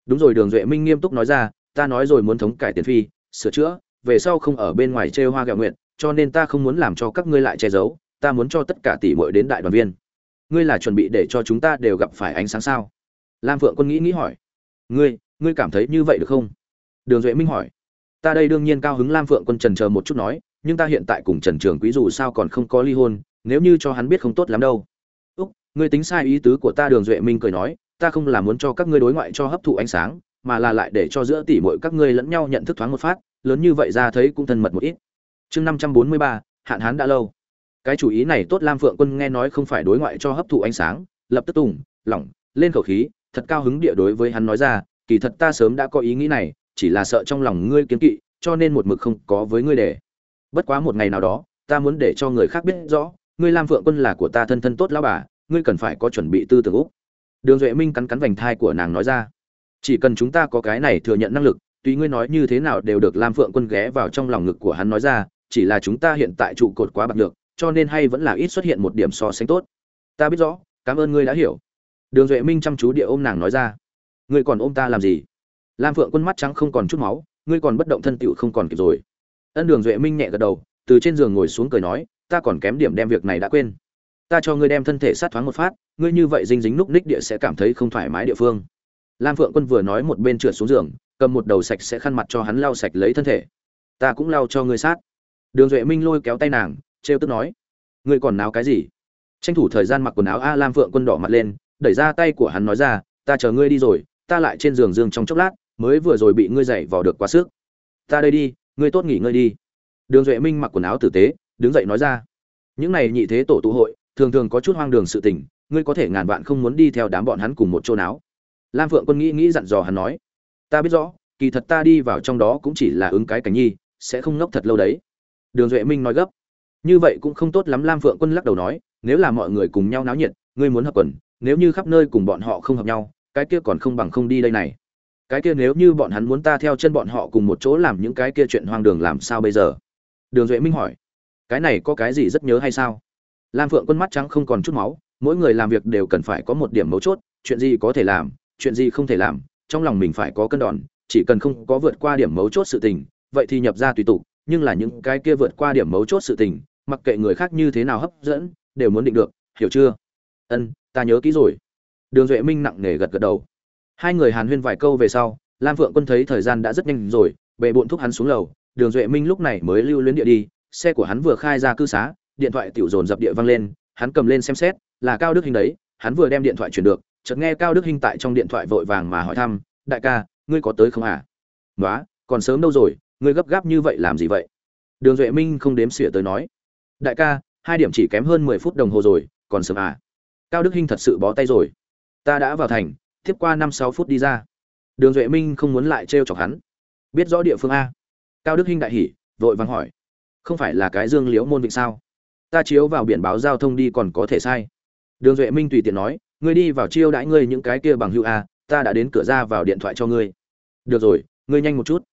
Đúng rồi, đường duệ minh nghiêm túc nói ra, ta nói rồi muốn thống cải tiền phi, sửa chữa, về sau không ở bên ngoài chê hoa gạo nguyện, cho nên ta không muốn làm cho các ngươi lại che giấu, ta muốn cho tất cả tỷ muội đến đại đoàn viên. Ngươi là chuẩn bị để cho chúng ta đều gặp phải ánh sáng sao? Lam phượng quân nghĩ nghĩ hỏi. Ngươi ngươi cảm thấy như vậy được không? Đường duệ minh hỏi. Ta đây đương nhiên cao hứng lam phượng quân trần chờ một chút nói, nhưng ta hiện tại cùng trần trường quý dù sao còn không có ly hôn, nếu như cho hắn biết không tốt lắm đâu. Úc, ngươi tính sai ý tứ của ta, đường duệ minh cười nói, ta không là muốn cho các ngươi đối ngoại cho hấp thụ ánh sáng, mà là lại để cho giữa tỷ muội các ngươi lẫn nhau nhận thức thoáng một phát, lớn như vậy ra thấy cũng thân mật một ít. Chương năm trăm bốn mươi ba, hạn hán đã lâu. Cái chủ ý này tốt lam phượng quân nghe nói không phải đối ngoại cho hấp thụ ánh sáng, lập tức tùng, lỏng, lên khẩu khí, thật cao hứng địa đối với hắn nói ra kỳ thật ta sớm đã có ý nghĩ này, chỉ là sợ trong lòng ngươi kiến kỵ, cho nên một mực không có với ngươi để. Bất quá một ngày nào đó, ta muốn để cho người khác biết rõ, ngươi lam phượng quân là của ta thân thân tốt lão bà, ngươi cần phải có chuẩn bị tư tưởng úc. Đường duệ minh cắn cắn vành thai của nàng nói ra. Chỉ cần chúng ta có cái này thừa nhận năng lực, tùy ngươi nói như thế nào đều được lam phượng quân ghé vào trong lòng ngực của hắn nói ra, chỉ là chúng ta hiện tại trụ cột quá bạc được cho nên hay vẫn là ít xuất hiện một điểm so sánh tốt. Ta biết rõ, cảm ơn ngươi đã hiểu. Đường duệ minh chăm chú địa ôm nàng nói ra ngươi còn ôm ta làm gì? Lam phượng quân mắt trắng không còn chút máu, ngươi còn bất động thân tựu không còn kịp rồi. Ân đường duệ minh nhẹ gật đầu, từ trên giường ngồi xuống cười nói, ta còn kém điểm đem việc này đã quên. Ta cho ngươi đem thân thể sát thoáng một phát, ngươi như vậy dinh dính núc ních địa sẽ cảm thấy không thoải mái địa phương. Lam phượng quân vừa nói một bên trượt xuống giường, cầm một đầu sạch sẽ khăn mặt cho hắn lau sạch lấy thân thể. Ta cũng lau cho ngươi sát. Đường duệ minh lôi kéo tay nàng, trêu tức nói, ngươi còn náo cái gì? Tranh thủ thời gian mặc quần áo a lam phượng quân đỏ mặt lên, đẩy ra tay của hắn nói ra, ta chờ ngươi đi rồi ta lại trên giường dương trong chốc lát, mới vừa rồi bị ngươi dậy vào được quá sức. Ta đây đi, ngươi tốt nghỉ ngơi đi. Đường duệ minh mặc quần áo tử tế, đứng dậy nói ra. Những này nhị thế tổ tụ hội, thường thường có chút hoang đường sự tình, ngươi có thể ngàn vạn không muốn đi theo đám bọn hắn cùng một chỗ áo lam phượng quân nghĩ nghĩ dặn dò hắn nói. Ta biết rõ, kỳ thật ta đi vào trong đó cũng chỉ là ứng cái cảnh nhi, sẽ không ngốc thật lâu đấy. Đường duệ minh nói gấp. Như vậy cũng không tốt lắm, lam phượng quân lắc đầu nói, nếu là mọi người cùng nhau náo nhiệt, ngươi muốn hợp quần, nếu như khắp nơi cùng bọn họ không hợp nhau cái kia còn không bằng không đi đây này. Cái kia nếu như bọn hắn muốn ta theo chân bọn họ cùng một chỗ làm những cái kia chuyện hoang đường làm sao bây giờ? Đường duệ minh hỏi. Cái này có cái gì rất nhớ hay sao? Lam phượng quân mắt trắng không còn chút máu, mỗi người làm việc đều cần phải có một điểm mấu chốt, chuyện gì có thể làm, chuyện gì không thể làm, trong lòng mình phải có cân đòn, chỉ cần không có vượt qua điểm mấu chốt sự tình, vậy thì nhập ra tùy tục, nhưng là những cái kia vượt qua điểm mấu chốt sự tình, mặc kệ người khác như thế nào hấp dẫn, đều muốn định được, hiểu chưa? Ân, ta nhớ kỹ rồi đường duệ minh nặng nề gật gật đầu. Hai người hàn huyên vài câu về sau, lam phượng quân thấy thời gian đã rất nhanh rồi, bệ bộn thúc hắn xuống lầu. Đường duệ minh lúc này mới lưu luyến địa đi, xe của hắn vừa khai ra cư xá, điện thoại tiểu dồn dập địa vang lên, hắn cầm lên xem xét, là cao đức hình đấy, hắn vừa đem điện thoại chuyển được, chợt nghe cao đức hình tại trong điện thoại vội vàng mà hỏi thăm, đại ca, ngươi có tới không à nói còn sớm đâu rồi, ngươi gấp gáp như vậy làm gì vậy? Đường duệ minh không đếm xỉa tới nói, đại ca, hai điểm chỉ kém hơn mười phút đồng hồ rồi, còn sớm à? Cao đức hinh thật sự bó tay rồi ta đã vào thành, tiếp qua năm sáu phút đi ra. Đường duệ minh không muốn lại trêu chọc hắn. Biết rõ địa phương a. Cao đức hinh đại hỉ, vội vàng hỏi. Không phải là cái dương liễu môn vịnh sao? Ta chiếu vào biển báo giao thông đi còn có thể sai. Đường duệ minh tùy tiện nói, ngươi đi vào chiêu đãi ngươi những cái kia bằng hữu a, ta đã đến cửa ra vào điện thoại cho ngươi. Được rồi, ngươi nhanh một chút.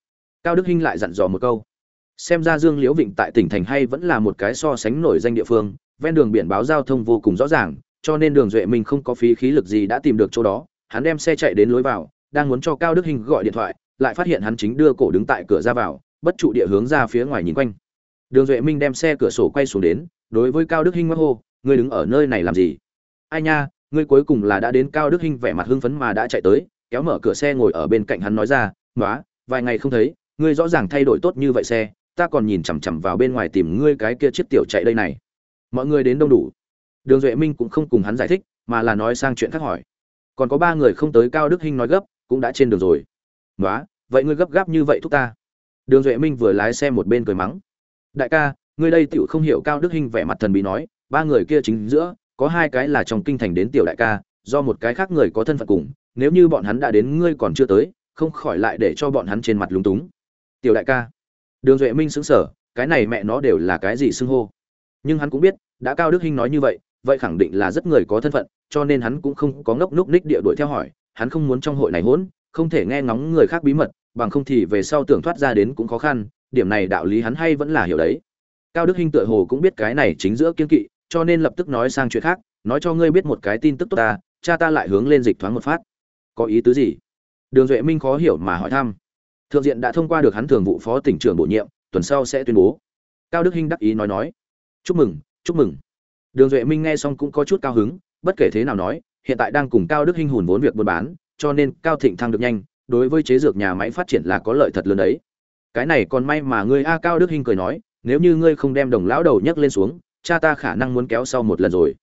Cao đức hinh lại dặn dò một câu. Xem ra dương liễu vịnh tại tỉnh thành hay vẫn là một cái so sánh nổi danh địa phương, ven đường biển báo giao thông vô cùng rõ ràng cho nên đường duệ minh không có phí khí lực gì đã tìm được chỗ đó, hắn đem xe chạy đến lối vào, đang muốn cho cao đức hình gọi điện thoại, lại phát hiện hắn chính đưa cổ đứng tại cửa ra vào, bất trụ địa hướng ra phía ngoài nhìn quanh. Đường duệ minh đem xe cửa sổ quay xuống đến, đối với cao đức hinh hô, ngươi đứng ở nơi này làm gì? Ai nha, ngươi cuối cùng là đã đến cao đức hinh vẻ mặt hưng phấn mà đã chạy tới, kéo mở cửa xe ngồi ở bên cạnh hắn nói ra nói vài ngày không thấy, ngươi rõ ràng thay đổi tốt như vậy xe, ta còn nhìn chằm chằm vào bên ngoài tìm ngươi cái kia chiếc tiểu chạy đây này. Mọi người đến đông đủ đường duệ minh cũng không cùng hắn giải thích, mà là nói sang chuyện khác hỏi. Còn có ba người không tới cao đức hinh nói gấp, cũng đã trên đường rồi. Nói vậy ngươi gấp gáp như vậy thúc ta. Đường duệ minh vừa lái xe một bên cười mắng. Đại ca, ngươi đây tựu không hiểu cao đức hinh vẻ mặt thần bí nói, ba người kia chính giữa, có hai cái là trong kinh thành đến tiểu đại ca, do một cái khác người có thân phận cùng, nếu như bọn hắn đã đến ngươi còn chưa tới, không khỏi lại để cho bọn hắn trên mặt lúng túng. Tiểu đại ca. Đường duệ minh xứng sở cái này mẹ nó đều là cái gì xưng hô? Nhưng hắn cũng biết, đã cao đức hinh nói như vậy vậy khẳng định là rất người có thân phận, cho nên hắn cũng không có ngốc núc ních địa đuổi theo hỏi, hắn không muốn trong hội này hỗn, không thể nghe ngóng người khác bí mật, bằng không thì về sau tưởng thoát ra đến cũng khó khăn, điểm này đạo lý hắn hay vẫn là hiểu đấy. Cao đức hinh tựa hồ cũng biết cái này chính giữa kiên kỵ, cho nên lập tức nói sang chuyện khác, nói cho ngươi biết một cái tin tức tốt ta, cha ta lại hướng lên dịch thoáng một phát. Có ý tứ gì? Đường duệ minh khó hiểu mà hỏi thăm. Thượng diện đã thông qua được hắn thường vụ phó tỉnh trưởng bổ nhiệm, tuần sau sẽ tuyên bố. Cao đức hinh đắc ý nói nói. Chúc mừng chúc mừng đường duệ minh nghe xong cũng có chút cao hứng, bất kể thế nào nói, hiện tại đang cùng cao đức hinh hùn vốn việc buôn bán, cho nên cao thịnh thăng được nhanh, đối với chế dược nhà máy phát triển là có lợi thật lớn đấy. Cái này còn may mà ngươi a cao đức hinh cười nói, nếu như ngươi không đem đồng lão đầu nhấc lên xuống, cha ta khả năng muốn kéo sau một lần rồi.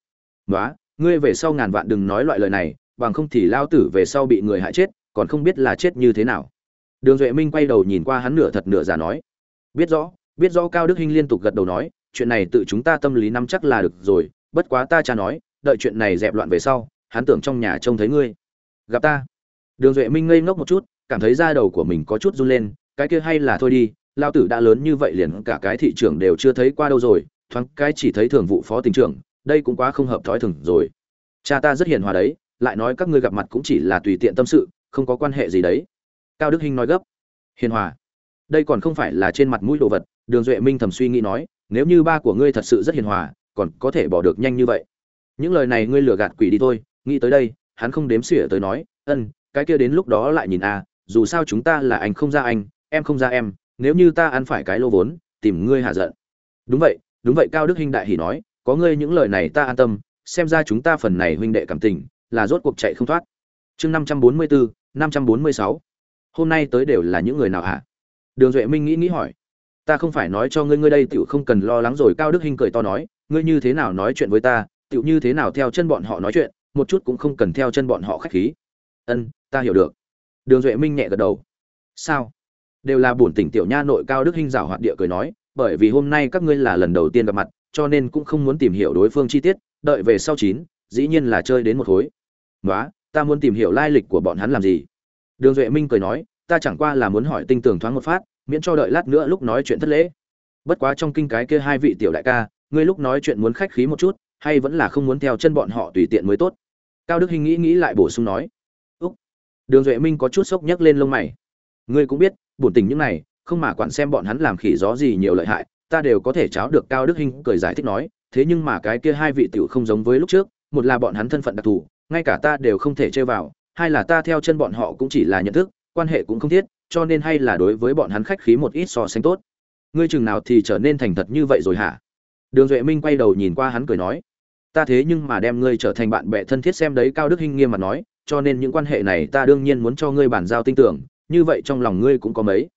Nói ngươi về sau ngàn vạn đừng nói loại lời này, bằng không thì lao tử về sau bị người hại chết, còn không biết là chết như thế nào. Đường duệ minh quay đầu nhìn qua hắn nửa thật nửa giả nói. Biết rõ biết rõ cao đức hinh liên tục gật đầu nói chuyện này tự chúng ta tâm lý nắm chắc là được rồi, bất quá ta cha nói, đợi chuyện này dẹp loạn về sau, hắn tưởng trong nhà trông thấy ngươi. Gặp ta. Đường duệ minh ngây ngốc một chút, cảm thấy da đầu của mình có chút run lên, cái kia hay là thôi đi, Lão tử đã lớn như vậy liền cả cái thị trường đều chưa thấy qua đâu rồi, thoáng cái chỉ thấy thường vụ phó tỉnh trưởng, đây cũng quá không hợp thói thường rồi. Cha ta rất hiền hòa đấy, lại nói các ngươi gặp mặt cũng chỉ là tùy tiện tâm sự, không có quan hệ gì đấy. Cao đức hinh nói gấp. Hiền hòa. Đây còn không phải là trên mặt mũi đồ vật, đường duệ minh thầm suy nghĩ nói nếu như ba của ngươi thật sự rất hiền hòa, còn có thể bỏ được nhanh như vậy. Những lời này ngươi lừa gạt quỷ đi thôi, nghĩ tới đây, hắn không đếm xỉa tới nói, ân, cái kia đến lúc đó lại nhìn a dù sao chúng ta là anh không ra anh, em không ra em, nếu như ta ăn phải cái lô vốn, tìm ngươi hạ giận. Đúng vậy đúng vậy, cao đức Hinh đại hỉ nói, có ngươi những lời này ta an tâm, xem ra chúng ta phần này huynh đệ cảm tình, là rốt cuộc chạy không thoát. Chương năm trăm bốn mươi bốn năm trăm bốn mươi sáu. Hôm nay tới đều là những người nào hả? Đường duệ minh nghĩ nghĩ hỏi ta không phải nói cho ngươi ngươi đây tiểu không cần lo lắng rồi. Cao đức hinh cười to nói, ngươi như thế nào nói chuyện với ta, tiểu như thế nào theo chân bọn họ nói chuyện, một chút cũng không cần theo chân bọn họ khách khí. Ân, ta hiểu được. Đường duệ minh nhẹ gật đầu. Sao? Đều là bổn tỉnh tiểu nha nội cao đức hinh rào hoạt địa cười nói, bởi vì hôm nay các ngươi là lần đầu tiên gặp mặt, cho nên cũng không muốn tìm hiểu đối phương chi tiết, đợi về sau chín, dĩ nhiên là chơi đến một khối. Nói ta muốn tìm hiểu lai lịch của bọn hắn làm gì? Đường duệ minh cười nói, ta chẳng qua là muốn hỏi tinh tường thoáng một phát miễn cho đợi lát nữa lúc nói chuyện thất lễ. Bất quá trong kinh cái kia hai vị tiểu đại ca, ngươi lúc nói chuyện muốn khách khí một chút, hay vẫn là không muốn theo chân bọn họ tùy tiện mới tốt? Cao đức hình nghĩ nghĩ lại bổ sung nói. Úc. Đường duệ minh có chút sốc nhấc lên lông mày. Ngươi cũng biết, bổn tình những này, không mà quản xem bọn hắn làm khỉ gió gì nhiều lợi hại, ta đều có thể cháo được cao đức hình cười giải thích nói, thế nhưng mà cái kia hai vị tiểu không giống với lúc trước, một là bọn hắn thân phận đặc thù, ngay cả ta đều không thể chơi vào, hai là ta theo chân bọn họ cũng chỉ là nhận thức, quan hệ cũng không thiết cho nên hay là đối với bọn hắn khách khí một ít so sánh tốt. Ngươi chừng nào thì trở nên thành thật như vậy rồi hả? Đường duệ minh quay đầu nhìn qua hắn cười nói. Ta thế nhưng mà đem ngươi trở thành bạn bè thân thiết xem đấy, cao đức hinh nghiêm mà nói, cho nên những quan hệ này ta đương nhiên muốn cho ngươi bản giao tin tưởng, như vậy trong lòng ngươi cũng có mấy.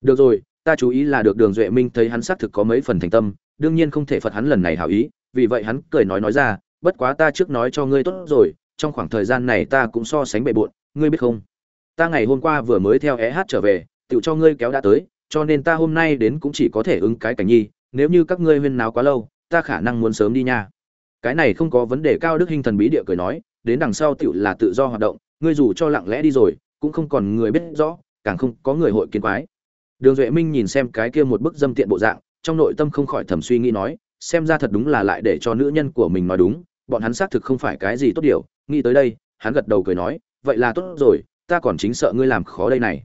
Được rồi, ta chú ý là được đường duệ minh thấy hắn xác thực có mấy phần thành tâm, đương nhiên không thể phật hắn lần này hảo ý, vì vậy hắn cười nói nói ra, bất quá ta trước nói cho ngươi tốt rồi, trong khoảng thời gian này ta cũng so sánh bề bộn, ngươi biết không? Ta ngày hôm qua vừa mới theo é hát trở về tựu cho ngươi kéo đã tới, cho nên ta hôm nay đến cũng chỉ có thể ứng cái cảnh nhi, nếu như các ngươi huyên náo quá lâu, ta khả năng muốn sớm đi nha. Cái này không có vấn đề, cao đức hình thần bí địa cười nói, đến đằng sau tựu là tự do hoạt động, ngươi dù cho lặng lẽ đi rồi, cũng không còn người biết rõ, càng không có người hội kiến quái. Đường duệ minh nhìn xem cái kia một bức dâm tiện bộ dạng, trong nội tâm không khỏi thầm suy nghĩ nói, xem ra thật đúng là lại để cho nữ nhân của mình nói đúng, bọn hắn xác thực không phải cái gì tốt điều. Nghĩ tới đây, hắn gật đầu cười nói, vậy là tốt rồi ta còn chính sợ ngươi làm khó đây này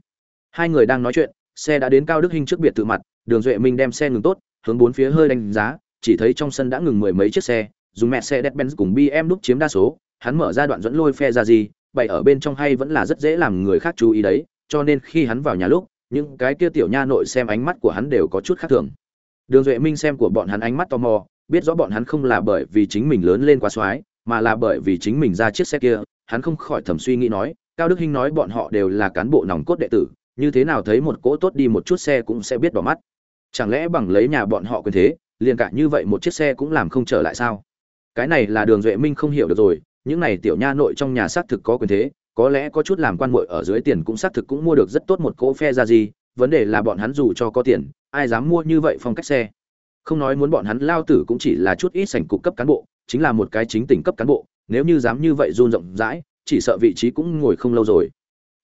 hai người đang nói chuyện xe đã đến cao đức hinh trước biệt tự mặt đường duệ minh đem xe ngừng tốt hướng bốn phía hơi đánh giá chỉ thấy trong sân đã ngừng mười mấy chiếc xe dùng mẹ xe Mercedes-Benz cùng BMW đúc chiếm đa số, hắn mở ra đoạn dẫn lôi phe ra gì, bày ở bên trong hay vẫn là rất dễ làm người khác chú ý đấy, cho nên khi hắn vào nhà lúc, những cái kia tiểu nha nội xem ánh mắt của hắn đều có chút khác thường. Đường Duệ Minh xem của bọn hắn ánh mắt tò mò, biết rõ bọn hắn không là bởi vì chính mình lớn lên quá xoái, mà là bởi vì chính mình ra chiếc xe kia, hắn không khỏi thầm suy nghĩ nói, Cao Đức Hinh nói bọn họ đều là cán bộ nòng cốt đệ tử, như thế nào thấy một cỗ tốt đi một chút xe cũng sẽ biết đỏ mắt. Chẳng lẽ bằng lấy nhà bọn họ quyền thế, liền cả như vậy một chiếc xe cũng làm không trở lại sao? cái này là đường duệ minh không hiểu được rồi những này tiểu nha nội trong nhà xác thực có quyền thế có lẽ có chút làm quan muội ở dưới tiền cũng xác thực cũng mua được rất tốt một cỗ phe ra gì vấn đề là bọn hắn dù cho có tiền ai dám mua như vậy phong cách xe không nói muốn bọn hắn lao tử cũng chỉ là chút ít sảnh cục cấp cán bộ chính là một cái chính tỉnh cấp cán bộ nếu như dám như vậy run rộng rãi chỉ sợ vị trí cũng ngồi không lâu rồi.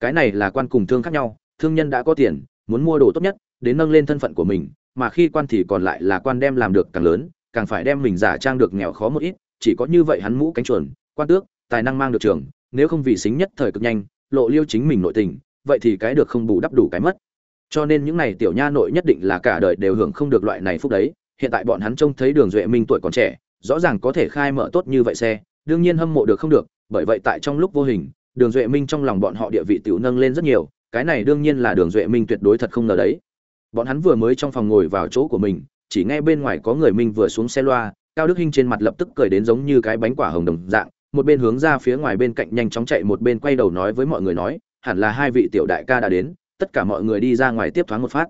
Cái này là quan cùng thương khác nhau, thương nhân đã có tiền, muốn mua đồ tốt nhất, đến nâng lên thân phận của mình, mà khi quan thì còn lại là quan đem làm được càng lớn, càng phải đem mình giả trang được nghèo khó một ít, chỉ có như vậy hắn mũ cánh chuồn, quan tước, tài năng mang được trường, nếu không vì xính nhất thời cực nhanh, lộ liêu chính mình nội tình, vậy thì cái được không bù đắp đủ cái mất. Cho nên những này tiểu nha nội nhất định là cả đời đều hưởng không được loại này phúc đấy, hiện tại bọn hắn trông thấy đường duệ minh tuổi còn trẻ, rõ ràng có thể khai mở tốt như vậy xe, đương nhiên hâm mộ được không được bởi vậy tại trong lúc vô hình, đường duệ minh trong lòng bọn họ địa vị tiểu nâng lên rất nhiều, cái này đương nhiên là đường duệ minh tuyệt đối thật không ngờ đấy. Bọn hắn vừa mới trong phòng ngồi vào chỗ của mình, chỉ nghe bên ngoài có người minh vừa xuống xe loa, cao đức hinh trên mặt lập tức cười đến giống như cái bánh quả hồng đồng dạng, một bên hướng ra phía ngoài bên cạnh nhanh chóng chạy, một bên quay đầu nói với mọi người nói, hẳn là hai vị tiểu đại ca đã đến, tất cả mọi người đi ra ngoài tiếp thoáng một phát.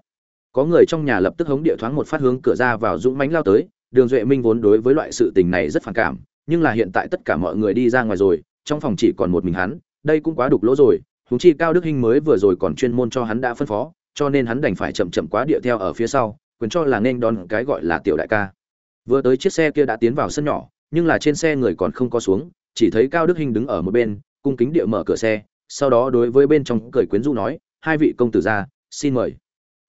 Có người trong nhà lập tức hống địa thoáng một phát hướng cửa ra vào dũng mánh lao tới, đường duệ minh vốn đối với loại sự tình này rất phản cảm nhưng là hiện tại tất cả mọi người đi ra ngoài rồi, trong phòng chỉ còn một mình hắn, đây cũng quá đục lỗ rồi, huống chi cao đức hinh mới vừa rồi còn chuyên môn cho hắn đã phân phó, cho nên hắn đành phải chậm chậm quá địa theo ở phía sau, quyền cho là nên đón cái gọi là tiểu đại ca. Vừa tới chiếc xe kia đã tiến vào sân nhỏ, nhưng là trên xe người còn không có xuống, chỉ thấy cao đức hinh đứng ở một bên, cung kính địa mở cửa xe, sau đó đối với bên trong cười quyến rũ nói, hai vị công tử ra, xin mời.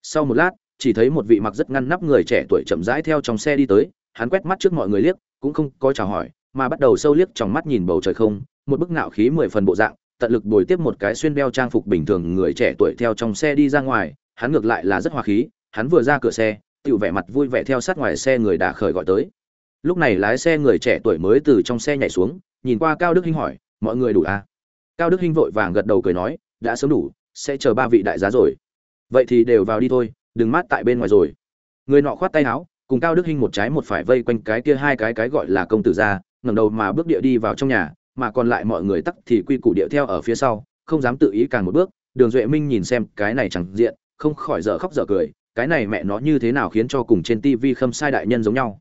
Sau một lát, chỉ thấy một vị mặc rất ngăn nắp người trẻ tuổi chậm rãi theo trong xe đi tới, hắn quét mắt trước mọi người liếc, cũng không có chào hỏi mà bắt đầu sâu liếc trong mắt nhìn bầu trời không, một bức ngạo khí mười phần bộ dạng, tận lực bồi tiếp một cái xuyên đeo trang phục bình thường người trẻ tuổi theo trong xe đi ra ngoài, hắn ngược lại là rất hòa khí, hắn vừa ra cửa xe tự vẻ mặt vui vẻ theo sát ngoài xe người đã khởi gọi tới. Lúc này lái xe người trẻ tuổi mới từ trong xe nhảy xuống, nhìn qua cao đức hinh hỏi, mọi người đủ à? cao đức hinh vội vàng gật đầu cười nói, đã sớm đủ, sẽ chờ ba vị đại giá rồi. Vậy thì đều vào đi thôi, đừng mát tại bên ngoài rồi. Người nọ khoát tay áo, cùng cao đức hinh một trái một phải vây quanh cái kia hai cái cái gọi là công tử ra ngẩng đầu mà bước địa đi vào trong nhà, mà còn lại mọi người tắc thì quy củ điệu theo ở phía sau, không dám tự ý càng một bước. Đường duệ minh nhìn xem cái này chẳng diện, không khỏi dở khóc dở cười, cái này mẹ nó như thế nào khiến cho cùng trên tivi khâm sai đại nhân giống nhau.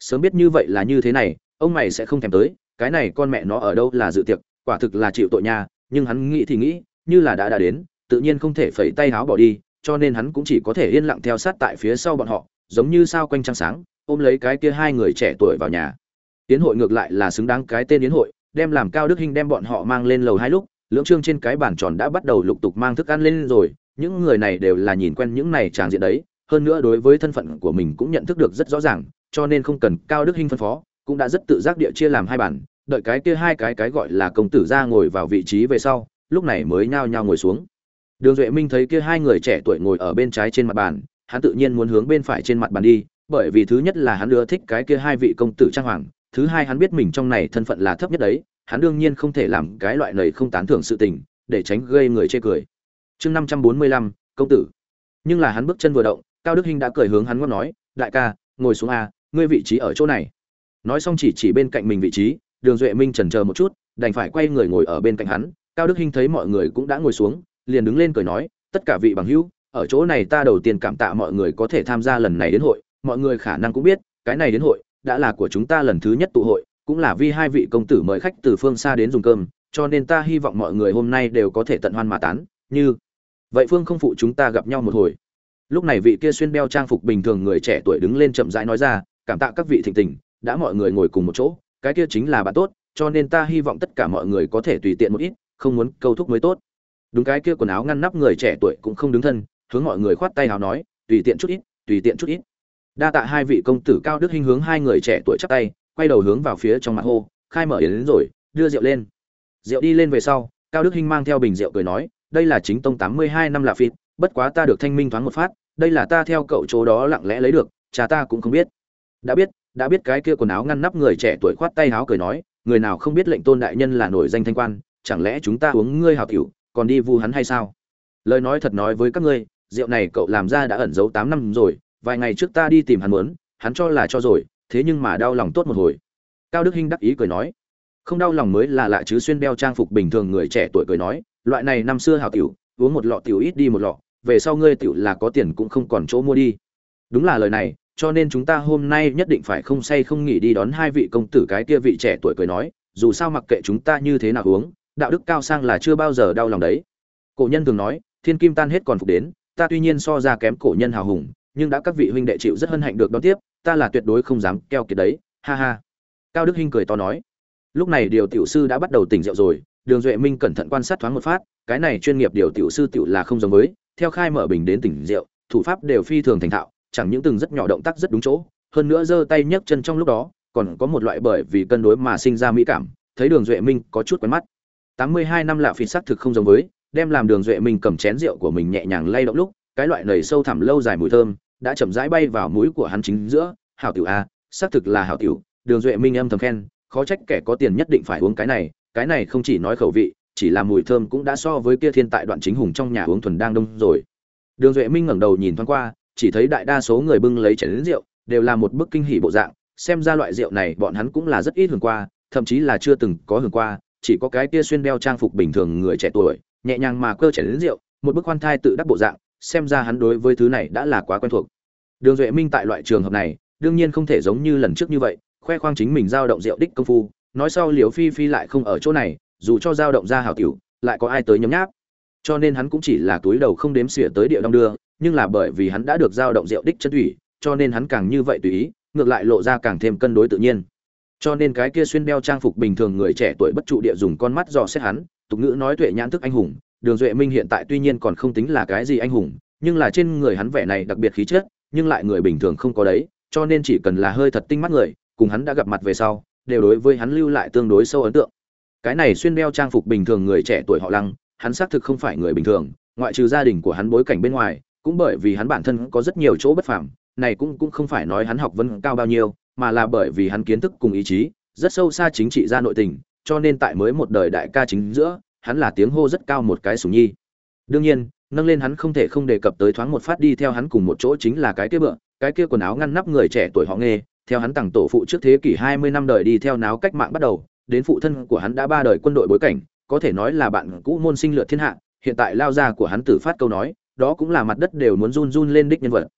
Sớm biết như vậy là như thế này, ông mày sẽ không thèm tới, cái này con mẹ nó ở đâu là dự tiệc, quả thực là chịu tội nha, nhưng hắn nghĩ thì nghĩ, như là đã đã đến, tự nhiên không thể phẩy tay háo bỏ đi, cho nên hắn cũng chỉ có thể yên lặng theo sát tại phía sau bọn họ, giống như sao quanh trăng sáng, ôm lấy cái kia hai người trẻ tuổi vào nhà tiến hội ngược lại là xứng đáng cái tên yến hội, đem làm cao đức hình đem bọn họ mang lên lầu hai lúc, lưỡng trương trên cái bàn tròn đã bắt đầu lục tục mang thức ăn lên rồi, những người này đều là nhìn quen những này tràng diện đấy, hơn nữa đối với thân phận của mình cũng nhận thức được rất rõ ràng, cho nên không cần cao đức hinh phân phó, cũng đã rất tự giác địa chia làm hai bản đợi cái kia hai cái cái gọi là công tử ra ngồi vào vị trí về sau, lúc này mới nhao nhao ngồi xuống. Đường duệ minh thấy kia hai người trẻ tuổi ngồi ở bên trái trên mặt bàn, hắn tự nhiên muốn hướng bên phải trên mặt bàn đi, bởi vì thứ nhất là hắn ưa thích cái kia hai vị công tử trang hoàng thứ hai hắn biết mình trong này thân phận là thấp nhất đấy, hắn đương nhiên không thể làm cái loại này không tán thưởng sự tình, để tránh gây người chê cười. Chương năm trăm bốn mươi lăm, công tử. Nhưng là hắn bước chân vừa động, cao đức hinh đã cười hướng hắn ngót nói, đại ca, ngồi xuống a, ngươi vị trí ở chỗ này. Nói xong chỉ chỉ bên cạnh mình vị trí, đường duệ minh trần chờ một chút, đành phải quay người ngồi ở bên cạnh hắn. Cao đức hinh thấy mọi người cũng đã ngồi xuống, liền đứng lên cười nói, tất cả vị bằng hữu, ở chỗ này ta đầu tiên cảm tạ mọi người có thể tham gia lần này đến hội, mọi người khả năng cũng biết, cái này đến hội đã là của chúng ta lần thứ nhất tụ hội, cũng là vì hai vị công tử mời khách từ phương xa đến dùng cơm, cho nên ta hy vọng mọi người hôm nay đều có thể tận hoan mà tán, như vậy phương không phụ chúng ta gặp nhau một hồi. Lúc này vị kia xuyên đeo trang phục bình thường người trẻ tuổi đứng lên chậm rãi nói ra, cảm tạ các vị thịnh tình, đã mọi người ngồi cùng một chỗ, cái kia chính là bạn tốt, cho nên ta hy vọng tất cả mọi người có thể tùy tiện một ít, không muốn câu thúc mới tốt. Đúng cái kia quần áo ngăn nắp người trẻ tuổi cũng không đứng thân, hướng mọi người khoát tay nào nói, tùy tiện chút ít, tùy tiện chút ít đa tạ hai vị công tử cao đức hinh hướng hai người trẻ tuổi chắp tay, quay đầu hướng vào phía trong mặt hô, khai mở yến đến rồi, đưa rượu lên. Rượu đi lên về sau, cao đức hinh mang theo bình rượu cười nói, đây là chính tông tám mươi hai năm là phịt, bất quá ta được thanh minh thoáng một phát, đây là ta theo cậu chỗ đó lặng lẽ lấy được, cha ta cũng không biết. Đã biết đã biết. Cái kia quần áo ngăn nắp người trẻ tuổi khoát tay áo cười nói, người nào không biết lệnh tôn đại nhân là nổi danh thanh quan, chẳng lẽ chúng ta uống ngươi hào tiểu, còn đi vu hắn hay sao? Lời nói thật nói với các ngươi, rượu này cậu làm ra đã ẩn giấu tám năm rồi vài ngày trước ta đi tìm hắn muốn, hắn cho là cho rồi, thế nhưng mà đau lòng tốt một hồi. Cao đức hinh đắc ý cười nói. Không đau lòng mới là lạ chứ xuyên đeo trang phục bình thường người trẻ tuổi cười nói, loại này năm xưa hào tiểu, uống một lọ tiểu ít đi một lọ, về sau ngươi tiểu là có tiền cũng không còn chỗ mua đi. Đúng là lời này, cho nên chúng ta hôm nay nhất định phải không say không nghỉ đi đón hai vị công tử cái kia vị trẻ tuổi cười nói, dù sao mặc kệ chúng ta như thế nào uống, đạo đức cao sang là chưa bao giờ đau lòng đấy. Cổ nhân thường nói, thiên kim tan hết còn phục đến, ta tuy nhiên so ra kém cổ nhân hào hùng nhưng đã các vị huynh đệ chịu rất hân hạnh được đón tiếp, ta là tuyệt đối không dám keo kiệt đấy, ha ha. Cao đức hinh cười to nói. Lúc này điều tiểu sư đã bắt đầu tỉnh rượu rồi, đường duệ minh cẩn thận quan sát thoáng một phát, cái này chuyên nghiệp điều tiểu sư tiểu là không giống với, theo khai mở bình đến tỉnh rượu, thủ pháp đều phi thường thành thạo, chẳng những từng rất nhỏ động tác rất đúng chỗ, hơn nữa giơ tay nhấc chân trong lúc đó, còn có một loại bởi vì cân đối mà sinh ra mỹ cảm, thấy đường duệ minh có chút quen mắt. Tám mươi hai năm lạ phi sắc thực không giống với, đem làm đường duệ minh cầm chén rượu của mình nhẹ nhàng lay động lúc, cái loại nầy sâu thẳm lâu dài mùi thơm đã chậm rãi bay vào mũi của hắn chính giữa, hảo tiểu a, xác thực là hảo tiểu, đường duệ minh âm thầm khen, khó trách kẻ có tiền nhất định phải uống cái này cái này không chỉ nói khẩu vị, chỉ là mùi thơm cũng đã so với kia thiên tại đoạn chính hùng trong nhà uống thuần đang đông rồi. Đường duệ minh ngẩng đầu nhìn thoáng qua, chỉ thấy đại đa số người bưng lấy chén đến rượu, đều là một bức kinh hỉ bộ dạng, xem ra loại rượu này bọn hắn cũng là rất ít hưởng qua, thậm chí là chưa từng có hưởng qua, chỉ có cái kia xuyên đeo trang phục bình thường người trẻ tuổi, nhẹ nhàng mà cơ chén đến rượu, một bức khoan thai tự đắc bộ dạng xem ra hắn đối với thứ này đã là quá quen thuộc. Đường duệ minh tại loại trường hợp này, đương nhiên không thể giống như lần trước như vậy, khoe khoang chính mình giao động rượu đích công phu, nói sau liều phi phi lại không ở chỗ này, dù cho giao động ra hảo tiểu, lại có ai tới nhấm nháp. Cho nên hắn cũng chỉ là túi đầu không đếm xỉa tới địa đông đưa, nhưng là bởi vì hắn đã được giao động rượu đích chân thủy, cho nên hắn càng như vậy tùy ý, ngược lại lộ ra càng thêm cân đối tự nhiên. Cho nên cái kia xuyên đeo trang phục bình thường người trẻ tuổi bất trụ địa dùng con mắt dò xét hắn, tục ngữ nói tuệ nhãn thức anh hùng đường duệ minh hiện tại tuy nhiên còn không tính là cái gì anh hùng, nhưng là trên người hắn vẻ này đặc biệt khí chất, nhưng lại người bình thường không có đấy, cho nên chỉ cần là hơi thật tinh mắt người, cùng hắn đã gặp mặt về sau, đều đối với hắn lưu lại tương đối sâu ấn tượng. Cái này xuyên đeo trang phục bình thường người trẻ tuổi họ lăng, hắn xác thực không phải người bình thường, ngoại trừ gia đình của hắn bối cảnh bên ngoài, cũng bởi vì hắn bản thân có rất nhiều chỗ bất phàm, này cũng cũng không phải nói hắn học vấn cao bao nhiêu, mà là bởi vì hắn kiến thức cùng ý chí, rất sâu xa chính trị ra nội tình, cho nên tại mới một đời đại ca chính giữa hắn là tiếng hô rất cao một cái sủng nhi. Đương nhiên nâng lên hắn không thể không đề cập tới thoáng một phát đi theo hắn cùng một chỗ chính là cái kia bựa cái kia quần áo ngăn nắp người trẻ tuổi họ nghề, theo hắn tặng tổ phụ trước thế kỷ 20 năm đời đi theo náo cách mạng bắt đầu đến phụ thân của hắn đã ba đời quân đội bối cảnh có thể nói là bạn cũ môn sinh lượt thiên hạ hiện tại lao ra của hắn tử phát câu nói đó cũng là mặt đất đều muốn run run lên đích nhân vật.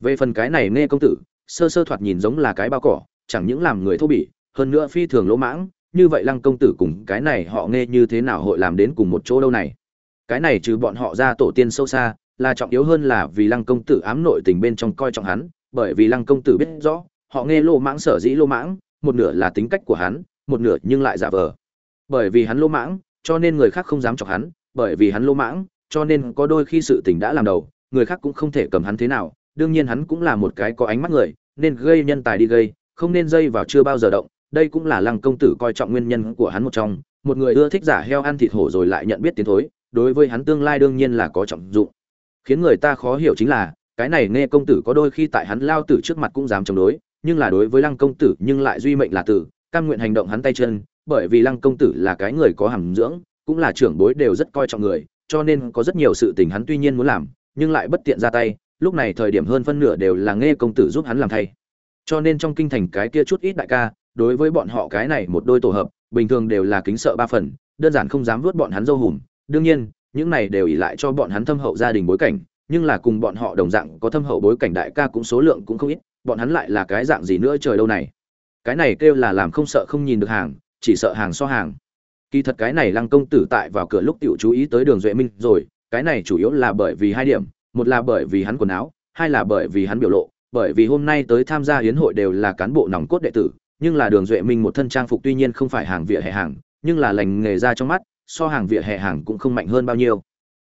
Về phần cái này nghe công tử sơ sơ thoạt nhìn giống là cái bao cỏ chẳng những làm người thô bỉ hơn nữa phi thường lỗ mãng như vậy lăng công tử cùng cái này họ nghe như thế nào hội làm đến cùng một chỗ đâu này? Cái này trừ bọn họ ra tổ tiên sâu xa, là trọng yếu hơn là vì lăng công tử ám nội tình bên trong coi trọng hắn, bởi vì lăng công tử biết rõ, họ nghe lô mãng sở dĩ lô mãng, một nửa là tính cách của hắn, một nửa nhưng lại giả vờ. Bởi vì hắn lô mãng, cho nên người khác không dám chọc hắn, bởi vì hắn lô mãng, cho nên có đôi khi sự tình đã làm đầu, người khác cũng không thể cầm hắn thế nào, đương nhiên hắn cũng là một cái có ánh mắt người, nên gây nhân tài đi gây, không nên dây vào chưa bao giờ động đây cũng là lăng công tử coi trọng nguyên nhân của hắn một trong. Một người ưa thích giả heo ăn thịt hổ rồi lại nhận biết tiến thối, đối với hắn tương lai đương nhiên là có trọng dụng. Khiến người ta khó hiểu chính là, cái này nghe công tử có đôi khi tại hắn lao tử trước mặt cũng dám chống đối, nhưng là đối với lăng công tử nhưng lại duy mệnh là tử, cam nguyện hành động hắn tay chân, bởi vì lăng công tử là cái người có hàm dưỡng, cũng là trưởng bối đều rất coi trọng người, cho nên có rất nhiều sự tình hắn tuy nhiên muốn làm, nhưng lại bất tiện ra tay, lúc này thời điểm hơn phân nửa đều là nghe công tử giúp hắn làm thay. Cho nên trong kinh thành cái kia chút ít đại ca đối với bọn họ cái này một đôi tổ hợp, bình thường đều là kính sợ ba phần, đơn giản không dám vuốt bọn hắn dâu hùm. Đương nhiên, những này đều ỉ lại cho bọn hắn thâm hậu gia đình bối cảnh, nhưng là cùng bọn họ đồng dạng có thâm hậu bối cảnh đại ca cũng số lượng cũng không ít, bọn hắn lại là cái dạng gì nữa trời đâu này. Cái này kêu là làm không sợ không nhìn được hàng, chỉ sợ hàng so hàng. Kỳ thật cái này lăng công tử tại vào cửa lúc tiểu chú ý tới đường duệ minh rồi, cái này chủ yếu là bởi vì hai điểm, một là bởi vì hắn quần áo, hai là bởi vì hắn biểu lộ, bởi vì hôm nay tới tham gia hiến hội đều là cán bộ nòng cốt đệ tử nhưng là đường duệ minh một thân trang phục tuy nhiên không phải hàng vỉa hè hàng, nhưng là lành nghề ra trong mắt, so hàng vỉa hè hàng cũng không mạnh hơn bao nhiêu.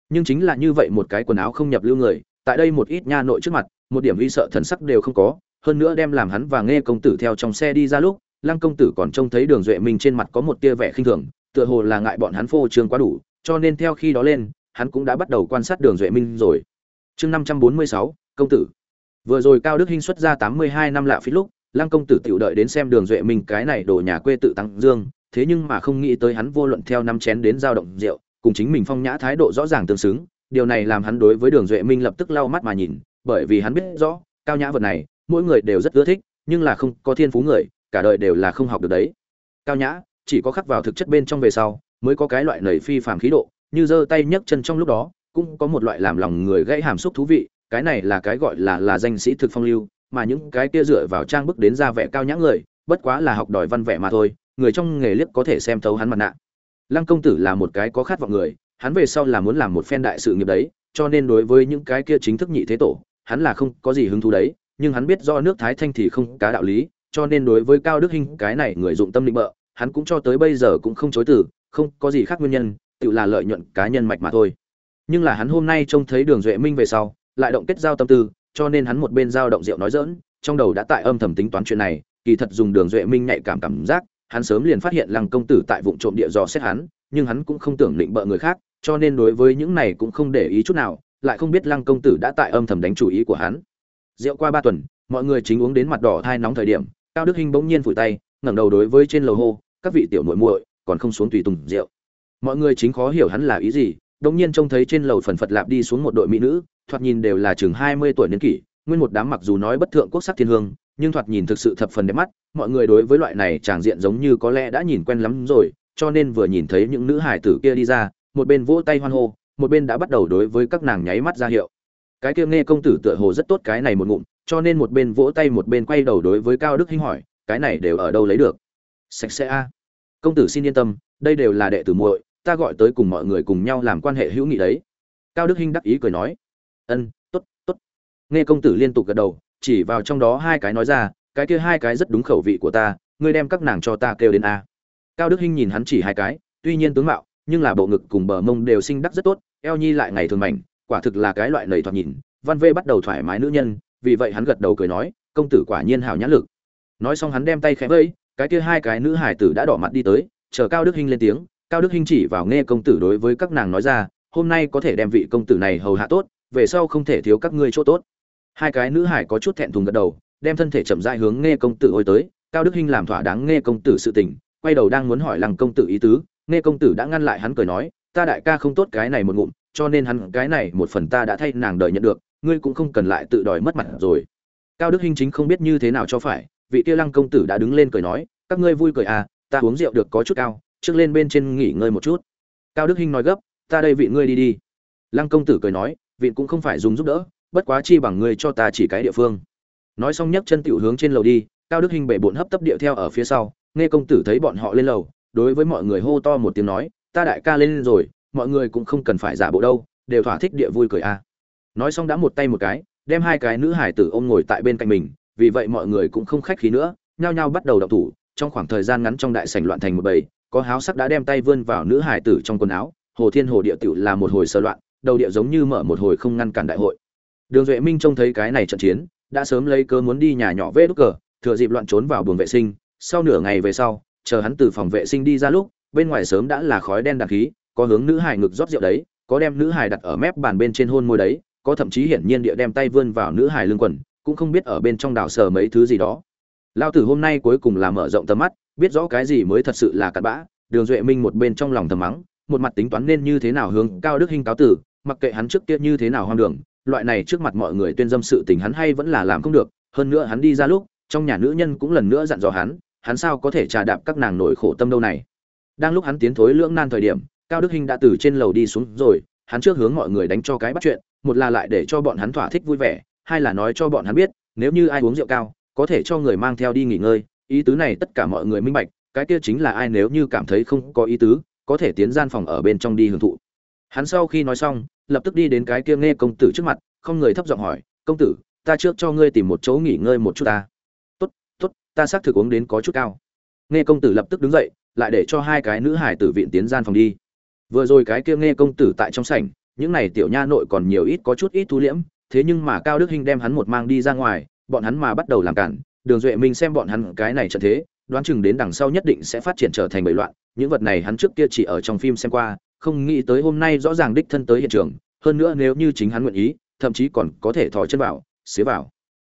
Nhưng chính là như vậy một cái quần áo không nhập lưu người, tại đây một ít nha nội trước mặt, một điểm uy sợ thần sắc đều không có, hơn nữa đem làm hắn và nghe công tử theo trong xe đi ra lúc, lăng công tử còn trông thấy đường duệ minh trên mặt có một tia vẻ khinh thường, tựa hồ là ngại bọn hắn phô trương quá đủ, cho nên theo khi đó lên, hắn cũng đã bắt đầu quan sát đường duệ minh rồi. Chương năm trăm bốn mươi sáu, công tử. Vừa rồi cao đức hinh xuất ra tám mươi hai năm lạ phí lúc lăng công tử tiểu đợi đến xem đường duệ minh cái này đồ nhà quê tự tăng dương, thế nhưng mà không nghĩ tới hắn vô luận theo năm chén đến giao động rượu, cùng chính mình phong nhã thái độ rõ ràng tương xứng, điều này làm hắn đối với đường duệ minh lập tức lau mắt mà nhìn, bởi vì hắn biết rõ, cao nhã vật này, mỗi người đều rất ưa thích, nhưng là không có thiên phú người, cả đời đều là không học được đấy. Cao nhã, chỉ có khắc vào thực chất bên trong về sau, mới có cái loại nầy phi phàm khí độ, như giơ tay nhấc chân trong lúc đó, cũng có một loại làm lòng người gãy hàm xúc thú vị, cái này là cái gọi là là danh sĩ thực phong lưu mà những cái kia dựa vào trang bức đến ra vẻ cao nhã người, bất quá là học đòi văn vẻ mà thôi, người trong nghề liếc có thể xem thấu hắn mặt nạ. Lăng công tử là một cái có khát vọng người, hắn về sau là muốn làm một phen đại sự nghiệp đấy, cho nên đối với những cái kia chính thức nhị thế tổ, hắn là không có gì hứng thú đấy, nhưng hắn biết do nước thái thanh thì không cá đạo lý, cho nên đối với cao đức hinh cái này người dụng tâm định bợ, hắn cũng cho tới bây giờ cũng không chối từ, không có gì khác nguyên nhân, tự là lợi nhuận cá nhân mạch mà thôi. Nhưng là hắn hôm nay trông thấy đường duệ minh về sau, lại động kết giao tâm tư cho nên hắn một bên giao động rượu nói dỡn trong đầu đã tại âm thầm tính toán chuyện này, kỳ thật dùng đường duệ minh nhạy cảm cảm giác, hắn sớm liền phát hiện lăng công tử tại vụ trộm địa dò xét hắn, nhưng hắn cũng không tưởng định bợ người khác, cho nên đối với những này cũng không để ý chút nào, lại không biết lăng công tử đã tại âm thầm đánh chủ ý của hắn. Rượu qua ba tuần, mọi người chính uống đến mặt đỏ thai nóng thời điểm, cao đức hinh bỗng nhiên phủi tay, ngẩng đầu đối với trên lầu hô, các vị tiểu muội muội, còn không xuống tùy tùng rượu. Mọi người chính khó hiểu hắn là ý gì, đột nhiên trông thấy trên lầu phần phật lạp đi xuống một đội mỹ nữ thoạt nhìn đều là chừng mươi tuổi niên kỷ, nguyên một đám mặc dù nói bất thượng quốc sắc thiên hương, nhưng thoạt nhìn thực sự thập phần đẹp mắt, mọi người đối với loại này tràng diện giống như có lẽ đã nhìn quen lắm rồi, cho nên vừa nhìn thấy những nữ hải tử kia đi ra, một bên vỗ tay hoan hô, một bên đã bắt đầu đối với các nàng nháy mắt ra hiệu. Cái kia nghe công tử tựa hồ rất tốt cái này một ngụm, cho nên một bên vỗ tay một bên quay đầu đối với cao đức hinh hỏi, cái này đều ở đâu lấy được? Sạch sẽ a. Công tử xin yên tâm, đây đều là đệ tử muội, ta gọi tới cùng mọi người cùng nhau làm quan hệ hữu nghị đấy. Cao đức hinh đắc ý cười nói ân, tốt tốt. Nghe công tử liên tục gật đầu, chỉ vào trong đó hai cái nói ra, cái kia hai cái rất đúng khẩu vị của ta, ngươi đem các nàng cho ta kêu đến a. Cao đức hinh nhìn hắn chỉ hai cái, tuy nhiên tướng mạo, nhưng là bộ ngực cùng bờ mông đều sinh đắc rất tốt, eo nhi lại ngày thường mảnh, quả thực là cái loại lầy thoạt nhìn, văn vê bắt đầu thoải mái nữ nhân, vì vậy hắn gật đầu cười nói, công tử quả nhiên hảo nhãn lực. Nói xong hắn đem tay khẽ vẫy cái kia hai cái nữ hải tử đã đỏ mặt đi tới, chờ cao đức hinh lên tiếng, cao đức hinh chỉ vào nghe công tử đối với các nàng nói ra, hôm nay có thể đem vị công tử này hầu hạ tốt về sau không thể thiếu các ngươi chỗ tốt. Hai cái nữ hải có chút thẹn thùng gật đầu, đem thân thể chậm rãi hướng nghe công tử ôi tới. Cao đức hinh làm thỏa đáng nghe công tử sự tình, quay đầu đang muốn hỏi lăng công tử ý tứ nghe công tử đã ngăn lại hắn cười nói, ta đại ca không tốt cái này một ngụm, cho nên hắn cái này một phần ta đã thay nàng đợi nhận được, ngươi cũng không cần lại tự đòi mất mặt rồi. Cao đức hinh chính không biết như thế nào cho phải, vị kia lăng công tử đã đứng lên cười nói, các ngươi vui cười à ta uống rượu được có chút cao, trước lên bên trên nghỉ ngơi một chút. Cao đức hinh nói gấp, ta đây vị ngươi đi đi. Lăng công tử cười nói vịn cũng không phải dùng giúp đỡ, bất quá chi bằng ngươi cho ta chỉ cái địa phương. Nói xong nhấc chân tiểu hướng trên lầu đi, cao đức hinh bể bộn hấp tấp điệu theo ở phía sau, nghe công tử thấy bọn họ lên lầu, đối với mọi người hô to một tiếng nói, ta đại ca lên rồi, mọi người cũng không cần phải giả bộ đâu, đều thỏa thích địa vui cười a. Nói xong đã một tay một cái, đem hai cái nữ hải tử ôm ngồi tại bên cạnh mình, vì vậy mọi người cũng không khách khí nữa, nhao nhao bắt đầu đọc thủ, trong khoảng thời gian ngắn trong đại sảnh loạn thành một bầy, có háo sắc đã đem tay vươn vào nữ hải tử trong quần áo, hồ thiên hồ địa tiểu là một hồi sơ loạn đầu địa giống như mở một hồi không ngăn cản đại hội. Đường duệ minh trông thấy cái này trận chiến, đã sớm lấy cớ muốn đi nhà nhỏ vê đúc cờ, thừa dịp loạn trốn vào buồng vệ sinh, sau nửa ngày về sau, chờ hắn từ phòng vệ sinh đi ra lúc, bên ngoài sớm đã là khói đen đặc khí, có hướng nữ hải ngực rót rượu đấy, có đem nữ hải đặt ở mép bàn bên trên hôn môi đấy, có thậm chí hiển nhiên địa đem tay vươn vào nữ hải lưng quần, cũng không biết ở bên trong đảo sờ mấy thứ gì đó. Lao tử hôm nay cuối cùng là mở rộng tầm mắt, biết rõ cái gì mới thật sự là cặn bã, đường duệ minh một bên trong lòng thầm mắng, một mặt tính toán nên như thế nào hướng cao đức hinh cáo tử mặc kệ hắn trước kia như thế nào hoang đường, loại này trước mặt mọi người tuyên dâm sự tình hắn hay vẫn là làm không được, hơn nữa hắn đi ra lúc, trong nhà nữ nhân cũng lần nữa dặn dò hắn hắn sao có thể trà đạp các nàng nổi khổ tâm đâu này. Đang lúc hắn tiến thối lưỡng nan thời điểm, cao đức hinh đã từ trên lầu đi xuống rồi, hắn trước hướng mọi người đánh cho cái bắt chuyện, một là lại để cho bọn hắn thỏa thích vui vẻ, hai là nói cho bọn hắn biết, nếu như ai uống rượu cao, có thể cho người mang theo đi nghỉ ngơi, ý tứ này tất cả mọi người minh bạch, cái kia chính là ai nếu như cảm thấy không có ý tứ, có thể tiến gian phòng ở bên trong đi hưởng thụ hắn sau khi nói xong, lập tức đi đến cái kia nghe công tử trước mặt, không người thấp giọng hỏi, công tử, ta trước cho ngươi tìm một chỗ nghỉ ngơi một chút ta. Tốt tốt, ta xác thực uống đến có chút cao. Nghe công tử lập tức đứng dậy, lại để cho hai cái nữ hải tử viện tiến gian phòng đi. Vừa rồi cái kia nghe công tử tại trong sảnh, những này tiểu nha nội còn nhiều ít có chút ít thu liễm, thế nhưng mà cao đức hinh đem hắn một mang đi ra ngoài, bọn hắn mà bắt đầu làm cản. Đường duệ minh xem bọn hắn cái này trận thế, đoán chừng đến đằng sau nhất định sẽ phát triển trở thành bầy loạn, những vật này hắn trước kia chỉ ở trong phim xem qua không nghĩ tới hôm nay rõ ràng đích thân tới hiện trường, hơn nữa nếu như chính hắn nguyện ý, thậm chí còn có thể thò chân vào xế vào.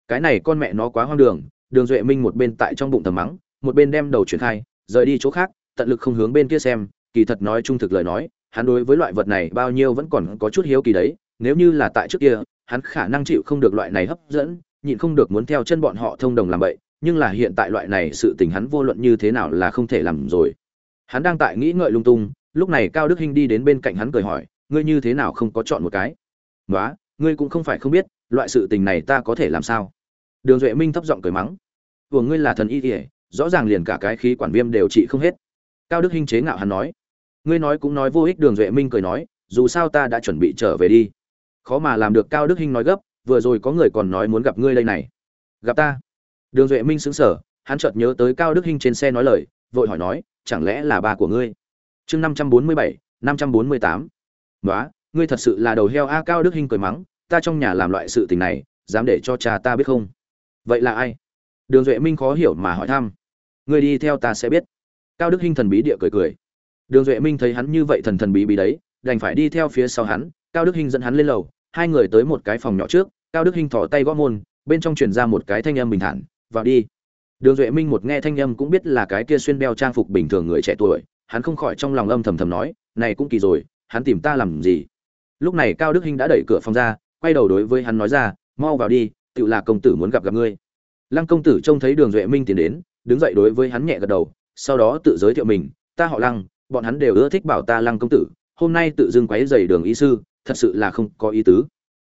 Cái này con mẹ nó quá hoang đường đường duệ minh một bên tại trong bụng tầm mắng, một bên đem đầu chuyển khai, rời đi chỗ khác, tận lực không hướng bên kia xem, kỳ thật nói trung thực lời nói, hắn đối với loại vật này bao nhiêu vẫn còn có chút hiếu kỳ đấy, nếu như là tại trước kia, hắn khả năng chịu không được loại này hấp dẫn, nhịn không được muốn theo chân bọn họ thông đồng làm vậy, nhưng là hiện tại loại này sự tình hắn vô luận như thế nào là không thể làm rồi. Hắn đang tại nghĩ ngợi lung tung lúc này cao đức hinh đi đến bên cạnh hắn cười hỏi, ngươi như thế nào không có chọn một cái? Nói ngươi cũng không phải không biết, loại sự tình này ta có thể làm sao? Đường duệ minh thấp giọng cười mắng của ngươi là thần y ỉa rõ ràng liền cả cái khí quản viêm đều trị không hết. Cao đức hinh chế ngạo hắn nói, ngươi nói cũng nói vô ích. Đường duệ minh cười nói, dù sao ta đã chuẩn bị trở về đi. Khó mà làm được cao đức hinh nói gấp, vừa rồi có người còn nói muốn gặp ngươi đây này. Gặp ta? Đường duệ minh xứng sở hắn chợt nhớ tới cao đức hinh trên xe nói lời, vội hỏi nói, chẳng lẽ là bà của ngươi? Chương năm trăm bốn mươi bảy, năm trăm bốn mươi tám. Nói ngươi thật sự là đầu heo a cao đức hinh cười mắng, ta trong nhà làm loại sự tình này, dám để cho cha ta biết không? Vậy là ai? Đường duệ minh khó hiểu mà hỏi thăm. Ngươi đi theo ta sẽ biết. Cao đức hinh thần bí địa cười cười. Đường duệ minh thấy hắn như vậy thần thần bí bí đấy, đành phải đi theo phía sau hắn. Cao đức hinh dẫn hắn lên lầu, hai người tới một cái phòng nhỏ trước. Cao đức hinh thỏ tay gõ môn, bên trong truyền ra một cái thanh âm bình thản, vào đi. Đường duệ minh một nghe thanh âm cũng biết là cái kia xuyên đeo trang phục bình thường người trẻ tuổi hắn không khỏi trong lòng âm thầm thầm nói, này cũng kỳ rồi, hắn tìm ta làm gì? Lúc này cao đức hinh đã đẩy cửa phòng ra, quay đầu đối với hắn nói ra, mau vào đi tự là công tử muốn gặp gặp ngươi. Lăng công tử trông thấy đường duệ minh tiến đến, đứng dậy đối với hắn nhẹ gật đầu, sau đó tự giới thiệu mình, ta họ lăng, bọn hắn đều ưa thích bảo ta lăng công tử, hôm nay tự dưng quấy dày đường ý sư, thật sự là không có ý tứ.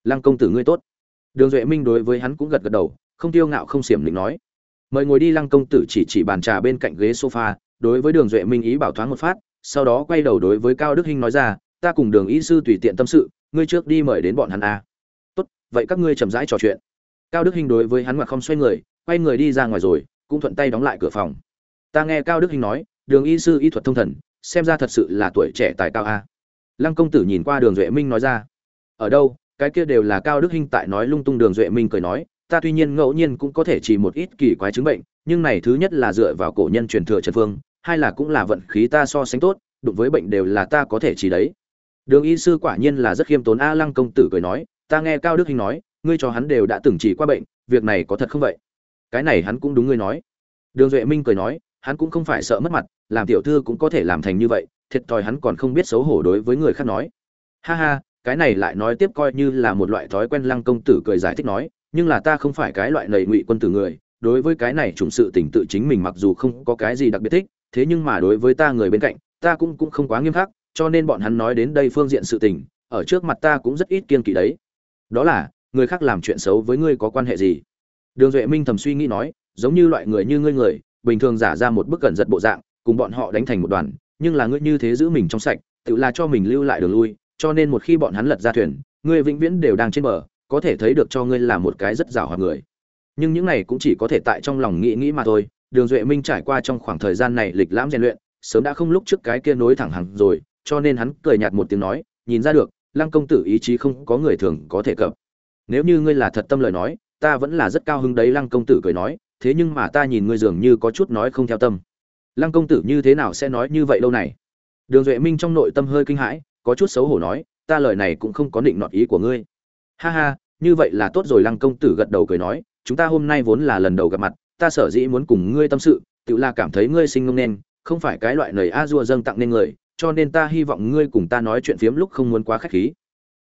Lăng công tử ngươi tốt. Đường duệ minh đối với hắn cũng gật gật đầu, không tiêu ngạo không xiểm định nói, mời ngồi đi lăng công tử chỉ chỉ bàn trà bên cạnh ghế sofa đối với đường duệ minh ý bảo thoáng một phát, sau đó quay đầu đối với cao đức hinh nói ra, ta cùng đường y sư tùy tiện tâm sự, ngươi trước đi mời đến bọn hắn a. Tốt, vậy các ngươi chậm rãi trò chuyện. Cao đức hinh đối với hắn ngoặt không xoay người, quay người đi ra ngoài rồi, cũng thuận tay đóng lại cửa phòng. Ta nghe cao đức hinh nói, đường y sư y thuật thông thần, xem ra thật sự là tuổi trẻ tài cao a. Lăng công tử nhìn qua đường duệ minh nói ra, ở đâu, cái kia đều là cao đức hinh tại nói lung tung đường duệ minh cười nói, ta tuy nhiên ngẫu nhiên cũng có thể chỉ một ít kỳ quái chứng bệnh, nhưng này thứ nhất là dựa vào cổ nhân truyền thừa trần phương hai là cũng là vận khí ta so sánh tốt, đụng với bệnh đều là ta có thể chỉ đấy. Đường y sư quả nhiên là rất khiêm tốn, a lăng công tử cười nói, ta nghe cao đức hinh nói, ngươi cho hắn đều đã từng chỉ qua bệnh, việc này có thật không vậy? Cái này hắn cũng đúng ngươi nói. Đường duệ minh cười nói, hắn cũng không phải sợ mất mặt, làm tiểu thư cũng có thể làm thành như vậy, thiệt thòi hắn còn không biết xấu hổ đối với người khác nói. Ha ha, cái này lại nói tiếp coi như là một loại thói quen, lăng công tử cười giải thích nói, nhưng là ta không phải cái loại nầy ngụy quân tử người, đối với cái này chủng sự tỉnh tự chính mình mặc dù không có cái gì đặc biệt thích thế nhưng mà đối với ta người bên cạnh, ta cũng cũng không quá nghiêm khắc, cho nên bọn hắn nói đến đây phương diện sự tình, ở trước mặt ta cũng rất ít kiên kỵ đấy. Đó là, người khác làm chuyện xấu với ngươi có quan hệ gì? Đường duệ minh thầm suy nghĩ nói, giống như loại người như ngươi người, bình thường giả ra một bức cẩn giật bộ dạng, cùng bọn họ đánh thành một đoàn, nhưng là ngươi như thế giữ mình trong sạch, tự là cho mình lưu lại đường lui, cho nên một khi bọn hắn lật ra thuyền, ngươi vĩnh viễn đều đang trên bờ, có thể thấy được cho ngươi là một cái rất giàu hoạt người. Nhưng những này cũng chỉ có thể tại trong lòng nghĩ nghĩ mà thôi đường duệ minh trải qua trong khoảng thời gian này lịch lãm rèn luyện, sớm đã không lúc trước cái kia nối thẳng hẳn rồi, cho nên hắn cười nhạt một tiếng nói, nhìn ra được, lăng công tử ý chí không có người thường có thể cập. Nếu như ngươi là thật tâm lời nói, ta vẫn là rất cao hứng đấy. Lăng công tử cười nói, thế nhưng mà ta nhìn ngươi dường như có chút nói không theo tâm. Lăng công tử như thế nào sẽ nói như vậy lâu này? Đường duệ minh trong nội tâm hơi kinh hãi, có chút xấu hổ nói, ta lời này cũng không có định nọt ý của ngươi. Ha ha, như vậy là tốt rồi. Lăng công tử gật đầu cười nói, chúng ta hôm nay vốn là lần đầu gặp mặt ta sở dĩ muốn cùng ngươi tâm sự, tự là cảm thấy ngươi sinh ngông nên, không phải cái loại lời a dua dâng tặng nên người, cho nên ta hy vọng ngươi cùng ta nói chuyện phiếm lúc không muốn quá khách khí.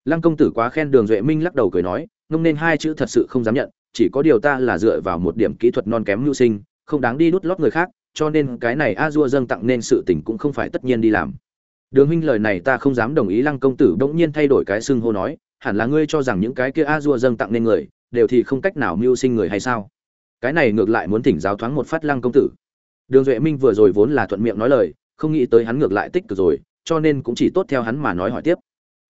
Lăng công tử quá khen đường duệ minh lắc đầu cười nói, ngông nên hai chữ thật sự không dám nhận, chỉ có điều ta là dựa vào một điểm kỹ thuật non kém mưu sinh, không đáng đi đút lót người khác, cho nên cái này a dua dâng tặng nên sự tình cũng không phải tất nhiên đi làm. Đường huynh lời này ta không dám đồng ý, lăng công tử bỗng nhiên thay đổi cái xưng hô nói, hẳn là ngươi cho rằng những cái kia a dua dâng tặng nên người, đều thì không cách nào mưu sinh người hay sao? Cái này ngược lại muốn thỉnh giáo thoáng một phát lăng công tử. Đường duệ minh vừa rồi vốn là thuận miệng nói lời, không nghĩ tới hắn ngược lại tích cực rồi, cho nên cũng chỉ tốt theo hắn mà nói hỏi tiếp.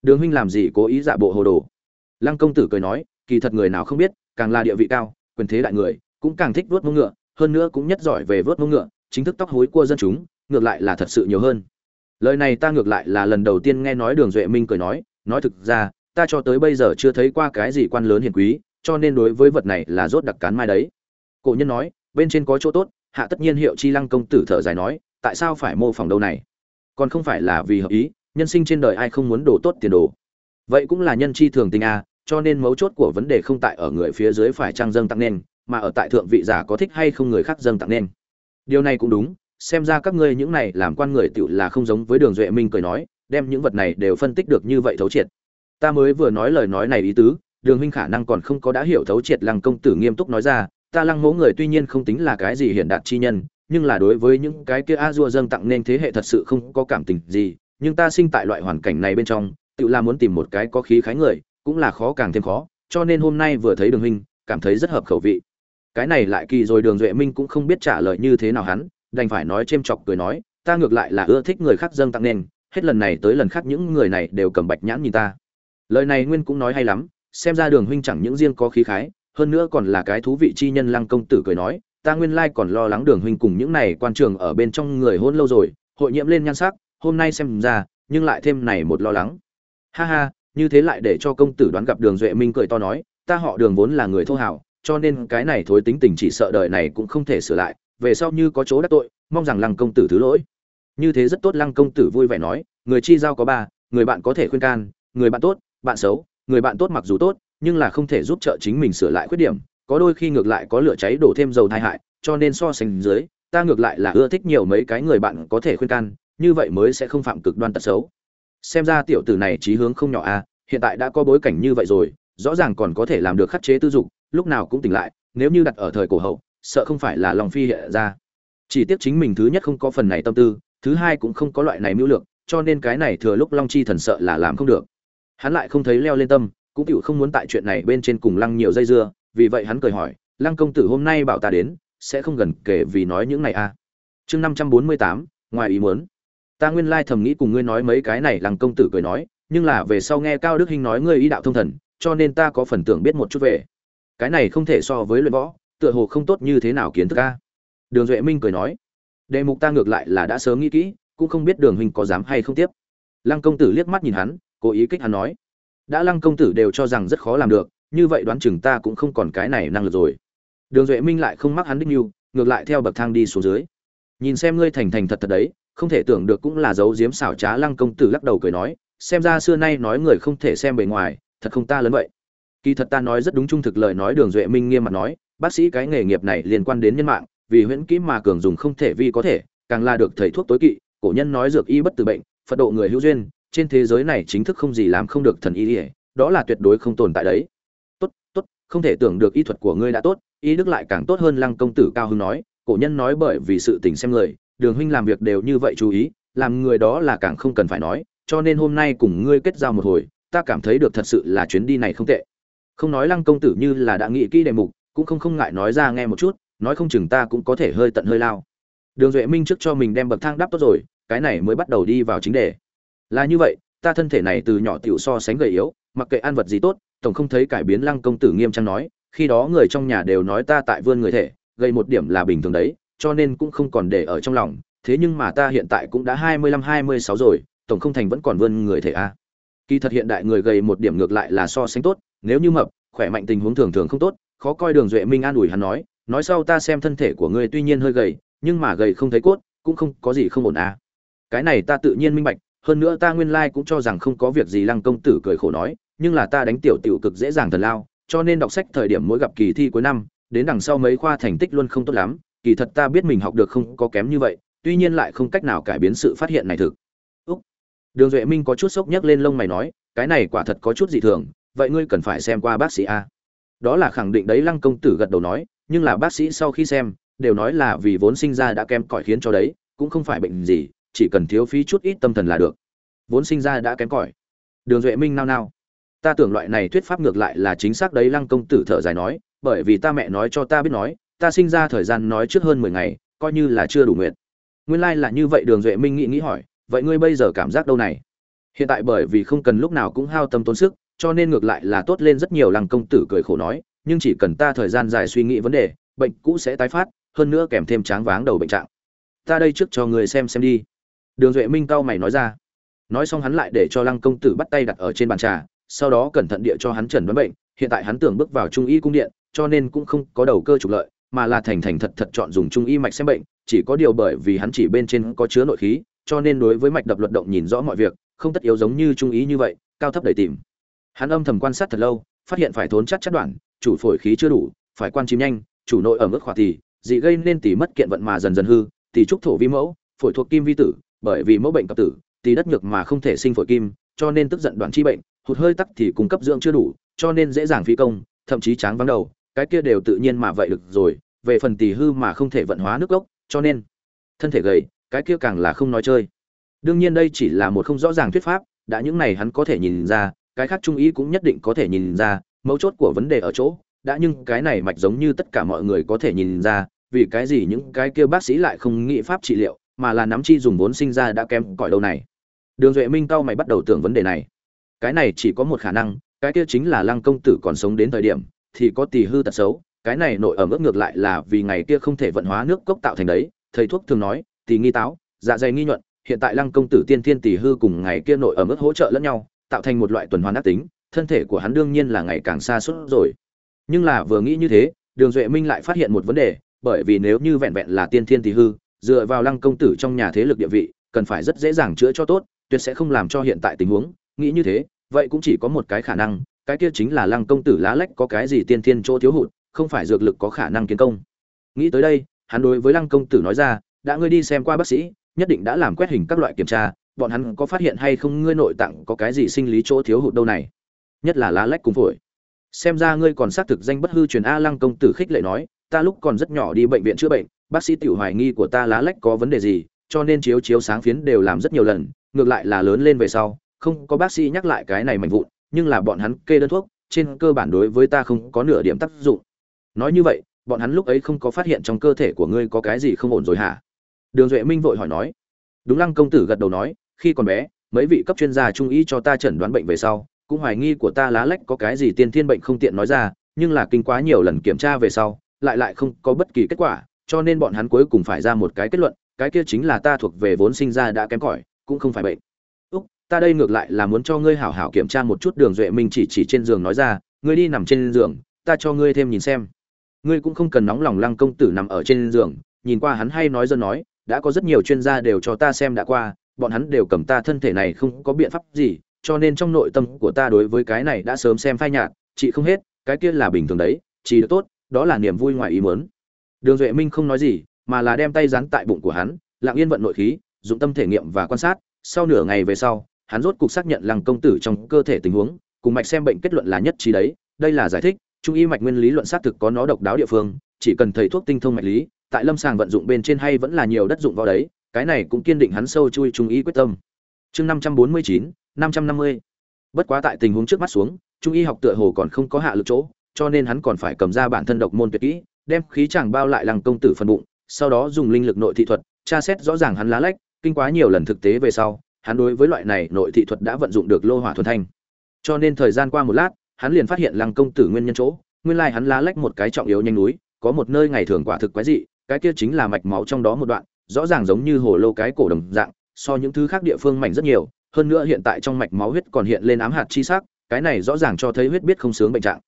Đường huynh làm gì cố ý giả bộ hồ đồ? Lăng công tử cười nói, kỳ thật người nào không biết, càng là địa vị cao, quyền thế đại người, cũng càng thích vớt mông ngựa, hơn nữa cũng nhất giỏi về vớt mông ngựa, chính thức tóc hối cua dân chúng, ngược lại là thật sự nhiều hơn. Lời này ta ngược lại là lần đầu tiên nghe nói đường duệ minh cười nói nói thực ra, ta cho tới bây giờ chưa thấy qua cái gì quan lớn hiền quý, cho nên đối với vật này là rốt đặc cán mai đấy cổ nhân nói, bên trên có chỗ tốt, hạ tất nhiên hiệu chi lăng công tử thở dài nói, tại sao phải mô phỏng đâu này? Còn không phải là vì hợp ý, nhân sinh trên đời ai không muốn đồ tốt tiền đồ? Vậy cũng là nhân chi thường tình a cho nên mấu chốt của vấn đề không tại ở người phía dưới phải trang dâng tặng nên mà ở tại thượng vị giả có thích hay không người khác dâng tặng nên điều này cũng đúng, xem ra các ngươi những này làm quan người tựu là không giống với đường duệ minh cười nói, đem những vật này đều phân tích được như vậy thấu triệt. Ta mới vừa nói lời nói này ý tứ, đường huynh khả năng còn không có đã hiểu thấu triệt lăng công tử nghiêm túc nói ra ta lăng mẫu người tuy nhiên không tính là cái gì hiển đạt chi nhân, nhưng là đối với những cái kia a dua dâng tặng nên thế hệ thật sự không có cảm tình gì, nhưng ta sinh tại loại hoàn cảnh này bên trong, tự là muốn tìm một cái có khí khái người, cũng là khó càng thêm khó, cho nên hôm nay vừa thấy đường huynh, cảm thấy rất hợp khẩu vị. Cái này lại kỳ rồi đường duệ minh cũng không biết trả lời như thế nào hắn, đành phải nói chêm chọc cười nói, ta ngược lại là ưa thích người khác dâng tặng nên, hết lần này tới lần khác những người này đều cầm bạch nhãn nhìn ta. Lời này nguyên cũng nói hay lắm, xem ra đường huynh chẳng những riêng có khí khái hơn nữa còn là cái thú vị chi nhân lăng công tử cười nói, ta nguyên lai còn lo lắng đường huynh cùng những này quan trường ở bên trong người hôn lâu rồi, hội nhiễm lên nhan sắc, hôm nay xem ra, nhưng lại thêm này một lo lắng. Ha ha, như thế lại để cho công tử đoán gặp đường duệ minh cười to nói, ta họ đường vốn là người thô hảo, cho nên cái này thối tính tình chỉ sợ đời này cũng không thể sửa lại, về sau như có chỗ đắc tội, mong rằng lăng công tử thứ lỗi. Như thế rất tốt lăng công tử vui vẻ nói, người chi giao có ba, người bạn có thể khuyên can, người bạn tốt, bạn xấu, người bạn tốt mặc dù tốt nhưng là không thể giúp trợ chính mình sửa lại khuyết điểm có đôi khi ngược lại có lửa cháy đổ thêm dầu tai hại cho nên so sánh dưới ta ngược lại là ưa thích nhiều mấy cái người bạn có thể khuyên can như vậy mới sẽ không phạm cực đoan tật xấu. Xem ra tiểu tử này trí hướng không nhỏ a à, hiện tại đã có bối cảnh như vậy rồi rõ ràng còn có thể làm được khắc chế tư dục lúc nào cũng tỉnh lại nếu như đặt ở thời cổ hậu sợ không phải là lòng phi hiện ra. Chỉ tiếc chính mình thứ nhất không có phần này tâm tư thứ hai cũng không có loại này mưu lược cho nên cái này thừa lúc long chi thần sợ là làm không được. Hắn lại không thấy leo lên tâm cũng tiểu không muốn tại chuyện này bên trên cùng lăng nhiều dây dưa, vì vậy hắn cười hỏi, lăng công tử hôm nay bảo ta đến, sẽ không gần kể vì nói những này a à. chương năm trăm bốn mươi tám, ngoài ý muốn. Ta nguyên lai thầm nghĩ cùng ngươi nói mấy cái này, lăng công tử cười nói, nhưng là về sau nghe cao đức hinh nói ngươi ý đạo thông thần, cho nên ta có phần tưởng biết một chút về. Cái này không thể so với luyện võ, tựa hồ không tốt như thế nào kiến thức a. Đường duệ minh cười nói, đề mục ta ngược lại là đã sớm nghĩ kỹ, cũng không biết đường huynh có dám hay không tiếp. Lăng công tử liếc mắt nhìn hắn, cố ý kích hắn nói đã lăng công tử đều cho rằng rất khó làm được, như vậy đoán chừng ta cũng không còn cái này năng lực rồi. Đường duệ minh lại không mắc hắn đích mưu ngược lại theo bậc thang đi xuống dưới. Nhìn xem ngươi thành thành thật thật đấy, không thể tưởng được cũng là dấu diếm xảo trá lăng công tử lắc đầu cười nói, xem ra xưa nay nói người không thể xem bề ngoài, thật không ta lớn vậy. Kỳ thật ta nói rất đúng trung thực lời nói đường duệ minh nghiêm mặt nói, bác sĩ cái nghề nghiệp này liên quan đến nhân mạng, vì huyễn kỹ mà cường dùng không thể vi có thể, càng là được thầy thuốc tối kỵ, cổ nhân nói dược y bất từ bệnh, phật độ người hữu duyên trên thế giới này chính thức không gì làm không được thần y ỉa đó là tuyệt đối không tồn tại đấy. Tốt tốt, không thể tưởng được y thuật của ngươi đã tốt, y đức lại càng tốt hơn lăng công tử cao hưng nói, cổ nhân nói bởi vì sự tình xem người, đường huynh làm việc đều như vậy chú ý, làm người đó là càng không cần phải nói, cho nên hôm nay cùng ngươi kết giao một hồi, ta cảm thấy được thật sự là chuyến đi này không tệ. Không nói lăng công tử như là đã nghĩ kỹ đề mục, cũng không không ngại nói ra nghe một chút, nói không chừng ta cũng có thể hơi tận hơi lao. Đường duệ minh trước cho mình đem bậc thang đắp tốt rồi, cái này mới bắt đầu đi vào chính đề là như vậy, ta thân thể này từ nhỏ tiểu so sánh gầy yếu, mặc kệ ăn vật gì tốt, tổng không thấy cải biến lăng công tử nghiêm trang nói, khi đó người trong nhà đều nói ta tại vươn người thể gây một điểm là bình thường đấy, cho nên cũng không còn để ở trong lòng, thế nhưng mà ta hiện tại cũng đã hai mươi lăm, hai mươi sáu rồi, tổng không thành vẫn còn vươn người thể a. Kỳ thật hiện đại người gầy một điểm ngược lại là so sánh tốt, nếu như mập, khỏe mạnh tình huống thường thường không tốt, khó coi đường duệ minh an ủi hắn nói nói sau ta xem thân thể của ngươi tuy nhiên hơi gầy, nhưng mà gầy không thấy cốt, cũng không có gì không ổn à cái này ta tự nhiên minh bạch hơn nữa ta nguyên lai cũng cho rằng không có việc gì, lăng công tử cười khổ nói, nhưng là ta đánh tiểu tiểu cực dễ dàng thần lao, cho nên đọc sách thời điểm mỗi gặp kỳ thi cuối năm, đến đằng sau mấy khoa thành tích luôn không tốt lắm, kỳ thật ta biết mình học được không có kém như vậy, tuy nhiên lại không cách nào cải biến sự phát hiện này thực Úc. đường duệ minh có chút sốc nhấc lên lông mày nói, cái này quả thật có chút dị thường, vậy ngươi cần phải xem qua bác sĩ a đó là khẳng định đấy, lăng công tử gật đầu nói, nhưng là bác sĩ sau khi xem, đều nói là vì vốn sinh ra đã kém cỏi khiến cho đấy, cũng không phải bệnh gì chỉ cần thiếu phí chút ít tâm thần là được. Vốn sinh ra đã kém cỏi. Đường duệ minh nao nao. Ta tưởng loại này thuyết pháp ngược lại là chính xác đấy, lăng công tử thở dài nói, bởi vì ta mẹ nói cho ta biết nói, ta sinh ra thời gian nói trước hơn mười ngày, coi như là chưa đủ nguyện. Nguyên lai là như vậy, đường duệ minh nghĩ nghĩ hỏi, vậy ngươi bây giờ cảm giác đâu này? Hiện tại bởi vì không cần lúc nào cũng hao tâm tốn sức, cho nên ngược lại là tốt lên rất nhiều, lăng công tử cười khổ nói, nhưng chỉ cần ta thời gian dài suy nghĩ vấn đề, bệnh cũ sẽ tái phát, hơn nữa kèm thêm tráng váng đầu bệnh trạng. Ta đây trước cho người xem xem đi đường duệ minh cao mày nói ra. Nói xong hắn lại để cho lăng công tử bắt tay đặt ở trên bàn trà, sau đó cẩn thận địa cho hắn chẩn đoán bệnh, hiện tại hắn tưởng bước vào trung y cung điện, cho nên cũng không có đầu cơ trục lợi, mà là thành thành thật thật chọn dùng trung y mạch xem bệnh, chỉ có điều bởi vì hắn chỉ bên trên có chứa nội khí, cho nên đối với mạch đập luật động nhìn rõ mọi việc, không tất yếu giống như trung ý như vậy, cao thấp đầy tìm. Hắn âm thầm quan sát thật lâu, phát hiện phải thốn chắc chắc đoạn, chủ phổi khí chưa đủ, phải quan chim nhanh, chủ nội ở mức khỏa tỷ dị gây nên tỷ mất kiện vận mà dần dần hư tỷ trúc thổ vi mẫu, phổi thuộc kim vi tử bởi vì mẫu bệnh cấp tử tỷ đất nhược mà không thể sinh phổi kim, cho nên tức giận đoạn chi bệnh, hụt hơi tắc thì cung cấp dưỡng chưa đủ, cho nên dễ dàng phi công, thậm chí tráng vắng đầu, cái kia đều tự nhiên mà vậy được rồi, về phần tỷ hư mà không thể vận hóa nước gốc, cho nên thân thể gầy, cái kia càng là không nói chơi. Đương nhiên đây chỉ là một không rõ ràng thuyết pháp, đã những này hắn có thể nhìn ra, cái khác trung ý cũng nhất định có thể nhìn ra, mấu chốt của vấn đề ở chỗ, đã nhưng cái này mạch giống như tất cả mọi người có thể nhìn ra, vì cái gì những cái kia bác sĩ lại không nghĩ pháp trị liệu mà là nắm chi dùng vốn sinh ra đã kém cỏi lâu này. Đường duệ minh cao mày bắt đầu tưởng vấn đề này. Cái này chỉ có một khả năng, cái kia chính là lăng công tử còn sống đến thời điểm, thì có tỳ hư tật xấu, cái này nội ở mức ngược lại là vì ngày kia không thể vận hóa nước cốc tạo thành đấy, thầy thuốc thường nói, tỳ nghi táo dạ dày nghi nhuận, hiện tại lăng công tử tiên thiên tỳ hư cùng ngày kia nội ở mức hỗ trợ lẫn nhau, tạo thành một loại tuần hoàn ác tính, thân thể của hắn đương nhiên là ngày càng xa suốt rồi. Nhưng là vừa nghĩ như thế, đường duệ minh lại phát hiện một vấn đề, bởi vì nếu như vẹn vẹn là tiên thiên tỳ hư dựa vào lăng công tử trong nhà thế lực địa vị, cần phải rất dễ dàng chữa cho tốt, tuyệt sẽ không làm cho hiện tại tình huống. Nghĩ như thế, vậy cũng chỉ có một cái khả năng, cái kia chính là lăng công tử lá lách có cái gì tiên thiên chỗ thiếu hụt, không phải dược lực có khả năng kiến công. Nghĩ tới đây, hắn đối với lăng công tử nói ra, đã ngươi đi xem qua bác sĩ, nhất định đã làm quét hình các loại kiểm tra, bọn hắn có phát hiện hay không ngươi nội tạng có cái gì sinh lý chỗ thiếu hụt đâu này? Nhất là lá lách cùng phổi. Xem ra ngươi còn xác thực danh bất hư truyền a lăng công tử khích lệ nói, ta lúc còn rất nhỏ đi bệnh viện chữa bệnh bác sĩ tiểu hoài nghi của ta lá lách có vấn đề gì, cho nên chiếu chiếu sáng phiến đều làm rất nhiều lần, ngược lại là lớn lên về sau, không có bác sĩ nhắc lại cái này mạnh vụn, nhưng là bọn hắn kê đơn thuốc, trên cơ bản đối với ta không có nửa điểm tác dụng. Nói như vậy, bọn hắn lúc ấy không có phát hiện trong cơ thể của ngươi có cái gì không ổn rồi hả? Đường duệ minh vội hỏi nói. Đúng lăng công tử gật đầu nói, khi còn bé, mấy vị cấp chuyên gia trung y cho ta chẩn đoán bệnh về sau, cũng hoài nghi của ta lá lách có cái gì tiên thiên bệnh không tiện nói ra, nhưng là kinh quá nhiều lần kiểm tra về sau, lại lại không có bất kỳ kết quả cho nên bọn hắn cuối cùng phải ra một cái kết luận, cái kia chính là ta thuộc về vốn sinh ra đã kém cỏi, cũng không phải bệnh. Úc, ta đây ngược lại là muốn cho ngươi hảo hảo kiểm tra một chút đường duệ minh chỉ chỉ trên giường nói ra, ngươi đi nằm trên giường, ta cho ngươi thêm nhìn xem. Ngươi cũng không cần nóng lòng lăng công tử nằm ở trên giường, nhìn qua hắn hay nói dân nói, đã có rất nhiều chuyên gia đều cho ta xem đã qua, bọn hắn đều cầm ta thân thể này không có biện pháp gì, cho nên trong nội tâm của ta đối với cái này đã sớm xem phai nhạt, chị không hết, cái kia là bình thường đấy chỉ được tốt, đó là niềm vui ngoài ý muốn đường duệ minh không nói gì, mà là đem tay dán tại bụng của hắn, lặng yên vận nội khí, dụng tâm thể nghiệm và quan sát. Sau nửa ngày về sau, hắn rốt cục xác nhận lăng công tử trong cơ thể tình huống, cùng mạch xem bệnh kết luận là nhất trí đấy. Đây là giải thích, trung y mạch nguyên lý luận xác thực có nó độc đáo địa phương, chỉ cần thầy thuốc tinh thông mạch lý, tại lâm sàng vận dụng bên trên hay vẫn là nhiều đất dụng vào đấy, cái này cũng kiên định hắn sâu chui trung y quyết tâm. Chương năm trăm bốn mươi chín, năm trăm năm mươi. Bất quá tại tình huống trước mắt xuống, trung y học tựa hồ còn không có hạ lực chỗ, cho nên hắn còn phải cầm ra bản thân độc môn tuyệt kỹ đem khí chàng bao lại lăng công tử phần bụng, sau đó dùng linh lực nội thị thuật, tra xét rõ ràng hắn lá lách, kinh quá nhiều lần thực tế về sau, hắn đối với loại này nội thị thuật đã vận dụng được lô hỏa thuần thanh. Cho nên thời gian qua một lát, hắn liền phát hiện lăng công tử nguyên nhân chỗ, nguyên lai hắn lá lách một cái trọng yếu nhanh núi, có một nơi ngày thường quả thực quái dị, cái kia chính là mạch máu trong đó một đoạn, rõ ràng giống như hồ lô cái cổ đồng dạng, so những thứ khác địa phương mảnh rất nhiều, hơn nữa hiện tại trong mạch máu huyết còn hiện lên ám hạt chi sắc, cái này rõ ràng cho thấy huyết biết không sướng bệnh trạng.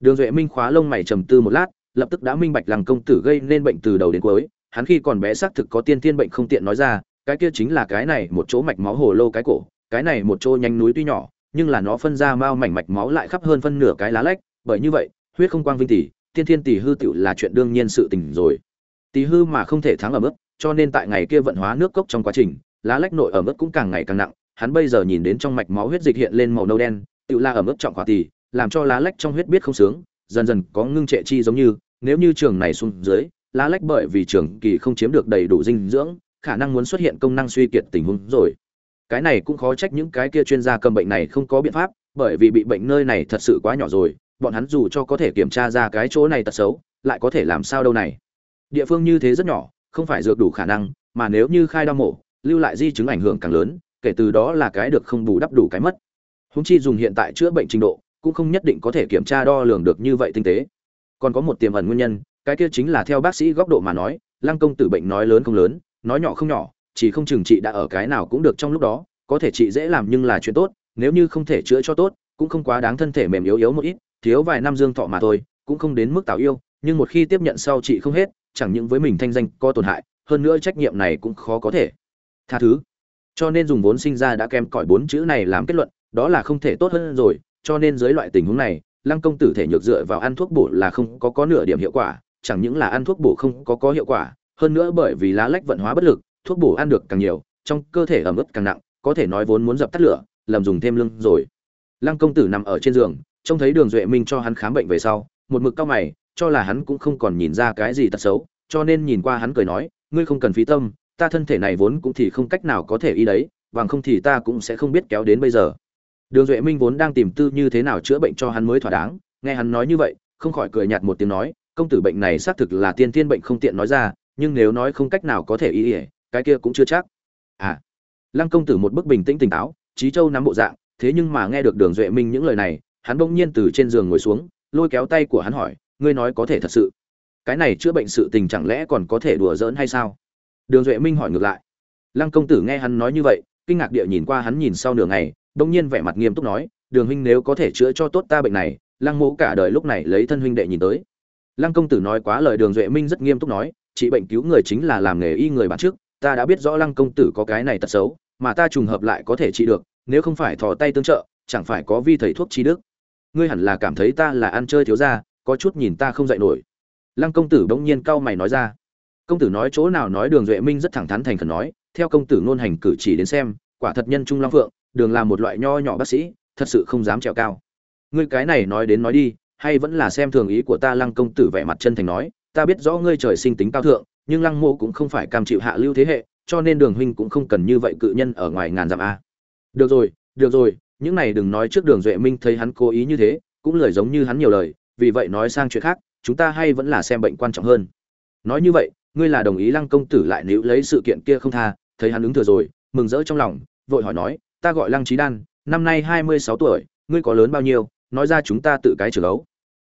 Đường duệ minh khóa lông mày trầm tư một lát lập tức đã minh bạch lăng công tử gây nên bệnh từ đầu đến cuối, hắn khi còn bé xác thực có tiên thiên bệnh không tiện nói ra, cái kia chính là cái này một chỗ mạch máu hồ lô cái cổ, cái này một chỗ nhanh núi tuy nhỏ, nhưng là nó phân ra mao mảnh mạch máu lại khắp hơn phân nửa cái lá lách, bởi như vậy, huyết không quang vinh tỷ, tiên thiên tỷ hư tựu là chuyện đương nhiên sự tình rồi. Tỷ hư mà không thể thắng ở mức, cho nên tại ngày kia vận hóa nước cốc trong quá trình, lá lách nội ở mức cũng càng ngày càng nặng, hắn bây giờ nhìn đến trong mạch máu huyết dịch hiện lên màu nâu đen, tựu là ở mức trọng khỏa tỷ, làm cho lá lách trong huyết biết không sướng dần dần có ngưng trệ chi giống như, nếu như trường này xuống dưới, lá lách bởi vì trường kỳ không chiếm được đầy đủ dinh dưỡng, khả năng muốn xuất hiện công năng suy kiệt tình huống rồi. Cái này cũng khó trách những cái kia chuyên gia cầm bệnh này không có biện pháp, bởi vì bị bệnh nơi này thật sự quá nhỏ rồi, bọn hắn dù cho có thể kiểm tra ra cái chỗ này tật xấu, lại có thể làm sao đâu này. Địa phương như thế rất nhỏ, không phải dược đủ khả năng, mà nếu như khai đau mổ, lưu lại di chứng ảnh hưởng càng lớn, kể từ đó là cái được không bù đắp đủ cái mất. Húng chi dùng hiện tại chữa bệnh trình độ cũng không nhất định có thể kiểm tra đo lường được như vậy tinh tế. Còn có một tiềm ẩn nguyên nhân, cái kia chính là theo bác sĩ góc độ mà nói, lăng công tử bệnh nói lớn không lớn, nói nhỏ không nhỏ, chỉ không chừng trị đã ở cái nào cũng được trong lúc đó, có thể trị dễ làm nhưng là chuyện tốt, nếu như không thể chữa cho tốt, cũng không quá đáng thân thể mềm yếu yếu một ít, thiếu vài năm dương thọ mà thôi, cũng không đến mức tạo yêu, nhưng một khi tiếp nhận sau trị không hết, chẳng những với mình thanh danh có tổn hại, hơn nữa trách nhiệm này cũng khó có thể. Tha thứ. Cho nên dùng vốn sinh ra đã kèm cỏi bốn chữ này làm kết luận, đó là không thể tốt hơn rồi cho nên dưới loại tình huống này, lăng công tử thể nhược dựa vào ăn thuốc bổ là không có có nửa điểm hiệu quả, chẳng những là ăn thuốc bổ không có có hiệu quả, hơn nữa bởi vì lá lách vận hóa bất lực, thuốc bổ ăn được càng nhiều, trong cơ thể ẩm ướt càng nặng, có thể nói vốn muốn dập tắt lửa lầm dùng thêm lưng rồi. Lăng công tử nằm ở trên giường, trông thấy đường duệ minh cho hắn khám bệnh về sau, một mực cao mày, cho là hắn cũng không còn nhìn ra cái gì tật xấu, cho nên nhìn qua hắn cười nói, ngươi không cần phí tâm, ta thân thể này vốn cũng thì không cách nào có thể y đấy, bằng không thì ta cũng sẽ không biết kéo đến bây giờ đường duệ minh vốn đang tìm tư như thế nào chữa bệnh cho hắn mới thỏa đáng, nghe hắn nói như vậy, không khỏi cười nhạt một tiếng nói, công tử bệnh này xác thực là tiên tiên bệnh không tiện nói ra, nhưng nếu nói không cách nào có thể y ỉa cái kia cũng chưa chắc. À lăng công tử một bức bình tĩnh tỉnh táo trí châu nắm bộ dạng, thế nhưng mà nghe được đường duệ minh những lời này, hắn bỗng nhiên từ trên giường ngồi xuống, lôi kéo tay của hắn hỏi, ngươi nói có thể thật sự? Cái này chữa bệnh sự tình chẳng lẽ còn có thể đùa giỡn hay sao? Đường duệ minh hỏi ngược lại. Lăng công tử nghe hắn nói như vậy, kinh ngạc địa nhìn qua hắn nhìn sau nửa ngày đông nhiên vẻ mặt nghiêm túc nói, đường huynh nếu có thể chữa cho tốt ta bệnh này, lăng mỗ cả đời lúc này lấy thân huynh đệ nhìn tới. Lăng công tử nói quá lời đường duệ minh rất nghiêm túc nói trị bệnh cứu người chính là làm nghề y người bản trước, ta đã biết rõ lăng công tử có cái này tật xấu, mà ta trùng hợp lại có thể trị được, nếu không phải thò tay tương trợ, chẳng phải có vi thầy thuốc trí đức. Ngươi hẳn là cảm thấy ta là ăn chơi thiếu ra có chút nhìn ta không dạy nổi. Lăng công tử bỗng nhiên cau mày nói ra. Công tử nói chỗ nào nói đường duệ minh rất thẳng thắn thành khẩn nói, theo công tử ngôn hành cử chỉ đến xem quả thật nhân trung long phượng, đường là một loại nho nhỏ bác sĩ, thật sự không dám trèo cao. Ngươi cái này nói đến nói đi, hay vẫn là xem thường ý của ta lăng công tử vẻ mặt chân thành nói, ta biết rõ ngươi trời sinh tính cao thượng, nhưng lăng mô cũng không phải cam chịu hạ lưu thế hệ, cho nên đường huynh cũng không cần như vậy cự nhân ở ngoài ngàn dặm a. Được rồi được rồi, những này đừng nói trước đường duệ minh thấy hắn cố ý như thế, cũng lời giống như hắn nhiều lời, vì vậy nói sang chuyện khác, chúng ta hay vẫn là xem bệnh quan trọng hơn. Nói như vậy, ngươi là đồng ý lăng công tử lại nếu lấy sự kiện kia không tha, thấy hắn ứng thừa rồi, mừng rỡ trong lòng vội hỏi nói, ta gọi lăng trí đan, năm nay hai mươi sáu tuổi, ngươi có lớn bao nhiêu? Nói ra chúng ta tự cái trường ấu.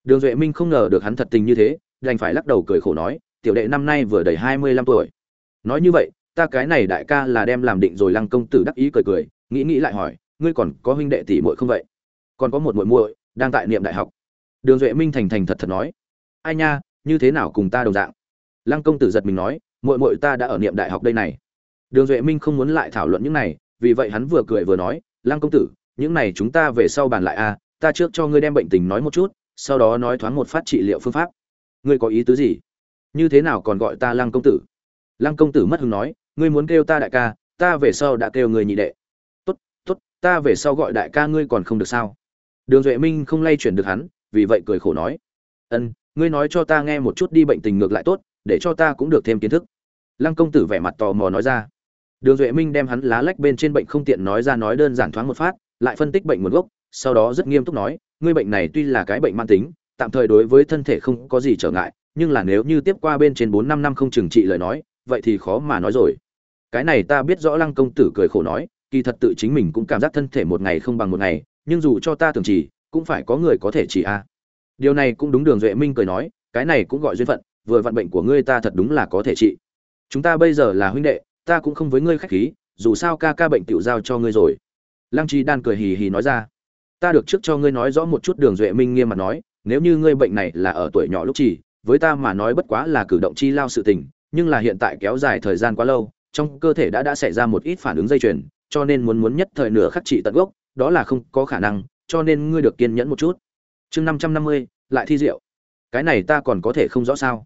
Đường duệ minh không ngờ được hắn thật tình như thế, đành phải lắc đầu cười khổ nói, tiểu đệ năm nay vừa đầy hai mươi lăm tuổi. Nói như vậy, ta cái này đại ca là đem làm định rồi lăng công tử đắc ý cười cười, nghĩ nghĩ lại hỏi, ngươi còn có huynh đệ tỷ muội không vậy? Còn có một muội muội, đang tại niệm đại học. Đường duệ minh thành thành thật thật nói, ai nha, như thế nào cùng ta đồng dạng? Lăng công tử giật mình nói, muội muội ta đã ở niệm đại học đây này. Đường duệ minh không muốn lại thảo luận những này vì vậy hắn vừa cười vừa nói, lăng công tử, những này chúng ta về sau bàn lại a ta trước cho ngươi đem bệnh tình nói một chút, sau đó nói thoáng một phát trị liệu phương pháp. Ngươi có ý tứ gì? Như thế nào còn gọi ta lăng công tử? Lăng công tử mất hứng nói, ngươi muốn kêu ta đại ca, ta về sau đã kêu người nhị đệ. Tốt tốt, ta về sau gọi đại ca ngươi còn không được sao? Đường duệ minh không lay chuyển được hắn, vì vậy cười khổ nói, ân, ngươi nói cho ta nghe một chút đi bệnh tình ngược lại tốt, để cho ta cũng được thêm kiến thức. Lăng công tử vẻ mặt tò mò nói ra đường duệ minh đem hắn lá lách bên trên bệnh không tiện nói ra nói đơn giản thoáng một phát, lại phân tích bệnh nguồn gốc, sau đó rất nghiêm túc nói, ngươi bệnh này tuy là cái bệnh mãn tính, tạm thời đối với thân thể không có gì trở ngại, nhưng là nếu như tiếp qua bên trên bốn năm năm không chừng trị lời nói, vậy thì khó mà nói rồi. Cái này ta biết rõ lăng công tử cười khổ nói, kỳ thật tự chính mình cũng cảm giác thân thể một ngày không bằng một ngày, nhưng dù cho ta tưởng chỉ, cũng phải có người có thể chỉ a. Điều này cũng đúng, đường duệ minh cười nói, cái này cũng gọi duyên phận, vừa vận bệnh của ngươi ta thật đúng là có thể trị. Chúng ta bây giờ là huynh đệ ta cũng không với ngươi khách khí, dù sao ca ca bệnh tiểu giao cho ngươi rồi. Lăng trí đan cười hì hì nói ra. Ta được trước cho ngươi nói rõ một chút đường duệ minh nghiêm mặt nói, nếu như ngươi bệnh này là ở tuổi nhỏ lúc chỉ với ta mà nói bất quá là cử động chi lao sự tình, nhưng là hiện tại kéo dài thời gian quá lâu, trong cơ thể đã đã xảy ra một ít phản ứng dây chuyền, cho nên muốn muốn nhất thời nửa khắc trị tận gốc, đó là không có khả năng, cho nên ngươi được kiên nhẫn một chút. Chương năm trăm năm mươi, lại thi rượu. Cái này ta còn có thể không rõ sao?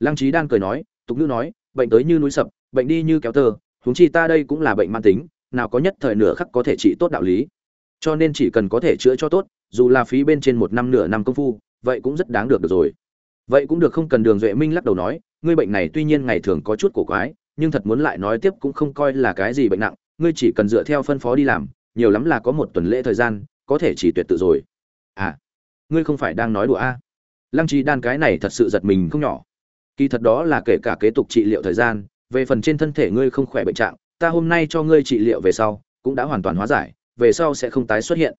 Lăng trí đan cười nói, tục ngữ nói, bệnh tới như núi sập bệnh đi như kéo tơ huống chi ta đây cũng là bệnh man tính nào có nhất thời nửa khắc có thể trị tốt đạo lý. Cho nên chỉ cần có thể chữa cho tốt dù là phí bên trên một năm nửa năm công phu vậy cũng rất đáng được, được rồi. Vậy cũng được không cần đường duệ minh lắc đầu nói ngươi bệnh này tuy nhiên ngày thường có chút cổ quái nhưng thật muốn lại nói tiếp cũng không coi là cái gì bệnh nặng ngươi chỉ cần dựa theo phân phó đi làm nhiều lắm là có một tuần lễ thời gian có thể chỉ tuyệt tự rồi. À ngươi không phải đang nói đùa a? À? lăng trí đan cái này thật sự giật mình không nhỏ. Kỳ thật đó là kể cả kế tục trị liệu thời gian về phần trên thân thể ngươi không khỏe bệnh trạng, ta hôm nay cho ngươi trị liệu về sau, cũng đã hoàn toàn hóa giải, về sau sẽ không tái xuất hiện.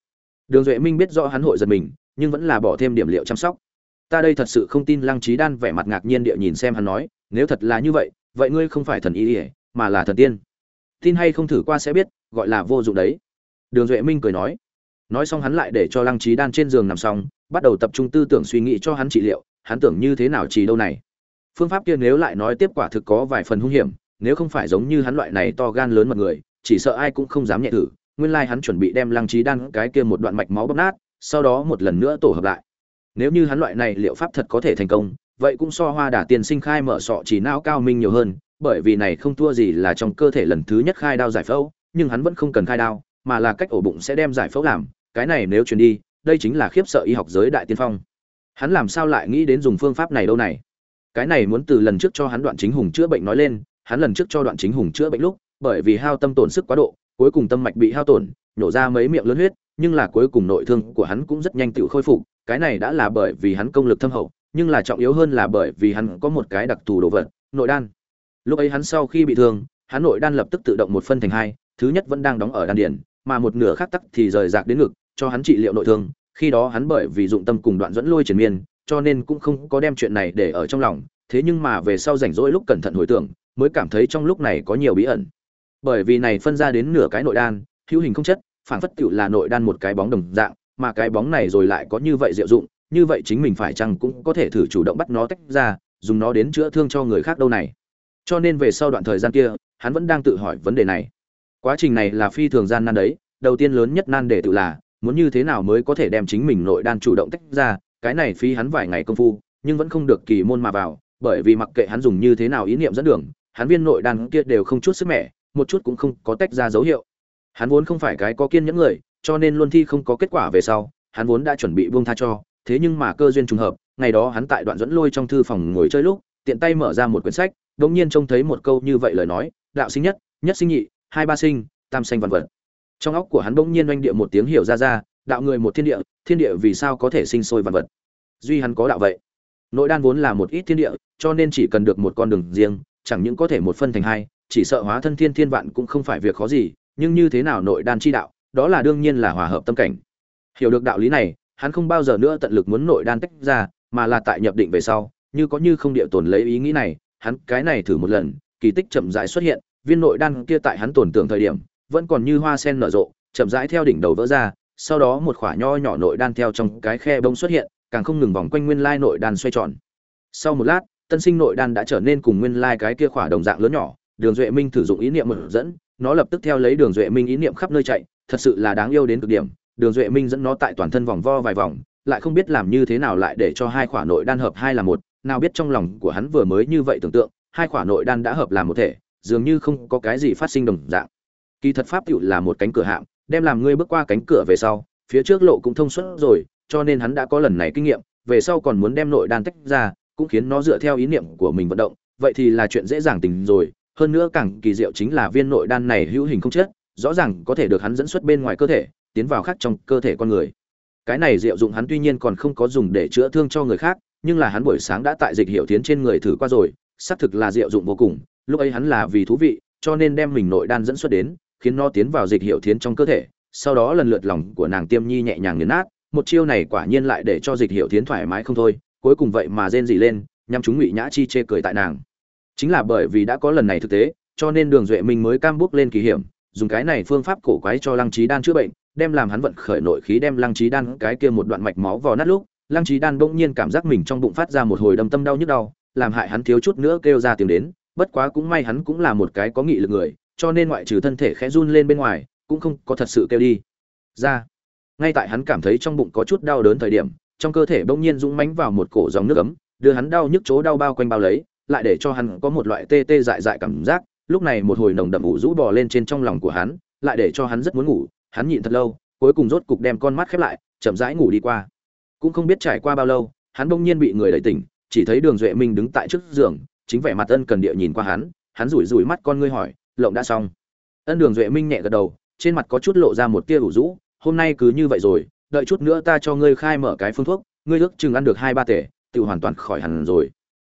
Đường duệ minh biết rõ hắn hội giật mình, nhưng vẫn là bỏ thêm điểm liệu chăm sóc. Ta đây thật sự không tin lăng trí đan vẻ mặt ngạc nhiên địa nhìn xem hắn nói, nếu thật là như vậy vậy ngươi không phải thần y ỉa mà là thần tiên. Tin hay không thử qua sẽ biết, gọi là vô dụng đấy. Đường duệ minh cười nói. Nói xong hắn lại để cho lăng trí đan trên giường nằm xong, bắt đầu tập trung tư tưởng suy nghĩ cho hắn trị liệu, hắn tưởng như thế nào chỉ đâu này phương pháp kia nếu lại nói tiếp quả thực có vài phần hung hiểm, nếu không phải giống như hắn loại này to gan lớn mật người, chỉ sợ ai cũng không dám nhẹ thử, nguyên lai hắn chuẩn bị đem lăng trí đan cái kia một đoạn mạch máu bóp nát, sau đó một lần nữa tổ hợp lại. Nếu như hắn loại này liệu pháp thật có thể thành công, vậy cũng so hoa đà tiền sinh khai mở sọ chỉ não cao minh nhiều hơn, bởi vì này không thua gì là trong cơ thể lần thứ nhất khai đao giải phẫu, nhưng hắn vẫn không cần khai đao, mà là cách ổ bụng sẽ đem giải phẫu làm, cái này nếu truyền đi, đây chính là khiếp sợ y học giới đại tiên phong. Hắn làm sao lại nghĩ đến dùng phương pháp này đâu này? Cái này muốn từ lần trước cho hắn đoạn chính hùng chữa bệnh nói lên hắn lần trước cho đoạn chính hùng chữa bệnh lúc bởi vì hao tâm tổn sức quá độ cuối cùng tâm mạch bị hao tổn nhổ ra mấy miệng lớn huyết nhưng là cuối cùng nội thương của hắn cũng rất nhanh tự khôi phục cái này đã là bởi vì hắn công lực thâm hậu nhưng là trọng yếu hơn là bởi vì hắn có một cái đặc thù đồ vật nội đan. Lúc ấy hắn sau khi bị thương hắn nội đan lập tức tự động một phân thành hai thứ nhất vẫn đang đóng ở đan điển, mà một nửa khác tắc thì rời rạc đến ngực cho hắn trị liệu nội thương khi đó hắn bởi vì dụng tâm cùng đoạn dẫn lôi triển miên cho nên cũng không có đem chuyện này để ở trong lòng, thế nhưng mà về sau rảnh rỗi lúc cẩn thận hồi tưởng, mới cảm thấy trong lúc này có nhiều bí ẩn. Bởi vì này phân ra đến nửa cái nội đan, hữu hình không chất phản phất tựu là nội đan một cái bóng đồng dạng, mà cái bóng này rồi lại có như vậy diệu dụng, như vậy chính mình phải chăng cũng có thể thử chủ động bắt nó tách ra, dùng nó đến chữa thương cho người khác đâu này. Cho nên về sau đoạn thời gian kia, hắn vẫn đang tự hỏi vấn đề này. Quá trình này là phi thường gian nan đấy, đầu tiên lớn nhất nan đề tự là, muốn như thế nào mới có thể đem chính mình nội đan chủ động tách ra cái này phi hắn vài ngày công phu, nhưng vẫn không được kỳ môn mà vào, bởi vì mặc kệ hắn dùng như thế nào ý niệm dẫn đường, hắn viên nội đan kia đều không chút sức mẻ, một chút cũng không có tách ra dấu hiệu. Hắn vốn không phải cái có kiên nhẫn người, cho nên luôn thi không có kết quả về sau, hắn vốn đã chuẩn bị buông tha cho, thế nhưng mà cơ duyên trùng hợp, ngày đó hắn tại đoạn dẫn lôi trong thư phòng ngồi chơi lúc, tiện tay mở ra một quyển sách, đống nhiên trông thấy một câu như vậy lời nói, đạo sinh nhất nhất sinh nhị, hai ba sinh, tam sinh vân vân trong óc của hắn bỗng nhiên oanh địa một tiếng hiểu ra ra đạo người một thiên địa thiên địa vì sao có thể sinh sôi vạn vật? Duy hắn có đạo vậy. Nội đan vốn là một ít thiên địa, cho nên chỉ cần được một con đường riêng, chẳng những có thể một phân thành hai, chỉ sợ hóa thân thiên thiên vạn cũng không phải việc khó gì, nhưng như thế nào nội đan chi đạo, đó là đương nhiên là hòa hợp tâm cảnh. Hiểu được đạo lý này, hắn không bao giờ nữa tận lực muốn nội đan tách ra, mà là tại nhập định về sau, như có như không địa tồn lấy ý nghĩ này, hắn cái này thử một lần, kỳ tích chậm rãi xuất hiện, viên nội đan kia tại hắn tổn tưởng thời điểm, vẫn còn như hoa sen nở rộ, chậm rãi theo đỉnh đầu vỡ ra sau đó một khỏa nho nhỏ nội đan theo trong cái khe bông xuất hiện, càng không ngừng vòng quanh nguyên lai nội đan xoay tròn. Sau một lát, tân sinh nội đan đã trở nên cùng nguyên lai cái kia khỏa đồng dạng lớn nhỏ, đường duệ minh thử dụng ý niệm mở dẫn, nó lập tức theo lấy đường duệ minh ý niệm khắp nơi chạy, thật sự là đáng yêu đến cực điểm. Đường duệ minh dẫn nó tại toàn thân vòng vo vài vòng, lại không biết làm như thế nào lại để cho hai khỏa nội đan hợp hai là một. Nào biết trong lòng của hắn vừa mới như vậy tưởng tượng, hai khỏa nội đan đã hợp làm một thể, dường như không có cái gì phát sinh đồng dạng. Kỳ thật pháp tựu là một cánh cửa hạm đem làm ngươi bước qua cánh cửa về sau, phía trước lộ cũng thông suốt rồi, cho nên hắn đã có lần này kinh nghiệm, về sau còn muốn đem nội đan tách ra, cũng khiến nó dựa theo ý niệm của mình vận động, vậy thì là chuyện dễ dàng tình rồi, hơn nữa càng kỳ diệu chính là viên nội đan này hữu hình không chết, rõ ràng có thể được hắn dẫn xuất bên ngoài cơ thể, tiến vào khác trong cơ thể con người. Cái này diệu dụng hắn tuy nhiên còn không có dùng để chữa thương cho người khác, nhưng là hắn buổi sáng đã tại dịch hiệu tiến trên người thử qua rồi, xác thực là diệu dụng vô cùng, lúc ấy hắn là vì thú vị, cho nên đem mình nội đan dẫn xuất đến khiến nó tiến vào dịch hiệu tiến trong cơ thể, sau đó lần lượt lòng của nàng tiêm nhi nhẹ nhàng nghiền nát. Một chiêu này quả nhiên lại để cho dịch hiệu tiến thoải mái không thôi, cuối cùng vậy mà rên dị lên nhằm chúng ngụy nhã chi chê cười tại nàng. Chính là bởi vì đã có lần này thực tế, cho nên đường duệ minh mới cam bước lên kỳ hiểm, dùng cái này phương pháp cổ quái cho lăng trí đan chữa bệnh, đem làm hắn vận khởi nội khí đem lăng trí đan cái kia một đoạn mạch máu vào nát lúc, lăng trí đan bỗng nhiên cảm giác mình trong bụng phát ra một hồi đâm tâm đau nhức đau, làm hại hắn thiếu chút nữa kêu ra tiếng đến, bất quá cũng may hắn cũng là một cái có nghị lực người cho nên ngoại trừ thân thể khẽ run lên bên ngoài, cũng không có thật sự kêu đi. Ra, ngay tại hắn cảm thấy trong bụng có chút đau đớn thời điểm, trong cơ thể bỗng nhiên dũng mãnh vào một cổ dòng nước ấm, đưa hắn đau nhức chỗ đau bao quanh bao lấy, lại để cho hắn có một loại tê tê dại dại cảm giác. Lúc này một hồi nồng đậm ủ rũ bò lên trên trong lòng của hắn, lại để cho hắn rất muốn ngủ. Hắn nhịn thật lâu, cuối cùng rốt cục đem con mắt khép lại, chậm rãi ngủ đi qua. Cũng không biết trải qua bao lâu, hắn bỗng nhiên bị người đẩy tỉnh, chỉ thấy đường duệ minh đứng tại trước giường, chính vẻ mặt ân cần địa nhìn qua hắn. Hắn rủi rủi mắt con ngươi hỏi lộng đã xong. Ân đường duệ minh nhẹ gật đầu, trên mặt có chút lộ ra một tia ủ rũ, hôm nay cứ như vậy rồi, đợi chút nữa ta cho ngươi khai mở cái phương thuốc, ngươi ước chừng ăn được hai ba tể tự hoàn toàn khỏi hẳn rồi.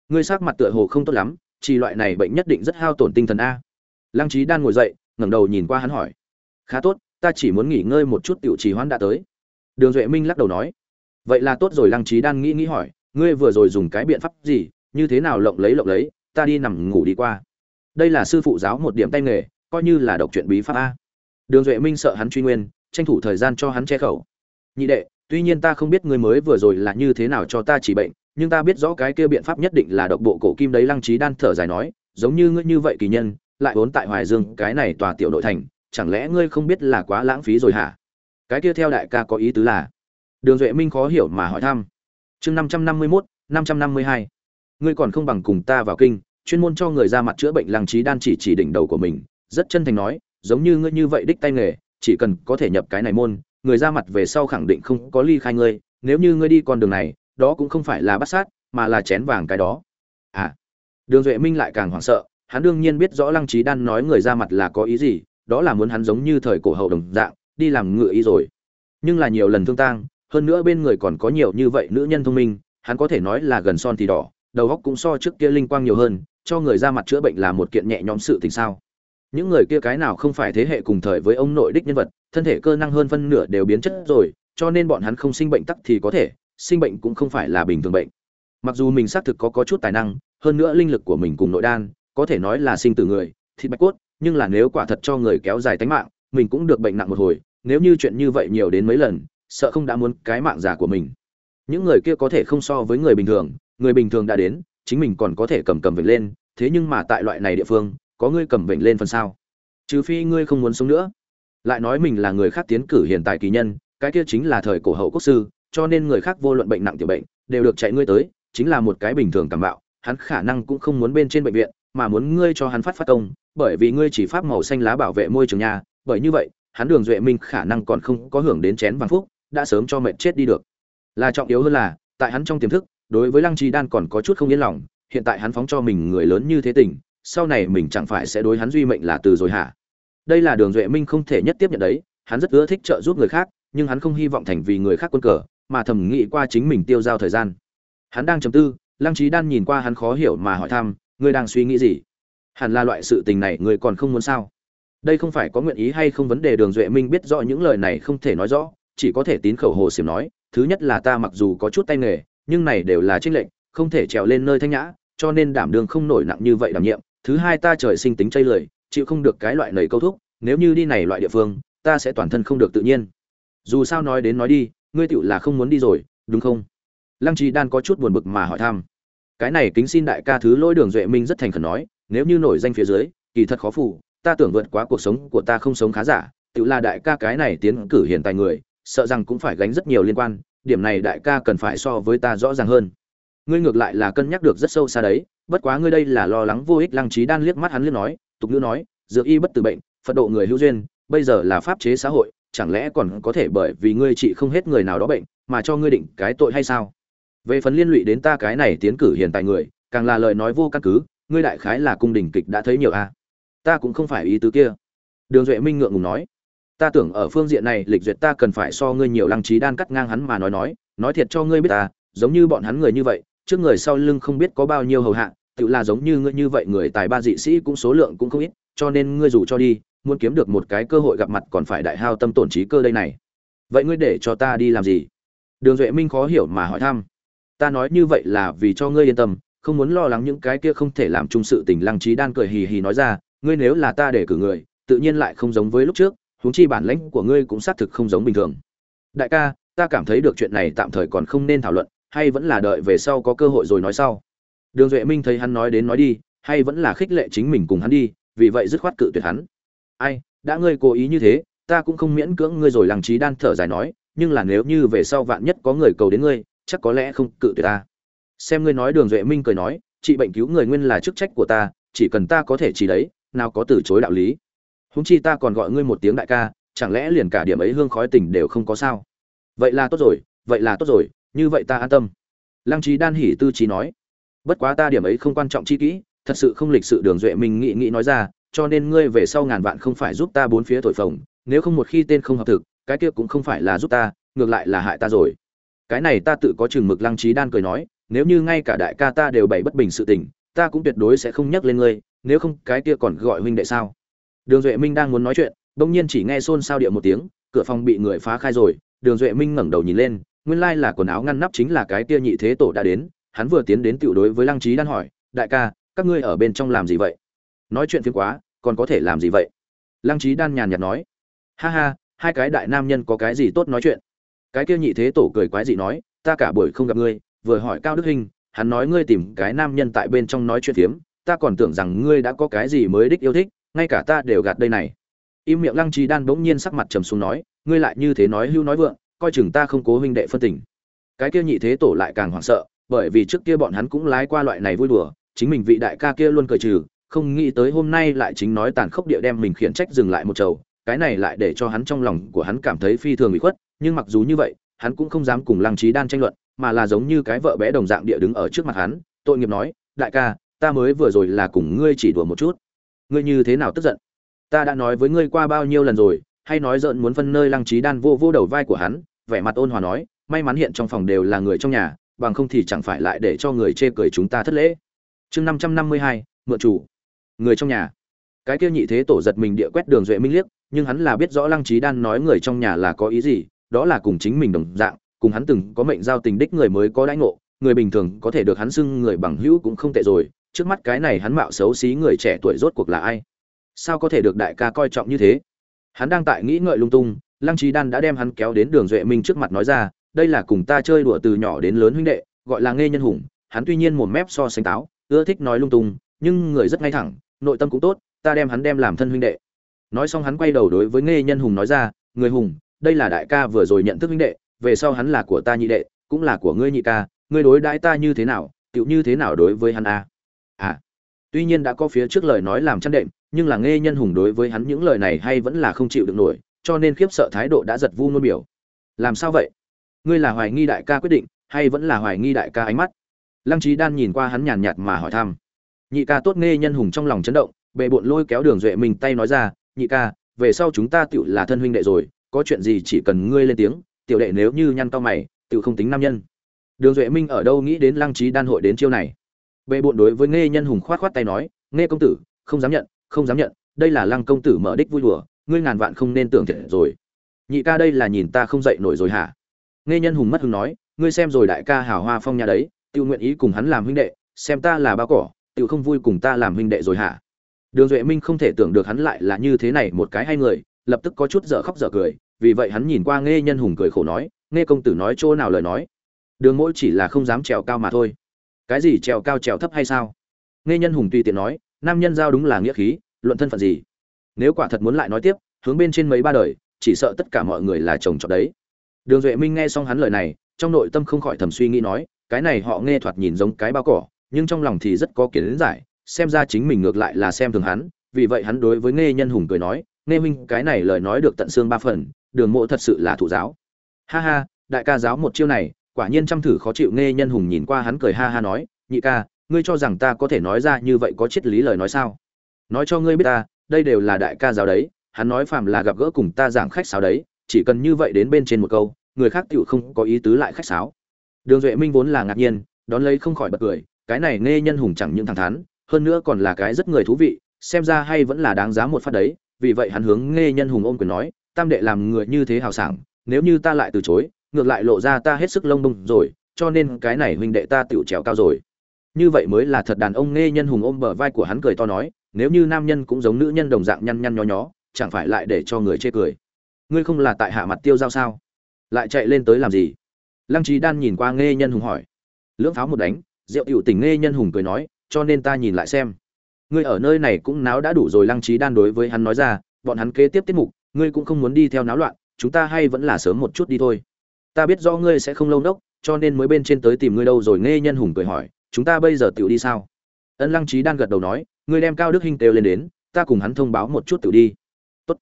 Ngươi sắc mặt tựa hồ không tốt lắm, chỉ loại này bệnh nhất định rất hao tổn tinh thần a. Lăng trí đan ngồi dậy, ngẩng đầu nhìn qua hắn hỏi, khá tốt, ta chỉ muốn nghỉ ngơi một chút tiểu trì hoãn đã tới. Đường duệ minh lắc đầu nói, vậy là tốt rồi. Lăng trí đan nghĩ nghĩ hỏi, ngươi vừa rồi dùng cái biện pháp gì, như thế nào lộng lấy lộng lấy, ta đi nằm ngủ đi qua đây là sư phụ giáo một điểm tay nghề, coi như là độc chuyện bí pháp a. Đường duệ minh sợ hắn truy nguyên, tranh thủ thời gian cho hắn che khẩu. Nhị đệ, tuy nhiên ta không biết người mới vừa rồi là như thế nào cho ta chỉ bệnh, nhưng ta biết rõ cái kia biện pháp nhất định là độc bộ cổ kim đấy lăng trí đan thở dài nói, giống như ngươi như vậy kỳ nhân, lại vốn tại hoài dương, cái này tòa tiểu nội thành, chẳng lẽ ngươi không biết là quá lãng phí rồi hả? Cái kia theo đại ca có ý tứ là? Đường duệ minh khó hiểu mà hỏi thăm. Chương năm trăm năm mươi mốt, năm trăm năm mươi hai. Ngươi còn không bằng cùng ta vào kinh chuyên môn cho người ra mặt chữa bệnh lăng trí đan chỉ chỉ đỉnh đầu của mình, rất chân thành nói, giống như ngươi như vậy đích tay nghề, chỉ cần có thể nhập cái này môn, người ra mặt về sau khẳng định không có ly khai ngươi, nếu như ngươi đi con đường này, đó cũng không phải là bắt sát, mà là chén vàng cái đó. À đường duệ minh lại càng hoảng sợ, hắn đương nhiên biết rõ lăng trí đan nói người ra mặt là có ý gì, đó là muốn hắn giống như thời cổ hậu đồng dạng, đi làm ngựa ý rồi. Nhưng là nhiều lần thương tang, hơn nữa bên người còn có nhiều như vậy nữ nhân thông minh, hắn có thể nói là gần son thì đỏ, đầu óc cũng so trước kia linh quang nhiều hơn cho người ra mặt chữa bệnh là một kiện nhẹ nhõm sự tình sao? Những người kia cái nào không phải thế hệ cùng thời với ông nội đích nhân vật, thân thể cơ năng hơn phân nửa đều biến chất rồi, cho nên bọn hắn không sinh bệnh tắc thì có thể, sinh bệnh cũng không phải là bình thường bệnh. Mặc dù mình xác thực có có chút tài năng, hơn nữa linh lực của mình cùng nội đan, có thể nói là sinh từ người, thịt bạch cốt, nhưng là nếu quả thật cho người kéo dài tính mạng, mình cũng được bệnh nặng một hồi, nếu như chuyện như vậy nhiều đến mấy lần, sợ không đã muốn cái mạng giả của mình. Những người kia có thể không so với người bình thường, người bình thường đã đến chính mình còn có thể cầm cầm vểnh lên, thế nhưng mà tại loại này địa phương, có ngươi cầm vểnh lên phần sao? Trừ phi ngươi không muốn sống nữa. Lại nói mình là người khác tiến cử hiện tại kỳ nhân, cái kia chính là thời cổ hậu quốc sư, cho nên người khác vô luận bệnh nặng tiểu bệnh, đều được chạy ngươi tới, chính là một cái bình thường cảm bạo, hắn khả năng cũng không muốn bên trên bệnh viện, mà muốn ngươi cho hắn phát phát công, bởi vì ngươi chỉ pháp màu xanh lá bảo vệ môi trường nhà, bởi như vậy, hắn đường duệ minh khả năng còn không có hưởng đến chén vàng phúc, đã sớm cho mệnh chết đi được. Là trọng yếu hơn là, tại hắn trong tiềm thức đối với lăng Chí đan còn có chút không yên lòng, hiện tại hắn phóng cho mình người lớn như thế tình, sau này mình chẳng phải sẽ đối hắn duy mệnh là từ rồi hả? Đây là đường duệ minh không thể nhất tiếp nhận đấy, hắn rất ưa thích trợ giúp người khác, nhưng hắn không hy vọng thành vì người khác quân cờ, mà thầm nghĩ qua chính mình tiêu giao thời gian. Hắn đang trầm tư, lăng trí đan nhìn qua hắn khó hiểu mà hỏi thăm, ngươi đang suy nghĩ gì? Hẳn là loại sự tình này ngươi còn không muốn sao? Đây không phải có nguyện ý hay không vấn đề đường duệ minh biết rõ những lời này không thể nói rõ, chỉ có thể tín khẩu hồ xiểm nói, thứ nhất là ta mặc dù có chút tay nghề nhưng này đều là trinh lệnh không thể trèo lên nơi thanh nhã, cho nên đảm đường không nổi nặng như vậy đảm nhiệm. Thứ hai ta trời sinh tính chây lười, chịu không được cái loại lầy câu thúc, nếu như đi này loại địa phương, ta sẽ toàn thân không được tự nhiên. Dù sao nói đến nói đi, ngươi tựu là không muốn đi rồi, đúng không? Lăng trì đan có chút buồn bực mà hỏi thăm. Cái này kính xin đại ca thứ lỗi đường duệ minh rất thành khẩn nói, nếu như nổi danh phía dưới, kỳ thật khó phủ ta tưởng vượt quá cuộc sống của ta không sống khá giả tự là đại ca cái này tiến cử hiện tại người, sợ rằng cũng phải gánh rất nhiều liên quan điểm này đại ca cần phải so với ta rõ ràng hơn. Ngươi ngược lại là cân nhắc được rất sâu xa đấy, bất quá ngươi đây là lo lắng vô ích, lăng trí đan liếc mắt hắn liếc nói, tục ngữ nói, dược y bất tử bệnh, phật độ người hữu duyên, bây giờ là pháp chế xã hội, chẳng lẽ còn có thể bởi vì ngươi trị không hết người nào đó bệnh, mà cho ngươi định cái tội hay sao? Về phần liên lụy đến ta cái này tiến cử hiền tài người, càng là lời nói vô căn cứ, ngươi đại khái là cung đình kịch đã thấy nhiều a. À. ta cũng không phải ý tứ kia. Đường duệ minh ngượng ngùng nói ta tưởng ở phương diện này lịch duyệt ta cần phải so ngươi nhiều lăng trí đan cắt ngang hắn mà nói nói nói thiệt cho ngươi biết ta, giống như bọn hắn người như vậy, trước người sau lưng không biết có bao nhiêu hầu hạ, tự là giống như ngươi như vậy người tài ba dị sĩ cũng số lượng cũng không ít, cho nên ngươi dù cho đi, muốn kiếm được một cái cơ hội gặp mặt còn phải đại hao tâm tổn trí cơ đây này. Vậy ngươi để cho ta đi làm gì? Đường duệ minh khó hiểu mà hỏi thăm. Ta nói như vậy là vì cho ngươi yên tâm, không muốn lo lắng những cái kia không thể làm chung sự tình. Lăng trí đan cười hì hì nói ra, ngươi nếu là ta để cử người, tự nhiên lại không giống với lúc trước huống chi bản lãnh của ngươi cũng xác thực không giống bình thường. Đại ca, ta cảm thấy được chuyện này tạm thời còn không nên thảo luận, hay vẫn là đợi về sau có cơ hội rồi nói sau. Đường duệ minh thấy hắn nói đến nói đi, hay vẫn là khích lệ chính mình cùng hắn đi, vì vậy dứt khoát cự tuyệt hắn. Ai, đã ngươi cố ý như thế, ta cũng không miễn cưỡng ngươi rồi lăng trí đan thở dài nói, nhưng là nếu như về sau vạn nhất có người cầu đến ngươi, chắc có lẽ không cự tuyệt ta. Xem ngươi nói, đường duệ minh cười nói, trị bệnh cứu người nguyên là chức trách của ta, chỉ cần ta có thể chỉ đấy, nào có từ chối đạo lý húng chi ta còn gọi ngươi một tiếng đại ca, chẳng lẽ liền cả điểm ấy hương khói tình đều không có sao? Vậy là tốt rồi, vậy là tốt rồi, như vậy ta an tâm. Lăng trí đan hỉ tư trí nói. Bất quá ta điểm ấy không quan trọng chi kỹ, thật sự không lịch sự đường duệ mình nghĩ nghĩ nói ra, cho nên ngươi về sau ngàn vạn không phải giúp ta bốn phía thổi phồng, nếu không một khi tên không hợp thực, cái kia cũng không phải là giúp ta, ngược lại là hại ta rồi. Cái này ta tự có chừng mực, lăng trí đan cười nói. Nếu như ngay cả đại ca ta đều bày bất bình sự tình, ta cũng tuyệt đối sẽ không nhắc lên ngươi, nếu không cái kia còn gọi huynh đệ sao? Đường duệ minh đang muốn nói chuyện, bỗng nhiên chỉ nghe xôn xao địa một tiếng, cửa phòng bị người phá khai rồi. Đường duệ minh ngẩng đầu nhìn lên, nguyên lai là quần áo ngăn nắp chính là cái kia nhị thế tổ đã đến. Hắn vừa tiến đến tiểu đối với lăng trí đan hỏi, đại ca, các ngươi ở bên trong làm gì vậy? Nói chuyện phiếm quá, còn có thể làm gì vậy? Lăng trí đan nhàn nhạt nói. Ha ha, hai cái đại nam nhân có cái gì tốt nói chuyện? Cái kia nhị thế tổ cười quái dị nói, ta cả buổi không gặp ngươi, vừa hỏi cao đức hình hắn nói ngươi tìm cái nam nhân tại bên trong nói chuyện phiếm, ta còn tưởng rằng ngươi đã có cái gì mới đích yêu thích ngay cả ta đều gạt đây này. Im miệng lăng trí đan bỗng nhiên sắc mặt trầm xuống nói, ngươi lại như thế nói hưu nói vượng, coi chừng ta không cố huynh đệ phân tình. Cái kia nhị thế tổ lại càng hoảng sợ, bởi vì trước kia bọn hắn cũng lái qua loại này vui đùa, chính mình vị đại ca kia luôn cười trừ, không nghĩ tới hôm nay lại chính nói tàn khốc địa đem mình khiển trách dừng lại một chầu, cái này lại để cho hắn trong lòng của hắn cảm thấy phi thường bị khuất, nhưng mặc dù như vậy, hắn cũng không dám cùng lăng trí đan tranh luận, mà là giống như cái vợ bé đồng dạng địa đứng ở trước mặt hắn, tội nghiệp nói, đại ca, ta mới vừa rồi là cùng ngươi chỉ đùa một chút ngươi như thế nào tức giận? Ta đã nói với ngươi qua bao nhiêu lần rồi, hay nói giận muốn phân nơi lăng trí đan vô vô đầu vai của hắn, vẻ mặt ôn hòa nói, may mắn hiện trong phòng đều là người trong nhà, bằng không thì chẳng phải lại để cho người chê cười chúng ta thất lễ. Chương năm trăm năm mươi hai, mượn chủ. Người trong nhà. Cái kia nhị thế tổ giật mình địa quét đường duệ minh liếc, nhưng hắn là biết rõ lăng trí đan nói người trong nhà là có ý gì, đó là cùng chính mình đồng dạng, cùng hắn từng có mệnh giao tình đích người mới có đãi ngộ, người bình thường có thể được hắn xưng người bằng hữu cũng không tệ rồi trước mắt cái này hắn mạo xấu xí người trẻ tuổi rốt cuộc là ai? Sao có thể được đại ca coi trọng như thế? Hắn đang tại nghĩ ngợi lung tung, lăng trí đan đã đem hắn kéo đến đường duệ minh trước mặt nói ra, đây là cùng ta chơi đùa từ nhỏ đến lớn huynh đệ, gọi là nghe nhân hùng, hắn tuy nhiên một mép so sánh táo, ưa thích nói lung tung, nhưng người rất ngay thẳng, nội tâm cũng tốt, ta đem hắn đem làm thân huynh đệ. Nói xong hắn quay đầu đối với nghe nhân hùng nói ra, người hùng, đây là đại ca vừa rồi nhận thức huynh đệ, về sau hắn là của ta nhị đệ, cũng là của ngươi nhị ca, ngươi đối đãi ta như thế nào tựu như thế nào đối với hắn a? à à. tuy nhiên đã có phía trước lời nói làm chăn đệm, nhưng là nghe nhân hùng đối với hắn những lời này hay vẫn là không chịu được nổi, cho nên khiếp sợ thái độ đã giật vu nôn biểu. Làm sao vậy? Ngươi là hoài nghi đại ca quyết định, hay vẫn là hoài nghi đại ca ánh mắt? Lăng trí đan nhìn qua hắn nhàn nhạt mà hỏi thăm. Nhị ca tốt nghe nhân hùng trong lòng chấn động bệ bộn lôi kéo đường duệ mình tay nói ra, nhị ca, về sau chúng ta tựu là thân huynh đệ rồi, có chuyện gì chỉ cần ngươi lên tiếng, tiểu đệ nếu như nhăn to mày tự không tính nam nhân. Đường duệ minh ở đâu nghĩ đến lăng trí đan hội đến chiêu này? Bệ bộn đối với nghe nhân hùng khoát khoát tay nói nghe công tử, không dám nhận, không dám nhận, đây là lăng công tử mở đích vui đùa, ngươi ngàn vạn không nên tưởng thiệt rồi. Nhị ca đây là nhìn ta không dậy nổi rồi hả? Nghe nhân hùng mất hứng nói, ngươi xem rồi đại ca hào hoa phong nhà đấy tự nguyện ý cùng hắn làm huynh đệ, xem ta là bao cỏ tự không vui cùng ta làm huynh đệ rồi hả? Đường duệ minh không thể tưởng được hắn lại là như thế này một cái hay người, lập tức có chút dở khóc dở cười, vì vậy hắn nhìn qua nghe nhân hùng cười khổ nói nghe công tử nói chỗ nào lời nói? Đường mỗi chỉ là không dám trèo cao mà thôi cái gì trèo cao trèo thấp hay sao? Nghe nhân hùng tùy tiện nói, nam nhân giao đúng là nghĩa khí, luận thân phận gì? Nếu quả thật muốn lại nói tiếp, hướng bên trên mấy ba đời, chỉ sợ tất cả mọi người là chồng chọn đấy. Đường duệ minh nghe xong hắn lời này, trong nội tâm không khỏi thầm suy nghĩ nói, cái này họ nghe thoạt nhìn giống cái bao cỏ, nhưng trong lòng thì rất có kiến giải, xem ra chính mình ngược lại là xem thường hắn, vì vậy hắn đối với nghe nhân hùng cười nói, nghe huynh, cái này lời nói được tận xương ba phần, đường mộ thật sự là thụ giáo. Ha ha, đại ca giáo một chiêu này quả nhiên chăm thử khó chịu nghe nhân hùng nhìn qua hắn cười ha ha nói, nhị ca, ngươi cho rằng ta có thể nói ra như vậy có triết lý lời nói sao? Nói cho ngươi biết ta, đây đều là đại ca giáo đấy, hắn nói phàm là gặp gỡ cùng ta giảng khách sáo đấy, chỉ cần như vậy đến bên trên một câu, người khác tựu không có ý tứ lại khách sáo. Đường duệ minh vốn là ngạc nhiên, đón lấy không khỏi bật cười, cái này nghe nhân hùng chẳng những thẳng thắn, hơn nữa còn là cái rất người thú vị, xem ra hay vẫn là đáng giá một phát đấy, vì vậy hắn hướng nghe nhân hùng ôm quyền nói, tam đệ làm người như thế hào sảng, nếu như ta lại từ chối ngược lại lộ ra ta hết sức lông bông rồi, cho nên cái này huynh đệ ta tựu trèo cao rồi. Như vậy mới là thật đàn ông nghe nhân hùng ôm bờ vai của hắn cười to nói, nếu như nam nhân cũng giống nữ nhân đồng dạng nhăn nhăn nho nhó, chẳng phải lại để cho người chê cười. Ngươi không là tại hạ mặt tiêu giao sao? Lại chạy lên tới làm gì? Lăng trí đan nhìn qua nghe nhân hùng hỏi. Lưỡng pháo một đánh rượu hữu tình nghe nhân hùng cười nói, cho nên ta nhìn lại xem. Ngươi ở nơi này cũng náo đã đủ rồi, lăng trí đan đối với hắn nói ra, bọn hắn kế tiếp tiết mục, ngươi cũng không muốn đi theo náo loạn, chúng ta hay vẫn là sớm một chút đi thôi ta biết rõ ngươi sẽ không lâu đốc cho nên mới bên trên tới tìm ngươi đâu rồi, nghe nhân hùng cười hỏi, chúng ta bây giờ tiểu đi sao? Ân lăng trí đang gật đầu nói, ngươi đem cao đức hinh têu lên đến, ta cùng hắn thông báo một chút tiểu đi. Tốt.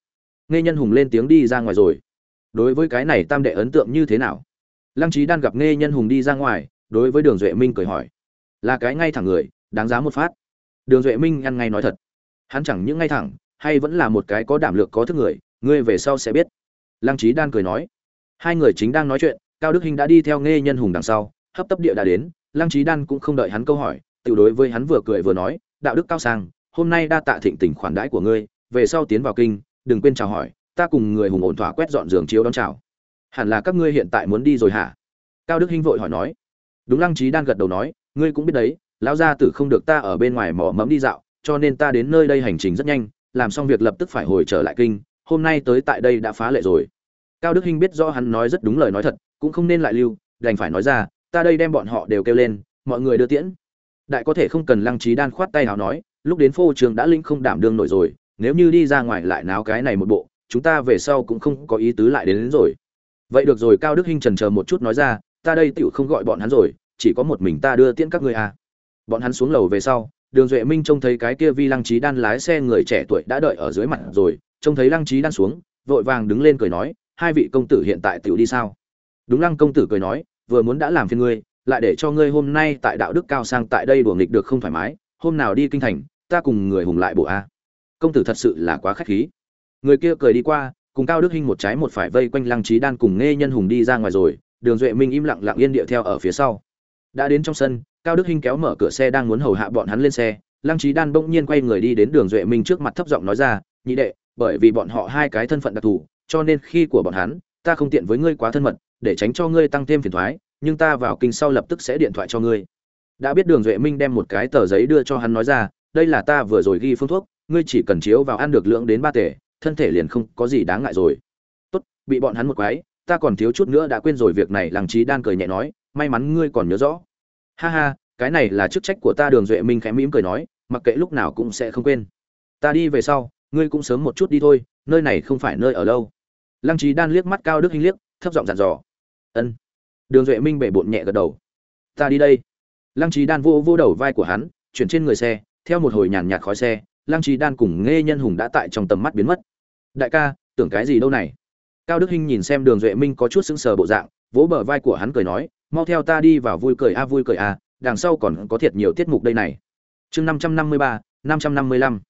Nghe nhân hùng lên tiếng đi ra ngoài rồi. Đối với cái này tam đệ ấn tượng như thế nào? Lăng trí đan gặp nghe nhân hùng đi ra ngoài, đối với đường duệ minh cười hỏi, là cái ngay thẳng người, đáng giá một phát. Đường duệ minh ăn ngay nói thật, hắn chẳng những ngay thẳng, hay vẫn là một cái có đảm lược có thức người, ngươi về sau sẽ biết. Lăng trí đan cười nói hai người chính đang nói chuyện, cao đức hinh đã đi theo nghe nhân hùng đằng sau, hấp tấp địa đã đến, lăng trí đan cũng không đợi hắn câu hỏi, tự đối với hắn vừa cười vừa nói, đạo đức cao sang, hôm nay đa tạ thịnh tình khoản đãi của ngươi, về sau tiến vào kinh, đừng quên chào hỏi, ta cùng người hùng ổn thỏa quét dọn giường chiếu đón chào. Hẳn là các ngươi hiện tại muốn đi rồi hả? Cao đức hinh vội hỏi nói. Đúng lăng trí đan gật đầu nói, ngươi cũng biết đấy, lão gia tử không được ta ở bên ngoài mỏ mẫm đi dạo, cho nên ta đến nơi đây hành trình rất nhanh, làm xong việc lập tức phải hồi trở lại kinh, hôm nay tới tại đây đã phá lệ rồi cao đức hinh biết rõ hắn nói rất đúng lời nói thật cũng không nên lại lưu đành phải nói ra ta đây đem bọn họ đều kêu lên mọi người đưa tiễn. Đại có thể không cần lăng trí đan khoát tay nào nói lúc đến phô trường đã linh không đảm đương nổi rồi nếu như đi ra ngoài lại náo cái này một bộ chúng ta về sau cũng không có ý tứ lại đến, đến rồi. Vậy được rồi cao đức hinh trần chờ một chút nói ra ta đây tựu không gọi bọn hắn rồi chỉ có một mình ta đưa tiễn các ngươi à. Bọn hắn xuống lầu về sau đường duệ minh trông thấy cái kia vi lăng trí đan lái xe người trẻ tuổi đã đợi ở dưới mặt rồi trông thấy lăng trí đan xuống vội vàng đứng lên cười nói hai vị công tử hiện tại tiểu đi sao? Đúng lăng công tử cười nói, vừa muốn đã làm phiền ngươi, lại để cho ngươi hôm nay tại đạo đức cao sang tại đây đùa nghịch được không thoải mái, hôm nào đi kinh thành, ta cùng người hùng lại bộ a. Công tử thật sự là quá khách khí. Người kia cười đi qua, cùng cao đức hinh một trái một phải vây quanh lăng Chí đan cùng nghe nhân hùng đi ra ngoài rồi, đường duệ minh im lặng lặng yên điệu theo ở phía sau. Đã đến trong sân, cao đức hinh kéo mở cửa xe đang muốn hầu hạ bọn hắn lên xe, lăng Chí đan bỗng nhiên quay người đi đến đường duệ minh trước mặt thấp giọng nói ra, nhị đệ, bởi vì bọn họ hai cái thân phận đặc thù cho nên khi của bọn hắn ta không tiện với ngươi quá thân mật để tránh cho ngươi tăng thêm phiền toái, nhưng ta vào kinh sau lập tức sẽ điện thoại cho ngươi. Đã biết đường duệ minh đem một cái tờ giấy đưa cho hắn nói ra đây là ta vừa rồi ghi phương thuốc ngươi chỉ cần chiếu vào ăn được lượng đến ba tể thân thể liền không có gì đáng ngại rồi. Tốt bị bọn hắn một quái ta còn thiếu chút nữa đã quên rồi việc này Lăng Chí đan cười nhẹ nói may mắn ngươi còn nhớ rõ. Ha ha cái này là chức trách của ta đường duệ minh khẽ mỉm cười nói mặc kệ lúc nào cũng sẽ không quên. Ta đi về sau ngươi cũng sớm một chút đi thôi nơi này không phải nơi ở lâu lăng trí đan liếc mắt cao đức hinh liếc, thấp giọng dặn dò. Ân. Đường duệ minh bể bộn nhẹ gật đầu. Ta đi đây. Lăng trí đan vô vô đầu vai của hắn, chuyển trên người xe, theo một hồi nhàn nhạt khói xe, lăng trí đan cùng nghe nhân hùng đã tại trong tầm mắt biến mất. Đại ca, tưởng cái gì đâu này? Cao đức hinh nhìn xem đường duệ minh có chút sững sờ bộ dạng, vỗ bờ vai của hắn cười nói, mau theo ta đi vào vui cười a, vui cười a, đằng sau còn có thiệt nhiều tiết mục đây này. Chương năm trăm năm mươi ba, năm trăm năm mươi lăm.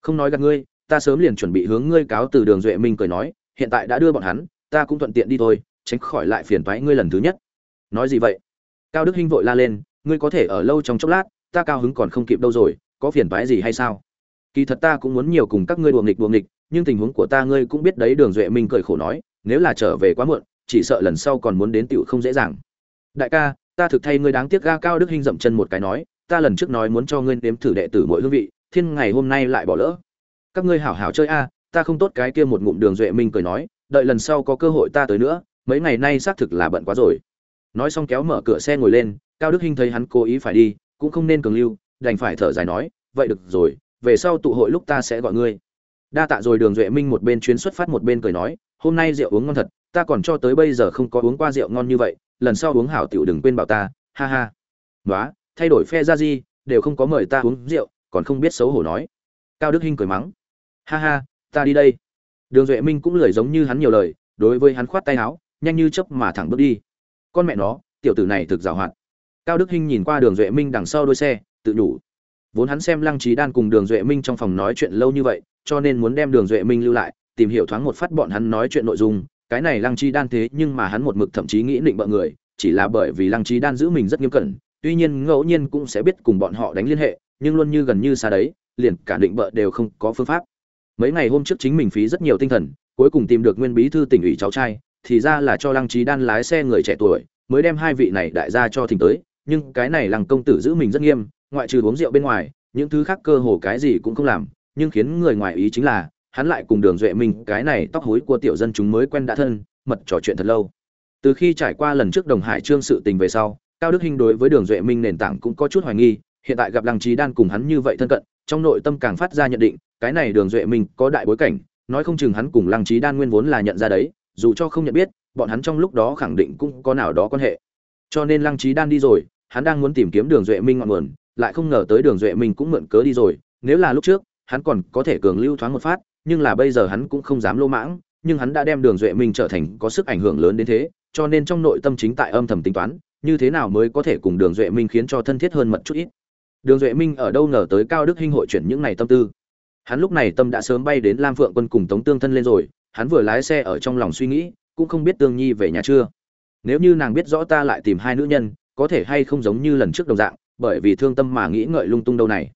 Không nói gặp ngươi, ta sớm liền chuẩn bị hướng ngươi cáo từ, đường duệ minh cười nói hiện tại đã đưa bọn hắn, ta cũng thuận tiện đi thôi, tránh khỏi lại phiền toái ngươi lần thứ nhất. Nói gì vậy? Cao đức hinh vội la lên, ngươi có thể ở lâu trong chốc lát, ta cao hứng còn không kịp đâu rồi, có phiền toái gì hay sao? Kỳ thật ta cũng muốn nhiều cùng các ngươi đùa nghịch đùa nghịch, nhưng tình huống của ta ngươi cũng biết đấy, đường duệ minh cười khổ nói, nếu là trở về quá muộn, chỉ sợ lần sau còn muốn đến tiểu không dễ dàng. Đại ca, ta thực thay ngươi đáng tiếc ga. Cao đức hinh dậm chân một cái nói, ta lần trước nói muốn cho ngươi nếm thử đệ tử mỗi hương vị, thiên ngày hôm nay lại bỏ lỡ. Các ngươi hảo hảo chơi a ta không tốt cái kia một ngụm đường duệ minh cười nói, đợi lần sau có cơ hội ta tới nữa, mấy ngày nay xác thực là bận quá rồi. Nói xong kéo mở cửa xe ngồi lên, cao đức hinh thấy hắn cố ý phải đi, cũng không nên cường lưu, đành phải thở dài nói, vậy được rồi, về sau tụ hội lúc ta sẽ gọi ngươi. Đa tạ rồi đường duệ minh một bên chuyến xuất phát một bên cười nói, hôm nay rượu uống ngon thật, ta còn cho tới bây giờ không có uống qua rượu ngon như vậy, lần sau uống hảo tiểu đừng quên bảo ta, ha ha. Nói thay đổi phe ra gì, đều không có mời ta uống rượu, còn không biết xấu hổ nói. Cao đức hinh cười mắng, ha ha ta đi đây. Đường duệ minh cũng lười giống như hắn nhiều lời, đối với hắn khoát tay áo, nhanh như chớp mà thẳng bước đi. Con mẹ nó, tiểu tử này thực giàu hạn. Cao đức hinh nhìn qua đường duệ minh đằng sau đôi xe, tự nhủ. Vốn hắn xem lăng trí đan cùng đường duệ minh trong phòng nói chuyện lâu như vậy, cho nên muốn đem đường duệ minh lưu lại, tìm hiểu thoáng một phát bọn hắn nói chuyện nội dung. Cái này lăng trí đan thế nhưng mà hắn một mực thậm chí nghĩ định bợ người, chỉ là bởi vì lăng trí đan giữ mình rất nghiêm cẩn, tuy nhiên ngẫu nhiên cũng sẽ biết cùng bọn họ đánh liên hệ, nhưng luôn như gần như xa đấy, liền cả định bợ đều không có phương pháp mấy ngày hôm trước chính mình phí rất nhiều tinh thần, cuối cùng tìm được nguyên bí thư tỉnh ủy cháu trai, thì ra là cho lăng trí đan lái xe người trẻ tuổi, mới đem hai vị này đại gia cho thỉnh tới. Nhưng cái này lăng công tử giữ mình rất nghiêm, ngoại trừ uống rượu bên ngoài, những thứ khác cơ hồ cái gì cũng không làm. Nhưng khiến người ngoài ý chính là, hắn lại cùng đường duệ minh, cái này tóc hối của tiểu dân chúng mới quen đã thân, mật trò chuyện thật lâu. Từ khi trải qua lần trước đồng hải trương sự tình về sau, cao đức hinh đối với đường duệ minh nền tảng cũng có chút hoài nghi, hiện tại gặp lăng trí đan cùng hắn như vậy thân cận, trong nội tâm càng phát ra nhận định cái này đường duệ minh có đại bối cảnh, nói không chừng hắn cùng lăng trí đan nguyên vốn là nhận ra đấy, dù cho không nhận biết, bọn hắn trong lúc đó khẳng định cũng có nào đó quan hệ. Cho nên lăng trí đan đi rồi, hắn đang muốn tìm kiếm đường duệ minh ngọn nguồn, lại không ngờ tới đường duệ minh cũng mượn cớ đi rồi, nếu là lúc trước, hắn còn có thể cường lưu thoáng một phát, nhưng là bây giờ hắn cũng không dám lô mãng, nhưng hắn đã đem đường duệ minh trở thành có sức ảnh hưởng lớn đến thế, cho nên trong nội tâm chính tại âm thầm tính toán, như thế nào mới có thể cùng đường duệ minh khiến cho thân thiết hơn mật chút ít. Đường duệ minh ở đâu ngờ tới cao đức hinh hội chuyển những này tâm tư hắn lúc này tâm đã sớm bay đến lam phượng quân cùng tống tương thân lên rồi, hắn vừa lái xe ở trong lòng suy nghĩ, cũng không biết tương nhi về nhà chưa. Nếu như nàng biết rõ ta lại tìm hai nữ nhân, có thể hay không giống như lần trước đồng dạng, bởi vì thương tâm mà nghĩ ngợi lung tung đâu này.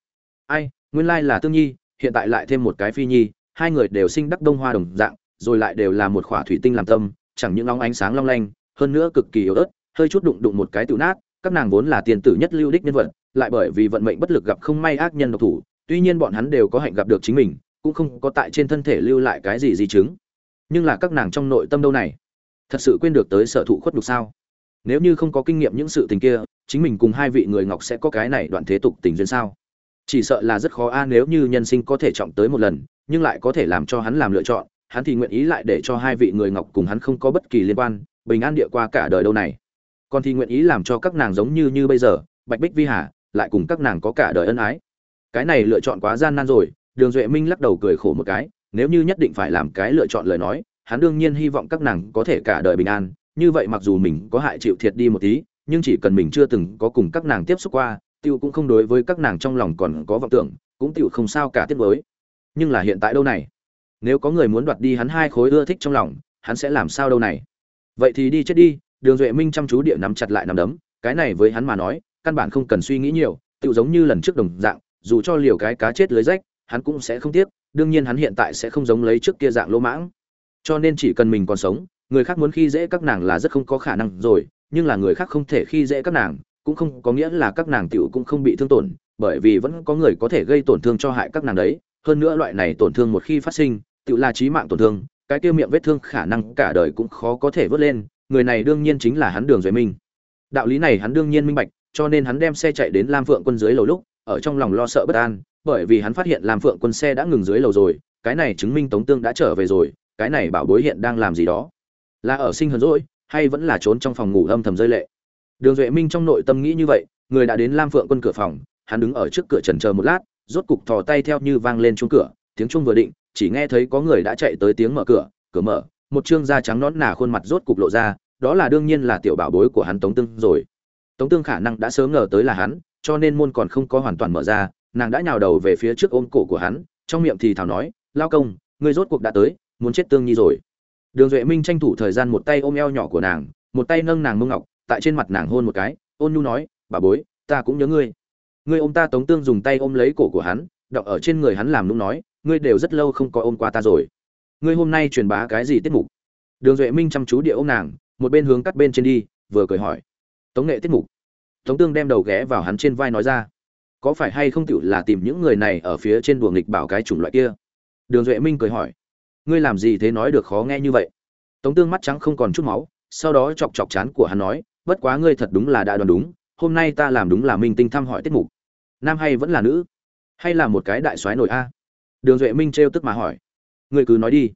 Ai, nguyên lai là tương nhi, hiện tại lại thêm một cái phi nhi, hai người đều sinh đắc đông hoa đồng dạng, rồi lại đều là một khỏa thủy tinh làm tâm, chẳng những long ánh sáng long lanh, hơn nữa cực kỳ yếu ớt, hơi chút đụng đụng một cái tự nát, các nàng vốn là tiền tử nhất lưu đích nhân vật, lại bởi vì vận mệnh bất lực gặp không may ác nhân độc thủ tuy nhiên bọn hắn đều có hạnh gặp được chính mình, cũng không có tại trên thân thể lưu lại cái gì di chứng. Nhưng là các nàng trong nội tâm đâu này? Thật sự quên được tới sở thụ khuất đục sao? Nếu như không có kinh nghiệm những sự tình kia, chính mình cùng hai vị người ngọc sẽ có cái này đoạn thế tục tình duyên sao? Chỉ sợ là rất khó a, nếu như nhân sinh có thể trọng tới một lần, nhưng lại có thể làm cho hắn làm lựa chọn, hắn thì nguyện ý lại để cho hai vị người ngọc cùng hắn không có bất kỳ liên quan, bình an địa qua cả đời đâu này. Còn thì nguyện ý làm cho các nàng giống như như bây giờ, bạch bích vi hà, lại cùng các nàng có cả đời ân ái cái này lựa chọn quá gian nan rồi, đường duệ minh lắc đầu cười khổ một cái, nếu như nhất định phải làm cái lựa chọn lời nói, hắn đương nhiên hy vọng các nàng có thể cả đời bình an, như vậy mặc dù mình có hại chịu thiệt đi một tí, nhưng chỉ cần mình chưa từng có cùng các nàng tiếp xúc qua, tiêu cũng không đối với các nàng trong lòng còn có vọng tưởng, cũng tiêu không sao cả tiếp với nhưng là hiện tại đâu này? Nếu có người muốn đoạt đi hắn hai khối ưa thích trong lòng, hắn sẽ làm sao đâu này? Vậy thì đi chết đi, đường duệ minh chăm chú địa nắm chặt lại nắm đấm, cái này với hắn mà nói, căn bản không cần suy nghĩ nhiều tự giống như lần trước đồng dạng dù cho liều cái cá chết lưới rách, hắn cũng sẽ không tiếc, đương nhiên hắn hiện tại sẽ không giống lấy trước kia dạng lỗ mãng. Cho nên chỉ cần mình còn sống, người khác muốn khi dễ các nàng là rất không có khả năng rồi, nhưng là người khác không thể khi dễ các nàng, cũng không có nghĩa là các nàng tiểu cũng không bị thương tổn, bởi vì vẫn có người có thể gây tổn thương cho hại các nàng đấy. Hơn nữa loại này tổn thương một khi phát sinh, tiểu là chí mạng tổn thương, cái kia miệng vết thương khả năng cả đời cũng khó có thể vớt lên, người này đương nhiên chính là hắn đường duệ minh. Đạo lý này hắn đương nhiên minh bạch, cho nên hắn đem xe chạy đến lam phượng quân dưới lầu lúc ở trong lòng lo sợ bất an, bởi vì hắn phát hiện lam phượng quân xe đã ngừng dưới lầu rồi, cái này chứng minh tống tương đã trở về rồi, cái này bảo bối hiện đang làm gì đó. Là ở sinh hờn rỗi hay vẫn là trốn trong phòng ngủ âm thầm rơi lệ? Đường duệ minh trong nội tâm nghĩ như vậy, người đã đến lam phượng quân cửa phòng, hắn đứng ở trước cửa trần chờ một lát, rốt cục thò tay theo như vang lên chuông cửa, tiếng chuông vừa định, chỉ nghe thấy có người đã chạy tới tiếng mở cửa cửa mở, một trương da trắng nõn nà khuôn mặt rốt cục lộ ra, đó là đương nhiên là tiểu bảo bối của hắn tống tương rồi. Tống tương khả năng đã sớm ngờ tới là hắn cho nên môn còn không có hoàn toàn mở ra, nàng đã nhào đầu về phía trước ôm cổ của hắn, trong miệng thì thào nói, lao công, ngươi rốt cuộc đã tới, muốn chết tương nhi rồi. Đường duệ minh tranh thủ thời gian một tay ôm eo nhỏ của nàng, một tay nâng nàng mông ngọc, tại trên mặt nàng hôn một cái, ôn nhu nói, bà bối, ta cũng nhớ ngươi. Ngươi ôm ta tống tương dùng tay ôm lấy cổ của hắn, đọc ở trên người hắn làm nũng nói, ngươi đều rất lâu không có ôm qua ta rồi. Ngươi hôm nay truyền bá cái gì tiết mục? Đường duệ minh chăm chú địa ôm nàng, một bên hướng cắt bên trên đi, vừa cười hỏi, tống nghệ tiết mục? Tống tương đem đầu ghé vào hắn trên vai nói ra. Có phải hay không tựu là tìm những người này ở phía trên đùa nghịch bảo cái chủng loại kia? Đường duệ minh cười hỏi. Ngươi làm gì thế nói được khó nghe như vậy? Tống tương mắt trắng không còn chút máu, sau đó chọc chọc chán của hắn nói, bất quá ngươi thật đúng là đã đoán đúng, hôm nay ta làm đúng là minh tinh thăm hỏi tiết mục. Nam hay vẫn là nữ? Hay là một cái đại soái nổi a? Đường duệ minh trêu tức mà hỏi. Ngươi cứ nói đi.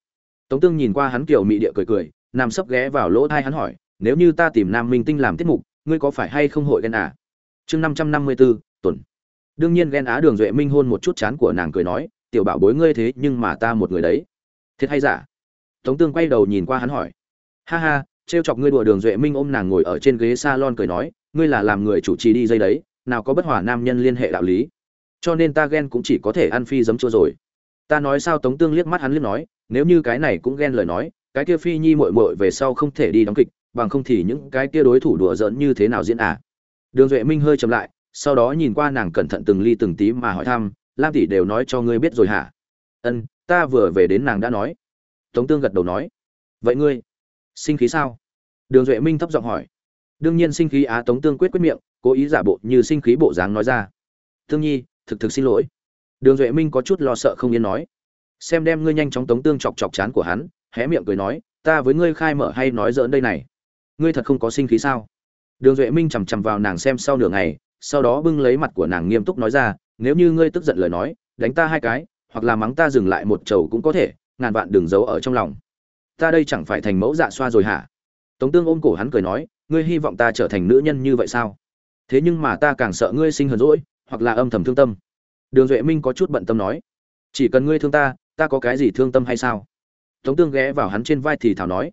Tống tương nhìn qua hắn kiểu mị địa cười cười, nằm sấp ghé vào lỗ thai hắn hỏi, nếu như ta tìm nam minh tinh làm tiết mục ngươi có phải hay không hội ghen à? Chương năm trăm năm mươi bốn tuần. Đương nhiên ghen á đường duệ minh hôn một chút chán của nàng cười nói, tiểu bảo bối ngươi thế nhưng mà ta một người đấy. Thiệt hay giả? Tống tương quay đầu nhìn qua hắn hỏi. Ha ha, trêu chọc ngươi đùa đường duệ minh ôm nàng ngồi ở trên ghế salon cười nói, ngươi là làm người chủ trì đi dây đấy, nào có bất hòa nam nhân liên hệ đạo lý. Cho nên ta ghen cũng chỉ có thể ăn phi giấm chua rồi. Ta nói sao tống tương liếc mắt hắn liếc nói, nếu như cái này cũng ghen lời nói, cái kia phi nhi muội muội về sau không thể đi đóng kịch bằng không thì những cái kia đối thủ đùa giỡn như thế nào diễn à? Đường duệ minh hơi chậm lại, sau đó nhìn qua nàng cẩn thận từng ly từng tí mà hỏi thăm, lam tỷ đều nói cho ngươi biết rồi hả? Ân, ta vừa về đến nàng đã nói. Tống tương gật đầu nói, vậy ngươi sinh khí sao? Đường duệ minh thấp giọng hỏi. Đương nhiên sinh khí á. Tống tương quyết quyết miệng, cố ý giả bộ như sinh khí bộ dáng nói ra. Thương nhi, thực thực xin lỗi. Đường duệ minh có chút lo sợ không yên nói. Xem đem ngươi nhanh chóng tống tương chọc chọc chán của hắn, hé miệng cười nói, ta với ngươi khai mở hay nói dỡn đây này? Ngươi thật không có sinh khí sao? Đường duệ minh chằm chằm vào nàng xem sau nửa ngày, sau đó bưng lấy mặt của nàng nghiêm túc nói ra, nếu như ngươi tức giận lời nói, đánh ta hai cái, hoặc là mắng ta dừng lại một chầu cũng có thể, ngàn vạn đừng giấu ở trong lòng. Ta đây chẳng phải thành mẫu dạ xoa rồi hả? Tống tương ôm cổ hắn cười nói, ngươi hy vọng ta trở thành nữ nhân như vậy sao? Thế nhưng mà ta càng sợ ngươi sinh hờn rỗi hoặc là âm thầm thương tâm. Đường duệ minh có chút bận tâm nói, chỉ cần ngươi thương ta ta có cái gì thương tâm hay sao? Tống tương ghé vào hắn trên vai thì thảo nói,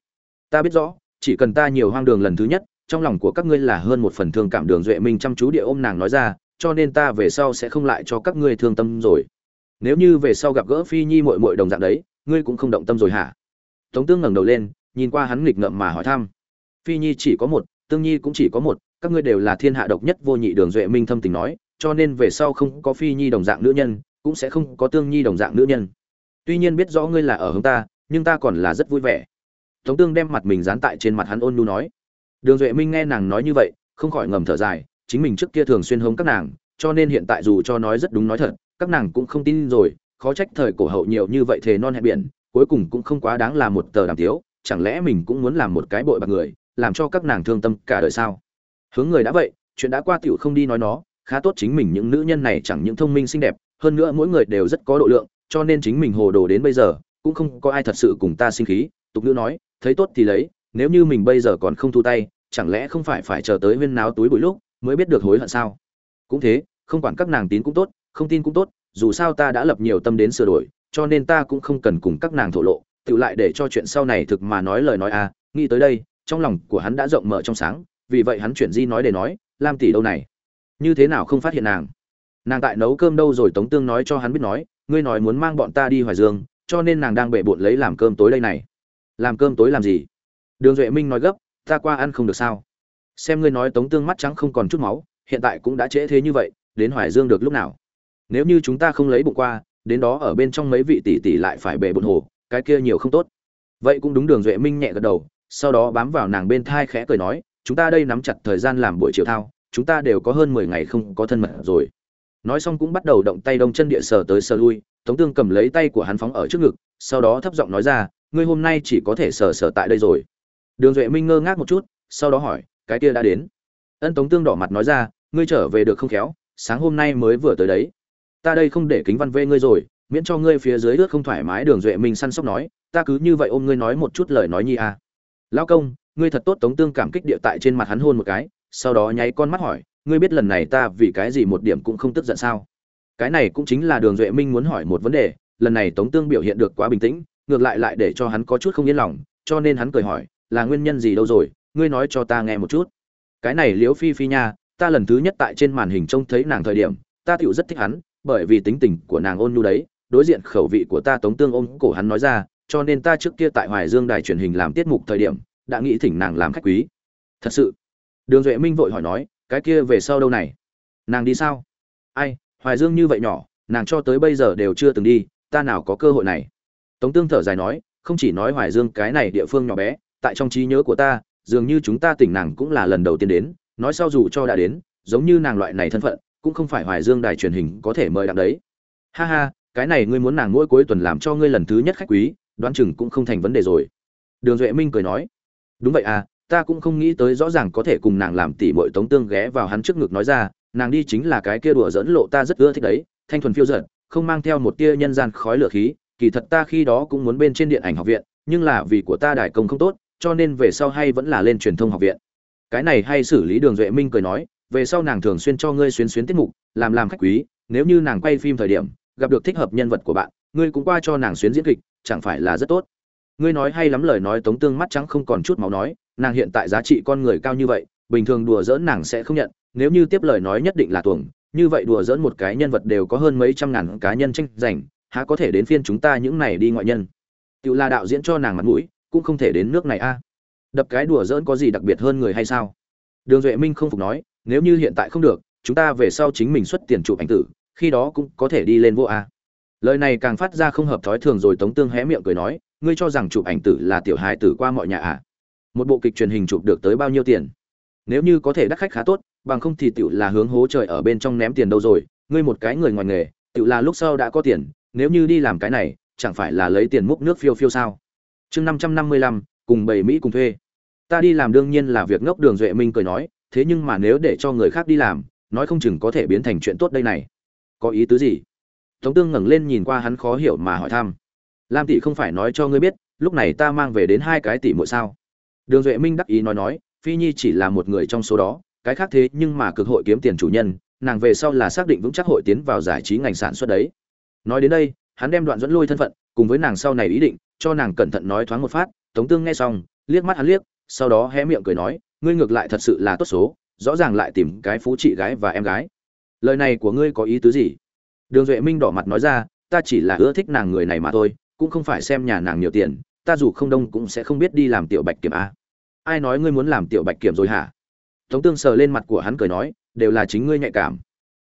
ta biết rõ chỉ cần ta nhiều hoang đường lần thứ nhất, trong lòng của các ngươi là hơn một phần thương cảm đường duệ minh chăm chú địa ôm nàng nói ra, cho nên ta về sau sẽ không lại cho các ngươi thương tâm rồi. Nếu như về sau gặp gỡ phi nhi mội mội đồng dạng đấy, ngươi cũng không động tâm rồi hả? Tống tương ngẩng đầu lên, nhìn qua hắn nghịch ngợm mà hỏi thăm. Phi nhi chỉ có một, tương nhi cũng chỉ có một, các ngươi đều là thiên hạ độc nhất vô nhị đường duệ minh thâm tình nói, cho nên về sau không có phi nhi đồng dạng nữ nhân, cũng sẽ không có tương nhi đồng dạng nữ nhân. Tuy nhiên biết rõ ngươi là ở hướng ta, nhưng ta còn là rất vui vẻ tống tương đem mặt mình dán tại trên mặt hắn ôn nhu nói. Đường duệ minh nghe nàng nói như vậy, không khỏi ngầm thở dài, chính mình trước kia thường xuyên hống các nàng, cho nên hiện tại dù cho nói rất đúng nói thật, các nàng cũng không tin rồi, khó trách thời cổ hậu nhiều như vậy thề non hẹn biển, cuối cùng cũng không quá đáng là một tờ đàm tiếu, chẳng lẽ mình cũng muốn làm một cái bội bạc người, làm cho các nàng thương tâm cả đời sao? Hướng người đã vậy, chuyện đã qua tiểu không đi nói nó, khá tốt chính mình những nữ nhân này chẳng những thông minh xinh đẹp, hơn nữa mỗi người đều rất có độ lượng, cho nên chính mình hồ đồ đến bây giờ, cũng không có ai thật sự cùng ta sinh khí, tục nữ nói thấy tốt thì lấy, nếu như mình bây giờ còn không thu tay, chẳng lẽ không phải phải chờ tới huyên náo túi bụi lúc mới biết được hối hận sao? Cũng thế, không quản các nàng tín cũng tốt, không tin cũng tốt, dù sao ta đã lập nhiều tâm đến sửa đổi, cho nên ta cũng không cần cùng các nàng thổ lộ, tự lại để cho chuyện sau này thực mà nói lời nói à nghĩ tới đây, trong lòng của hắn đã rộng mở trong sáng, vì vậy hắn chuyển di nói để nói, lam tỷ đâu này? Như thế nào không phát hiện nàng? Nàng tại nấu cơm đâu rồi tống tương nói cho hắn biết nói, ngươi nói muốn mang bọn ta đi hoài dương, cho nên nàng đang bể bộn lấy làm cơm tối đây này làm cơm tối làm gì? Đường duệ minh nói gấp, ta qua ăn không được sao? Xem ngươi nói tống tương mắt trắng không còn chút máu, hiện tại cũng đã trễ thế như vậy, đến hoài dương được lúc nào? Nếu như chúng ta không lấy bụng qua, đến đó ở bên trong mấy vị tỷ tỷ lại phải bể bụng hồ, cái kia nhiều không tốt. Vậy cũng đúng, đường duệ minh nhẹ gật đầu, sau đó bám vào nàng bên thai khẽ cười nói, chúng ta đây nắm chặt thời gian làm buổi chiều thao, chúng ta đều có hơn mười ngày không có thân mật rồi. Nói xong cũng bắt đầu động tay đông chân địa sờ tới sờ lui, tống tương cầm lấy tay của hắn phóng ở trước ngực, sau đó thấp giọng nói ra ngươi hôm nay chỉ có thể sờ sờ tại đây rồi. Đường duệ minh ngơ ngác một chút, sau đó hỏi, cái kia đã đến. Ân tống tương đỏ mặt nói ra, ngươi trở về được không khéo, sáng hôm nay mới vừa tới đấy. Ta đây không để kính văn vê ngươi rồi, miễn cho ngươi phía dưới ướt không thoải mái, đường duệ minh săn sóc nói, ta cứ như vậy ôm ngươi nói một chút lời nói nhi à. lão công, ngươi thật tốt tống tương cảm kích địa tại trên mặt hắn hôn một cái, sau đó nháy con mắt hỏi, ngươi biết lần này ta vì cái gì một điểm cũng không tức giận sao? Cái này cũng chính là đường duệ minh muốn hỏi một vấn đề, lần này tống tương biểu hiện được quá bình tĩnh ngược lại lại để cho hắn có chút không yên lòng, cho nên hắn cười hỏi, là nguyên nhân gì đâu rồi? Ngươi nói cho ta nghe một chút. Cái này liễu phi phi nha, ta lần thứ nhất tại trên màn hình trông thấy nàng thời điểm, ta tựu rất thích hắn, bởi vì tính tình của nàng ôn nhu đấy, đối diện khẩu vị của ta tống tương ôm cổ hắn nói ra, cho nên ta trước kia tại hoài dương đài truyền hình làm tiết mục thời điểm, đã nghĩ thỉnh nàng làm khách quý. Thật sự? Đường duệ minh vội hỏi nói, cái kia về sau đâu này? Nàng đi sao? Ai, hoài dương như vậy nhỏ, nàng cho tới bây giờ đều chưa từng đi, ta nào có cơ hội này? Tống tương thở dài nói, không chỉ nói hoài dương cái này địa phương nhỏ bé, tại trong trí nhớ của ta, dường như chúng ta tỉnh nàng cũng là lần đầu tiên đến, nói sau dù cho đã đến, giống như nàng loại này thân phận, cũng không phải hoài dương đài truyền hình có thể mời đặng đấy ha ha, cái này ngươi muốn nàng mỗi cuối tuần làm cho ngươi lần thứ nhất khách quý, đoán chừng cũng không thành vấn đề rồi đường duệ minh cười nói, đúng vậy à ta cũng không nghĩ tới rõ ràng có thể cùng nàng làm tỷ muội. tống tương ghé vào hắn trước ngực nói ra, nàng đi chính là cái kia đùa dẫn lộ ta rất ưa thích đấy, thanh thuần phiêu giận không mang theo một tia nhân gian khói lửa khí kỳ thật ta khi đó cũng muốn bên trên điện ảnh học viện, nhưng là vì của ta đại công không tốt, cho nên về sau hay vẫn là lên truyền thông học viện. Cái này hay xử lý đường duệ minh cười nói, về sau nàng thường xuyên cho ngươi xuyến xuyến tiết mục, làm làm khách quý, nếu như nàng quay phim thời điểm, gặp được thích hợp nhân vật của bạn, ngươi cũng qua cho nàng xuyến diễn kịch, chẳng phải là rất tốt. Ngươi nói hay lắm lời nói tống tương mắt trắng không còn chút máu nói, nàng hiện tại giá trị con người cao như vậy, bình thường đùa giỡn nàng sẽ không nhận, nếu như tiếp lời nói nhất định là tuồng, như vậy đùa giỡn một cái nhân vật đều có hơn mấy trăm ngàn cá nhân tranh giành há có thể đến phiên chúng ta những này đi ngoại nhân? Tự là đạo diễn cho nàng mặt mũi, cũng không thể đến nước này a. Đập cái đùa giỡn có gì đặc biệt hơn người hay sao? Đường duệ minh không phục nói, nếu như hiện tại không được, chúng ta về sau chính mình xuất tiền chụp ảnh tử, khi đó cũng có thể đi lên vô a. Lời này càng phát ra không hợp thói thường rồi tống tương hé miệng cười nói, ngươi cho rằng chụp ảnh tử là tiểu hài tử qua mọi nhà à? Một bộ kịch truyền hình chụp được tới bao nhiêu tiền? Nếu như có thể đắc khách khá tốt, bằng không thì tiểu là hướng hố trời ở bên trong ném tiền đâu rồi, ngươi một cái người ngoài nghề, tiểu là lúc sau đã có tiền nếu như đi làm cái này, chẳng phải là lấy tiền múc nước phiêu phiêu sao? Chương năm trăm năm mươi lăm, cùng bảy mỹ cùng thuê. Ta đi làm đương nhiên là việc ngốc đường duệ minh cười nói, thế nhưng mà nếu để cho người khác đi làm, nói không chừng có thể biến thành chuyện tốt đây này. Có ý tứ gì? Tống tương ngẩng lên nhìn qua hắn khó hiểu mà hỏi thăm. Lam tỷ không phải nói cho ngươi biết, lúc này ta mang về đến hai cái tỷ mỗi sao? Đường duệ minh đắc ý nói nói, phi nhi chỉ là một người trong số đó, cái khác thế nhưng mà cực hội kiếm tiền chủ nhân, nàng về sau là xác định vững chắc hội tiến vào giải trí ngành sản xuất đấy nói đến đây, hắn đem đoạn dẫn lôi thân phận, cùng với nàng sau này ý định, cho nàng cẩn thận nói thoáng một phát, tống tương nghe xong, liếc mắt hắn liếc, sau đó hé miệng cười nói, ngươi ngược lại thật sự là tốt số, rõ ràng lại tìm cái phú chị gái và em gái. Lời này của ngươi có ý tứ gì? Đường duệ minh đỏ mặt nói ra, ta chỉ là ưa thích nàng người này mà thôi, cũng không phải xem nhà nàng nhiều tiền, ta dù không đông cũng sẽ không biết đi làm tiểu bạch kiểm a. Ai nói ngươi muốn làm tiểu bạch kiểm rồi hả? Tống tương sờ lên mặt của hắn cười nói, đều là chính ngươi nhạy cảm.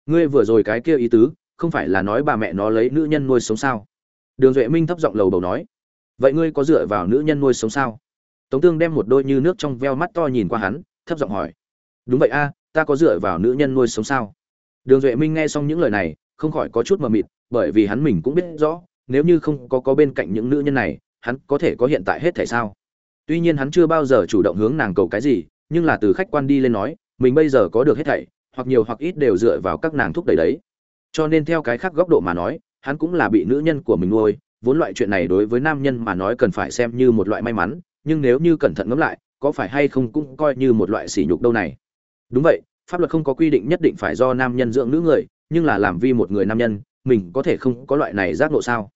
Ngươi vừa rồi cái kia ý tứ không phải là nói bà mẹ nó lấy nữ nhân nuôi sống sao? Đường duệ minh thấp giọng lầu bầu nói. Vậy ngươi có dựa vào nữ nhân nuôi sống sao? Tống tương đem một đôi như nước trong veo mắt to nhìn qua hắn, thấp giọng hỏi. Đúng vậy a, ta có dựa vào nữ nhân nuôi sống sao? Đường duệ minh nghe xong những lời này, không khỏi có chút mờ mịt, bởi vì hắn mình cũng biết rõ, nếu như không có có bên cạnh những nữ nhân này, hắn có thể có hiện tại hết thể sao? Tuy nhiên hắn chưa bao giờ chủ động hướng nàng cầu cái gì, nhưng là từ khách quan đi lên nói, mình bây giờ có được hết thảy, hoặc nhiều hoặc ít đều dựa vào các nàng thúc đẩy đấy cho nên theo cái khác góc độ mà nói, hắn cũng là bị nữ nhân của mình nuôi, vốn loại chuyện này đối với nam nhân mà nói cần phải xem như một loại may mắn, nhưng nếu như cẩn thận ngẫm lại, có phải hay không cũng coi như một loại sỉ nhục đâu này. Đúng vậy, pháp luật không có quy định nhất định phải do nam nhân dưỡng nữ người, nhưng là làm vi một người nam nhân, mình có thể không có loại này giác ngộ sao?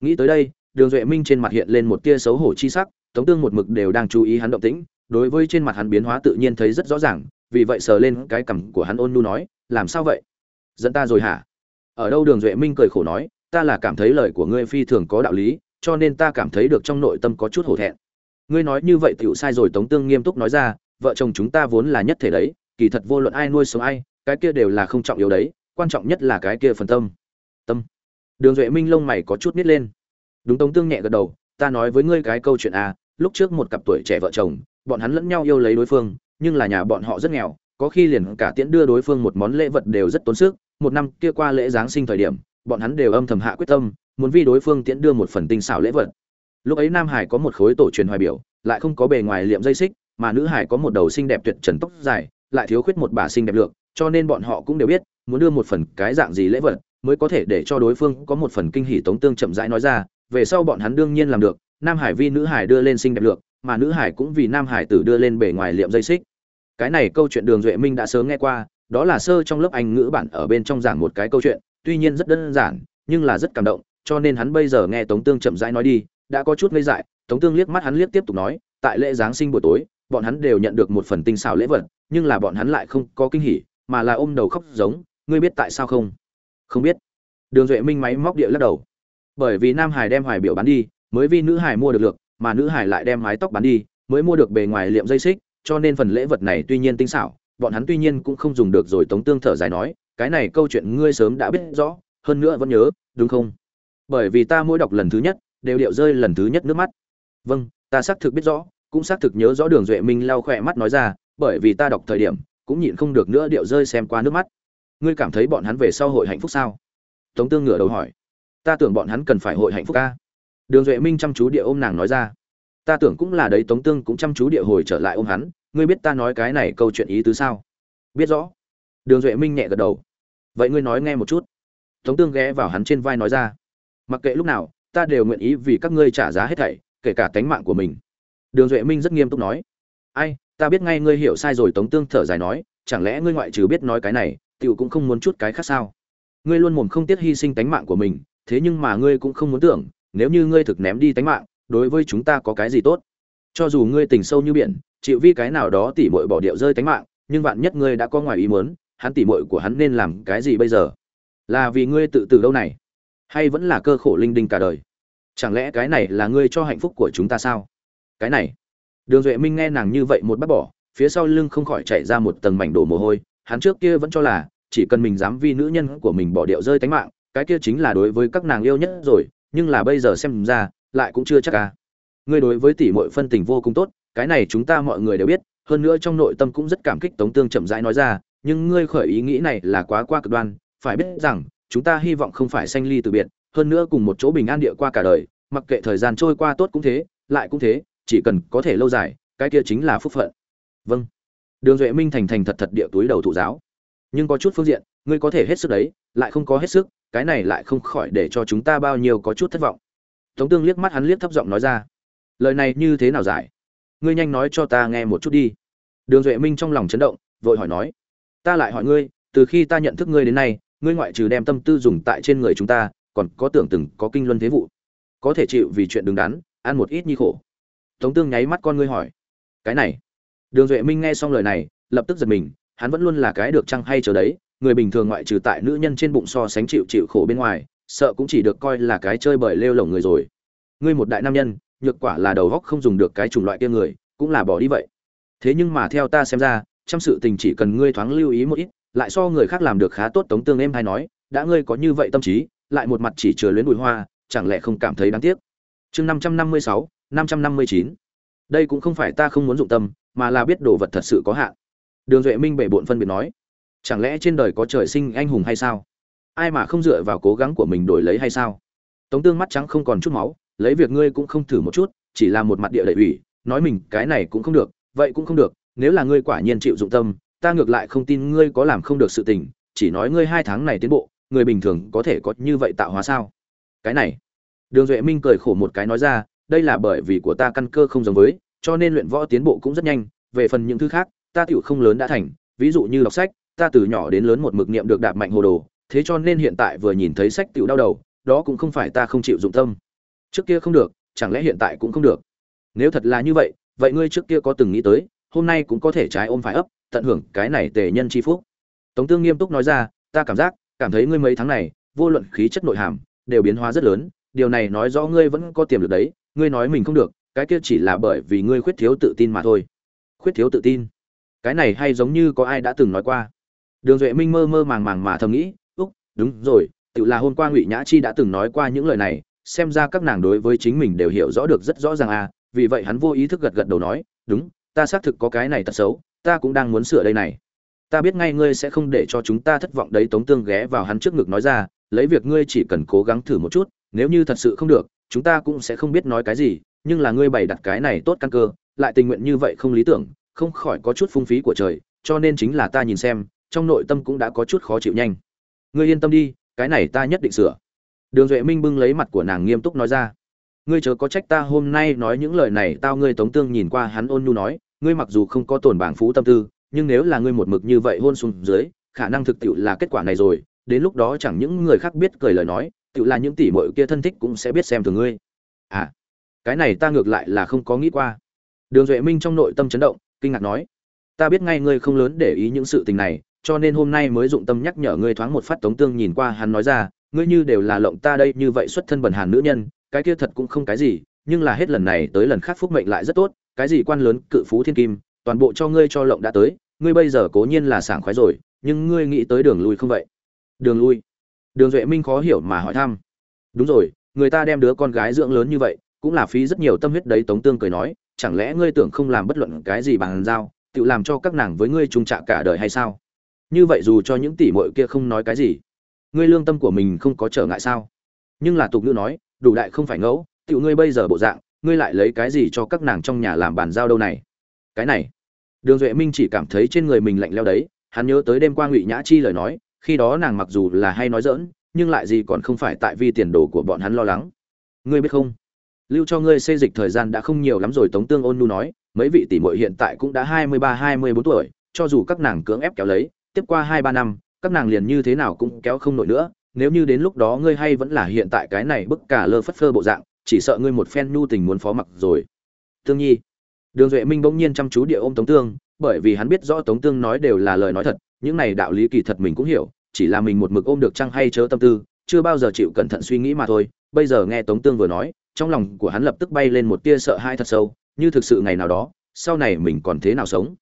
Nghĩ tới đây, đường duệ minh trên mặt hiện lên một tia xấu hổ chi sắc, tống tương một mực đều đang chú ý hắn động tĩnh, đối với trên mặt hắn biến hóa tự nhiên thấy rất rõ ràng, vì vậy sờ lên cái cằm của hắn ôn nu nói, làm sao vậy? Dẫn ta rồi hả? Ở đâu đường duệ minh cười khổ nói, ta là cảm thấy lời của ngươi phi thường có đạo lý, cho nên ta cảm thấy được trong nội tâm có chút hổ thẹn. Ngươi nói như vậy tựu sai rồi, tống tương nghiêm túc nói ra, vợ chồng chúng ta vốn là nhất thể đấy, kỳ thật vô luận ai nuôi sống ai, cái kia đều là không trọng yếu đấy, quan trọng nhất là cái kia phần tâm. Tâm. Đường duệ minh lông mày có chút nít lên. Đúng, tống tương nhẹ gật đầu, ta nói với ngươi cái câu chuyện a lúc trước một cặp tuổi trẻ vợ chồng, bọn hắn lẫn nhau yêu lấy đối phương, nhưng là nhà bọn họ rất nghèo, có khi liền cả tiễn đưa đối phương một món lễ vật đều rất tốn sức một năm kia qua lễ giáng sinh thời điểm, bọn hắn đều âm thầm hạ quyết tâm, muốn vi đối phương tiễn đưa một phần tinh xảo lễ vật. Lúc ấy nam hải có một khối tổ truyền hoài biểu, lại không có bề ngoài liệm dây xích, mà nữ hải có một đầu xinh đẹp tuyệt trần tóc dài, lại thiếu khuyết một bà xinh đẹp lượng cho nên bọn họ cũng đều biết, muốn đưa một phần cái dạng gì lễ vật, mới có thể để cho đối phương có một phần kinh hỉ tống tương chậm rãi nói ra, về sau bọn hắn đương nhiên làm được, nam hải vi nữ hải đưa lên xinh đẹp lượng mà nữ hải cũng vì nam hải tử đưa lên bề ngoài liệm dây xích. Cái này câu chuyện đường duệ minh đã sớm nghe qua đó là sơ trong lớp anh ngữ bản ở bên trong giảng một cái câu chuyện, tuy nhiên rất đơn giản, nhưng là rất cảm động, cho nên hắn bây giờ nghe tống tương chậm rãi nói đi, đã có chút ngây dại, tống tương liếc mắt hắn liếc tiếp tục nói, tại lễ giáng sinh buổi tối, bọn hắn đều nhận được một phần tinh xảo lễ vật, nhưng là bọn hắn lại không có kinh hỉ, mà là ôm đầu khóc giống, ngươi biết tại sao không? Không biết. Đường duệ minh máy móc địa lắc đầu. Bởi vì nam hải đem hoài biểu bán đi, mới vì nữ hải mua được lược, mà nữ hải lại đem mái tóc bán đi, mới mua được bề ngoài liệm dây xích, cho nên phần lễ vật này tuy nhiên tinh xảo bọn hắn tuy nhiên cũng không dùng được rồi tống tương thở dài nói, cái này câu chuyện ngươi sớm đã biết rõ, hơn nữa vẫn nhớ, đúng không? Bởi vì ta mỗi đọc lần thứ nhất, đều điệu rơi lần thứ nhất nước mắt. Vâng ta xác thực biết rõ, cũng xác thực nhớ rõ đường duệ minh lau khỏe mắt nói ra, bởi vì ta đọc thời điểm, cũng nhịn không được nữa điệu rơi xem qua nước mắt. Ngươi cảm thấy bọn hắn về sau hội hạnh phúc sao? Tống tương ngửa đầu hỏi. Ta tưởng bọn hắn cần phải hội hạnh phúc ca. Đường duệ minh chăm chú địa ôm nàng nói ra ta tưởng cũng là đấy, tống tương cũng chăm chú địa hồi trở lại ôm hắn. Ngươi biết ta nói cái này câu chuyện ý tứ sao? Biết rõ. Đường duệ minh nhẹ gật đầu. Vậy ngươi nói nghe một chút. Tống tương ghé vào hắn trên vai nói ra. Mặc kệ lúc nào, ta đều nguyện ý vì các ngươi trả giá hết thảy, kể cả tánh mạng của mình. Đường duệ minh rất nghiêm túc nói. Ai, ta biết ngay ngươi hiểu sai rồi, tống tương thở dài nói. Chẳng lẽ ngươi ngoại trừ biết nói cái này, tiểu cũng không muốn chút cái khác sao? Ngươi luôn mồm không tiếc hy sinh tánh mạng của mình, thế nhưng mà ngươi cũng không muốn tưởng, nếu như ngươi thực ném đi tánh mạng đối với chúng ta có cái gì tốt? Cho dù ngươi tình sâu như biển, chịu vi cái nào đó tỉ mội bỏ điệu rơi tánh mạng, nhưng vạn nhất ngươi đã có ngoài ý muốn, hắn tỉ mội của hắn nên làm cái gì bây giờ? Là vì ngươi tự tử đâu này? Hay vẫn là cơ khổ linh đinh cả đời? Chẳng lẽ cái này là ngươi cho hạnh phúc của chúng ta sao? Cái này. Đường duệ minh nghe nàng như vậy một bắt bỏ, phía sau lưng không khỏi chạy ra một tầng mảnh đổ mồ hôi, hắn trước kia vẫn cho là, chỉ cần mình dám vi nữ nhân của mình bỏ điệu rơi tánh mạng, cái kia chính là đối với các nàng yêu nhất rồi, nhưng là bây giờ xem ra lại cũng chưa chắc à. Ngươi đối với tỷ muội phân tình vô cùng tốt, cái này chúng ta mọi người đều biết, hơn nữa trong nội tâm cũng rất cảm kích tống tương chậm rãi nói ra, nhưng ngươi khởi ý nghĩ này là quá qua cực đoan, phải biết rằng, chúng ta hy vọng không phải sanh ly từ biệt, hơn nữa cùng một chỗ bình an địa qua cả đời, mặc kệ thời gian trôi qua tốt cũng thế, lại cũng thế, chỉ cần có thể lâu dài, cái kia chính là phúc phận. Vâng. Đường duệ minh thành thành thật thật địa túi đầu thụ giáo. Nhưng có chút phương diện, ngươi có thể hết sức đấy, lại không có hết sức, cái này lại không khỏi để cho chúng ta bao nhiêu có chút thất vọng tống tương liếc mắt hắn liếc thấp giọng nói ra. Lời này như thế nào giải? Ngươi nhanh nói cho ta nghe một chút đi. Đường duệ minh trong lòng chấn động, vội hỏi nói. Ta lại hỏi ngươi, từ khi ta nhận thức ngươi đến nay, ngươi ngoại trừ đem tâm tư dùng tại trên người chúng ta, còn có tưởng từng có kinh luân thế vụ. Có thể chịu vì chuyện đứng đắn, ăn một ít nhi khổ. Tống tương nháy mắt con ngươi hỏi. Cái này. Đường duệ minh nghe xong lời này, lập tức giật mình, hắn vẫn luôn là cái được chăng hay chờ đấy, người bình thường ngoại trừ tại nữ nhân trên bụng so sánh chịu chịu khổ bên ngoài sợ cũng chỉ được coi là cái chơi bời lêu lổng người rồi. Ngươi một đại nam nhân, nhược quả là đầu góc không dùng được cái chủng loại kia người, cũng là bỏ đi vậy. Thế nhưng mà theo ta xem ra trong sự tình chỉ cần ngươi thoáng lưu ý một ít, lại so người khác làm được khá tốt tống tương em hay nói, đã ngươi có như vậy tâm trí, lại một mặt chỉ chừa luyến bụi hoa, chẳng lẽ không cảm thấy đáng tiếc? Chương năm trăm năm mươi sáu, năm trăm năm mươi chín. Đây cũng không phải ta không muốn dụng tâm, mà là biết đồ vật thật sự có hạn. Đường duệ minh bể bộn phân biệt nói, chẳng lẽ trên đời có trời sinh anh hùng hay sao? Ai mà không dựa vào cố gắng của mình đổi lấy hay sao? Tống tương mắt trắng không còn chút máu, lấy việc ngươi cũng không thử một chút, chỉ là một mặt địa lệ ủy, nói mình cái này cũng không được, vậy cũng không được, nếu là ngươi quả nhiên chịu dụng tâm, ta ngược lại không tin ngươi có làm không được sự tình, chỉ nói ngươi hai tháng này tiến bộ, người bình thường có thể có như vậy tạo hóa sao? Cái này. Đường duệ minh cười khổ một cái nói ra, đây là bởi vì của ta căn cơ không giống với, cho nên luyện võ tiến bộ cũng rất nhanh, về phần những thứ khác, ta tiểu không lớn đã thành, ví dụ như đọc sách, ta từ nhỏ đến lớn một mực niệm được đạp mạnh hồ đồ thế cho nên hiện tại vừa nhìn thấy sách tiểu đau đầu, đó cũng không phải ta không chịu dụng tâm. Trước kia không được, chẳng lẽ hiện tại cũng không được? Nếu thật là như vậy vậy ngươi trước kia có từng nghĩ tới, hôm nay cũng có thể trái ôm phải ấp, tận hưởng cái này tề nhân chi phúc. Tống tương nghiêm túc nói ra, ta cảm giác, cảm thấy ngươi mấy tháng này, vô luận khí chất nội hàm, đều biến hóa rất lớn, điều này nói rõ ngươi vẫn có tiềm lực đấy, ngươi nói mình không được, cái kia chỉ là bởi vì ngươi khuyết thiếu tự tin mà thôi. Khuyết thiếu tự tin? Cái này hay giống như có ai đã từng nói qua. Đường duệ minh mơ mơ màng màng mà thầm nghĩ đúng rồi, tự là hôm qua ngụy nhã chi đã từng nói qua những lời này, xem ra các nàng đối với chính mình đều hiểu rõ được rất rõ ràng à vì vậy hắn vô ý thức gật gật đầu nói, đúng, ta xác thực có cái này tật xấu, ta cũng đang muốn sửa đây này. Ta biết ngay ngươi sẽ không để cho chúng ta thất vọng. Đấy, tống tương ghé vào hắn trước ngực nói ra, lấy việc ngươi chỉ cần cố gắng thử một chút, nếu như thật sự không được, chúng ta cũng sẽ không biết nói cái gì, nhưng là ngươi bày đặt cái này tốt căn cơ, lại tình nguyện như vậy không lý tưởng, không khỏi có chút phung phí của trời, cho nên chính là ta nhìn xem, trong nội tâm cũng đã có chút khó chịu nhanh ngươi yên tâm đi, cái này ta nhất định sửa. Đường duệ minh bưng lấy mặt của nàng nghiêm túc nói ra. Ngươi chớ có trách ta hôm nay nói những lời này, tao ngươi tống tương nhìn qua hắn ôn nhu nói, ngươi mặc dù không có tổn bảng phú tâm tư, nhưng nếu là ngươi một mực như vậy hôn xuống dưới, khả năng thực tiệu là kết quả này rồi, đến lúc đó chẳng những người khác biết cười lời nói tự là những tỷ muội kia thân thích cũng sẽ biết xem thường ngươi. À cái này ta ngược lại là không có nghĩ qua. Đường duệ minh trong nội tâm chấn động, kinh ngạc nói, ta biết ngay ngươi không lớn để ý những sự tình này cho nên hôm nay mới dụng tâm nhắc nhở ngươi thoáng một phát tống tương nhìn qua hắn nói ra, ngươi như đều là lộng ta đây, như vậy xuất thân bẩn hàn nữ nhân, cái kia thật cũng không cái gì, nhưng là hết lần này tới lần khác phúc mệnh lại rất tốt, cái gì quan lớn, cự phú thiên kim, toàn bộ cho ngươi cho lộng đã tới, ngươi bây giờ cố nhiên là sảng khoái rồi, nhưng ngươi nghĩ tới đường lui không vậy? Đường lui? Đường duệ minh khó hiểu mà hỏi thăm. Đúng rồi, người ta đem đứa con gái dưỡng lớn như vậy, cũng là phí rất nhiều tâm huyết đấy, tống tương cười nói. Chẳng lẽ ngươi tưởng không làm bất luận cái gì bằng giao, tự làm cho các nàng với ngươi trung trạ cả đời hay sao? Như vậy dù cho những tỷ muội kia không nói cái gì, ngươi lương tâm của mình không có trở ngại sao? Nhưng là tục ngữ nói, đủ đại không phải ngẫu, tiểu ngươi bây giờ bộ dạng, ngươi lại lấy cái gì cho các nàng trong nhà làm bàn giao đâu này? Cái này, đường duệ minh chỉ cảm thấy trên người mình lạnh leo đấy, hắn nhớ tới đêm qua ngụy nhã chi lời nói, khi đó nàng mặc dù là hay nói dỡn nhưng lại gì còn không phải tại vì tiền đồ của bọn hắn lo lắng. Ngươi biết không? Lưu cho ngươi xây dịch thời gian đã không nhiều lắm rồi, tống tương ôn nu nói, mấy vị tỷ muội hiện tại cũng đã hai mươi ba, hai mươi bốn tuổi, cho dù các nàng cưỡng ép kéo lấy tiếp qua hai ba năm, các nàng liền như thế nào cũng kéo không nổi nữa, nếu như đến lúc đó ngươi hay vẫn là hiện tại cái này bức cả lơ phất phơ bộ dạng, chỉ sợ ngươi một phen nhu tình muốn phó mặc rồi. Tương nhi, đường duệ minh bỗng nhiên chăm chú địa ôm tống tương, bởi vì hắn biết rõ tống tương nói đều là lời nói thật, những này đạo lý kỳ thật mình cũng hiểu, chỉ là mình một mực ôm được chăng hay chớ tâm tư, chưa bao giờ chịu cẩn thận suy nghĩ mà thôi. Bây giờ nghe tống tương vừa nói, trong lòng của hắn lập tức bay lên một tia sợ hãi thật sâu, như thực sự ngày nào đó, sau này mình còn thế nào sống?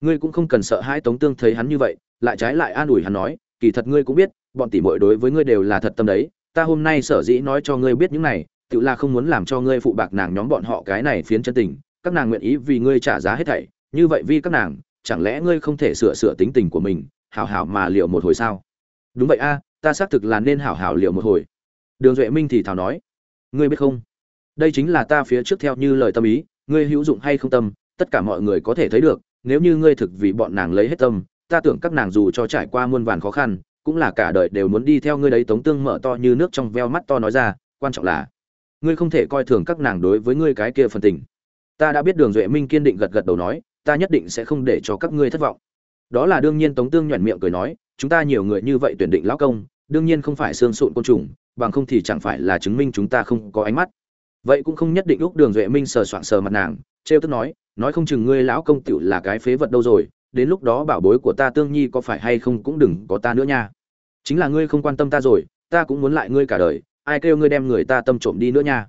Ngươi cũng không cần sợ hãi tống tương thấy hắn như vậy, lại trái lại an ủi hắn nói, kỳ thật ngươi cũng biết, bọn tỷ muội đối với ngươi đều là thật tâm đấy, ta hôm nay sở dĩ nói cho ngươi biết những này, tự là không muốn làm cho ngươi phụ bạc nàng nhóm bọn họ cái này phiến chân tình, các nàng nguyện ý vì ngươi trả giá hết thảy, như vậy vì các nàng, chẳng lẽ ngươi không thể sửa sửa tính tình của mình, hảo hảo mà liệu một hồi sao? Đúng vậy a, ta xác thực là nên hảo hảo liệu một hồi. Đường duệ minh thì thảo nói, ngươi biết không? Đây chính là ta phía trước theo như lời tâm ý, ngươi hữu dụng hay không tâm, tất cả mọi người có thể thấy được nếu như ngươi thực vì bọn nàng lấy hết tâm, ta tưởng các nàng dù cho trải qua muôn vàn khó khăn, cũng là cả đời đều muốn đi theo ngươi đấy, tống tương mở to như nước trong veo mắt to nói ra, quan trọng là, ngươi không thể coi thường các nàng đối với ngươi cái kia phần tình. Ta đã biết đường duệ minh kiên định gật gật đầu nói, ta nhất định sẽ không để cho các ngươi thất vọng. Đó là đương nhiên tống tương nhoẻn miệng cười nói, chúng ta nhiều người như vậy tuyển định lão công, đương nhiên không phải xương sụn côn trùng, bằng không thì chẳng phải là chứng minh chúng ta không có ánh mắt. Vậy cũng không nhất định lúc đường duệ minh sờ soạng sờ mặt nàng, trêu tức nói nói không chừng ngươi lão công tựu là cái phế vật đâu rồi, đến lúc đó bảo bối của ta tương nhi có phải hay không cũng đừng có ta nữa nha. Chính là ngươi không quan tâm ta rồi, ta cũng muốn lại ngươi cả đời, ai kêu ngươi đem người ta tâm trộm đi nữa nha.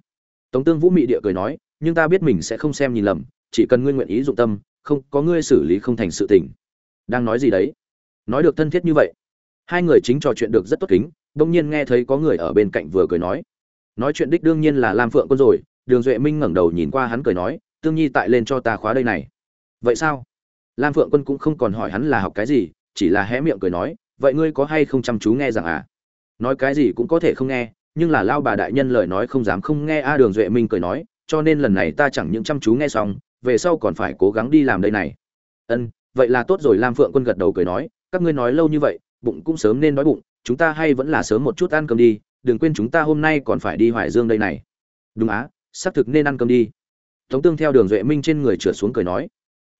Tống tương vũ mị địa cười nói, nhưng ta biết mình sẽ không xem nhìn lầm, chỉ cần ngươi nguyện ý dụng tâm, không, có ngươi xử lý không thành sự tình. Đang nói gì đấy? Nói được thân thiết như vậy. Hai người chính trò chuyện được rất tốt kính, đông nhiên nghe thấy có người ở bên cạnh vừa cười nói. Nói chuyện đích đương nhiên là lam phượng quân rồi, đường duệ minh ngẩng đầu nhìn qua hắn cười nói tương nhi tại lên cho ta khóa đây này. Vậy sao? Lam phượng quân cũng không còn hỏi hắn là học cái gì, chỉ là hé miệng cười nói, vậy ngươi có hay không chăm chú nghe rằng à? Nói cái gì cũng có thể không nghe, nhưng là lao bà đại nhân lời nói không dám không nghe, a đường duệ minh cười nói, cho nên lần này ta chẳng những chăm chú nghe xong, về sau còn phải cố gắng đi làm đây này. Ân, vậy là tốt rồi, lam phượng quân gật đầu cười nói, các ngươi nói lâu như vậy, bụng cũng sớm nên đói bụng, chúng ta hay vẫn là sớm một chút ăn cơm đi, đừng quên chúng ta hôm nay còn phải đi hoài dương đây này. Đúng á, xác thực nên ăn cơm đi tống tương theo đường duệ minh trên người trượt xuống cười nói,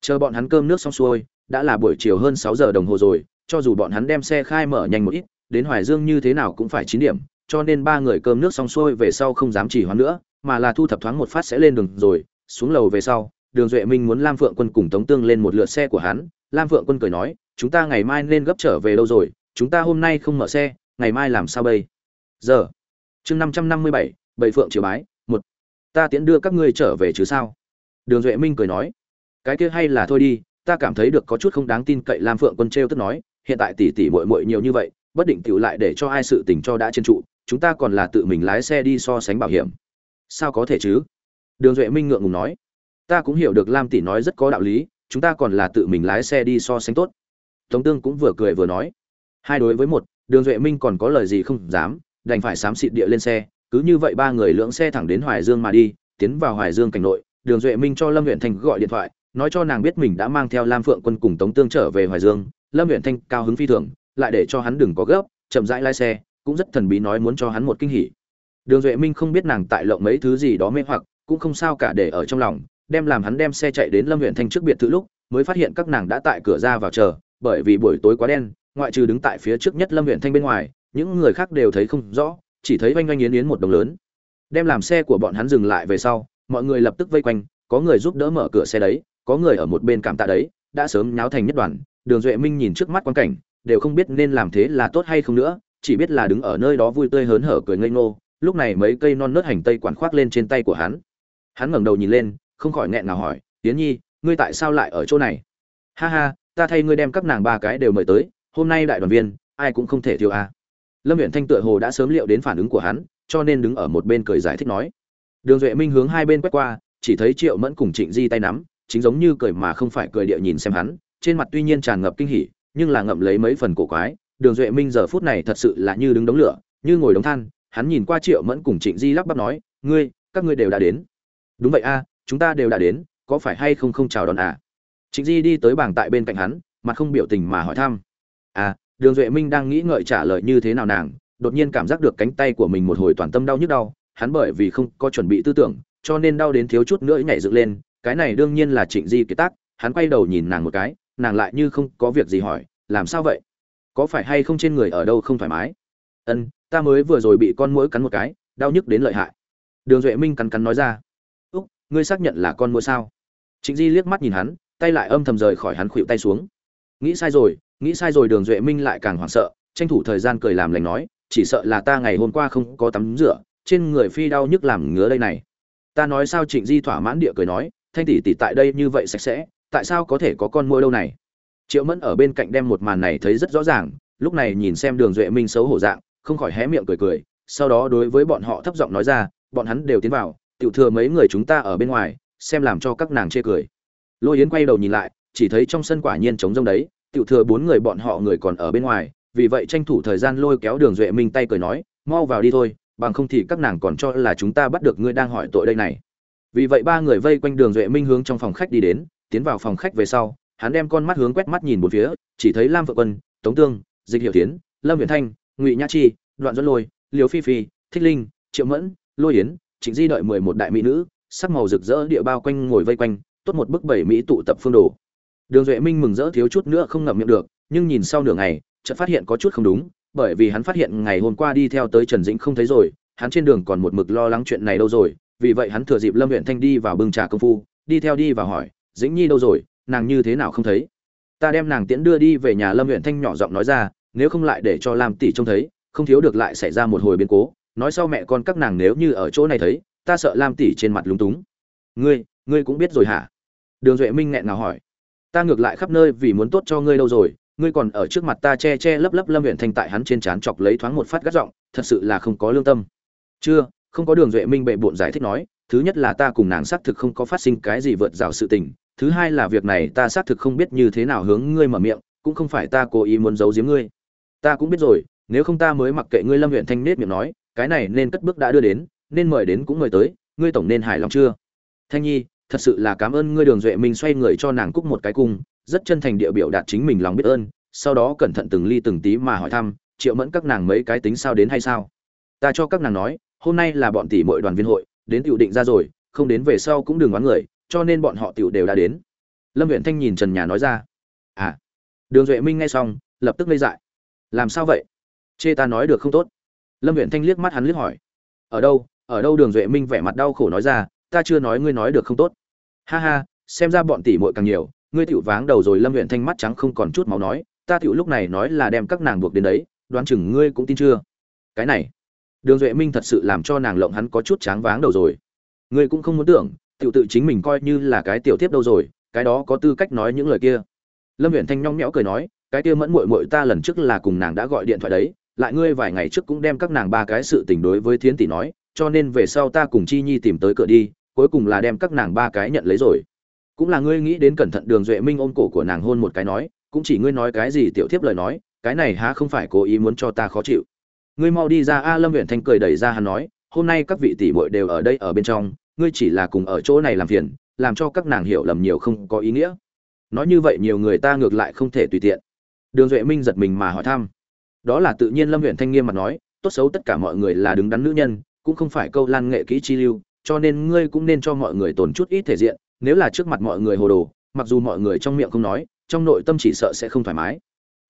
chờ bọn hắn cơm nước xong xuôi, đã là buổi chiều hơn sáu giờ đồng hồ rồi, cho dù bọn hắn đem xe khai mở nhanh một ít, đến hoài dương như thế nào cũng phải chín điểm, cho nên ba người cơm nước xong xuôi về sau không dám chỉ hoãn nữa, mà là thu thập thoáng một phát sẽ lên đường rồi, xuống lầu về sau, đường duệ minh muốn lam phượng quân cùng tống tương lên một lượt xe của hắn. Lam phượng quân cười nói, chúng ta ngày mai nên gấp trở về đâu rồi, chúng ta hôm nay không mở xe, ngày mai làm sao bây? Giờ, chương năm trăm năm mươi bảy bảy phượng chiều bái ta tiễn đưa các ngươi trở về chứ sao? Đường duệ minh cười nói, cái kia hay là thôi đi, ta cảm thấy được có chút không đáng tin cậy lam phượng quân t r e o tức nói, hiện tại tỷ tỷ mội mội nhiều như vậy, bất định tựu lại để cho ai sự tình cho đã trên trụ, chúng ta còn là tự mình lái xe đi so sánh bảo hiểm. Sao có thể chứ? Đường duệ minh ngượng ngùng nói, ta cũng hiểu được lam tỷ nói rất có đạo lý, chúng ta còn là tự mình lái xe đi so sánh tốt. Tống tương cũng vừa cười vừa nói, hai đối với một, đường duệ minh còn có lời gì không dám, đành phải xám xịt địa lên xe cứ như vậy ba người lưỡng xe thẳng đến hoài dương mà đi, tiến vào hoài dương cảnh nội, đường duệ minh cho lâm huyện Thanh gọi điện thoại, nói cho nàng biết mình đã mang theo lam phượng quân cùng tống tương trở về hoài dương. Lâm huyện thanh cao hứng phi thường, lại để cho hắn đừng có gấp, chậm rãi lái xe, cũng rất thần bí nói muốn cho hắn một kinh hỉ. Đường duệ minh không biết nàng tại lộng mấy thứ gì đó mê hoặc, cũng không sao cả để ở trong lòng, đem làm hắn đem xe chạy đến lâm huyện thanh trước biệt thự lúc, mới phát hiện các nàng đã tại cửa ra vào chờ, bởi vì buổi tối quá đen, ngoại trừ đứng tại phía trước nhất lâm huyện thanh bên ngoài, những người khác đều thấy không rõ chỉ thấy oanh oanh yến yến một đồng lớn. Đem làm xe của bọn hắn dừng lại về sau, mọi người lập tức vây quanh, có người giúp đỡ mở cửa xe đấy, có người ở một bên cảm tạ đấy, đã sớm nháo thành nhất đoàn, đường duệ minh nhìn trước mắt quan cảnh, đều không biết nên làm thế là tốt hay không nữa, chỉ biết là đứng ở nơi đó vui tươi hớn hở cười ngây ngô, lúc này mấy cây non nớt hành tây quản khoác lên trên tay của hắn. Hắn ngẩng đầu nhìn lên, không khỏi nghẹn nào hỏi tiến nhi, ngươi tại sao lại ở chỗ này? Ha ha, ta thay ngươi đem các nàng ba cái đều mời tới, hôm nay đại đoàn viên, ai cũng không thể thiếu a à lâm huyện thanh tựa hồ đã sớm liệu đến phản ứng của hắn, cho nên đứng ở một bên cười giải thích nói. Đường duệ minh hướng hai bên quét qua, chỉ thấy triệu mẫn cùng trịnh di tay nắm, chính giống như cười mà không phải cười địa nhìn xem hắn, trên mặt tuy nhiên tràn ngập kinh hỉ, nhưng là ngậm lấy mấy phần cổ quái. Đường duệ minh giờ phút này thật sự là như đứng đống lửa, như ngồi đống than, hắn nhìn qua triệu mẫn cùng trịnh di lắp bắp nói, ngươi, các ngươi đều đã đến. Đúng vậy a, chúng ta đều đã đến, có phải hay không không chào đón à? Trịnh di đi tới bảng tại bên cạnh hắn, mặt không biểu tình mà hỏi thăm. À đường duệ minh đang nghĩ ngợi trả lời như thế nào nàng, đột nhiên cảm giác được cánh tay của mình một hồi toàn tâm đau nhức đau, hắn bởi vì không có chuẩn bị tư tưởng, cho nên đau đến thiếu chút nữa nhảy dựng lên, cái này đương nhiên là trịnh di kế tác, hắn quay đầu nhìn nàng một cái, nàng lại như không có việc gì hỏi, làm sao vậy? Có phải hay không trên người ở đâu không thoải mái? Ân, ta mới vừa rồi bị con mũi cắn một cái, đau nhức đến lợi hại. Đường duệ minh cắn cắn nói ra. Úc, ngươi xác nhận là con mũi sao? Trịnh di liếc mắt nhìn hắn, tay lại âm thầm rời khỏi hắn khuỵu tay xuống nghĩ sai rồi, nghĩ sai rồi đường duệ minh lại càng hoảng sợ, tranh thủ thời gian cười làm lành nói, chỉ sợ là ta ngày hôm qua không có tắm rửa, trên người phi đau nhức làm ngứa đây này. Ta nói sao trịnh di thỏa mãn địa cười nói, thanh tỷ tỷ tại đây như vậy sạch sẽ, tại sao có thể có con môi đâu này? Triệu mẫn ở bên cạnh đem một màn này thấy rất rõ ràng, lúc này nhìn xem đường duệ minh xấu hổ dạng, không khỏi hé miệng cười cười, sau đó đối với bọn họ thấp giọng nói ra, bọn hắn đều tiến vào, tiểu thừa mấy người chúng ta ở bên ngoài, xem làm cho các nàng chê cười. Lôi yến quay đầu nhìn lại chỉ thấy trong sân quả nhiên trống rông đấy, tiểu thừa bốn người bọn họ người còn ở bên ngoài, vì vậy tranh thủ thời gian lôi kéo đường duệ minh tay cười nói, mau vào đi thôi, bằng không thì các nàng còn cho là chúng ta bắt được ngươi đang hỏi tội đây này. Vì vậy ba người vây quanh đường duệ minh hướng trong phòng khách đi đến, tiến vào phòng khách về sau, hắn đem con mắt hướng quét mắt nhìn một phía, chỉ thấy lam phượng quân, tống tương, dịch hiệu tiến, lâm viễn thanh, ngụy nhã chi, đoạn Duẫn lôi, liều phi phi, thích linh, triệu mẫn, lôi yến, trịnh di đợi mười một đại mỹ nữ, sắc màu rực rỡ địa bao quanh ngồi vây quanh, tốt một bức bảy mỹ tụ tập phương đồ đường duệ minh mừng rỡ thiếu chút nữa không ngậm miệng được, nhưng nhìn sau nửa ngày, chợt phát hiện có chút không đúng, bởi vì hắn phát hiện ngày hôm qua đi theo tới trần dĩnh không thấy rồi, hắn trên đường còn một mực lo lắng chuyện này đâu rồi, vì vậy hắn thừa dịp lâm Uyển thanh đi vào bưng trà công phu, đi theo đi và hỏi, dĩnh nhi đâu rồi, nàng như thế nào không thấy? Ta đem nàng tiễn đưa đi về nhà, lâm Uyển thanh nhỏ giọng nói ra, nếu không lại để cho lam tỷ trông thấy, không thiếu được lại xảy ra một hồi biến cố, nói sau mẹ con các nàng nếu như ở chỗ này thấy, ta sợ lam tỷ trên mặt lúng túng. Ngươi ngươi cũng biết rồi hả? Đường duệ minh nghẹn ngào hỏi ta ngược lại khắp nơi vì muốn tốt cho ngươi đâu rồi, ngươi còn ở trước mặt ta che che lấp lấp lâm huyện thanh tại hắn trên trán chọc lấy thoáng một phát gắt giọng, thật sự là không có lương tâm. Chưa, không có đường duệ minh bệ bộn giải thích nói, thứ nhất là ta cùng nàng xác thực không có phát sinh cái gì vượt rào sự tình, thứ hai là việc này ta xác thực không biết như thế nào hướng ngươi mở miệng, cũng không phải ta cố ý muốn giấu giếm ngươi. Ta cũng biết rồi, nếu không ta mới mặc kệ ngươi lâm huyện thanh nết miệng nói, cái này nên cất bước đã đưa đến, nên mời đến cũng mời tới, ngươi tổng nên hài lòng chưa? Thanh nhi thật sự là cảm ơn ngươi đường duệ minh xoay người cho nàng cúc một cái cung, rất chân thành địa biểu đạt chính mình lòng biết ơn, sau đó cẩn thận từng ly từng tí mà hỏi thăm, triệu mẫn các nàng mấy cái tính sao đến hay sao? Ta cho các nàng nói, hôm nay là bọn tỷ mọi đoàn viên hội, đến tiểu định ra rồi, không đến về sau cũng đừng oán người, cho nên bọn họ tiểu đều đã đến. Lâm huyện thanh nhìn trần nhà nói ra. À đường duệ minh nghe xong, lập tức lây dại. Làm sao vậy? Chê ta nói được không tốt. Lâm huyện thanh liếc mắt hắn liếc hỏi. Ở đâu? Ở đâu? Đường duệ minh vẻ mặt đau khổ nói ra. Ta chưa nói ngươi nói được không tốt ha ha, xem ra bọn tỷ muội càng nhiều, ngươi tiểu váng đầu rồi, lâm huyện thanh mắt trắng không còn chút máu nói, ta tiểu lúc này nói là đem các nàng buộc đến đấy, đoán chừng ngươi cũng tin chưa? Cái này, đường duệ minh thật sự làm cho nàng lộng hắn có chút tráng váng đầu rồi. Ngươi cũng không muốn tưởng, tiểu tự chính mình coi như là cái tiểu tiếp đâu rồi, cái đó có tư cách nói những lời kia. Lâm huyện thanh nhong nhẽo cười nói, cái kia mẫn muội muội ta lần trước là cùng nàng đã gọi điện thoại đấy, lại ngươi vài ngày trước cũng đem các nàng ba cái sự tình đối với thiến tỷ nói, cho nên về sau ta cùng chi nhi tìm tới cửa đi cuối cùng là đem các nàng ba cái nhận lấy rồi. Cũng là ngươi nghĩ đến cẩn thận đường duệ minh ôm cổ của nàng hôn một cái nói, cũng chỉ ngươi nói cái gì tiểu thiếp lời nói, cái này há không phải cố ý muốn cho ta khó chịu. Ngươi mau đi ra a lâm huyện thanh cười đẩy ra hắn nói, hôm nay các vị tỷ muội đều ở đây ở bên trong, ngươi chỉ là cùng ở chỗ này làm phiền, làm cho các nàng hiểu lầm nhiều không có ý nghĩa. Nói như vậy nhiều người ta ngược lại không thể tùy tiện. Đường duệ minh giật mình mà hỏi thăm. Đó là tự nhiên lâm huyện thanh nghiêm mặt nói, tốt xấu tất cả mọi người là đứng đắn nữ nhân, cũng không phải câu lan nghệ kỹ chi lưu cho nên ngươi cũng nên cho mọi người tổn chút ít thể diện, nếu là trước mặt mọi người hồ đồ, mặc dù mọi người trong miệng không nói, trong nội tâm chỉ sợ sẽ không thoải mái.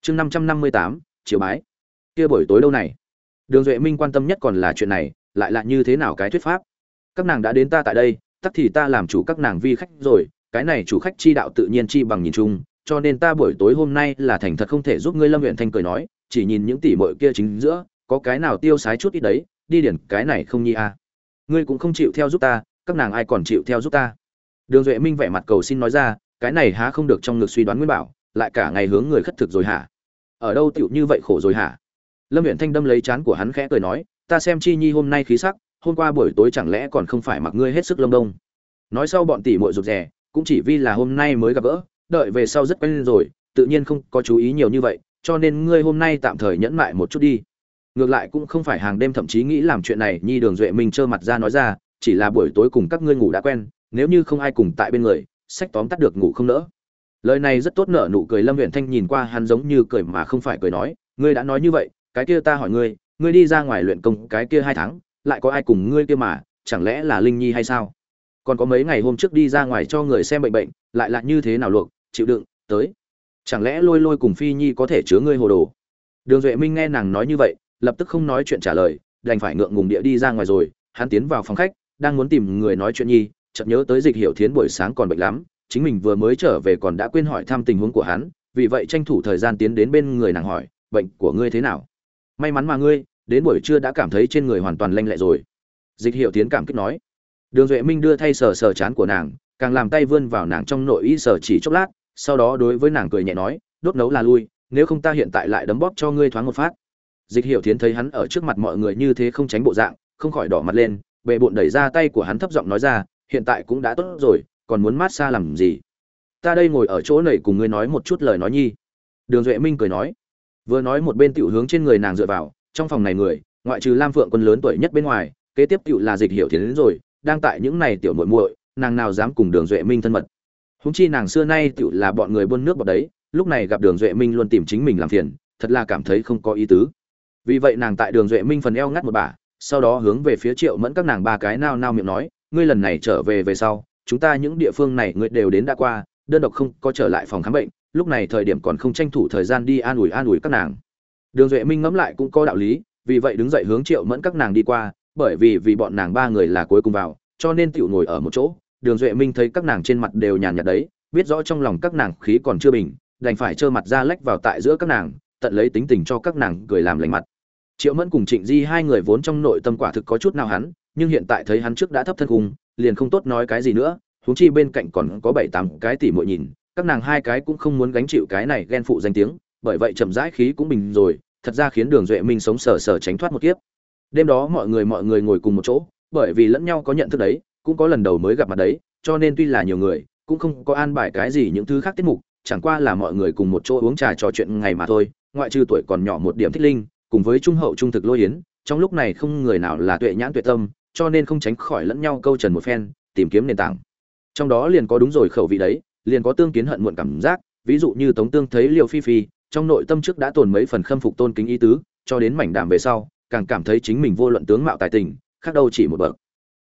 Chương năm trăm năm mươi tám chiều bái. Kia buổi tối đâu này? Đường duệ minh quan tâm nhất còn là chuyện này, lại là như thế nào cái thuyết pháp? Các nàng đã đến ta tại đây, tắc thì ta làm chủ các nàng vi khách rồi, cái này chủ khách chi đạo tự nhiên chi bằng nhìn chung, cho nên ta buổi tối hôm nay là thành thật không thể giúp ngươi lâm huyện thanh cười nói, chỉ nhìn những tỷ muội kia chính giữa, có cái nào tiêu sái chút ít đấy, đi điển cái này không nhi à ngươi cũng không chịu theo giúp ta, các nàng ai còn chịu theo giúp ta? Đường duệ minh vẻ mặt cầu xin nói ra, cái này há không được trong ngực suy đoán nguyên bảo, lại cả ngày hướng người khất thực rồi hả? Ở đâu tựu như vậy khổ rồi hả? Lâm huyện thanh đâm lấy chán của hắn khẽ cười nói, ta xem chi nhi hôm nay khí sắc, hôm qua buổi tối chẳng lẽ còn không phải mặc ngươi hết sức lông đông? Nói sau bọn tỷ muội rụt rè, cũng chỉ vì là hôm nay mới gặp gỡ, đợi về sau rất quen rồi, tự nhiên không có chú ý nhiều như vậy, cho nên ngươi hôm nay tạm thời nhẫn mại một chút đi ngược lại cũng không phải hàng đêm thậm chí nghĩ làm chuyện này, nhi đường duệ minh trơ mặt ra nói ra, chỉ là buổi tối cùng các ngươi ngủ đã quen, nếu như không ai cùng tại bên người, sách tóm tắt được ngủ không nỡ. Lời này rất tốt nở nụ cười lâm huyện thanh nhìn qua hắn giống như cười mà không phải cười nói, ngươi đã nói như vậy, cái kia ta hỏi ngươi ngươi đi ra ngoài luyện công cái kia hai tháng, lại có ai cùng ngươi kia mà, chẳng lẽ là linh nhi hay sao? Còn có mấy ngày hôm trước đi ra ngoài cho người xem bệnh bệnh, lại là như thế nào luộc, chịu đựng, tới. Chẳng lẽ lôi lôi cùng phi nhi có thể chứa ngươi hồ đồ? Đường duệ minh nghe nàng nói như vậy lập tức không nói chuyện trả lời, đành phải ngượng ngùng địa đi ra ngoài rồi. Hắn tiến vào phòng khách, đang muốn tìm người nói chuyện nhi, chợt nhớ tới dịch hiểu thiến buổi sáng còn bệnh lắm, chính mình vừa mới trở về còn đã quên hỏi thăm tình huống của hắn, vì vậy tranh thủ thời gian tiến đến bên người nàng hỏi, bệnh của ngươi thế nào? May mắn mà ngươi, đến buổi trưa đã cảm thấy trên người hoàn toàn lanh lẹ rồi. Dịch hiểu tiến cảm kích nói. Đường duệ minh đưa thay sờ sờ chán của nàng, càng làm tay vươn vào nàng trong nội y sờ chỉ chốc lát, sau đó đối với nàng cười nhẹ nói, đốt nấu là lui, nếu không ta hiện tại lại đấm bóp cho ngươi thoáng một phát dịch hiểu Thiến thấy hắn ở trước mặt mọi người như thế không tránh bộ dạng, không khỏi đỏ mặt lên bệ bụng đẩy ra tay của hắn thấp giọng nói ra, hiện tại cũng đã tốt rồi, còn muốn mát xa làm gì? Ta đây ngồi ở chỗ này cùng ngươi nói một chút lời nói nhi. Đường duệ minh cười nói. Vừa nói một bên tiểu hướng trên người nàng dựa vào, trong phòng này người, ngoại trừ lam phượng quân lớn tuổi nhất bên ngoài, kế tiếp tiểu là dịch hiểu thiến đến rồi, đang tại những này tiểu muội muội, nàng nào dám cùng đường duệ minh thân mật. Húng chi nàng xưa nay tiểu là bọn người buôn nước bọt đấy, lúc này gặp đường duệ minh luôn tìm chính mình làm phiền, thật là cảm thấy không có ý tứ vì vậy nàng tại đường duệ minh phần eo ngắt một bà, sau đó hướng về phía triệu mẫn các nàng ba cái nao nao miệng nói, ngươi lần này trở về về sau, chúng ta những địa phương này ngươi đều đến đã qua, đơn độc không có trở lại phòng khám bệnh, lúc này thời điểm còn không tranh thủ thời gian đi an ủi an ủi các nàng. Đường duệ minh ngẫm lại cũng có đạo lý, vì vậy đứng dậy hướng triệu mẫn các nàng đi qua, bởi vì vì bọn nàng ba người là cuối cùng vào, cho nên tiểu ngồi ở một chỗ, đường duệ minh thấy các nàng trên mặt đều nhàn nhạt đấy, biết rõ trong lòng các nàng khí còn chưa bình, đành phải trơ mặt ra lách vào tại giữa các nàng, tận lấy tính tình cho các nàng cười làm lành mặt triệu mẫn cùng trịnh di hai người vốn trong nội tâm quả thực có chút nào hắn, nhưng hiện tại thấy hắn trước đã thấp thân cùng, liền không tốt nói cái gì nữa, huống chi bên cạnh còn có bảy tám cái tỉ muội nhìn, các nàng hai cái cũng không muốn gánh chịu cái này ghen phụ danh tiếng, bởi vậy chậm rãi khí cũng bình rồi, thật ra khiến đường duệ minh sống sờ sờ tránh thoát một kiếp. Đêm đó mọi người mọi người ngồi cùng một chỗ, bởi vì lẫn nhau có nhận thức đấy, cũng có lần đầu mới gặp mặt đấy, cho nên tuy là nhiều người, cũng không có an bài cái gì những thứ khác tiết mục, chẳng qua là mọi người cùng một chỗ uống trà trò chuyện ngày mà thôi, ngoại trừ tuổi còn nhỏ một điểm thích linh cùng với trung hậu trung thực lôi yến, trong lúc này không người nào là tuệ nhãn tuệ tâm, cho nên không tránh khỏi lẫn nhau câu trần một phen, tìm kiếm nền tảng. Trong đó liền có đúng rồi khẩu vị đấy, liền có tương kiến hận muộn cảm giác, ví dụ như tống tương thấy liều phi phi, trong nội tâm trước đã tồn mấy phần khâm phục tôn kính ý tứ, cho đến mảnh đạm về sau, càng cảm thấy chính mình vô luận tướng mạo tài tình, khác đâu chỉ một bậc.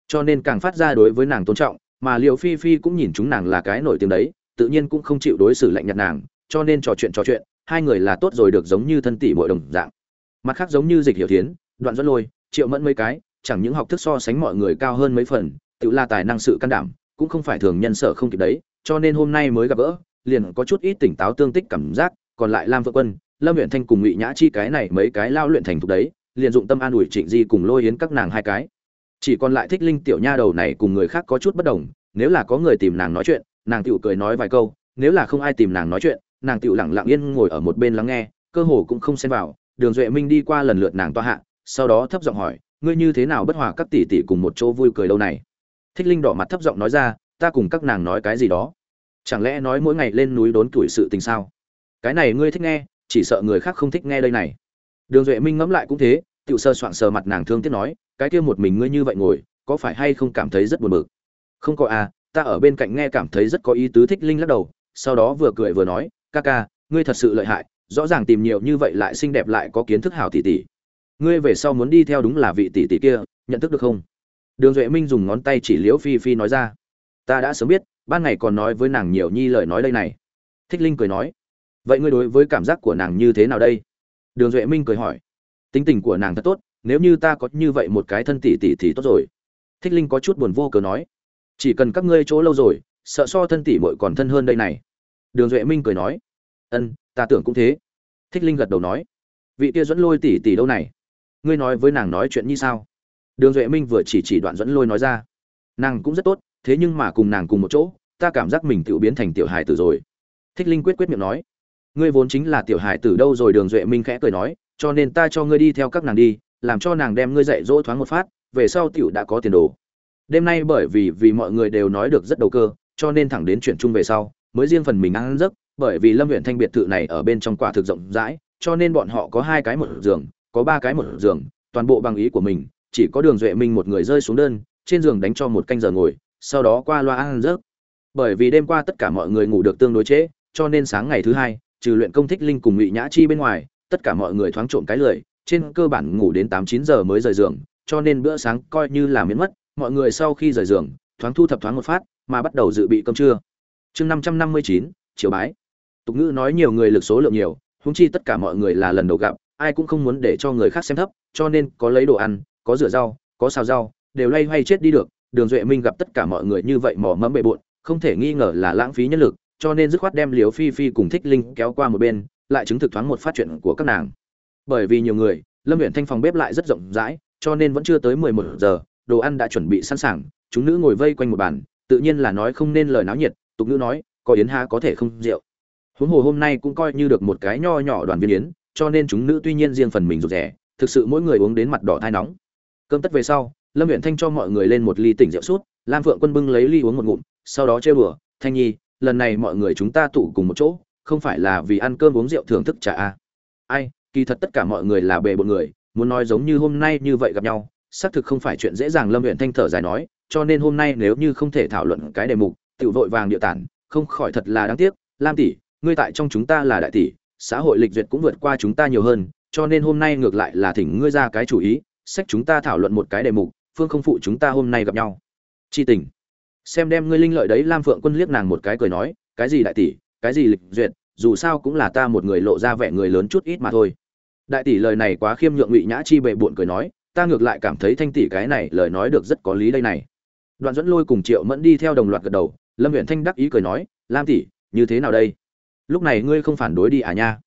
Cho nên càng phát ra đối với nàng tôn trọng, mà liều phi phi cũng nhìn chúng nàng là cái nổi tiếng đấy, tự nhiên cũng không chịu đối xử lạnh nhạt nàng, cho nên trò chuyện trò chuyện, hai người là tốt rồi được giống như thân tỷ bội đồng dạng mặt khác giống như dịch hiểu thiến, đoạn dẫn lôi, triệu mẫn mấy cái, chẳng những học thức so sánh mọi người cao hơn mấy phần, tự là tài năng sự can đảm, cũng không phải thường nhân sở không kịp đấy, cho nên hôm nay mới gặp gỡ, liền có chút ít tỉnh táo tương tích cảm giác, còn lại lam vợ quân, lâm huyện thanh cùng ngụy nhã chi cái này mấy cái lao luyện thành thục đấy, liền dụng tâm an ủi trịnh di cùng lôi yến các nàng hai cái. Chỉ còn lại thích linh tiểu nha đầu này cùng người khác có chút bất đồng, nếu là có người tìm nàng nói chuyện, nàng tựu cười nói vài câu, nếu là không ai tìm nàng nói chuyện, nàng tựu lặng lặng yên ngồi ở một bên lắng nghe, cơ hồ cũng không xen vào đường duệ minh đi qua lần lượt nàng toa hạ, sau đó thấp giọng hỏi, ngươi như thế nào bất hòa các tỷ tỷ cùng một chỗ vui cười lâu này? Thích linh đỏ mặt thấp giọng nói ra, ta cùng các nàng nói cái gì đó? Chẳng lẽ nói mỗi ngày lên núi đốn tuổi sự tình sao? Cái này ngươi thích nghe, chỉ sợ người khác không thích nghe đây này. Đường duệ minh ngẫm lại cũng thế tự sơ soạn sờ mặt nàng thương tiếc nói, cái kia một mình ngươi như vậy ngồi, có phải hay không cảm thấy rất buồn bực? Không có à ta ở bên cạnh nghe cảm thấy rất có ý tứ. Thích linh lắc đầu, sau đó vừa cười vừa nói, ca ca, ngươi thật sự lợi hại rõ ràng tìm nhiều như vậy lại xinh đẹp lại có kiến thức hảo tỷ tỷ. Ngươi về sau muốn đi theo đúng là vị tỷ tỷ kia, nhận thức được không? Đường duệ minh dùng ngón tay chỉ liễu phi phi nói ra. Ta đã sớm biết, ban ngày còn nói với nàng nhiều nhi lời nói đây này. Thích linh cười nói. Vậy ngươi đối với cảm giác của nàng như thế nào đây? Đường duệ minh cười hỏi. Tính tình của nàng thật tốt, nếu như ta có như vậy một cái thân tỷ tỷ thì tốt rồi. Thích linh có chút buồn vô cớ nói. Chỉ cần các ngươi chỗ lâu rồi, sợ so thân tỷ muội còn thân hơn đây này. Đường duệ minh cười nói ân, ta tưởng cũng thế. Thích linh gật đầu nói, vị kia dẫn lôi tỷ tỷ đâu này? Ngươi nói với nàng nói chuyện như sao? Đường duệ minh vừa chỉ chỉ đoạn dẫn lôi nói ra, nàng cũng rất tốt, thế nhưng mà cùng nàng cùng một chỗ, ta cảm giác mình tự biến thành tiểu hài tử rồi. Thích linh quyết quyết miệng nói, ngươi vốn chính là tiểu hài tử đâu rồi? Đường duệ minh khẽ cười nói, cho nên ta cho ngươi đi theo các nàng đi, làm cho nàng đem ngươi dạy dỗ thoáng một phát, về sau tiểu đã có tiền đồ. Đêm nay bởi vì vì mọi người đều nói được rất đầu cơ, cho nên thẳng đến chuyển chung về sau, mới riêng phần mình ăn giấc bởi vì lâm huyện thanh biệt thự này ở bên trong quả thực rộng rãi, cho nên bọn họ có hai cái một giường, có ba cái một giường, toàn bộ bằng ý của mình, chỉ có đường duệ minh một người rơi xuống đơn, trên giường đánh cho một canh giờ ngồi, sau đó qua loa ăn rớt bởi vì đêm qua tất cả mọi người ngủ được tương đối trễ, cho nên sáng ngày thứ hai, trừ luyện công thích linh cùng ngụy nhã chi bên ngoài, tất cả mọi người thoáng trộm cái lười, trên cơ bản ngủ đến tám chín giờ mới rời giường, cho nên bữa sáng coi như là miễn mất, mọi người sau khi rời giường, thoáng thu thập thoáng một phát, mà bắt đầu dự bị cơm trưa. Chương năm trăm năm mươi chín chiều bái tục ngữ nói nhiều người lực số lượng nhiều húng chi tất cả mọi người là lần đầu gặp, ai cũng không muốn để cho người khác xem thấp, cho nên có lấy đồ ăn, có rửa rau, có xào rau, đều lay hoay chết đi được. Đường duệ minh gặp tất cả mọi người như vậy mỏ mẫm bề bộn, không thể nghi ngờ là lãng phí nhân lực, cho nên dứt khoát đem liều phi phi cùng thích linh kéo qua một bên, lại chứng thực thoáng một phát chuyện của các nàng. Bởi vì nhiều người, lâm huyện thanh phòng bếp lại rất rộng rãi, cho nên vẫn chưa tới mười một giờ, đồ ăn đã chuẩn bị sẵn sàng, chúng nữ ngồi vây quanh một bàn, tự nhiên là nói không nên lời náo nhiệt, tục nữ nói, có yến ha có thể không rượu? Huống hồ hôm nay cũng coi như được một cái nho nhỏ đoàn viên yến, cho nên chúng nữ tuy nhiên riêng phần mình rụt rẻ thực sự mỗi người uống đến mặt đỏ thai nóng. Cơm tất về sau, lâm huyện thanh cho mọi người lên một ly tỉnh rượu sút, lam phượng quân bưng lấy ly uống một ngụm, sau đó chơi bừa thanh nhi, lần này mọi người chúng ta tụ cùng một chỗ, không phải là vì ăn cơm uống rượu thưởng thức trà a ai, kỳ thật tất cả mọi người là bề bộn người, muốn nói giống như hôm nay như vậy gặp nhau, xác thực không phải chuyện dễ dàng, lâm huyện thanh thở dài nói, cho nên hôm nay nếu như không thể thảo luận cái đề mục tự vội vàng địa tản, không khỏi thật là đáng tiếc, lam tỷ ngươi tại trong chúng ta là đại tỷ, xã hội lịch duyệt cũng vượt qua chúng ta nhiều hơn, cho nên hôm nay ngược lại là thỉnh ngươi ra cái chủ ý, sách chúng ta thảo luận một cái đề mục, phương không phụ chúng ta hôm nay gặp nhau. Chi tình. Xem đem ngươi linh lợi đấy, lam phượng quân liếc nàng một cái cười nói, cái gì đại tỷ, cái gì lịch duyệt, dù sao cũng là ta một người lộ ra vẻ người lớn chút ít mà thôi. Đại tỷ lời này quá khiêm nhượng ngụy nhã chi bệ bụn cười nói, ta ngược lại cảm thấy thanh tỷ cái này lời nói được rất có lý đây này. Đoạn dẫn lôi cùng triệu mẫn đi theo đồng loạt gật đầu, lâm huyện thanh đắc ý cười nói, lam tỷ, như thế nào đây? Lúc này ngươi không phản đối đi à nha.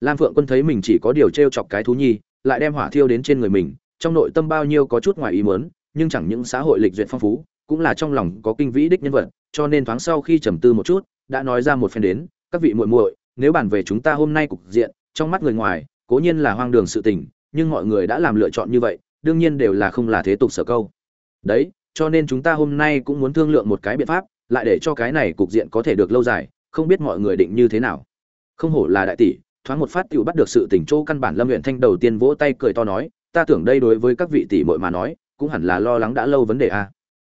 Lam phượng quân thấy mình chỉ có điều t r e o chọc cái thú nhi, lại đem hỏa thiêu đến trên người mình, trong nội tâm bao nhiêu có chút ngoài ý mớn nhưng chẳng những xã hội lịch duyệt phong phú, cũng là trong lòng có kinh vĩ đích nhân vật, cho nên thoáng sau khi trầm tư một chút, đã nói ra một phen đến, các vị muội muội, nếu bàn về chúng ta hôm nay cục diện, trong mắt người ngoài, cố nhiên là hoang đường sự tình, nhưng mọi người đã làm lựa chọn như vậy, đương nhiên đều là không là thế tục sở câu. Đấy, cho nên chúng ta hôm nay cũng muốn thương lượng một cái biện pháp, lại để cho cái này cục diện có thể được lâu dài không biết mọi người định như thế nào. Không hổ là đại tỷ, thoáng một phát tiểu bắt được sự tình chỗ căn bản lâm huyện thanh đầu tiên vỗ tay cười to nói, ta tưởng đây đối với các vị tỷ muội mà nói, cũng hẳn là lo lắng đã lâu vấn đề a.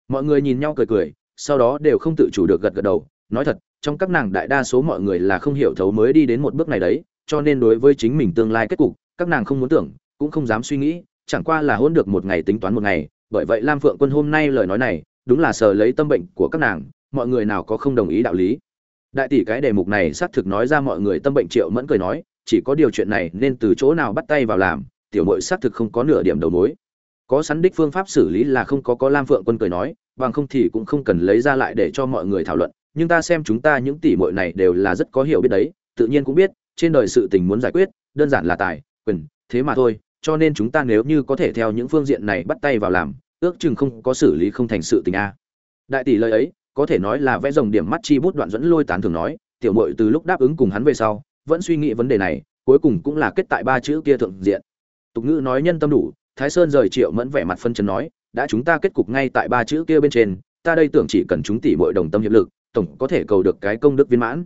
Mọi người nhìn nhau cười cười, sau đó đều không tự chủ được gật gật đầu, nói thật, trong các nàng đại đa số mọi người là không hiểu thấu mới đi đến một bước này đấy, cho nên đối với chính mình tương lai kết cục, các nàng không muốn tưởng, cũng không dám suy nghĩ, chẳng qua là hôn được một ngày tính toán một ngày, bởi vậy lam phượng quân hôm nay lời nói này, đúng là sờ lấy tâm bệnh của các nàng, mọi người nào có không đồng ý đạo lý đại tỷ cái đề mục này xác thực nói ra mọi người tâm bệnh triệu mẫn cười nói, chỉ có điều chuyện này nên từ chỗ nào bắt tay vào làm, tiểu mội xác thực không có nửa điểm đầu mối. Có sẵn đích phương pháp xử lý là không có có lam phượng quân cười nói, bằng không thì cũng không cần lấy ra lại để cho mọi người thảo luận, nhưng ta xem chúng ta những tỷ muội này đều là rất có hiểu biết đấy, tự nhiên cũng biết, trên đời sự tình muốn giải quyết, đơn giản là tài, quyền, thế mà thôi, cho nên chúng ta nếu như có thể theo những phương diện này bắt tay vào làm, ước chừng không có xử lý không thành sự tình a. Đại tỷ lời ấy có thể nói là vẽ rồng điểm mắt chi bút đoạn dẫn lôi tán thường nói, tiểu mội từ lúc đáp ứng cùng hắn về sau, vẫn suy nghĩ vấn đề này, cuối cùng cũng là kết tại ba chữ kia thượng diện. Tục ngữ nói nhân tâm đủ, thái sơn rời triệu mẫn vẻ mặt phân chân nói, đã chúng ta kết cục ngay tại ba chữ kia bên trên, ta đây tưởng chỉ cần chúng tỷ mội đồng tâm hiệp lực, tổng có thể cầu được cái công đức viên mãn.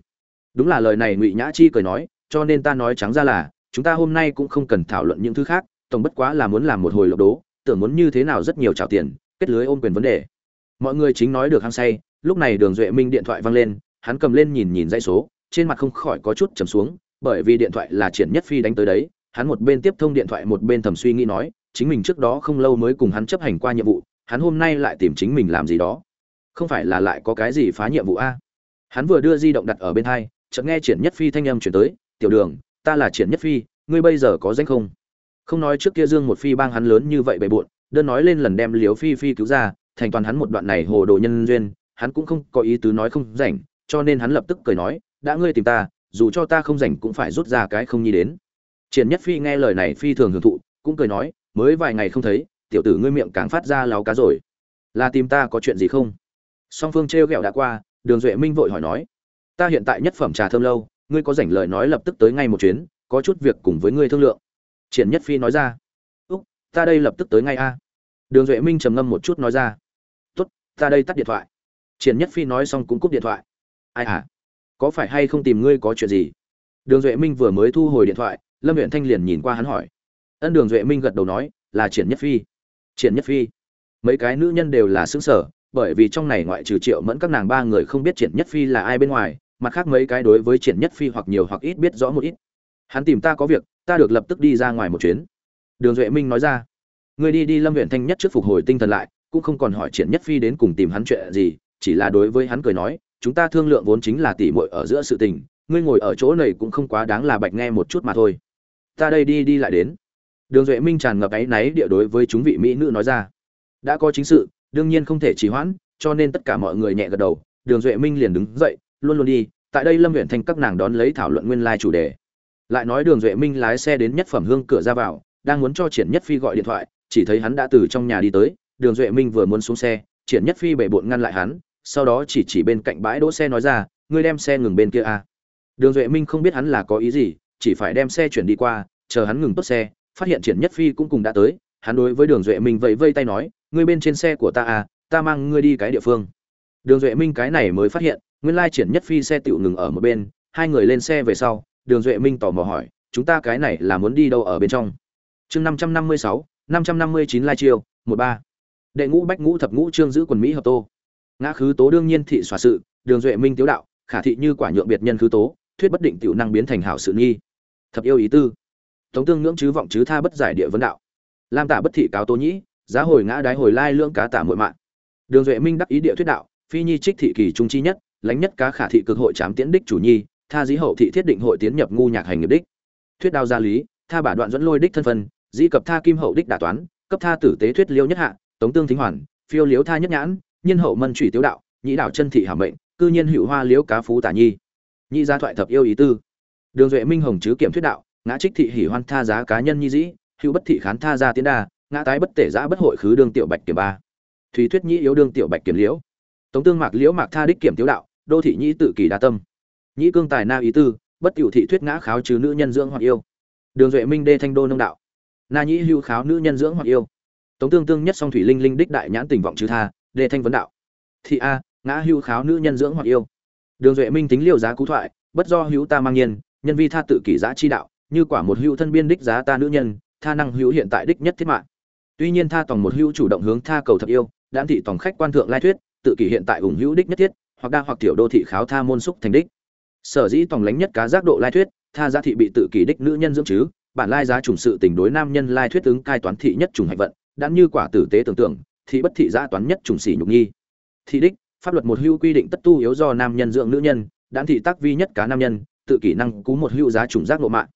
Đúng là lời này ngụy nhã chi cười nói, cho nên ta nói trắng ra là, chúng ta hôm nay cũng không cần thảo luận những thứ khác, tổng bất quá là muốn làm một hồi lộc đố, tưởng muốn như thế nào rất nhiều trào tiền, kết lưới ôm quyền vấn đề. Mọi người chính nói được hăng say lúc này đường duệ minh điện thoại vang lên, hắn cầm lên nhìn nhìn dãy số, trên mặt không khỏi có chút trầm xuống, bởi vì điện thoại là triển nhất phi đánh tới đấy, hắn một bên tiếp thông điện thoại một bên thầm suy nghĩ nói, chính mình trước đó không lâu mới cùng hắn chấp hành qua nhiệm vụ, hắn hôm nay lại tìm chính mình làm gì đó. Không phải là lại có cái gì phá nhiệm vụ a? Hắn vừa đưa di động đặt ở bên hai, chợt nghe triển nhất phi thanh âm chuyển tới, tiểu đường, ta là triển nhất phi, ngươi bây giờ có danh không? Không nói trước kia dương một phi bang hắn lớn như vậy bề bộn, đơn nói lên lần đem liếu phi phi cứu ra, thành toàn hắn một đoạn này hồ đồ nhân duyên hắn cũng không có ý tứ nói không rảnh, cho nên hắn lập tức cười nói, đã ngươi tìm ta, dù cho ta không rảnh cũng phải rút ra cái không nhi đến. Triển nhất phi nghe lời này phi thường hưởng thụ, cũng cười nói, mới vài ngày không thấy, tiểu tử ngươi miệng càng phát ra láo cá rồi. Là tìm ta có chuyện gì không? Song phương trêu ghẹo đã qua, đường duệ minh vội hỏi nói, ta hiện tại nhất phẩm trà thơm lâu, ngươi có rảnh lời nói lập tức tới ngay một chuyến, có chút việc cùng với ngươi thương lượng. Triển nhất phi nói ra, úc, ta đây lập tức tới ngay a. Đường duệ minh trầm ngâm một chút nói ra, tốt, ta đây tắt điện thoại triển nhất phi nói xong cũng cúp điện thoại. Ai hả có phải hay không tìm ngươi có chuyện gì? Đường duệ minh vừa mới thu hồi điện thoại, lâm huyện thanh liền nhìn qua hắn hỏi. Ân đường duệ minh gật đầu nói, là triển nhất phi. Triển nhất phi? Mấy cái nữ nhân đều là xứng sở bởi vì trong này ngoại trừ triệu mẫn các nàng ba người không biết triển nhất phi là ai bên ngoài, mặt khác mấy cái đối với triển nhất phi hoặc nhiều hoặc ít biết rõ một ít. Hắn tìm ta có việc, ta được lập tức đi ra ngoài một chuyến. Đường duệ minh nói ra. Người đi đi. Lâm huyện thanh nhất trước phục hồi tinh thần lại, cũng không còn hỏi triển nhất phi đến cùng tìm hắn chuyện gì chỉ là đối với hắn cười nói, chúng ta thương lượng vốn chính là tỉ muội ở giữa sự tình, ngươi ngồi ở chỗ này cũng không quá đáng là bạch nghe một chút mà thôi. Ta đây đi đi lại đến. Đường duệ minh tràn ngập áy náy địa đối với chúng vị mỹ nữ nói ra. Đã có chính sự, đương nhiên không thể trì hoãn, cho nên tất cả mọi người nhẹ gật đầu. Đường duệ minh liền đứng dậy, luôn luôn đi, tại đây lâm huyện thành các nàng đón lấy thảo luận nguyên lai chủ đề. Lại nói đường duệ minh lái xe đến nhất phẩm hương cửa ra vào, đang muốn cho triển nhất phi gọi điện thoại, chỉ thấy hắn đã từ trong nhà đi tới, đường duệ minh vừa muốn xuống xe, triển nhất phi bể bội ngăn lại hắn sau đó chỉ chỉ bên cạnh bãi đỗ xe nói ra, ngươi đem xe ngừng bên kia à. đường duệ minh không biết hắn là có ý gì, chỉ phải đem xe chuyển đi qua, chờ hắn ngừng tốt xe, phát hiện triển nhất phi cũng cùng đã tới, hắn đối với đường duệ minh vẫy vây tay nói, ngươi bên trên xe của ta à ta mang ngươi đi cái địa phương. Đường duệ minh cái này mới phát hiện, nguyên lai triển nhất phi xe tựu ngừng ở một bên, hai người lên xe về sau, đường duệ minh tò mò hỏi, chúng ta cái này là muốn đi đâu ở bên trong? Chương năm trăm năm mươi sáu, năm trăm năm mươi chín lai chiêu, một ba. Đệ ngũ bách ngũ thập ngũ trương giữ quần mỹ hợp tô ngã khứ tố đương nhiên thị xóa sự, đường duệ minh tiếu đạo, khả thị như quả nhượng biệt nhân khứ tố, thuyết bất định tiểu năng biến thành hảo sự nghi. Thập yêu ý tư. Tống tương ngưỡng chứ vọng chứ tha bất giải địa vấn đạo. Lam tả bất thị cáo tố nhĩ, giá hồi ngã đái hồi lai lưỡng cá tả muội mạng. Đường duệ minh đắc ý địa thuyết đạo, phi nhi trích thị kỳ trung chi nhất, lãnh nhất cá khả thị cực hội trám tiễn đích chủ nhi, tha dĩ hậu thị thiết định hội tiến nhập ngu nhạc hành nghiệp đích. Thuyết đao gia lý, tha bả đoạn dẫn lôi đích thân phân, dĩ cập tha kim hậu đích đả toán, cấp tha tử tế thuyết liêu nhất hạ, tống tương thính hoàn, phiêu liếu tha nhất nhãn nhiên hậu mân trụy tiếu đạo, nhĩ đạo chân thị hảo mệnh, cư nhiên hữu hoa liễu cá phú tả nhi. Nhĩ gia thoại thập yêu ý tư. Đường duệ minh hồng chứ kiểm thuyết đạo, ngã trích thị hỉ hoan tha giá cá nhân nhi dĩ, hữu bất thị khán tha gia tiến đa ngã tái bất tể giã bất hội khứ đương tiểu bạch kiểm ba. Thúy thuyết nhĩ yếu đương tiểu bạch kiểm liễu. Tống tương mạc liễu mạc tha đích kiểm tiếu đạo, đô thị nhĩ tự kỳ đa tâm. Nhĩ cương tài na ý tư, bất tiểu thị thuyết ngã kháo chứ nữ nhân dưỡng hoặc yêu. Đường duệ minh đê thanh đô nông đạo. Na nhĩ hữu kháo nữ nhân dưỡng hoặc yêu. Tống tương tương nhất song thủy linh linh đích đại nhãn tình vọng chư tha đề thanh vấn đạo. Thị a, ngã hữu kháo nữ nhân dưỡng hoặc yêu. Đường duệ minh tính liều giá cú thoại, bất do hữu ta mang nhiên, nhân vi tha tự kỷ giá chi đạo, như quả một hữu thân biên đích giá ta nữ nhân, tha năng hữu hiện tại đích nhất thiết mạng. Tuy nhiên tha tòng một hữu chủ động hướng tha cầu thật yêu đan thị tòng khách quan thượng lai thuyết, tự kỷ hiện tại ủng hữu đích nhất thiết, hoặc đa hoặc tiểu đô thị kháo tha môn xúc thành đích. Sở dĩ tòng lánh nhất cá giác độ lai thuyết, tha giá thị bị tự kỷ đích nữ nhân dưỡng chứ, bản lai giá trùng sự tình đối nam nhân lai thuyết ứng cai toán thị nhất trùng hạnh vận đã như quả tử tế tưởng tượng thị bất thị giã toán nhất trùng sỉ nhục nghi. Thị đích, pháp luật một hưu quy định tất tu yếu do nam nhân dưỡng nữ nhân đan thị tác vi nhất cá nam nhân, tự kỷ năng cú một hưu giá trùng giác nộ mạng.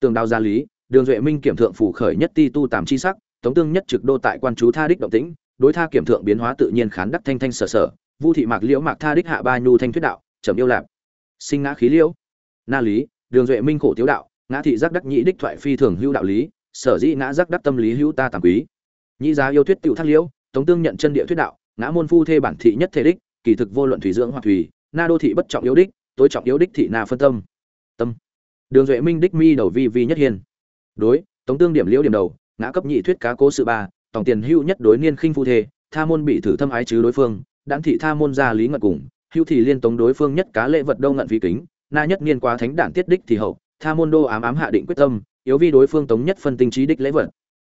Tường đào gia lý, đường duệ minh kiểm thượng phủ khởi nhất ti tu tàm chi sắc, tống tương nhất trực đô tại quan chú tha đích động tĩnh, đối tha kiểm thượng biến hóa tự nhiên khán đắc thanh thanh sở sở, vu thị mạc liễu mạc tha đích hạ ba nhu thanh thuyết đạo, trầm yêu lạp. Sinh ngã khí liễu. Na lý, đường duệ minh khổ tiếu đạo, ngã thị giác đắc nhị đích thoại phi thường hữu đạo lý, sở dĩ ngã giác đắc tâm lý hữu ta tàm quý. Nhị giá yêu thuyết tiểu thác liễu tống tương nhận chân địa thuyết đạo, ngã môn phu thê bản thị nhất thể đích, kỳ thực vô luận thủy dưỡng hoặc thủy, na đô thị bất trọng yếu đích, tối trọng yếu đích thị na phân tâm. Tâm. Đường duệ minh đích mi đầu vi vi nhất hiền. Đối, tống tương điểm liễu điểm đầu, ngã cấp nhị thuyết cá cố sự ba, tổng tiền hữu nhất đối niên khinh phu thê, tha môn bị thử thâm ái chứ đối phương đáng thị tha môn gia lý ngật cùng hữu thì liên tống đối phương nhất cá lễ vật đâu ngận phí kính, na nhất niên quá thánh đản tiết đích thì hậu, tha môn đô ám ám hạ định quyết tâm, yếu vi đối phương tống nhất phân tinh trí đích lễ vật.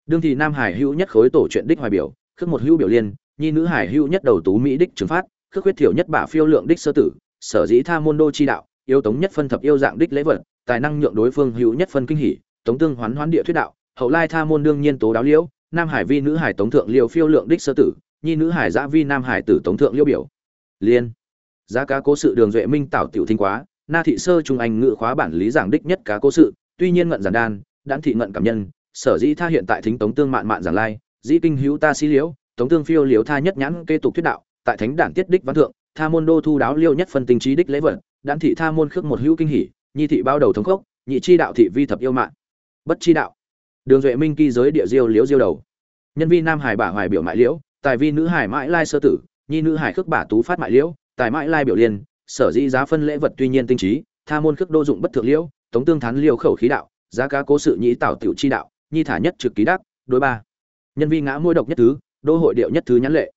Đương thì nam hải hữu nhất khối tổ chuyện đích hoài biểu khước một hữu biểu liên, nhi nữ hải hữu nhất đầu tú mỹ đích trừng phát, khước huyết thiểu nhất bả phiêu lượng đích sơ tử, sở dĩ tha môn đô chi đạo yêu tống nhất phân thập yêu dạng đích lễ vật, tài năng nhượng đối phương hữu nhất phân kinh hỉ, tống tương hoán hoán địa thuyết đạo, hậu lai tha môn đương nhiên tố đáo liễu, nam hải vi nữ hải tống thượng liêu phiêu lượng đích sơ tử, nhi nữ hải giã vi nam hải tử tống thượng liêu biểu. Liên, giá cá cố sự đường duệ minh tảo tiểu thinh quá, na thị sơ trung anh ngự khóa bản lý giảng đích nhất cá cố sự, tuy nhiên ngận giản đan đan thị ngận cảm nhân, sở dĩ tha hiện tại thính tống tương mạn mạn giảng lai dĩ kinh hữu ta xí liễu, tống tương phiêu liễu tha nhất nhãn kê tục thuyết đạo, tại thánh đản tiết đích văn thượng, tha môn đô thu đáo liêu nhất phân tinh trí đích lễ vật, đản thị tha môn khước một hữu kinh hỉ nhi thị bao đầu thống khốc, nhị chi đạo thị vi thập yêu mạng. Bất chi đạo. Đường duệ minh kỳ giới địa diêu liễu diêu đầu. Nhân vi nam hải bả hoài biểu mại liễu, tài vi nữ hải mãi lai sơ tử, nhi nữ hải khước bả tú phát mại liễu, tài mãi lai biểu liên, sở dĩ giá phân lễ vật tuy nhiên tinh trí, tha môn khước đô dụng bất thượng liễu, tống tương thán liêu khẩu khí đạo, giá cá cố sự nhĩ tảo tiểu chi đạo, nhi thả nhất trực ký đắc, đối ba nhân vi ngã môi độc nhất thứ, đô hội điệu nhất thứ nhãn lệ.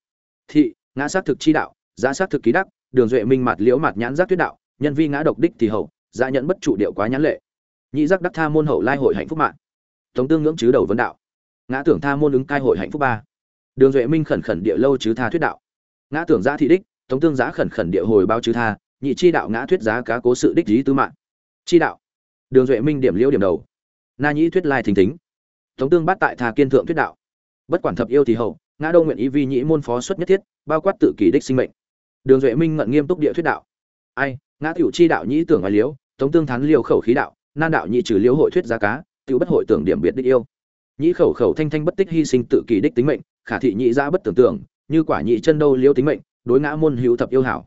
Thị, ngã sát thực chi đạo, giá sát thực ký đắc, đường duệ minh mặt liễu mặt nhãn giác tuyết đạo, nhân vi ngã độc đích thì hậu, giá nhận bất trụ điệu quá nhãn lệ. Nhị giác đắc tha môn hậu lai hội hạnh phúc mạng. Tống tương ngưỡng chứ đầu vấn đạo. Ngã tưởng tha môn ứng cai hội hạnh phúc ba. Đường duệ minh khẩn khẩn địa lâu chứ tha thuyết đạo. Ngã tưởng giá thị đích, tống tương giá khẩn khẩn địa hồi báo chứ tha, nhị chi đạo ngã thuyết giá cá cố sự đích lý tư mạng. Chi đạo. Đường duệ minh điểm liễu điểm đầu. Na nhĩ thuyết lai thình thính. Tống tương bắt tại tha kiên thượng thuyết đạo bất quản thập yêu thì hậu, ngã đâu nguyện ý vi nhĩ môn phó xuất nhất thiết, bao quát tự kỷ đích sinh mệnh. Đường duệ minh ngận nghiêm túc địa thuyết đạo. Ai, ngã tiểu chi đạo nhĩ tưởng ngoài liếu, tống tương thắn liều khẩu khí đạo, nan đạo nhị trừ liếu hội thuyết giá cá, tiểu bất hội tưởng điểm biệt đích yêu. Nhĩ khẩu khẩu thanh thanh bất tích hy sinh tự kỷ đích tính mệnh, khả thị nhị ra bất tưởng tưởng như quả nhị chân đâu liếu tính mệnh, đối ngã môn hữu thập yêu hảo.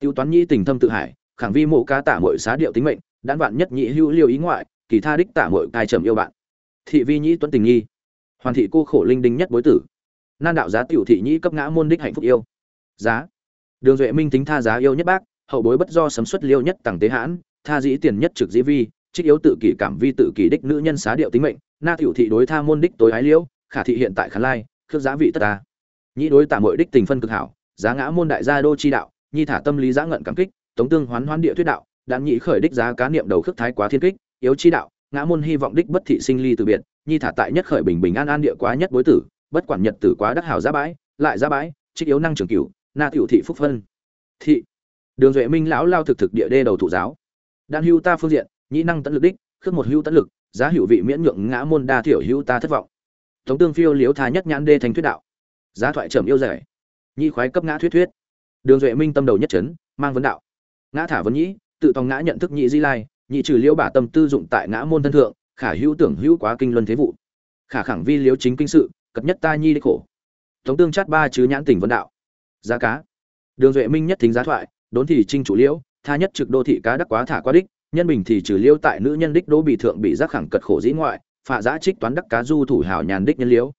Tiêu toán nhị tình thâm tự hải khẳng vi mộ ca tả mội xá điệu tính mệnh đan vạn nhất nhị hữu liêu ý ngoại, kỳ tha đích tả mội tài trầm yêu bạn. Thị vi nhị tuấn tình nghi hoàn thị cô khổ linh đinh nhất bối tử. Nan đạo giá tiểu thị nhị cấp ngã môn đích hạnh phúc yêu. Giá. Đường duệ minh tính tha giá yêu nhất bác, hậu bối bất do sấm xuất liêu nhất tằng tế hãn, tha dĩ tiền nhất trực dĩ vi, trích yếu tự kỷ cảm vi tự kỷ đích nữ nhân xá điệu tính mệnh, na tiểu thị đối tha môn đích tối ái liễu, khả thị hiện tại khán lai, khước giá vị tất ta. Nhĩ đối tả mội đích tình phân cực hảo, giá ngã môn đại gia đô chi đạo, nhi thả tâm lý giá ngận cảm kích, tống tương hoán hoán địa thuyết đạo, đạn nhị khởi đích giá cá niệm đầu khước thái quá thiên kích, yếu chi đạo, ngã môn hy vọng đích bất thị sinh ly từ biệt nhi thả tại nhất khởi bình bình an an địa quá nhất bối tử, bất quản nhật tử quá đắc hảo giá bãi, lại giá bãi, trích yếu năng trường cửu, na tiểu thị phúc phân. Thị, đường duệ minh lão lao thực thực địa đê đầu thủ giáo. Đan hưu ta phương diện, nhĩ năng tận lực đích, khước một hưu tận lực, giá hữu vị miễn nhượng ngã môn đa thiểu hữu ta thất vọng. Tống tương phiêu liếu tha nhất nhãn đê thành thuyết đạo. Giá thoại trầm yêu giải. Nhi khoái cấp ngã thuyết thuyết. Đường duệ minh tâm đầu nhất chấn, mang vấn đạo. Ngã thả vấn nhĩ, tự tòng ngã nhận thức nhị di lai nhị trừ liễu bả tâm tư dụng tại ngã môn thân thượng khả hữu tưởng hữu quá kinh luân thế vụ. Khả khẳng vi liếu chính kinh sự, cập nhất ta nhi đích khổ. Tống tương chát ba chứ nhãn tỉnh vấn đạo. Giá cá. Đường duệ minh nhất thính giá thoại, đốn thì trinh chủ liễu, tha nhất trực đô thị cá đắc quá thả quá đích, nhân bình thì trừ liễu tại nữ nhân đích đỗ bị thượng bị giác khẳng cật khổ dĩ ngoại, phạ giã trích toán đắc cá du thủ hảo nhàn đích nhân liễu.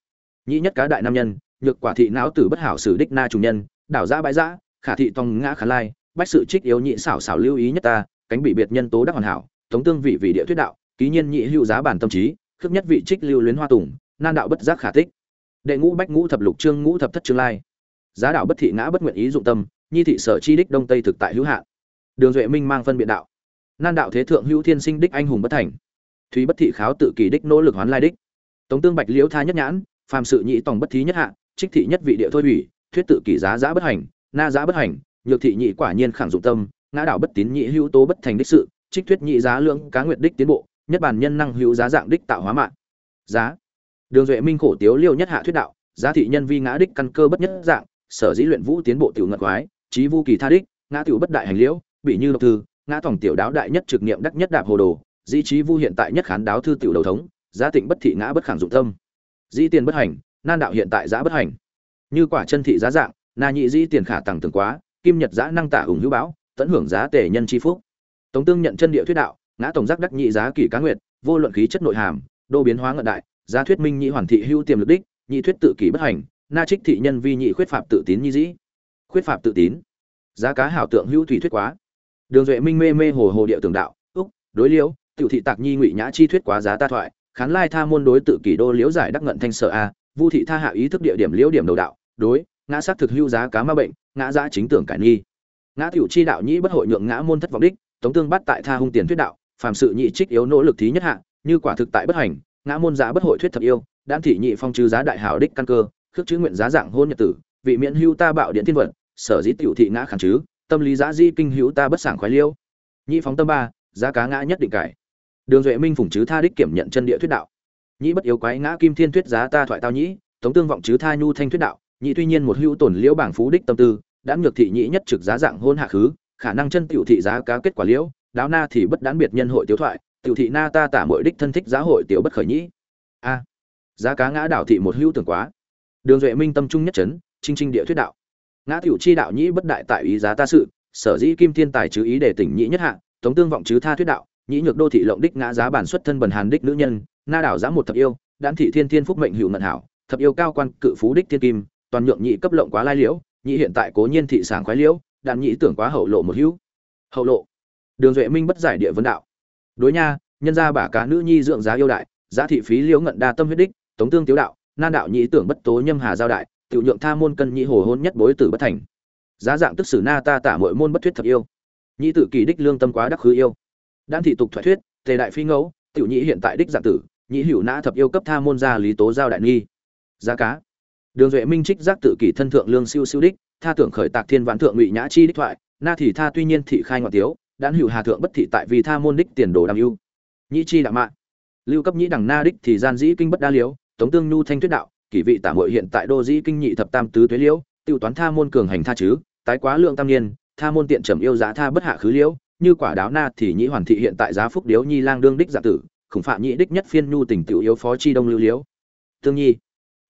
Nhĩ nhất cá đại nam nhân, nhược quả thị não tử bất hảo sử đích na chủ nhân, đảo giã bãi giã, khả thị tòng ngã khả lai, bách sự trích yếu nhị xảo xảo lưu ý nhất ta, cánh bị biệt nhân tố đắc hoàn hảo, tống tương vị vị địa thuyết đạo ký nhiên nhị hữu giá bản tâm trí, khước nhất vị trích lưu luyến hoa tùng, nan đạo bất giác khả tích. Đệ ngũ bách ngũ thập lục trương ngũ thập thất trương lai. Giá đạo bất thị ngã bất nguyện ý dụng tâm, nhi thị sở chi đích đông tây thực tại hữu hạn. Đường duệ minh mang phân biện đạo. Nan đạo thế thượng hữu thiên sinh đích anh hùng bất thành. Thúy bất thị kháo tự kỳ đích nỗ lực hoán lai đích. Tống tương bạch liễu tha nhất nhãn, phàm sự nhị tòng bất thí nhất hạ, trích thị nhất vị địa thôi hủy, thuyết tự kỳ giá giá bất hành, na giá bất hành, nhược thị nhị quả nhiên khẳng dụng tâm, ngã đạo bất tín nhị hữu tố bất thành đích sự, trích thuyết nhị giá lượng cá nguyệt đích tiến bộ nhất bản nhân năng hữu giá dạng đích tạo hóa mạng. Giá. Đường duệ minh khổ tiếu liêu nhất hạ thuyết đạo, giá thị nhân vi ngã đích căn cơ bất nhất dạng, sở dĩ luyện vũ tiến bộ tiểu ngật quái trí vu kỳ tha đích, ngã tiểu bất đại hành liễu, bị như độc thư, ngã tổng tiểu đáo đại nhất trực niệm đắc nhất đạp hồ đồ, dĩ trí vu hiện tại nhất khán đáo thư tiểu đầu thống, giá tịnh bất thị ngã bất khẳng dụng tâm. Dĩ tiền bất hành, nan đạo hiện tại giá bất hành. Như quả chân thị giá dạng, na nhị dĩ tiền khả tàng tường quá, kim nhật giá năng tả ủng hữu báo tận hưởng giá tề nhân chi phúc. Tống tương nhận chân địa thuyết đạo ngã tổng giác đắc nhị giá kỷ cá nguyệt, vô luận khí chất nội hàm, đô biến hóa ngận đại, giá thuyết minh nhị hoàn thị hưu tiềm lực đích, nhị thuyết tự kỷ bất hành, na trích thị nhân vi nhị khuyết phạm tự tín nhi dĩ. Khuyết phạm tự tín. Giá cá hảo tượng hữu thủy thuyết quá. Đường duệ minh mê mê hồ hồ địa tường đạo, úc, đối liễu, tiểu thị tạc nhi ngụy nhã chi thuyết quá giá ta thoại, khán lai tha môn đối tự kỷ đô liễu giải đắc ngận thanh sở a, vu thị tha hạ ý thức địa điểm liễu điểm đầu đạo, đối, ngã sát thực hưu giá cá ma bệnh, ngã giá chính tưởng cải nghi. Ngã tiểu chi đạo nhĩ bất hội nhượng ngã môn thất vọng đích, tống tương bắt tại tha hung tiền thuyết đạo phàm sự nhị trích yếu nỗ lực thí nhất hạ, như quả thực tại bất hành, ngã môn giá bất hội thuyết thật yêu, đan thị nhị phong trừ giá đại hảo đích căn cơ, khước chữ nguyện giá dạng hôn nhật tử, vị miễn hưu ta bạo điện thiên vật sở dĩ tiểu thị ngã khẳng chứ, tâm lý giá di kinh hữu ta bất sảng khoái liêu. Nhị phóng tâm ba, giá cá ngã nhất định cải. Đường duệ minh phủng chứ tha đích kiểm nhận chân địa thuyết đạo. Nhị bất yếu quái ngã kim thiên thuyết giá ta thoại tao nhĩ, tống tương vọng chứ tha nhu thanh thuyết đạo. Nhị tuy nhiên một hữu tổn liễu bảng phú đích tâm tư đã nhược thị nhị nhất trực giá dạng hôn hạ khứ, khả năng chân tiểu thị giá cá kết quả liễu đáo na thì bất đán biệt nhân hội tiếu thoại, tiểu thị na ta tả mọi đích thân thích giá hội tiểu bất khởi nhĩ. A, giá cá ngã đảo thị một hữu tưởng quá. Đường duệ minh tâm trung nhất chấn trinh trinh địa thuyết đạo. Ngã tiểu chi đạo nhĩ bất đại tại ý giá ta sự, sở dĩ kim thiên tài chứ ý để tỉnh nhĩ nhất hạ, tống tương vọng chứ tha thuyết đạo, nhĩ nhược đô thị lộng đích ngã giá bản xuất thân bần hàn đích nữ nhân, na đảo giá một thập yêu đan thị thiên thiên phúc mệnh hữu ngận hảo, thập yêu cao quan cự phú đích thiên kim, toàn nhượng nhị cấp lộng quá lai liễu nhị hiện tại cố nhiên thị sản khoái liễu, đạn nhị tưởng quá hậu lộ một hữu. Hậu lộ đường duệ minh bất giải địa vấn đạo. Đối nha, nhân gia bả cá nữ nhi dưỡng giá yêu đại, giá thị phí liễu ngận đa tâm huyết đích, tống tương tiếu đạo, nan đạo nhị tưởng bất tố nhâm hà giao đại, tiểu nhượng tha môn cân nhị hồ hôn nhất bối tử bất thành. Giá dạng tức sử na ta tả mọi môn bất thuyết thập yêu. Nhị tự kỳ đích lương tâm quá đắc khứ yêu. Đan thị tục thoại thuyết, tề đại phi ngẫu, tiểu nhị hiện tại đích dạng tử nhị hữu nã thập yêu cấp tha môn gia lý tố giao đại nghi. Giá cá. Đường duệ minh trích giác tự kỷ thân thượng lương siêu siêu đích, tha tưởng khởi tạc thiên vạn thượng ngụy nhã chi đích thoại, na thì tha tuy nhiên thị khai ngoại tiếu đan hữu hà thượng bất thị tại vì tha môn đích tiền đồ đam ưu. Nhị chi đạo mạng lưu cấp nhị đẳng na đích thì gian dĩ kinh bất đa liếu tống tương nhu thanh thuyết đạo, kỷ vị tả mội hiện tại đô dĩ kinh nhị thập tam tứ tuế liễu, tiêu toán tha môn cường hành tha chứ, tái quá lượng tam niên, tha môn tiện trầm yêu giá tha bất hạ khứ liễu, như quả đáo na thì nhĩ hoàn thị hiện tại giá phúc điếu nhi lang đương đích giả tử, khủng phạm nhị đích nhất phiên nhu tình tiểu yếu phó chi đông lưu liễu. Tương nhi.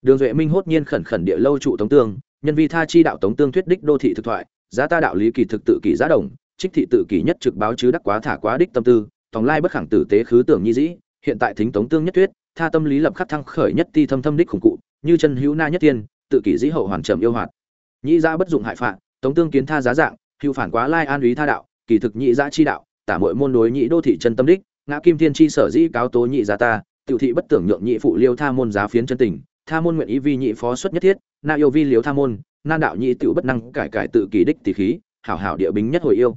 Đường duệ minh hốt nhiên khẩn khẩn địa lâu trụ tống tương, nhân vi tha chi đạo tống tương thuyết đích đô thị thực thoại, giá ta đạo lý kỳ thực tự kỷ giá đồng trích thị tự kỷ nhất trực báo chứ đắc quá thả quá đích tâm tư, tòng lai bất khẳng tử tế khứ tưởng nhi dĩ, hiện tại thính tống tương nhất thuyết, tha tâm lý lập khắc thăng khởi nhất ti thâm thâm đích khủng cụ, như chân hữu na nhất tiên, tự kỷ dĩ hậu hoàn trầm yêu hoạt. Nhĩ ra bất dụng hại phạm tống tương kiến tha giá dạng, hữu phản quá lai an úy tha đạo, kỳ thực nhị gia chi đạo, tả mọi môn đối nhị đô thị chân tâm đích, ngã kim thiên chi sở dĩ cáo tố nhị gia ta, tiểu thị bất tưởng nhượng nhị phụ liêu tha môn giá phiến chân tình, tha môn nguyện ý vi nhị phó xuất nhất thiết, na yêu vi liếu tha môn, na đạo nhị tiểu bất năng cải cải tự kỳ đích tỷ khí, hảo hảo địa bính nhất hồi yêu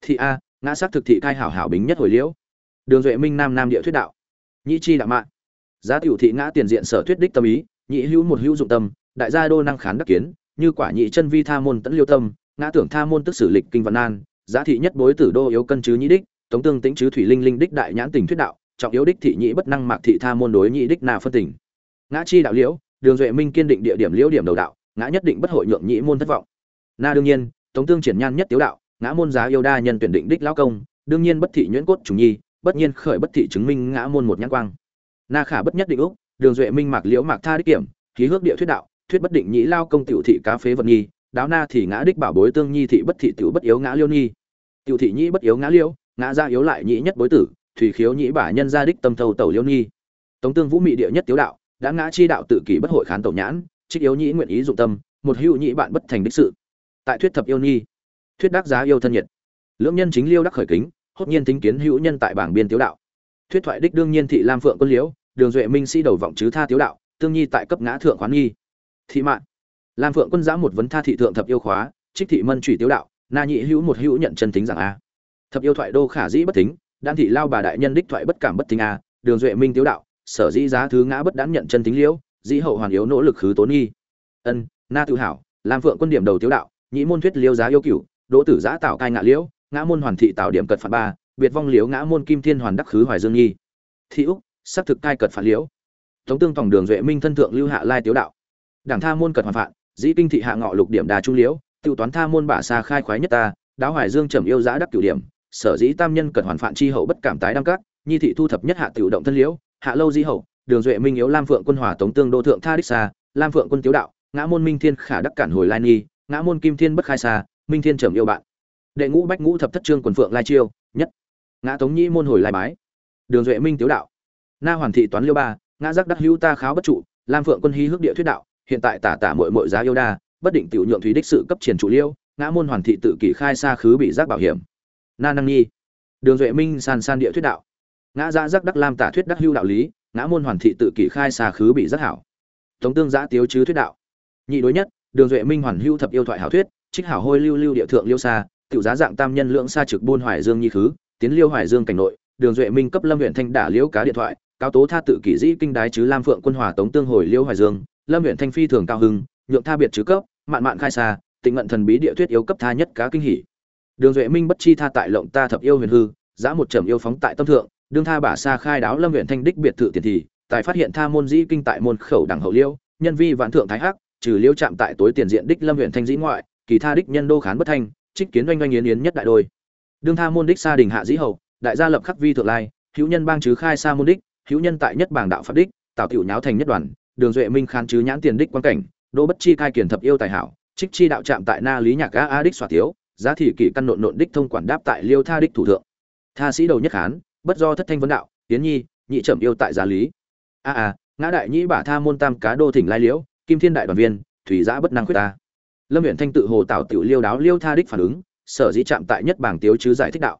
thị a, ngã sắc thực thị cai hảo hảo bính nhất hồi liễu. Đường duệ minh nam nam địa thuyết đạo. Nhị chi đạo mạng giá tiểu thị ngã tiền diện sở thuyết đích tâm ý, nhị hữu một hữu dụng tâm, đại gia đô năng khán đắc kiến, như quả nhị chân vi tha môn tẫn liêu tâm, ngã tưởng tha môn tức sử lịch kinh văn an giá thị nhất bối tử đô yếu cân chứ nhị đích, tống tương tĩnh chứ thủy linh linh đích đại nhãn tình thuyết đạo, trọng yếu đích thị nhị bất năng mạc thị tha môn đối nhị đích na phân tình. Ngã chi đạo liễu, đường duệ minh kiên định địa điểm liễu điểm đầu đạo, ngã nhất định bất hội nhượng nhị môn thất vọng. Na đương nhiên, tống tương triển nhan nhất tiếu đạo ngã môn giá yêu đa nhân tuyển định đích lão công, đương nhiên bất thị nhuyễn cốt trùng nhi, bất nhiên khởi bất thị chứng minh ngã môn một nhãn quang. Na khả bất nhất định úc, đường duệ minh mạc liễu mạc tha đích kiểm khí hước địa thuyết đạo, thuyết bất định nhĩ lao công tiểu thị cá phế vật nhi, đáo na thì ngã đích bảo bối tương nhi thị bất thị tiểu bất yếu ngã liêu nhi. Tiểu thị nhĩ bất yếu ngã liêu, ngã ra yếu lại nhĩ nhất bối tử, thủy khiếu nhĩ bả nhân gia đích tâm thâu tẩu liêu nhi. Tống tương vũ mị địa nhất tiếu đạo, đã ngã chi đạo tự kỷ bất hội khán tẩu nhãn, trích yếu nhĩ nguyện ý dụng tâm, một hữu nhĩ bạn bất thành đích sự. Tại thuyết thập yêu nhi thuyết đắc giá yêu thân nhiệt. Lưỡng nhân chính liêu đắc khởi kính, hốt nhiên tính kiến hữu nhân tại bảng biên tiếu đạo. Thuyết thoại đích đương nhiên thị lam phượng quân liễu, đường duệ minh sĩ đầu vọng chứ tha tiếu đạo, tương nhi tại cấp ngã thượng khoán nghi. Thị mạng. Lam phượng quân giã một vấn tha thị thượng thập yêu khóa, trích thị mân trùy tiếu đạo, na nhị hữu một hữu nhận chân tính rằng a. Thập yêu thoại đô khả dĩ bất tính đan thị lao bà đại nhân đích thoại bất cảm bất tính a, đường duệ minh tiếu đạo, sở dĩ giá thứ ngã bất đán nhận chân tính liễu, dĩ hậu hoàn yếu nỗ lực khứ tốn nghi. Ân, na tự hảo lam phượng quân điểm đầu tiếu đạo, nhị môn thuyết liêu giá yêu cửu đỗ tử giã tạo cai ngạ liễu, ngã môn hoàn thị tạo điểm cật phạt ba, biệt vong liễu ngã môn kim thiên hoàn đắc khứ hoài dương nhi. Thị úc xác thực cai cật phạt liễu. Tống tương tổng đường duệ minh thân thượng lưu hạ lai tiếu đạo. Đảng tha môn cật hoàn phạt, dĩ kinh thị hạ ngọ lục điểm đà trung liễu, tiêu toán tha môn bả xa khai khoái nhất ta, đáo hoài dương trầm yêu giã đắc cửu điểm, sở dĩ tam nhân cật hoàn phạn chi hậu bất cảm tái đăng cát nhi thị thu thập nhất hạ tiểu động thân liễu, hạ lâu di hậu, đường duệ minh yếu lam phượng quân hòa tống tương đô thượng tha đích xa, lam phượng quân tiếu đạo, ngã môn minh thiên khả đắc cản hồi lai nhi, ngã môn kim thiên bất khai xa minh thiên trầm yêu bạn. Đệ ngũ bách ngũ thập thất trương quần phượng lai chiêu, nhất. Ngã tống nhĩ môn hồi lai bái. Đường duệ minh tiếu đạo. Na hoàn thị toán liêu ba, ngã giác đắc hữu ta kháo bất trụ, lam phượng quân hí hước địa thuyết đạo, hiện tại tả tả mội mội giá yêu đa, bất định tiểu nhượng thúy đích sự cấp triển trụ liêu, ngã môn hoàn thị tự kỷ khai xa khứ bị giác bảo hiểm. Na năng nhi. Đường duệ minh san san địa thuyết đạo. Ngã gia giác đắc lam tả thuyết đắc hưu đạo lý, ngã môn hoàn thị tự kỷ khai xa khứ bị giác hảo. Tống tương giã tiếu chứ thuyết đạo. Nhị đối nhất, đường duệ minh hoàn hưu thập yêu thoại hảo thuyết trích hảo hôi lưu lưu địa thượng liêu xa, tiểu giá dạng tam nhân lượng xa trực buôn hoài dương nhi khứ, tiến liêu hoài dương cảnh nội, đường duệ minh cấp lâm huyện thanh đả liễu cá điện thoại cao tố tha tự kỷ dĩ kinh đái chứ lam phượng quân hòa tống tương hồi liêu hoài dương, lâm huyện thanh phi thường cao hưng, nhượng tha biệt chứ cấp, mạn mạn khai xa, tịnh ngận thần bí địa thuyết yếu cấp tha nhất cá kinh hỉ đường duệ minh bất chi tha tại lộng ta thập yêu huyền hư giã một trầm yêu phóng tại tâm thượng, đương tha bả xa khai đáo lâm huyện thanh đích biệt thự tiền thì tại phát hiện tha môn dĩ kinh tại môn khẩu đẳng hậu liêu, nhân vi vạn thượng thái hắc, trừ liêu chạm tại tối tiền diện đích lâm huyện thanh dĩ ngoại kỳ tha đích nhân đô khán bất thanh, trích kiến oanh oanh yến yến nhất đại đôi. Đương tha môn đích sa đình hạ dĩ hậu đại gia lập khắc vi thượng lai, hữu nhân bang chứ khai sa môn đích, hữu nhân tại nhất bảng đạo pháp đích tạo tiểu nháo thành nhất đoàn, đường duệ minh khán chứ nhãn tiền đích quan cảnh đô bất chi khai kiển thập yêu tài hảo, trích chi đạo trạm tại na lý nhạc a a đích xoa thiếu giá thị kỷ căn nộn nộn đích thông quản đáp tại liêu tha đích thủ thượng. Tha sĩ đầu nhất khán, bất do thất thanh vấn đạo tiến nhi, nhị trầm yêu tại giá lý. A a, ngã đại nhĩ bả tha môn tam cá đô thỉnh lai liễu, kim thiên đại đoàn viên, thủy giã bất năng khuyết ta lâm huyện thanh tự hồ tạo tiểu liêu đáo liêu tha đích phản ứng, sở dĩ chạm tại nhất bảng tiếu chứ giải thích đạo.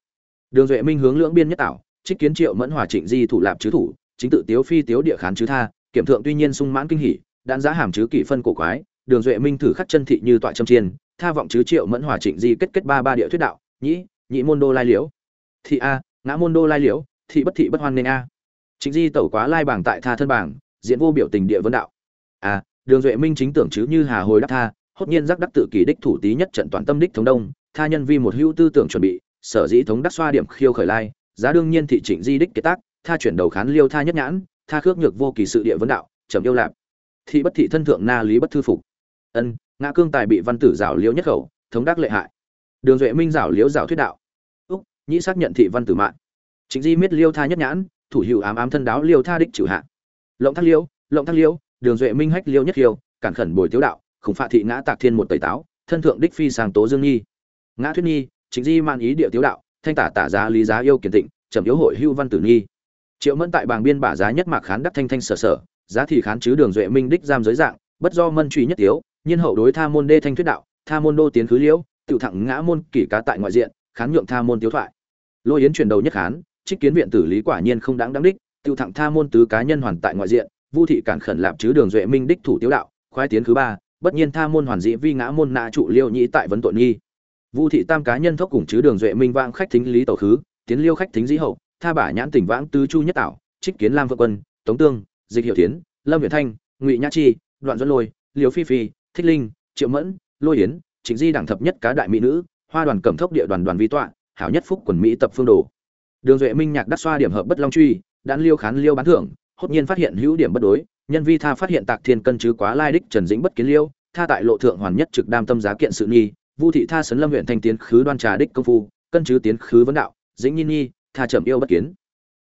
Đường duệ minh hướng lưỡng biên nhất tạo trích kiến triệu mẫn hòa trịnh di thủ lạp chứ thủ, chính tự tiếu phi tiếu địa khán chứ tha, kiểm thượng tuy nhiên sung mãn kinh hỉ đan giá hàm chứ kỷ phân cổ quái, đường duệ minh thử khắc chân thị như tọa châm chiên, tha vọng chứ triệu mẫn hòa trịnh di kết kết ba ba địa thuyết đạo, nhĩ, nhị môn đô lai liễu. Thị a, ngã môn đô lai liễu, thị bất thị bất hoan nên a. Trịnh di tẩu quá lai bảng tại tha thân bảng, diễn vô biểu tình địa vấn đạo. A, đường duệ minh chính tưởng chứ như hà hồi đáp tha hốt nhiên giác đắc tự kỳ đích thủ tí nhất trận toàn tâm đích thống đông, tha nhân vi một hữu tư tưởng chuẩn bị, sở dĩ thống đắc xoa điểm khiêu khởi lai, giá đương nhiên thị trịnh di đích kế tác, tha chuyển đầu khán liêu tha nhất nhãn, tha khước nhược vô kỳ sự địa vấn đạo, trầm yêu lạp. Thị bất thị thân thượng na lý bất thư phục. Ân, ngã cương tài bị văn tử giảo liễu nhất khẩu, thống đắc lệ hại. Đường duệ minh giảo liễu giảo thuyết đạo. Úc, nhĩ xác nhận thị văn tử mạng. Chính di miết liêu tha nhất nhãn, thủ hữu ám ám thân đáo liêu tha đích trừ hạ. Lộng thác liêu, lộng thác liêu, đường duệ minh hách liêu nhất khiêu cản khẩn bồi tiếu đạo khủng phạ thị ngã tạc thiên một tẩy táo, thân thượng đích phi sang tố dương nhi. Ngã thuyết nhi, chính di man ý địa tiếu đạo, thanh tả tả giá lý giá yêu kiển tịnh trầm yếu hội hưu văn tử nhi. Triệu mẫn tại bàng biên bả giá nhất mạc khán đắc thanh thanh sở sở, giá thì khán chứ đường duệ minh đích giam giới dạng, bất do mân truy nhất tiếu, nhiên hậu đối tha môn đê thanh thuyết đạo, tha môn đô tiến khứ liễu, tự thẳng ngã môn kỷ cá tại ngoại diện, khán nhượng tha môn tiếu thoại. Lôi yến chuyển đầu nhất khán, trích kiến viện tử lý quả nhiên không đáng đáng đích, tự thẳng tha môn tứ cá nhân hoàn tại ngoại diện, vu thị cản khẩn lạp chứ đường duệ minh đích thủ tiếu đạo, khoái tiến thứ ba bất nhiên tha môn hoàn dĩ vi ngã môn nạ trụ liêu nhĩ tại vấn tội nghi. Vu thị tam cá nhân thốc cùng chứ đường duệ minh vãng khách thính lý tẩu khứ, tiến liêu khách thính dĩ hậu, tha bả nhãn tỉnh vãng tứ chu nhất tảo, trích kiến lam vượng quân, tống tương, dịch hiệu tiến lâm việt thanh, ngụy nhã chi, đoạn dẫn lôi liều phi phi, thích linh, triệu mẫn, lôi yến chính di đẳng thập nhất cá đại mỹ nữ, hoa đoàn cẩm thốc địa đoàn đoàn vi tọa, hảo nhất phúc quần mỹ tập phương đồ. Đường duệ minh nhạc đắc xoa điểm hợp bất long truy đan liêu khán liêu bán thưởng, hốt nhiên phát hiện hữu điểm bất đối nhân vi tha phát hiện tạc thiên cân chứ quá lai đích trần dĩnh bất kiến liêu, tha tại lộ thượng hoàn nhất trực đam tâm giá kiện sự nghi, vu thị tha sấn lâm huyện thanh tiến khứ đoan trà đích công phu, cân chứ tiến khứ vấn đạo, dĩnh nhi nhi, tha trầm yêu bất kiến.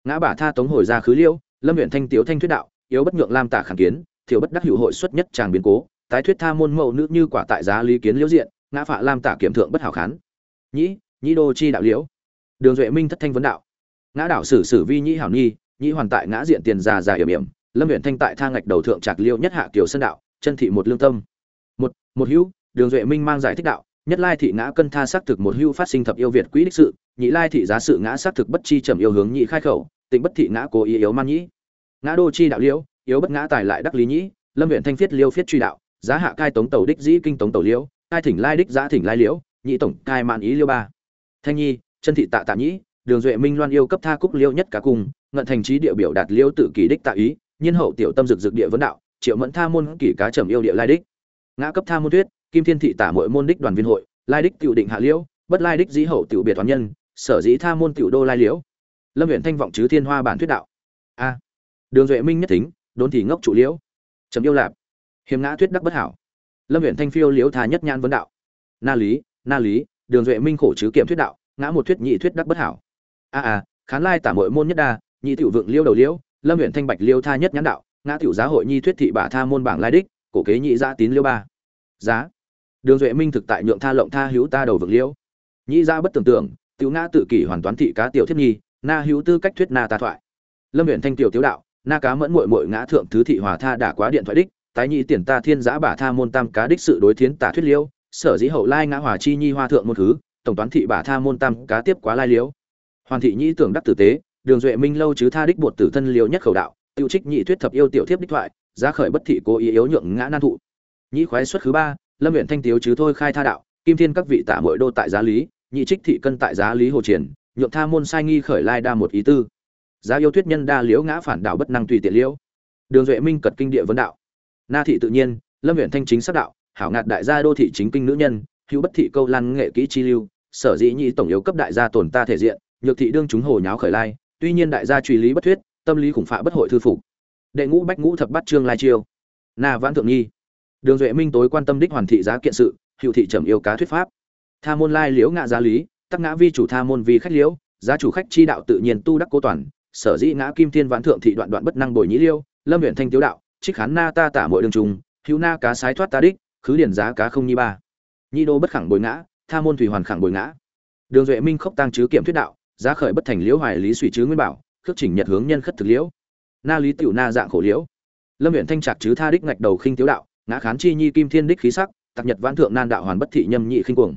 Ngã bả tha tống hồi ra khứ liêu, lâm huyện thanh tiếu thanh thuyết đạo yếu bất nhượng lam tả kháng kiến thiếu bất đắc hữu hội xuất nhất tràng biến cố, tái thuyết tha môn mẫu nữ như quả tại giá lý kiến liễu diện, ngã phạ lam tả kiểm thượng bất hảo khán. Nhĩ nhĩ đô chi đạo liễu. Đường duệ minh thất thanh vấn đạo. Ngã đảo sử sử vi nhĩ hảo nhi, nhĩ hoàn tại ngã diện tiền già già hiểm hiểm lâm huyện thanh tại thang ngạch đầu thượng trạc liêu nhất hạ kiều sân đạo, chân thị một lương tâm. Một một hữu, đường duệ minh mang giải thích đạo, nhất lai thị ngã cân tha xác thực một hữu phát sinh thập yêu việt quỹ đích sự, nhị lai thị giá sự ngã xác thực bất chi trầm yêu hướng nhị khai khẩu, tịnh bất thị ngã cố ý yếu man nhĩ. Ngã đô chi đạo liễu, yếu bất ngã tài lại đắc lý nhĩ, lâm huyện thanh phiết liêu phiết truy đạo, giá hạ cai tống tàu đích dĩ kinh tống tàu liễu, cai thỉnh lai đích giá thỉnh lai liễu, nhị tổng cai mạn ý liêu ba. Thanh nhi, chân thị tạ tạ nhĩ, đường duệ minh loan yêu cấp tha cúc liêu nhất cả cùng, ngận thành trí địa biểu đạt liêu tự kỷ đích tạ ý nhiên hậu tiểu tâm dực dực địa vấn đạo, triệu mẫn tha môn kỷ cá trầm yêu địa lai đích. Ngã cấp tha môn tuyết kim thiên thị tả mỗi môn đích đoàn viên hội, lai đích tiểu định hạ liễu, bất lai đích dĩ hậu tiểu biệt toán nhân, sở dĩ tha môn tiểu đô lai liễu. Lâm huyện thanh vọng chứ thiên hoa bản thuyết đạo. A. Đường duệ minh nhất tính đốn thì ngốc trụ liễu. Trầm yêu lạp. Hiếm ngã thuyết đắc bất hảo. Lâm huyện thanh phiêu liễu thà nhất nhãn vấn đạo. Na lý na lý, đường duệ minh khổ chứ kiểm thuyết đạo, ngã một thuyết nhị thuyết đắc bất hảo. A a, khán lai tả mỗi môn nhất đa, nhị tiểu vượng liêu đầu liễu lâm huyện thanh bạch liêu tha nhất nhãn đạo, ngã tiểu giá hội nhi thuyết thị bả tha môn bảng lai đích, cổ kế nhị gia tín liêu ba giá đường duệ minh thực tại nhượng tha lộng tha hữu ta đầu Vực Liêu. nhị gia bất tưởng tượng, tiểu ngã tự kỷ hoàn toán thị cá tiểu thiết nhi, na hữu tư cách thuyết na ta thoại lâm huyện thanh tiểu tiếu đạo, na cá mẫn muội muội ngã thượng thứ thị hòa tha đã quá điện thoại đích, tái nhị tiền ta thiên giã bả tha môn tam cá đích sự đối thiến tả thuyết liêu, sở dĩ hậu lai ngã hòa chi nhi hoa thượng môn thứ, tổng toán thị bả tha môn tam cá tiếp quá lai Liêu. hoàn thị nhi tưởng đắc tử tế đường duệ minh lâu chứ tha đích bột tử thân liều nhất khẩu đạo, tiêu trích nhị thuyết thập yêu tiểu thiếp đích thoại, giá khởi bất thị cố ý yếu nhượng ngã nan thụ. Nhị khoái xuất thứ ba, lâm huyện thanh tiếu chứ thôi khai tha đạo, kim thiên các vị tả mỗi đô tại giá lý, nhị trích thị cân tại giá lý hồ triển, nhượng tha môn sai nghi khởi lai đa một ý tư. Giá yêu thuyết nhân đa liễu ngã phản đạo bất năng tùy tiện liễu. Đường duệ minh cật kinh địa vấn đạo. Na thị tự nhiên, lâm huyện thanh chính sắc đạo, hảo ngạt đại gia đô thị chính kinh nữ nhân, hữu bất thị câu lan nghệ kỹ chi lưu, sở dĩ nhị tổng yếu cấp đại gia tồn ta thể diện, nhược thị đương chúng hồ nháo khởi lai tuy nhiên đại gia truy lý bất thuyết, tâm lý khủng phạ bất hội thư phục. Đệ ngũ bách ngũ thập bắt trương lai chiêu. Na vãn thượng nghi. Đường duệ minh tối quan tâm đích hoàn thị giá kiện sự, hữu thị trầm yêu cá thuyết pháp. Tha môn lai liễu ngạ giá lý, tắc ngã vi chủ tha môn vi khách liễu, giá chủ khách chi đạo tự nhiên tu đắc cố toàn, sở dĩ ngã kim thiên vãn thượng thị đoạn đoạn bất năng bồi nhĩ liêu, lâm huyện thanh tiếu đạo, trích khán na ta tả mọi đường trùng, hữu na cá sái thoát ta đích, khứ điển giá cá không nhi ba. Nhi đô bất khẳng bồi ngã, tha môn thủy hoàn khẳng bồi ngã. Đường duệ minh khốc tăng chứ kiểm thuyết đạo giá khởi bất thành liễu hoài lý suy chứ nguyên bảo, khước chỉnh nhật hướng nhân khất thực liễu. Na lý tiểu na dạng khổ liễu. Lâm huyện thanh trạc chứ tha đích ngạch đầu khinh tiếu đạo, ngã khán chi nhi kim thiên đích khí sắc, tặc nhật vãn thượng nan đạo hoàn bất thị nhâm nhị khinh cuồng.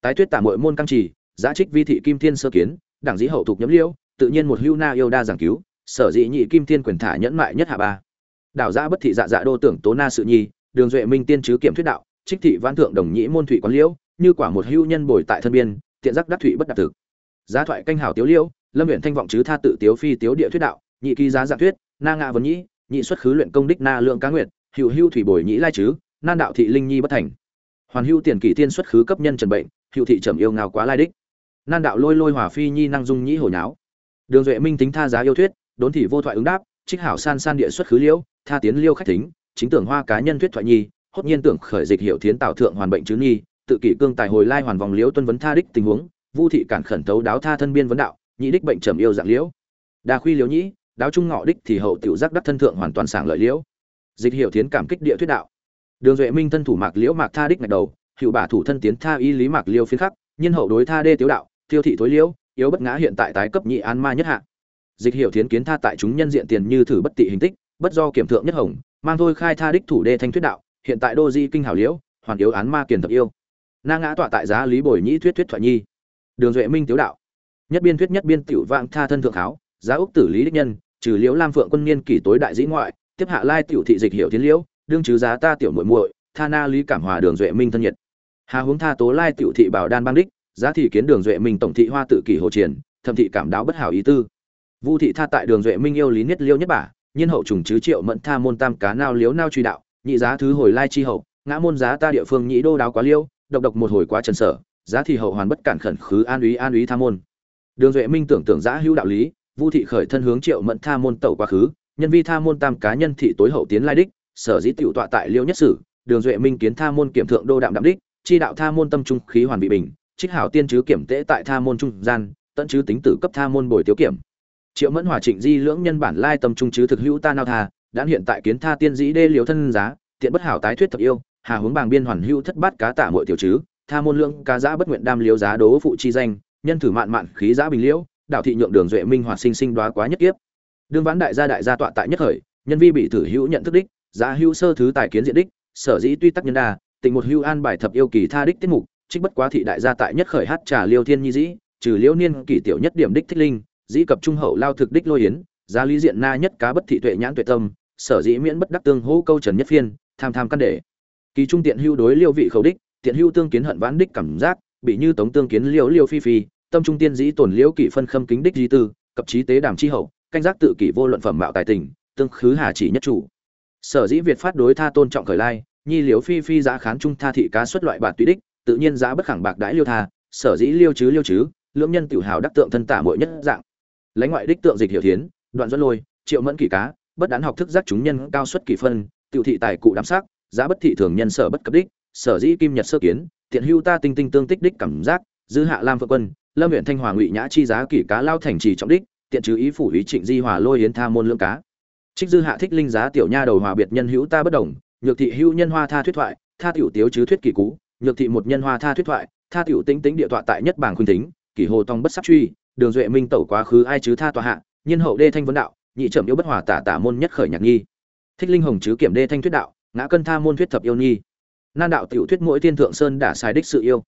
Tái tuyết tả mội môn căng trì, giá trích vi thị kim thiên sơ kiến, đảng dĩ hậu thục nhấm liễu, tự nhiên một hưu na yêu đa giảng cứu, sở dĩ nhị kim thiên quyền thả nhẫn mại nhất hạ ba. Đảo giã bất thị dạ dạ đô tưởng tố na sự nhi, đường duệ minh tiên chứ kiểm thuyết đạo, trích thị vãn thượng đồng nhĩ môn thủy quán liễu, như quả một hưu nhân bồi tại thân biên, tiện giác đắc thủy bất đạt thực giá thoại canh hảo tiếu liễu lâm huyện thanh vọng chứ tha tự tiếu phi tiếu địa thuyết đạo, nhị kỳ giá dạng thuyết, na ngạ vấn nhĩ, nhị xuất khứ luyện công đích na lượng cá nguyệt, hữu hưu thủy bồi nhĩ lai chứ, nan đạo thị linh nhi bất thành. Hoàn hưu tiền kỷ tiên xuất khứ cấp nhân trần bệnh, hữu thị trầm yêu ngào quá lai đích. Nan đạo lôi lôi hòa phi nhi năng dung nhĩ hồi nháo. Đường duệ minh tính tha giá yêu thuyết, đốn thị vô thoại ứng đáp, trích hảo san san địa xuất khứ liễu tha tiến liêu khách tính chính tưởng hoa cá nhân thuyết thoại nhi, hốt nhiên tưởng khởi dịch hiệu thiến tạo thượng hoàn bệnh chứ nhi, tự kỷ cương tài hồi lai hoàn vòng liễu tuân vấn tha đích tình huống vu thị cản khẩn tấu đáo tha thân biên vấn đạo, nhị đích bệnh trầm yêu dạng liễu. Đa khuy liễu nhĩ, đáo trung ngọ đích thì hậu tiểu giác đắc thân thượng hoàn toàn sảng lợi liễu. Dịch hiệu thiến cảm kích địa thuyết đạo. Đường duệ minh thân thủ mạc liễu mạc tha đích ngạch đầu, hiệu bả thủ thân tiến tha y lý mạc liêu phiến khắc, nhân hậu đối tha đê tiếu đạo tiêu thị thối liễu, yếu bất ngã hiện tại tái cấp nhị an ma nhất hạ. Dịch hiệu thiến kiến tha tại chúng nhân diện tiền như thử bất tị hình tích, bất do kiểm thượng nhất hồng, mang thôi khai tha đích thủ đê thanh thuyết đạo, hiện tại đô di kinh hảo liễu, hoàn yếu án ma kiền thập yêu. Na ngã tọa tại giá lý bồi nhĩ thuyết thuyết thoại nhi đường duệ minh tiếu đạo. Nhất biên thuyết nhất biên tiểu vạng tha thân thượng kháo giá úc tử lý đích nhân, trừ liễu lam phượng quân niên kỷ tối đại dĩ ngoại, tiếp hạ lai tiểu thị dịch hiệu tiến liễu, đương chứ giá ta tiểu muội muội, tha na lý cảm hòa đường duệ minh thân nhiệt. Hà hướng tha tố lai tiểu thị bảo đan bang đích, giá thị kiến đường duệ minh tổng thị hoa tự kỷ hồ triển thẩm thị cảm đáo bất hảo ý tư. Vu thị tha tại đường duệ minh yêu lý niết liêu nhất bả nhiên hậu trùng chứ triệu mẫn tha môn tam cá nao liếu nao truy đạo, nhị giá thứ hồi lai chi hậu, ngã môn giá ta địa phương nhị đô đáo quá liêu độc độc một hồi quá trần sở giá thì hậu hoàn bất cản khẩn khứ an úy an úy tha môn. Đường duệ minh tưởng tưởng giá hữu đạo lý, vu thị khởi thân hướng triệu mẫn tha môn tẩu quá khứ, nhân vi tha môn tam cá nhân thị tối hậu tiến lai đích, sở dĩ tiểu tọa tại liêu nhất sử, đường duệ minh kiến tha môn kiểm thượng đô đạm đạm đích, chi đạo tha môn tâm trung khí hoàn bị bình, trích hảo tiên chứ kiểm tễ tại tha môn trung gian, tận chứ tính tử cấp tha môn bồi tiếu kiểm. Triệu mẫn hòa trịnh di lưỡng nhân bản lai tâm trung chứ thực hữu ta nao tha đã hiện tại kiến tha tiên dĩ đê liều thân giá, tiện bất hảo tái thuyết thật yêu, hà hướng bàng biên hoàn hữu thất bát cá tả muội tiểu chứ tha môn lượng, cá giá bất nguyện đam liếu giá đố phụ chi danh nhân thử mạn mạn khí giá bình liễu đạo thị nhượng đường duệ minh hoạt sinh sinh đoá quá nhất kiếp. Đương vãn đại gia đại gia tọa tại nhất khởi nhân vi bị thử hữu nhận thức đích giá hữu sơ thứ tài kiến diện đích sở dĩ tuy tắc nhân đa tình một hữu an bài thập yêu kỳ tha đích tiết mục trích bất quá thị đại gia tại nhất khởi hát trà liêu thiên nhi dĩ trừ liễu niên kỷ tiểu nhất điểm đích thích linh dĩ cập trung hậu lao thực đích lôi yến giá lý diện na nhất cá bất thị tuệ nhãn tuệ tâm sở dĩ miễn bất đắc tương hữu câu trần nhất phiên tham tham căn để. Kỳ trung tiện hưu đối liêu vị khẩu đích tiện hưu tương kiến hận vãn đích cảm giác, bị như tống tương kiến liêu liêu phi phi, tâm trung tiên dĩ tổn liễu kỷ phân khâm kính đích di tư, cập trí tế đàm chi hậu, canh giác tự kỷ vô luận phẩm mạo tài tình, tương khứ hà chỉ nhất chủ. Sở dĩ việt phát đối tha tôn trọng khởi lai, nhi liễu phi phi giá khán trung tha thị cá xuất loại bạc tùy đích, tự nhiên giá bất khẳng bạc đãi liêu tha, sở dĩ liêu chứ liêu chứ, lưỡng nhân tiểu hào đắc tượng thân tả mỗi nhất dạng. Lãnh ngoại đích tượng dịch hiệu thiến, đoạn dẫn lôi, triệu mẫn kỷ cá, bất đán học thức giác chúng nhân cao xuất kỷ phân, tiểu thị tài cụ đám sắc giá bất thị thường nhân sở bất cập đích sở dĩ kim nhật sơ kiến, tiện hưu ta tinh tinh tương tích đích cảm giác, dư hạ lam phượng quân, lâm huyện thanh hòa ngụy nhã chi giá kỷ cá lao thành trì trọng đích, tiện chứ ý phủ ý trịnh di hòa lôi yến tha môn lương cá. Trích dư hạ thích linh giá tiểu nha đầu hòa biệt nhân hữu ta bất đồng, nhược thị hữu nhân hoa tha thuyết thoại, tha tiểu tiếu chứ thuyết kỳ cú, nhược thị một nhân hoa tha thuyết thoại, tha tiểu tính tính địa tọa tại nhất bảng khuynh tính kỷ hồ tông bất sắc truy, đường duệ minh tẩu quá khứ ai chứ tha tọa hạ nhân hậu đê thanh vấn đạo, nhị trầm yêu bất hòa tả tả môn nhất khởi nhạc nghi thích linh hồng chứ kiểm đê thanh thuyết đạo, ngã cân tha môn thuyết thập yêu nhi nan đạo tiểu thuyết mỗi thiên thượng sơn đã sai đích sự yêu.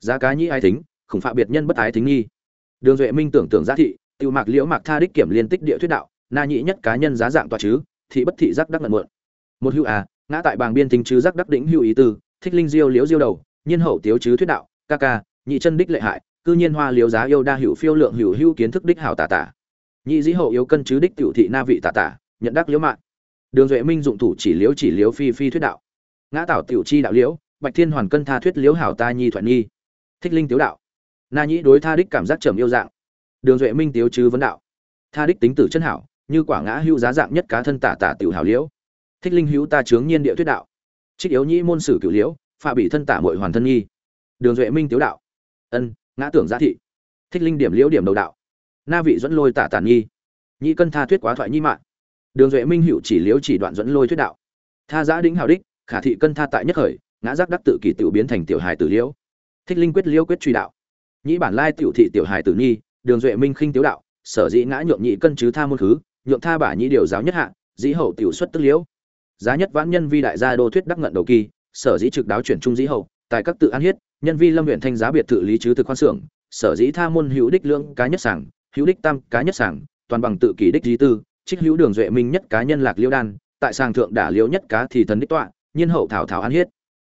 Giá cá nhĩ ai thính, khủng phạ biệt nhân bất ái thính nghi. Đường duệ minh tưởng tưởng giá thị tiêu mạc liễu mạc tha đích kiểm liên tích địa thuyết đạo, na nhị nhất cá nhân giá dạng tòa chứ, thị bất thị giác đắc ngận muộn. Một hữu à ngã tại bàng biên tính chứ giác đắc đỉnh hữu ý tư, thích linh diêu liễu diêu đầu, nhiên hậu tiếu chứ thuyết đạo, ca ca, nhị chân đích lệ hại, cư nhiên hoa liễu giá yêu đa hữu phiêu lượng hữu hữu kiến thức đích hảo tả tả nhị dĩ hậu yếu cân chứ đích tiểu thị na vị tả tả nhận đắc liễu mạng. Đường duệ minh dụng thủ chỉ liễu chỉ liễu phi phi thuyết đạo ngã tảo tiểu chi đạo liễu, bạch thiên hoàn cân tha thuyết liễu hảo ta nhi thuận nhi. Thích linh tiếu đạo. Na nhĩ đối tha đích cảm giác trầm yêu dạng. Đường duệ minh tiếu chứ vấn đạo. Tha đích tính tử chân hảo, như quả ngã hữu giá dạng nhất cá thân tả tả tiểu hảo liễu. Thích linh hữu ta chướng nhiên địa thuyết đạo. Trích yếu nhĩ môn sử cửu liễu, phạ bị thân tả mội hoàn thân nhi. Đường duệ minh tiếu đạo. Ân, ngã tưởng giá thị. Thích linh điểm liễu điểm đầu đạo. Na vị dẫn lôi tả tản nhi. Nhĩ cân tha thuyết quá thoại nhi mạng. Đường duệ minh hữu chỉ liễu chỉ đoạn dẫn lôi thuyết đạo. Tha giã đính hào đích khả thị cân tha tại nhất khởi, ngã giác đắc tự kỷ tự biến thành tiểu hài tử liễu. Thích linh quyết liễu quyết truy đạo. Nhĩ bản lai tiểu thị tiểu hài tử nhi, đường duệ minh khinh tiếu đạo, sở dĩ ngã nhượng nhị cân chứ tha môn khứ, nhượng tha bả nhĩ điều giáo nhất hạ, dĩ hậu tiểu xuất tức liễu. Giá nhất vãn nhân vi đại gia đô thuyết đắc ngận đầu kỳ, sở dĩ trực đáo chuyển trung dĩ hậu tại các tự an hiết, nhân vi lâm huyện thanh giá biệt tự lý chứ thực khoan xưởng, sở dĩ tha môn hữu đích lưỡng cá nhất sảng, hữu đích tam cá nhất sảng, toàn bằng tự kỷ đích di tư, trích hữu đường duệ minh nhất cá nhân lạc liễu đan, tại sàng thượng đả liễu nhất cá thì thần đích tọa nhiên hậu thảo thảo ăn hiết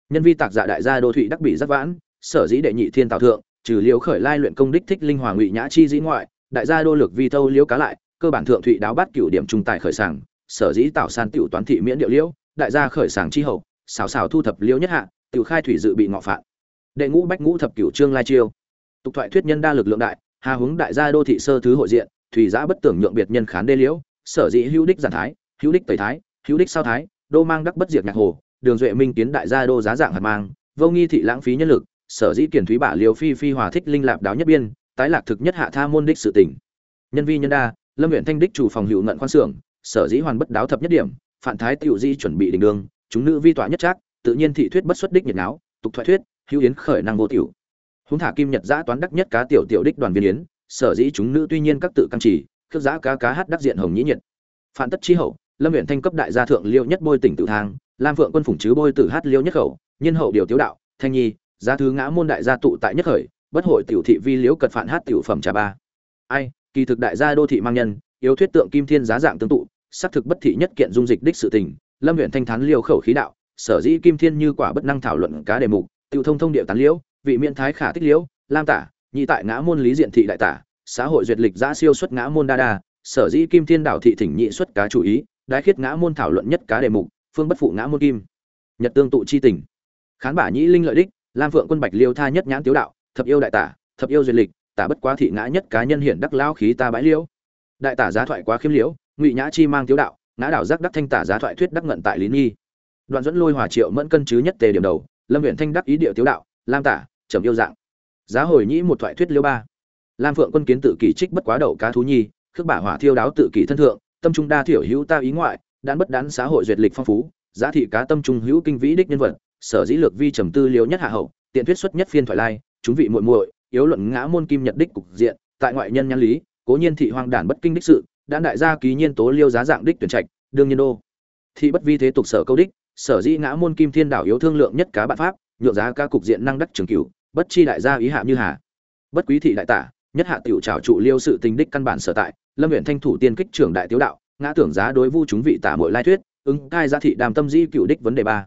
nhân vi tạc dạ đại gia đô thụy đắc bị rất vãn, sở dĩ đệ nhị thiên tào thượng, trừ liễu khởi lai luyện công đích thích linh hòa ngụy nhã chi dĩ ngoại, đại gia đô lực vi thâu liễu cá lại, cơ bản thượng thụy đáo bát cửu điểm trung tài khởi sàng sở dĩ tạo san tiểu toán thị miễn điệu liễu, đại gia khởi sàng chi hậu, xào xào thu thập liễu nhất hạ, tiểu khai thủy dự bị ngọ phạt đệ ngũ bách ngũ thập cửu trương lai chiêu. Tục thoại thuyết nhân đa lực lượng đại, hà hướng đại gia đô thị sơ thứ hội diện, thủy giã bất tưởng nhượng biệt nhân khán đê liễu, sở dĩ hữu đích giản thái, hữu đích tẩy thái, hữu đích sao thái, đô mang đắc bất diệt nhạc hồ đường duệ minh kiến đại gia đô giá dạng hạt mang, vô nghi thị lãng phí nhân lực, sở dĩ kiển thúy bả liều phi phi hòa thích linh lạp đáo nhất biên, tái lạc thực nhất hạ tha môn đích sự tỉnh nhân vi nhân đa, lâm huyện thanh đích chủ phòng hữu ngận khoan xưởng, sở dĩ hoàn bất đáo thập nhất điểm phản thái tiểu di chuẩn bị đình đường, chúng nữ vi tọa nhất trác, tự nhiên thị thuyết bất xuất đích nhiệt náo, tục thoại thuyết, hữu yến khởi năng vô tiểu. Húng thả kim nhật giã toán đắc nhất cá tiểu tiểu đích đoàn viên yến, sở dĩ chúng nữ tuy nhiên các tự căng chỉ khước giã cá cá hát đắc diện hồng nhĩ nhiệt. Phản tất chi hậu, lâm huyện thanh cấp đại gia thượng liêu nhất bôi tỉnh tự thang lam phượng quân phủng chứ bôi tử hát liêu nhất khẩu nhân hậu điều tiếu đạo, thanh nhi, giá thứ ngã môn đại gia tụ tại nhất khởi, bất hội tiểu thị vi liễu cật phản hát tiểu phẩm trà ba. Ai, kỳ thực đại gia đô thị mang nhân, yếu thuyết tượng kim thiên giá dạng tương tụ, xác thực bất thị nhất kiện dung dịch đích sự tình, lâm huyện thanh thán liêu khẩu khí đạo, sở dĩ kim thiên như quả bất năng thảo luận cá đề mục Tiểu thông thông địa tán liễu, vị miễn thái khả tích liễu, lam tả, nhị tại ngã môn lý diện thị đại tả, xã hội duyệt lịch giã siêu xuất ngã môn đa đa, sở dĩ kim thiên đảo thị thỉnh nhị xuất cá chủ ý, đái khiết ngã môn thảo luận nhất cá đề mục phương bất phụ ngã môn kim. Nhật tương tụ chi tình. Khán bả nhĩ linh lợi đích, lam phượng quân bạch liêu tha nhất nhãn tiếu đạo, thập yêu đại tả, thập yêu duyệt lịch, tả bất quá thị ngã nhất cá nhân hiển đắc lao khí ta bãi liêu đại tả giá thoại quá khiêm liễu, ngụy nhã chi mang tiếu đạo, ngã đảo giác đắc thanh tả giá thoại thuyết đắc ngận tại lý nghi đoạn dẫn lôi hòa triệu mẫn cân chứ nhất tề điểm đầu, lâm huyện thanh đắc ý điệu tiếu đạo, lam tả, trầm yêu dạng. Giá hồi nhĩ một thoại thuyết liêu ba. Lam phượng quân kiến tự kỷ trích bất quá đậu cá thú nhi, khước bả hỏa thiêu đáo tự kỷ thân thượng, tâm trung đa thiểu hữu ta ý ngoại đan bất đán xã hội duyệt lịch phong phú, giá thị cá tâm trung hữu kinh vĩ đích nhân vật, sở dĩ lược vi trầm tư liều nhất hạ hậu, tiện thuyết xuất nhất phiên thoại lai, chúng vị muội muội, yếu luận ngã môn kim nhật đích cục diện, tại ngoại nhân nhãn lý, cố nhiên thị hoang đản bất kinh đích sự đã đại gia ký nhiên tố liêu giá dạng đích tuyển trạch, đương nhiên đô. Thị bất vi thế tục sở câu đích, sở dĩ ngã môn kim thiên đảo yếu thương lượng nhất cá bạn pháp, nhượng giá ca cục diện năng đắc trường cửu, bất chi đại gia ý hạ như hà. Bất quý thị đại tả, nhất hạ tiểu trảo trụ liêu sự tình đích căn bản sở tại, lâm huyện thanh thủ tiên kích trưởng đại tiếu đạo ngã tưởng giá đối vu chúng vị tả mỗi lai thuyết, ứng cai giá thị đàm tâm di cựu đích vấn đề ba.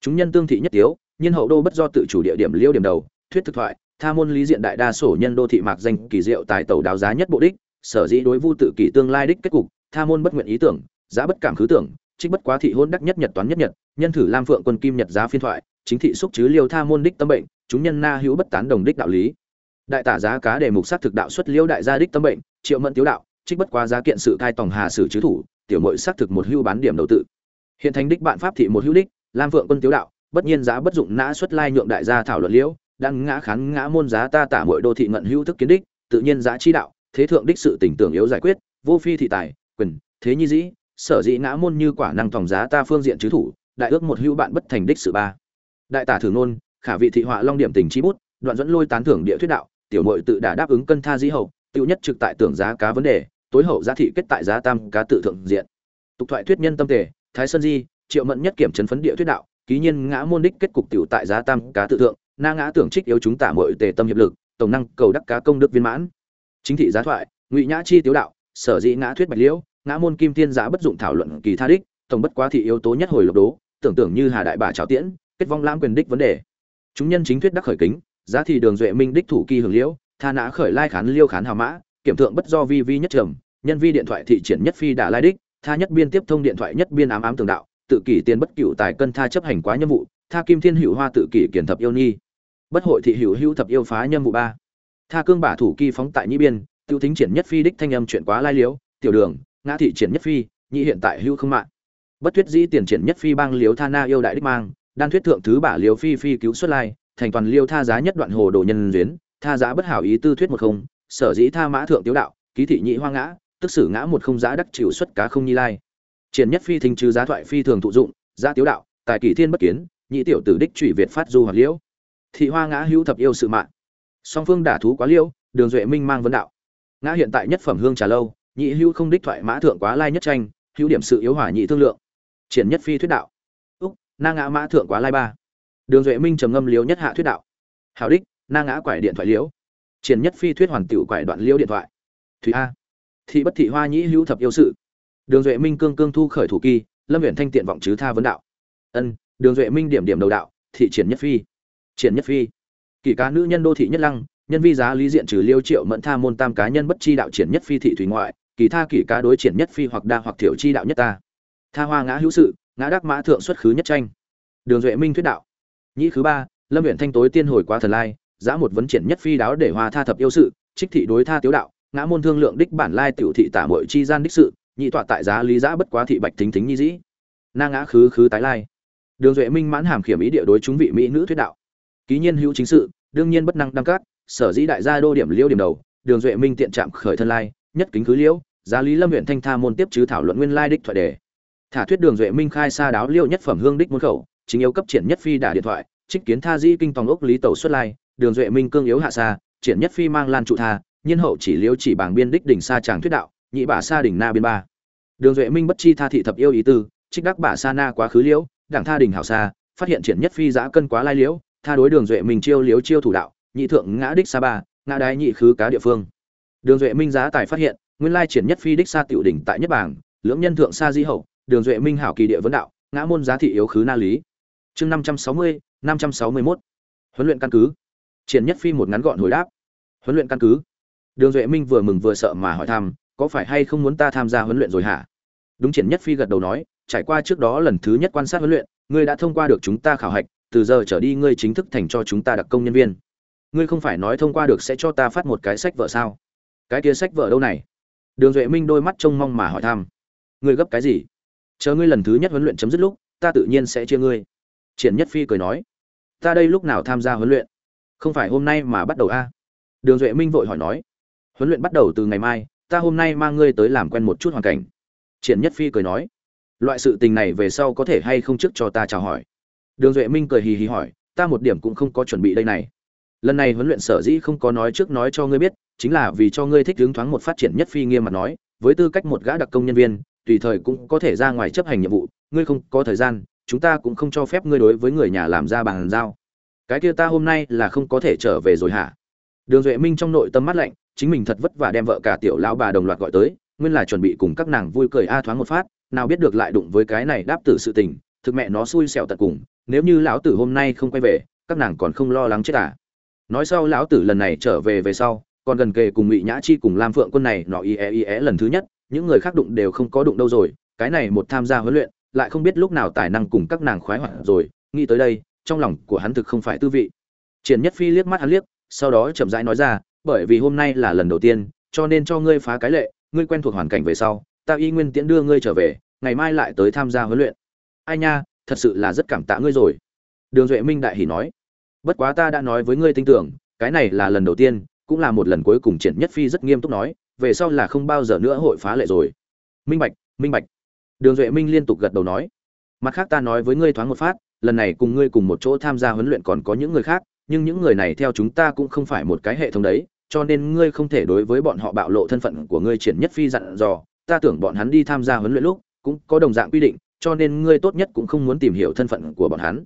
Chúng nhân tương thị nhất tiếu nhân hậu đô bất do tự chủ địa điểm liêu điểm đầu, thuyết thực thoại, tha môn lý diện đại đa sổ nhân đô thị mạc danh kỳ diệu tài tàu đáo giá nhất bộ đích, sở dĩ đối vu tự kỷ tương lai đích kết cục, tha môn bất nguyện ý tưởng, giá bất cảm khứ tưởng, trích bất quá thị hôn đắc nhất nhật toán nhất nhật, nhân thử lam phượng quân kim nhật giá phiên thoại, chính thị xúc chứ liêu tha môn đích tâm bệnh, chúng nhân na hữu bất tán đồng đích đạo lý. Đại tả giá cá đề mục sát thực đạo xuất liêu đại gia đích tâm bệnh, triệu mẫn tiếu đạo trích bất quá giá kiện sự cai tòng hà sử chứ thủ, tiểu mội xác thực một hưu bán điểm đầu tự. Hiện thành đích bạn pháp thị một hữu đích, lam vượng quân tiếu đạo, bất nhiên giá bất dụng nã xuất lai nhượng đại gia thảo luận liễu đang ngã khán ngã môn giá ta tả mọi đô thị ngận hữu thức kiến đích, tự nhiên giá chi đạo, thế thượng đích sự tỉnh tưởng yếu giải quyết, vô phi thị tài, quyền, thế nhi dĩ, sở dĩ ngã môn như quả năng thòng giá ta phương diện chứ thủ, đại ước một hữu bạn bất thành đích sự ba. Đại tả thử nôn khả vị thị họa long điểm tình chi bút, đoạn dẫn lôi tán thưởng địa thuyết đạo, tiểu mội tự đã đáp ứng cân tha dĩ hậu, tiêu nhất trực tại tưởng giá cá vấn đề tối hậu giá thị kết tại giá tam cá tự thượng diện. Tục thoại thuyết nhân tâm tề, thái sơn di, triệu mẫn nhất kiểm chấn phấn địa thuyết đạo, ký nhiên ngã môn đích kết cục tiểu tại giá tam cá tự thượng, na ngã tưởng trích yếu chúng tả mọi tề tâm hiệp lực, tổng năng cầu đắc cá công đức viên mãn. Chính thị giá thoại, ngụy nhã chi tiếu đạo, sở dĩ ngã thuyết bạch liễu, ngã môn kim thiên giá bất dụng thảo luận kỳ tha đích, tổng bất quá thị yếu tố nhất hồi lộc đố, tưởng tưởng như hà đại bà trào tiễn, kết vong lãm quyền đích vấn đề. Chúng nhân chính thuyết đắc khởi kính, giá thị đường duệ minh đích thủ kỳ hưởng liễu, tha nã khởi lai khán liêu khán hào mã, kiểm thượng bất do vi vi nhất trầm nhân vi điện thoại thị triển nhất phi đã lai đích, tha nhất biên tiếp thông điện thoại nhất biên ám ám tường đạo, tự kỷ tiền bất cựu tài cân tha chấp hành quá nhiệm vụ, tha kim thiên hữu hoa tự kỷ kiển thập yêu nhi. Bất hội thị hữu hữu thập yêu phá nhiệm vụ ba. Tha cương bả thủ kỳ phóng tại nhĩ biên, tiêu thính triển nhất phi đích thanh âm chuyện quá lai liếu, tiểu đường, ngã thị triển nhất phi nhị hiện tại hữu không mạng. Bất thuyết dĩ tiền triển nhất phi bang liếu tha na yêu đại đích mang, đan thuyết thượng thứ bả liếu phi phi cứu xuất lai, thành toàn liêu tha giá nhất đoạn hồ đồ nhân duyến, tha giá bất hảo ý tư thuyết một không, sở dĩ tha mã thượng tiếu đạo, ký thị nhị hoa ngã tức sử ngã một không giá đắc chịu xuất cá không nhi lai. Triển nhất phi thình trừ giá thoại phi thường thụ dụng, giá tiếu đạo, tài kỳ thiên bất kiến, nhị tiểu tử đích trụy việt phát du hoặc liễu. Thị hoa ngã hữu thập yêu sự mạng. Song phương đả thú quá liễu, đường duệ minh mang vấn đạo. Ngã hiện tại nhất phẩm hương trà lâu, nhị hữu không đích thoại mã thượng quá lai nhất tranh, hữu điểm sự yếu hỏa nhị thương lượng. Triển nhất phi thuyết đạo. Úc, na ngã mã thượng quá lai ba. Đường duệ minh trầm ngâm liếu nhất hạ thuyết đạo. Hảo đích, na ngã quải điện thoại liễu. Triển nhất phi thuyết hoàn tiểu quải đoạn liễu điện thoại. Thủy a thị bất thị hoa nhĩ hữu thập yêu sự. Đường duệ minh cương cương thu khởi thủ kỳ, lâm huyện thanh tiện vọng chứ tha vấn đạo. Ân, đường duệ minh điểm điểm đầu đạo, thị triển nhất phi. Triển nhất phi. Kỷ cá nữ nhân đô thị nhất lăng, nhân vi giá lý diện trừ liêu triệu mẫn tha môn tam cá nhân bất chi đạo triển nhất phi thị thủy ngoại, kỳ tha kỷ cá đối triển nhất phi hoặc đa hoặc thiểu chi đạo nhất ta. Tha hoa ngã hữu sự, ngã đắc mã thượng xuất khứ nhất tranh. Đường duệ minh thuyết đạo. Nhĩ khứ ba, lâm huyện thanh tối tiên hồi quá thần lai giã một vấn triển nhất phi đáo để hoa tha thập yêu sự, trích thị đối tha tiếu đạo ngã môn thương lượng đích bản lai tiểu thị tả mội chi gian đích sự, nhị tọa tại giá lý giã bất quá thị bạch thính thính nhi dĩ. Na ngã khứ khứ tái lai. Đường duệ minh mãn hàm khiểm ý địa đối chúng vị mỹ nữ thuyết đạo. Ký nhiên hữu chính sự, đương nhiên bất năng đăng cát sở dĩ đại gia đô điểm liêu điểm đầu, đường duệ minh tiện trạm khởi thân lai, nhất kính khứ liễu giá lý lâm huyện thanh tha môn tiếp chứ thảo luận nguyên lai đích thoại đề. Thả thuyết đường duệ minh khai xa đáo liêu nhất phẩm hương đích môn khẩu, chính yếu cấp triển nhất phi đả điện thoại, trích kiến tha di kinh tòng ốc lý tẩu xuất lai, đường duệ minh cương yếu hạ xa triển nhất phi mang lan trụ tha nhiên hậu chỉ liêu chỉ bảng biên đích đỉnh xa tràng thuyết đạo, nhị bả xa đỉnh na biên ba. Đường duệ minh bất chi tha thị thập yêu ý tư, trích đắc bả sa na quá khứ liễu đảng tha đỉnh hảo xa phát hiện triển nhất phi giã cân quá lai liễu tha đối đường duệ minh chiêu liếu chiêu thủ đạo, nhị thượng ngã đích sa ba, ngã đái nhị khứ cá địa phương. Đường duệ minh giá tài phát hiện, nguyên lai triển nhất phi đích sa tiểu đỉnh tại nhất bảng lưỡng nhân thượng sa di hậu, đường duệ minh hảo kỳ địa vấn đạo, ngã môn giá thị yếu khứ na lý. Chương năm trăm sáu mươi, năm trăm sáu mươi mốt. Huấn luyện căn cứ. Triển nhất phi một ngắn gọn hồi đáp. Huấn luyện căn cứ đường duệ minh vừa mừng vừa sợ mà hỏi thăm, có phải hay không muốn ta tham gia huấn luyện rồi hả? Đúng triển nhất phi gật đầu nói, trải qua trước đó lần thứ nhất quan sát huấn luyện, ngươi đã thông qua được chúng ta khảo hạch, từ giờ trở đi ngươi chính thức thành cho chúng ta đặc công nhân viên. Ngươi không phải nói thông qua được sẽ cho ta phát một cái sách vợ sao? Cái kia sách vợ đâu này? Đường duệ minh đôi mắt trông mong mà hỏi thăm. Ngươi gấp cái gì? Chờ ngươi lần thứ nhất huấn luyện chấm dứt lúc, ta tự nhiên sẽ chia ngươi. Triển nhất phi cười nói, ta đây lúc nào tham gia huấn luyện? Không phải hôm nay mà bắt đầu a? Đường duệ minh vội hỏi nói huấn luyện bắt đầu từ ngày mai, ta hôm nay mang ngươi tới làm quen một chút hoàn cảnh. Triển nhất phi cười nói. Loại sự tình này về sau có thể hay không trước cho ta chào hỏi? Đường duệ minh cười hì hì hỏi. Ta một điểm cũng không có chuẩn bị đây này. Lần này huấn luyện sở dĩ không có nói trước nói cho ngươi biết, chính là vì cho ngươi thích hướng thoáng một phát triển nhất phi nghiêm mặt nói, với tư cách một gã đặc công nhân viên, tùy thời cũng có thể ra ngoài chấp hành nhiệm vụ, ngươi không có thời gian, chúng ta cũng không cho phép ngươi đối với người nhà làm ra bàn giao. Cái kia ta hôm nay là không có thể trở về rồi hả? Đường duệ minh trong nội tâm mắt lạnh chính mình thật vất vả đem vợ cả tiểu lão bà đồng loạt gọi tới, nguyên là chuẩn bị cùng các nàng vui cười a thoáng một phát, nào biết được lại đụng với cái này đáp tử sự tình, thực mẹ nó xui xẻo tận cùng, nếu như lão tử hôm nay không quay về, các nàng còn không lo lắng chết à. Nói sau lão tử lần này trở về về sau, còn gần kề cùng ngụy nhã chi cùng lam phượng quân này nọ ie ie lần thứ nhất, những người khác đụng đều không có đụng đâu rồi, cái này một tham gia huấn luyện, lại không biết lúc nào tài năng cùng các nàng khoái hoạt rồi, nghĩ tới đây, trong lòng của hắn thực không phải tư vị. Triển nhất phi liếc mắt hắn liếc, sau đó chậm rãi nói ra bởi vì hôm nay là lần đầu tiên, cho nên cho ngươi phá cái lệ, ngươi quen thuộc hoàn cảnh về sau, ta y nguyên tiễn đưa ngươi trở về, ngày mai lại tới tham gia huấn luyện. Ai nha, thật sự là rất cảm tạ ngươi rồi. Đường duệ minh đại hỉ nói. Bất quá ta đã nói với ngươi tin tưởng, cái này là lần đầu tiên, cũng là một lần cuối cùng triển nhất phi rất nghiêm túc nói, về sau là không bao giờ nữa hội phá lệ rồi. Minh bạch minh bạch. Đường duệ minh liên tục gật đầu nói. Mặt khác ta nói với ngươi thoáng một phát, lần này cùng ngươi cùng một chỗ tham gia huấn luyện còn có những người khác, nhưng những người này theo chúng ta cũng không phải một cái hệ thống đấy cho nên ngươi không thể đối với bọn họ bạo lộ thân phận của ngươi triển nhất phi dặn dò. Ta tưởng bọn hắn đi tham gia huấn luyện lúc cũng có đồng dạng quy định, cho nên ngươi tốt nhất cũng không muốn tìm hiểu thân phận của bọn hắn.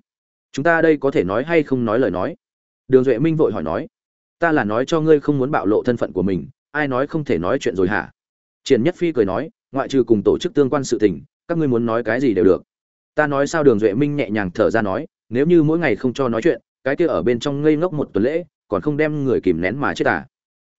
Chúng ta đây có thể nói hay không nói lời nói? Đường duệ minh vội hỏi nói. Ta là nói cho ngươi không muốn bạo lộ thân phận của mình, ai nói không thể nói chuyện rồi hả? Triển nhất phi cười nói, ngoại trừ cùng tổ chức tương quan sự tình, các ngươi muốn nói cái gì đều được. Ta nói sao? Đường duệ minh nhẹ nhàng thở ra nói, nếu như mỗi ngày không cho nói chuyện, cái kia ở bên trong ngây ngốc một tuần lễ, còn không đem người kìm nén mà chết à?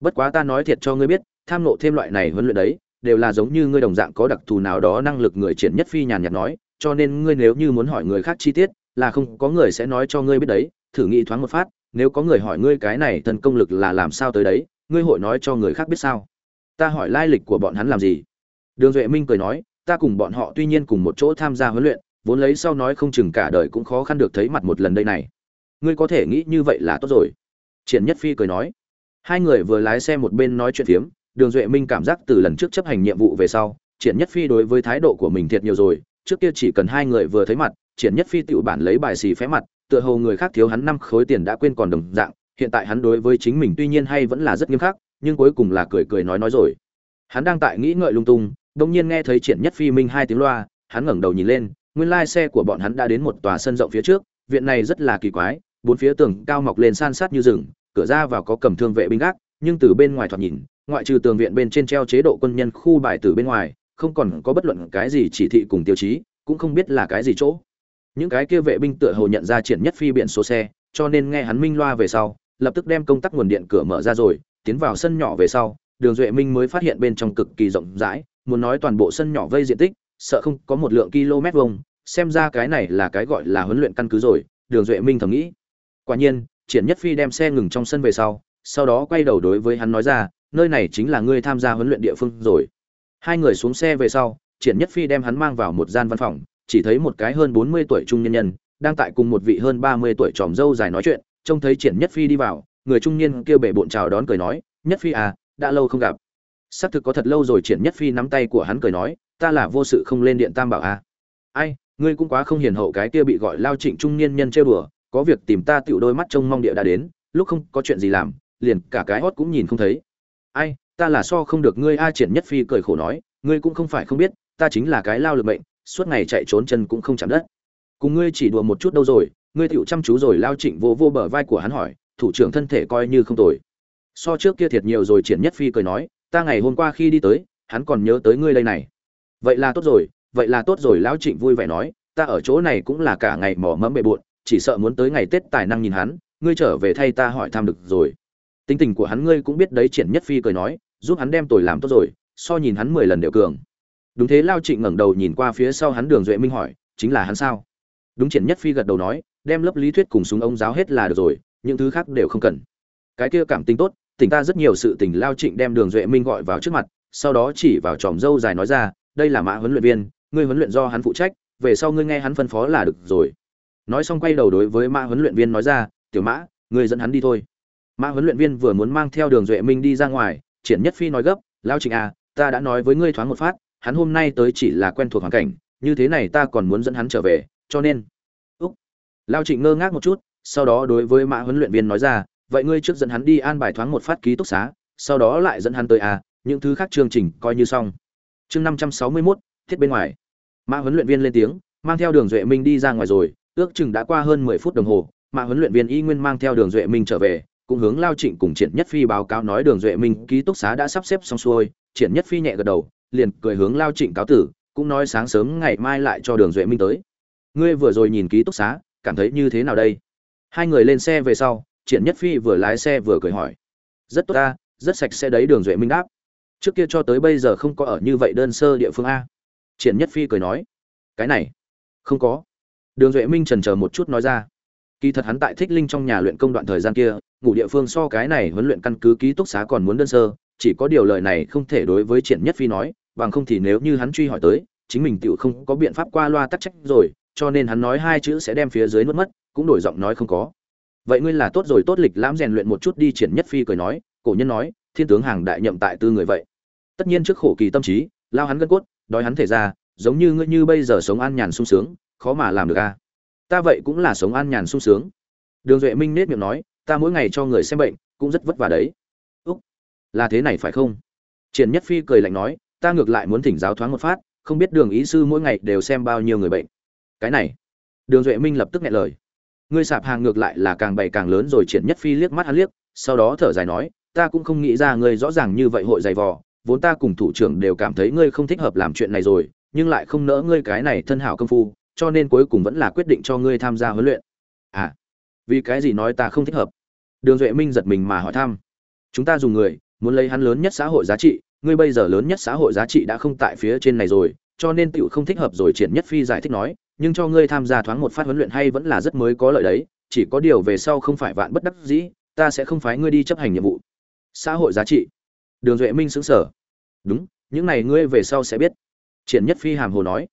Bất quá ta nói thiệt cho ngươi biết, tham nộ thêm loại này huấn luyện đấy, đều là giống như ngươi đồng dạng có đặc thù nào đó năng lực người triển nhất phi nhàn nhạt nói, cho nên ngươi nếu như muốn hỏi người khác chi tiết, là không có người sẽ nói cho ngươi biết đấy, thử nghĩ thoáng một phát, nếu có người hỏi ngươi cái này thần công lực là làm sao tới đấy, ngươi hội nói cho người khác biết sao? Ta hỏi lai lịch của bọn hắn làm gì? Đường duệ minh cười nói, ta cùng bọn họ tuy nhiên cùng một chỗ tham gia huấn luyện, vốn lấy sau nói không chừng cả đời cũng khó khăn được thấy mặt một lần đây này. Ngươi có thể nghĩ như vậy là tốt rồi. Triển nhất phi cười nói hai người vừa lái xe một bên nói chuyện phiếm, đường duệ minh cảm giác từ lần trước chấp hành nhiệm vụ về sau, triển nhất phi đối với thái độ của mình thiệt nhiều rồi, trước kia chỉ cần hai người vừa thấy mặt, triển nhất phi tự bản lấy bài xì phé mặt, tựa hồ người khác thiếu hắn năm khối tiền đã quên còn đồng dạng, hiện tại hắn đối với chính mình tuy nhiên hay vẫn là rất nghiêm khắc, nhưng cuối cùng là cười cười nói nói rồi. Hắn đang tại nghĩ ngợi lung tung, đột nhiên nghe thấy triển nhất phi minh hai tiếng loa, hắn ngẩng đầu nhìn lên, nguyên lai xe của bọn hắn đã đến một tòa sân rộng phía trước, viện này rất là kỳ quái, bốn phía tường cao mọc lên san sát như rừng cửa ra vào có cầm thương vệ binh gác, nhưng từ bên ngoài thoạt nhìn, ngoại trừ tường viện bên trên treo chế độ quân nhân khu bài từ bên ngoài, không còn có bất luận cái gì chỉ thị cùng tiêu chí, cũng không biết là cái gì chỗ. Những cái kia vệ binh tựa hồ nhận ra triển nhất phi biển số xe, cho nên nghe hắn minh loa về sau, lập tức đem công tắc nguồn điện cửa mở ra rồi, tiến vào sân nhỏ về sau, đường duệ minh mới phát hiện bên trong cực kỳ rộng rãi, muốn nói toàn bộ sân nhỏ vây diện tích, sợ không có một lượng km vuông, xem ra cái này là cái gọi là huấn luyện căn cứ rồi, đường duệ minh thầm nghĩ. Quả nhiên triển nhất phi đem xe ngừng trong sân về sau sau đó quay đầu đối với hắn nói ra, nơi này chính là ngươi tham gia huấn luyện địa phương rồi. Hai người xuống xe về sau, triển nhất phi đem hắn mang vào một gian văn phòng, chỉ thấy một cái hơn bốn mươi tuổi trung nhân nhân đang tại cùng một vị hơn ba mươi tuổi tròm dâu dài nói chuyện, trông thấy triển nhất phi đi vào, người trung niên kêu bể bộn chào đón cười nói, nhất phi à đã lâu không gặp. Xác thực có thật lâu rồi triển nhất phi nắm tay của hắn cười nói, ta là vô sự không lên điện tam bảo à. Ai, ngươi cũng quá không hiền hậu cái kia bị gọi lao trịnh trung niên nhân chơi bừa có việc tìm ta tiểu đôi mắt trông mong địa đã đến, lúc không có chuyện gì làm, liền cả cái hót cũng nhìn không thấy. Ai, ta là so không được ngươi, a, triển nhất phi cười khổ nói, ngươi cũng không phải không biết, ta chính là cái lao lực bệnh, suốt ngày chạy trốn chân cũng không chạm đất. Cùng ngươi chỉ đùa một chút đâu rồi, ngươi tiểu chăm chú rồi lao trịnh vô vô bờ vai của hắn hỏi, thủ trưởng thân thể coi như không tồi. So trước kia thiệt nhiều rồi, triển nhất phi cười nói, ta ngày hôm qua khi đi tới, hắn còn nhớ tới ngươi đây này. Vậy là tốt rồi, vậy là tốt rồi, lão trịnh vui vẻ nói, ta ở chỗ này cũng là cả ngày mò mẫm bề bộn chỉ sợ muốn tới ngày tết tài năng nhìn hắn, ngươi trở về thay ta hỏi thăm được rồi. Tính tình của hắn ngươi cũng biết đấy, triển nhất phi cười nói, giúp hắn đem tội làm tốt rồi, so nhìn hắn mười lần đều cường. Đúng thế, lao trịnh ngẩng đầu nhìn qua phía sau hắn đường duệ minh hỏi, chính là hắn sao? Đúng, triển nhất phi gật đầu nói, đem lớp lý thuyết cùng súng ống giáo hết là được rồi, những thứ khác đều không cần. Cái kia cảm tình tốt tình ta rất nhiều sự tình, lao trịnh đem đường duệ minh gọi vào trước mặt, sau đó chỉ vào tròm dâu dài nói ra, đây là mã huấn luyện viên, ngươi huấn luyện do hắn phụ trách, về sau ngươi nghe hắn phân phó là được rồi nói xong quay đầu đối với mã huấn luyện viên nói ra, tiểu mã ngươi dẫn hắn đi thôi. Mã huấn luyện viên vừa muốn mang theo đường duệ minh đi ra ngoài, triển nhất phi nói gấp lao trịnh à ta đã nói với ngươi thoáng một phát, hắn hôm nay tới chỉ là quen thuộc hoàn cảnh, như thế này ta còn muốn dẫn hắn trở về, cho nên úc. Lao trịnh ngơ ngác một chút, sau đó đối với mã huấn luyện viên nói ra, vậy ngươi trước dẫn hắn đi an bài thoáng một phát ký túc xá, sau đó lại dẫn hắn tới à những thứ khác chương trình coi như xong. Chương năm trăm sáu mươi mốt, thiết bên ngoài. Mã huấn luyện viên lên tiếng, mang theo đường duệ minh đi ra ngoài rồi ước chừng đã qua hơn mười phút đồng hồ, mà huấn luyện viên y nguyên mang theo đường duệ minh trở về, cũng hướng lao trịnh cùng triển nhất phi báo cáo nói đường duệ minh ký túc xá đã sắp xếp xong xuôi. Triển nhất phi nhẹ gật đầu, liền cười hướng lao trịnh cáo tử, cũng nói sáng sớm ngày mai lại cho đường duệ minh tới. Ngươi vừa rồi nhìn ký túc xá, cảm thấy như thế nào đây? Hai người lên xe về sau, triển nhất phi vừa lái xe vừa cười hỏi. Rất tốt ta, rất sạch sẽ đấy đường duệ minh đáp. Trước kia cho tới bây giờ không có ở như vậy đơn sơ địa phương a. Triển nhất phi cười nói. Cái này, không có đường duệ minh trần chờ một chút nói ra. Kỳ thật hắn tại thích linh trong nhà luyện công đoạn thời gian kia, ngủ địa phương so cái này huấn luyện căn cứ ký túc xá còn muốn đơn sơ, chỉ có điều lời này không thể đối với triển nhất phi nói, bằng không thì nếu như hắn truy hỏi tới, chính mình tựu không có biện pháp qua loa tắc trách rồi, cho nên hắn nói hai chữ sẽ đem phía dưới nuốt mất, cũng đổi giọng nói không có. Vậy ngươi là tốt rồi, tốt lịch lãm rèn luyện một chút đi, triển nhất phi cười nói, cổ nhân nói, thiên tướng hàng đại nhậm tại tư người vậy. Tất nhiên trước khổ kỳ tâm trí, lao hắn gân cốt, đói hắn thể ra, giống như ngươi như bây giờ sống an nhàn sung sướng khó mà làm được a ta vậy cũng là sống an nhàn sung sướng. Đường duệ minh nết miệng nói, ta mỗi ngày cho người xem bệnh, cũng rất vất vả đấy. Úc, là thế này phải không? Triển nhất phi cười lạnh nói, ta ngược lại muốn thỉnh giáo thoáng một phát, không biết đường ý sư mỗi ngày đều xem bao nhiêu người bệnh. Cái này, đường duệ minh lập tức nghe lời. Ngươi sạp hàng ngược lại là càng bày càng lớn rồi, triển nhất phi liếc mắt hắn liếc, sau đó thở dài nói, ta cũng không nghĩ ra ngươi rõ ràng như vậy hội dày vò, vốn ta cùng thủ trưởng đều cảm thấy ngươi không thích hợp làm chuyện này rồi, nhưng lại không nỡ ngươi cái này thân hảo công phu cho nên cuối cùng vẫn là quyết định cho ngươi tham gia huấn luyện. À vì cái gì nói ta không thích hợp? Đường duệ minh giật mình mà hỏi thăm. Chúng ta dùng người, muốn lấy hắn lớn nhất xã hội giá trị, ngươi bây giờ lớn nhất xã hội giá trị đã không tại phía trên này rồi, cho nên tựu không thích hợp rồi triển nhất phi giải thích nói, nhưng cho ngươi tham gia thoáng một phát huấn luyện hay vẫn là rất mới có lợi đấy, chỉ có điều về sau không phải vạn bất đắc dĩ, ta sẽ không phái ngươi đi chấp hành nhiệm vụ. Xã hội giá trị. Đường duệ minh xứng sở đúng, những này ngươi về sau sẽ biết. Triển nhất phi hàm hồ nói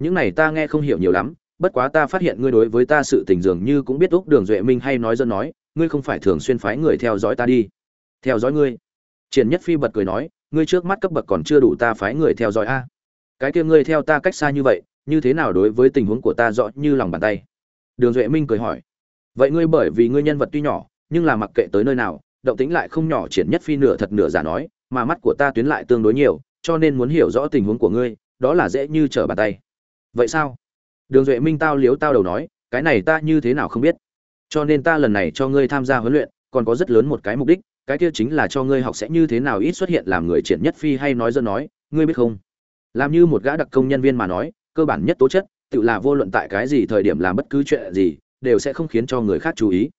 những này ta nghe không hiểu nhiều lắm, bất quá ta phát hiện ngươi đối với ta sự tình dường như cũng biết úc đường duệ minh hay nói dân nói, ngươi không phải thường xuyên phái người theo dõi ta đi. Theo dõi ngươi? Triển nhất phi bật cười nói, ngươi trước mắt cấp bậc còn chưa đủ ta phái người theo dõi a. Cái kia ngươi theo ta cách xa như vậy, như thế nào đối với tình huống của ta rõ như lòng bàn tay? Đường duệ minh cười hỏi. Vậy ngươi bởi vì ngươi nhân vật tuy nhỏ, nhưng là mặc kệ tới nơi nào, động tính lại không nhỏ, triển nhất phi nửa thật nửa giả nói, mà mắt của ta tuyến lại tương đối nhiều, cho nên muốn hiểu rõ tình huống của ngươi, đó là dễ như trở bàn tay vậy sao? Đường duệ minh tao liếu tao đầu nói, cái này ta như thế nào không biết? Cho nên ta lần này cho ngươi tham gia huấn luyện, còn có rất lớn một cái mục đích, cái kia chính là cho ngươi học sẽ như thế nào ít xuất hiện làm người triển nhất phi hay nói dân nói, ngươi biết không? Làm như một gã đặc công nhân viên mà nói, cơ bản nhất tố chất, tự là vô luận tại cái gì thời điểm làm bất cứ chuyện gì, đều sẽ không khiến cho người khác chú ý.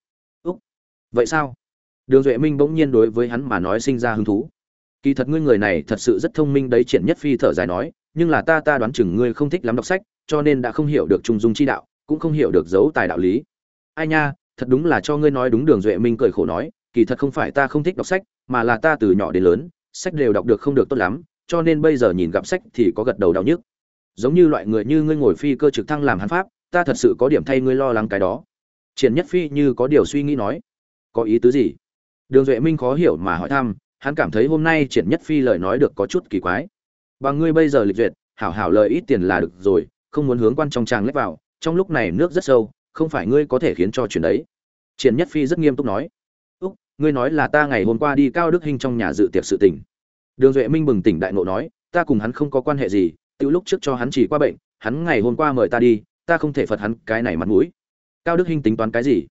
Úc. Vậy sao? Đường duệ minh bỗng nhiên đối với hắn mà nói sinh ra hứng thú. Kỳ thật ngươi người này thật sự rất thông minh đấy, triển nhất phi thở dài nói nhưng là ta ta đoán chừng ngươi không thích lắm đọc sách, cho nên đã không hiểu được trung dung chi đạo, cũng không hiểu được dấu tài đạo lý. Ai nha, thật đúng là cho ngươi nói đúng đường duệ minh cười khổ nói, kỳ thật không phải ta không thích đọc sách, mà là ta từ nhỏ đến lớn, sách đều đọc được không được tốt lắm, cho nên bây giờ nhìn gặp sách thì có gật đầu đau nhức. Giống như loại người như ngươi ngồi phi cơ trực thăng làm hắn pháp, ta thật sự có điểm thay ngươi lo lắng cái đó. Triển nhất phi như có điều suy nghĩ nói, có ý tứ gì? Đường duệ minh khó hiểu mà hỏi thăm, hắn cảm thấy hôm nay triển nhất phi lời nói được có chút kỳ quái bằng ngươi bây giờ lịch duyệt, hảo hảo lời ít tiền là được rồi, không muốn hướng quan trong trang lách vào, trong lúc này nước rất sâu, không phải ngươi có thể khiến cho chuyện đấy. Triển nhất phi rất nghiêm túc nói. Úc, ngươi nói là ta ngày hôm qua đi cao đức hinh trong nhà dự tiệc sự tình. Đường duệ minh bừng tỉnh đại ngộ nói, ta cùng hắn không có quan hệ gì từ lúc trước cho hắn chỉ qua bệnh, hắn ngày hôm qua mời ta đi, ta không thể phật hắn cái này mặt mũi. Cao đức hinh tính toán cái gì?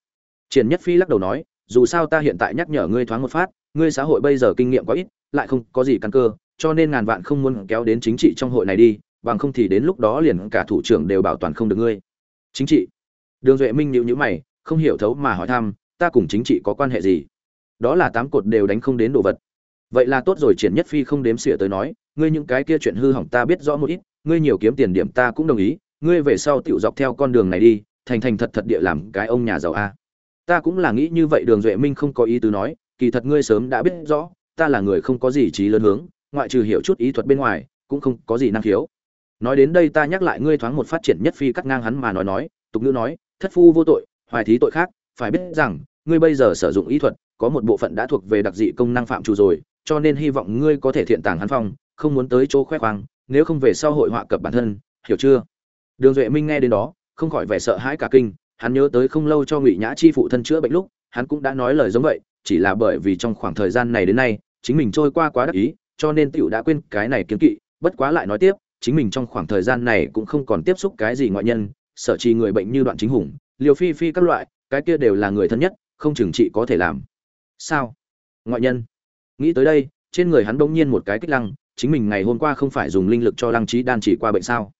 Triển nhất phi lắc đầu nói, dù sao ta hiện tại nhắc nhở ngươi thoáng một phát, ngươi xã hội bây giờ kinh nghiệm quá ít, lại không có gì căn cơ cho nên ngàn vạn không muốn kéo đến chính trị trong hội này đi, bằng không thì đến lúc đó liền cả thủ trưởng đều bảo toàn không được ngươi. Chính trị. Đường duệ minh nhịu nhữ mày, không hiểu thấu mà hỏi thăm, ta cùng chính trị có quan hệ gì? Đó là tám cột đều đánh không đến đồ vật. Vậy là tốt rồi, triển nhất phi không đếm xỉa tới nói, ngươi những cái kia chuyện hư hỏng ta biết rõ một ít, ngươi nhiều kiếm tiền điểm ta cũng đồng ý, ngươi về sau tựu dọc theo con đường này đi, thành thành thật thật địa làm cái ông nhà giàu a. Ta cũng là nghĩ như vậy, đường duệ minh không có ý tứ nói, kỳ thật ngươi sớm đã biết rõ, ta là người không có gì trí lớn hướng ngoại trừ hiểu chút ý thuật bên ngoài, cũng không có gì năng khiếu. Nói đến đây ta nhắc lại ngươi thoáng một phát triển nhất phi cắt ngang hắn mà nói nói, tục ngữ nói, thất phu vô tội, hoài thí tội khác, phải biết rằng, ngươi bây giờ sử dụng ý thuật, có một bộ phận đã thuộc về đặc dị công năng phạm chủ rồi, cho nên hy vọng ngươi có thể thiện tàng hắn phong, không muốn tới chỗ khoe khoang, nếu không về sau hội họa cập bản thân, hiểu chưa? Đường duệ minh nghe đến đó, không khỏi vẻ sợ hãi cả kinh, hắn nhớ tới không lâu cho ngụy nhã chi phụ thân chữa bệnh lúc, hắn cũng đã nói lời giống vậy, chỉ là bởi vì trong khoảng thời gian này đến nay, chính mình trôi qua quá đắc ý cho nên tiểu đã quên cái này kiến kỵ, bất quá lại nói tiếp, chính mình trong khoảng thời gian này cũng không còn tiếp xúc cái gì ngoại nhân sợ chi người bệnh như đoạn chính hùng liều phi phi các loại, cái kia đều là người thân nhất, không chừng trị có thể làm. Sao? Ngoại nhân? Nghĩ tới đây, trên người hắn bỗng nhiên một cái kích lăng, chính mình ngày hôm qua không phải dùng linh lực cho lăng trí đan chỉ qua bệnh sao?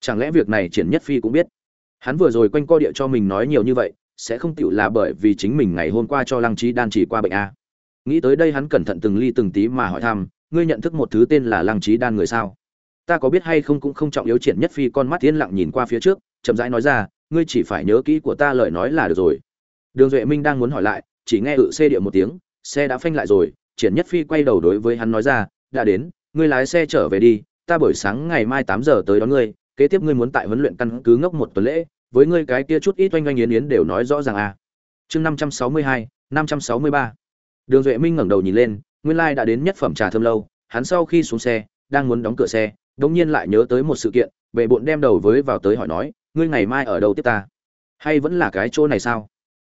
Chẳng lẽ việc này triển nhất phi cũng biết? Hắn vừa rồi quanh co địa cho mình nói nhiều như vậy, sẽ không tiểu là bởi vì chính mình ngày hôm qua cho lăng trí đan chỉ qua bệnh a nghĩ tới đây hắn cẩn thận từng ly từng tí mà hỏi thăm ngươi nhận thức một thứ tên là lăng trí đan người sao? Ta có biết hay không cũng không trọng yếu, triển nhất phi con mắt yên lặng nhìn qua phía trước, chậm rãi nói ra, ngươi chỉ phải nhớ kỹ của ta lời nói là được rồi. Đường duệ minh đang muốn hỏi lại, chỉ nghe ự xe địa một tiếng, xe đã phanh lại rồi, triển nhất phi quay đầu đối với hắn nói ra, đã đến, ngươi lái xe trở về đi, ta buổi sáng ngày mai tám giờ tới đón ngươi, kế tiếp ngươi muốn tại huấn luyện căn cứ ngốc một tuần lễ, với ngươi cái kia chút ít oanh oanh yến yến đều nói rõ ràng à. Chương năm trăm sáu mươi hai, năm trăm sáu mươi ba. Đường duệ minh ngẩng đầu nhìn lên nguyên lai đã đến nhất phẩm trà thơm lâu, hắn sau khi xuống xe, đang muốn đóng cửa xe, đống nhiên lại nhớ tới một sự kiện bệ bộn đem đầu với vào tới hỏi nói, ngươi ngày mai ở đâu tiếp ta? Hay vẫn là cái chỗ này sao?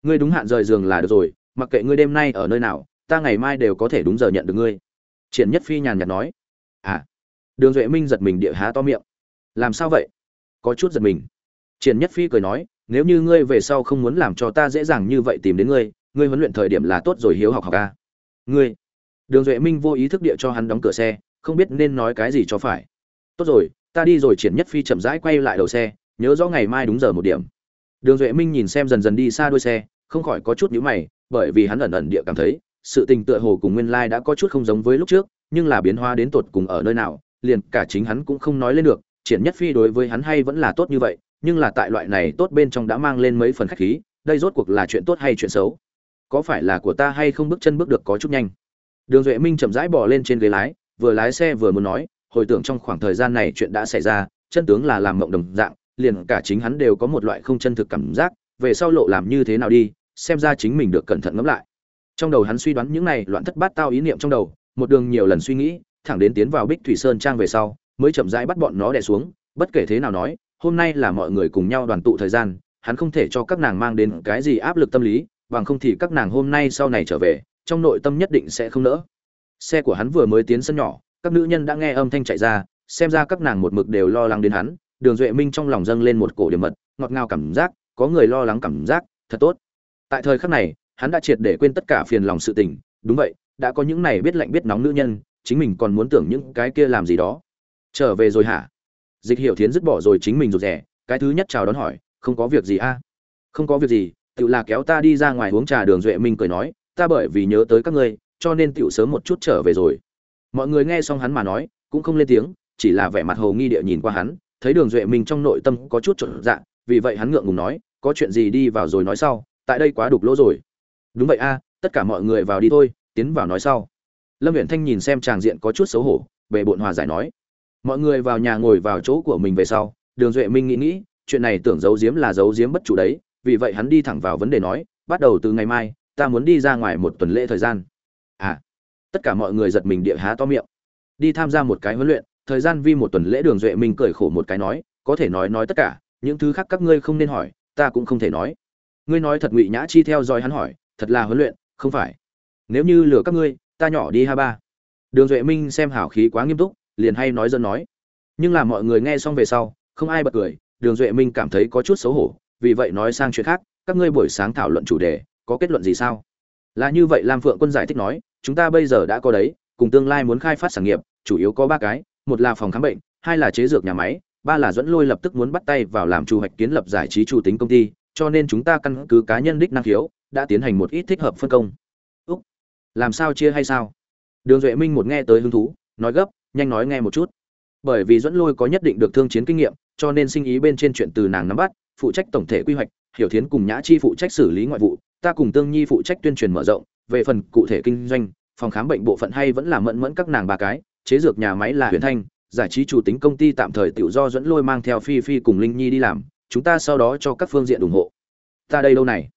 Ngươi đúng hạn rời giường là được rồi, mặc kệ ngươi đêm nay ở nơi nào, ta ngày mai đều có thể đúng giờ nhận được ngươi. Triển nhất phi nhàn nhạt nói. À. Đường duệ minh giật mình địa há to miệng. Làm sao vậy? Có chút giật mình. Triển nhất phi cười nói, nếu như ngươi về sau không muốn làm cho ta dễ dàng như vậy tìm đến ngươi ngươi huấn luyện thời điểm là tốt rồi hiếu học học ca. Ngươi? Đường duệ minh vô ý thức địa cho hắn đóng cửa xe, không biết nên nói cái gì cho phải. Tốt rồi, ta đi rồi triển nhất phi chậm rãi quay lại đầu xe, nhớ rõ ngày mai đúng giờ một điểm. Đường duệ minh nhìn xem dần dần đi xa đuôi xe, không khỏi có chút nhíu mày, bởi vì hắn ẩn ẩn địa cảm thấy, sự tình tựa hồ cùng nguyên lai đã có chút không giống với lúc trước, nhưng là biến hóa đến tột cùng ở nơi nào, liền cả chính hắn cũng không nói lên được, triển nhất phi đối với hắn hay vẫn là tốt như vậy, nhưng là tại loại này tốt bên trong đã mang lên mấy phần khách khí, đây rốt cuộc là chuyện tốt hay chuyện xấu? Có phải là của ta hay không bước chân bước được có chút nhanh? Đường duệ minh chậm rãi bỏ lên trên ghế lái, vừa lái xe vừa muốn nói, hồi tưởng trong khoảng thời gian này chuyện đã xảy ra, chân tướng là làm mộng đồng dạng, liền cả chính hắn đều có một loại không chân thực cảm giác, về sau lộ làm như thế nào đi, xem ra chính mình được cẩn thận ngẫm lại. Trong đầu hắn suy đoán những này loạn thất bát tao ý niệm trong đầu, một đường nhiều lần suy nghĩ, thẳng đến tiến vào bích thủy sơn trang về sau, mới chậm rãi bắt bọn nó đè xuống, bất kể thế nào nói, hôm nay là mọi người cùng nhau đoàn tụ thời gian, hắn không thể cho các nàng mang đến cái gì áp lực tâm lý, bằng không thì các nàng hôm nay sau này trở về trong nội tâm nhất định sẽ không nỡ. Xe của hắn vừa mới tiến sân nhỏ, các nữ nhân đã nghe âm thanh chạy ra, xem ra các nàng một mực đều lo lắng đến hắn. Đường duệ minh trong lòng dâng lên một cổ điểm mật, ngọt ngào cảm giác, có người lo lắng cảm giác, thật tốt. Tại thời khắc này, hắn đã triệt để quên tất cả phiền lòng sự tình. Đúng vậy, đã có những này biết lạnh biết nóng nữ nhân, chính mình còn muốn tưởng những cái kia làm gì đó. Trở về rồi hả? Dịch hiểu thiến dứt bỏ rồi chính mình rụt rẻ cái thứ nhất chào đón hỏi, không có việc gì a? Không có việc gì, tự là kéo ta đi ra ngoài uống trà, đường duệ minh cười nói ta bởi vì nhớ tới các ngươi, cho nên tựu sớm một chút trở về rồi. Mọi người nghe xong hắn mà nói, cũng không lên tiếng, chỉ là vẻ mặt hồ nghi địa nhìn qua hắn, thấy đường duệ minh trong nội tâm có chút trộn dạ vì vậy hắn ngượng ngùng nói, có chuyện gì đi vào rồi nói sau, tại đây quá đục lỗ rồi. Đúng vậy a, tất cả mọi người vào đi thôi, tiến vào nói sau. Lâm viện thanh nhìn xem tràng diện có chút xấu hổ về bộn hòa giải nói. Mọi người vào nhà ngồi vào chỗ của mình về sau, đường duệ minh nghĩ nghĩ, chuyện này tưởng giấu giếm là giấu giếm bất chủ đấy, vì vậy hắn đi thẳng vào vấn đề nói, bắt đầu từ ngày mai ta muốn đi ra ngoài một tuần lễ thời gian. À tất cả mọi người giật mình địa há to miệng. Đi tham gia một cái huấn luyện, thời gian vi một tuần lễ đường duệ minh cười khổ một cái nói, có thể nói nói tất cả, những thứ khác các ngươi không nên hỏi, ta cũng không thể nói. Ngươi nói thật ngụy nhã chi theo dõi hắn hỏi, thật là huấn luyện, không phải. Nếu như lừa các ngươi, ta nhỏ đi ha ba. Đường duệ minh xem hảo khí quá nghiêm túc, liền hay nói dân nói. Nhưng là mọi người nghe xong về sau, không ai bật cười, đường duệ minh cảm thấy có chút xấu hổ, vì vậy nói sang chuyện khác, các ngươi buổi sáng thảo luận chủ đề có kết luận gì sao? Là như vậy lam phượng quân giải thích nói, chúng ta bây giờ đã có đấy, cùng tương lai muốn khai phát sản nghiệp, chủ yếu có ba cái, một là phòng khám bệnh, hai là chế dược nhà máy, ba là dẫn lôi lập tức muốn bắt tay vào làm chủ hoạch kiến lập giải trí chủ tính công ty, cho nên chúng ta căn cứ cá nhân đích năng khiếu, đã tiến hành một ít thích hợp phân công. Úc, làm sao chia hay sao? Đường duệ minh một nghe tới hứng thú, nói gấp, nhanh nói nghe một chút. Bởi vì dẫn lôi có nhất định được thương chiến kinh nghiệm, cho nên sinh ý bên trên chuyện từ nàng nắm bắt, phụ trách tổng thể quy hoạch, hiểu thiến cùng nhã chi phụ trách xử lý ngoại vụ ta cùng tương nhi phụ trách tuyên truyền mở rộng, về phần cụ thể kinh doanh, phòng khám bệnh bộ phận hay vẫn là mẫn mẫn các nàng ba cái, chế dược nhà máy là huyền thanh, giải trí chủ tính công ty tạm thời tự do dẫn lôi mang theo phi phi cùng linh nhi đi làm, chúng ta sau đó cho các phương diện ủng hộ. Ta đây đâu này.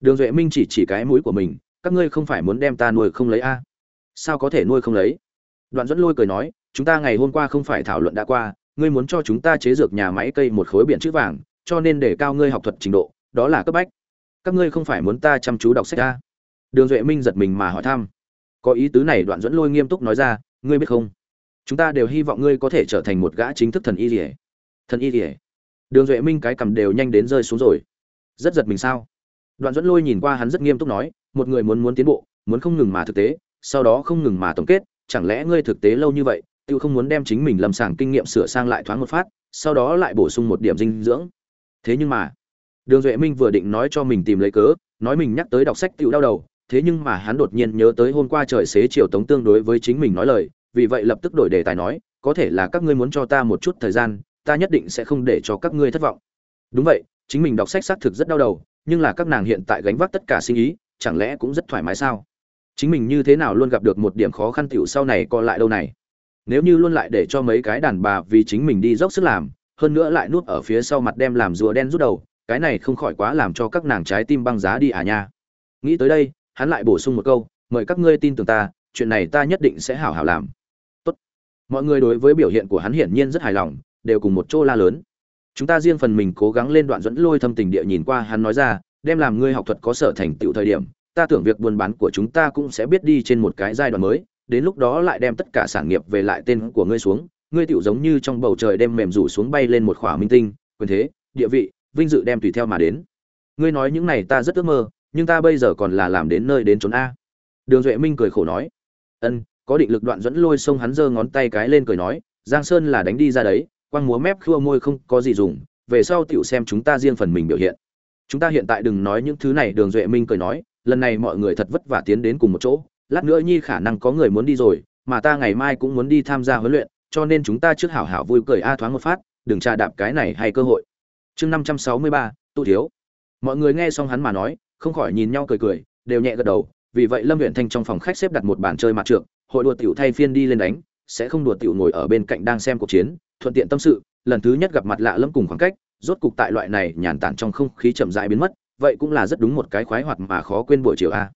Đường duệ minh chỉ chỉ cái mũi của mình, các ngươi không phải muốn đem ta nuôi không lấy a? Sao có thể nuôi không lấy? Đoạn dẫn lôi cười nói, chúng ta ngày hôm qua không phải thảo luận đã qua, ngươi muốn cho chúng ta chế dược nhà máy cây một khối biển chữ vàng, cho nên để cao ngươi học thuật trình độ, đó là cấp bách các ngươi không phải muốn ta chăm chú đọc sách à? đường duệ minh giật mình mà hỏi thăm. Có ý tứ này đoạn dẫn lôi nghiêm túc nói ra, ngươi biết không? Chúng ta đều hy vọng ngươi có thể trở thành một gã chính thức thần y rỉa thần y rỉa đường duệ minh cái cầm đều nhanh đến rơi xuống rồi. Rất giật mình sao? Đoạn dẫn lôi nhìn qua hắn rất nghiêm túc nói, một người muốn muốn tiến bộ, muốn không ngừng mà thực tế, sau đó không ngừng mà tổng kết, chẳng lẽ ngươi thực tế lâu như vậy tự không muốn đem chính mình lâm sàng kinh nghiệm sửa sang lại thoáng một phát, sau đó lại bổ sung một điểm dinh dưỡng? Thế nhưng mà đường duệ minh vừa định nói cho mình tìm lấy cớ nói mình nhắc tới đọc sách tiểu đau đầu thế nhưng mà hắn đột nhiên nhớ tới hôm qua trời xế chiều tống tương đối với chính mình nói lời vì vậy lập tức đổi đề tài nói có thể là các ngươi muốn cho ta một chút thời gian ta nhất định sẽ không để cho các ngươi thất vọng. Đúng vậy chính mình đọc sách xác thực rất đau đầu nhưng là các nàng hiện tại gánh vác tất cả suy nghĩ, chẳng lẽ cũng rất thoải mái sao? Chính mình như thế nào luôn gặp được một điểm khó khăn tiểu sau này còn lại đâu này? Nếu như luôn lại để cho mấy cái đàn bà vì chính mình đi dốc sức làm hơn nữa lại nuốt ở phía sau mặt đem làm rùa đen rút đầu cái này không khỏi quá làm cho các nàng trái tim băng giá đi à nha. Nghĩ tới đây, hắn lại bổ sung một câu, mời các ngươi tin tưởng ta, chuyện này ta nhất định sẽ hảo hảo làm. Tốt. Mọi người đối với biểu hiện của hắn hiển nhiên rất hài lòng, đều cùng một chỗ la lớn. Chúng ta riêng phần mình cố gắng lên đoạn dẫn lôi thâm tình địa nhìn qua hắn nói ra, đem làm ngươi học thuật có sở thành tựu thời điểm, ta tưởng việc buôn bán của chúng ta cũng sẽ biết đi trên một cái giai đoạn mới, đến lúc đó lại đem tất cả sản nghiệp về lại tên của ngươi xuống, ngươi tựu giống như trong bầu trời đem mềm rủ xuống bay lên một khỏa minh tinh, quyền thế, địa vị vinh dự đem tùy theo mà đến. Ngươi nói những này ta rất ước mơ, nhưng ta bây giờ còn là làm đến nơi đến chốn a. Đường duệ minh cười khổ nói. Ân, có định lực đoạn dẫn lôi sông hắn giơ ngón tay cái lên cười nói, giang sơn là đánh đi ra đấy, quăng múa mép khua môi không có gì dùng, về sau tựu xem chúng ta riêng phần mình biểu hiện. Chúng ta hiện tại đừng nói những thứ này, đường duệ minh cười nói, lần này mọi người thật vất vả tiến đến cùng một chỗ, lát nữa nhi khả năng có người muốn đi rồi, mà ta ngày mai cũng muốn đi tham gia huấn luyện, cho nên chúng ta trước hảo hảo vui cười a thoáng một phát, đừng trà đạp cái này hay cơ hội chương năm trăm sáu mươi ba tu thiếu. Mọi người nghe xong hắn mà nói, không khỏi nhìn nhau cười cười, đều nhẹ gật đầu, vì vậy lâm huyện thanh trong phòng khách xếp đặt một bàn chơi mặt trượng, hội đùa tiểu thay phiên đi lên đánh, sẽ không đùa tiểu ngồi ở bên cạnh đang xem cuộc chiến, thuận tiện tâm sự, lần thứ nhất gặp mặt lạ lẫm cùng khoảng cách, rốt cục tại loại này nhàn tản trong không khí chậm rãi biến mất, vậy cũng là rất đúng một cái khoái hoạt mà khó quên buổi chiều a.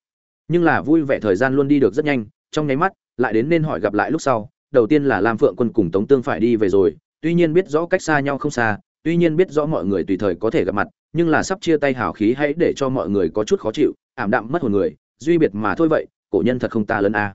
Nhưng là vui vẻ thời gian luôn đi được rất nhanh, trong nháy mắt, lại đến nên hỏi gặp lại lúc sau, đầu tiên là lam phượng quân cùng tống tương phải đi về rồi, tuy nhiên biết rõ cách xa nhau không xa tuy nhiên biết rõ mọi người tùy thời có thể gặp mặt, nhưng là sắp chia tay hào khí hãy để cho mọi người có chút khó chịu, ảm đạm mất hồn người, duy biệt mà thôi vậy, cổ nhân thật không ta lớn a.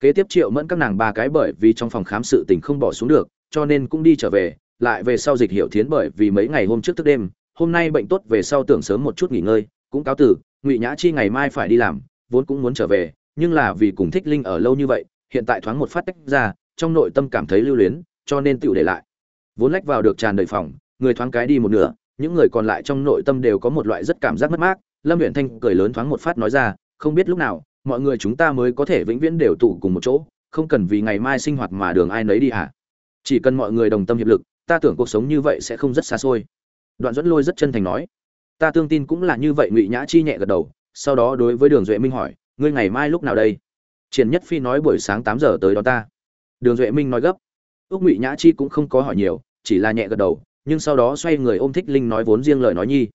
Kế tiếp triệu mẫn các nàng ba cái bởi vì trong phòng khám sự tình không bỏ xuống được, cho nên cũng đi trở về, lại về sau dịch hiểu thiến bởi vì mấy ngày hôm trước thức đêm, hôm nay bệnh tốt về sau tưởng sớm một chút nghỉ ngơi, cũng cáo tử ngụy nhã chi ngày mai phải đi làm, vốn cũng muốn trở về, nhưng là vì cùng thích linh ở lâu như vậy, hiện tại thoáng một phát tách ra, trong nội tâm cảm thấy lưu luyến, cho nên tựu để lại. Vốn lách vào được tràn đầy phòng người thoáng cái đi một nửa, những người còn lại trong nội tâm đều có một loại rất cảm giác mất mát. Lâm huyện thanh cười lớn thoáng một phát nói ra, không biết lúc nào, mọi người chúng ta mới có thể vĩnh viễn đều tụ cùng một chỗ, không cần vì ngày mai sinh hoạt mà đường ai nấy đi hả? Chỉ cần mọi người đồng tâm hiệp lực, ta tưởng cuộc sống như vậy sẽ không rất xa xôi. Đoạn dẫn lôi rất chân thành nói, ta tương tin cũng là như vậy. Ngụy nhã chi nhẹ gật đầu, sau đó đối với đường duệ minh hỏi, ngươi ngày mai lúc nào đây? Triển nhất phi nói buổi sáng tám giờ tới đó ta. Đường duệ minh nói gấp. Ước ngụy nhã chi cũng không có hỏi nhiều, chỉ là nhẹ gật đầu nhưng sau đó xoay người ôm thích linh nói vốn riêng lời nói nhi.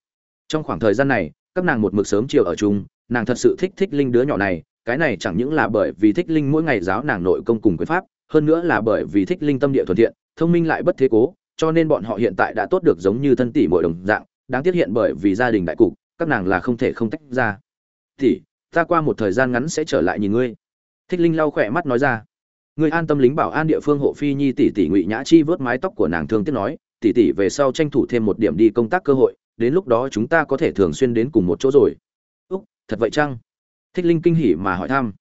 Trong khoảng thời gian này, các nàng một mực sớm chiều ở chung, nàng thật sự thích thích linh đứa nhỏ này, cái này chẳng những là bởi vì thích linh mỗi ngày giáo nàng nội công cùng quyền pháp, hơn nữa là bởi vì thích linh tâm địa thuận thiện, thông minh lại bất thế cố, cho nên bọn họ hiện tại đã tốt được giống như thân tỷ mọi đồng dạng, đáng tiếc hiện bởi vì gia đình đại cục, các nàng là không thể không tách ra. Tỷ, ta qua một thời gian ngắn sẽ trở lại nhìn ngươi. Thích linh lau khỏe mắt nói ra. Ngươi an tâm lính bảo an địa phương hộ phi nhi tỷ tỷ ngụy nhã chi vớt mái tóc của nàng thương tiếc nói tỷ tỷ về sau tranh thủ thêm một điểm đi công tác cơ hội, đến lúc đó chúng ta có thể thường xuyên đến cùng một chỗ rồi. Úc, thật vậy chăng? Thích linh kinh hỉ mà hỏi thăm.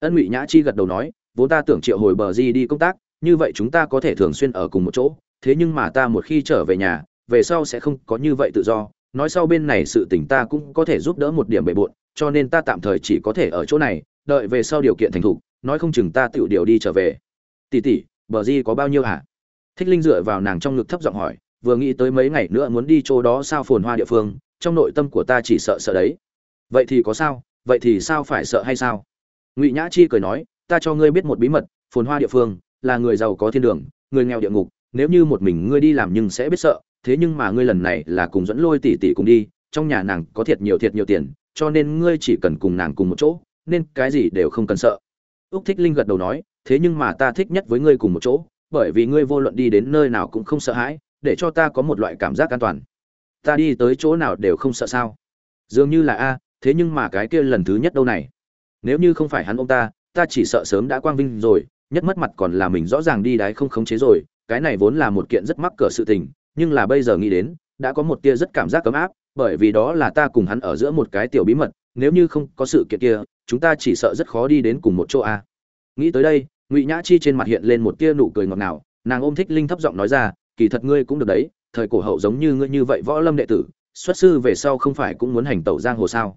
Ân ngụy nhã chi gật đầu nói, vốn ta tưởng triệu hồi bờ di đi công tác, như vậy chúng ta có thể thường xuyên ở cùng một chỗ, thế nhưng mà ta một khi trở về nhà, về sau sẽ không có như vậy tự do, nói sau bên này sự tình ta cũng có thể giúp đỡ một điểm bề bộn, cho nên ta tạm thời chỉ có thể ở chỗ này, đợi về sau điều kiện thành thục, nói không chừng ta tự điều đi trở về. Tỷ tỷ bờ di có bao nhiêu hả? Thích linh dựa vào nàng trong ngực thấp giọng hỏi, vừa nghĩ tới mấy ngày nữa muốn đi chỗ đó sao phồn hoa địa phương, trong nội tâm của ta chỉ sợ sợ đấy. Vậy thì có sao, vậy thì sao phải sợ hay sao? Ngụy nhã chi cười nói, ta cho ngươi biết một bí mật, phồn hoa địa phương là người giàu có thiên đường, người nghèo địa ngục, nếu như một mình ngươi đi làm nhưng sẽ biết sợ, thế nhưng mà ngươi lần này là cùng dẫn lôi tỷ tỷ cùng đi, trong nhà nàng có thiệt nhiều thiệt nhiều tiền, cho nên ngươi chỉ cần cùng nàng cùng một chỗ, nên cái gì đều không cần sợ. Úc thích linh gật đầu nói, thế nhưng mà ta thích nhất với ngươi cùng một chỗ bởi vì ngươi vô luận đi đến nơi nào cũng không sợ hãi, để cho ta có một loại cảm giác an toàn. Ta đi tới chỗ nào đều không sợ sao? Dường như là a, thế nhưng mà cái kia lần thứ nhất đâu này? Nếu như không phải hắn ông ta ta chỉ sợ sớm đã quang vinh rồi, nhất mất mặt còn là mình rõ ràng đi đái không khống chế rồi, cái này vốn là một kiện rất mắc cỡ sự tình, nhưng là bây giờ nghĩ đến, đã có một tia rất cảm giác cấm áp, bởi vì đó là ta cùng hắn ở giữa một cái tiểu bí mật, nếu như không có sự kiện kia, chúng ta chỉ sợ rất khó đi đến cùng một chỗ a. Nghĩ tới đây ngụy nhã chi trên mặt hiện lên một tia nụ cười ngọt ngào, nàng ôm thích linh thấp giọng nói ra, kỳ thật ngươi cũng được đấy, thời cổ hậu giống như ngươi như vậy võ lâm đệ tử, xuất sư về sau không phải cũng muốn hành tẩu giang hồ sao?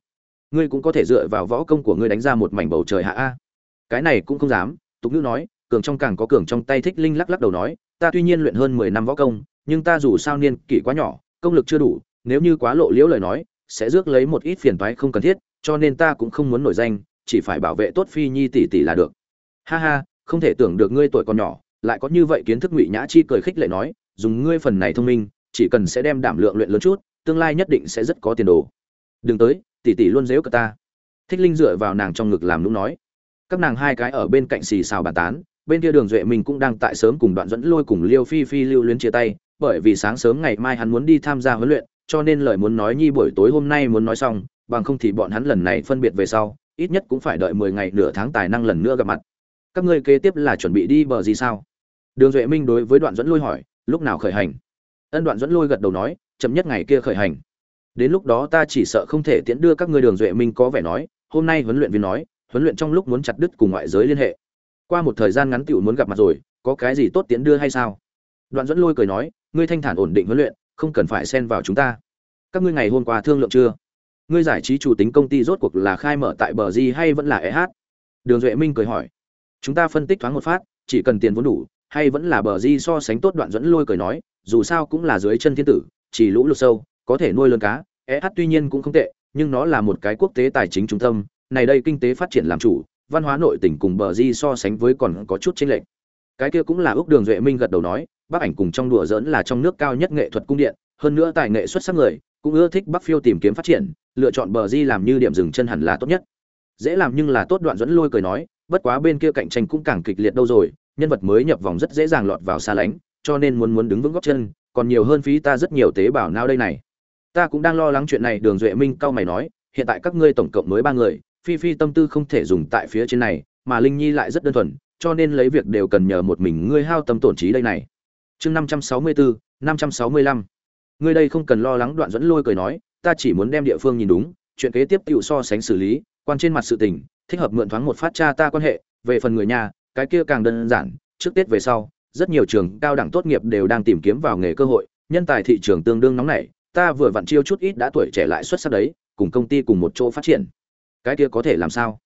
Ngươi cũng có thể dựa vào võ công của ngươi đánh ra một mảnh bầu trời hạ a. Cái này cũng không dám, tục ngữ nói, cường trong càng có cường trong tay thích linh lắc lắc đầu nói, ta tuy nhiên luyện hơn mười năm võ công, nhưng ta dù sao niên kỷ quá nhỏ, công lực chưa đủ, nếu như quá lộ liễu lời nói, sẽ rước lấy một ít phiền toái không cần thiết, cho nên ta cũng không muốn nổi danh, chỉ phải bảo vệ tốt phi nhi tỷ tỷ là được. Ha ha không thể tưởng được ngươi tuổi còn nhỏ, lại có như vậy kiến thức ngụy nhã chi cười khích lệ nói, dùng ngươi phần này thông minh, chỉ cần sẽ đem đảm lượng luyện lớn chút, tương lai nhất định sẽ rất có tiền đồ. Đừng tới, tỷ tỷ luôn dếu cả ta. Thích linh dựa vào nàng trong ngực làm lúc nói. Các nàng hai cái ở bên cạnh xì xào bàn tán, bên kia đường duệ mình cũng đang tại sớm cùng đoạn dẫn lôi cùng liêu phi phi lưu luyến chia tay, bởi vì sáng sớm ngày mai hắn muốn đi tham gia huấn luyện, cho nên lời muốn nói nhi buổi tối hôm nay muốn nói xong, bằng không thì bọn hắn lần này phân biệt về sau, ít nhất cũng phải đợi mười ngày nửa tháng tài năng lần nữa gặp mặt các ngươi kế tiếp là chuẩn bị đi bờ gì sao? Đường duệ minh đối với đoạn dẫn lôi hỏi, lúc nào khởi hành? Ân đoạn dẫn lôi gật đầu nói, chậm nhất ngày kia khởi hành. Đến lúc đó ta chỉ sợ không thể tiễn đưa các ngươi đường duệ minh có vẻ nói, hôm nay huấn luyện viên nói, huấn luyện trong lúc muốn chặt đứt cùng ngoại giới liên hệ. Qua một thời gian ngắn tựu muốn gặp mặt rồi, có cái gì tốt tiễn đưa hay sao? Đoạn dẫn lôi cười nói, ngươi thanh thản ổn định huấn luyện, không cần phải xen vào chúng ta. Các ngươi ngày hôm qua thương lượng chưa? Ngươi giải trí chủ tính công ty rốt cuộc là khai mở tại bờ di hay vẫn là eh đường duệ minh cười hỏi chúng ta phân tích thoáng một phát, chỉ cần tiền vốn đủ, hay vẫn là bờ di so sánh tốt đoạn dẫn lôi cười nói, dù sao cũng là dưới chân thiên tử, chỉ lũ lụt sâu, có thể nuôi lớn cá eh tuy nhiên cũng không tệ, nhưng nó là một cái quốc tế tài chính trung tâm, này đây kinh tế phát triển làm chủ, văn hóa nội tỉnh cùng bờ di so sánh với còn có chút chênh lệch. Cái kia cũng là ước đường duệ minh gật đầu nói bác ảnh cùng trong đùa dỡn là trong nước cao nhất nghệ thuật cung điện, hơn nữa tài nghệ xuất sắc người, cũng ưa thích bắc phiêu tìm kiếm phát triển, lựa chọn bờ di làm như điểm dừng chân hẳn là tốt nhất. Dễ làm nhưng là tốt đoạn dẫn lôi cười nói bất quá bên kia cạnh tranh cũng càng kịch liệt đâu rồi, nhân vật mới nhập vòng rất dễ dàng lọt vào xa lánh, cho nên muốn muốn đứng vững gót chân, còn nhiều hơn phí ta rất nhiều tế bào não đây này. Ta cũng đang lo lắng chuyện này, đường duệ minh cao mày nói, hiện tại các ngươi tổng cộng mới ba người, phi phi tâm tư không thể dùng tại phía trên này, mà linh nhi lại rất đơn thuần, cho nên lấy việc đều cần nhờ một mình ngươi hao tâm tổn trí đây này. Chương năm trăm sáu mươi bốn năm trăm sáu mươi lăm. Ngươi đây không cần lo lắng, đoạn dẫn lôi cười nói, ta chỉ muốn đem địa phương nhìn đúng, chuyện kế tiếp tiểu so sánh xử lý, quan trên mặt sự tình thích hợp mượn thoáng một phát cha ta quan hệ, về phần người nhà, cái kia càng đơn giản, trước tết về sau, rất nhiều trường cao đẳng tốt nghiệp đều đang tìm kiếm vào nghề cơ hội, nhân tài thị trường tương đương nóng nảy, ta vừa vặn chiêu chút ít đã tuổi trẻ lại xuất sắc đấy, cùng công ty cùng một chỗ phát triển. Cái kia có thể làm sao?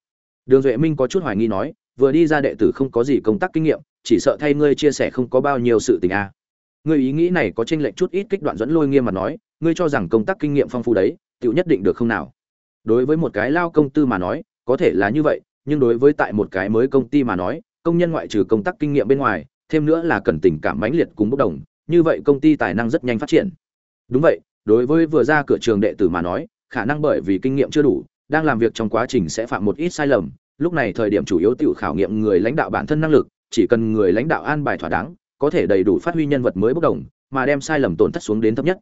Đường duệ minh có chút hoài nghi nói, vừa đi ra đệ tử không có gì công tác kinh nghiệm, chỉ sợ thay ngươi chia sẻ không có bao nhiêu sự tình a. À. ngươi ý nghĩ này có tranh lệch chút ít kích đoạn dẫn lôi nghiêm mà nói, ngươi cho rằng công tác kinh nghiệm phong phú đấy tựu nhất định được không nào? Đối với một cái lao công tư mà nói có thể là như vậy, nhưng đối với tại một cái mới công ty mà nói, công nhân ngoại trừ công tác kinh nghiệm bên ngoài, thêm nữa là cần tình cảm mãnh liệt cùng bốc đồng, như vậy công ty tài năng rất nhanh phát triển. Đúng vậy, đối với vừa ra cửa trường đệ tử mà nói, khả năng bởi vì kinh nghiệm chưa đủ, đang làm việc trong quá trình sẽ phạm một ít sai lầm, lúc này thời điểm chủ yếu tự khảo nghiệm người lãnh đạo bản thân năng lực, chỉ cần người lãnh đạo an bài thỏa đáng, có thể đầy đủ phát huy nhân vật mới bốc đồng, mà đem sai lầm tổn thất xuống đến thấp nhất.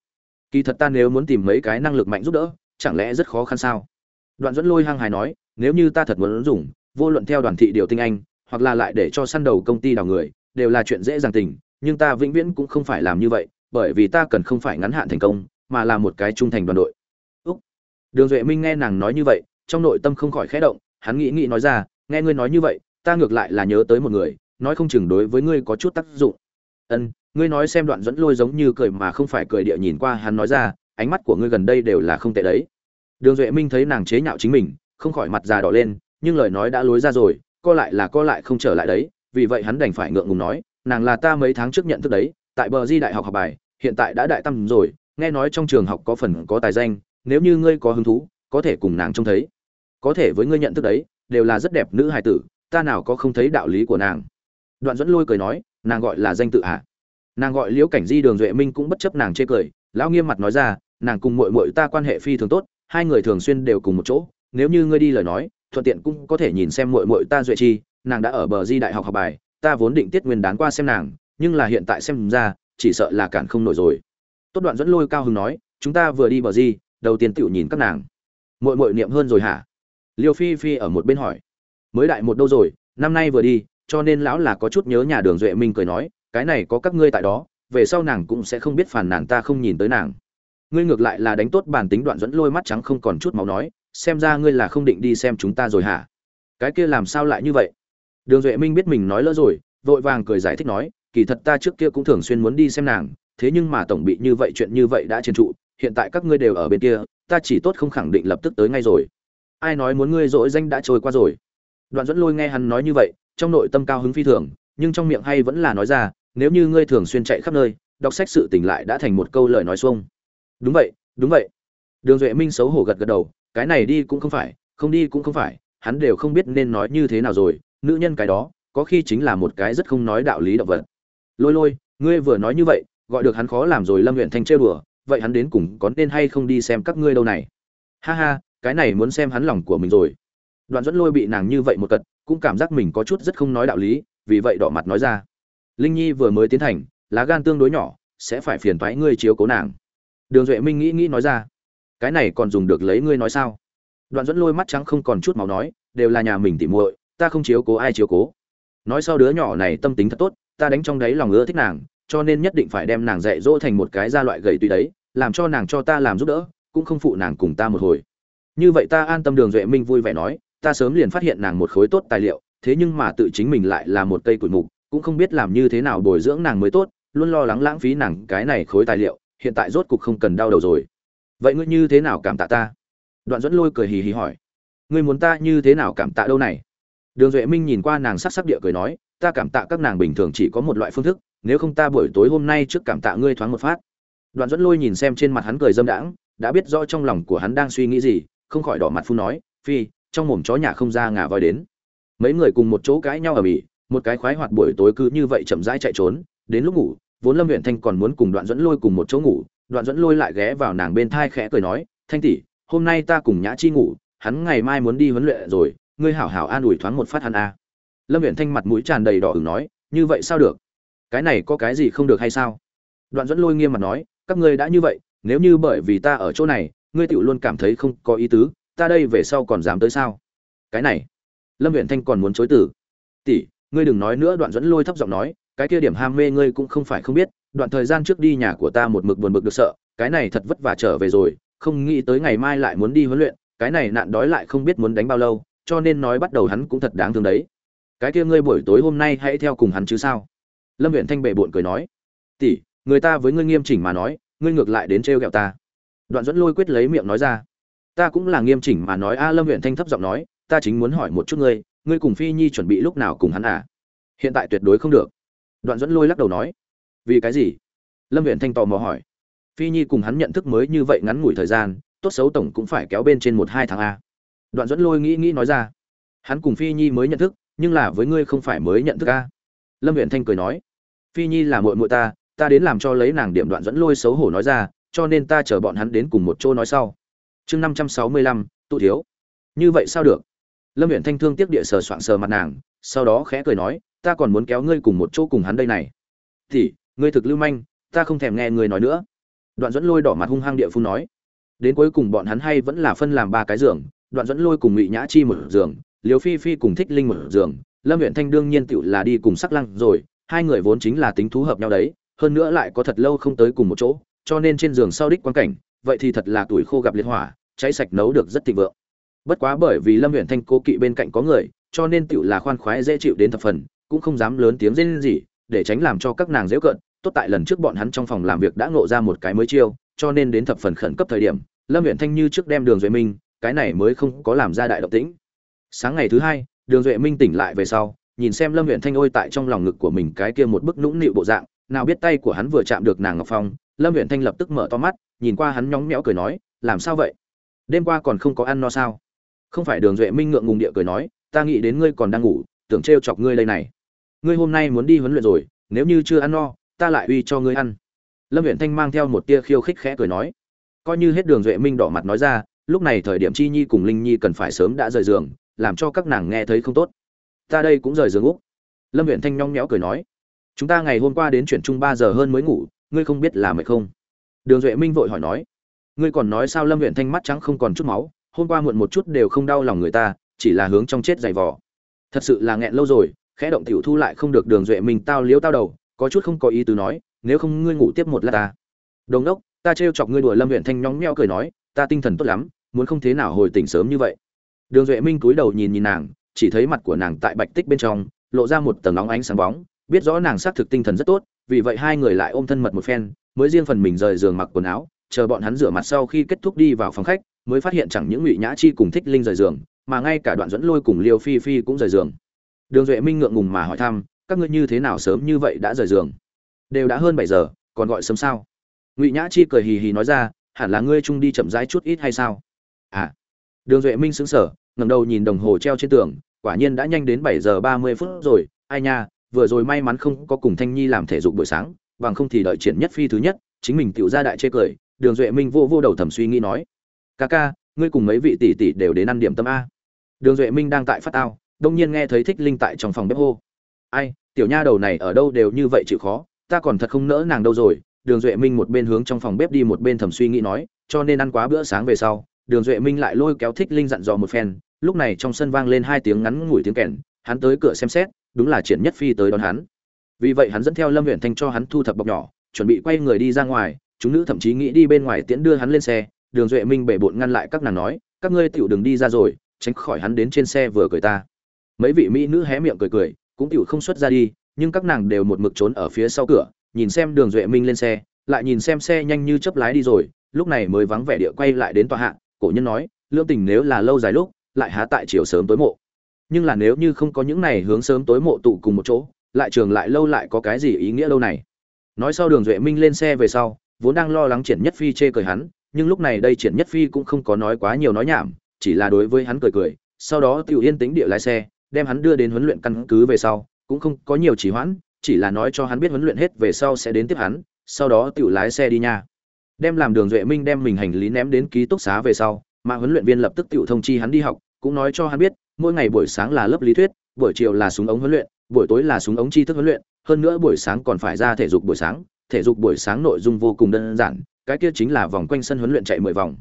Kỳ thật ta nếu muốn tìm mấy cái năng lực mạnh giúp đỡ, chẳng lẽ rất khó khăn sao? Đoạn dẫn lôi hăng hài nói nếu như ta thật muốn dùng, vô luận theo đoàn thị điều tinh anh, hoặc là lại để cho săn đầu công ty đào người, đều là chuyện dễ dàng tình, nhưng ta vĩnh viễn cũng không phải làm như vậy, bởi vì ta cần không phải ngắn hạn thành công, mà là một cái trung thành đoàn đội. Úc. đường duệ minh nghe nàng nói như vậy, trong nội tâm không khỏi khẽ động, hắn nghĩ nghĩ nói ra, nghe ngươi nói như vậy, ta ngược lại là nhớ tới một người, nói không chừng đối với ngươi có chút tác dụng. Ân ngươi nói xem đoạn dẫn lôi giống như cười mà không phải cười địa nhìn qua hắn nói ra, ánh mắt của ngươi gần đây đều là không tệ đấy. Đường duệ minh thấy nàng chế nhạo chính mình không khỏi mặt già đỏ lên, nhưng lời nói đã lối ra rồi, co lại là co lại không trở lại đấy, vì vậy hắn đành phải ngượng ngùng nói, nàng là ta mấy tháng trước nhận thức đấy, tại bờ di đại học học bài, hiện tại đã đại tâm rồi, nghe nói trong trường học có phần có tài danh, nếu như ngươi có hứng thú, có thể cùng nàng trông thấy có thể với ngươi nhận thức đấy, đều là rất đẹp nữ hài tử, ta nào có không thấy đạo lý của nàng đoạn dẫn lôi cười nói, nàng gọi là danh tự ạ à? nàng gọi liễu cảnh di đường duệ minh cũng bất chấp nàng chê cười, lão nghiêm mặt nói ra, nàng cùng mội mội ta quan hệ phi thường tốt, hai người thường xuyên đều cùng một chỗ nếu như ngươi đi lời nói, thuận tiện cũng có thể nhìn xem mội mội ta duệ chi, nàng đã ở bờ di đại học học bài, ta vốn định tiết nguyên đán qua xem nàng, nhưng là hiện tại xem ra, chỉ sợ là cản không nổi rồi. Tốt đoạn dẫn lôi cao hứng nói, chúng ta vừa đi bờ di, đầu tiên tựu nhìn các nàng. Mội mội niệm hơn rồi hả? Liêu phi phi ở một bên hỏi. Mới đại một đâu rồi, năm nay vừa đi, cho nên lão là có chút nhớ nhà đường duệ minh cười nói, cái này có các ngươi tại đó, về sau nàng cũng sẽ không biết phản nàn ta không nhìn tới nàng. Ngươi ngược lại là đánh tốt bản tính đoạn dẫn lôi mắt trắng không còn chút máu nói xem ra ngươi là không định đi xem chúng ta rồi hả? Cái kia làm sao lại như vậy? Đường duệ minh biết mình nói lỡ rồi, vội vàng cười giải thích nói, kỳ thật ta trước kia cũng thường xuyên muốn đi xem nàng, thế nhưng mà tổng bị như vậy chuyện như vậy đã trên trụ, hiện tại các ngươi đều ở bên kia, ta chỉ tốt không khẳng định lập tức tới ngay rồi. Ai nói muốn ngươi dỗi danh đã trôi qua rồi? Đoạn dẫn lôi nghe hắn nói như vậy, trong nội tâm cao hứng phi thường, nhưng trong miệng hay vẫn là nói ra, nếu như ngươi thường xuyên chạy khắp nơi, đọc sách sự tỉnh lại đã thành một câu lời nói xuông. Đúng vậy đúng vậy. Đường duệ minh xấu hổ gật gật đầu cái này đi cũng không phải, không đi cũng không phải, hắn đều không biết nên nói như thế nào rồi, nữ nhân cái đó, có khi chính là một cái rất không nói đạo lý động vật. Lôi lôi, ngươi vừa nói như vậy, gọi được hắn khó làm rồi lâm huyện thanh trêu đùa, vậy hắn đến cùng có nên hay không đi xem các ngươi đâu này? Ha ha, cái này muốn xem hắn lòng của mình rồi. Đoạn dẫn lôi bị nàng như vậy một cật, cũng cảm giác mình có chút rất không nói đạo lý, vì vậy đỏ mặt nói ra. Linh nhi vừa mới tiến thành, lá gan tương đối nhỏ, sẽ phải phiền thoái ngươi chiếu cố nàng. Đường duệ minh nghĩ nghĩ nói ra cái này còn dùng được lấy ngươi nói sao? Đoạn dẫn lôi mắt trắng không còn chút máu nói, đều là nhà mình tỉ muội, ta không chiếu cố ai chiếu cố. Nói sau đứa nhỏ này tâm tính thật tốt, ta đánh trong đấy lòng ưa thích nàng, cho nên nhất định phải đem nàng dạy dỗ thành một cái gia loại gầy tùy đấy, làm cho nàng cho ta làm giúp đỡ, cũng không phụ nàng cùng ta một hồi. Như vậy ta an tâm đường duệ minh vui vẻ nói, ta sớm liền phát hiện nàng một khối tốt tài liệu, thế nhưng mà tự chính mình lại là một cây cụi mục, cũng không biết làm như thế nào bồi dưỡng nàng mới tốt, luôn lo lắng lãng phí nàng cái này khối tài liệu, hiện tại rốt cục không cần đau đầu rồi vậy ngươi như thế nào cảm tạ ta? Đoạn dẫn lôi cười hì hì hỏi. Ngươi muốn ta như thế nào cảm tạ đâu này? Đường duệ minh nhìn qua nàng sắc sắc địa cười nói, ta cảm tạ các nàng bình thường chỉ có một loại phương thức, nếu không ta buổi tối hôm nay trước cảm tạ ngươi thoáng một phát. Đoạn dẫn lôi nhìn xem trên mặt hắn cười dâm đãng, đã biết rõ trong lòng của hắn đang suy nghĩ gì, không khỏi đỏ mặt phun nói, phi, trong mồm chó nhà không ra ngà voi đến. Mấy người cùng một chỗ cãi nhau ở mỹ một cái khoái hoạt buổi tối cứ như vậy chậm rãi chạy trốn, đến lúc ngủ, vốn lâm huyện thanh còn muốn cùng đoạn dẫn lôi cùng một chỗ ngủ đoạn dẫn lôi lại ghé vào nàng bên thai khẽ cười nói, thanh tỷ, hôm nay ta cùng nhã chi ngủ, hắn ngày mai muốn đi huấn luyện rồi, ngươi hảo hảo an ủi thoáng một phát hắn a. Lâm viện thanh mặt mũi tràn đầy đỏ ửng nói, như vậy sao được? Cái này có cái gì không được hay sao? Đoạn dẫn lôi nghiêm mặt nói, các ngươi đã như vậy, nếu như bởi vì ta ở chỗ này, ngươi tựu luôn cảm thấy không có ý tứ, ta đây về sau còn dám tới sao? Cái này, lâm viện thanh còn muốn chối từ. Tỷ, ngươi đừng nói nữa. Đoạn dẫn lôi thấp giọng nói, cái kia điểm ham mê ngươi cũng không phải không biết đoạn thời gian trước đi nhà của ta một mực buồn bực được sợ, cái này thật vất vả trở về rồi, không nghĩ tới ngày mai lại muốn đi huấn luyện, cái này nạn đói lại không biết muốn đánh bao lâu, cho nên nói bắt đầu hắn cũng thật đáng thương đấy. Cái kia ngươi buổi tối hôm nay hãy theo cùng hắn chứ sao? Lâm viện thanh bệ bội cười nói. Tỷ, người ta với ngươi nghiêm chỉnh mà nói, ngươi ngược lại đến trêu ghẹo ta. Đoạn dẫn lôi quyết lấy miệng nói ra. Ta cũng là nghiêm chỉnh mà nói, a, lâm huyện thanh thấp giọng nói, ta chính muốn hỏi một chút ngươi ngươi cùng phi nhi chuẩn bị lúc nào cùng hắn à? Hiện tại tuyệt đối không được. Đoạn dẫn lôi lắc đầu nói vì cái gì? Lâm huyện thanh tò mò hỏi. Phi nhi cùng hắn nhận thức mới như vậy ngắn ngủi thời gian, tốt xấu tổng cũng phải kéo bên trên một hai tháng a. Đoạn dẫn lôi nghĩ nghĩ nói ra. Hắn cùng phi nhi mới nhận thức, nhưng là với ngươi không phải mới nhận thức a. Lâm huyện thanh cười nói. Phi nhi là muội muội ta ta đến làm cho lấy nàng điểm đoạn dẫn lôi xấu hổ nói ra, cho nên ta chờ bọn hắn đến cùng một chỗ nói sau. Chương năm trăm sáu mươi lăm, tụ thiếu. Như vậy sao được? Lâm huyện thanh thương tiếc địa sờ soạng sờ mặt nàng, sau đó khẽ cười nói, ta còn muốn kéo ngươi cùng một chỗ cùng hắn đây này. Thì ngươi thực lưu manh, ta không thèm nghe ngươi nói nữa. Đoạn dẫn lôi đỏ mặt hung hăng địa phương nói. Đến cuối cùng bọn hắn hay vẫn là phân làm ba cái giường, đoạn dẫn lôi cùng ngụy nhã chi một giường liều phi phi cùng thích linh một giường, lâm huyện thanh đương nhiên tựu là đi cùng sắc lăng rồi, hai người vốn chính là tính thú hợp nhau đấy, hơn nữa lại có thật lâu không tới cùng một chỗ, cho nên trên giường sau đích quan cảnh, vậy thì thật là tuổi khô gặp liệt hỏa, cháy sạch nấu được rất thịnh vượng. Bất quá bởi vì lâm huyện thanh cố kỵ bên cạnh có người, cho nên tựu là khoan khoái dễ chịu đến thập phần, cũng không dám lớn tiếng rên gì để tránh làm cho các nàng dễ cận tốt tại lần trước bọn hắn trong phòng làm việc đã ngộ ra một cái mới chiêu, cho nên đến thập phần khẩn cấp thời điểm, lâm Uyển thanh như trước đem đường duệ minh, cái này mới không có làm ra đại động tĩnh. Sáng ngày thứ hai, đường duệ minh tỉnh lại về sau, nhìn xem lâm Uyển thanh ôi tại trong lòng ngực của mình cái kia một bức nũng nịu bộ dạng, nào biết tay của hắn vừa chạm được nàng ngọc phong, lâm Uyển thanh lập tức mở to mắt, nhìn qua hắn nhóng nhẽo cười nói, làm sao vậy? Đêm qua còn không có ăn no sao? Không phải đường duệ minh ngượng ngùng địa cười nói, ta nghĩ đến ngươi còn đang ngủ, tưởng trêu chọc ngươi đây này. Ngươi hôm nay muốn đi huấn luyện rồi, nếu như chưa ăn no ta lại uy cho ngươi ăn. Lâm huyện thanh mang theo một tia khiêu khích khẽ cười nói. Coi như hết đường duệ minh đỏ mặt nói ra, lúc này thời điểm chi nhi cùng linh nhi cần phải sớm đã rời giường, làm cho các nàng nghe thấy không tốt. Ta đây cũng rời giường úc. Lâm huyện thanh nhong nhéo cười nói. Chúng ta ngày hôm qua đến chuyển chung ba giờ hơn mới ngủ, ngươi không biết là mệt không? Đường duệ minh vội hỏi nói. Ngươi còn nói sao lâm huyện thanh mắt trắng không còn chút máu, hôm qua muộn một chút đều không đau lòng người ta, chỉ là hướng trong chết dày vò. Thật sự là nghẹn lâu rồi, khẽ động tiểu thu lại không được đường duệ minh tao liếu tao đầu có chút không có ý tứ nói, nếu không ngươi ngủ tiếp một lát ta. Đồng đốc, ta trêu chọc ngươi đùa lâm huyện thanh nhóng meo cười nói, ta tinh thần tốt lắm, muốn không thế nào hồi tỉnh sớm như vậy. Đường duệ minh cúi đầu nhìn nhìn nàng, chỉ thấy mặt của nàng tại bạch tích bên trong, lộ ra một tầng nóng ánh sáng bóng, biết rõ nàng xác thực tinh thần rất tốt, vì vậy hai người lại ôm thân mật một phen, mới riêng phần mình rời giường mặc quần áo, chờ bọn hắn rửa mặt sau khi kết thúc đi vào phòng khách, mới phát hiện chẳng những ngụy nhã chi cùng thích linh rời giường, mà ngay cả đoạn dẫn lôi cùng liêu phi phi cũng rời giường. Đường duệ minh ngượng ngùng mà hỏi thăm các ngươi như thế nào sớm như vậy đã rời giường? Đều đã hơn bảy giờ, còn gọi sớm sao? Ngụy nhã chi cười hì hì nói ra, hẳn là ngươi chung đi chậm rãi chút ít hay sao? À. Đường duệ minh sững sờ, ngẩng đầu nhìn đồng hồ treo trên tường, quả nhiên đã nhanh đến bảy giờ ba mươi phút rồi. Ai nha, vừa rồi may mắn không có cùng thanh nhi làm thể dục buổi sáng, bằng không thì đợi triển nhất phi thứ nhất, chính mình tựu ra đại chê cười, đường duệ minh vô vô đầu thầm suy nghĩ nói, ca ca, ngươi cùng mấy vị tỷ tỷ đều đến ăn điểm tâm a. Đường duệ minh đang tại phát tao đông nhiên nghe thấy thích linh tại trong phòng bếp hô, ai tiểu nha đầu này ở đâu đều như vậy chịu khó, ta còn thật không nỡ nàng đâu rồi. Đường duệ minh một bên hướng trong phòng bếp đi một bên thầm suy nghĩ nói, cho nên ăn quá bữa sáng về sau, đường duệ minh lại lôi kéo thích linh dặn dò một phen. Lúc này trong sân vang lên hai tiếng ngắn ngủi tiếng kèn, hắn tới cửa xem xét, đúng là triển nhất phi tới đón hắn. Vì vậy hắn dẫn theo lâm huyện thanh cho hắn thu thập bọc nhỏ, chuẩn bị quay người đi ra ngoài. Chúng nữ thậm chí nghĩ đi bên ngoài tiễn đưa hắn lên xe. Đường duệ minh bể bộn ngăn lại các nàng nói, các ngươi tựu đừng đi ra rồi, tránh khỏi hắn đến trên xe vừa cười ta. Mấy vị mỹ nữ hé miệng cười cười cũng tiểu không xuất ra đi, nhưng các nàng đều một mực trốn ở phía sau cửa, nhìn xem đường duệ minh lên xe, lại nhìn xem xe nhanh như chớp lái đi rồi, lúc này mới vắng vẻ địa quay lại đến tòa hạ, cổ nhân nói, lương tình nếu là lâu dài lúc, lại há tại chiều sớm tối mộ. Nhưng là nếu như không có những này hướng sớm tối mộ tụ cùng một chỗ, lại trường lại lâu lại có cái gì ý nghĩa lâu này? Nói sau đường duệ minh lên xe về sau, vốn đang lo lắng triển nhất phi chê cười hắn, nhưng lúc này đây triển nhất phi cũng không có nói quá nhiều nói nhảm, chỉ là đối với hắn cười cười, sau đó tiểu yên tĩnh địa lái xe đem hắn đưa đến huấn luyện căn cứ về sau, cũng không có nhiều trì hoãn, chỉ là nói cho hắn biết huấn luyện hết về sau sẽ đến tiếp hắn, sau đó tiểu lái xe đi nha. Đem làm đường duệ minh đem mình hành lý ném đến ký túc xá về sau, mà huấn luyện viên lập tức tiểu thông chi hắn đi học, cũng nói cho hắn biết, mỗi ngày buổi sáng là lớp lý thuyết, buổi chiều là súng ống huấn luyện, buổi tối là súng ống tri thức huấn luyện, hơn nữa buổi sáng còn phải ra thể dục buổi sáng, thể dục buổi sáng nội dung vô cùng đơn giản, cái kia chính là vòng quanh sân huấn luyện chạy mười vòng.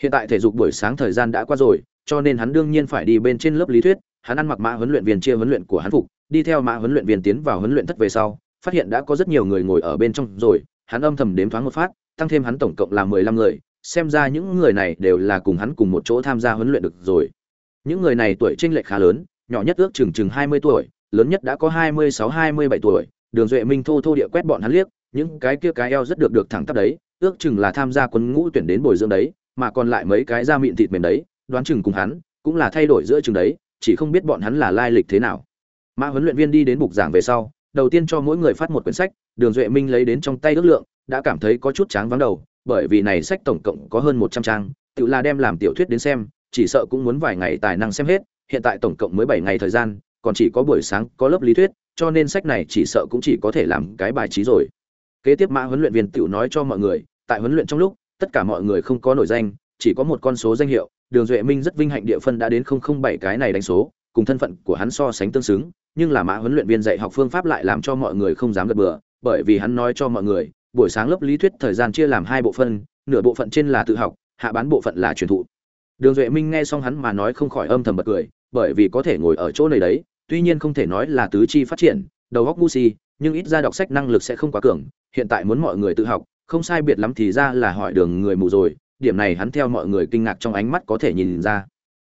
Hiện tại thể dục buổi sáng thời gian đã qua rồi, cho nên hắn đương nhiên phải đi bên trên lớp lý thuyết hắn ăn mặc mã huấn luyện viên chia huấn luyện của hắn phục, đi theo mã huấn luyện viên tiến vào huấn luyện thất về sau, phát hiện đã có rất nhiều người ngồi ở bên trong rồi, hắn âm thầm đếm thoáng một phát, tăng thêm hắn tổng cộng là mười lăm người, xem ra những người này đều là cùng hắn cùng một chỗ tham gia huấn luyện được rồi. Những người này tuổi chênh lệch khá lớn, nhỏ nhất ước chừng chừng hai mươi tuổi, lớn nhất đã có hai mươi sáu, hai mươi bảy tuổi, đường duệ minh thô thô địa quét bọn hắn liếc, những cái kia cái eo rất được được thẳng tắp đấy, ước chừng là tham gia quân ngũ tuyển đến bồi dưỡng đấy, mà còn lại mấy cái da mịn thịt mềm đấy, đoán chừng cùng hắn, cũng là thay đổi giữa chừng đấy chỉ không biết bọn hắn là lai lịch thế nào. Mã huấn luyện viên đi đến bục giảng về sau, đầu tiên cho mỗi người phát một quyển sách, đường duệ minh lấy đến trong tay ước lượng, đã cảm thấy có chút tráng vắng đầu, bởi vì này sách tổng cộng có hơn một trăm trang, tự là đem làm tiểu thuyết đến xem, chỉ sợ cũng muốn vài ngày tài năng xem hết, hiện tại tổng cộng mới bảy ngày thời gian, còn chỉ có buổi sáng có lớp lý thuyết, cho nên sách này chỉ sợ cũng chỉ có thể làm cái bài trí rồi. Kế tiếp mã huấn luyện viên tự nói cho mọi người, tại huấn luyện trong lúc, tất cả mọi người không có nổi danh, chỉ có một con số danh hiệu đường duệ minh rất vinh hạnh địa phân đã đến không không bảy cái này đánh số, cùng thân phận của hắn so sánh tương xứng, nhưng là mã huấn luyện viên dạy học phương pháp lại làm cho mọi người không dám gật bừa, bởi vì hắn nói cho mọi người, buổi sáng lớp lý thuyết thời gian chia làm hai bộ phận nửa bộ phận trên là tự học, hạ bán bộ phận là truyền thụ. Đường duệ minh nghe xong hắn mà nói không khỏi âm thầm bật cười, bởi vì có thể ngồi ở chỗ này đấy, tuy nhiên không thể nói là tứ chi phát triển, đầu góc ngu si, nhưng ít ra đọc sách năng lực sẽ không quá cường, hiện tại muốn mọi người tự học, không sai biệt lắm thì ra là hỏi đường người mù rồi điểm này hắn theo mọi người kinh ngạc trong ánh mắt có thể nhìn ra.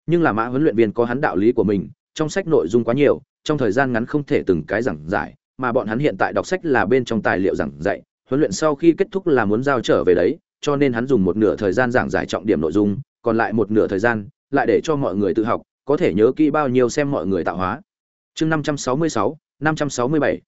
Nhưng là mã huấn luyện viên có hắn đạo lý của mình, trong sách nội dung quá nhiều, trong thời gian ngắn không thể từng cái giảng giải, mà bọn hắn hiện tại đọc sách là bên trong tài liệu giảng dạy, huấn luyện sau khi kết thúc là muốn giao trở về đấy, cho nên hắn dùng một nửa thời gian giảng giải trọng điểm nội dung, còn lại một nửa thời gian lại để cho mọi người tự học, có thể nhớ kỹ bao nhiêu xem mọi người tạo hóa. Chương năm trăm sáu mươi sáu, năm trăm sáu mươi bảy.